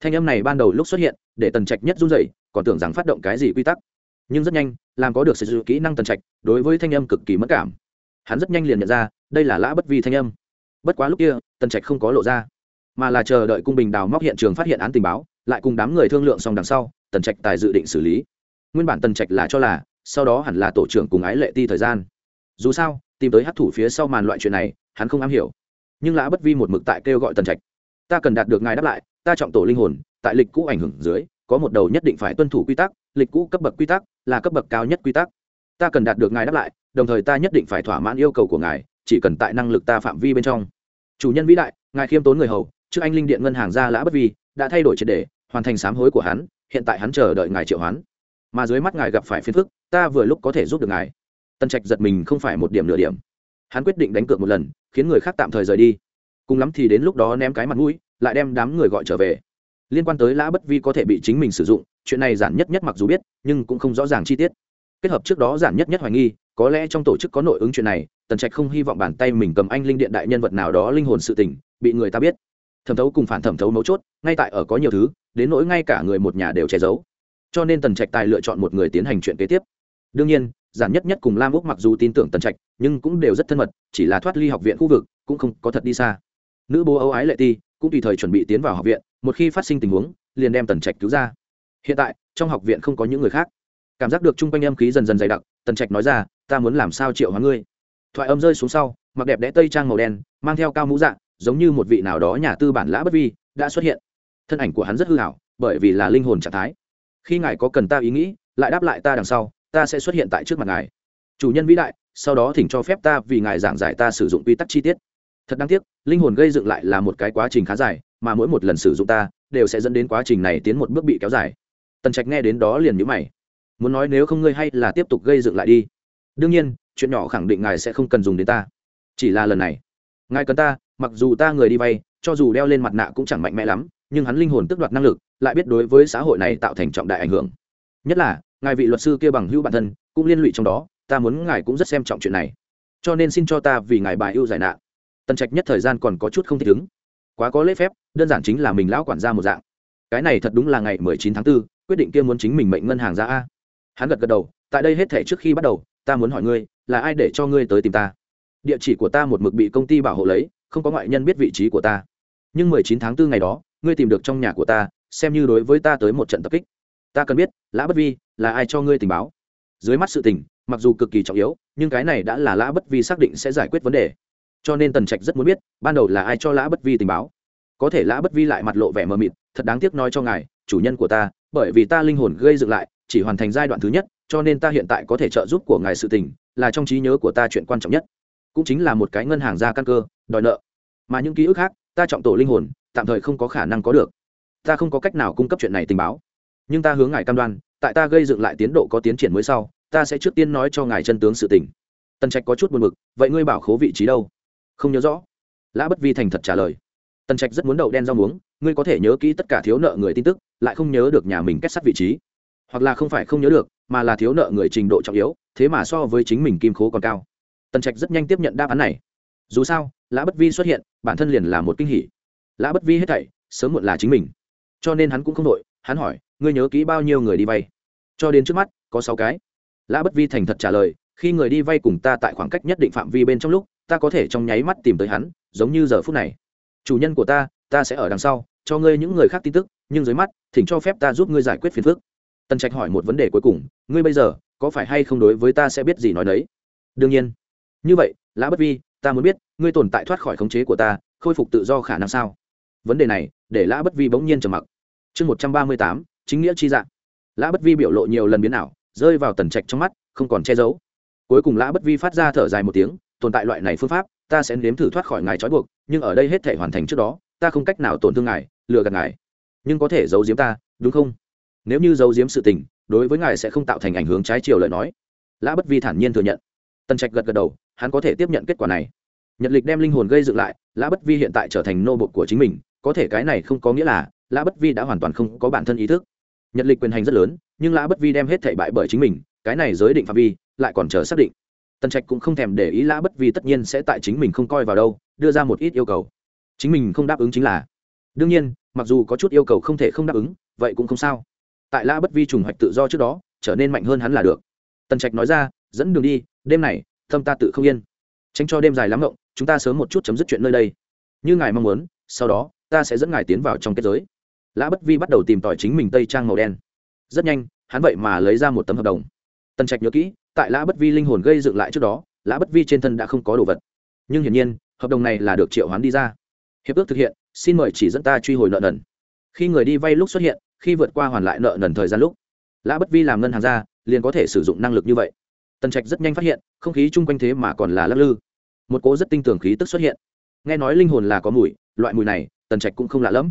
Thanh âm này ban đầu lúc xuất hiện, để tần trạch nhất run dậy còn tưởng rằng phát động cái gì quy tắc. Nhưng rất nhanh, làm có được sử dụng kỹ năng tần trạch, đối với thanh âm cực kỳ mất cảm. Hắn rất nhanh liền nhận ra, đây là lã bất vi thanh âm. Bất quá lúc kia, tần trạch không có lộ ra, mà là chờ đợi cung bình đào móc hiện trường phát hiện án tình báo, lại cùng đám người thương lượng xong đằng sau, tần trạch tài dự định xử lý. Nguyên bản tần trạch là cho là, sau đó hẳn là tổ trưởng cùng ái lệ ti thời gian. Dù sao, tìm tới hát thủ phía sau màn loại chuyện này, hắn không am hiểu. Nhưng lã bất vi một mực tại kêu gọi tần trạch ta cần đạt được ngài đáp lại, ta trọng tổ linh hồn, tại lịch cũ ảnh hưởng dưới, có một đầu nhất định phải tuân thủ quy tắc, lịch cũ cấp bậc quy tắc là cấp bậc cao nhất quy tắc. Ta cần đạt được ngài đáp lại, đồng thời ta nhất định phải thỏa mãn yêu cầu của ngài, chỉ cần tại năng lực ta phạm vi bên trong. Chủ nhân vĩ đại, ngài khiêm tốn người hầu, trước anh linh điện ngân hàng ra lã bất vi, đã thay đổi triệt đề, hoàn thành sám hối của hắn, hiện tại hắn chờ đợi ngài triệu hoán. Mà dưới mắt ngài gặp phải phiền phức, ta vừa lúc có thể giúp được ngài. Tân trạch giật mình không phải một điểm nửa điểm. Hắn quyết định đánh cược một lần, khiến người khác tạm thời rời đi cùng lắm thì đến lúc đó ném cái mặt mũi, lại đem đám người gọi trở về. Liên quan tới lã bất vi có thể bị chính mình sử dụng, chuyện này giản nhất nhất mặc dù biết, nhưng cũng không rõ ràng chi tiết. Kết hợp trước đó giản nhất nhất hoài nghi, có lẽ trong tổ chức có nội ứng chuyện này, tần trạch không hy vọng bàn tay mình cầm anh linh điện đại nhân vật nào đó linh hồn sự tình, bị người ta biết. Thẩm thấu cùng phản thẩm thấu mấu chốt, ngay tại ở có nhiều thứ, đến nỗi ngay cả người một nhà đều che giấu. Cho nên tần trạch tài lựa chọn một người tiến hành chuyện kế tiếp. Đương nhiên, giản nhất nhất cùng lam úc mặc dù tin tưởng tần trạch, nhưng cũng đều rất thân mật, chỉ là thoát ly học viện khu vực, cũng không có thật đi xa nữ bố âu ái lệ ti, cũng tùy thời chuẩn bị tiến vào học viện, một khi phát sinh tình huống, liền đem tần trạch cứu ra. Hiện tại, trong học viện không có những người khác. Cảm giác được chung quanh âm khí dần dần dày đặc, tần trạch nói ra, ta muốn làm sao triệu hóa ngươi? Thoại âm rơi xuống sau, mặc đẹp đẽ tây trang màu đen, mang theo cao mũ dạng giống như một vị nào đó nhà tư bản lã bất vi, đã xuất hiện. Thân ảnh của hắn rất hư hảo bởi vì là linh hồn trạng thái. Khi ngài có cần ta ý nghĩ, lại đáp lại ta đằng sau, ta sẽ xuất hiện tại trước mặt ngài. Chủ nhân vĩ đại, sau đó thỉnh cho phép ta vì ngài giảng giải ta sử dụng quy tắc chi tiết thật đáng tiếc, linh hồn gây dựng lại là một cái quá trình khá dài, mà mỗi một lần sử dụng ta, đều sẽ dẫn đến quá trình này tiến một bước bị kéo dài. Tần trạch nghe đến đó liền nhữ mày. Muốn nói nếu không ngươi hay là tiếp tục gây dựng lại đi. Đương nhiên, chuyện nhỏ khẳng định ngài sẽ không cần dùng đến ta. Chỉ là lần này, ngài cần ta, mặc dù ta người đi vay, cho dù đeo lên mặt nạ cũng chẳng mạnh mẽ lắm, nhưng hắn linh hồn tức đoạt năng lực, lại biết đối với xã hội này tạo thành trọng đại ảnh hưởng. Nhất là, ngài vị luật sư kia bằng hữu bản thân, cũng liên lụy trong đó, ta muốn ngài cũng rất xem trọng chuyện này. Cho nên xin cho ta vì ngài bài ưu giải nạn tần trạch nhất thời gian còn có chút không thích ứng. Quá có lễ phép đơn giản chính là mình lão quản gia một dạng. Cái này thật đúng là ngày mười chín tháng 4, quyết định kia muốn chính mình mệnh ngân hàng ra a. Hắn gật gật đầu tại đây hết thể trước khi bắt đầu ta muốn hỏi ngươi là ai để cho ngươi tới tìm ta? Địa chỉ của ta một mực bị công ty bảo hộ lấy không có ngoại nhân biết vị trí của ta. Nhưng mười chín tháng 4 ngày đó ngươi tìm được trong nhà của ta xem như đối với ta tới một trận tập kích. Ta cần biết lã bất vi là ai cho ngươi tình báo? Dưới mắt sự tình mặc dù cực kỳ trọng yếu nhưng cái này đã là lã bất vi xác định sẽ giải quyết vấn đề cho nên tần trạch rất muốn biết, ban đầu là ai cho lã bất vi tình báo. Có thể lã bất vi lại mặt lộ vẻ mờ mịt, thật đáng tiếc nói cho ngài, chủ nhân của ta, bởi vì ta linh hồn gây dựng lại, chỉ hoàn thành giai đoạn thứ nhất, cho nên ta hiện tại có thể trợ giúp của ngài sự tình, là trong trí nhớ của ta chuyện quan trọng nhất. Cũng chính là một cái ngân hàng ra căn cơ, đòi nợ. Mà những ký ức khác, ta trọng tổ linh hồn, tạm thời không có khả năng có được. Ta không có cách nào cung cấp chuyện này tình báo. Nhưng ta hướng ngài cam đoan, tại ta gây dựng lại tiến độ có tiến triển mới sau, ta sẽ trước tiên nói cho ngài chân tướng sự tình. Tần trạch có chút buồn b ự c vậy ngươi bảo khố vị trí đâu? Không nhớ rõ. Lã bất vi thành thật trả lời. Tần trạch rất muốn đậu đen rau muống, ngươi có thể nhớ kỹ tất cả thiếu nợ người tin tức, lại không nhớ được nhà mình kết sắt vị trí. Hoặc là không phải không nhớ được, mà là thiếu nợ người trình độ trọng yếu, thế mà so với chính mình kim khố còn cao. Tần trạch rất nhanh tiếp nhận đáp án này. Dù sao, lã bất vi xuất hiện, bản thân liền là một kinh hỉ. Lã bất vi hết thảy, sớm muộn là chính mình. Cho nên hắn cũng không đội hắn hỏi, ngươi nhớ kỹ bao nhiêu người đi vay? Cho đến trước mắt, có sáu cái. Lã bất vi thành thật trả lời, khi người đi vay cùng ta tại khoảng cách nhất định phạm vi bên trong lúc ta có thể trong nháy mắt tìm tới hắn, giống như giờ phút này. Chủ nhân của ta ta sẽ ở đằng sau, cho ngươi những người khác tin tức, nhưng dưới mắt, thỉnh cho phép ta giúp ngươi giải quyết phiền phức. Tần trạch hỏi một vấn đề cuối cùng, ngươi bây giờ, có phải hay không đối với ta sẽ biết gì nói đấy đương nhiên. Như vậy, lã bất vi, ta muốn biết, ngươi tồn tại thoát khỏi khống chế của ta, khôi phục tự do khả năng sao? Vấn đề này, để lã bất vi bỗng nhiên trầm mặc. Chương một trăm ba mươi tám, chính nghĩa chi dạng. Lã bất vi biểu lộ nhiều lần biến ảo, rơi vào tần trạch trong mắt, không còn che giấu. Cuối cùng lã bất vi phát ra thở dài một tiếng tồn tại loại này phương pháp, ta sẽ nếm thử thoát khỏi ngài trói buộc, nhưng ở đây hết thể hoàn thành trước đó, ta không cách nào tổn thương ngài, lừa gạt ngài. Nhưng có thể giấu giếm ta, đúng không? Nếu như giấu giếm sự tình, đối với ngài sẽ không tạo thành ảnh hưởng trái chiều lời nói. Lã bất vi thản nhiên thừa nhận. Tần trạch gật gật đầu, hắn có thể tiếp nhận kết quả này. Nhật lịch đem linh hồn gây dựng lại, lã bất vi hiện tại trở thành nô bột của chính mình, có thể cái này không có nghĩa là lã bất vi đã hoàn toàn không có bản thân ý thức. Nhật lịch quyền hành rất lớn, nhưng lã bất vi đem hết thảy bại bởi chính mình, cái này giới định phạm vi, lại còn chờ xác định tần trạch cũng không thèm để ý lã bất vi tất nhiên sẽ tại chính mình không coi vào đâu, đưa ra một ít yêu cầu. Chính mình không đáp ứng chính là. Đương nhiên, mặc dù có chút yêu cầu không thể không đáp ứng, vậy cũng không sao. Tại lã bất vi trùng hoạch tự do trước đó, trở nên mạnh hơn hắn là được. Tần trạch nói ra, dẫn đường đi, đêm này, tâm ta tự không yên. Tránh cho đêm dài lắm rộng chúng ta sớm một chút chấm dứt chuyện nơi đây. Như ngài mong muốn, sau đó, ta sẽ dẫn ngài tiến vào trong kết giới. Lã bất vi bắt đầu tìm tòi chính mình tây trang màu đen. Rất nhanh, hắn vậy mà lấy ra một tấm hợp đồng. Tần trạch nhớ kỹ tại lã bất vi linh hồn gây dựng lại trước đó, lã bất vi trên thân đã không có đồ vật. Nhưng hiển nhiên, hợp đồng này là được triệu hoán đi ra. Hiệp ước thực hiện, xin mời chỉ dẫn ta truy hồi nợ nần. Khi người đi vay lúc xuất hiện, khi vượt qua hoàn lại nợ nần thời gian lúc, lã bất vi làm ngân hàng ra, liền có thể sử dụng năng lực như vậy. Tần trạch rất nhanh phát hiện, không khí chung quanh thế mà còn là lắc lư. Một cố rất tinh tường khí tức xuất hiện. Nghe nói linh hồn là có mùi, loại mùi này, tần trạch cũng không lạ lẫm.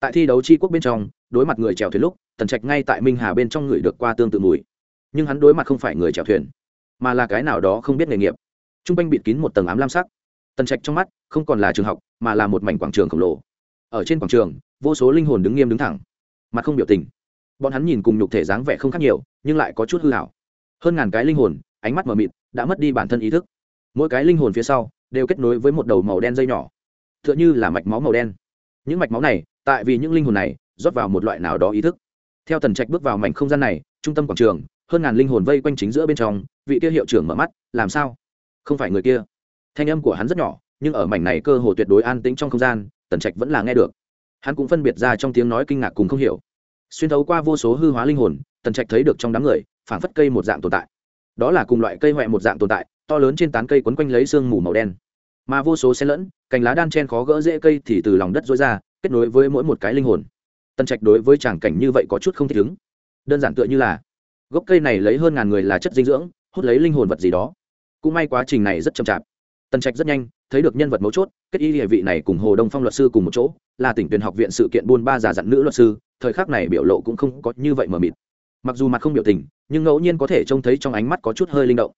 Tại thi đấu tri quốc bên trong, đối mặt người trèo thuyền lúc, tần trạch ngay tại minh hà bên trong người được qua tương tự mùi nhưng hắn đối mặt không phải người chèo thuyền, mà là cái nào đó không biết nghề nghiệp. T r u n g quanh bịt kín một tầng ám lam sắc. Tần trạch trong mắt không còn là trường học, mà là một mảnh quảng trường khổng lồ. Ở trên quảng trường, vô số linh hồn đứng nghiêm đứng thẳng, mặt không biểu tình. Bọn hắn nhìn cùng nhục thể dáng vẻ không khác nhiều, nhưng lại có chút hư hảo hơn ngàn cái linh hồn, ánh mắt mờ mịt, đã mất đi bản thân ý thức. Mỗi cái linh hồn phía sau, đều kết nối với một đầu màu đen dây nhỏ. T h ư ợ n h ư là mạch máu màu đen. Những mạch máu này, tại vì những linh hồn này, rót vào một loại nào đó ý thức. Theo tần trạch bước vào mảnh không gian này, trung tâm quảng trường hơn ngàn linh hồn vây quanh chính giữa bên trong, vị kia hiệu trưởng mở mắt, làm sao? Không phải người kia. Thanh âm của hắn rất nhỏ, nhưng ở mảnh này cơ hồ tuyệt đối an tĩnh trong không gian, tần trạch vẫn là nghe được. Hắn cũng phân biệt ra trong tiếng nói kinh ngạc cùng không hiểu. Xuyên thấu qua vô số hư hóa linh hồn, tần trạch thấy được trong đám người, phảng phất cây một dạng tồn tại. Đó là cùng loại cây huệ một dạng tồn tại, to lớn trên tán cây quấn quanh lấy sương mù màu đen. Mà vô số xe lẫn, cành lá đan chen khó gỡ dễ cây thì từ lòng đất dối ra, kết nối với mỗi một cái linh hồn. Tần trạch đối với tràng cảnh như vậy có chút không thích ứng. Đơn giản tựa như là gốc cây này lấy hơn ngàn người là chất dinh dưỡng, hút lấy linh hồn vật gì đó. Cũng may quá trình này rất chậm chạp. Tân trạch rất nhanh, thấy được nhân vật mấu chốt, kết y địa vị này cùng hồ đông phong luật sư cùng một chỗ, là tỉnh tuyển học viện sự kiện buôn ba giả dặn nữ luật sư, thời khắc này biểu lộ cũng không có như vậy mờ mịt. Mặc dù mặt không biểu tình, nhưng ngẫu nhiên có thể trông thấy trong ánh mắt có chút hơi linh động.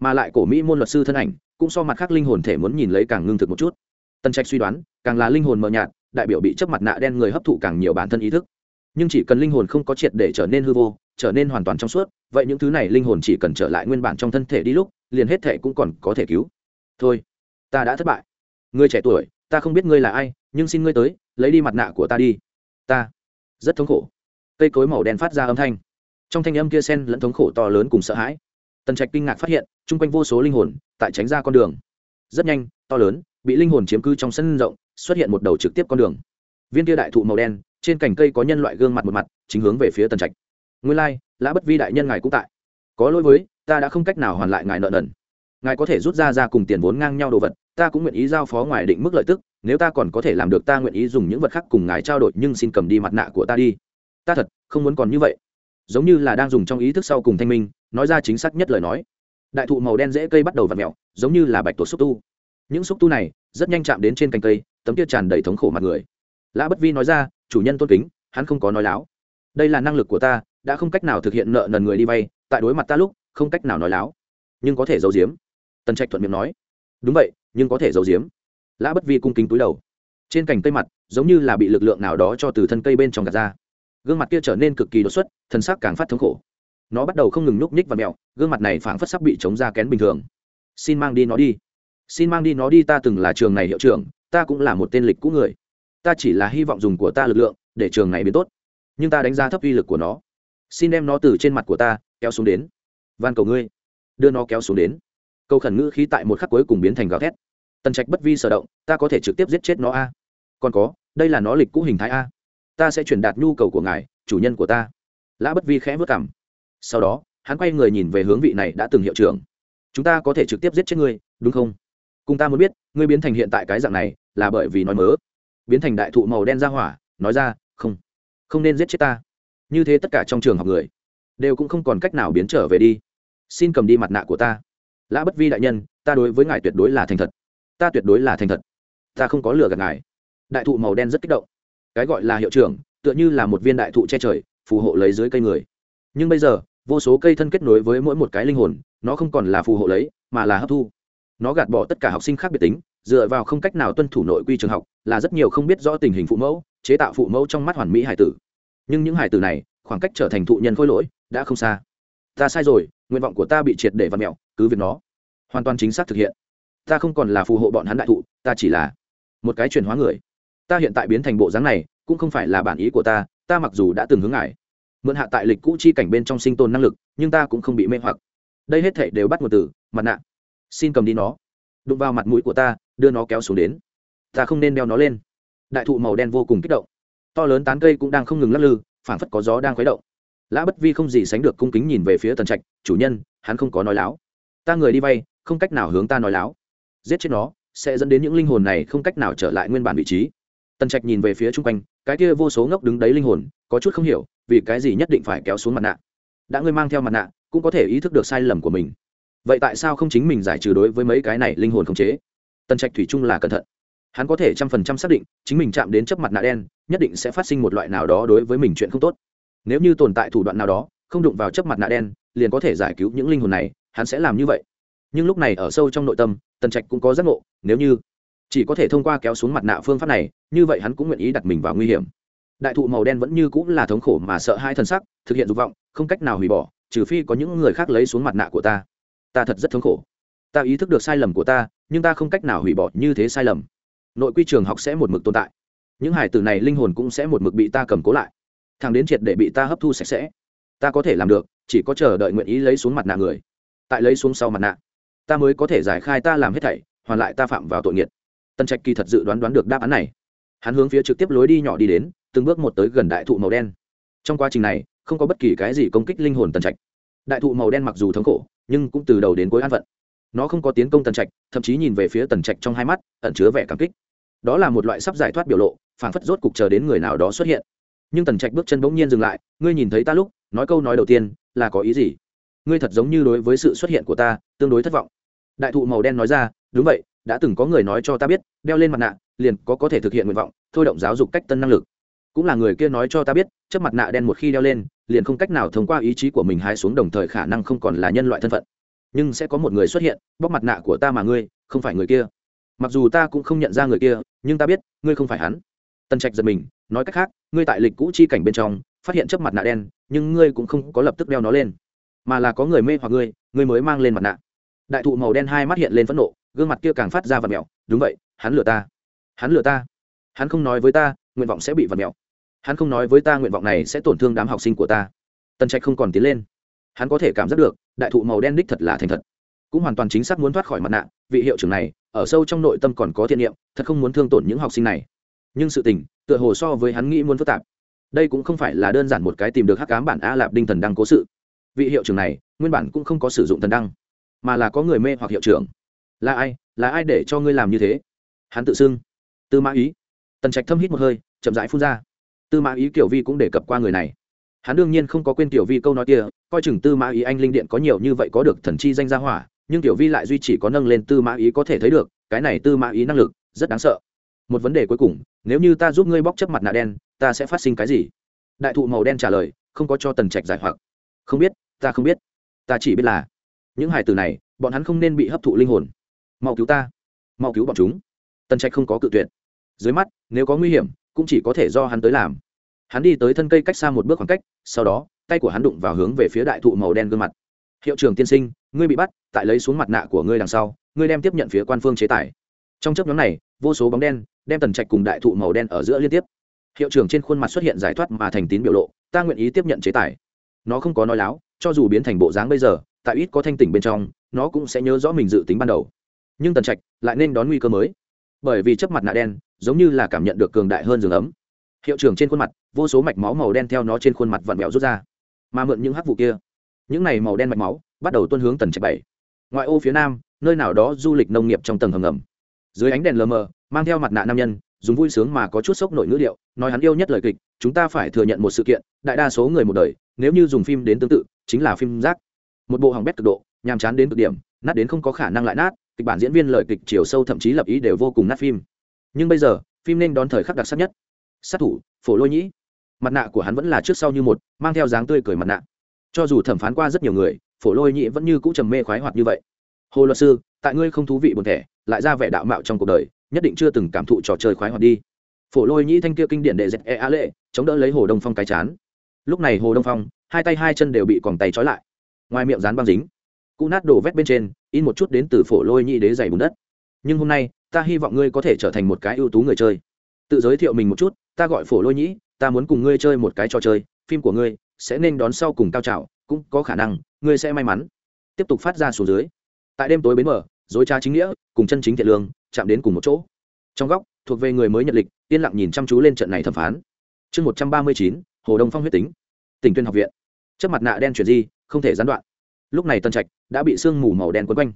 Mà lại cổ mỹ môn luật sư thân ảnh, cũng so mặt khác linh hồn thể muốn nhìn lấy càng ngưng thực một chút. Tân trạch suy đoán, càng là linh hồn mờ nhạt, đại biểu bị chấp mặt nạ đen người hấp thụ càng nhiều bản thân ý thức nhưng chỉ cần linh hồn không có triệt để trở nên hư vô, trở nên hoàn toàn trong suốt, vậy những thứ này linh hồn chỉ cần trở lại nguyên bản trong thân thể đi lúc, liền hết thể cũng còn có thể cứu. Thôi, ta đã thất bại. Ngươi trẻ tuổi, ta không biết ngươi là ai, nhưng xin ngươi tới, lấy đi mặt nạ của ta đi. Ta, rất thống khổ. Cây cối màu đen phát ra âm thanh. Trong thanh âm kia sen lẫn thống khổ to lớn cùng sợ hãi. Tần trạch kinh ngạc phát hiện, chung quanh vô số linh hồn, tại tránh ra con đường. Rất nhanh, to lớn, bị linh hồn chiếm cư trong sân rộng, xuất hiện một đầu trực tiếp con đường. Viên kia đại thụ màu đen trên cành cây có nhân loại gương mặt một mặt, chính hướng về phía tần trạch. Nguyên lai, lã bất vi đại nhân ngài cũng tại. Có lỗi với, ta đã không cách nào hoàn lại ngài nợ nần. Ngài có thể rút ra ra cùng tiền vốn ngang nhau đồ vật, ta cũng nguyện ý giao phó ngoài định mức lợi tức, nếu ta còn có thể làm được ta nguyện ý dùng những vật khác cùng ngài trao đổi, nhưng xin cầm đi mặt nạ của ta đi. Ta thật, không muốn còn như vậy. Giống như là đang dùng trong ý thức sau cùng thanh minh, nói ra chính xác nhất lời nói. Đại thụ màu đen dễ cây bắt đầu v ặ mẹo giống như là bạch tổ xúc tu. Những xúc tu này, rất nhanh chạm đến trên cành cây, tấm kia tràn đầy thống khổ mặt người. Lã bất vi nói ra chủ nhân tôn kính, hắn không có nói láo. Đây là năng lực của ta, đã không cách nào thực hiện nợ nần người đi vay, tại đối mặt ta lúc, không cách nào nói láo. Nhưng có thể giấu giếm. Tần trạch thuận miệng nói. Đúng vậy, nhưng có thể giấu giếm. Lã bất vi cung kính túi đầu. Trên cành cây mặt, giống như là bị lực lượng nào đó cho từ thân cây bên trong gạt ra. Gương mặt kia trở nên cực kỳ đột xuất thân xác càng phát thống khổ. Nó bắt đầu không ngừng núp nhích và mẹo, gương mặt này phảng phất sắc bị chống ra kén bình thường. Xin mang đi nó đi. Xin mang đi nó đi, ta từng là trường này hiệu trưởng, ta cũng là một tên lịch cũ người ta chỉ là hy vọng dùng của ta lực lượng để trường này biến tốt, nhưng ta đánh giá thấp uy lực của nó. Xin đem nó từ trên mặt của ta kéo xuống đến. Van cầu ngươi. Đưa nó kéo xuống đến. Câu khẩn ngữ khí tại một khắc cuối cùng biến thành gào thét. Tần trạch bất vi sở động, ta có thể trực tiếp giết chết nó a. Còn có, đây là nó lịch cũ hình thái a. Ta sẽ truyền đạt nhu cầu của ngài, chủ nhân của ta. Lã bất vi khẽ vất cảm sau đó, hắn quay người nhìn về hướng vị này đã từng hiệu trưởng. Chúng ta có thể trực tiếp giết chết ngươi, đúng không? Cùng ta muốn biết, ngươi biến thành hiện tại cái dạng này là bởi vì nói mớ biến thành đại thụ màu đen ra hỏa, nói ra, không không nên giết chết ta. Như thế tất cả trong trường học người đều cũng không còn cách nào biến trở về đi. Xin cầm đi mặt nạ của ta. Lã bất vi đại nhân, ta đối với ngài tuyệt đối là thành thật. Ta tuyệt đối là thành thật. Ta không có lừa gạt ngài. Đại thụ màu đen rất kích động. Cái gọi là hiệu trưởng, tựa như là một viên đại thụ che trời, phù hộ lấy dưới cây người. Nhưng bây giờ, vô số cây thân kết nối với mỗi một cái linh hồn, nó không còn là phù hộ lấy, mà là hấp thu. Nó gạt bỏ tất cả học sinh khác biệt tính dựa vào không cách nào tuân thủ nội quy trường học, là rất nhiều không biết rõ tình hình phụ mẫu, chế tạo phụ mẫu trong mắt hoàn mỹ hải tử. Nhưng những hải tử này, khoảng cách trở thành thụ nhân khôi lỗi, đã không xa. Ta sai rồi, nguyện vọng của ta bị triệt để văn mẹo, cứ việc nó hoàn toàn chính xác thực hiện. Ta không còn là phù hộ bọn hắn đại thụ, ta chỉ là một cái chuyển hóa người. Ta hiện tại biến thành bộ dáng này, cũng không phải là bản ý của ta ta mặc dù đã từng hướng ngại, mượn hạ tại lịch cũ chi cảnh bên trong sinh tồn năng lực, nhưng ta cũng không bị mê hoặc. Đây hết thể đều bắt nguồn từ mặt nạ. Xin cầm đi nó đụng vào mặt mũi của ta, đưa nó kéo xuống đến. Ta không nên đeo nó lên. Đại thụ màu đen vô cùng kích động. To lớn tán cây cũng đang không ngừng lắc lư, phảng phất có gió đang khuấy động. Lã bất vi không gì sánh được cung kính nhìn về phía tần trạch, chủ nhân, hắn không có nói láo. Ta người đi vay, không cách nào hướng ta nói láo. Giết chết nó, sẽ dẫn đến những linh hồn này không cách nào trở lại nguyên bản vị trí. Tần trạch nhìn về phía chung quanh, cái kia vô số ngốc đứng đấy linh hồn, có chút không hiểu vì cái gì nhất định phải kéo xuống mặt nạ. Đã ngươi mang theo mặt nạ, cũng có thể ý thức được sai lầm của mình vậy tại sao không chính mình giải trừ đối với mấy cái này linh hồn khống chế? Tần trạch thủy chung là cẩn thận. Hắn có thể trăm phần trăm xác định, chính mình chạm đến chấp mặt nạ đen, nhất định sẽ phát sinh một loại nào đó đối với mình chuyện không tốt. Nếu như tồn tại thủ đoạn nào đó, không đụng vào chấp mặt nạ đen, liền có thể giải cứu những linh hồn này, hắn sẽ làm như vậy. Nhưng lúc này ở sâu trong nội tâm, tần trạch cũng có giác ngộ, nếu như chỉ có thể thông qua kéo xuống mặt nạ phương pháp này, như vậy hắn cũng nguyện ý đặt mình vào nguy hiểm. Đại thụ màu đen vẫn như cũng là thống khổ mà sợ hai thân sắc, thực hiện dục vọng, không cách nào hủy bỏ, trừ phi có những người khác lấy xuống mặt nạ của ta ta thật rất thống khổ. Ta ý thức được sai lầm của ta, nhưng ta không cách nào hủy bỏ như thế sai lầm. Nội quy trường học sẽ một mực tồn tại. Những hải tử này linh hồn cũng sẽ một mực bị ta cầm cố lại. Thằng đến triệt để bị ta hấp thu sạch sẽ. Ta có thể làm được, chỉ có chờ đợi nguyện ý lấy xuống mặt nạ người. Tại lấy xuống sau mặt nạ, ta mới có thể giải khai ta làm hết thảy, hoàn lại ta phạm vào tội nghiệt. Tân trạch kỳ thật dự đoán đoán được đáp án này. Hắn hướng phía trực tiếp lối đi nhỏ đi đến, từng bước một tới gần đại thụ màu đen. Trong quá trình này, không có bất kỳ cái gì công kích linh hồn tân trạch đại thụ màu đen mặc dù thống khổ, nhưng cũng từ đầu đến cuối an phận. Nó không có tiến công tần trạch, thậm chí nhìn về phía tần trạch trong hai mắt, ẩn chứa vẻ cảm kích. Đó là một loại sắp giải thoát biểu lộ, phảng phất rốt cục chờ đến người nào đó xuất hiện. Nhưng tần trạch bước chân bỗng nhiên dừng lại, ngươi nhìn thấy ta lúc, nói câu nói đầu tiên, là có ý gì? Ngươi thật giống như đối với sự xuất hiện của ta, tương đối thất vọng. Đại thụ màu đen nói ra, đúng vậy, đã từng có người nói cho ta biết, đeo lên mặt nạ, liền có có thể thực hiện nguyện vọng, thôi động giáo dục cách tân năng lực cũng là người kia nói cho ta biết chất mặt nạ đen một khi đeo lên, liền không cách nào thông qua ý chí của mình hái xuống đồng thời khả năng không còn là nhân loại thân phận. Nhưng sẽ có một người xuất hiện bóc mặt nạ của ta mà ngươi, không phải người kia. Mặc dù ta cũng không nhận ra người kia, nhưng ta biết, ngươi không phải hắn. Tần trạch giật mình, nói cách khác, ngươi tại lịch cũ chi cảnh bên trong, phát hiện chấp mặt nạ đen, nhưng ngươi cũng không có lập tức đeo nó lên. Mà là có người mê hoặc ngươi ngươi mới mang lên mặt nạ. Đại thụ màu đen hai mắt hiện lên phẫn nộ, gương mặt kia càng phát ra vật mẹo đúng vậy, hắn lừa ta. Hắn lừa ta. Hắn không nói với ta, nguyện vọng sẽ bị vật mẹo hắn không nói với ta nguyện vọng này sẽ tổn thương đám học sinh của ta. Tần trạch không còn tiến lên. Hắn có thể cảm giác được, đại thụ màu đen đích thật là thành thật. Cũng hoàn toàn chính xác muốn thoát khỏi mặt nạ, vị hiệu trưởng này, ở sâu trong nội tâm còn có thiện niệm, thật không muốn thương tổn những học sinh này. Nhưng sự tình, tựa hồ so với hắn nghĩ muốn phức tạp. Đây cũng không phải là đơn giản một cái tìm được hắc cám bản a lạp đinh thần đăng cố sự. Vị hiệu trưởng này, nguyên bản cũng không có sử dụng thần đăng, mà là có người mê hoặc hiệu trưởng. Là ai là ai để cho ngươi làm như thế? Hắn tự xưng. Tư mã ý. Tần trạch thâm hít một hơi, chậm rãi phun ra tư mã ý kiểu vi cũng đề cập qua người này. Hắn đương nhiên không có quên tiểu vi câu nói kia, coi chừng tư mã ý anh linh điện có nhiều như vậy có được thần chi danh gia hỏa, nhưng tiểu vi lại duy chỉ có nâng lên tư mã ý có thể thấy được, cái này tư mã ý năng lực, rất đáng sợ. Một vấn đề cuối cùng, nếu như ta giúp ngươi bóc chấp mặt nạ đen, ta sẽ phát sinh cái gì? Đại thụ màu đen trả lời, không có cho tần trạch giải hoặc. Không biết, ta không biết. Ta chỉ biết là, những hài tử này, bọn hắn không nên bị hấp thụ linh hồn. Mau cứu ta. Mau cứu bọn chúng. Tần trạch không có cự tuyệt. Dưới mắt, nếu có nguy hiểm cũng chỉ có thể do hắn tới làm. Hắn đi tới thân cây cách xa một bước khoảng cách, sau đó, tay của hắn đụng vào hướng về phía đại thụ màu đen gương mặt. Hiệu trưởng tiên sinh, ngươi bị bắt, tại lấy xuống mặt nạ của ngươi đằng sau, ngươi đem tiếp nhận phía quan phương chế tài trong chấp nhóm này, vô số bóng đen đem tần trạch cùng đại thụ màu đen ở giữa liên tiếp. Hiệu trưởng trên khuôn mặt xuất hiện giải thoát mà thành tín biểu lộ, ta nguyện ý tiếp nhận chế tài nó không có nói láo, cho dù biến thành bộ dáng bây giờ, tại ít có thanh tỉnh bên trong, nó cũng sẽ nhớ rõ mình dự tính ban đầu. Nhưng tần trạch lại nên đón nguy cơ mới. Bởi vì chấp mặt nạ đen giống như là cảm nhận được cường đại hơn giường ấm. Hiệu trưởng trên khuôn mặt, vô số mạch máu màu đen theo nó trên khuôn mặt vặn vẹo rút ra. Mà mượn những hắc vụ kia, những này màu đen mạch máu, bắt đầu tuân hướng tần trạch bảy. Ngoại ô phía nam, nơi nào đó du lịch nông nghiệp trong tầng hầm ngầm. Dưới ánh đèn lờ mờ, mang theo mặt nạ nam nhân, dùng vui sướng mà có chút sốc nội ngữ liệu nói hắn yêu nhất lời kịch, chúng ta phải thừa nhận một sự kiện, đại đa số người một đời, nếu như dùng phim đến tương tự, chính là phim rác. Một bộ hỏng bét cực độ, nhàm chán đến cực điểm, nát đến không có khả năng lại nát, kịch bản diễn viên lời kịch chiều sâu thậm chí lập ý đều vô cùng nát phim nhưng bây giờ, phim nên đón thời khắc đặc sắc nhất. Sát thủ, phổ lôi nhĩ. Mặt nạ của hắn vẫn là trước sau như một, mang theo dáng tươi cười mặt nạ. Cho dù thẩm phán qua rất nhiều người, phổ lôi nhĩ vẫn như cũ trầm mê khoái hoạt như vậy. Hồ luật sư, tại ngươi không thú vị buồn thẻ, lại ra vẻ đạo mạo trong cuộc đời, nhất định chưa từng cảm thụ trò chơi khoái hoạt đi. Phổ lôi nhĩ thanh kia kinh điển đệ dẹp e á lệ, chống đỡ lấy hồ đông phong cái chán. Lúc này hồ đông phong, hai tay hai chân đều bị còng tay trói lại. Ngoài miệng dán băng dính. Cụ nát đổ vét bên trên, in một chút đến từ phổ lôi nhĩ đế dày bùn đất nhưng hôm nay, ta hy vọng ngươi có thể trở thành một cái ưu tú người chơi. Tự giới thiệu mình một chút, ta gọi phổ lôi nhĩ, ta muốn cùng ngươi chơi một cái trò chơi, phim của ngươi sẽ nên đón sau cùng cao trào, cũng có khả năng, ngươi sẽ may mắn. Tiếp tục phát ra xuống dưới. Tại đêm tối bến mở, dối trá chính nghĩa, cùng chân chính thiện lương, chạm đến cùng một chỗ. Trong góc, thuộc về người mới nhận lịch, yên lặng nhìn chăm chú lên trận này thẩm phán. Chương một trăm ba mươi chín, hồ đông phong huyết tính. Tỉnh tuyên học viện. Chất mặt nạ đen chuyển di, không thể gián đoạn. Lúc này tân trạch đã bị sương mù màu đen quấn quanh.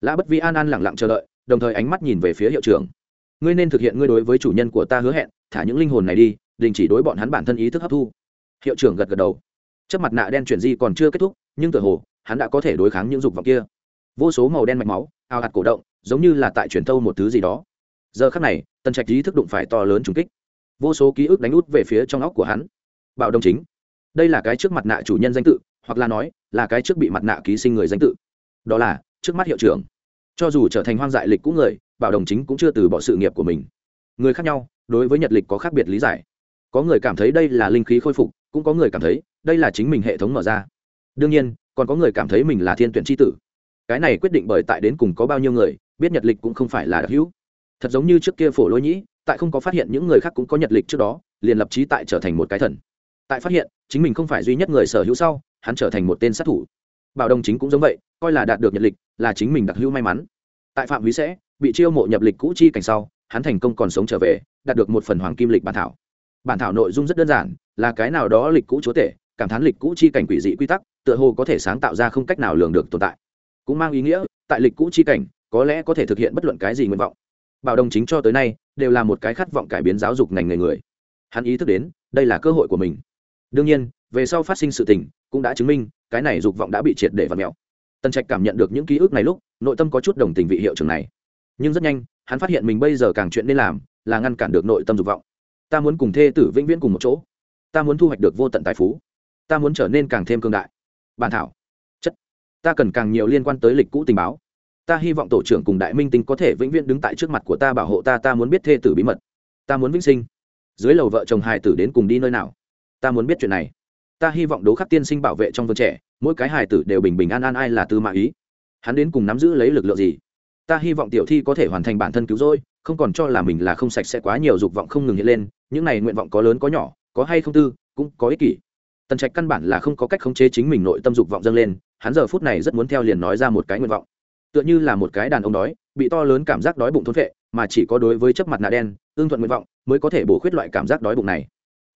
Lã bất vi an an lẳng lặng chờ đợi đồng thời ánh mắt nhìn về phía hiệu trưởng. Ngươi nên thực hiện ngươi đối với chủ nhân của ta hứa hẹn, thả những linh hồn này đi, đình chỉ đối bọn hắn bản thân ý thức hấp thu. Hiệu trưởng gật gật đầu. Chất mặt nạ đen chuyển di còn chưa kết thúc, nhưng tựa hồ, hắn đã có thể đối kháng những dục vọng kia. Vô số màu đen mạch máu, ao hạt cổ động, giống như là tại truyền thâu một thứ gì đó. Giờ khắc này, tần trạch ý thức đụng phải to lớn trùng kích. Vô số ký ức đánh út về phía trong óc của hắn. Bảo đồng chính. Đây là cái trước mặt nạ chủ nhân danh tự, hoặc là nói, là cái trước bị mặt nạ ký sinh người danh tự. Đó là, trước mắt hiệu trưởng cho dù trở thành hoang dại lịch cũ người, bảo đồng chính cũng chưa từ bỏ sự nghiệp của mình. Người khác nhau, đối với nhật lịch có khác biệt lý giải. Có người cảm thấy đây là linh khí khôi phục, cũng có người cảm thấy đây là chính mình hệ thống mở ra. Đương nhiên, còn có người cảm thấy mình là thiên tuyển tri tử. Cái này quyết định bởi tại đến cùng có bao nhiêu người, biết nhật lịch cũng không phải là đặc hữu. Thật giống như trước kia phổ lôi nhĩ, tại không có phát hiện những người khác cũng có nhật lịch trước đó, liền lập trí tại trở thành một cái thần. Tại phát hiện, chính mình không phải duy nhất người sở hữu sau, hắn trở thành một tên sát thủ bảo đồng chính cũng giống vậy, coi là đạt được nhật lịch, là chính mình đặc hữu may mắn. Tại phạm húy sẽ, bị chiêu mộ nhập lịch cũ chi cảnh sau, hắn thành công còn sống trở về, đạt được một phần hoàng kim lịch bản thảo. Bản thảo nội dung rất đơn giản, là cái nào đó lịch cũ chúa tể, cảm thán lịch cũ chi cảnh quỷ dị quy tắc, tựa hồ có thể sáng tạo ra không cách nào lường được tồn tại. Cũng mang ý nghĩa, tại lịch cũ chi cảnh, có lẽ có thể thực hiện bất luận cái gì nguyện vọng. Bảo đồng chính cho tới nay, đều là một cái khát vọng cải biến giáo dục ngành nghề người. Hắn ý thức đến, đây là cơ hội của mình. Đương nhiên về sau phát sinh sự tình, cũng đã chứng minh, cái này dục vọng đã bị triệt để và mẹo tần trạch cảm nhận được những ký ức này lúc, nội tâm có chút đồng tình vị hiệu trưởng này. Nhưng rất nhanh, hắn phát hiện mình bây giờ càng chuyện nên làm, là ngăn cản được nội tâm dục vọng. Ta muốn cùng thê tử vĩnh viễn cùng một chỗ. Ta muốn thu hoạch được vô tận tài phú. Ta muốn trở nên càng thêm cương đại. Bàn thảo. Chất. Ta cần càng nhiều liên quan tới lịch cũ tình báo. Ta hy vọng tổ trưởng cùng đại minh tinh có thể vĩnh viễn đứng tại trước mặt của ta bảo hộ ta ta muốn biết thê tử bí mật. Ta muốn vĩnh sinh. Dưới lầu vợ chồng hài tử đến cùng đi nơi nào? Ta muốn biết chuyện này ta hy vọng đố khắc tiên sinh bảo vệ trong vườn trẻ, mỗi cái hài tử đều bình bình an an ai là tư mã ý. Hắn đến cùng nắm giữ lấy lực lượng gì? Ta hy vọng tiểu thi có thể hoàn thành bản thân cứu rỗi, không còn cho là mình là không sạch sẽ quá nhiều dục vọng không ngừng hiện lên, những này nguyện vọng có lớn có nhỏ, có hay không tư, cũng có ích kỷ. Tần trạch căn bản là không có cách khống chế chính mình nội tâm dục vọng dâng lên, hắn giờ phút này rất muốn theo liền nói ra một cái nguyện vọng. Tựa như là một cái đàn ông đói, bị to lớn cảm giác đói bụng thốn vệ mà chỉ có đối với chấp mặt nạ đen, ương thuận nguyện vọng, mới có thể bổ khuyết loại cảm giác đói bụng này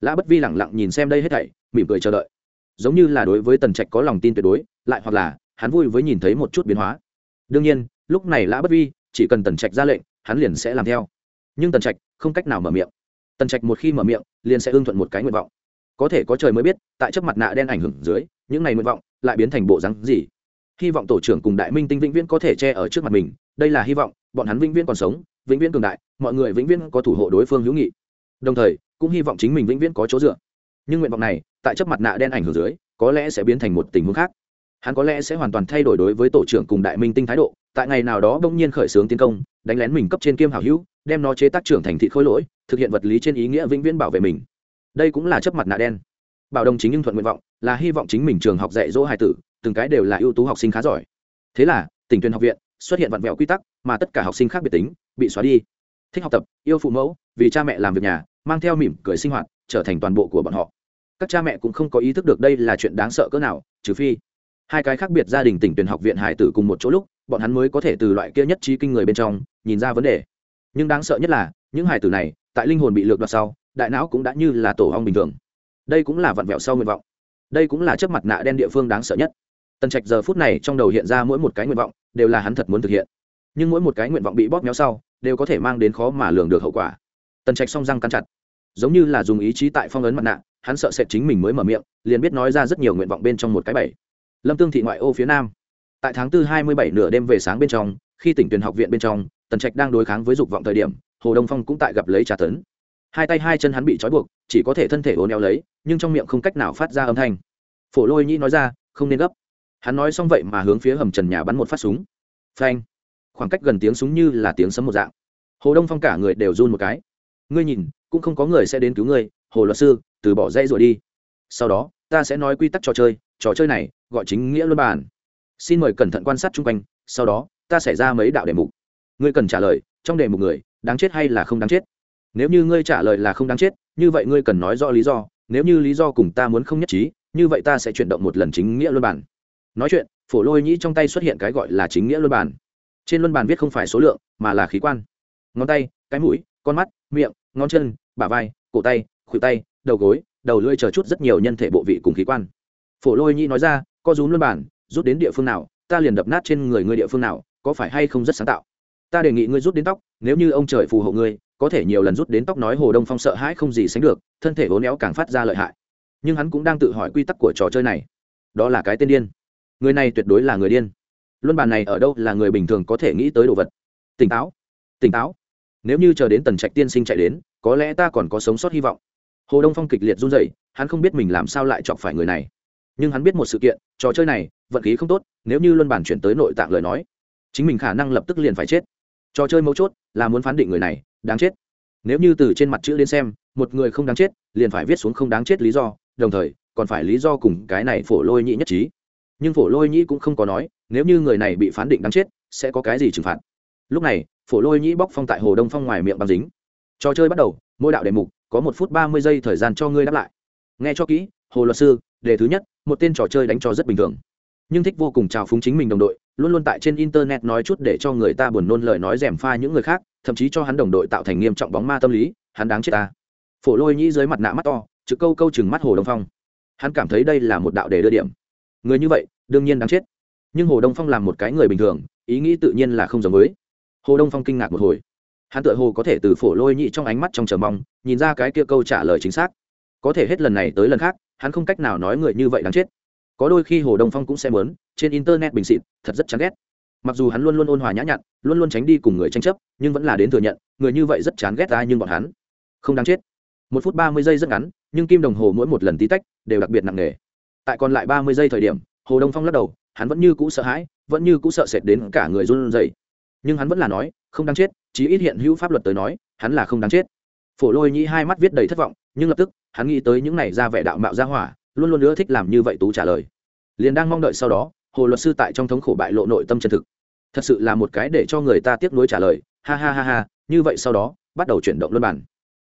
lã bất vi lẳng lặng nhìn xem đây hết thảy, mỉm cười chờ đợi. Giống như là đối với tần trạch có lòng tin tuyệt đối, lại hoặc là hắn vui với nhìn thấy một chút biến hóa. Đương nhiên, lúc này lã bất vi chỉ cần tần trạch ra lệnh, hắn liền sẽ làm theo. Nhưng tần trạch không cách nào mở miệng. Tần trạch một khi mở miệng, liền sẽ ưng thuận một cái nguyện vọng. Có thể có trời mới biết, tại trước mặt nạ đen ảnh hưởng dưới, những này nguyện vọng lại biến thành bộ rắn gì. Hy vọng tổ trưởng cùng đại minh tinh vĩnh viễn có thể che ở trước mặt mình, đây là hy vọng, bọn hắn vĩnh viễn còn sống, vĩnh viễn cường đại, mọi người vĩnh viễn có thủ hộ đối phương hữu nghị. Đồng thời cũng hy vọng chính mình vĩnh viễn có chỗ dựa. Nhưng nguyện vọng này, tại chấp mặt nạ đen ảnh hưởng dưới, có lẽ sẽ biến thành một tình huống khác. Hắn có lẽ sẽ hoàn toàn thay đổi đối với tổ trưởng cùng đại minh tinh thái độ, tại ngày nào đó bỗng nhiên khởi xướng tiến công, đánh lén mình cấp trên kiêm hảo hữu, đem nó chế tác trưởng thành thị khối lỗi, thực hiện vật lý trên ý nghĩa vĩnh viễn bảo vệ mình. Đây cũng là chấp mặt nạ đen. Bảo đồng chính nhưng thuận nguyện vọng, là hy vọng chính mình trường học dạy dỗ hài tử, từng cái đều là ưu tú học sinh khá giỏi. Thế là, tỉnh tuyên học viện, xuất hiện vặn vẹo quy tắc, mà tất cả học sinh khác biệt tính, bị xóa đi. Thích học tập, yêu phụ mẫu, vì cha mẹ làm việc nhà mang theo mỉm cười sinh hoạt, trở thành toàn bộ của bọn họ. Các cha mẹ cũng không có ý thức được đây là chuyện đáng sợ cỡ nào, trừ phi hai cái khác biệt gia đình tỉnh tuyển học viện hải tử cùng một chỗ lúc, bọn hắn mới có thể từ loại kia nhất trí kinh người bên trong, nhìn ra vấn đề. Nhưng đáng sợ nhất là, những hải tử này, tại linh hồn bị lược đoạt sau, đại não cũng đã như là tổ hong bình thường. Đây cũng là vặn vẹo sau nguyện vọng. Đây cũng là chấp mặt nạ đen địa phương đáng sợ nhất. Tần trạch giờ phút này trong đầu hiện ra mỗi một cái nguyện vọng, đều là hắn thật muốn thực hiện. Nhưng mỗi một cái nguyện vọng bị bóp méo sau, đều có thể mang đến khó mà lường được hậu quả tần trạch song răng cắn chặt. Giống như là dùng ý chí tại phong ấn mặt nạ, hắn sợ sệt chính mình mới mở miệng, liền biết nói ra rất nhiều nguyện vọng bên trong một cái bảy. Lâm tương thị ngoại ô phía nam. Tại tháng tư hai mươi bảy nửa đêm về sáng bên trong, khi tỉnh tuyển học viện bên trong, tần trạch đang đối kháng với dục vọng thời điểm, hồ đông phong cũng tại gặp lấy trà tấn. Hai tay hai chân hắn bị trói buộc, chỉ có thể thân thể ố neo lấy, nhưng trong miệng không cách nào phát ra âm thanh. Phổ lôi nhĩ nói ra, không nên gấp. Hắn nói xong vậy mà hướng phía hầm trần nhà bắn một phát súng. Phanh. Khoảng cách gần tiếng súng như là tiếng sấm một dạng. Hồ đông phong cả người đều run một cái ngươi nhìn, cũng không có người sẽ đến cứu ngươi, hồ luật sư, từ bỏ dây rồi đi. Sau đó, ta sẽ nói quy tắc trò chơi trò chơi này gọi chính nghĩa luân bản xin mời cẩn thận quan sát chung quanh, sau đó, ta sẽ ra mấy đạo đề mục. Ngươi cần trả lời, trong đề mục người, đáng chết hay là không đáng chết? Nếu như ngươi trả lời là không đáng chết, như vậy ngươi cần nói rõ lý do. Nếu như lý do cùng ta muốn không nhất trí, như vậy ta sẽ chuyển động một lần chính nghĩa luân bản nói chuyện, phổ lôi nhĩ trong tay xuất hiện cái gọi là chính nghĩa luân bản trên luân bản viết không phải số lượng, mà là khí quan. Ngón tay, cái mũi, con mắt miệng, ngón chân, bả vai, cổ tay, khuỷu tay, đầu gối, đầu lưỡi chờ chút rất nhiều nhân thể bộ vị cùng khí quan. Phổ lôi Nhi nói ra, có rúm luân bản, rút đến địa phương nào, ta liền đập nát trên người ngươi địa phương nào, có phải hay không rất sáng tạo? Ta đề nghị ngươi rút đến tóc, nếu như ông trời phù hộ ngươi, có thể nhiều lần rút đến tóc nói hồ đông phong sợ hãi không gì sánh được, thân thể hố éo càng phát ra lợi hại. Nhưng hắn cũng đang tự hỏi quy tắc của trò chơi này. Đó là cái tên điên. Người này tuyệt đối là người điên. Luân bàn này ở đâu là người bình thường có thể nghĩ tới đồ vật? Tỉnh táo. Tỉnh táo nếu như chờ đến tần trạch tiên sinh chạy đến, có lẽ ta còn có sống sót hy vọng. Hồ đông phong kịch liệt run rẩy, hắn không biết mình làm sao lại chọc phải người này. Nhưng hắn biết một sự kiện, trò chơi này, vận khí không tốt, nếu như luân bản chuyển tới nội tạng lời nói, chính mình khả năng lập tức liền phải chết. Trò chơi mấu chốt là muốn phán định người này, đáng chết. Nếu như từ trên mặt chữ lên xem, một người không đáng chết, liền phải viết xuống không đáng chết lý do, đồng thời, còn phải lý do cùng cái này phổ lôi nhĩ nhất trí. Nhưng phổ lôi nhĩ cũng không có nói, nếu như người này bị phán định đáng chết, sẽ có cái gì trừng phạt? Lúc này, phổ lôi nhĩ bóc phong tại hồ đông phong ngoài miệng băng dính. Trò chơi bắt đầu, mỗi đạo đề mục, có một phút ba mươi giây thời gian cho ngươi đáp lại. Nghe cho kỹ, hồ luật sư, đề thứ nhất, một tên trò chơi đánh trò rất bình thường. Nhưng thích vô cùng trào phúng chính mình đồng đội, luôn luôn tại trên internet nói chút để cho người ta buồn nôn lời nói rèm pha những người khác, thậm chí cho hắn đồng đội tạo thành nghiêm trọng bóng ma tâm lý, hắn đáng chết ta. Phổ lôi nhĩ dưới mặt nạ mắt to chữ câu câu chừng mắt hồ đông phong. Hắn cảm thấy đây là một đạo đề đưa điểm. Người như vậy, đương nhiên đáng chết. Nhưng hồ đông phong làm một cái người bình thường, ý nghĩ tự nhiên là không giống với hồ đông phong kinh ngạc một hồi. Hắn tự hồ có thể từ phổ lôi nhị trong ánh mắt trong chờ mong, nhìn ra cái kia câu trả lời chính xác. Có thể hết lần này tới lần khác, hắn không cách nào nói người như vậy đáng chết. Có đôi khi hồ đông phong cũng sẽ mớn trên internet bình xịt thật rất chán ghét. Mặc dù hắn luôn luôn ôn hòa nhã nhặn, luôn luôn tránh đi cùng người tranh chấp, nhưng vẫn là đến thừa nhận, người như vậy rất chán ghét ta nhưng bọn hắn. Không đáng chết. Một phút ba mươi giây rất ngắn, nhưng kim đồng hồ mỗi một lần tí tách đều đặc biệt nặng nề. Tại còn lại ba mươi giây thời điểm, hồ đông phong lắc đầu, hắn vẫn như cũ sợ hãi, vẫn như cũ sợ sệt đến cả người run rẩy nhưng hắn vẫn là nói, không đáng chết, chí ít hiện hữu pháp luật tới nói, hắn là không đáng chết. Phổ lôi nhĩ hai mắt viết đầy thất vọng, nhưng lập tức, hắn nghĩ tới những này ra vẻ đạo mạo ra hỏa, luôn luôn nữa thích làm như vậy tú trả lời. Liền đang mong đợi sau đó, hồ luật sư tại trong thống khổ bại lộ nội tâm chân thực. Thật sự là một cái để cho người ta tiếp nối trả lời, ha ha ha ha, như vậy sau đó, bắt đầu chuyển động luân bản.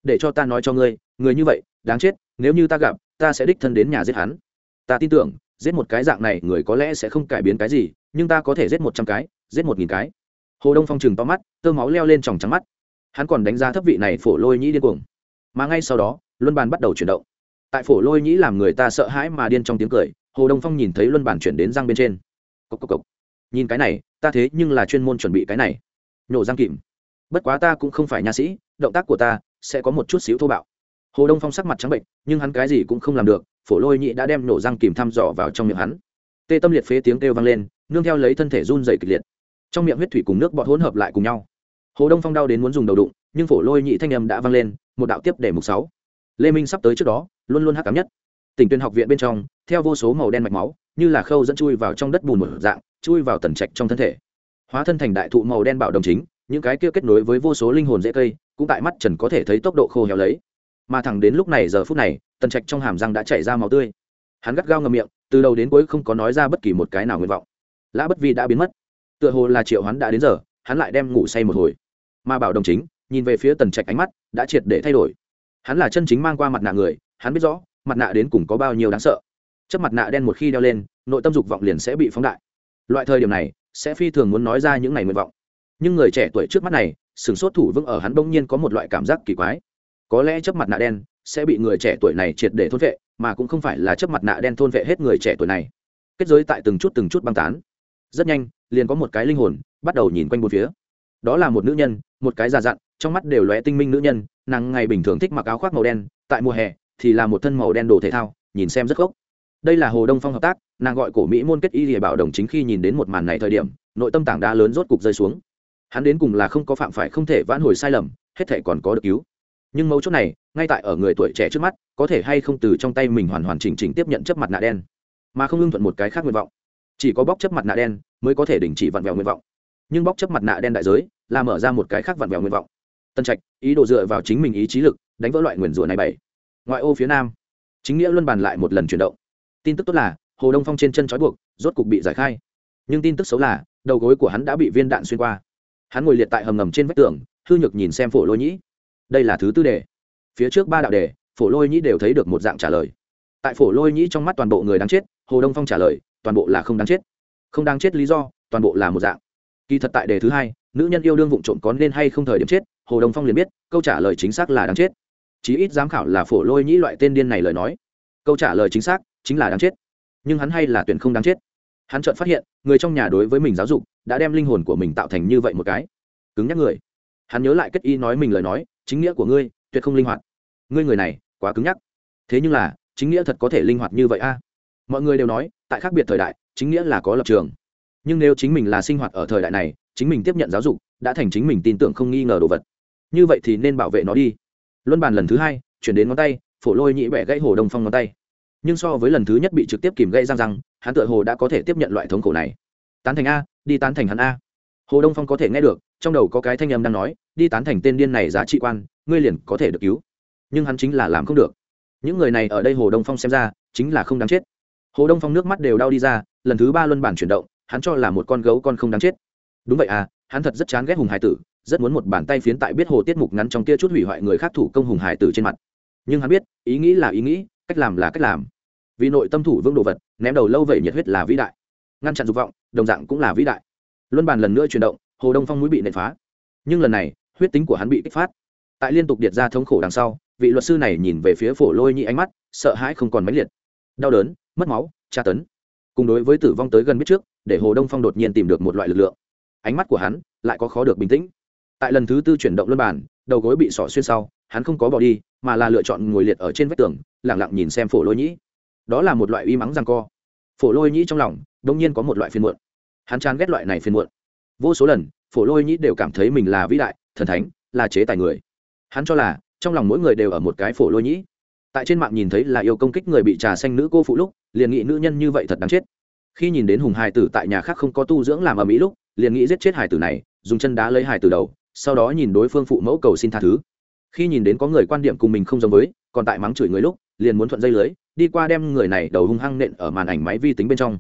Để cho ta nói cho ngươi, người như vậy, đáng chết, nếu như ta gặp, ta sẽ đích thân đến nhà giết hắn. Ta tin tưởng, giết một cái dạng này, người có lẽ sẽ không cải biến cái gì, nhưng ta có thể giết một trăm cái, giết một nghìn cái hồ đông phong trừng to mắt, tơ máu leo lên tròng trắng mắt. Hắn còn đánh giá thấp vị này phổ lôi nhĩ điên cuồng. Mà ngay sau đó, luân bàn bắt đầu chuyển động. Tại phổ lôi nhĩ làm người ta sợ hãi mà điên trong tiếng cười, hồ đông phong nhìn thấy luân bàn chuyển đến răng bên trên. Cốc cốc cốc. nhìn cái này, ta thế nhưng là chuyên môn chuẩn bị cái này. Nhổ răng kìm. Bất quá ta cũng không phải nha sĩ, động tác của ta sẽ có một chút xíu thô bạo. Hồ đông phong sắc mặt trắng bệnh, nhưng hắn cái gì cũng không làm được, phổ lôi nhĩ đã đem nổ răng kìm thăm dò vào trong miệng hắn. Tê tâm liệt phế tiếng kêu vang lên, nương theo lấy thân thể run dày kịch liệt trong miệng huyết thủy cùng nước bọt hỗn hợp lại cùng nhau. Hồ đông phong đau đến muốn dùng đầu đụng, nhưng phổ lôi nhị thanh âm đã vang lên, một đạo tiếp để mục sáu. Lê minh sắp tới trước đó, luôn luôn hắc cám nhất. Tỉnh tuyên học viện bên trong, theo vô số màu đen mạch máu, như là khâu dẫn chui vào trong đất bùn một dạng, chui vào tần trạch trong thân thể. Hóa thân thành đại thụ màu đen bạo đồng chính, những cái kia kết nối với vô số linh hồn dễ cây, cũng tại mắt trần có thể thấy tốc độ khô héo lấy. Mà thẳng đến lúc này giờ phút này, tần trạch trong hàm răng đã chảy ra máu tươi. Hắn gắt gao ngầm miệng, từ đầu đến cuối không có nói ra bất kỳ một cái nào nguyện vọng. Lã bất vi đã biến mất tựa hồ là triệu hắn đã đến giờ, hắn lại đem ngủ say một hồi. Mà bảo đồng chính, nhìn về phía tần trạch ánh mắt, đã triệt để thay đổi. Hắn là chân chính mang qua mặt nạ người, hắn biết rõ, mặt nạ đến cùng có bao nhiêu đáng sợ. Chấp mặt nạ đen một khi đeo lên, nội tâm dục vọng liền sẽ bị phóng đại. Loại thời điểm này, sẽ phi thường muốn nói ra những ngày nguyện vọng. Nhưng người trẻ tuổi trước mắt này sửng sốt thủ vững ở hắn bỗng nhiên có một loại cảm giác kỳ quái. Có lẽ chấp mặt nạ đen sẽ bị người trẻ tuổi này triệt để thôn vệ, mà cũng không phải là chấp mặt nạ đen thôn vệ hết người trẻ tuổi này. Kết giới tại từng chút từng chút băng tán. Rất nhanh liền có một cái linh hồn, bắt đầu nhìn quanh bốn phía. Đó là một nữ nhân, một cái già dặn, trong mắt đều lóe tinh minh nữ nhân, nàng ngày bình thường thích mặc áo khoác màu đen, tại mùa hè thì là một thân màu đen đồ thể thao, nhìn xem rất gốc. Đây là hồ đông phong hợp tác, nàng gọi cổ mỹ môn kết y lìa bảo đồng chính khi nhìn đến một màn này thời điểm, nội tâm tảng đá lớn rốt cục rơi xuống. Hắn đến cùng là không có phạm phải không thể vãn hồi sai lầm, hết thể còn có được cứu. Nhưng mấu chốt này, ngay tại ở người tuổi trẻ trước mắt, có thể hay không từ trong tay mình hoàn hoàn chỉnh chỉnh tiếp nhận chấp mặt nạ đen. Mà không ưng thuận một cái khác nguyện vọng. Chỉ có bóc chấp mặt nạ đen mới có thể đình chỉ vặn vẹo nguyện vọng. Nhưng bóc chấp mặt nạ đen đại giới, là mở ra một cái khác vặn vẹo nguyện vọng. Tân trạch, ý đồ dựa vào chính mình ý chí lực, đánh vỡ loại nguyền rủa này bảy. Ngoại ô phía nam, chính nghĩa luân bàn lại một lần chuyển động. Tin tức tốt là, hồ đông phong trên chân trói buộc, rốt cục bị giải khai. Nhưng tin tức xấu là, đầu gối của hắn đã bị viên đạn xuyên qua. Hắn ngồi liệt tại hầm ngầm trên vách tường, hư nhược nhìn xem phổ lôi nhĩ. Đây là thứ tư đề. Phía trước ba đạo đề, phổ lôi nhĩ đều thấy được một dạng trả lời. Tại phổ lôi nhĩ trong mắt toàn bộ người đáng chết, hồ đông phong trả lời, toàn bộ là không đáng chết không đáng chết lý do, toàn bộ là một dạng. Kỳ thật tại đề thứ hai, nữ nhân yêu đương vụn trộm có nên hay không thời điểm chết, hồ Đồng phong liền biết, câu trả lời chính xác là đáng chết. Chí ít giám khảo là phổ lôi nhĩ loại tên điên này lời nói. Câu trả lời chính xác chính là đáng chết. Nhưng hắn hay là tuyển không đáng chết. Hắn chợt phát hiện, người trong nhà đối với mình giáo dục đã đem linh hồn của mình tạo thành như vậy một cái. Cứng nhắc người. Hắn nhớ lại kết y nói mình lời nói, chính nghĩa của ngươi, tuyệt không linh hoạt. Ngươi người này, quá cứng nhắc. Thế nhưng là, chính nghĩa thật có thể linh hoạt như vậy a? Mọi người đều nói, tại khác biệt thời đại chính nghĩa là có lập trường. Nhưng nếu chính mình là sinh hoạt ở thời đại này, chính mình tiếp nhận giáo dục, đã thành chính mình tin tưởng không nghi ngờ đồ vật. Như vậy thì nên bảo vệ nó đi. Luân bàn lần thứ hai, chuyển đến ngón tay, phổ lôi nhĩ bẻ gãy hồ đông phong ngón tay. Nhưng so với lần thứ nhất bị trực tiếp kìm gãy răng răng, hắn tựa hồ đã có thể tiếp nhận loại thống khổ này. Tán thành a, đi tán thành hắn a. Hồ đông phong có thể nghe được, trong đầu có cái thanh âm đang nói, đi tán thành tên điên này giá trị quan, ngươi liền có thể được cứu. Nhưng hắn chính là làm không được. Những người này ở đây hồ đông phong xem ra, chính là không đáng chết. Hồ đông phong nước mắt đều đau đi ra lần thứ ba luân bản chuyển động, hắn cho là một con gấu con không đáng chết. Đúng vậy à hắn thật rất chán ghét hùng hải tử, rất muốn một bàn tay phiến tại biết hồ tiết mục ngắn trong kia chút hủy hoại người khác thủ công hùng hải tử trên mặt. Nhưng hắn biết, ý nghĩ là ý nghĩ, cách làm là cách làm. Vì nội tâm thủ vương đồ vật, ném đầu lâu vậy nhiệt huyết là vĩ đại. Ngăn chặn dục vọng, đồng dạng cũng là vĩ đại. Luân bàn lần nữa chuyển động, hồ đông phong mũi bị nện phá. Nhưng lần này, huyết tính của hắn bị kích phát. Tại liên tục điệt ra thống khổ đằng sau, vị luật sư này nhìn về phía phổ lôi nhị ánh mắt, sợ hãi không còn mãnh liệt. Đau đớn, mất máu, tra tấn cùng đối với tử vong tới gần biết trước, để hồ đông phong đột nhiên tìm được một loại lực lượng. Ánh mắt của hắn lại có khó được bình tĩnh. Tại lần thứ tư chuyển động luân bản đầu gối bị sỏ xuyên sau, hắn không có bỏ đi, mà là lựa chọn ngồi liệt ở trên vách tường lẳng lặng nhìn xem phổ lôi nhĩ. Đó là một loại uy mắng răng co. Phổ lôi nhĩ trong lòng đông nhiên có một loại phiên muộn. Hắn chán ghét loại này phiên muộn. Vô số lần, phổ lôi nhĩ đều cảm thấy mình là vĩ đại, thần thánh, là chế tài người. Hắn cho là, trong lòng mỗi người đều ở một cái phổ lôi nhĩ tại trên mạng nhìn thấy là yêu công kích người bị trà xanh nữ cô phụ lúc, liền nghĩ nữ nhân như vậy thật đáng chết. Khi nhìn đến hùng hải tử tại nhà khác không có tu dưỡng làm ở mỹ lúc, liền nghĩ giết chết hải tử này, dùng chân đá lấy hải tử đầu, sau đó nhìn đối phương phụ mẫu cầu xin tha thứ. Khi nhìn đến có người quan điểm cùng mình không giống với, còn tại mắng chửi người lúc, liền muốn thuận dây lưới, đi qua đem người này đầu hung hăng nện ở màn ảnh máy vi tính bên trong.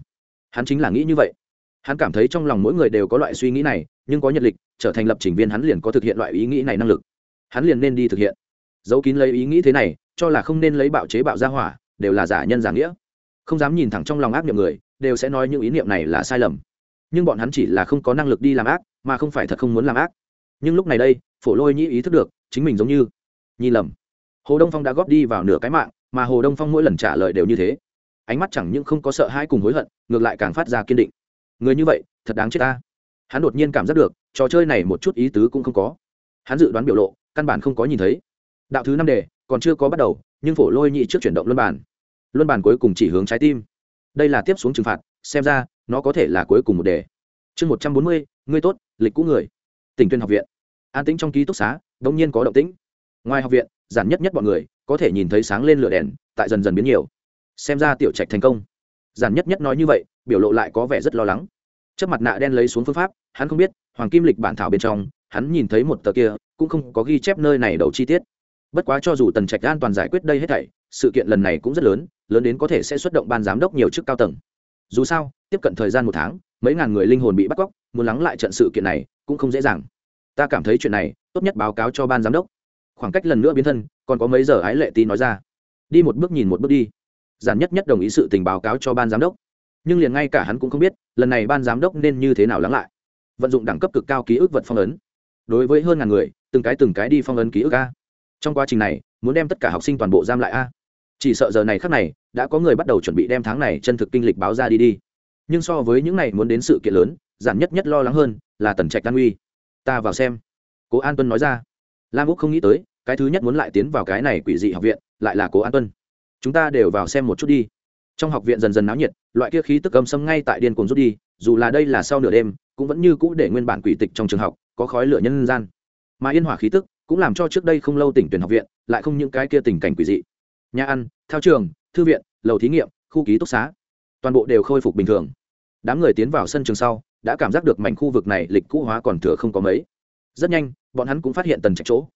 Hắn chính là nghĩ như vậy. Hắn cảm thấy trong lòng mỗi người đều có loại suy nghĩ này, nhưng có nhật lịch, trở thành lập trình viên hắn liền có thực hiện loại ý nghĩ này năng lực. Hắn liền nên đi thực hiện. Giấu kín lấy ý nghĩ thế này cho là không nên lấy bạo chế bạo ra hỏa, đều là giả nhân giả nghĩa. Không dám nhìn thẳng trong lòng ác niệm người, đều sẽ nói những ý niệm này là sai lầm. Nhưng bọn hắn chỉ là không có năng lực đi làm ác, mà không phải thật không muốn làm ác. Nhưng lúc này đây, phổ lôi nhĩ ý thức được, chính mình giống như nhìn lầm. Hồ đông phong đã góp đi vào nửa cái mạng, mà hồ đông phong mỗi lần trả lời đều như thế. Ánh mắt chẳng những không có sợ hãi cùng hối hận, ngược lại càng phát ra kiên định. Người như vậy, thật đáng chết ta. Hắn đột nhiên cảm giác được, trò chơi này một chút ý tứ cũng không có. Hắn dự đoán biểu lộ, căn bản không có nhìn thấy. Đạo thứ năm đề còn chưa có bắt đầu, nhưng phổ lôi nhị trước chuyển động luân bản luân bản cuối cùng chỉ hướng trái tim. Đây là tiếp xuống trừng phạt, xem ra, nó có thể là cuối cùng một đề. Chương một trăm bốn mươi, ngươi tốt, lịch cũ người. Tỉnh tuyên học viện. An tĩnh trong ký túc xá đ ỗ n g nhiên có động tĩnh. Ngoài học viện, giản nhất nhất bọn người, có thể nhìn thấy sáng lên lửa đèn, tại dần dần biến nhiều. Xem ra tiểu trạch thành công. Giản nhất nhất nói như vậy, biểu lộ lại có vẻ rất lo lắng. Trước mặt nạ đen lấy xuống phương pháp, hắn không biết, hoàng kim lịch bản thảo bên trong, hắn nhìn thấy một tờ kia, cũng không có ghi chép nơi này đầu chi tiết bất quá cho dù tần trạch an toàn giải quyết đây hết thảy, sự kiện lần này cũng rất lớn lớn đến có thể sẽ xuất động ban giám đốc nhiều chức cao tầng. Dù sao, tiếp cận thời gian một tháng, mấy ngàn người linh hồn bị bắt cóc, muốn lắng lại trận sự kiện này cũng không dễ dàng. Ta cảm thấy chuyện này tốt nhất báo cáo cho ban giám đốc. Khoảng cách lần nữa biến thân, còn có mấy giờ ái lệ tí nói ra. Đi một bước nhìn một bước đi. Giản nhất nhất đồng ý sự tình báo cáo cho ban giám đốc. Nhưng liền ngay cả hắn cũng không biết, lần này ban giám đốc nên như thế nào lắng lại. Vận dụng đẳng cấp cực cao ký ức vật phong ấn. Đối với hơn ngàn người, từng cái từng cái đi phong ấn ký ức ca trong quá trình này, muốn đem tất cả học sinh toàn bộ giam lại a? Chỉ sợ giờ này khác này, đã có người bắt đầu chuẩn bị đem tháng này chân thực kinh lịch báo ra đi đi. Nhưng so với những này muốn đến sự kiện lớn, giản nhất nhất lo lắng hơn là tần trạch an uy. Ta vào xem. Cố an tuân nói ra. Lam úc không nghĩ tới, cái thứ nhất muốn lại tiến vào cái này quỷ dị học viện, lại là cố an tuân. Chúng ta đều vào xem một chút đi. Trong học viện dần dần náo nhiệt, loại kia khí tức âm xâm ngay tại điên cuồng rút đi, dù là đây là sau nửa đêm, cũng vẫn như cũ để nguyên bản quỷ tịch trong trường học có khói lửa nhân gian. Mà yên hỏa khí tức cũng làm cho trước đây không lâu tỉnh tuyển học viện, lại không những cái kia tình cảnh quỷ dị. Nhà ăn, thao trường, thư viện, lầu thí nghiệm, khu ký túc xá, toàn bộ đều khôi phục bình thường. Đám người tiến vào sân trường sau, đã cảm giác được mảnh khu vực này lịch cũ hóa còn thừa không có mấy. Rất nhanh, bọn hắn cũng phát hiện tần trạch chỗ.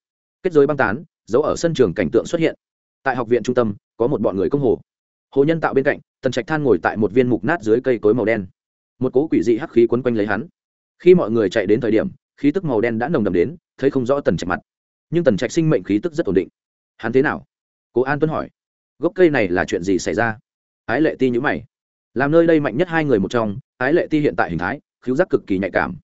Kết giới băng tán giấu ở sân trường cảnh tượng xuất hiện. Tại học viện trung tâm, có một bọn người công hồ. Hồ nhân tạo bên cạnh, tần trạch than ngồi tại một viên mục nát dưới cây cối màu đen. Một cố quỷ dị hắc khí quấn quanh lấy hắn. Khi mọi người chạy đến thời điểm, khí tức màu đen đã nồng đậm đến, thấy không rõ tần trạch mặt nhưng tần trạch sinh mệnh khí tức rất ổn định. Hắn thế nào? Cố an tuấn hỏi. Gốc cây này là chuyện gì xảy ra? Ái lệ ti nhữ mày. Làm nơi đây mạnh nhất hai người một trong, ái lệ ti hiện tại hình thái, khiếu giác cực kỳ nhạy cảm.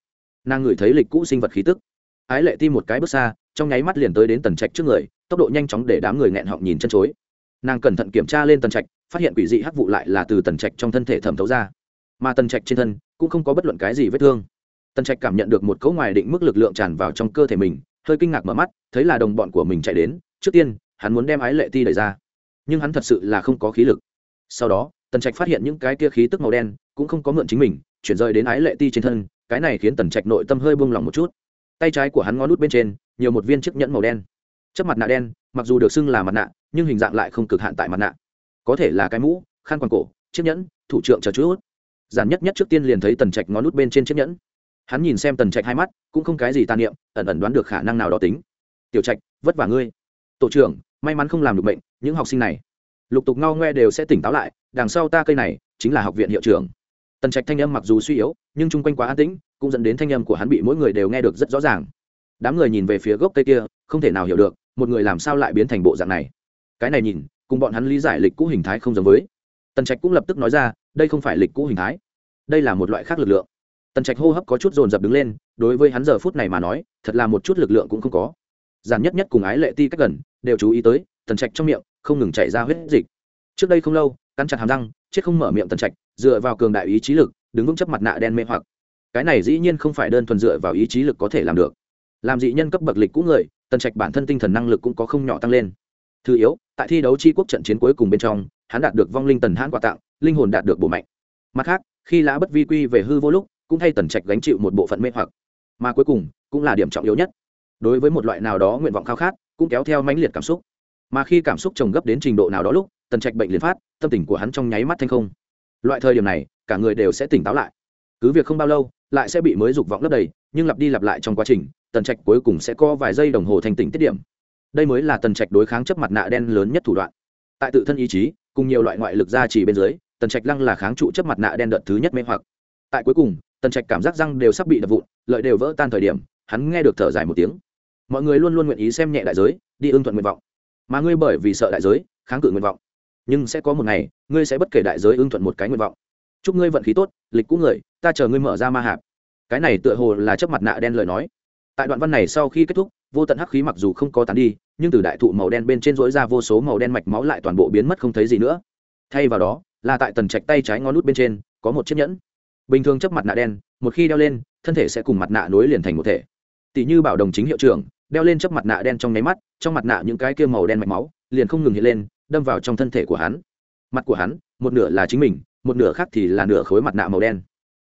Nàng ngửi thấy lịch cũ sinh vật khí tức. Ái lệ ti một cái bước xa, trong nháy mắt liền tới đến tần trạch trước người, tốc độ nhanh chóng để đám người nghẹn họng nhìn chân chối. Nàng cẩn thận kiểm tra lên tần trạch, phát hiện quỷ dị hắc vụ lại là từ tần trạch trong thân thể thẩm thấu ra. Mà tần trạch trên thân cũng không có bất luận cái gì vết thương. Tần trạch cảm nhận được một cấu ngoài định mức lực lượng tràn vào trong cơ thể mình hơi kinh ngạc mở mắt, thấy là đồng bọn của mình chạy đến, trước tiên, hắn muốn đem ái lệ ti đẩy ra. Nhưng hắn thật sự là không có khí lực. Sau đó, tần trạch phát hiện những cái kia khí tức màu đen cũng không có mượn chính mình, chuyển rời đến ái lệ ti trên thân, cái này khiến tần trạch nội tâm hơi buông lỏng một chút. Tay trái của hắn ngó nút bên trên, nhiều một viên chiếc nhẫn màu đen. Chất mặt nạ đen, mặc dù được xưng là mặt nạ, nhưng hình dạng lại không cực hạn tại mặt nạ. Có thể là cái mũ, khăn quàng cổ, chiếc nhẫn, thủ trưởng chờ chút. Giản nhất nhất trước tiên liền thấy tần trạch ngó nút bên trên chiếc nhẫn hắn nhìn xem tần trạch hai mắt, cũng không cái gì tàn niệm, ẩn ẩn đoán được khả năng nào đó tính. Tiểu trạch, vất vả ngươi. Tổ trưởng, may mắn không làm được bệnh, những học sinh này. Lục tục ngao ngoe đều sẽ tỉnh táo lại, đằng sau ta cây này, chính là học viện hiệu trưởng. Tần trạch thanh âm mặc dù suy yếu, nhưng chung quanh quá an tĩnh, cũng dẫn đến thanh âm của hắn bị mỗi người đều nghe được rất rõ ràng. Đám người nhìn về phía gốc cây kia, không thể nào hiểu được, một người làm sao lại biến thành bộ dạng này. Cái này nhìn, cùng bọn hắn lý giải lịch cũ hình thái không giống với. Tần trạch cũng lập tức nói ra, đây không phải lịch cũ hình thái. Đây là một loại khác lực lượng tần trạch hô hấp có chút dồn dập đứng lên, đối với hắn giờ phút này mà nói, thật là một chút lực lượng cũng không có. Giản nhất nhất cùng ái lệ ti cách gần, đều chú ý tới, tần trạch trong miệng, không ngừng chảy ra huyết dịch. Trước đây không lâu, cắn chặt hàm răng, chết không mở miệng tần trạch, dựa vào cường đại ý chí lực, đứng vững chấp mặt nạ đen mê hoặc. Cái này dĩ nhiên không phải đơn thuần dựa vào ý chí lực có thể làm được. Làm dị nhân cấp bậc lịch cũ người, tần trạch bản thân tinh thần năng lực cũng có không nhỏ tăng lên. Thứ yếu, tại thi đấu tri quốc trận chiến cuối cùng bên trong, hắn đạt được vong linh tần hãn quà tặng, linh hồn đạt được bổ mạnh. Mặt khác, khi lã bất vi quy về hư vô lúc cũng thay tần trạch gánh chịu một bộ phận mê hoặc. Mà cuối cùng, cũng là điểm trọng yếu nhất. Đối với một loại nào đó nguyện vọng khao khát, cũng kéo theo mãnh liệt cảm xúc. Mà khi cảm xúc trồng gấp đến trình độ nào đó lúc, tần trạch bệnh liền phát, tâm tình của hắn trong nháy mắt thanh không. Loại thời điểm này, cả người đều sẽ tỉnh táo lại. Cứ việc không bao lâu, lại sẽ bị mới dục vọng lấp đầy, nhưng lặp đi lặp lại trong quá trình, tần trạch cuối cùng sẽ có vài giây đồng hồ thành tỉnh tiết điểm. Đây mới là tần trạch đối kháng chấp mặt nạ đen lớn nhất thủ đoạn. Tại tự thân ý chí, cùng nhiều loại ngoại lực gia trì bên dưới, tần trạch lăng là kháng trụ chấp mặt nạ đen đợt thứ nhất mê hoặc. Tại cuối cùng tần trạch cảm giác răng đều sắp bị đập vụn, lợi đều vỡ tan thời điểm, hắn nghe được thở dài một tiếng. Mọi người luôn luôn nguyện ý xem nhẹ đại giới, đi ưng thuận nguyện vọng. Mà ngươi bởi vì sợ đại giới, kháng cự nguyện vọng. Nhưng sẽ có một ngày, ngươi sẽ bất kể đại giới ưng thuận một cái nguyện vọng. Chúc ngươi vận khí tốt, lịch cũ người, ta chờ ngươi mở ra ma hạp. Cái này tựa hồ là chấp mặt nạ đen lời nói. Tại đoạn văn này sau khi kết thúc, vô tận hắc khí mặc dù không có tán đi, nhưng từ đại thụ màu đen bên trên dối ra vô số màu đen mạch máu lại toàn bộ biến mất không thấy gì nữa. Thay vào đó, là tại tần trạch tay trái ngón nút bên trên, có một chiếc nhẫn bình thường chấp mặt nạ đen, một khi đeo lên, thân thể sẽ cùng mặt nạ nối liền thành một thể. Tỷ như bảo đồng chính hiệu trưởng, đeo lên chấp mặt nạ đen trong nháy mắt, trong mặt nạ những cái kia màu đen mạch máu, liền không ngừng hiện lên, đâm vào trong thân thể của hắn. Mặt của hắn, một nửa là chính mình, một nửa khác thì là nửa khối mặt nạ màu đen.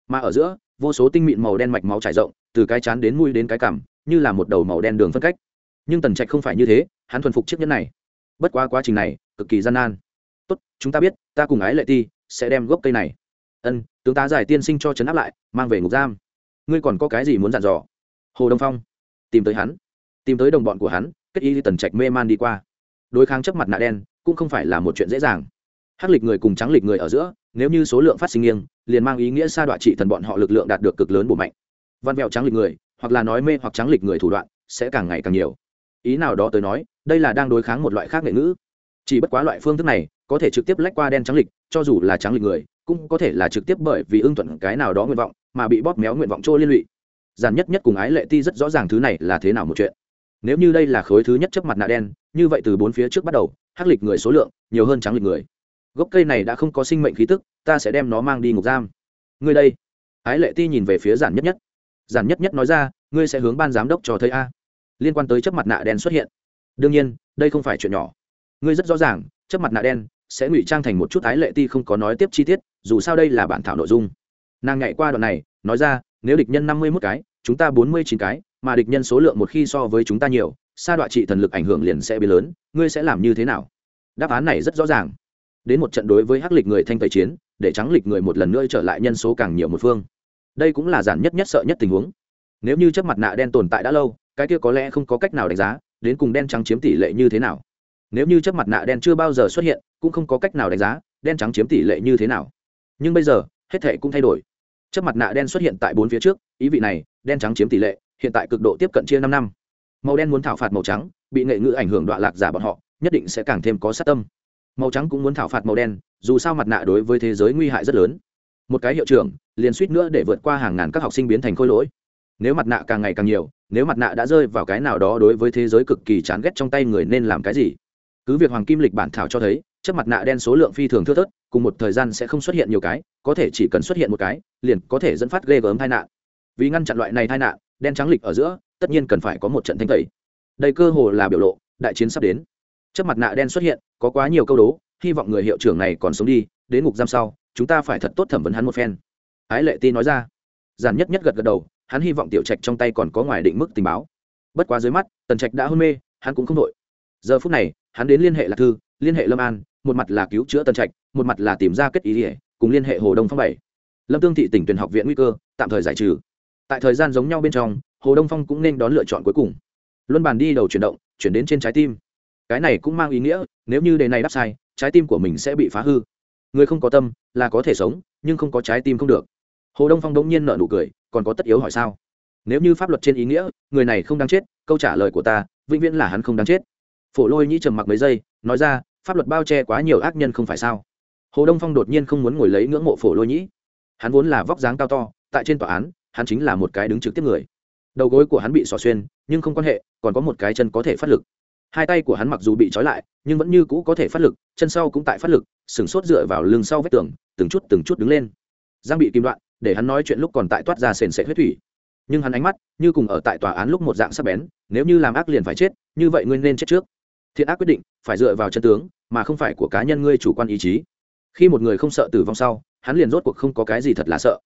Mà ở giữa, vô số tinh mịn màu đen mạch máu trải rộng, từ cái chán đến mui đến cái cằm, như là một đầu màu đen đường phân cách. Nhưng tần trạch không phải như thế, hắn thuần phục chiếc nhẫn này. Bất quá quá trình này, cực kỳ gian nan. Tốt, chúng ta biết, ta cùng ái lệ ti sẽ đem gốc cây này ân, tướng tá giải tiên sinh cho chấn áp lại, mang về ngục giam. Ngươi còn có cái gì muốn dặn dò? Hồ đông phong. Tìm tới hắn. Tìm tới đồng bọn của hắn, kết y tần trạch mê man đi qua. Đối kháng chấp mặt nạ đen, cũng không phải là một chuyện dễ dàng. Hắc lịch người cùng trắng lịch người ở giữa, nếu như số lượng phát sinh nghiêng, liền mang ý nghĩa sa đoạn trị thần bọn họ lực lượng đạt được cực lớn bổ mạnh. Văn vẹo trắng lịch người, hoặc là nói mê hoặc trắng lịch người thủ đoạn, sẽ càng ngày càng nhiều. Ý nào đó tới nói, đây là đang đối kháng một loại khác nghệ ngữ. Chỉ bất quá loại phương thức này, có thể trực tiếp lách qua đen trắng lịch, cho dù là trắng lịch người cũng có thể là trực tiếp bởi vì ưng thuận cái nào đó nguyện vọng mà bị bóp méo nguyện vọng trôi liên lụy. Giản nhất nhất cùng ái lệ ti rất rõ ràng thứ này là thế nào một chuyện. Nếu như đây là khối thứ nhất chấp mặt nạ đen, như vậy từ bốn phía trước bắt đầu, hắc lịch người số lượng nhiều hơn trắng lịch người. Gốc cây này đã không có sinh mệnh khí tức, ta sẽ đem nó mang đi ngục giam. Ngươi đây. Ái lệ ti nhìn về phía giản nhất nhất. Giản nhất nhất nói ra, ngươi sẽ hướng ban giám đốc cho thấy a. Liên quan tới chấp mặt nạ đen xuất hiện. Đương nhiên, đây không phải chuyện nhỏ. Ngươi rất rõ ràng chấp mặt nạ đen sẽ ngụy trang thành một chút ái lệ ti không có nói tiếp chi tiết, dù sao đây là bản thảo nội dung. Nàng nhảy qua đoạn này, nói ra, nếu địch nhân năm mươi mốt cái, chúng ta bốn mươi chín cái, mà địch nhân số lượng một khi so với chúng ta nhiều, sa đoạn trị thần lực ảnh hưởng liền sẽ biến lớn, ngươi sẽ làm như thế nào? Đáp án này rất rõ ràng. Đến một trận đối với hắc lịch người thanh tẩy chiến, để trắng lịch người một lần nữa trở lại nhân số càng nhiều một phương. Đây cũng là giản nhất nhất sợ nhất tình huống. Nếu như chấp mặt nạ đen tồn tại đã lâu, cái kia có lẽ không có cách nào đánh giá, đến cùng đen trắng chiếm tỷ lệ như thế nào nếu như chấp mặt nạ đen chưa bao giờ xuất hiện, cũng không có cách nào đánh giá, đen trắng chiếm tỷ lệ như thế nào. Nhưng bây giờ, hết thể cũng thay đổi. Chấp mặt nạ đen xuất hiện tại bốn phía trước, ý vị này, đen trắng chiếm tỷ lệ, hiện tại cực độ tiếp cận chia năm năm. Màu đen muốn thảo phạt màu trắng, bị nghệ ngữ ảnh hưởng đoạn lạc giả bọn họ, nhất định sẽ càng thêm có sát tâm. Màu trắng cũng muốn thảo phạt màu đen, dù sao mặt nạ đối với thế giới nguy hại rất lớn. Một cái hiệu trưởng, liền suýt nữa để vượt qua hàng ngàn các học sinh biến thành khôi lỗi. Nếu mặt nạ càng ngày càng nhiều, nếu mặt nạ đã rơi vào cái nào đó đối với thế giới cực kỳ chán ghét trong tay người nên làm cái gì? Cứ việc hoàng kim lịch bản thảo cho thấy chất mặt nạ đen số lượng phi thường thưa thớt, cùng một thời gian sẽ không xuất hiện nhiều cái, có thể chỉ cần xuất hiện một cái, liền có thể dẫn phát ghê gớm tai nạn. Vì ngăn chặn loại này tai nạn, đen trắng lịch ở giữa, tất nhiên cần phải có một trận thanh tẩy. Đây cơ hồ là biểu lộ, đại chiến sắp đến. Chất mặt nạ đen xuất hiện, có quá nhiều câu đố, hy vọng người hiệu trưởng này còn sống đi, đến ngục giam sau, chúng ta phải thật tốt thẩm vấn hắn một phen. Ái lệ ti nói ra. Giản nhất nhất gật gật đầu, hắn hy vọng tiểu trạch trong tay còn có ngoài định mức tình báo. Bất quá dưới mắt, tần trạch đã hôn mê, hắn cũng không đội. Giờ phút này hắn đến liên hệ lạc thư, liên hệ lâm an, một mặt là cứu chữa tần trạch, một mặt là tìm ra kết ý ỉa, cùng liên hệ hồ đông phong bảy. Lâm tương thị tỉnh tuyển học viện nguy cơ, tạm thời giải trừ. Tại thời gian giống nhau bên trong, hồ đông phong cũng nên đón lựa chọn cuối cùng. Luân bàn đi đầu chuyển động, chuyển đến trên trái tim. Cái này cũng mang ý nghĩa, nếu như đề này đáp sai, trái tim của mình sẽ bị phá hư. Người không có tâm, là có thể sống, nhưng không có trái tim không được. Hồ đông phong đống nhiên nợ nụ cười, còn có tất yếu hỏi sao? Nếu như pháp luật trên ý nghĩa, người này không đáng chết, câu trả lời của ta, vĩnh viễn là hắn không đáng chết phổ lôi nhĩ trầm mặc mấy giây, nói ra, pháp luật bao che quá nhiều ác nhân không phải sao? Hồ đông phong đột nhiên không muốn ngồi lấy ngưỡng mộ phổ lôi nhĩ. Hắn vốn là vóc dáng cao to, tại trên tòa án, hắn chính là một cái đứng trực tiếp người. Đầu gối của hắn bị xỏ xuyên, nhưng không quan hệ, còn có một cái chân có thể phát lực. Hai tay của hắn mặc dù bị trói lại, nhưng vẫn như cũ có thể phát lực, chân sau cũng tại phát lực sửng sốt dựa vào lưng sau vách tường, từng chút từng chút đứng lên. Giang bị kim đoạn, để hắn nói chuyện lúc còn tại toát ra sền sệ huyết thủy. Nhưng hắn ánh mắt như cùng ở tại tòa án lúc một dạng sắp bén, nếu như làm ác liền phải chết, như vậy nguyên nên chết trước thiện ác quyết định, phải dựa vào chân tướng, mà không phải của cá nhân ngươi chủ quan ý chí. Khi một người không sợ tử vong sau, hắn liền rốt cuộc không có cái gì thật là sợ.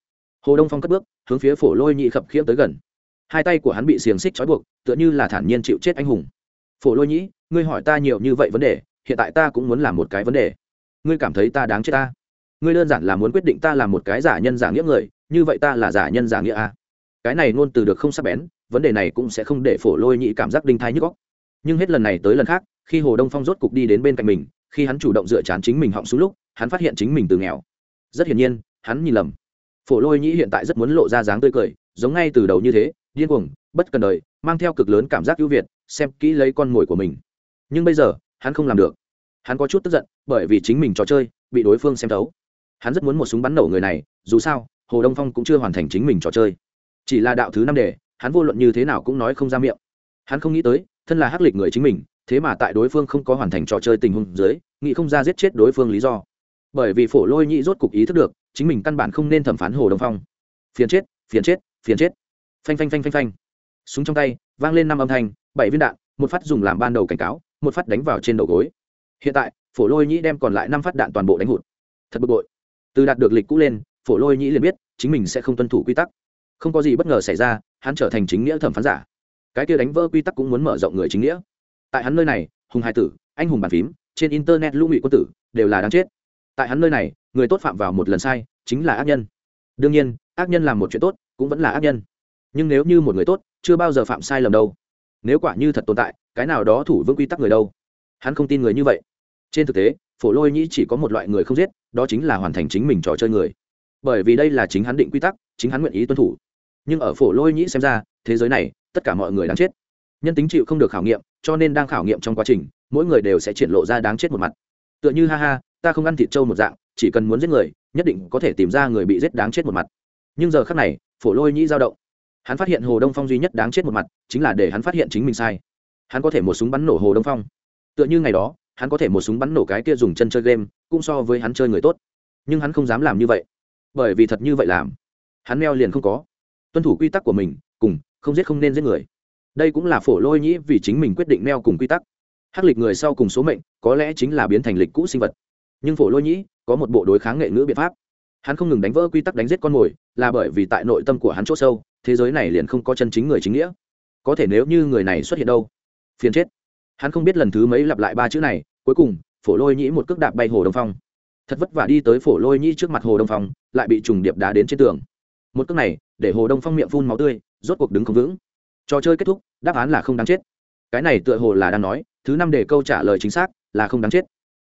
Hồ đông phong cất bước, hướng phía phổ lôi nhị khập khiễm tới gần. Hai tay của hắn bị xiềng xích trói buộc, tựa như là thản nhiên chịu chết anh hùng. Phổ lôi nhĩ ngươi hỏi ta nhiều như vậy vấn đề, hiện tại ta cũng muốn làm một cái vấn đề. Ngươi cảm thấy ta đáng chết ta? Ngươi đơn giản là muốn quyết định ta là một cái giả nhân giả nghĩa người, như vậy ta là giả nhân giả nghĩa à? cái này luôn từ được không sắp bén, vấn đề này cũng sẽ không để phổ lôi nhị cảm giác đinh thái nhức góc nhưng hết lần này tới lần khác khi hồ đông phong rốt cục đi đến bên cạnh mình, khi hắn chủ động dựa chán chính mình họng xuống lúc, hắn phát hiện chính mình từ nghèo. Rất hiển nhiên, hắn nhìn lầm. Phổ lôi nhĩ hiện tại rất muốn lộ ra dáng tươi cười, giống ngay từ đầu như thế, điên cuồng, bất cần đời, mang theo cực lớn cảm giác ưu việt, xem kỹ lấy con mồi của mình. Nhưng bây giờ, hắn không làm được. Hắn có chút tức giận, bởi vì chính mình trò chơi, bị đối phương xem thấu. Hắn rất muốn một súng bắn nổ người này, dù sao, hồ đông phong cũng chưa hoàn thành chính mình trò chơi. Chỉ là đạo thứ năm đề, hắn vô luận như thế nào cũng nói không ra miệng. Hắn không nghĩ tới, thân là hắc lịch người chính mình thế mà tại đối phương không có hoàn thành trò chơi tình huống dưới nghị không ra giết chết đối phương lý do. Bởi vì phổ lôi nhị rốt cục ý thức được, chính mình căn bản không nên thẩm phán hồ đồng phong. Phiền chết phiền chết phiền chết. Phanh phanh phanh phanh phanh. Súng trong tay, vang lên năm âm thanh, bảy viên đạn, một phát dùng làm ban đầu cảnh cáo, một phát đánh vào trên đầu gối. Hiện tại, phổ lôi nhĩ đem còn lại năm phát đạn toàn bộ đánh hụt. Thật bực bội. Từ đạt được lịch cũ lên, phổ lôi nhĩ liền biết, chính mình sẽ không tuân thủ quy tắc. Không có gì bất ngờ xảy ra, hắn trở thành chính nghĩa thẩm phán giả. Cái kia đánh vỡ quy tắc cũng muốn mở rộng người chính nghĩa tại hắn nơi này, hùng hai tử, anh hùng bàn phím, trên internet lũ ngụy quân tử, đều là đáng chết. Tại hắn nơi này, người tốt phạm vào một lần sai, chính là ác nhân. Đương nhiên, ác nhân làm một chuyện tốt, cũng vẫn là ác nhân. Nhưng nếu như một người tốt, chưa bao giờ phạm sai lầm đâu. Nếu quả như thật tồn tại, cái nào đó thủ vững quy tắc người đâu? Hắn không tin người như vậy. Trên thực tế, phổ lôi nhĩ chỉ có một loại người không giết, đó chính là hoàn thành chính mình trò chơi người. Bởi vì đây là chính hắn định quy tắc, chính hắn nguyện ý tuân thủ. Nhưng ở phổ lôi nhĩ xem ra, thế giới này, tất cả mọi người đáng chết. Nhân tính chịu không được khảo nghiệm cho nên đang khảo nghiệm trong quá trình, mỗi người đều sẽ triển lộ ra đáng chết một mặt. Tựa như ha ha, ta không ăn thịt trâu một dạng, chỉ cần muốn giết người, nhất định có thể tìm ra người bị giết đáng chết một mặt. Nhưng giờ khác này, phổ lôi nhĩ dao động. Hắn phát hiện hồ đông phong duy nhất đáng chết một mặt, chính là để hắn phát hiện chính mình sai. Hắn có thể một súng bắn nổ hồ đông phong. Tựa như ngày đó, hắn có thể một súng bắn nổ cái kia dùng chân chơi game, cũng so với hắn chơi người tốt. Nhưng hắn không dám làm như vậy. Bởi vì thật như vậy làm, hắn meo liền không có. Tuân thủ quy tắc của mình, cùng không giết không nên giết người đây cũng là phổ lôi nhĩ vì chính mình quyết định neo cùng quy tắc. Hắc lịch người sau cùng số mệnh, có lẽ chính là biến thành lịch cũ sinh vật. Nhưng phổ lôi nhĩ có một bộ đối kháng nghệ ngữ biện pháp. Hắn không ngừng đánh vỡ quy tắc đánh giết con mồi, là bởi vì tại nội tâm của hắn c h ỗ sâu, thế giới này liền không có chân chính người chính nghĩa. Có thể nếu như người này xuất hiện đâu? Phiền chết. Hắn không biết lần thứ mấy lặp lại ba chữ này, cuối cùng, phổ lôi nhĩ một cước đạp bay hồ đông phong. Thật vất vả đi tới phổ lôi nhĩ trước mặt hồ đông phong, lại bị trùng điệp đá đến trên tường. Một cước này, để hồ đông phong miệng phun máu tươi, rốt cuộc đứng không vững trò chơi kết thúc, đáp án là không đáng chết. Cái này tựa hồ là đang nói, thứ năm để câu trả lời chính xác là không đáng chết.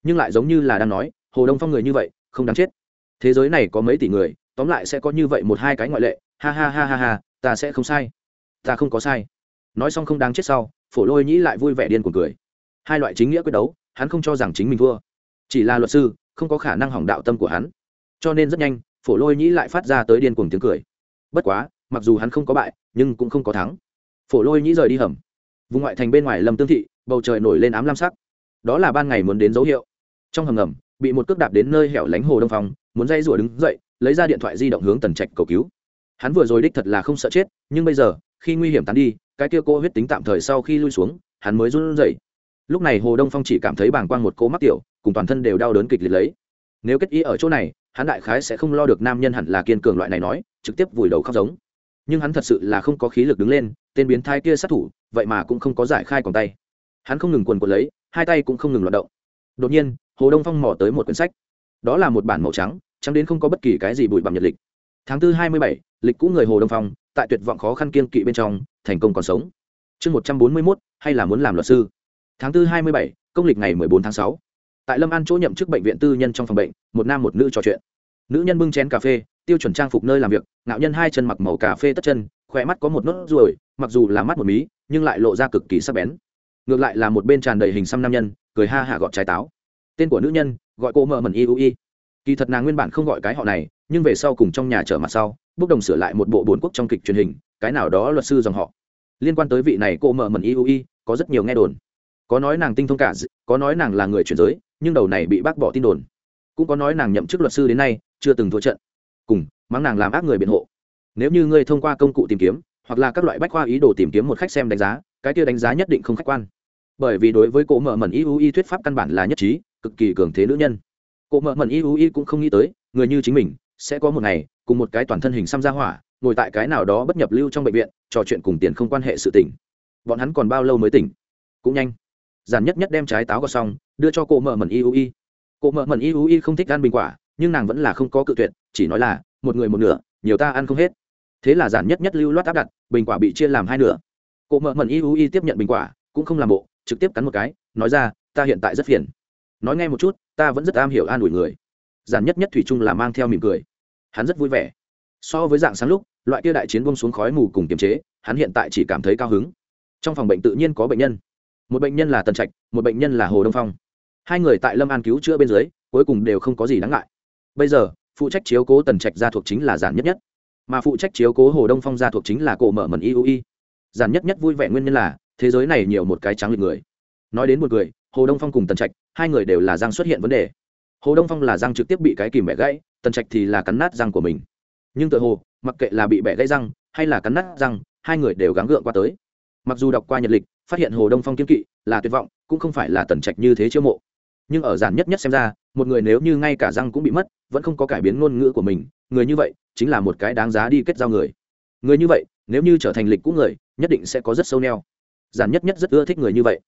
Nhưng lại giống như là đang nói, hồ đông phong người như vậy, không đáng chết. Thế giới này có mấy tỷ người, tóm lại sẽ có như vậy một hai cái ngoại lệ. Ha ha ha ha ha, ta sẽ không sai. Ta không có sai. Nói xong không đáng chết sau, phổ lôi nhĩ lại vui vẻ điên cuồng cười. Hai loại chính nghĩa quyết đấu, hắn không cho rằng chính mình thua. Chỉ là luật sư, không có khả năng hỏng đạo tâm của hắn. Cho nên rất nhanh, phổ lôi nhĩ lại phát ra tới điên cuồng tiếng cười. Bất quá, mặc dù hắn không có bại, nhưng cũng không có thắng phổ lôi nhĩ rời đi hầm. Vùng ngoại thành bên ngoài lâm tương thị, bầu trời nổi lên ám lam sắc. Đó là ban ngày muốn đến dấu hiệu. Trong hầm ngầm, bị một cước đạp đến nơi hẻo lánh hồ đông phong, muốn dây rủa đứng dậy, lấy ra điện thoại di động hướng tần trạch cầu cứu. Hắn vừa rồi đích thật là không sợ chết, nhưng bây giờ, khi nguy hiểm tán đi, cái kia cô huyết tính tạm thời sau khi lui xuống, hắn mới run rẩy. Lúc này hồ đông phong chỉ cảm thấy bàng quang một cố mắc tiểu, cùng toàn thân đều đau đớn kịch liệt lấy. Nếu kết ý ở chỗ này, hắn đại khái sẽ không lo được nam nhân hẳn là kiên cường loại này nói, trực tiếp vùi đầu khóc giống. Nhưng hắn thật sự là không có khí lực đứng lên tên biến thái kia sát thủ, vậy mà cũng không có giải khai còn tay. Hắn không ngừng quần quần lấy, hai tay cũng không ngừng loạt động. Đột nhiên, hồ đông phong mò tới một quyển sách. Đó là một bản màu trắng trắng đến không có bất kỳ cái gì bụi bặm nhật lịch. Tháng tư hai mươi bảy, lịch cũ người hồ đông phong, tại tuyệt vọng khó khăn kiên kỵ bên trong, thành công còn sống. Chương một trăm bốn mươi mốt, hay là muốn làm luật sư? Tháng tư hai mươi bảy, công lịch ngày mười bốn tháng sáu. Tại lâm an chỗ nhậm chức bệnh viện tư nhân trong phòng bệnh, một nam một nữ trò chuyện. Nữ nhân bưng chén cà phê, tiêu chuẩn trang phục nơi làm việc, ngạo nhân hai chân mặc màu cà phê tất chân khỏe mắt có một nốt ruồi mặc dù là mắt một mí, nhưng lại lộ ra cực kỳ sắc bén. Ngược lại là một bên tràn đầy hình xăm nam nhân, cười ha hạ gọt trái táo. Tên của nữ nhân, gọi cô mợ mẩn y u y. Kỳ thật nàng nguyên bản không gọi cái họ này, nhưng về sau cùng trong nhà trở mặt sau, bốc đồng sửa lại một bộ bốn quốc trong kịch truyền hình, cái nào đó luật sư dòng họ. Liên quan tới vị này cô mợ mẩn y u y, có rất nhiều nghe đồn. Có nói nàng tinh thông cả có nói nàng là người chuyển giới, nhưng đầu này bị bác bỏ tin đồn. Cũng có nói nàng nhậm chức luật sư đến nay, chưa từng thua trận. Cùng, mắng nàng làm ác người biện hộ. Nếu như ngươi thông qua công cụ tìm kiếm hoặc là các loại bách khoa ý đồ tìm kiếm một khách xem đánh giá, cái kia đánh giá nhất định không khách quan. Bởi vì đối với cổ mở mẩn y u y thuyết pháp căn bản là nhất trí, cực kỳ cường thế nữ nhân. Cổ mở mẩn y u y cũng không nghĩ tới, người như chính mình, sẽ có một ngày, cùng một cái toàn thân hình xăm ra hỏa, ngồi tại cái nào đó bất nhập lưu trong bệnh viện, trò chuyện cùng tiền không quan hệ sự tỉnh bọn hắn còn bao lâu mới tỉnh? Cũng nhanh. Giản nhất nhất đem trái táo gọt xong, đưa cho cô mợ mẩn y u y Cô mợ mẩn y u y không thích ăn bình quả, nhưng nàng vẫn là không có cự tuyệt, chỉ nói là, một người một nửa, nhiều ta ăn không hết thế là giản nhất nhất lưu loát áp đặt, bình quả bị chia làm hai nửa. Cụ mợ mẩn y u y tiếp nhận bình quả, cũng không làm bộ, trực tiếp cắn một cái, nói ra, ta hiện tại rất phiền. Nói nghe một chút, ta vẫn rất am hiểu an ủi người. Giản nhất nhất thủy chung là mang theo mỉm cười. Hắn rất vui vẻ. So với dạng sáng lúc, loại kia đại chiến bông xuống khói mù cùng kiềm chế, hắn hiện tại chỉ cảm thấy cao hứng. Trong phòng bệnh tự nhiên có bệnh nhân. Một bệnh nhân là tần trạch, một bệnh nhân là hồ đông phong. Hai người tại lâm an cứu chữa bên dưới, cuối cùng đều không có gì đáng ngại. Bây giờ, phụ trách chiếu cố tần trạch ra thuộc chính là giản nhất nhất mà phụ trách chiếu cố hồ đông phong gia thuộc chính là cổ mở mẩn y u giản nhất nhất vui vẻ nguyên nhân là, thế giới này nhiều một cái trắng lịch người. Nói đến một người, hồ đông phong cùng tần trạch, hai người đều là răng xuất hiện vấn đề. Hồ đông phong là răng trực tiếp bị cái kìm bẻ gãy, tần trạch thì là cắn nát răng của mình. Nhưng tự hồ, mặc kệ là bị bẻ gãy răng, hay là cắn nát răng, hai người đều gắng gượng qua tới. Mặc dù đọc qua nhật lịch, phát hiện hồ đông phong kiên kỵ, là tuyệt vọng, cũng không phải là tần trạch như thế chiêu mộ. Nhưng ở giản nhất nhất xem ra, một người nếu như ngay cả răng cũng bị mất, vẫn không có cải biến ngôn ngữ của mình người như vậy chính là một cái đáng giá đi kết giao người. Người như vậy, nếu như trở thành lịch cũ người, nhất định sẽ có rất sâu neo. Giản nhất nhất rất ưa thích người như vậy.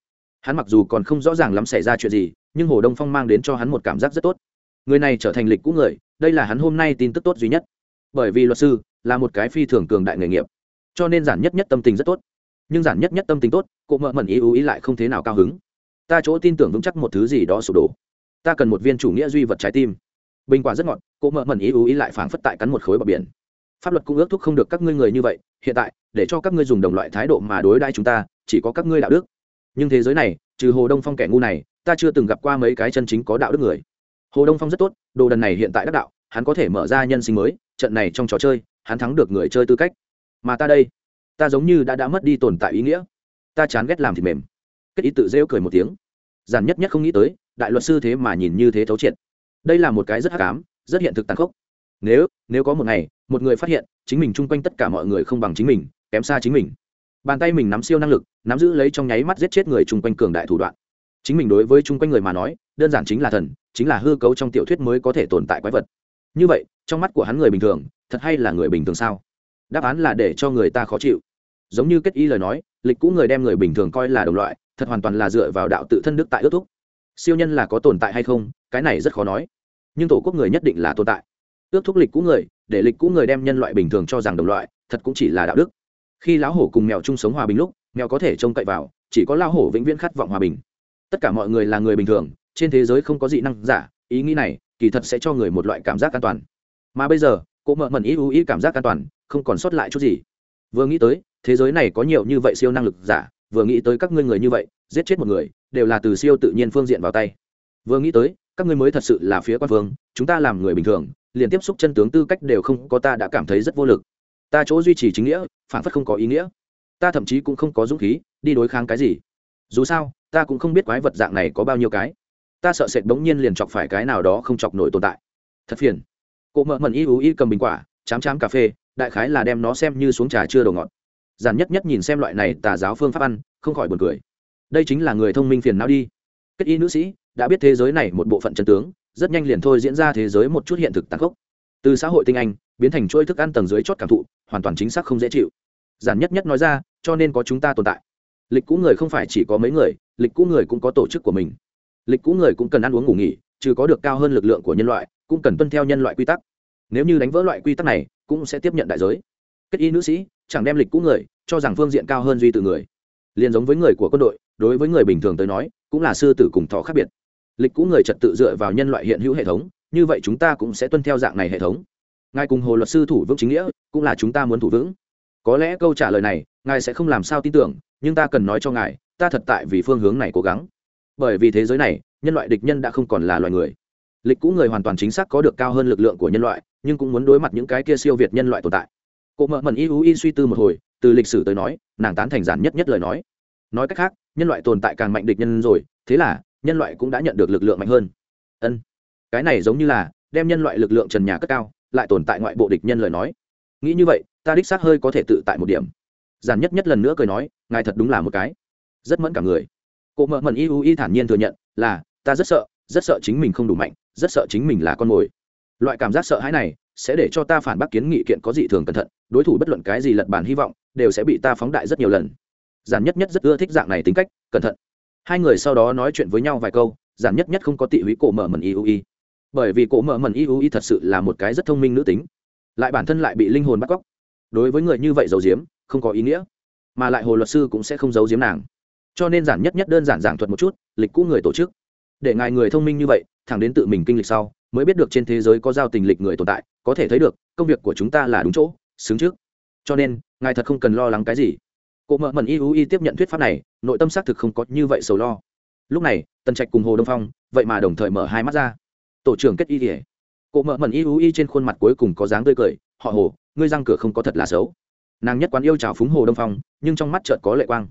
Hắn mặc dù còn không rõ ràng lắm xảy ra chuyện gì, nhưng hồ đông phong mang đến cho hắn một cảm giác rất tốt. Người này trở thành lịch cũ người, đây là hắn hôm nay tin tức tốt duy nhất. Bởi vì luật sư là một cái phi thường cường đại nghề nghiệp, cho nên giản nhất nhất tâm tình rất tốt. Nhưng giản nhất nhất tâm tình tốt cụ mợ mẩn ý ưu ý lại không thế nào cao hứng. Ta chỗ tin tưởng vững chắc một thứ gì đó sụp đổ. Ta cần một viên chủ nghĩa duy vật trái tim. Bình quả rất ngọt Cô mợ mẩn ý ưu ý lại phảng phất tại cắn một khối bờ biển. Pháp luật cũng ước thúc không được các ngươi người như vậy, hiện tại, để cho các ngươi dùng đồng loại thái độ mà đối đãi chúng ta, chỉ có các ngươi đạo đức. Nhưng thế giới này, trừ hồ đông phong kẻ ngu này, ta chưa từng gặp qua mấy cái chân chính có đạo đức người. Hồ đông phong rất tốt, đồ đần này hiện tại đắc đạo, hắn có thể mở ra nhân sinh mới, trận này trong trò chơi, hắn thắng được người chơi tư cách. Mà ta đây, ta giống như đã đã mất đi tồn tại ý nghĩa. Ta chán ghét làm thịt mềm. Kết ý tự rêu cười một tiếng. Giản nhất nhất không nghĩ tới, đại luật sư thế mà nhìn như thế thấu triệt. Đây là một cái rất hắc ám rất hiện thực tàn khốc. Nếu nếu có một ngày, một người phát hiện chính mình chung quanh tất cả mọi người không bằng chính mình, kém xa chính mình. Bàn tay mình nắm siêu năng lực, nắm giữ lấy trong nháy mắt giết chết người chung quanh cường đại thủ đoạn. Chính mình đối với chung quanh người mà nói, đơn giản chính là thần, chính là hư cấu trong tiểu thuyết mới có thể tồn tại quái vật. Như vậy, trong mắt của hắn người bình thường, thật hay là người bình thường sao? Đáp án là để cho người ta khó chịu. Giống như kết y lời nói, lịch cũ người đem người bình thường coi là đồng loại, thật hoàn toàn là dựa vào đạo tự thân đức tại ước thúc. Siêu nhân là có tồn tại hay không, cái này rất khó nói nhưng tổ quốc người nhất định là tồn tại. Ước thúc lịch cũ người, để lịch cũ người đem nhân loại bình thường cho rằng đồng loại, thật cũng chỉ là đạo đức. Khi lão hổ cùng mèo chung sống hòa bình lúc, mèo có thể trông cậy vào, chỉ có lão hổ vĩnh viễn khát vọng hòa bình. Tất cả mọi người là người bình thường, trên thế giới không có dị năng giả, ý nghĩ này, kỳ thật sẽ cho người một loại cảm giác an toàn. Mà bây giờ cô mợ mẩn ý ưu ý cảm giác an toàn, không còn sót lại chút gì. Vừa nghĩ tới, thế giới này có nhiều như vậy siêu năng lực giả, vừa nghĩ tới các ngươi người như vậy, giết chết một người, đều là từ siêu tự nhiên phương diện vào tay vừa nghĩ tới các ngươi mới thật sự là phía quan vương, chúng ta làm người bình thường liền tiếp xúc chân tướng tư cách đều không có ta đã cảm thấy rất vô lực. Ta chỗ duy trì chính nghĩa phản phất không có ý nghĩa. Ta thậm chí cũng không có dũng khí đi đối kháng cái gì. Dù sao ta cũng không biết quái vật dạng này có bao nhiêu cái. Ta sợ sệt bỗng nhiên liền chọc phải cái nào đó không chọc nổi tồn tại. Thật phiền. Cụ mợ mẩn y ú y cầm bình quả chám chám cà phê đại khái là đem nó xem như xuống trà chưa đồ ngọt. Giản nhất nhất nhìn xem loại này tà giáo phương pháp ăn không khỏi buồn cười. Đây chính là người thông minh phiền não đi. Kết y nữ sĩ đã biết thế giới này một bộ phận chân tướng, rất nhanh liền thôi diễn ra thế giới một chút hiện thực tàn khốc. Từ xã hội tinh anh, biến thành chuỗi thức ăn tầng dưới chót cảm thụ, hoàn toàn chính xác không dễ chịu. Giản nhất nhất nói ra, cho nên có chúng ta tồn tại. Lịch cũ người không phải chỉ có mấy người, lịch cũ người cũng có tổ chức của mình. Lịch cũ người cũng cần ăn uống ngủ nghỉ, trừ có được cao hơn lực lượng của nhân loại, cũng cần tuân theo nhân loại quy tắc. Nếu như đánh vỡ loại quy tắc này, cũng sẽ tiếp nhận đại giới. Kết y nữ sĩ, chẳng đem lịch cũ người, cho rằng phương diện cao hơn duy từ người. Liền giống với người của quân đội, đối với người bình thường tới nói, cũng là sư tử cùng thọ khác biệt lịch cũ người trật tự dựa vào nhân loại hiện hữu hệ thống, như vậy chúng ta cũng sẽ tuân theo dạng này hệ thống. Ngài cùng hồ luật sư thủ vững chính nghĩa cũng là chúng ta muốn thủ vững. Có lẽ câu trả lời này, ngài sẽ không làm sao tin tưởng, nhưng ta cần nói cho ngài, ta thật tại vì phương hướng này cố gắng. Bởi vì thế giới này, nhân loại địch nhân đã không còn là loài người. Lịch cũ người hoàn toàn chính xác có được cao hơn lực lượng của nhân loại, nhưng cũng muốn đối mặt những cái kia siêu việt nhân loại tồn tại. Cụ mợ mẩn y u y suy tư một hồi, từ lịch sử tới nói, nàng tán thành giản nhất nhất lời nói. Nói cách khác, nhân loại tồn tại càng mạnh địch nhân rồi, thế là nhân loại cũng đã nhận được lực lượng mạnh hơn. Ân, cái này giống như là đem nhân loại lực lượng trần nhà cất cao, lại tồn tại ngoại bộ địch nhân lời nói. Nghĩ như vậy, ta đích xác hơi có thể tự tại một điểm. Giản nhất nhất lần nữa cười nói, ngài thật đúng là một cái. Rất mẫn cả người. Cụ mợ mẩn y u y thản nhiên thừa nhận là, ta rất sợ rất sợ chính mình không đủ mạnh, rất sợ chính mình là con mồi. Loại cảm giác sợ hãi này sẽ để cho ta phản bác kiến nghị kiện có dị thường cẩn thận, đối thủ bất luận cái gì lật bản hy vọng đều sẽ bị ta phóng đại rất nhiều lần. Giản nhất nhất rất ưa thích dạng này tính cách, cẩn thận hai người sau đó nói chuyện với nhau vài câu, giản nhất nhất không có tị húy cổ mở mần iui. Bởi vì cổ mở mần iui thật sự là một cái rất thông minh nữ tính. Lại bản thân lại bị linh hồn bắt cóc. Đối với người như vậy giấu diếm không có ý nghĩa. Mà lại hồ luật sư cũng sẽ không giấu diếm nàng. Cho nên giản nhất nhất đơn giản giảng thuật một chút, lịch cũ người tổ chức. Để ngài người thông minh như vậy, thẳng đến tự mình kinh lịch sau, mới biết được trên thế giới có giao tình lịch người tồn tại, có thể thấy được, công việc của chúng ta là đúng chỗ, xứng trước. Cho nên, ngài thật không cần lo lắng cái gì cụ mợ U Y tiếp nhận thuyết pháp này, nội tâm xác thực không có như vậy sầu lo. Lúc này, tần trạch cùng hồ đông phong, vậy mà đồng thời mở hai mắt ra. Tổ trưởng kết y kể cụ mợ U Y trên khuôn mặt cuối cùng có dáng tươi cười, họ hồ, ngươi răng cửa không có thật là xấu. Nàng nhất quán yêu trào phúng hồ đông phong, nhưng trong mắt chợt có lệ quang.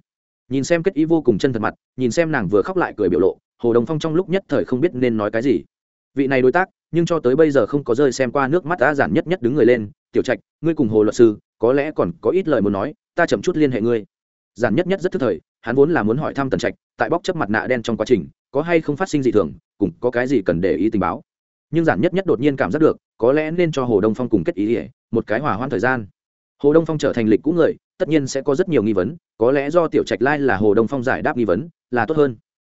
Nhìn xem kết y vô cùng chân thật mặt, nhìn xem nàng vừa khóc lại cười biểu lộ, hồ đông phong trong lúc nhất thời không biết nên nói cái gì. Vị này đối tác, nhưng cho tới bây giờ không có rơi xem qua nước mắt đã giản nhất nhất đứng người lên, tiểu trạch, ngươi cùng hồ luật sư, có lẽ còn có ít lời muốn nói ta chậm chút liên hệ ngươi. Giản nhất nhất rất thức thời, hắn vốn là muốn hỏi thăm tần trạch, tại bóc chấp mặt nạ đen trong quá trình, có hay không phát sinh gì thường, cùng có cái gì cần để ý tình báo. Nhưng giản nhất nhất đột nhiên cảm giác được, có lẽ nên cho hồ đông phong cùng kết ý ỉa một cái hỏa hoãn thời gian. Hồ đông phong trở thành lịch cũ người, tất nhiên sẽ có rất nhiều nghi vấn, có lẽ do tiểu trạch lai là hồ đông phong giải đáp nghi vấn, là tốt hơn.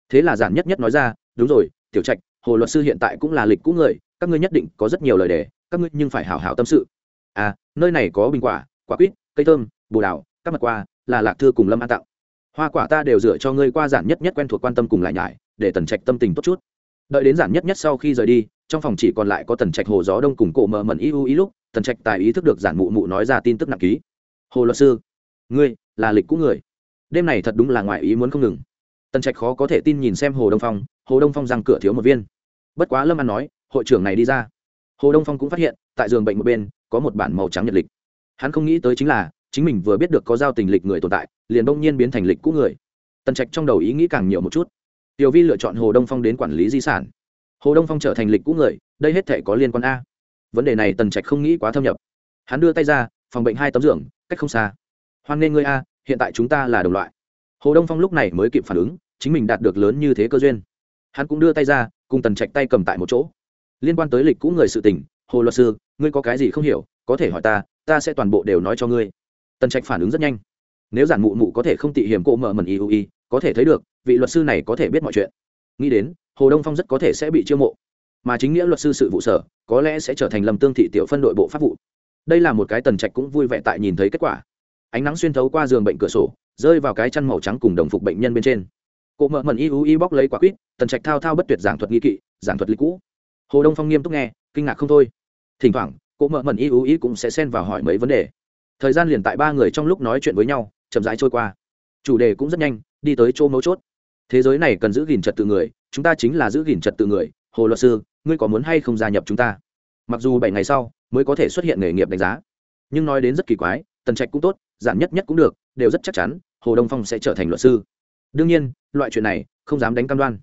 Thế là giản nhất nhất nói ra, đúng rồi, tiểu trạch, hồ luật sư hiện tại cũng là lịch cũ người, các ngươi nhất định có rất nhiều lời đề các ngươi nhưng phải hảo hảo tâm sự. À nơi này có bình quả quả quýt, cây thơm, bồ đào các mặt qua, là lạc thư cùng lâm an tặng. Hoa quả ta đều dựa cho ngươi qua giản nhất nhất quen thuộc quan tâm cùng lại nhải, để tần trạch tâm tình tốt chút. Đợi đến giản nhất nhất sau khi rời đi, trong phòng chỉ còn lại có tần trạch hồ gió đông cùng cổ mờ mẩn y u ý lúc, tần trạch tài ý thức được giản mụ mụ nói ra tin tức nặng ký. Hồ luật sư, ngươi là lịch cũ người. Đêm này thật đúng là ngoài ý muốn không ngừng. Tần trạch khó có thể tin nhìn xem hồ đông phong, hồ đông phong rằng cửa thiếu một viên. Bất quá lâm an nói, hội trưởng này đi ra. Hồ đông phong cũng phát hiện, tại giường bệnh một bên, có một bản màu trắng nhật lịch. Hắn không nghĩ tới chính là chính mình vừa biết được có giao tình lịch người tồn tại, liền đông nhiên biến thành lịch cũ người. Tần trạch trong đầu ý nghĩ càng nhiều một chút. Tiểu vi lựa chọn hồ đông phong đến quản lý di sản. Hồ đông phong trở thành lịch cũ người, đây hết thể có liên quan a. Vấn đề này tần trạch không nghĩ quá thâm nhập. Hắn đưa tay ra, phòng bệnh hai tấm giường, cách không xa. Hoan nghê ngươi a, hiện tại chúng ta là đồng loại. Hồ đông phong lúc này mới kịp phản ứng, chính mình đạt được lớn như thế cơ duyên. Hắn cũng đưa tay ra, cùng tần trạch tay cầm tại một chỗ. Liên quan tới lịch cũ người sự tình, hồ luật sư, ngươi có cái gì không hiểu, có thể hỏi ta ta sẽ toàn bộ đều nói cho ngươi tần trạch phản ứng rất nhanh. Nếu giản mụ mụ có thể không tị hiểm cộ mở mần ý ui có thể thấy được, vị luật sư này có thể biết mọi chuyện. Nghĩ đến, hồ đông phong rất có thể sẽ bị chiêu mộ. Mà chính nghĩa luật sư sự vụ sở, có lẽ sẽ trở thành lầm tương thị tiểu phân đội bộ pháp vụ. Đây là một cái tần trạch cũng vui vẻ tại nhìn thấy kết quả. Ánh nắng xuyên thấu qua giường bệnh cửa sổ, rơi vào cái chăn màu trắng cùng đồng phục bệnh nhân bên trên. Cụ mợ mần y u y bóc lấy quả quýt, tần trạch thao thao bất tuyệt giảng thuật nghi kỵ, giảng thuật lý cũ. Hồ đông phong nghiêm túc nghe, kinh ngạc không thôi. Thỉnh thoảng cụ mợ mần y u y cũng sẽ xen vào hỏi mấy vấn đề thời gian liền tại ba người trong lúc nói chuyện với nhau, chậm rãi trôi qua. Chủ đề cũng rất nhanh, đi tới chỗ mấu chốt. Thế giới này cần giữ gìn trật tự người, chúng ta chính là giữ gìn trật tự người. Hồ luật sư, ngươi có muốn hay không gia nhập chúng ta? Mặc dù bảy ngày sau mới có thể xuất hiện nghề nghiệp đánh giá, nhưng nói đến rất kỳ quái, tần trạch cũng tốt, giản nhất nhất cũng được, đều rất chắc chắn, hồ đông phong sẽ trở thành luật sư. Đương nhiên, loại chuyện này không dám đánh cam đoan.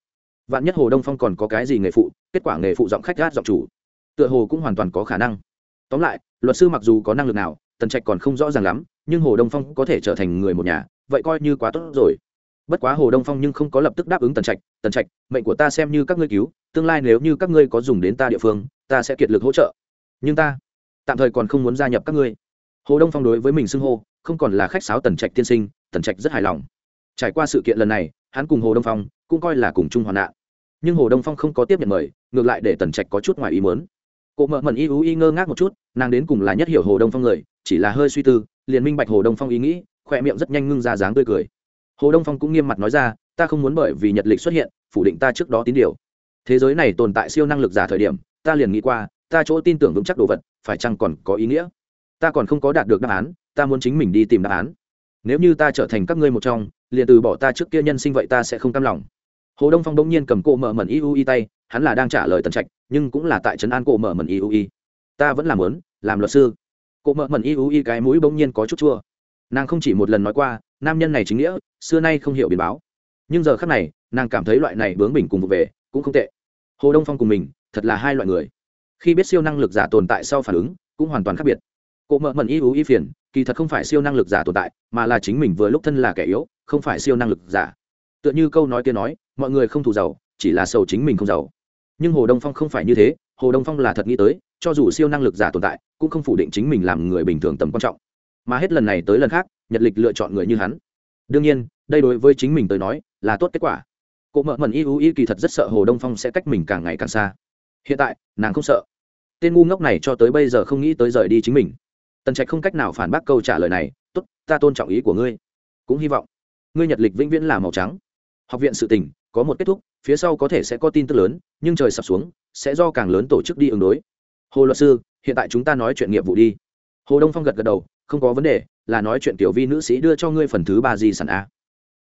Vạn nhất hồ đông phong còn có cái gì nghề phụ, kết quả nghề phụ giọng khách gát giọng chủ, tựa hồ cũng hoàn toàn có khả năng. Tóm lại, luật sư mặc dù có năng lực nào tần trạch còn không rõ ràng lắm, nhưng hồ đông phong có thể trở thành người một nhà, vậy coi như quá tốt rồi. Bất quá hồ đông phong nhưng không có lập tức đáp ứng tần trạch tần trạch, mệnh của ta xem như các ngươi cứu, tương lai nếu như các ngươi có dùng đến ta địa phương, ta sẽ kiệt lực hỗ trợ. Nhưng ta tạm thời còn không muốn gia nhập các ngươi. Hồ đông phong đối với mình xưng hô, không còn là khách sáo tần trạch tiên sinh, tần trạch rất hài lòng. Trải qua sự kiện lần này, hắn cùng hồ đông phong cũng coi là cùng chung hoạn nạn. Nhưng hồ đông phong không có tiếp nhận mời, ngược lại để tần trạch có chút ngoài ý mớn cụ mợ mẩn y ú y ngơ ngác một chút, nàng đến cùng là nhất hiểu hồ đông phong người chỉ là hơi suy tư, liền minh bạch hồ đông phong ý nghĩ khỏe miệng rất nhanh ngưng ra dáng tươi cười. Hồ đông phong cũng nghiêm mặt nói ra, ta không muốn bởi vì nhật lịch xuất hiện, phủ định ta trước đó tín điều. Thế giới này tồn tại siêu năng lực giả thời điểm, ta liền nghĩ qua, ta chỗ tin tưởng vững chắc đồ vật, phải chăng còn có ý nghĩa? Ta còn không có đạt được đáp án, ta muốn chính mình đi tìm đáp án. Nếu như ta trở thành các ngươi một trong, liền từ bỏ ta trước kia nhân sinh vậy ta sẽ không cam lòng. Hồ đông phong bỗng nhiên cầm cô mở mẩn iu y tay, hắn là đang trả lời tần trạch, nhưng cũng là tại trấn an cô mở mẩn iu y ta vẫn làm lớn làm luật sư cụ mợ mẩn iu y cái mũi bỗng nhiên có chút chua. Nàng không chỉ một lần nói qua, nam nhân này chính nghĩa, xưa nay không hiểu biến báo. Nhưng giờ khác này, nàng cảm thấy loại này bướng bỉnh cùng vụ về, cũng không tệ. Hồ đông phong cùng mình, thật là hai loại người. Khi biết siêu năng lực giả tồn tại sau phản ứng, cũng hoàn toàn khác biệt. Cụ mợ mẩn y ú y phiền, kỳ thật không phải siêu năng lực giả tồn tại, mà là chính mình vừa lúc thân là kẻ yếu, không phải siêu năng lực giả. Tựa như câu nói kia nói, mọi người không thù giàu, chỉ là sầu chính mình không giàu. Nhưng hồ đông phong không phải như thế hồ đông phong là thật nghĩ tới, cho dù siêu năng lực giả tồn tại, cũng không phủ định chính mình làm người bình thường tầm quan trọng. Mà hết lần này tới lần khác, nhật lịch lựa chọn người như hắn. Đương nhiên, đây đối với chính mình tới nói, là tốt kết quả. Cụ mợ mẩn y ú y kỳ thật rất sợ hồ đông phong sẽ cách mình càng ngày càng xa. Hiện tại, nàng không sợ. Tên ngu ngốc này cho tới bây giờ không nghĩ tới rời đi chính mình. Tần trạch không cách nào phản bác câu trả lời này, tốt, ta tôn trọng ý của ngươi. Cũng hy vọng, ngươi nhật lịch vĩnh viễn là màu trắng học viện sự tình, có một kết thúc, phía sau có thể sẽ có tin tức lớn, nhưng trời sập xuống, sẽ do càng lớn tổ chức đi ứng đối. Hồ luật sư, hiện tại chúng ta nói chuyện nghiệp vụ đi. Hồ đông phong gật gật đầu, không có vấn đề, là nói chuyện tiểu vi nữ sĩ đưa cho ngươi phần thứ ba di sản a.